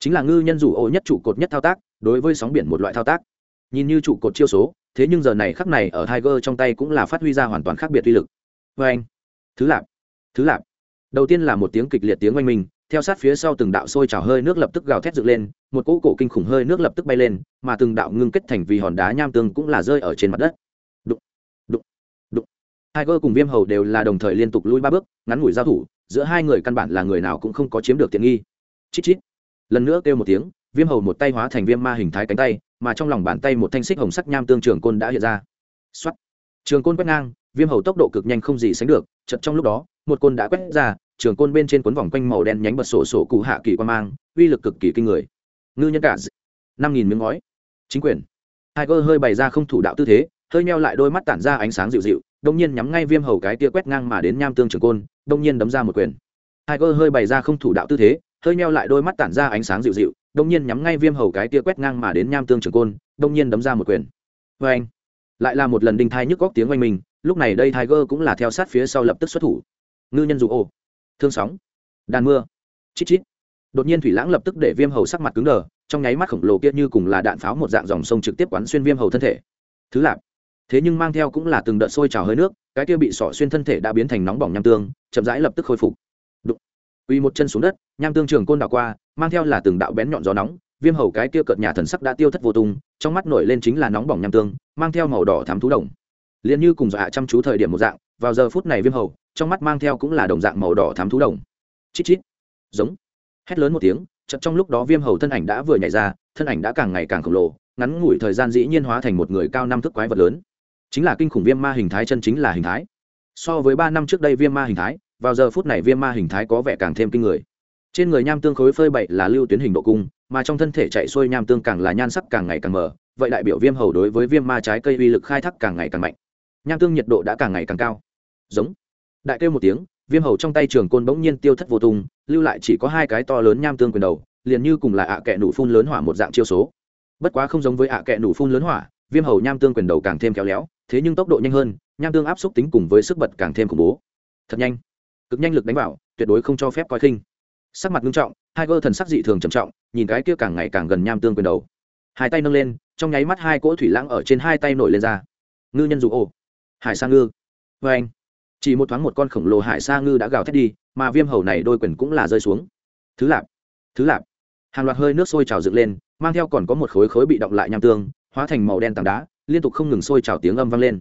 Chính là ngư nhân rủ ô nhất trụ cột nhất thao tác, đối với sóng biển một loại thao tác. Nhìn như trụ cột chiêu số, thế nhưng giờ này khắc này ở tiger trong tay cũng là phát huy ra hoàn toàn khác biệt uy lực. Vê anh thứ lạp. Thứ lạp. Đầu tiên là một tiếng kịch liệt tiếng oanh minh theo sát phía sau từng đạo sôi trào hơi nước lập tức gào thét dựng lên, một cỗ cổ kinh khủng hơi nước lập tức bay lên, mà từng đạo ngưng kết thành vì hòn đá nham tương cũng là rơi ở trên mặt đất. Đụng đụng đụng. Tiger cùng viêm hầu đều là đồng thời liên tục lui ba bước, ngắn ngủi giao thủ, giữa hai người căn bản là người nào cũng không có chiếm được tiện nghi. Chít chít. Lần nữa kêu một tiếng, viêm hầu một tay hóa thành viêm ma hình thái cánh tay, mà trong lòng bàn tay một thanh xích hồng sắc nham tương trường côn đã hiện ra. Xuất trường côn quét ngang, viêm hầu tốc độ cực nhanh không gì sánh được chật trong lúc đó, một côn đã quét ra trường côn bên trên cuốn vòng quanh màu đen nhánh bật sổ sổ cụ hạ kỳ quan mang, uy lực cực kỳ kinh người. Ngư nhân cả năm nghìn miếng ngói. Chính quyền. Tiger hơi bày ra không thủ đạo tư thế, hơi meo lại đôi mắt tản ra ánh sáng dịu dịu đông nhiên nhắm ngay viêm hầu cái tia quét ngang mà đến nham tương trường côn đông nhiên đấm ra một quyền. Tiger hơi bày ra không thủ đạo tư thế, hơi meo lại đôi mắt tản ra ánh sáng dịu dịu đông nhiên nhắm ngay viêm hầu cái tia quét ngang mà đến nham tương trường côn đông nhiên đấm ra một quyền. Vê anh, lại là một lần đinh thai nhức góc tiếng oanh mình, lúc này đây tiger cũng là theo sát phía sau lập tức xuất thủ. Ngư nhân dù ô thương sóng. Đàn mưa. Chít chít. Đột nhiên thủy lãng lập tức để viêm hầu sắc mặt cứng đờ, trong nháy mắt khổng lồ kia như cùng là đạn pháo một dạng dòng sông trực tiếp quán xuyên viêm hầu thân thể. Thứ lạp. Thế nhưng mang theo cũng là từng đợt sôi trào hơi nước, cái kia bị sỏ xuyên thân thể đã biến thành nóng bỏng nham tương, chậm rãi lập tức khôi phục. Đụng. Uy một chân xuống đất, nham tương trường côn đảo qua, mang theo là từng đạo bén nhọn gió nóng, viêm hầu cái kia cợt nhà thần sắc đã tiêu thất vô tung, trong mắt nổi lên chính là nóng bỏng nham tương, mang theo màu đỏ thám thú đồng. Liền như cùng dọa chăm chú thời điểm một dạng, vào giờ phút này viêm hầu trong mắt mang theo cũng là đồng dạng màu đỏ thám thú đồng. Chít chít. Giống. Hét lớn một tiếng chật trong lúc đó viêm hầu thân ảnh đã vừa nhảy ra, thân ảnh đã càng ngày càng khổng lồ, ngắn ngủi thời gian dĩ nhiên hóa thành một người cao năm thước quái vật lớn. Chính là kinh khủng viêm ma hình thái chân chính là hình thái. So với ba năm trước đây viêm ma hình thái, vào giờ phút này viêm ma hình thái có vẻ càng thêm kinh người. Trên người nham tương khối phơi bậy là lưu tuyến hình độ cung, mà trong thân thể chạy xuôi nham tương càng là nhan sắc càng ngày càng mờ, vậy đại biểu viêm hầu đối với viêm ma trái cây uy lực khai thác càng ngày càng mạnh. Nham tương nhiệt độ đã càng ngày càng cao. Giống đại kêu một tiếng, viêm hầu trong tay trường côn bỗng nhiên tiêu thất vô tung, lưu lại chỉ có hai cái to lớn nham tương quyền đầu, liền như cùng là ạ à kẹ nụ phun lớn hỏa một dạng chiêu số. Bất quá không giống với ạ à kẹ nụ phun lớn hỏa, viêm hầu nham tương quyền đầu càng thêm khéo léo, thế nhưng tốc độ nhanh hơn, nham tương áp xúc tính cùng với sức bật càng thêm khủng bố. Thật nhanh. Cực nhanh lực đánh vào, tuyệt đối không cho phép coi khinh. Sắc mặt nghiêm trọng, hai gơ thần sắc dị thường trầm trọng, nhìn cái kia càng ngày càng gần nham tương quyền đầu. Hai tay nâng lên, trong nháy mắt hai cỗ thủy lãng ở trên hai tay nổi lên ra. Ngư nhân dụ ô. Hải sang ngư. Vê anh chỉ một thoáng một con khổng lồ hải sa ngư đã gào thét đi, mà viêm hầu này đôi quyền cũng là rơi xuống. Thứ lạp thứ lạp. Hàng loạt hơi nước sôi trào dựng lên, mang theo còn có một khối khối bị động lại nham tương, hóa thành màu đen tảng đá, liên tục không ngừng sôi trào tiếng âm vang lên.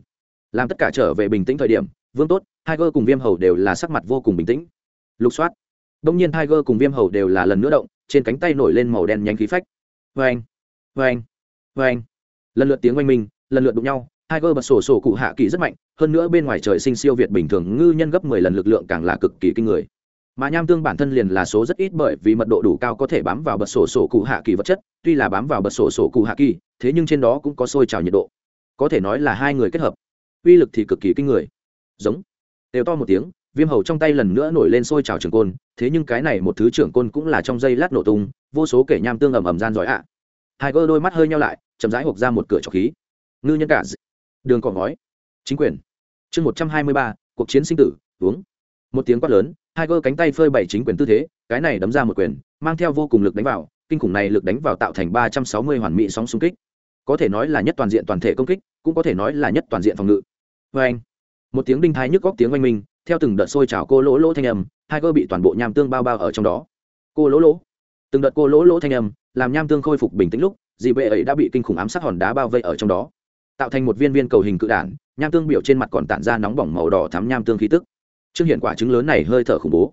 Làm tất cả trở về bình tĩnh thời điểm, vương tốt, tiger cùng viêm hầu đều là sắc mặt vô cùng bình tĩnh. Lục soát. Đông nhiên tiger cùng viêm hầu đều là lần nữa động, trên cánh tay nổi lên màu đen nhánh khí phách. Vê anh vê anh vê anh lần lượt tiếng oanh minh, lần lượt đụng nhau Tiger bật sổ sổ cụ hạ kỳ rất mạnh, hơn nữa bên ngoài trời sinh siêu việt bình thường ngư nhân gấp 10 lần lực lượng càng là cực kỳ kinh người. Mà nham tương bản thân liền là số rất ít bởi vì mật độ đủ cao có thể bám vào bật sổ sổ cụ hạ kỳ vật chất, tuy là bám vào bật sổ sổ cụ hạ kỳ, thế nhưng trên đó cũng có sôi trào nhiệt độ. Có thể nói là hai người kết hợp, uy lực thì cực kỳ kinh người. Giống. Đều to một tiếng, viêm hầu trong tay lần nữa nổi lên sôi trào trường côn, thế nhưng cái này một thứ trưởng côn cũng là trong giây lát nổ tung, vô số kẻ nham tương ầm ầm gian giỏi ạ. À. Tiger đôi mắt hơi nheo lại, chậm rãi hộc ra một cửa trọc khí. Ngư nhân cả đường cỏ ngói. Chính quyền. Chương một trăm hai mươi ba, cuộc chiến sinh tử, uống. Một tiếng quát lớn hai gơ cánh tay phơi bày chính quyền tư thế, cái này đấm ra một quyền, mang theo vô cùng lực đánh vào, kinh khủng này lực đánh vào tạo thành ba trăm sáu mươi hoàn mỹ sóng xung kích. Có thể nói là nhất toàn diện toàn thể công kích, cũng có thể nói là nhất toàn diện phòng ngự. Vê anh, một tiếng đinh thái nhức góc tiếng oanh minh, theo từng đợt sôi trào cô lỗ lỗ thanh âm hai gơ bị toàn bộ nham tương bao bao ở trong đó. Cô lỗ lỗ. Từng đợt cô lỗ lỗ thanh âm, làm nham tương khôi phục bình tĩnh lúc dị bệ ấy đã bị kinh khủng ám sát hòn đá bao vây ở trong đó tạo thành một viên viên cầu hình cự đản, nham tương biểu trên mặt còn tản ra nóng bỏng màu đỏ thắm nham tương khí tức. Trương hiện quả trứng lớn này hơi thở khủng bố.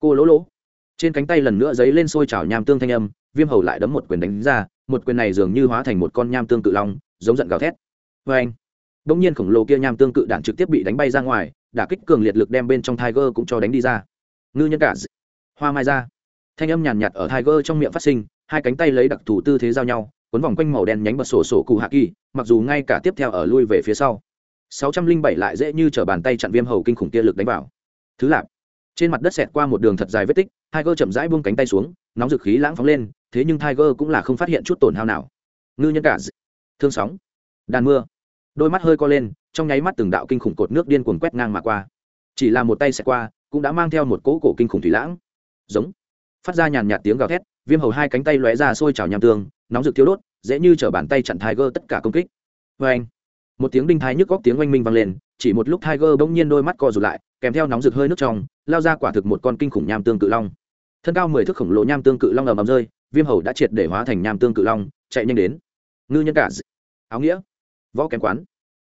Cô lỗ lỗ. Trên cánh tay lần nữa dấy lên sôi trào nham tương thanh âm, viêm hầu lại đấm một quyền đánh ra, một quyền này dường như hóa thành một con nham tương cự long, giống giận gào thét. Vê anh bỗng nhiên khổng lồ kia nham tương cự đản trực tiếp bị đánh bay ra ngoài, đả kích cường liệt lực đem bên trong tiger cũng cho đánh đi ra. Ngư nhân cả hoa mai ra. Thanh âm nhàn nhạt ở tiger trong miệng phát sinh, hai cánh tay lấy đặc thù tư thế giao nhau cuốn vòng quanh màu đen nhánh bật sổ sổ cụ hạ kỳ, mặc dù ngay cả tiếp theo ở lui về phía sau. 607 lại dễ như t bàn tay chặn viêm hầu kinh khủng kia lực đánh vào. Thứ lạp. Trên mặt đất xẹt qua một đường thật dài vết tích, tiger chậm rãi buông cánh tay xuống, nóng dực khí lãng phóng lên, thế nhưng tiger cũng là không phát hiện chút tổn hao nào. Ngư nhân cả thương sóng. Đàn mưa. Đôi mắt hơi co lên, trong nháy mắt từng đạo kinh khủng cột nước điên cuồng quét ngang mà qua. Chỉ là một tay xẹt qua, cũng đã mang theo một cỗ cổ kinh khủng thủy lãng. Giống phát ra nhàn nhạt tiếng gào thét, viêm hầu hai cánh tay lóe ra sôi trào nham tương, nóng rực thiếu đốt, dễ như chở bàn tay chặn tiger tất cả công kích. Vê anh một tiếng đinh thái nhức góc tiếng oanh minh vang lên, chỉ một lúc tiger bỗng nhiên đôi mắt co rụt lại, kèm theo nóng rực hơi nước trong, lao ra quả thực một con kinh khủng nham tương cự long. Thân cao mười thước khổng lồ nham tương cự long ầm ầm rơi, viêm hầu đã triệt để hóa thành nham tương cự long, chạy nhanh đến. Ngư nhân cả áo nghĩa, võ kém quán.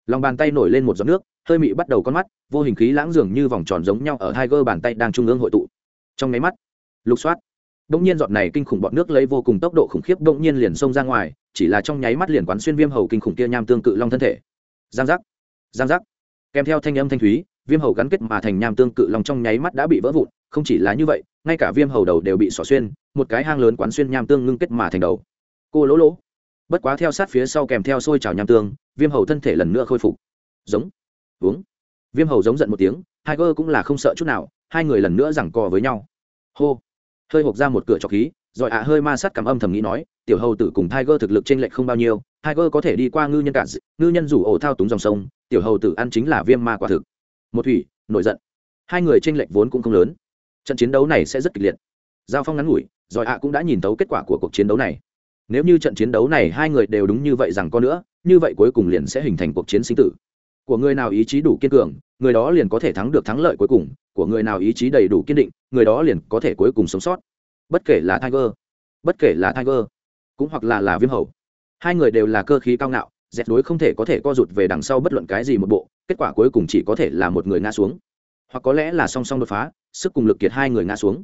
Lòng bàn tay nổi lên một giọt nước, hơi mị bắt đầu con mắt, vô hình khí lãng dường như vòng tròn giống nhau ở hai gơ bàn tay đang trung ương hội tụ. Trong máy mắt, lục soát. Đông nhiên giọt này kinh khủng bọt nước lấy vô cùng tốc độ khủng khiếp đông nhiên liền xông ra ngoài, chỉ là trong nháy mắt liền quán xuyên viêm hầu kinh khủng kia nham tương cự long thân thể. Giang giác, giang giác. Kèm theo thanh âm thanh thúy, viêm hầu gắn kết mà thành nham tương cự long trong nháy mắt đã bị vỡ vụn, không chỉ là như vậy, ngay cả viêm hầu đầu đều bị xỏ xuyên, một cái hang lớn quán xuyên nham tương ngưng kết mà thành đầu. Cô lỗ lỗ. Bất quá theo sát phía sau kèm theo sôi trào nham tương, viêm hầu thân thể lần nữa khôi phục. Giống. Uống. Viêm hầu giống giận một tiếng, Tiger cũng là không sợ chút nào, hai người lần nữa giằng co với nhau. Hô hơi hộp ra một cửa trọc khí, rồi ạ hơi ma sát cảm âm thầm nghĩ nói, tiểu hầu tử cùng tiger thực lực trên lệch không bao nhiêu, tiger có thể đi qua ngư nhân cả ngư nhân rủ ổ thao túng dòng sông, tiểu hầu tử ăn chính là viêm ma quả thực. Một thủy, nổi giận. Hai người trên lệch vốn cũng không lớn. Trận chiến đấu này sẽ rất kịch liệt. Giao phong ngắn ngủi, rồi ạ cũng đã nhìn tấu kết quả của cuộc chiến đấu này. Nếu như trận chiến đấu này hai người đều đúng như vậy rằng có nữa, như vậy cuối cùng liền sẽ hình thành cuộc chiến sinh tử của người nào ý chí đủ kiên cường, người đó liền có thể thắng được thắng lợi cuối cùng, của người nào ý chí đầy đủ kiên định, người đó liền có thể cuối cùng sống sót. Bất kể là tiger, bất kể là tiger, cũng hoặc là là viêm hầu, hai người đều là cơ khí cao ngạo dẹp đối không thể có thể co rụt về đằng sau bất luận cái gì một bộ, kết quả cuối cùng chỉ có thể là một người ngã xuống. Hoặc có lẽ là song song đột phá, sức cùng lực kiệt hai người ngã xuống.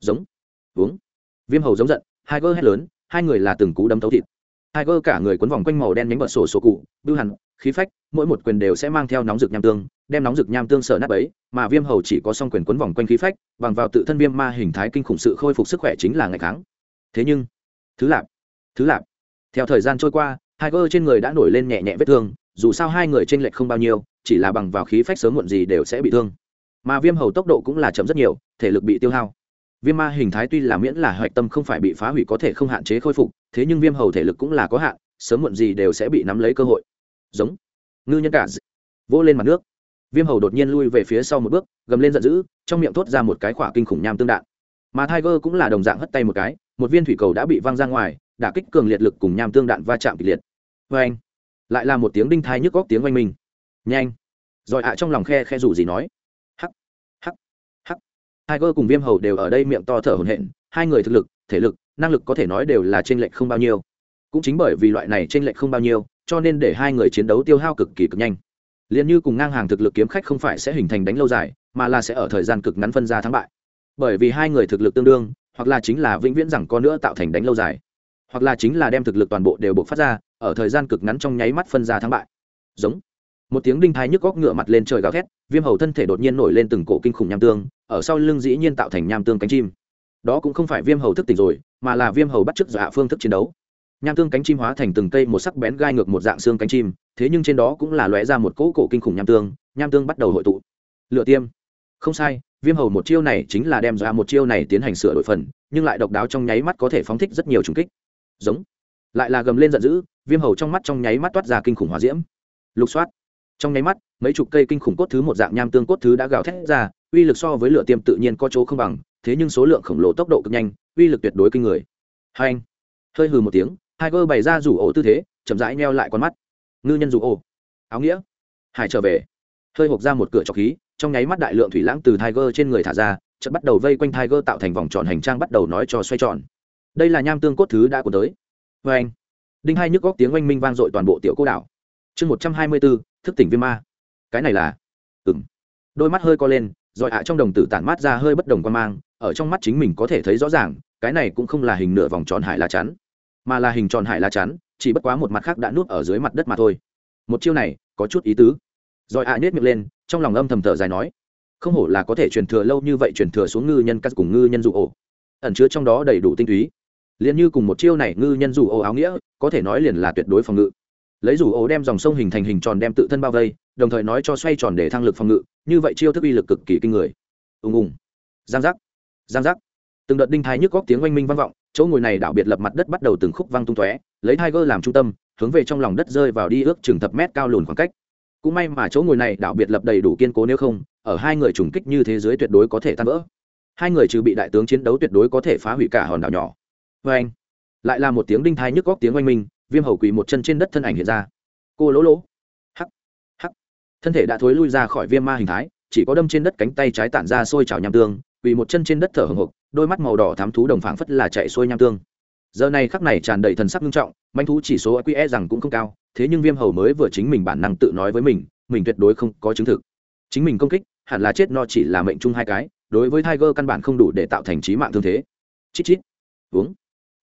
Giống. Uống. Viêm hầu giống giận hai gơ hét lớn, hai người là từng cú đấm thấu thịt. Hai gơ cả người quấn vòng quanh màu đen nhánh bật sổ sổ cụ, bưu hẳn khí phách, mỗi một quyền đều sẽ mang theo nóng rực nham tương, đem nóng rực nham tương sở nát ấy mà viêm hầu chỉ có song quyền quấn vòng quanh khí phách, bằng vào tự thân viêm ma hình thái kinh khủng sự khôi phục sức khỏe chính là ngày tháng. thế nhưng, thứ lạp thứ lạp. Theo thời gian trôi qua, hai cơ trên người đã nổi lên nhẹ nhẹ vết thương, dù sao hai người trên lệch không bao nhiêu, chỉ là bằng vào khí phách sớm muộn gì đều sẽ bị thương. Mà viêm hầu tốc độ cũng là chậm rất nhiều, thể lực bị tiêu hao. Viêm ma hình thái tuy là miễn là hoạch tâm không phải bị phá hủy có thể không hạn chế khôi phục, thế nhưng viêm hầu thể lực cũng là có hạn, sớm muộn gì đều sẽ bị nắm lấy cơ hội giống. Ngư nhân cả vỗ lên mặt nước. Viêm hầu đột nhiên lui về phía sau một bước, gầm lên giận dữ, trong miệng thốt ra một cái khỏa kinh khủng nham tương đạn. Mà tiger cũng là đồng dạng hất tay một cái, một viên thủy cầu đã bị văng ra ngoài, đả kích cường liệt lực cùng nham tương đạn va chạm kịch liệt. Vê anh, lại là một tiếng đinh thai nhức góc tiếng oanh minh. Nhanh. Rồi ạ trong lòng khe khe rủ gì nói. Hắc hắc hắc. Tiger cùng viêm hầu đều ở đây miệng to thở hổn hển, hai người thực lực, thể lực, năng lực có thể nói đều là trên lệch không bao nhiêu. Cũng chính bởi vì loại này trên lệch không bao nhiêu cho nên để hai người chiến đấu tiêu hao cực kỳ cực nhanh. Liền như cùng ngang hàng thực lực kiếm khách không phải sẽ hình thành đánh lâu dài, mà là sẽ ở thời gian cực ngắn phân ra thắng bại. Bởi vì hai người thực lực tương đương, hoặc là chính là vĩnh viễn rằng có nữa tạo thành đánh lâu dài, hoặc là chính là đem thực lực toàn bộ đều buộc phát ra, ở thời gian cực ngắn trong nháy mắt phân ra thắng bại. Giống. Một tiếng đinh thái nhức góc ngựa mặt lên trời gào thét, viêm hầu thân thể đột nhiên nổi lên từng cổ kinh khủng nham tương, ở sau lưng dĩ nhiên tạo thành nham tương cánh chim. Đó cũng không phải viêm hầu thức tỉnh rồi, mà là viêm hầu bắt chước giả phương thức chiến đấu nham tương cánh chim hóa thành từng cây một sắc bén gai ngược một dạng xương cánh chim, thế nhưng trên đó cũng là lóe ra một cỗ cổ kinh khủng nham tương nham tương bắt đầu hội tụ. Lựa tiêm. Không sai, viêm hầu một chiêu này chính là đem ra một chiêu này tiến hành sửa đổi phần, nhưng lại độc đáo trong nháy mắt có thể phóng thích rất nhiều trùng kích. Giống. Lại là gầm lên giận dữ, viêm hầu trong mắt trong nháy mắt toát ra kinh khủng hòa diễm. Lục soát. Trong nháy mắt, mấy chục cây kinh khủng cốt thứ một dạng nham tương cốt thứ đã gào thét ra, uy lực so với lửa tiêm tự nhiên có chỗ không bằng, thế nhưng số lượng khổng lồ tốc độ cực nhanh, uy lực tuyệt đối kinh người. Hai anh. Hơi hừ một tiếng hai cơ bày ra rủ ổ tư thế, chậm rãi neo lại con mắt. Ngư nhân rủ ổ. Áo nghĩa. Hải trở về. Hơi hộp ra một cửa trọc khí, trong nháy mắt đại lượng thủy lãng từ tiger trên người thả ra, chợt bắt đầu vây quanh tiger tạo thành vòng tròn hành trang bắt đầu nói cho xoay tròn. Đây là nham tương cốt thứ đã của tới. Vê anh, đinh hai nhức góc tiếng oanh minh vang dội toàn bộ tiểu cô đảo. Chương một trăm hai mươi bốn, thức tỉnh viêm ma. Cái này là ừng đôi mắt hơi co lên, rồi ạ trong đồng tử tản mát ra hơi bất đồng quan mang, ở trong mắt chính mình có thể thấy rõ ràng, cái này cũng không là hình nửa vòng tròn hải lá chắn mà là hình tròn hải lá chắn, chỉ bất quá một mặt khác đã nuốt ở dưới mặt đất mà thôi. Một chiêu này, có chút ý tứ. Rồi ạ à nhét miệng lên, trong lòng âm thầm thở dài nói, không hổ là có thể truyền thừa lâu như vậy truyền thừa xuống ngư nhân cắt cùng ngư nhân dụ ổ. Ẩn chứa trong đó đầy đủ tinh túy. Liền như cùng một chiêu này ngư nhân dụ ô áo nghĩa, có thể nói liền là tuyệt đối phòng ngự. Lấy rủ ô đem dòng sông hình thành hình tròn đem tự thân bao vây, đồng thời nói cho xoay tròn để thăng lực phòng ngự, như vậy chiêu thức uy lực cực kỳ kinh người. Ùng ùng. Giang giác. Giang giác. Từng đợt đinh thái nhức góc tiếng oanh minh vang vọng chỗ ngồi này đảo biệt lập mặt đất bắt đầu từng khúc văng tung tóe, lấy tiger làm trung tâm, hướng về trong lòng đất rơi vào đi ước chừng thập mét cao lùn khoảng cách. Cũng may mà chỗ ngồi này đảo biệt lập đầy đủ kiên cố nếu không, ở hai người trùng kích như thế giới tuyệt đối có thể tan vỡ. Hai người trừ bị đại tướng chiến đấu tuyệt đối có thể phá hủy cả hòn đảo nhỏ. Vê anh, lại là một tiếng đinh thai nhức góc tiếng oanh minh, viêm hầu quỳ một chân trên đất thân ảnh hiện ra. Cô lỗ lỗ. Hắc hắc. Thân thể đã thối lui ra khỏi viêm ma hình thái, chỉ có đâm trên đất cánh tay trái tản ra sôi trào nham tương, quỳ một chân trên đất thở hồng hộc đôi mắt màu đỏ thám thú đồng phảng phất là chạy xuôi nham tương. Giờ này khắc này tràn đầy thần sắc nghiêm trọng, manh thú chỉ số qe rằng cũng không cao, thế nhưng viêm hầu mới vừa chính mình bản năng tự nói với mình mình tuyệt đối không có chứng thực. Chính mình công kích, hẳn là chết no chỉ là mệnh chung hai cái, đối với tiger căn bản không đủ để tạo thành trí mạng thương thế. Chít chít. Uống.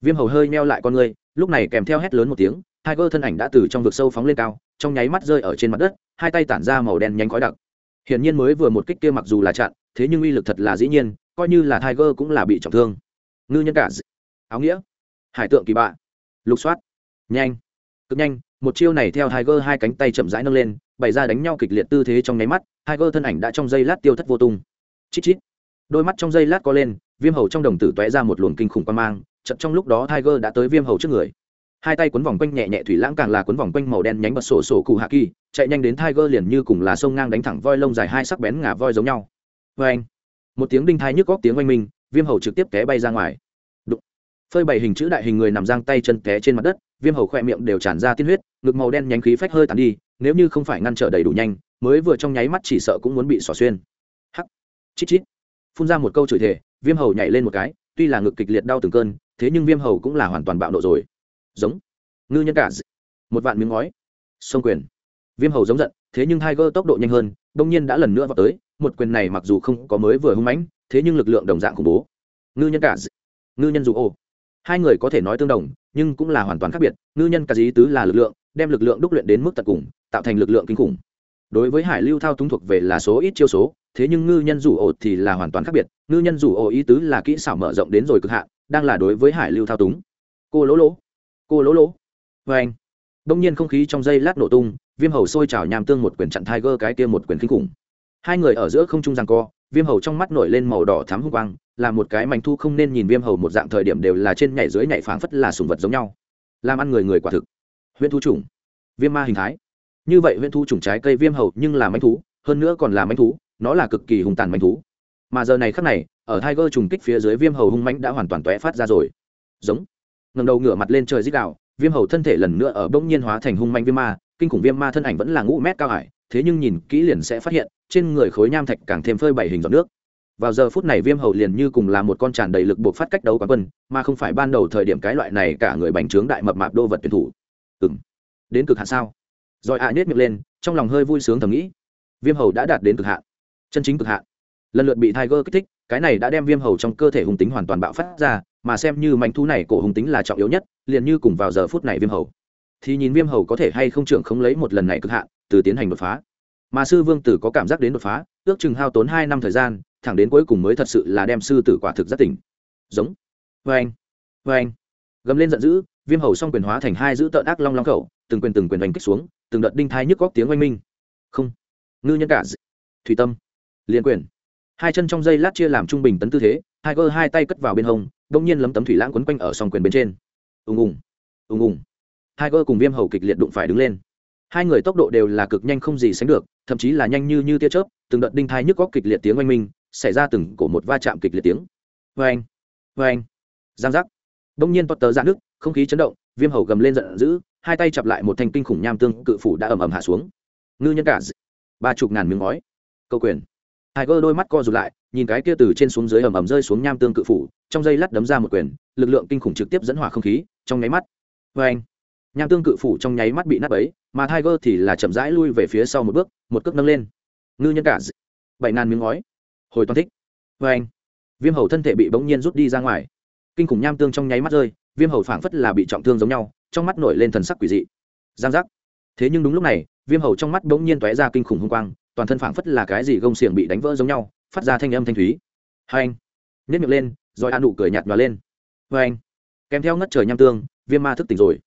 Viêm hầu hơi meo lại con người, lúc này kèm theo hét lớn một tiếng, tiger thân ảnh đã từ trong vực sâu phóng lên cao, trong nháy mắt rơi ở trên mặt đất, hai tay tản ra màu đen nhanh khói đặc. Hiển nhiên mới vừa một kích kia mặc dù là chặn thế nhưng uy lực thật là dĩ nhiên, coi như là tiger cũng là bị trọng thương. Ngư nhân cả áo nghĩa. Hải tượng kỳ bạ. Lục soát. Nhanh. Cực nhanh, một chiêu này theo tiger hai cánh tay chậm rãi nâng lên, bày ra đánh nhau kịch liệt tư thế trong nháy mắt, tiger thân ảnh đã trong giây lát tiêu thất vô tung. Chít chít. Đôi mắt trong giây lát co lên, viêm hầu trong đồng tử tóe ra một luồng kinh khủng quan mang chậm trong lúc đó tiger đã tới viêm hầu trước người. Hai tay quấn vòng quanh nhẹ nhẹ thủy lãng càng là quấn vòng quanh màu đen nhánh bật sổ sổ cụ hạ kỳ, chạy nhanh đến tiger liền như cùng là sông ngang đánh thẳng voi lông dài hai sắc bén ngả voi giống nhau vê anh. Một tiếng đinh thai nhức góc tiếng oanh minh, viêm hầu trực tiếp té bay ra ngoài. Đụng. phơi bày hình chữ đại hình người nằm giang tay chân té trên mặt đất, viêm hầu khỏe miệng đều tràn ra tiên huyết, ngực màu đen nhánh khí phách hơi tàn đi, nếu như không phải ngăn trở đầy đủ nhanh, mới vừa trong nháy mắt chỉ sợ cũng muốn bị xỏ xuyên. Hắc. Chít chít. Phun ra một câu chửi thề, viêm hầu nhảy lên một cái, tuy là ngực kịch liệt đau từng cơn, thế nhưng viêm hầu cũng là hoàn toàn bạo nộ rồi. Giống. Ngư nhân cả một vạn miếng ngói. Sông quyền. Viêm hầu giống giận, thế nhưng tiger gơ tốc độ nhanh hơn, đông nhiên đã lần nữa vào tới một quyền này mặc dù không có mới vừa hung mãnh, thế nhưng lực lượng đồng dạng khủng bố. Ngư nhân cả ngư nhân dù ô. Hai người có thể nói tương đồng, nhưng cũng là hoàn toàn khác biệt. Ngư nhân cả dí tứ là lực lượng, đem lực lượng đúc luyện đến mức tận cùng, tạo thành lực lượng kinh khủng. Đối với hải lưu thao túng thuộc về là số ít chiêu số, thế nhưng ngư nhân rủ ổ thì là hoàn toàn khác biệt. Ngư nhân rủ ổ ý tứ là kỹ xảo mở rộng đến rồi cực hạn, đang là đối với hải lưu thao túng. Cô lỗ lỗ, cô lỗ lỗ. Vê anh, đông nhiên không khí trong dây lát nổ tung, viêm hầu sôi trào nham tương một quyền chặn tiger cái kia một quyền kinh khủng hai người ở giữa không trung giằng co, viêm hầu trong mắt nổi lên màu đỏ thắm hung quang, là một cái mảnh thu không nên nhìn viêm hầu một dạng thời điểm đều là trên nhảy dưới nhảy phảng phất là sùng vật giống nhau. Làm ăn người người quả thực. Huyễn thu trùng viêm ma hình thái. Như vậy huyễn thu trùng trái cây viêm hầu nhưng là manh thú, hơn nữa còn là manh thú, nó là cực kỳ hung tàn manh thú. Mà giờ này khắc này, ở tiger trùng kích phía dưới viêm hầu hung mãnh đã hoàn toàn tóe phát ra rồi. Giống. Ngầm đầu ngửa mặt lên trời dích đạo viêm hầu thân thể lần nữa ở bỗng nhiên hóa thành hung manh viêm ma, kinh khủng viêm ma thân ảnh vẫn là ngũ mét cao hải thế nhưng nhìn kỹ liền sẽ phát hiện, trên người khối nham thạch càng thêm phơi bảy hình giọt nước. Vào giờ phút này viêm hầu liền như cùng là một con tràn đầy lực buộc phát cách đấu quán quân, mà không phải ban đầu thời điểm cái loại này cả người bành trướng đại mập mạp đô vật tuyển thủ. Ừng đến cực hạn sao? Rồi ạ à nhét miệng lên, trong lòng hơi vui sướng thầm nghĩ. Viêm hầu đã đạt đến cực hạn, chân chính cực hạn. Lần lượt bị tiger kích thích, cái này đã đem viêm hầu trong cơ thể hùng tính hoàn toàn bạo phát ra, mà xem như mảnh thu này cổ hùng tính là trọng yếu nhất, liền như cùng vào giờ phút này viêm hầu thì nhìn viêm hầu có thể hay không trưởng không lấy một lần này cực hạn, từ tiến hành đột phá. Mà sư vương tử có cảm giác đến đột phá, ước chừng hao tốn hai năm thời gian, thẳng đến cuối cùng mới thật sự là đem sư tử quả thực giác tỉnh. Giống. Vê anh vê anh gầm lên giận dữ, viêm hầu xong quyền hóa thành hai giữ tợn ác long long khẩu, từng quyền từng quyền đánh kích xuống, từng đợt đinh thai nhức góc tiếng oanh minh. Không. Ngư nhân cả thủy tâm. Liên quyền. Hai chân trong dây lát chia làm trung bình tấn tư thế, hai cơ hai tay cất vào bên hông, đông nhiên lấm tấm thủy lãng quấn quanh ở song quyền bên trên. Ùng ùng. Ùng ùng hai cùng viêm hầu kịch liệt đụng phải đứng lên. Hai người tốc độ đều là cực nhanh không gì sánh được thậm chí là nhanh như như tia chớp từng đợt đinh thai nhức góc kịch liệt tiếng oanh minh xảy ra từng cổ một va chạm kịch liệt tiếng. Oeng, oeng, giang giác. Đông nhiên toát tớ ra nước không khí chấn động viêm hầu gầm lên giận dữ hai tay chập lại một thanh kinh khủng nham tương cự phủ đã ầm ầm hạ xuống. Ngư nhân cả ba chục ngàn miếng ngói. Câu quyền. Hai đôi mắt co rụt lại nhìn cái kia từ trên xuống dưới ầm ầm rơi xuống nham tương cự phủ trong dây lát đấm ra một quyền lực lượng kinh khủng trực tiếp dẫn hỏa không khí trong nháy mắt. Oeng nham tương cự phủ trong nháy mắt bị nát ấy mà tiger thì là chậm rãi lui về phía sau một bước, một cước nâng lên. Ngư nhân cả bảy ngàn miếng ngói. Hồi toàn thích. Vê anh, viêm hầu thân thể bị bỗng nhiên rút đi ra ngoài. Kinh khủng nham tương trong nháy mắt rơi, viêm hầu phảng phất là bị trọng thương giống nhau, trong mắt nổi lên thần sắc quỷ dị. Giang giác. Thế nhưng đúng lúc này, viêm hầu trong mắt bỗng nhiên tóe ra kinh khủng hung quang, toàn thân phảng phất là cái gì gông xiềng bị đánh vỡ giống nhau, phát ra thanh âm thanh thúy. Hai anh nhất miệng lên, rồi a nụ cười nhạt nhòa lên. Vê anh, kèm theo ngất trời nham tương, viêm ma thức tỉnh rồi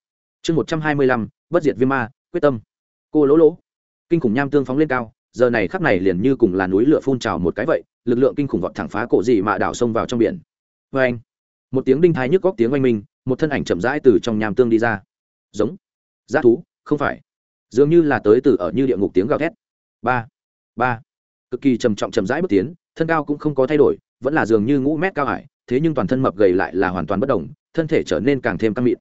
chương một trăm hai mươi lăm, bất diệt viêm ma, quyết tâm. Cô lỗ lỗ. Kinh khủng nham tương phóng lên cao, giờ này khắp này liền như cùng là núi lửa phun trào một cái vậy, lực lượng kinh khủng vọt thẳng phá cổ dị mạ đảo sông vào trong biển. Vê anh, một tiếng đinh thái nhức góc tiếng oanh minh, một thân ảnh chậm rãi từ trong nham tương đi ra. Giống. G thú, không phải. Dường như là tới từ ở như địa ngục tiếng gào thét. Ba ba. Cực kỳ trầm trọng chậm rãi bước tiến, thân cao cũng không có thay đổi, vẫn là dường như ngũ mét cao hải thế nhưng toàn thân mập gầy lại là hoàn toàn bất đồng thân thể trở nên càng thêm căng mịn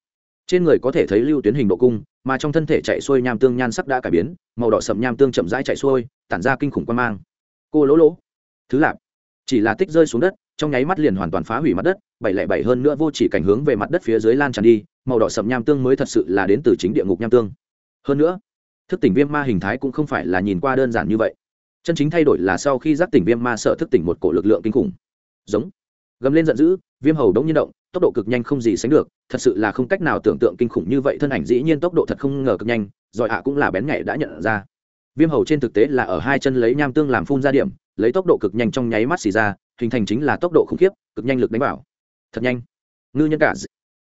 trên người có thể thấy lưu tuyến hình độ cung, mà trong thân thể chạy xuôi nham tương nhan sắc đã cải biến, màu đỏ sậm nham tương chậm rãi chạy xuôi, tản ra kinh khủng quan mang. Cô lỗ lỗ. Thứ lạp. Chỉ là tích rơi xuống đất, trong nháy mắt liền hoàn toàn phá hủy mặt đất, bảy lẻ bảy hơn nữa vô chỉ cảnh hướng về mặt đất phía dưới lan tràn đi, màu đỏ sậm nham tương mới thật sự là đến từ chính địa ngục nham tương. Hơn nữa, thức tỉnh viêm ma hình thái cũng không phải là nhìn qua đơn giản như vậy. Chân chính thay đổi là sau khi giác tỉnh viêm ma sợ thức tỉnh một cổ lực lượng kinh khủng. Giống. Gầm lên giận dữ, viêm hầu đống nhiên động tốc độ cực nhanh không gì sánh được, thật sự là không cách nào tưởng tượng kinh khủng như vậy, thân ảnh dĩ nhiên tốc độ thật không ngờ cực nhanh giỏi ạ cũng là bén nhạy đã nhận ra. Viêm hầu trên thực tế là ở hai chân lấy nham tương làm phun ra điểm, lấy tốc độ cực nhanh trong nháy mắt xì ra, hình thành chính là tốc độ khủng khiếp, cực nhanh lực đánh vào. Thật nhanh. Ngư nhân cả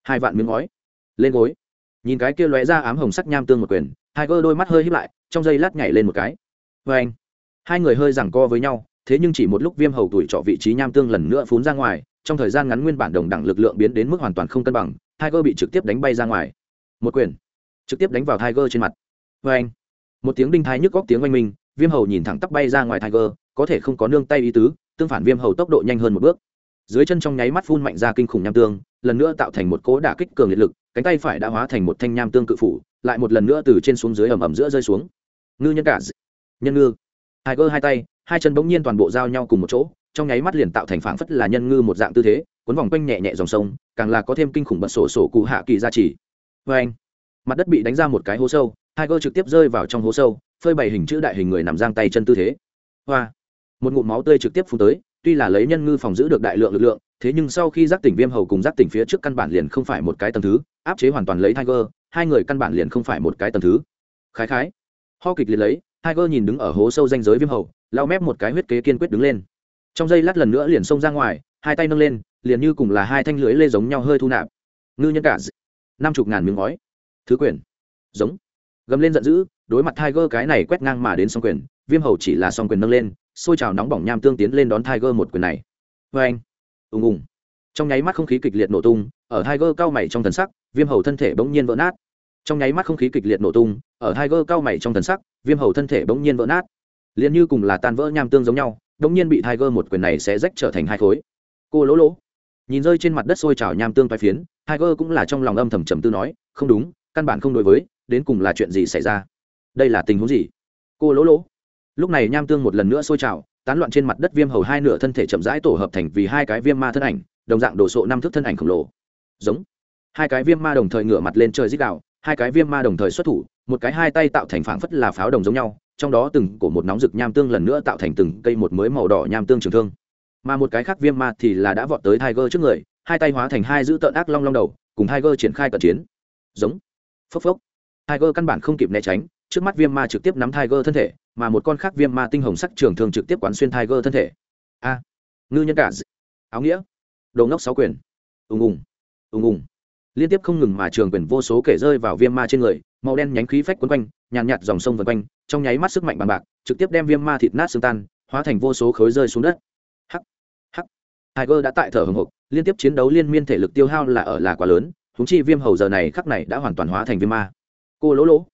hai vạn miếng ngói. Lên gối. Nhìn cái kia lóe ra ám hồng sắc nham tương một quyền, hai cơ đôi mắt hơi híp lại, trong giây lát nhảy lên một cái. Vê anh. Hai người hơi giằng co với nhau, thế nhưng chỉ một lúc viêm hầu tuổi trọ vị trí nham tương lần nữa phun ra ngoài trong thời gian ngắn nguyên bản đồng đẳng lực lượng biến đến mức hoàn toàn không cân bằng, tiger bị trực tiếp đánh bay ra ngoài. Một quyền. Trực tiếp đánh vào tiger trên mặt. Vê anh. Một tiếng đinh thái nhức góc tiếng oanh minh, viêm hầu nhìn thẳng tắp bay ra ngoài tiger, có thể không có nương tay ý tứ, tương phản viêm hầu tốc độ nhanh hơn một bước. Dưới chân trong nháy mắt phun mạnh ra kinh khủng nham tương, lần nữa tạo thành một cố đả kích cường liệt lực, cánh tay phải đã hóa thành một thanh nham tương cự phủ, lại một lần nữa từ trên xuống dưới ầm ầm giữa rơi xuống. Ngư nhân cả nhân ngư. Tiger hai tay, hai chân bỗng nhiên toàn bộ giao nhau cùng một chỗ trong nháy mắt liền tạo thành phảng phất là nhân ngư một dạng tư thế, cuốn vòng quanh nhẹ nhẹ dòng sông, càng là có thêm kinh khủng bật sổ sổ cụ hạ kỳ gia trì. Vê anh, mặt đất bị đánh ra một cái hố sâu, hai cơ trực tiếp rơi vào trong hố sâu, phơi bày hình chữ đại hình người nằm giang tay chân tư thế. Hoa, một ngụm máu tươi trực tiếp phun tới, tuy là lấy nhân ngư phòng giữ được đại lượng lực lượng, thế nhưng sau khi giác tỉnh viêm hầu cùng giác tỉnh phía trước căn bản liền không phải một cái tầng thứ, áp chế hoàn toàn lấy tiger hai người căn bản liền không phải một cái tầng thứ. Khái khái, ho kịch liệt lấy tiger nhìn đứng ở hố sâu danh giới viêm hầu lao mép một cái huyết kế kiên quyết đứng lên trong giây lát lần nữa liền xông ra ngoài, hai tay nâng lên, liền như cùng là hai thanh lưới lê giống nhau hơi thu nạp. Ngư nhân cả năm chục ngàn miếng ngói. Thứ quyền. Giống. Gầm lên giận dữ, đối mặt tiger cái này quét ngang mà đến song quyền, viêm hầu chỉ là song quyền nâng lên xôi trào nóng bỏng nham tương tiến lên đón tiger một quyền này. Vê anh. Ùng ùng. Trong nháy mắt không khí kịch liệt nổ tung, ở tiger cao mày trong thần sắc, viêm hầu thân thể bỗng nhiên vỡ nát. Trong nháy mắt không khí kịch liệt nổ tung, ở tiger cao mày trong thần sắc, viêm hầu thân thể bỗng nhiên vỡ nát. Liền như cùng là tan vỡ nham tương giống nhau đống nhiên bị tiger một quyền này sẽ rách trở thành hai khối. Cô lỗ lỗ. Nhìn rơi trên mặt đất sôi trào nham tương phái phiến, tiger cũng là trong lòng âm thầm trầm tư nói, không đúng, căn bản không đối với, đến cùng là chuyện gì xảy ra? Đây là tình huống gì? Cô lỗ lỗ. Lúc này nham tương một lần nữa sôi trào, tán loạn trên mặt đất viêm hầu hai nửa thân thể chậm rãi tổ hợp thành vì hai cái viêm ma thân ảnh, đồng dạng đổ sộ năm thước thân ảnh khổng lồ. Giống. Hai cái viêm ma đồng thời ngửa mặt lên trời rít đạo hai cái viêm ma đồng thời xuất thủ, một cái hai tay tạo thành phảng phất là pháo đồng giống nhau trong đó từng cổ một nóng rực nham tương lần nữa tạo thành từng cây một mới màu đỏ nham tương trường thương. Mà một cái khác viêm ma thì là đã vọt tới tiger trước người, hai tay hóa thành hai giữ tợn ác long long đầu, cùng tiger triển khai cận chiến. Giống. Phốc phốc. Tiger căn bản không kịp né tránh, trước mắt viêm ma trực tiếp nắm tiger thân thể, mà một con khác viêm ma tinh hồng sắc trường thương trực tiếp quán xuyên tiger thân thể. A. Ngư nhân cả áo nghĩa. Đồ ngốc sáu quyền. Ùng ùng. Ùng ùng liên tiếp không ngừng mà trường quyền vô số kể rơi vào viêm ma trên người màu đen nhánh khí phách quấn quanh nhàn nhạt, nhạt dòng sông vân quanh trong nháy mắt sức mạnh bằng bạc trực tiếp đem viêm ma thịt nát xương tan hóa thành vô số khối rơi xuống đất. Hắc hắc. Tiger đã tại thở hồng hộc liên tiếp chiến đấu liên miên thể lực tiêu hao là ở là quá lớn húng chi viêm hầu giờ này khắc này đã hoàn toàn hóa thành viêm ma. Cô lỗ lỗ.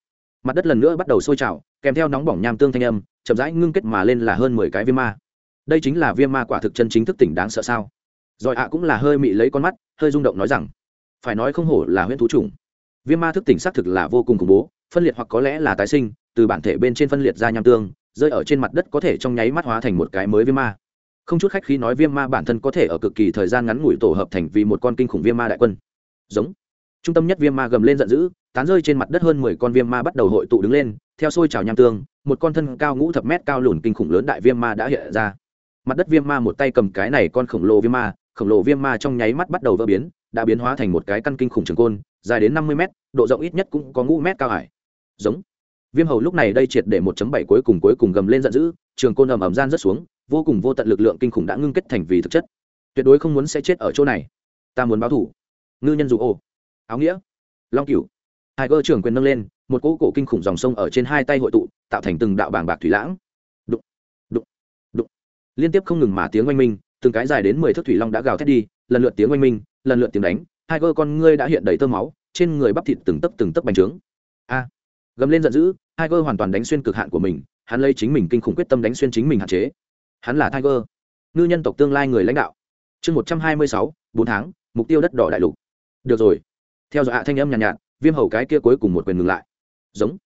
Mặt đất lần nữa bắt đầu sôi trào kèm theo nóng bỏng nham tương thanh âm chậm rãi ngưng kết mà lên là hơn mười cái viêm ma. Đây chính là viêm ma quả thực chân chính thức tỉnh đáng sợ sao? Rồi ạ cũng là hơi mị lấy con mắt hơi rung động nói rằng phải nói không hổ là huyễn thú chủng. Viêm ma thức tỉnh xác thực là vô cùng khủng bố, phân liệt hoặc có lẽ là tái sinh, từ bản thể bên trên phân liệt ra nham tương, rơi ở trên mặt đất có thể trong nháy mắt hóa thành một cái mới viêm ma. Không chút khách khí nói viêm ma bản thân có thể ở cực kỳ thời gian ngắn ngủi tổ hợp thành vì một con kinh khủng viêm ma đại quân. Giống. Trung tâm nhất viêm ma gầm lên giận dữ, tán rơi trên mặt đất hơn mười con viêm ma bắt đầu hội tụ đứng lên, theo xôi trào nham tương, một con thân cao ngũ thập mét cao lùn kinh khủng lớn đại viêm ma đã hiện ra. Mặt đất viêm ma một tay cầm cái này con khổng lồ viêm ma khổng lồ viêm ma trong nháy mắt bắt đầu vỡ biến, đã biến hóa thành một cái căn kinh khủng trường côn, dài đến năm mươi mét, độ rộng ít nhất cũng có ngũ mét cao hải giống. Viêm hầu lúc này đây triệt để một bảy cuối cùng cuối cùng gầm lên giận dữ, trường côn ầm ầm gian rất xuống, vô cùng vô tận lực lượng kinh khủng đã ngưng kết thành vì thực chất. Tuyệt đối không muốn sẽ chết ở chỗ này. Ta muốn báo thủ. Ngư nhân dù ô. Áo nghĩa. Long cửu. Hai cơ trưởng quyền nâng lên, một cỗ cổ kinh khủng dòng sông ở trên hai tay hội tụ, tạo thành từng đạo bảng bạc thủy lãng. Đụng. Đụng. Đụng. Liên tiếp không ngừng mà tiếng oanh minh từng cái dài đến mười thước thủy long đã gào thét đi lần lượt tiếng oanh minh lần lượt tiếng đánh hai cơ con ngươi đã hiện đầy tơ máu trên người bắp thịt từng tấc từng tấc bành trướng a gầm lên giận dữ Tiger hoàn toàn đánh xuyên cực hạn của mình, hắn lấy chính mình kinh khủng quyết tâm đánh xuyên chính mình hạn chế. Hắn là Tiger, ngư nhân tộc tương lai người lãnh đạo. Chương một trăm hai mươi sáu, bốn tháng, mục tiêu đất đỏ đại lục. Được rồi. Theo dõi hạ thanh âm nhàn nhạt, nhạt, Viêm Hầu cái kia cuối cùng một quyền ngừng lại. Giống.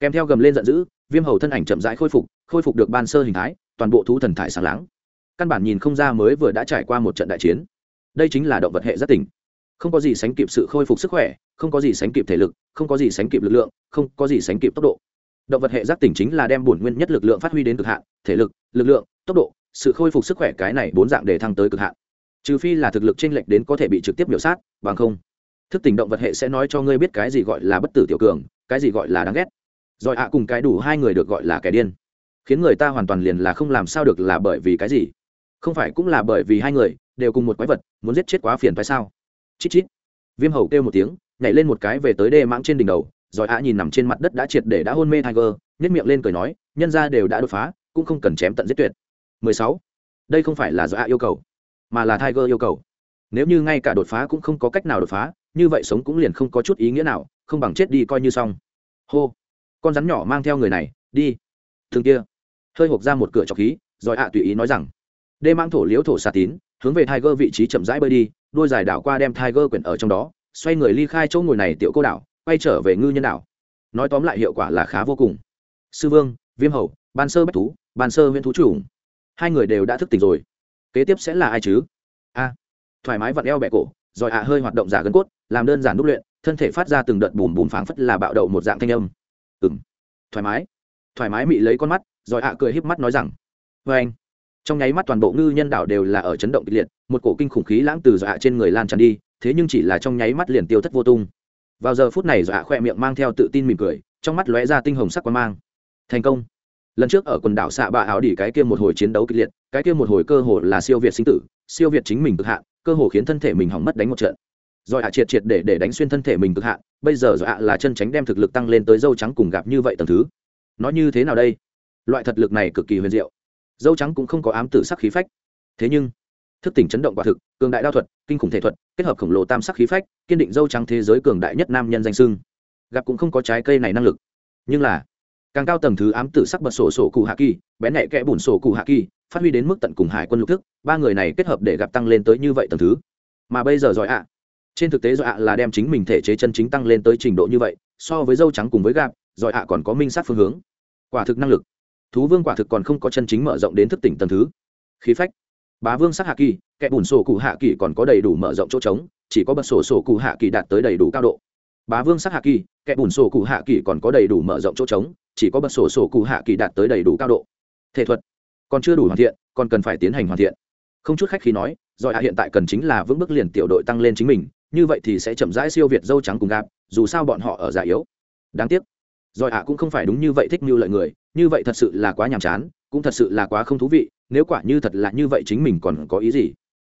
Kèm theo gầm lên giận dữ, Viêm Hầu thân ảnh chậm rãi khôi phục, khôi phục được ban sơ hình thái, toàn bộ thú thần thải sáng láng. Căn bản nhìn không ra mới vừa đã trải qua một trận đại chiến. Đây chính là động vật hệ rất tỉnh. Không có gì sánh kịp sự khôi phục sức khỏe, không có gì sánh kịp thể lực, không có gì sánh kịp lực lượng, không có gì sánh kịp tốc độ. Động vật hệ giác tỉnh chính là đem bổn nguyên nhất lực lượng phát huy đến cực hạn, thể lực lực lượng, tốc độ, sự khôi phục sức khỏe cái này bốn dạng để thăng tới cực hạn. Trừ phi là thực lực chênh lệch đến có thể bị trực tiếp biểu sát, bằng không, thức tỉnh động vật hệ sẽ nói cho ngươi biết cái gì gọi là bất tử tiểu cường, cái gì gọi là đáng ghét. Rồi ạ, cùng cái đủ hai người được gọi là kẻ điên, khiến người ta hoàn toàn liền là không làm sao được là bởi vì cái gì? Không phải cũng là bởi vì hai người đều cùng một quái vật, muốn giết chết quá phiền phải sao? Chít chít. Viêm hầu kêu một tiếng, nhảy lên một cái về tới đê mãng trên đỉnh đầu, rồi ạ nhìn nằm trên mặt đất đã triệt để đã hôn mê tiger nhất miệng lên cười nói, nhân ra đều đã đột phá, cũng không cần chém tận giết tuyệt. 16. đây không phải là do ạ yêu cầu, mà là tiger yêu cầu. Nếu như ngay cả đột phá cũng không có cách nào đột phá, như vậy sống cũng liền không có chút ý nghĩa nào, không bằng chết đi coi như xong. Hô. Con rắn nhỏ mang theo người này, đi. Thường kia. Hơi hộp ra một cửa trọc khí, rồi ạ tùy ý nói rằng đê mang thổ liếu thổ xà tín, hướng về tiger vị trí chậm rãi bơi đi, đôi dài đảo qua đem tiger quyển ở trong đó, xoay người ly khai chỗ ngồi này tiểu cô đảo, quay trở về ngư nhân đảo. Nói tóm lại hiệu quả là khá vô cùng. Sư vương, viêm hầu, ban sơ bách thú, ban sơ huyện thú chủ. Hai người đều đã thức tỉnh rồi. Kế tiếp sẽ là ai chứ? A. Thoải mái vặn eo bẹ cổ, rồi ạ hơi hoạt động giả gân cốt, làm đơn giản đúc luyện, thân thể phát ra từng đợt bùm bùm phảng phất là bạo đậu một dạng thanh âm. Ừng thoải mái. Thoải mái mị lấy con mắt, rồi ạ cười híp mắt nói rằng vê vâng. anh trong nháy mắt toàn bộ ngư nhân đảo đều là ở chấn động kịch liệt, một cổ kinh khủng khí lãng từ dọa trên người lan tràn đi, thế nhưng chỉ là trong nháy mắt liền tiêu thất vô tung. Vào giờ phút này dọa khoe miệng mang theo tự tin mỉm cười, trong mắt lóe ra tinh hồng sắc quan mang. Thành công. Lần trước ở quần đảo xạ bạ áo đỉ cái kia một hồi chiến đấu kịch liệt, cái kia một hồi cơ hồ là siêu việt sinh tử, siêu việt chính mình cực hạn, cơ hồ khiến thân thể mình hỏng mất đánh một trận. Rồi ạ triệt triệt để để đánh xuyên thân thể mình cực hạn, bây giờ rồi là chân tránh đem thực lực tăng lên tới dâu trắng cùng gặp như vậy tầng thứ. Nói như thế nào đây? Loại thật lực này cực kỳ huyền diệu dâu trắng cũng không có ám tử sắc khí phách. Thế nhưng, thức tỉnh chấn động quả thực, cường đại đao thuật, kinh khủng thể thuật, kết hợp khổng lồ tam sắc khí phách, kiên định dâu trắng thế giới cường đại nhất nam nhân danh sưng gặp cũng không có trái cây này năng lực. Nhưng là, càng cao tầng thứ ám tử sắc bật sổ sổ cụ hạ kỳ, bén nhẹ kẽ bùn sổ cụ hạ kỳ, phát huy đến mức tận cùng hải quân lục thức, ba người này kết hợp để gặp tăng lên tới như vậy tầng thứ. Mà bây giờ giỏi ạ. Trên thực tế giỏi ạ là đem chính mình thể chế chân chính tăng lên tới trình độ như vậy, so với dâu trắng cùng với gạp, giỏi ạ còn có minh sát phương hướng. Quả thực năng lực thú vương quả thực còn không có chân chính mở rộng đến thức tỉnh tầng thứ. Khí phách. Bá vương sắc hạ kỳ, kẻ bùn sổ cụ hạ kỳ còn có đầy đủ mở rộng chỗ trống, chỉ có bật sổ sổ cụ hạ kỳ đạt tới đầy đủ cao độ. Bá vương sắc hạ kỳ, kẻ bùn sổ cụ hạ kỳ còn có đầy đủ mở rộng chỗ trống, chỉ có bật sổ sổ cụ hạ kỳ đạt tới đầy đủ cao độ. Thể thuật. Còn chưa đủ hoàn thiện, còn cần phải tiến hành hoàn thiện. Không chút khách khi nói giỏi hạ hiện tại cần chính là vững bước liền tiểu đội tăng lên chính mình, như vậy thì sẽ chậm rãi siêu việt dâu trắng cùng gạp, dù sao bọn họ ở già yếu. Đáng tiếc. Rồi ạ cũng không phải đúng như vậy thích mưu lợi người, như vậy thật sự là quá nhàm chán, cũng thật sự là quá không thú vị, nếu quả như thật là như vậy chính mình còn có ý gì?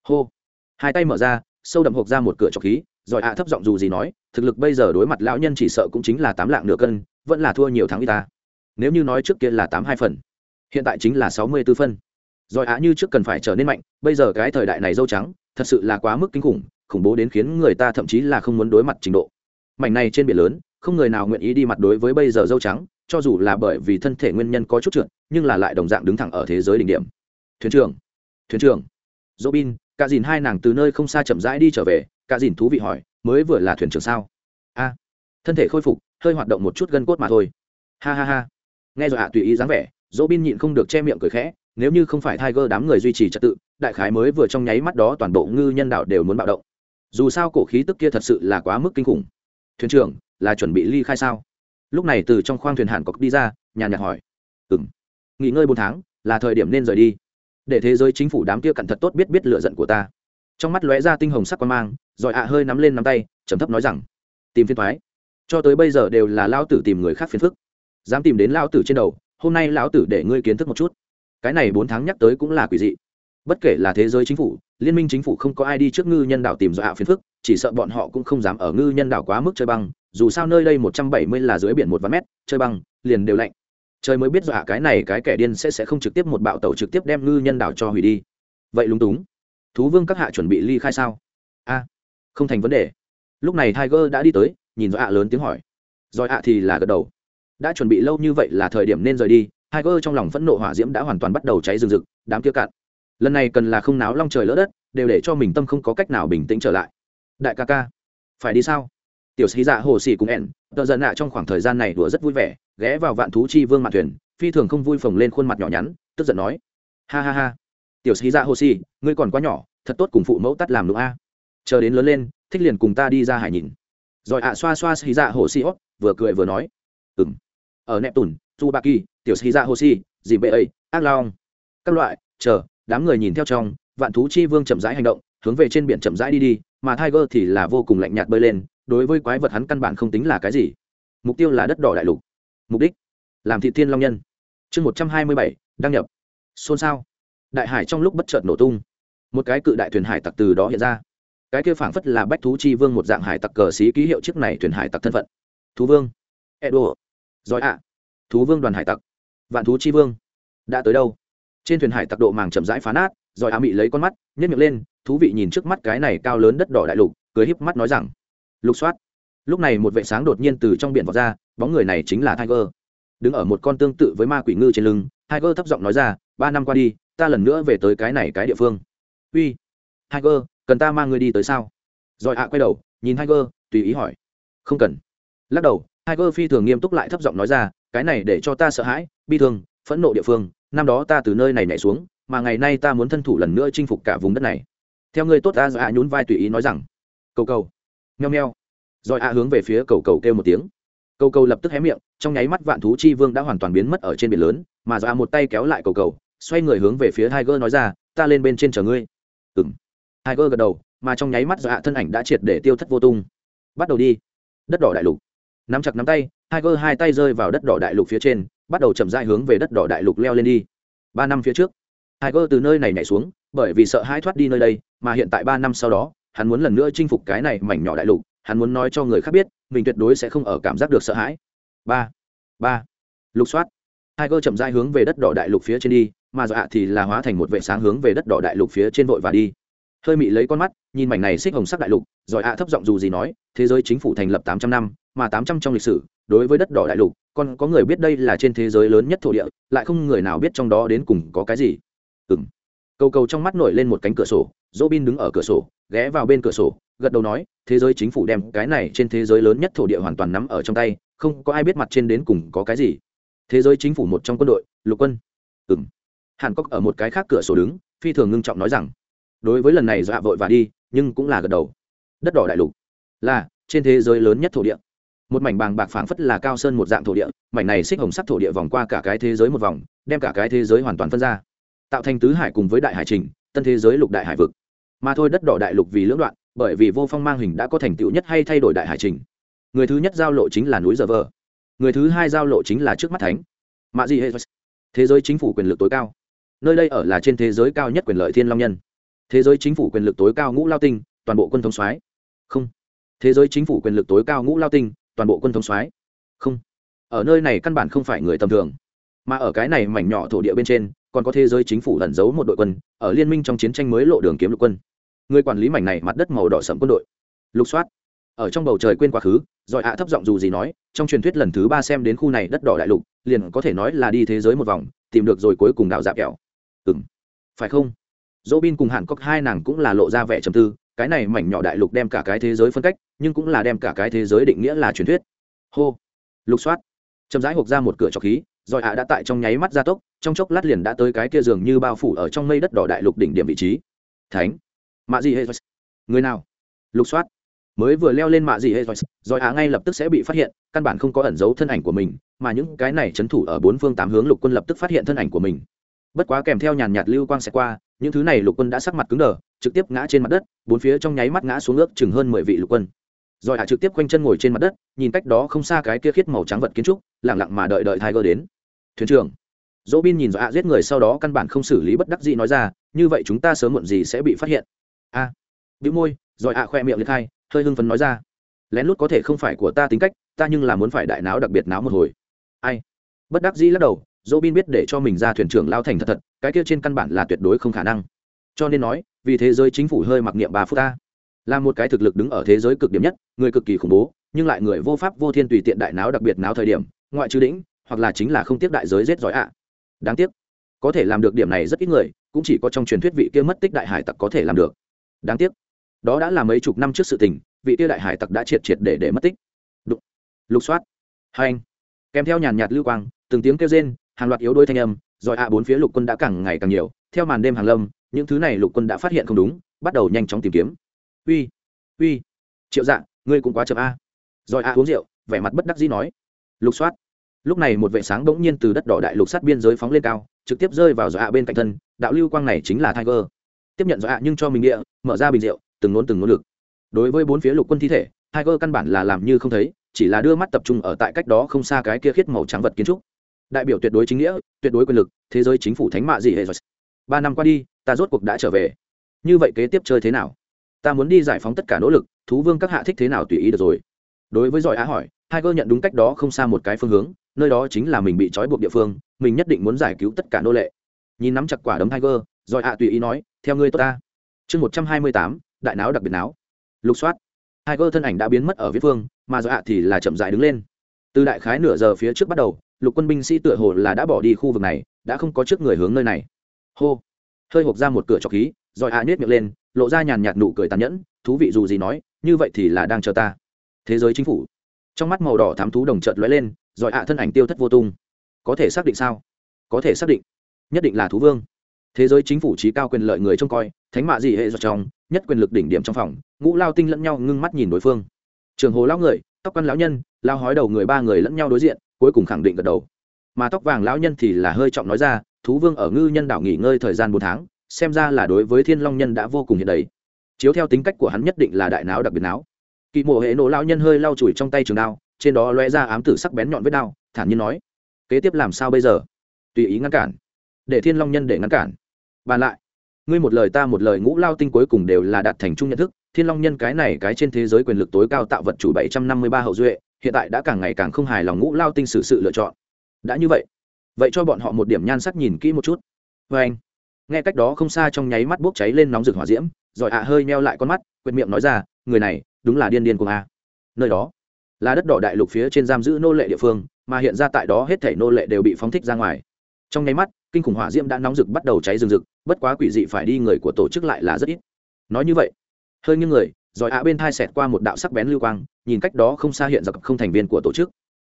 Hô. Hai tay mở ra, sâu đậm hộp ra một cửa trọc khí, rồi ạ thấp giọng dù gì nói, thực lực bây giờ đối mặt lão nhân chỉ sợ cũng chính là tám lạng nửa cân, vẫn là thua nhiều thắng y ta. Nếu như nói trước kia là tám hai phần, hiện tại chính là sáu mươi b ố phân. Rồi ạ như trước cần phải trở nên mạnh, bây giờ cái thời đại này dâu trắng, thật sự là quá mức kinh khủng khủng bố đến khiến người ta thậm chí là không muốn đối mặt trình độ. Mảnh này trên biển lớn không người nào nguyện ý đi mặt đối với bây giờ dâu trắng, cho dù là bởi vì thân thể nguyên nhân có chút trượt, nhưng là lại đồng dạng đứng thẳng ở thế giới đỉnh điểm. Thuyền trưởng thuyền trưởng. Dỗ bin cả dìn hai nàng từ nơi không xa chậm rãi đi trở về, cả dìn thú vị hỏi, mới vừa là thuyền trưởng sao? A. Thân thể khôi phục, hơi hoạt động một chút gân cốt mà thôi. Ha ha ha. Nghe rồi ạ, tùy ý dáng vẻ dỗ bin nhịn không được che miệng cười khẽ, nếu như không phải tiger đám người duy trì trật tự, đại khái mới vừa trong nháy mắt đó toàn bộ ngư nhân đạo đều muốn bạo động. Dù sao cổ khí tức kia thật sự là quá mức kinh khủng. Thuyền trưởng là chuẩn bị ly khai sao? Lúc này từ trong khoang thuyền hàn cọc đi ra nhà nhạc hỏi. Ừng nghỉ ngơi bốn tháng, là thời điểm nên rời đi. Để thế giới chính phủ đám kia cẩn thật tốt biết biết lựa giận của ta. Trong mắt lóe ra tinh hồng sắc quan mang, rồi ạ hơi nắm lên nắm tay, trầm thấp nói rằng, tìm phiên thoái cho tới bây giờ đều là lao tử tìm người khác phiền phức. Dám tìm đến lao tử trên đầu, hôm nay lão tử để ngươi kiến thức một chút. Cái này bốn tháng nhắc tới cũng là quỷ dị. Bất kể là thế giới chính phủ, liên minh chính phủ không có ai đi trước ngư nhân đảo tìm dọa phiền phức, chỉ sợ bọn họ cũng không dám ở ngư nhân đảo quá mức chơi băng dù sao nơi đây một trăm bảy mươi là dưới biển một vạn mét, chơi băng, liền đều lạnh. Trời mới biết dọa cái này cái kẻ điên sẽ sẽ không trực tiếp một bạo tàu trực tiếp đem ngư nhân đảo cho hủy đi. Vậy lúng túng. Thú vương các hạ chuẩn bị ly khai sao? A, không thành vấn đề. Lúc này tiger đã đi tới, nhìn dọa lớn tiếng hỏi. Rồi ạ thì là gật đầu. Đã chuẩn bị lâu như vậy là thời điểm nên rời đi. Tiger trong lòng phẫn nộ hỏa diễm đã hoàn toàn bắt đầu cháy rừng rực, đám kia cạn. Lần này cần là không náo long trời lỡ đất, đều để cho mình tâm không có cách nào bình tĩnh trở lại. Đại ca ca, phải đi sao? Tiểu sĩ dạ hồ Sĩ cùng ẻn tờ giận nạ trong khoảng thời gian này đùa rất vui vẻ ghé vào vạn thú chi vương mạn thuyền phi thường không vui phồng lên khuôn mặt nhỏ nhắn tức giận nói. Ha ha ha. Tiểu sĩ dạ hồ Sĩ, ngươi còn quá nhỏ thật tốt cùng phụ mẫu tắt làm đúng a. Chờ đến lớn lên thích liền cùng ta đi ra hải nhìn. Rồi ạ xoa xoa sĩ dạ hồ Sĩ, vừa cười vừa nói. Ừm. Ở nẹp tùn tu ba kỳ tiểu sĩ dạ hồ Sĩ, dì bệ ấy ác long. Các loại chờ đám người nhìn theo trong vạn thú chi vương chậm rãi hành động hướng về trên biển chậm rãi đi đi mà tiger thì là vô cùng lạnh nhạt bơi lên đối với quái vật hắn căn bản không tính là cái gì. Mục tiêu là đất đỏ đại lục. Mục đích? Làm thị thiên long nhân. Chương một trăm hai mươi bảy, đăng nhập. Xôn xao. Đại hải trong lúc bất chợt nổ tung. Một cái cự đại thuyền hải tặc từ đó hiện ra. Cái kia phảng phất là bách thú chi vương một dạng hải tặc cờ xí ký hiệu chiếc này thuyền hải tặc thân phận. Thú vương. Edo. Giỏi ạ. Thú vương đoàn hải tặc. Vạn thú chi vương. Đã tới đâu? Trên thuyền hải tặc độ màng chậm rãi phá nát, giỏi ạ mị lấy con mắt nhét miệng lên, thú vị nhìn trước mắt cái này cao lớn đất đỏ đại lục, cười híp mắt nói rằng lục soát. Lúc này một vệ sáng đột nhiên từ trong biển vọt ra, bóng người này chính là tiger. Đứng ở một con tương tự với ma quỷ ngư trên lưng, tiger thấp giọng nói ra, ba năm qua đi, ta lần nữa về tới cái này cái địa phương. Uy, tiger, cần ta mang người đi tới sao? Rồi ạ quay đầu, nhìn tiger, tùy ý hỏi. Không cần. Lắc đầu, tiger phi thường nghiêm túc lại thấp giọng nói ra, cái này để cho ta sợ hãi, bi thương, phẫn nộ địa phương, năm đó ta từ nơi này nhảy xuống, mà ngày nay ta muốn thân thủ lần nữa chinh phục cả vùng đất này. Theo người tốt ta dạ nhún vai tùy ý nói rằng, cầu cầu nheo nheo. Rồi a hướng về phía cầu cầu kêu một tiếng. Cầu cầu lập tức hé miệng, trong nháy mắt vạn thú chi vương đã hoàn toàn biến mất ở trên biển lớn, mà do một tay kéo lại cầu cầu, xoay người hướng về phía tiger nói ra, ta lên bên trên chờ ngươi. Ừng tiger gật đầu, mà trong nháy mắt do thân ảnh đã triệt để tiêu thất vô tung. Bắt đầu đi. Đất đỏ đại lục. Nắm chặt nắm tay, tiger hai tay rơi vào đất đỏ đại lục phía trên, bắt đầu chậm rãi hướng về đất đỏ đại lục leo lên đi. Ba năm phía trước, tiger từ nơi này nhảy xuống, bởi vì sợ hãi thoát đi nơi đây, mà hiện tại ba năm sau đó hắn muốn lần nữa chinh phục cái này mảnh nhỏ đại lục, hắn muốn nói cho người khác biết, mình tuyệt đối sẽ không ở cảm giác được sợ hãi. Ba ba. Lục soát. Tiger chậm rãi hướng về đất đỏ đại lục phía trên đi, mà dọa thì là hóa thành một vệ sáng hướng về đất đỏ đại lục phía trên vội và đi. Hơi mị lấy con mắt, nhìn mảnh này xích hồng sắc đại lục, rồi ạ thấp giọng dù gì nói, thế giới chính phủ thành lập tám trăm năm, mà tám trăm trong lịch sử, đối với đất đỏ đại lục, còn có người biết đây là trên thế giới lớn nhất thổ địa, lại không người nào biết trong đó đến cùng có cái gì. Ừ m cầu cầu trong mắt nổi lên một cánh cửa sổ dỗ bin đứng ở cửa sổ, ghé vào bên cửa sổ, gật đầu nói, thế giới chính phủ đem cái này trên thế giới lớn nhất thổ địa hoàn toàn nắm ở trong tay, không có ai biết mặt trên đến cùng có cái gì. Thế giới chính phủ một trong quân đội, lục quân. Ừ m hàn cốc ở một cái khác cửa sổ đứng, phi thường ngưng trọng nói rằng, đối với lần này dọa vội và đi, nhưng cũng là gật đầu. Đất đỏ đại lục. Là, trên thế giới lớn nhất thổ địa. Một mảnh bàng bạc phảng phất là cao sơn một dạng thổ địa, mảnh này xích hồng sắc thổ địa vòng qua cả cái thế giới một vòng, đem cả cái thế giới hoàn toàn phân ra. Tạo thành tứ hải cùng với đại hải trình, tân thế giới lục đại hải vực mà thôi đất đỏ đại lục vì lưỡng đoạn, bởi vì vô phong mang hình đã có thành tựu nhất hay thay đổi đại hải trình. Người thứ nhất giao lộ chính là núi giờ vờ người thứ hai giao lộ chính là trước mắt thánh. Mạ gì hệ thế giới chính phủ quyền lực tối cao. Nơi đây ở là trên thế giới cao nhất quyền lợi thiên long nhân. Thế giới chính phủ quyền lực tối cao ngũ lao tinh, toàn bộ quân thống soái. Không. Thế giới chính phủ quyền lực tối cao ngũ lao tinh, toàn bộ quân thống soái. Không. Ở nơi này căn bản không phải người tầm thường. Mà ở cái này mảnh nhỏ thổ địa bên trên, còn có thế giới chính phủ lẩn giấu một đội quân, ở liên minh trong chiến tranh mới lộ đường kiếm lục quân người quản lý mảnh này mặt đất màu đỏ sẫm quân đội. Lục soát. Ở trong bầu trời quên quá khứ giỏi ạ thấp giọng dù gì nói, trong truyền thuyết lần thứ ba xem đến khu này đất đỏ đại lục, liền có thể nói là đi thế giới một vòng, tìm được rồi cuối cùng đạo dạp kẹo. Ừ m phải không? Dỗ bin cùng hàn cốc hai nàng cũng là lộ ra vẻ trầm tư, cái này mảnh nhỏ đại lục đem cả cái thế giới phân cách, nhưng cũng là đem cả cái thế giới định nghĩa là truyền thuyết. Hô. Lục soát. Chậm rãi hộp ra một cửa trọc khí, rồi ạ đã tại trong nháy mắt gia tốc, trong chốc lát liền đã tới cái kia giường như bao phủ ở trong mây đất đỏ đại lục đỉnh điểm vị trí. Thánh mạ gì hệ người nào? Lục soát. Mới vừa leo lên mạ gì hệ rồi á ngay lập tức sẽ bị phát hiện, căn bản không có ẩn giấu thân ảnh của mình, mà những cái này trấn thủ ở bốn phương tám hướng lục quân lập tức phát hiện thân ảnh của mình. Bất quá kèm theo nhàn nhạt lưu quang sẽ qua, những thứ này lục quân đã sắc mặt cứng đờ, trực tiếp ngã trên mặt đất, bốn phía trong nháy mắt ngã xuống ước chừng hơn mười vị lục quân. Rồi hạ trực tiếp quanh chân ngồi trên mặt đất, nhìn cách đó không xa cái kia khiết màu trắng vật kiến trúc lẳng lặng mà đợi đợi tiger đến. Thuyền trưởng. Dỗ bin nhìn dọa giết người sau đó căn bản không xử lý bất đắc dĩ nói ra, như vậy chúng ta sớm muộn gì sẽ bị phát hiện a à, bĩu môi rồi ạ khoe miệng liệt khai hơi hưng phấn nói ra. Lén lút có thể không phải của ta tính cách ta nhưng là muốn phải đại não đặc biệt náo một hồi. Ai? Bất đắc dĩ lắc đầu dỗ bin biết để cho mình ra thuyền trưởng lao thành thật thật cái kia trên căn bản là tuyệt đối không khả năng. Cho nên nói vì thế giới chính phủ hơi mặc niệm bà phút ta. Là một cái thực lực đứng ở thế giới cực điểm nhất người cực kỳ khủng bố nhưng lại người vô pháp vô thiên tùy tiện đại náo đặc biệt náo thời điểm ngoại trừ đỉnh hoặc là chính là không tiếc đại giới rết giỏi ạ. Đáng tiếc có thể làm được điểm này rất ít người cũng chỉ có trong truyền thuyết vị kia mất tích đại hải tặc có thể làm được đáng tiếc, đó đã là mấy chục năm trước sự tình, vị tiêu đại hải tặc đã triệt triệt để để mất tích. Đụng. lục soát, hai anh, kèm theo nhàn nhạt lưu quang, từng tiếng kêu rên, hàng loạt yếu đôi thanh âm, rồi ạ bốn phía lục quân đã càng ngày càng nhiều, theo màn đêm hàng lâm, những thứ này lục quân đã phát hiện không đúng, bắt đầu nhanh chóng tìm kiếm. Uy uy, triệu dạ ngươi cũng quá chậm a. Rồi a uống rượu, vẻ mặt bất đắc dĩ nói. Lục soát, lúc này một vệ sáng bỗng nhiên từ đất đỏ đại lục sát biên giới phóng lên cao, trực tiếp rơi vào dọa bên cạnh thân, đạo lưu quang này chính là tiger tiếp nhận dọa nhưng cho mình địa mở ra bình rượu từng nôn từng nỗ lực. Đối với bốn phía lục quân thi thể hai cơ căn bản là làm như không thấy chỉ là đưa mắt tập trung ở tại cách đó không xa cái kia khiết màu trắng vật kiến trúc. Đại biểu tuyệt đối chính nghĩa tuyệt đối quyền lực thế giới chính phủ thánh mạ gì hệ rồi. Ba năm qua đi ta rốt cuộc đã trở về. Như vậy kế tiếp chơi thế nào? Ta muốn đi giải phóng tất cả nỗ lực thú vương các hạ thích thế nào tùy ý được rồi. Đối với giỏi á hỏi hai cơ nhận đúng cách đó không xa một cái phương hướng, nơi đó chính là mình bị trói buộc địa phương, mình nhất định muốn giải cứu tất cả nô lệ. Nhìn nắm chặt quả đấm Tiger, rồi ạ tùy ý nói, theo ngươi tốt ta. Chương một trăm hai mươi tám, đại não đặc biệt não, Lục soát. hai cơ thân ảnh đã biến mất ở viết phương, mà rồi ạ thì là chậm rãi đứng lên. Từ đại khái nửa giờ phía trước bắt đầu, lục quân binh sĩ tựa hồ là đã bỏ đi khu vực này, đã không có trước người hướng nơi này. Hô. Hơi hộp ra một cửa trọc khí, rồi ạ nhếch miệng lên, lộ ra nhàn nhạt nụ cười tàn nhẫn, thú vị dù gì nói, như vậy thì là đang chờ ta. Thế giới chính phủ trong mắt màu đỏ thám thú đồng chợt lóe lên rồi ạ thân ảnh tiêu thất vô tung có thể xác định sao có thể xác định nhất định là thú vương thế giới chính phủ trí cao quyền lợi người trông coi, thánh mạ dị hệ giọt trong, nhất quyền lực đỉnh điểm trong phòng, ngũ lao tinh lẫn nhau ngưng mắt nhìn đối phương. Trường hồ lão người, tóc quan lão nhân, lao hói đầu người ba người lẫn nhau đối diện, cuối cùng khẳng định gật đầu. Mà tóc vàng lão nhân thì là hơi trọng nói ra, thú vương ở ngư nhân đảo nghỉ ngơi thời gian bốn tháng, xem ra là đối với thiên long nhân đã vô cùng hiện đầy. Chiếu theo tính cách của hắn nhất định là đại não đặc biệt não kỳ mộ hệ nổ lao nhân hơi lau chùi trong tay trường đao, trên đó lóe ra ám tử sắc bén nhọn vết đao, thản nhiên nói, kế tiếp làm sao bây giờ? Tùy ý ngăn cản. Để thiên long nhân để ngăn cản bàn lại. Ngươi một lời ta một lời ngũ lao tinh cuối cùng đều là đạt thành chung nhận thức, thiên long nhân cái này cái trên thế giới quyền lực tối cao tạo vật chủ bảy trăm năm mươi ba hậu duệ, hiện tại đã càng ngày càng không hài lòng ngũ lao tinh xử sự lựa chọn. Đã như vậy vậy cho bọn họ một điểm nhan sắc nhìn kỹ một chút. Vê anh, nghe cách đó không xa trong nháy mắt bốc cháy lên nóng rực hỏa diễm, rồi ạ hơi meo lại con mắt quyệt miệng nói ra, người này, đúng là điên điên cùng a. Nơi đó, là đất đỏ đại lục phía trên giam giữ nô lệ địa phương, mà hiện ra tại đó hết thể nô lệ đều bị phóng thích ra ngoài trong nháy mắt, kinh khủng hỏa diễm đã nóng rực bắt đầu cháy rừng rực, bất quá quỷ dị phải đi người của tổ chức lại là rất ít. Nói như vậy, hơi như người, rồi ạ bên thai xẹt qua một đạo sắc bén lưu quang, nhìn cách đó không xa hiện giặc không thành viên của tổ chức.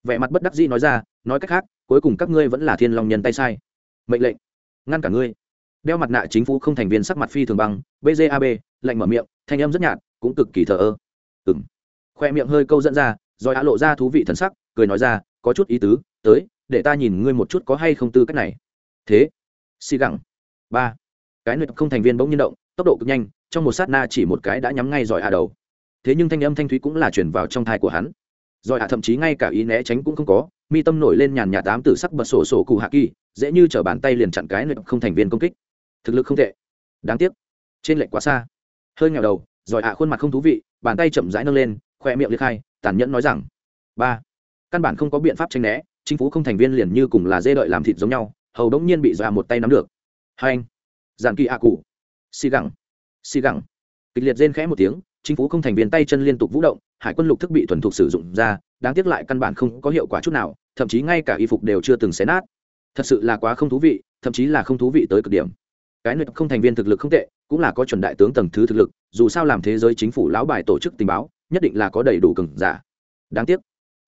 Vẻ mặt bất đắc dĩ nói ra, nói cách khác, cuối cùng các ngươi vẫn là thiên long nhân tay sai. Mệnh lệnh, ngăn cả ngươi. Đeo mặt nạ chính phủ không thành viên sắc mặt phi thường băng bjab lạnh mở miệng, thanh âm rất nhạt, cũng cực kỳ thờ ơ. Ừng khoe miệng hơi câu dẫn ra, rồi hạ lộ ra thú vị thần sắc, cười nói ra, có chút ý tứ, tới để ta nhìn ngươi một chút có hay không tư cách này. Thế, xì gẳng. Ba. Cái nực không thành viên bỗng nhiên động, tốc độ cực nhanh, trong một sát na chỉ một cái đã nhắm ngay giỏi hạ đầu. Thế nhưng thanh âm thanh thúy cũng là chuyển vào trong thai của hắn. Giỏi hạ thậm chí ngay cả ý né tránh cũng không có, mi tâm nổi lên nhàn nhạt tám tử sắc bật sổ sổ cụ hạ kỳ, dễ như t bàn tay liền chặn cái nực không thành viên công kích. Thực lực không tệ. Đáng tiếc. Trên lệnh quá xa. Hơi nghèo đầu, giỏi hạ khuôn mặt không thú vị, bàn tay chậm rãi nâng lên, khoe miệng liệt khai, tàn nhẫn nói rằng, ba. Căn bản không có biện pháp tranh né chính phủ không thành viên liền như cùng là dê đợi làm thịt giống nhau, hầu đống nhiên bị dọa một tay nắm được. Hai anh giàn kỳ a cụ. Xì gẳng xì gẳng. Kịch liệt rên khẽ một tiếng, chính phủ không thành viên tay chân liên tục vũ động, hải quân lục thức bị thuần thục sử dụng ra, đáng tiếc lại căn bản không có hiệu quả chút nào, thậm chí ngay cả y phục đều chưa từng xé nát. Thật sự là quá không thú vị, thậm chí là không thú vị tới cực điểm. Cái nơi không thành viên thực lực không tệ, cũng là có chuẩn đại tướng tầng thứ thực lực, dù sao làm thế giới chính phủ lão bài tổ chức tình báo, nhất định là có đầy đủ cừng giả. Đáng tiếc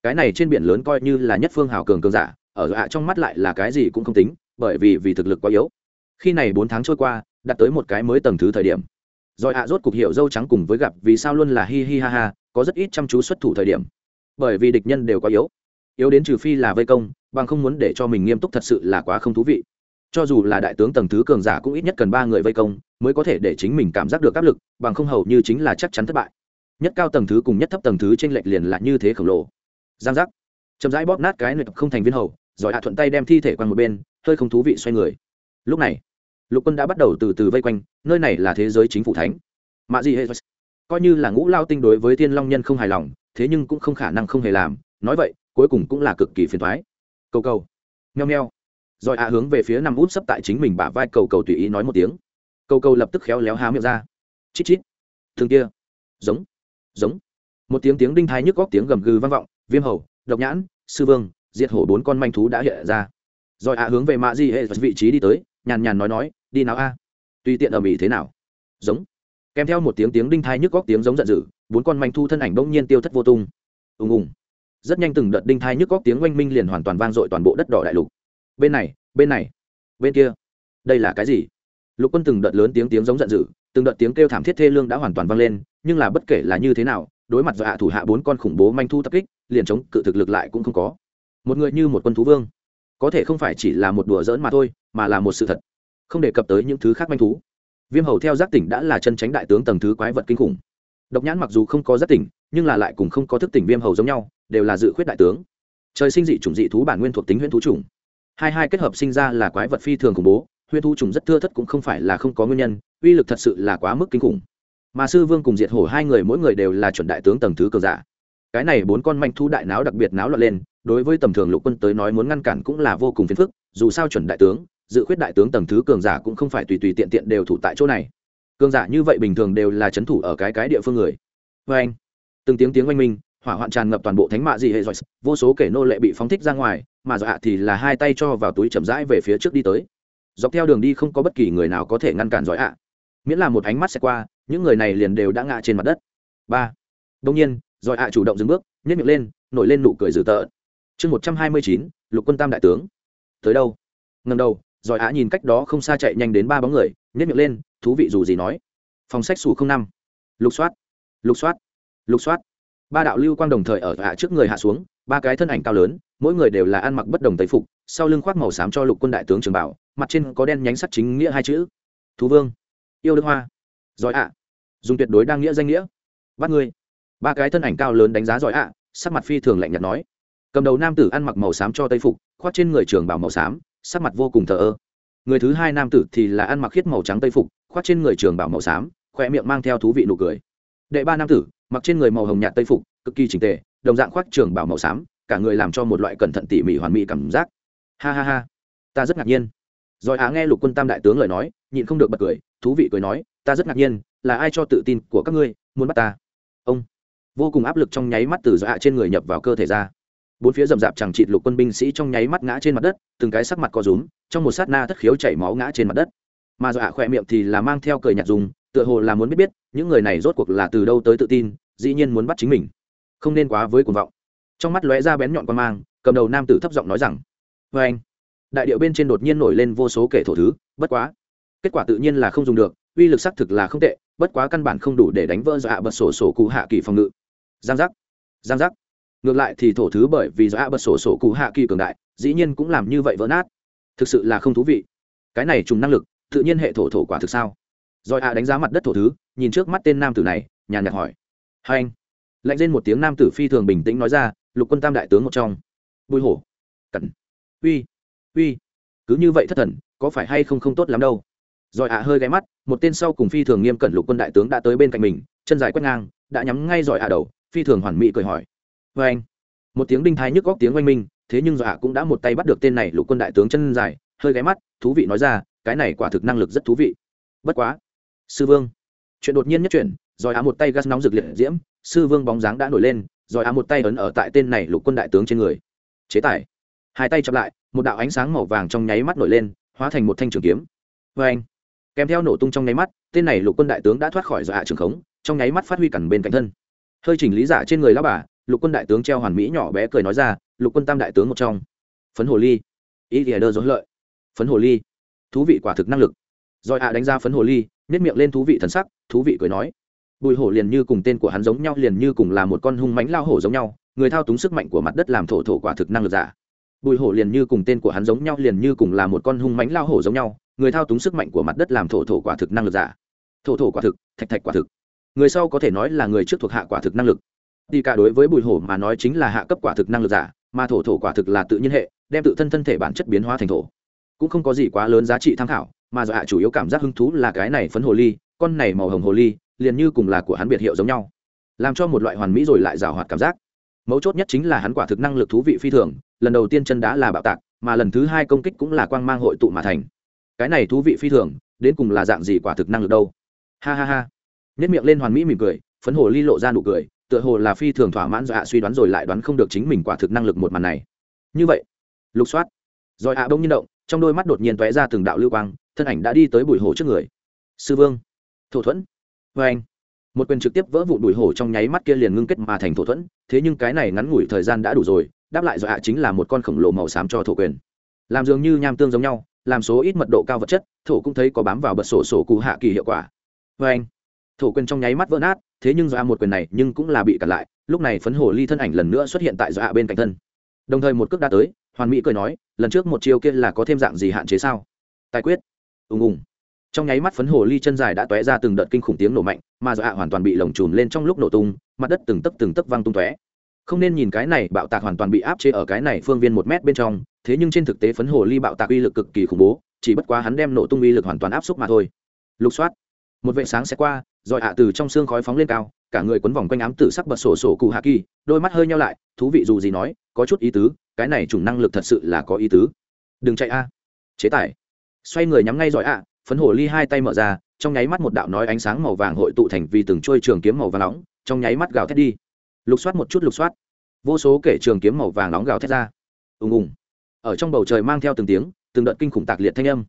cái này trên biển lớn coi như là nhất phương hào cường cường giả, ở hạ trong mắt lại là cái gì cũng không tính, bởi vì vì thực lực quá yếu. Khi này bốn tháng trôi qua, đạt tới một cái mới tầng thứ thời điểm. Rồi hạ rốt cục hiệu dâu trắng cùng với gặp vì sao luôn là hi hi ha ha, có rất ít chăm chú xuất thủ thời điểm. Bởi vì địch nhân đều quá yếu. Yếu đến trừ phi là vây công, bằng không muốn để cho mình nghiêm túc thật sự là quá không thú vị. Cho dù là đại tướng tầng thứ cường giả cũng ít nhất cần ba người vây công, mới có thể để chính mình cảm giác được áp lực, bằng không hầu như chính là chắc chắn thất bại. Nhất cao tầng thứ cùng nhất thấp tầng thứ trên lệch liền là như thế khổng lồ giang giác. Chậm rãi bóp nát cái nực không thành viên hầu, rồi hạ thuận tay đem thi thể qua một bên, hơi không thú vị xoay người. Lúc này, lục quân đã bắt đầu từ từ vây quanh, nơi này là thế giới chính phủ thánh. Mạ gì hệ coi như là ngũ lao tinh đối với thiên long nhân không hài lòng, thế nhưng cũng không khả năng không hề làm. Nói vậy, cuối cùng cũng là cực kỳ phiền thoái cầu cầu. Nheo nheo rồi ạ hướng về phía nằm út sấp tại chính mình bả vai cầu cầu tùy ý nói một tiếng. Cầu cầu lập tức khéo léo há miệng ra. Chít chít. Thường kia. Giống. Giống. Một tiếng tiếng đinh thái nhức góc tiếng gầm gừ vang vọng viêm hầu, độc nhãn, sư vương, diệt hổ bốn con manh thú đã hiện ra. Rồi ạ hướng về mạ di hệ vị trí đi tới, nhàn nhàn nói nói, đi nào a. Tùy tiện ở mỹ thế nào? Giống. Kèm theo một tiếng tiếng đinh thai nhức góc tiếng giống giận dữ, bốn con manh thu thân ảnh bỗng nhiên tiêu thất vô tung. Ùng ùng. Rất nhanh từng đợt đinh thai nhức góc tiếng oanh minh liền hoàn toàn vang dội toàn bộ đất đỏ đại lục. Bên này bên này, bên kia. Đây là cái gì? Lục quân từng đợt lớn tiếng tiếng giống giận dữ, từng đợt tiếng kêu thảm thiết thê lương đã hoàn toàn vang lên, nhưng là bất kể là như thế nào đối mặt dọa thủ hạ bốn con khủng bố manh thu tập kích, liền chống cự thực lực lại cũng không có. Một người như một quân thú vương, có thể không phải chỉ là một đùa giỡn mà thôi, mà là một sự thật, không đề cập tới những thứ khác manh thú. Viêm hầu theo giác tỉnh đã là chân tránh đại tướng tầng thứ quái vật kinh khủng. Độc nhãn mặc dù không có giác tỉnh, nhưng là lại cùng không có thức tỉnh viêm hầu giống nhau, đều là dự khuyết đại tướng. Trời sinh dị chủng dị thú bản nguyên thuộc tính huyễn thú chủng. Hai hai kết hợp sinh ra là quái vật phi thường khủng bố, huyễn thú chủng rất thưa thất cũng không phải là không có nguyên nhân, uy lực thật sự là quá mức kinh khủng mà sư vương cùng diệt hổ hai người mỗi người đều là chuẩn đại tướng tầng thứ cường giả. Cái này bốn con manh thú đại náo đặc biệt náo loạn lên, đối với tầm thường lục quân tới nói muốn ngăn cản cũng là vô cùng phiền phức, dù sao chuẩn đại tướng, dự khuyết đại tướng tầng thứ cường giả cũng không phải tùy tùy tiện tiện đều thủ tại chỗ này. Cường giả như vậy bình thường đều là c thủ ở cái cái địa phương người. Vê anh, từng tiếng tiếng oanh minh, hỏa hoạn tràn ngập toàn bộ thánh mạ dị hệ giỏi vô số kể nô lệ bị phóng thích ra ngoài, mà dọa thì là hai tay cho vào túi chậm rãi về phía trước đi tới. Dọc theo đường đi không có bất kỳ người nào có thể ngăn cản giỏi ạ. Miễn là một ánh mắt sẽ qua những người này liền đều đã ngã trên mặt đất. Ba. Đông nhiên, giỏi ạ chủ động dừng bước nhét miệng lên, nổi lên nụ cười dữ tợn. Chương một trăm hai mươi chín, lục quân tam đại tướng. Tới đâu? Ngần đầu, giỏi ạ nhìn cách đó không xa chạy nhanh đến ba bóng người nhét miệng lên, thú vị dù gì nói. Phòng sách xù không năm. Lục soát. Lục soát. Lục soát. Ba đạo lưu quang đồng thời ở ạ trước người hạ xuống, ba cái thân ảnh cao lớn, mỗi người đều là ăn mặc bất đồng tây phục, sau lưng khoác màu xám cho lục quân đại tướng trường bảo, mặt trên có đen nhánh sắt chính nghĩa hai chữ. Thú vương. Yêu đức hoa giỏi ạ. Dùng tuyệt đối đa nghĩa danh nghĩa. Bắt ngươi. Ba cái thân ảnh cao lớn đánh giá giỏi ạ, sắc mặt phi thường lạnh nhạt nói. Cầm đầu nam tử ăn mặc màu xám cho tây phục, khoác trên người trường bảo màu xám, sắc mặt vô cùng thờ ơ. Người thứ hai nam tử thì là ăn mặc khiết màu trắng tây phục, khoác trên người trường bảo màu xám khoe miệng mang theo thú vị nụ cười. Đệ ba nam tử, mặc trên người màu hồng nhạt tây phục, cực kỳ trình tề, đồng dạng khoác trường bảo màu xám, cả người làm cho một loại cẩn thận tỉ mỉ hoàn mỹ cảm giác. Ha ha ha. Ta rất ngạc nhiên. Rồi á nghe lục quân tam đại tướng lời nói, nhịn không được bật cười thú vị cười nói, ta rất ngạc nhiên, là ai cho tự tin của các ngươi muốn bắt ta? Ông vô cùng áp lực trong nháy mắt từ dọa trên người nhập vào cơ thể ra. Bốn phía rậm rạp chẳng trịt lục quân binh sĩ trong nháy mắt ngã trên mặt đất, từng cái sắc mặt co rúm, trong một sát na thất khiếu chảy máu ngã trên mặt đất. Mà dọa khỏe miệng thì là mang theo cười nhạt dùng, tựa hồ là muốn biết biết, những người này rốt cuộc là từ đâu tới tự tin, dĩ nhiên muốn bắt chính mình. Không nên quá với cuồng vọng. Trong mắt lóe ra bén nhọn quan mang, cầm đầu nam tử thấp giọng nói rằng vê anh đại điệu bên trên đột nhiên nổi lên vô số kể thổ thứ, bất quá kết quả tự nhiên là không dùng được, uy lực xác thực là không tệ, bất quá căn bản không đủ để đánh vỡ dọa bật sổ sổ cụ hạ kỳ phòng ngự. Giang giác giang giác. Ngược lại thì thổ thứ bởi vì dọa bật sổ sổ cụ hạ kỳ cường đại, dĩ nhiên cũng làm như vậy vỡ nát. Thực sự là không thú vị. Cái này trùng năng lực, tự nhiên hệ thổ thổ quả thực sao? Rồi ạ đánh giá mặt đất thổ thứ, nhìn trước mắt tên nam tử này, nhàn nhạt hỏi. Hai anh. Lạnh lên một tiếng nam tử phi thường bình tĩnh nói ra, lục quân tam đại tướng một trong. Bùi hổ. Cẩn. Uy. Uy. Cứ như vậy thất thần, có phải hay không không tốt lắm đâu? Rồi ạ hơi ghé mắt, một tên sau cùng phi thường nghiêm cẩn lục quân đại tướng đã tới bên cạnh mình, chân dài quét ngang, đã nhắm ngay giỏi ạ đầu, phi thường hoàn mỹ cười hỏi. Vê anh, một tiếng đinh thái nhức góc tiếng oanh minh, thế nhưng dọa cũng đã một tay bắt được tên này lục quân đại tướng chân dài, hơi ghé mắt, thú vị nói ra, cái này quả thực năng lực rất thú vị. Bất quá, sư vương, chuyện đột nhiên nhất chuyển giỏi ạ một tay gas nóng rực liệt diễm, sư vương bóng dáng đã nổi lên giỏi ạ một tay ấn ở tại tên này lục quân đại tướng trên người. Chế tài. Hai tay chặp lại, một đạo ánh sáng màu vàng trong nháy mắt nổi lên, hóa thành một thanh trường kiếm. Vê anh kèm theo nổ tung trong nháy mắt, tên này lục quân đại tướng đã thoát khỏi dọa trường khống, trong nháy mắt phát huy cẩn bên cạnh thân. Hơi chỉnh lý giả trên người lao bà, lục quân đại tướng treo hoàn mỹ nhỏ bé cười nói ra, lục quân tam đại tướng một trong. Phấn hồ ly. Ý thì đơ dối lợi. Phấn hồ ly. Thú vị quả thực năng lực. Rồi ạ đánh ra phấn hồ ly nếp miệng lên thú vị thần sắc, thú vị cười nói, bùi hổ liền như cùng tên của hắn giống nhau, liền như cùng là một con hung mánh lao hổ giống nhau, người thao túng sức mạnh của mặt đất làm thổ thổ quả thực năng lực giả bùi hổ liền như cùng tên của hắn giống nhau, liền như cùng là một con hung mánh lao hổ giống nhau, người thao túng sức mạnh của mặt đất làm thổ thổ quả thực năng lực giả. Thổ thổ quả thực, thạch thạch quả thực. Người sau có thể nói là người trước thuộc hạ quả thực năng lực. Đi cả đối với bùi hổ mà nói chính là hạ cấp quả thực năng lực giả, mà thổ thổ quả thực là tự nhiên hệ, đem tự thân thân thể bản chất biến hóa thành thổ. Cũng không có gì quá lớn giá trị tham khảo, mà do chủ yếu cảm giác hứng thú là cái này phấn hồ ly, con này màu hồng hồ ly, liền như cùng là của hắn biệt hiệu giống nhau. Làm cho một loại hoàn mỹ rồi lại rào hoạt cảm giác mấu chốt nhất chính là hắn quả thực năng lực thú vị phi thường, lần đầu tiên chân đá là bạo tạc, mà lần thứ hai công kích cũng là quang mang hội tụ mà thành. Cái này thú vị phi thường, đến cùng là dạng gì quả thực năng lực đâu? Ha ha ha. Nhất miệng lên hoàn mỹ mỉm cười, phấn hồ ly lộ ra nụ cười, tựa hồ là phi thường thỏa mãn do ạ suy đoán rồi lại đoán không được chính mình quả thực năng lực một màn này. Như vậy, lục soát. Rồi ạ bỗng nhiên động, trong đôi mắt đột nhiên tóe ra từng đạo lưu quang, thân ảnh đã đi tới bùi hồ trước người. Sư vương. Thổ thuẫn. Vê anh một quyền trực tiếp vỡ vụn đùi hổ trong nháy mắt kia liền ngưng kết mà thành thổ thuẫn, thế nhưng cái này ngắn ngủi thời gian đã đủ rồi, đáp lại do hạ chính là một con khổng lồ màu xám cho thổ quyền. Làm dường như nham tương giống nhau, làm số ít mật độ cao vật chất, thổ cũng thấy có bám vào bật sổ sổ cụ hạ kỳ hiệu quả. Vê anh, thổ quyền trong nháy mắt vỡ nát, thế nhưng do hạ một quyền này nhưng cũng là bị cản lại, lúc này phấn hồ ly thân ảnh lần nữa xuất hiện tại do hạ bên cạnh thân. Đồng thời một cước đã tới, hoàn mỹ cười nói, lần trước một chiêu kia là có thêm dạng gì hạn chế sao? Tài quyết. Ùng ùng trong nháy mắt phấn hồ ly chân dài đã tóe ra từng đợt kinh khủng tiếng nổ mạnh, mà do ạ hoàn toàn bị lồng chùm lên trong lúc nổ tung, mặt đất từng tấc từng tấc văng tung tóe. Không nên nhìn cái này, bạo tạc hoàn toàn bị áp chế ở cái này phương viên một mét bên trong, thế nhưng trên thực tế phấn hồ ly bạo tạc uy lực cực kỳ khủng bố, chỉ bất quá hắn đem nổ tung uy lực hoàn toàn áp xúc mà thôi. Lục soát. Một vệ sáng sẽ qua, rồi ạ từ trong xương khói phóng lên cao, cả người quấn vòng quanh ám tử sắc bật sổ sổ cụ hạ kỳ, đôi mắt hơi nhau lại, thú vị dù gì nói, có chút ý tứ, cái này chủng năng lực thật sự là có ý tứ. Đừng chạy a. Chế tài. Xoay người nhắm ngay giỏi ạ phấn hồ ly hai tay mở ra, trong nháy mắt một đạo nói ánh sáng màu vàng hội tụ thành vì từng trôi trường kiếm màu vàng nóng, trong nháy mắt gào thét đi. Lục soát một chút lục soát. Vô số kể trường kiếm màu vàng nóng gào thét ra. Ùng ùng. Ở trong bầu trời mang theo từng tiếng, từng đợt kinh khủng tạc liệt thanh âm.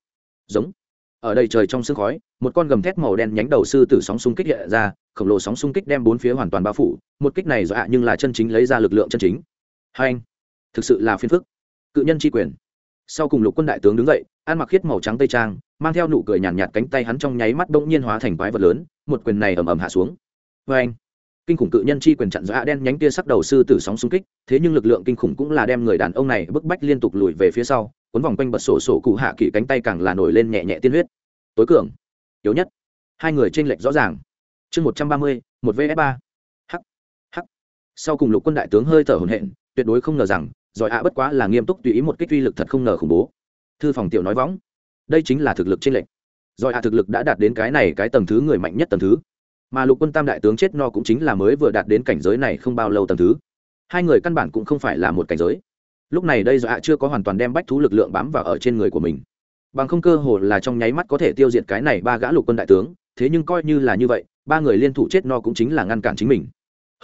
Giống. Ở đây trời trong sương khói, một con gầm thét màu đen nhánh đầu sư tử sóng xung kích hiện ra, khổng lồ sóng xung kích đem bốn phía hoàn toàn bao phủ, một kích này dọa nhưng là chân chính lấy ra lực lượng chân chính. Hai anh. Thực sự là phiền phức. Cự nhân tri quyền sau cùng lục quân đại tướng đứng dậy ăn mặc khiết màu trắng tây trang mang theo nụ cười nhàn nhạt, nhạt cánh tay hắn trong nháy mắt bỗng nhiên hóa thành quái vật lớn một quyền này ầm ầm hạ xuống. Vê anh kinh khủng cự nhân chi quyền chặn giã đen nhánh tia sắc đầu sư tử sóng xung kích thế nhưng lực lượng kinh khủng cũng là đem người đàn ông này bức bách liên tục lùi về phía sau cuốn vòng quanh bật sổ sổ cụ hạ kỵ cánh tay càng là nổi lên nhẹ nhẹ tiên huyết. Tối cường! Yếu nhất! Hai người tranh lệch rõ ràng. Chương một trăm ba mươi một vs ba. H h sau cùng lục quân đại tướng hơi thở hồn hện tuyệt đối không ngờ rằng giỏi ạ bất quá là nghiêm túc tùy ý một kích uy lực thật không ngờ khủng bố. Thư phòng tiểu nói võng. Đây chính là thực lực trên lệnh giỏi ạ thực lực đã đạt đến cái này cái tầng thứ người mạnh nhất tầng thứ. Mà lục quân tam đại tướng chết no cũng chính là mới vừa đạt đến cảnh giới này không bao lâu tầng thứ. Hai người căn bản cũng không phải là một cảnh giới. Lúc này đây do ạ chưa có hoàn toàn đem bách thú lực lượng bám vào ở trên người của mình. Bằng không cơ hồ là trong nháy mắt có thể tiêu diệt cái này ba gã lục quân đại tướng, thế nhưng coi như là như vậy, ba người liên thủ chết no cũng chính là ngăn cản chính mình.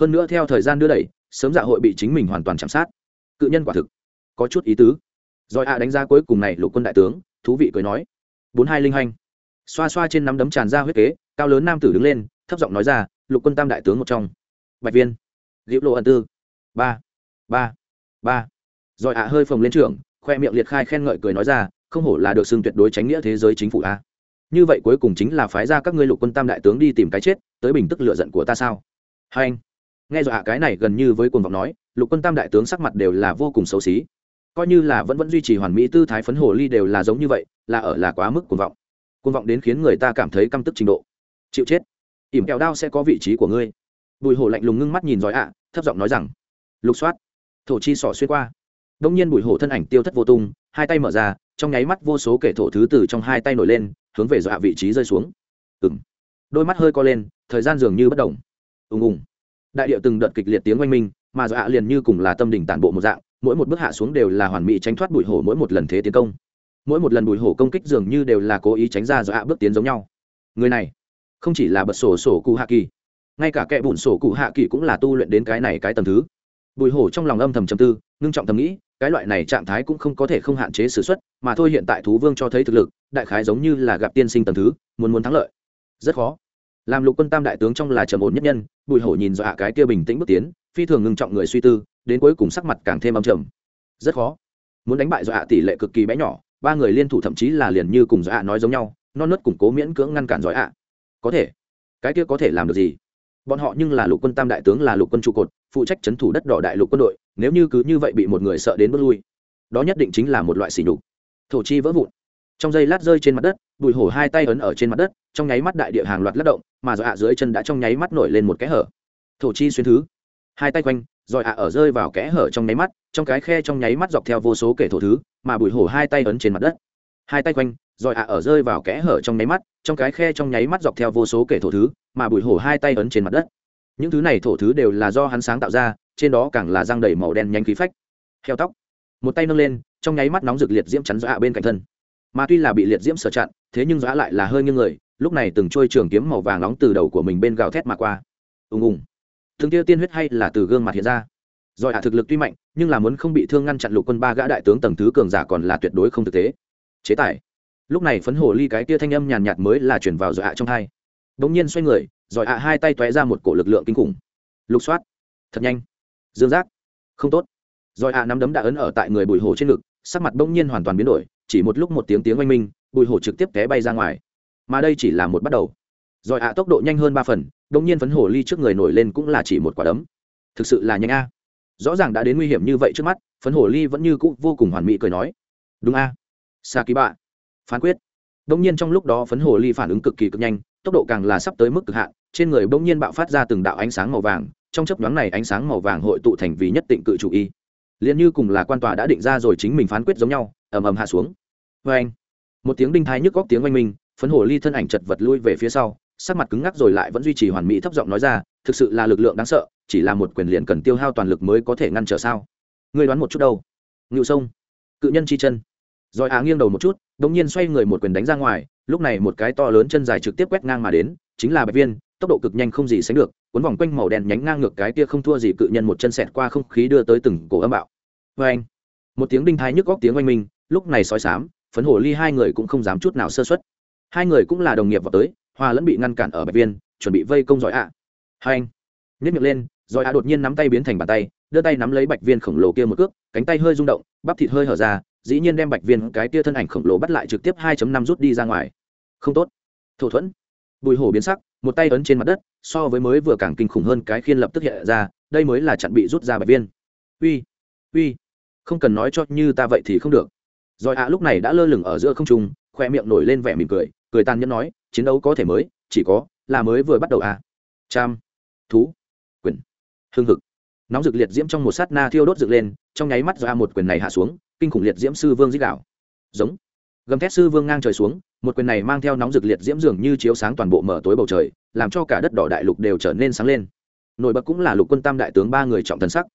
Hơn nữa theo thời gian đưa đẩy, sớm dạ hội bị chính mình hoàn toàn chạm sát cự nhân quả thực. Có chút ý tứ. Rồi ạ đánh giá cuối cùng này lục quân đại tướng, thú vị cười nói. Bốn hai linh hanh xoa xoa trên nắm đấm tràn ra huyết kế, cao lớn nam tử đứng lên, thấp giọng nói ra, lục quân tam đại tướng một trong. Bạch viên. Liễu lộ ẩn tư. Ba. Ba. Ba. Rồi ạ hơi phồng lên trưởng, khoe miệng liệt khai khen ngợi cười nói ra, không hổ là được xưng tuyệt đối tránh nghĩa thế giới chính phủ a. Như vậy cuối cùng chính là phái ra các ngươi lục quân tam đại tướng đi tìm cái chết, tới bình tức lựa giận của ta sao? Hai anh nghe dọa cái này gần như với cuồng vọng nói, lục quân tam đại tướng sắc mặt đều là vô cùng xấu xí. Coi như là vẫn vẫn duy trì hoàn mỹ tư thái phấn hồ ly đều là giống như vậy, là ở là quá mức cuồng vọng. Cuồng vọng đến khiến người ta cảm thấy căm tức trình độ. Chịu chết. Ỉm kẹo đao sẽ có vị trí của ngươi. Bùi hổ lạnh lùng ngưng mắt nhìn giỏi ạ, thấp giọng nói rằng. Lục soát. Thổ chi sỏ xuyên qua. Đông nhiên bùi hổ thân ảnh tiêu thất vô tung, hai tay mở ra, trong nháy mắt vô số kẻ thổ thứ từ trong hai tay nổi lên, hướng về dọa vị trí rơi xuống. Ừng đôi mắt hơi co lên, thời gian dường như bất động. Ùng ùng đại điệu từng đợt kịch liệt tiếng oanh minh, mà dọa liền như cùng là tâm đỉnh tản bộ một dạng, mỗi một bước hạ xuống đều là hoàn mỹ tránh thoát bụi hổ mỗi một lần thế tiến công. Mỗi một lần bụi hổ công kích dường như đều là cố ý tránh ra dọa bước tiến giống nhau. Người này, không chỉ là bật sổ sổ cụ hạ kỳ, ngay cả kẻ bùn sổ cụ hạ kỳ cũng là tu luyện đến cái này cái tầm thứ. Bùi hổ trong lòng âm thầm trầm tư, ngưng trọng thầm nghĩ, cái loại này trạng thái cũng không có thể không hạn chế s ử x u ấ t mà thôi hiện tại thú vương cho thấy thực lực, đại khái giống như là gặp tiên sinh tầm thứ, muốn muốn thắng lợi. Rất khó làm lục quân tam đại tướng trong là trầm ổn nhất nhân, bùi hổ nhìn dọa cái kia bình tĩnh bước tiến, phi thường ngưng trọng người suy tư, đến cuối cùng sắc mặt càng thêm âm trầm. Rất khó. Muốn đánh bại dọa tỷ lệ cực kỳ bé nhỏ, ba người liên thủ thậm chí là liền như cùng dọa nói giống nhau, non nớt củng cố miễn cưỡng ngăn cản dọa. Ạ có thể. Cái kia có thể làm được gì? Bọn họ nhưng là lục quân tam đại tướng là lục quân trụ cột, phụ trách c h ấ n thủ đất đỏ đại lục quân đội, nếu như cứ như vậy bị một người sợ đến bước lui, đó nhất định chính là một loại sỉ nhục. Thổ chi vỡ vụn trong giây lát rơi trên mặt đất, bùi hổ hai tay ấn ở trên mặt đất, trong nháy mắt đại địa hàng loạt lắc động, mà dọa ạ dưới chân đã trong nháy mắt nổi lên một kẽ hở. Thổ chi xuyên thứ. Hai tay quanh rồi ạ ở rơi vào kẽ hở trong nháy mắt, trong cái khe trong nháy mắt dọc theo vô số kể thổ thứ, mà bùi hổ hai tay ấn trên mặt đất. Hai tay quanh rồi ạ ở rơi vào kẽ hở trong nháy mắt, trong cái khe trong nháy mắt dọc theo vô số kể thổ thứ, mà bùi hổ hai tay ấn trên mặt đất. Những thứ này thổ thứ đều là do hắn sáng tạo ra, trên đó càng là răng đầy màu đen nhanh khí phách. Heo tóc. Một tay nâng lên, trong nháy mắt nóng rực liệt diễm chắn dọa bên cạnh thân mà tuy là bị liệt diễm sở chặn, thế nhưng giã lại là hơi nghiêng người, lúc này từng trôi trường kiếm màu vàng nóng từ đầu của mình bên gào thét mà qua. Ùng ùng. Thương tiêu tiên huyết hay là từ gương mặt hiện ra? Giỏi hạ thực lực tuy mạnh, nhưng là muốn không bị thương ngăn chặn lục quân ba gã đại tướng tầng thứ cường giả còn là tuyệt đối không thực tế. Chế tài. Lúc này phấn hồ ly cái tia thanh âm nhàn nhạt mới là chuyển vào dọa trong hai. Đ nhiên xoay người giỏi hạ hai tay tóe ra một cổ lực lượng kinh khủng. Lục soát. Thật nhanh. Dương giác. Không tốt. Giỏi hạ nắm đấm đã ấn ở tại người bùi hồ trên ngực, sắc mặt bỗng nhiên hoàn toàn biến đổi chỉ một lúc một tiếng tiếng oanh minh, bùi hổ trực tiếp té bay ra ngoài. Mà đây chỉ là một bắt đầu. Rồi ạ, tốc độ nhanh hơn ba phần bỗng nhiên phấn hổ ly trước người nổi lên cũng là chỉ một quả đấm. Thực sự là nhanh a. Rõ ràng đã đến nguy hiểm như vậy trước mắt, phấn hổ ly vẫn như cũ vô cùng hoàn mỹ cười nói. Đúng a. Sa ký bạ phán quyết. Bỗng nhiên trong lúc đó phấn hổ ly phản ứng cực kỳ cực nhanh, tốc độ càng là sắp tới mức cực hạn, trên người bỗng nhiên bạo phát ra từng đạo ánh sáng màu vàng, trong chấp nhoáng này ánh sáng màu vàng hội tụ thành vì nhất định cự chủ y liền như cùng là quan tòa đã định ra rồi chính mình phán quyết giống nhau, ầm ầm hạ xuống. Vê anh, một tiếng đinh thái nhức góc tiếng oanh minh, phấn hồ ly thân ảnh chật vật lui về phía sau, sắc mặt cứng ngắc rồi lại vẫn duy trì hoàn mỹ thấp giọng nói ra, thực sự là lực lượng đáng sợ, chỉ là một quyền liền cần tiêu hao toàn lực mới có thể ngăn trở sao? Ngươi đoán một chút đâu? Ngự sông, cự nhân chi chân. Rồi á nghiêng đầu một chút đ ỗ n g nhiên xoay người một quyền đánh ra ngoài, lúc này một cái to lớn chân dài trực tiếp quét ngang mà đến, chính là bạch viên, tốc độ cực nhanh không gì sánh được, cuốn vòng quanh màu đen nhánh ngang ngược cái kia không thua gì cự nhân một chân xẹt qua không khí đưa tới từng cổ âm bạo vê anh. Một tiếng đinh thái nhức góc tiếng oanh minh, lúc này soi sám, phấn hổ ly hai người cũng không dám chút nào sơ xuất hai người cũng là đồng nghiệp vào tới, hoa lẫn bị ngăn cản ở bạch viên, chuẩn bị vây công giỏi ạ. Hai anh. Nhét miệng lên rồi ạ đột nhiên nắm tay biến thành bàn tay, đưa tay nắm lấy bạch viên khổng lồ kia một cước, cánh tay hơi rung động, bắp thịt hơi hở ra, dĩ nhiên đem bạch viên cái kia thân ảnh khổng lồ bắt lại trực tiếp 2 năm rút đi ra ngoài. Không tốt. Thổ thuẫn. Bùi hổ biến sắc, một tay ấn trên mặt đất, so với mới vừa càng kinh khủng hơn cái khiên lập tức hiện ra, đây mới là chặn bị rút ra bạch viên. Uy. Uy không cần nói cho như ta vậy thì không được. Rồi ạ lúc này đã lơ lửng ở giữa không trung, khoe miệng nổi lên vẻ mỉm cười cười tàn nhẫn nói, chiến đấu có thể mới, chỉ có là mới vừa bắt đầu à. Trăm thú, quyền hương thực nóng dực liệt diễm trong một sát na thiêu đốt dựng lên, trong nháy mắt ra một quyền này hạ xuống, kinh khủng liệt diễm sư vương dích đạo giống, gầm thét sư vương ngang trời xuống, một quyền này mang theo nóng dực liệt diễm dường như chiếu sáng toàn bộ mở tối bầu trời, làm cho cả đất đỏ đại lục đều trở nên sáng lên. Nổi bật cũng là lục quân tam đại tướng ba người trọng thần sắc.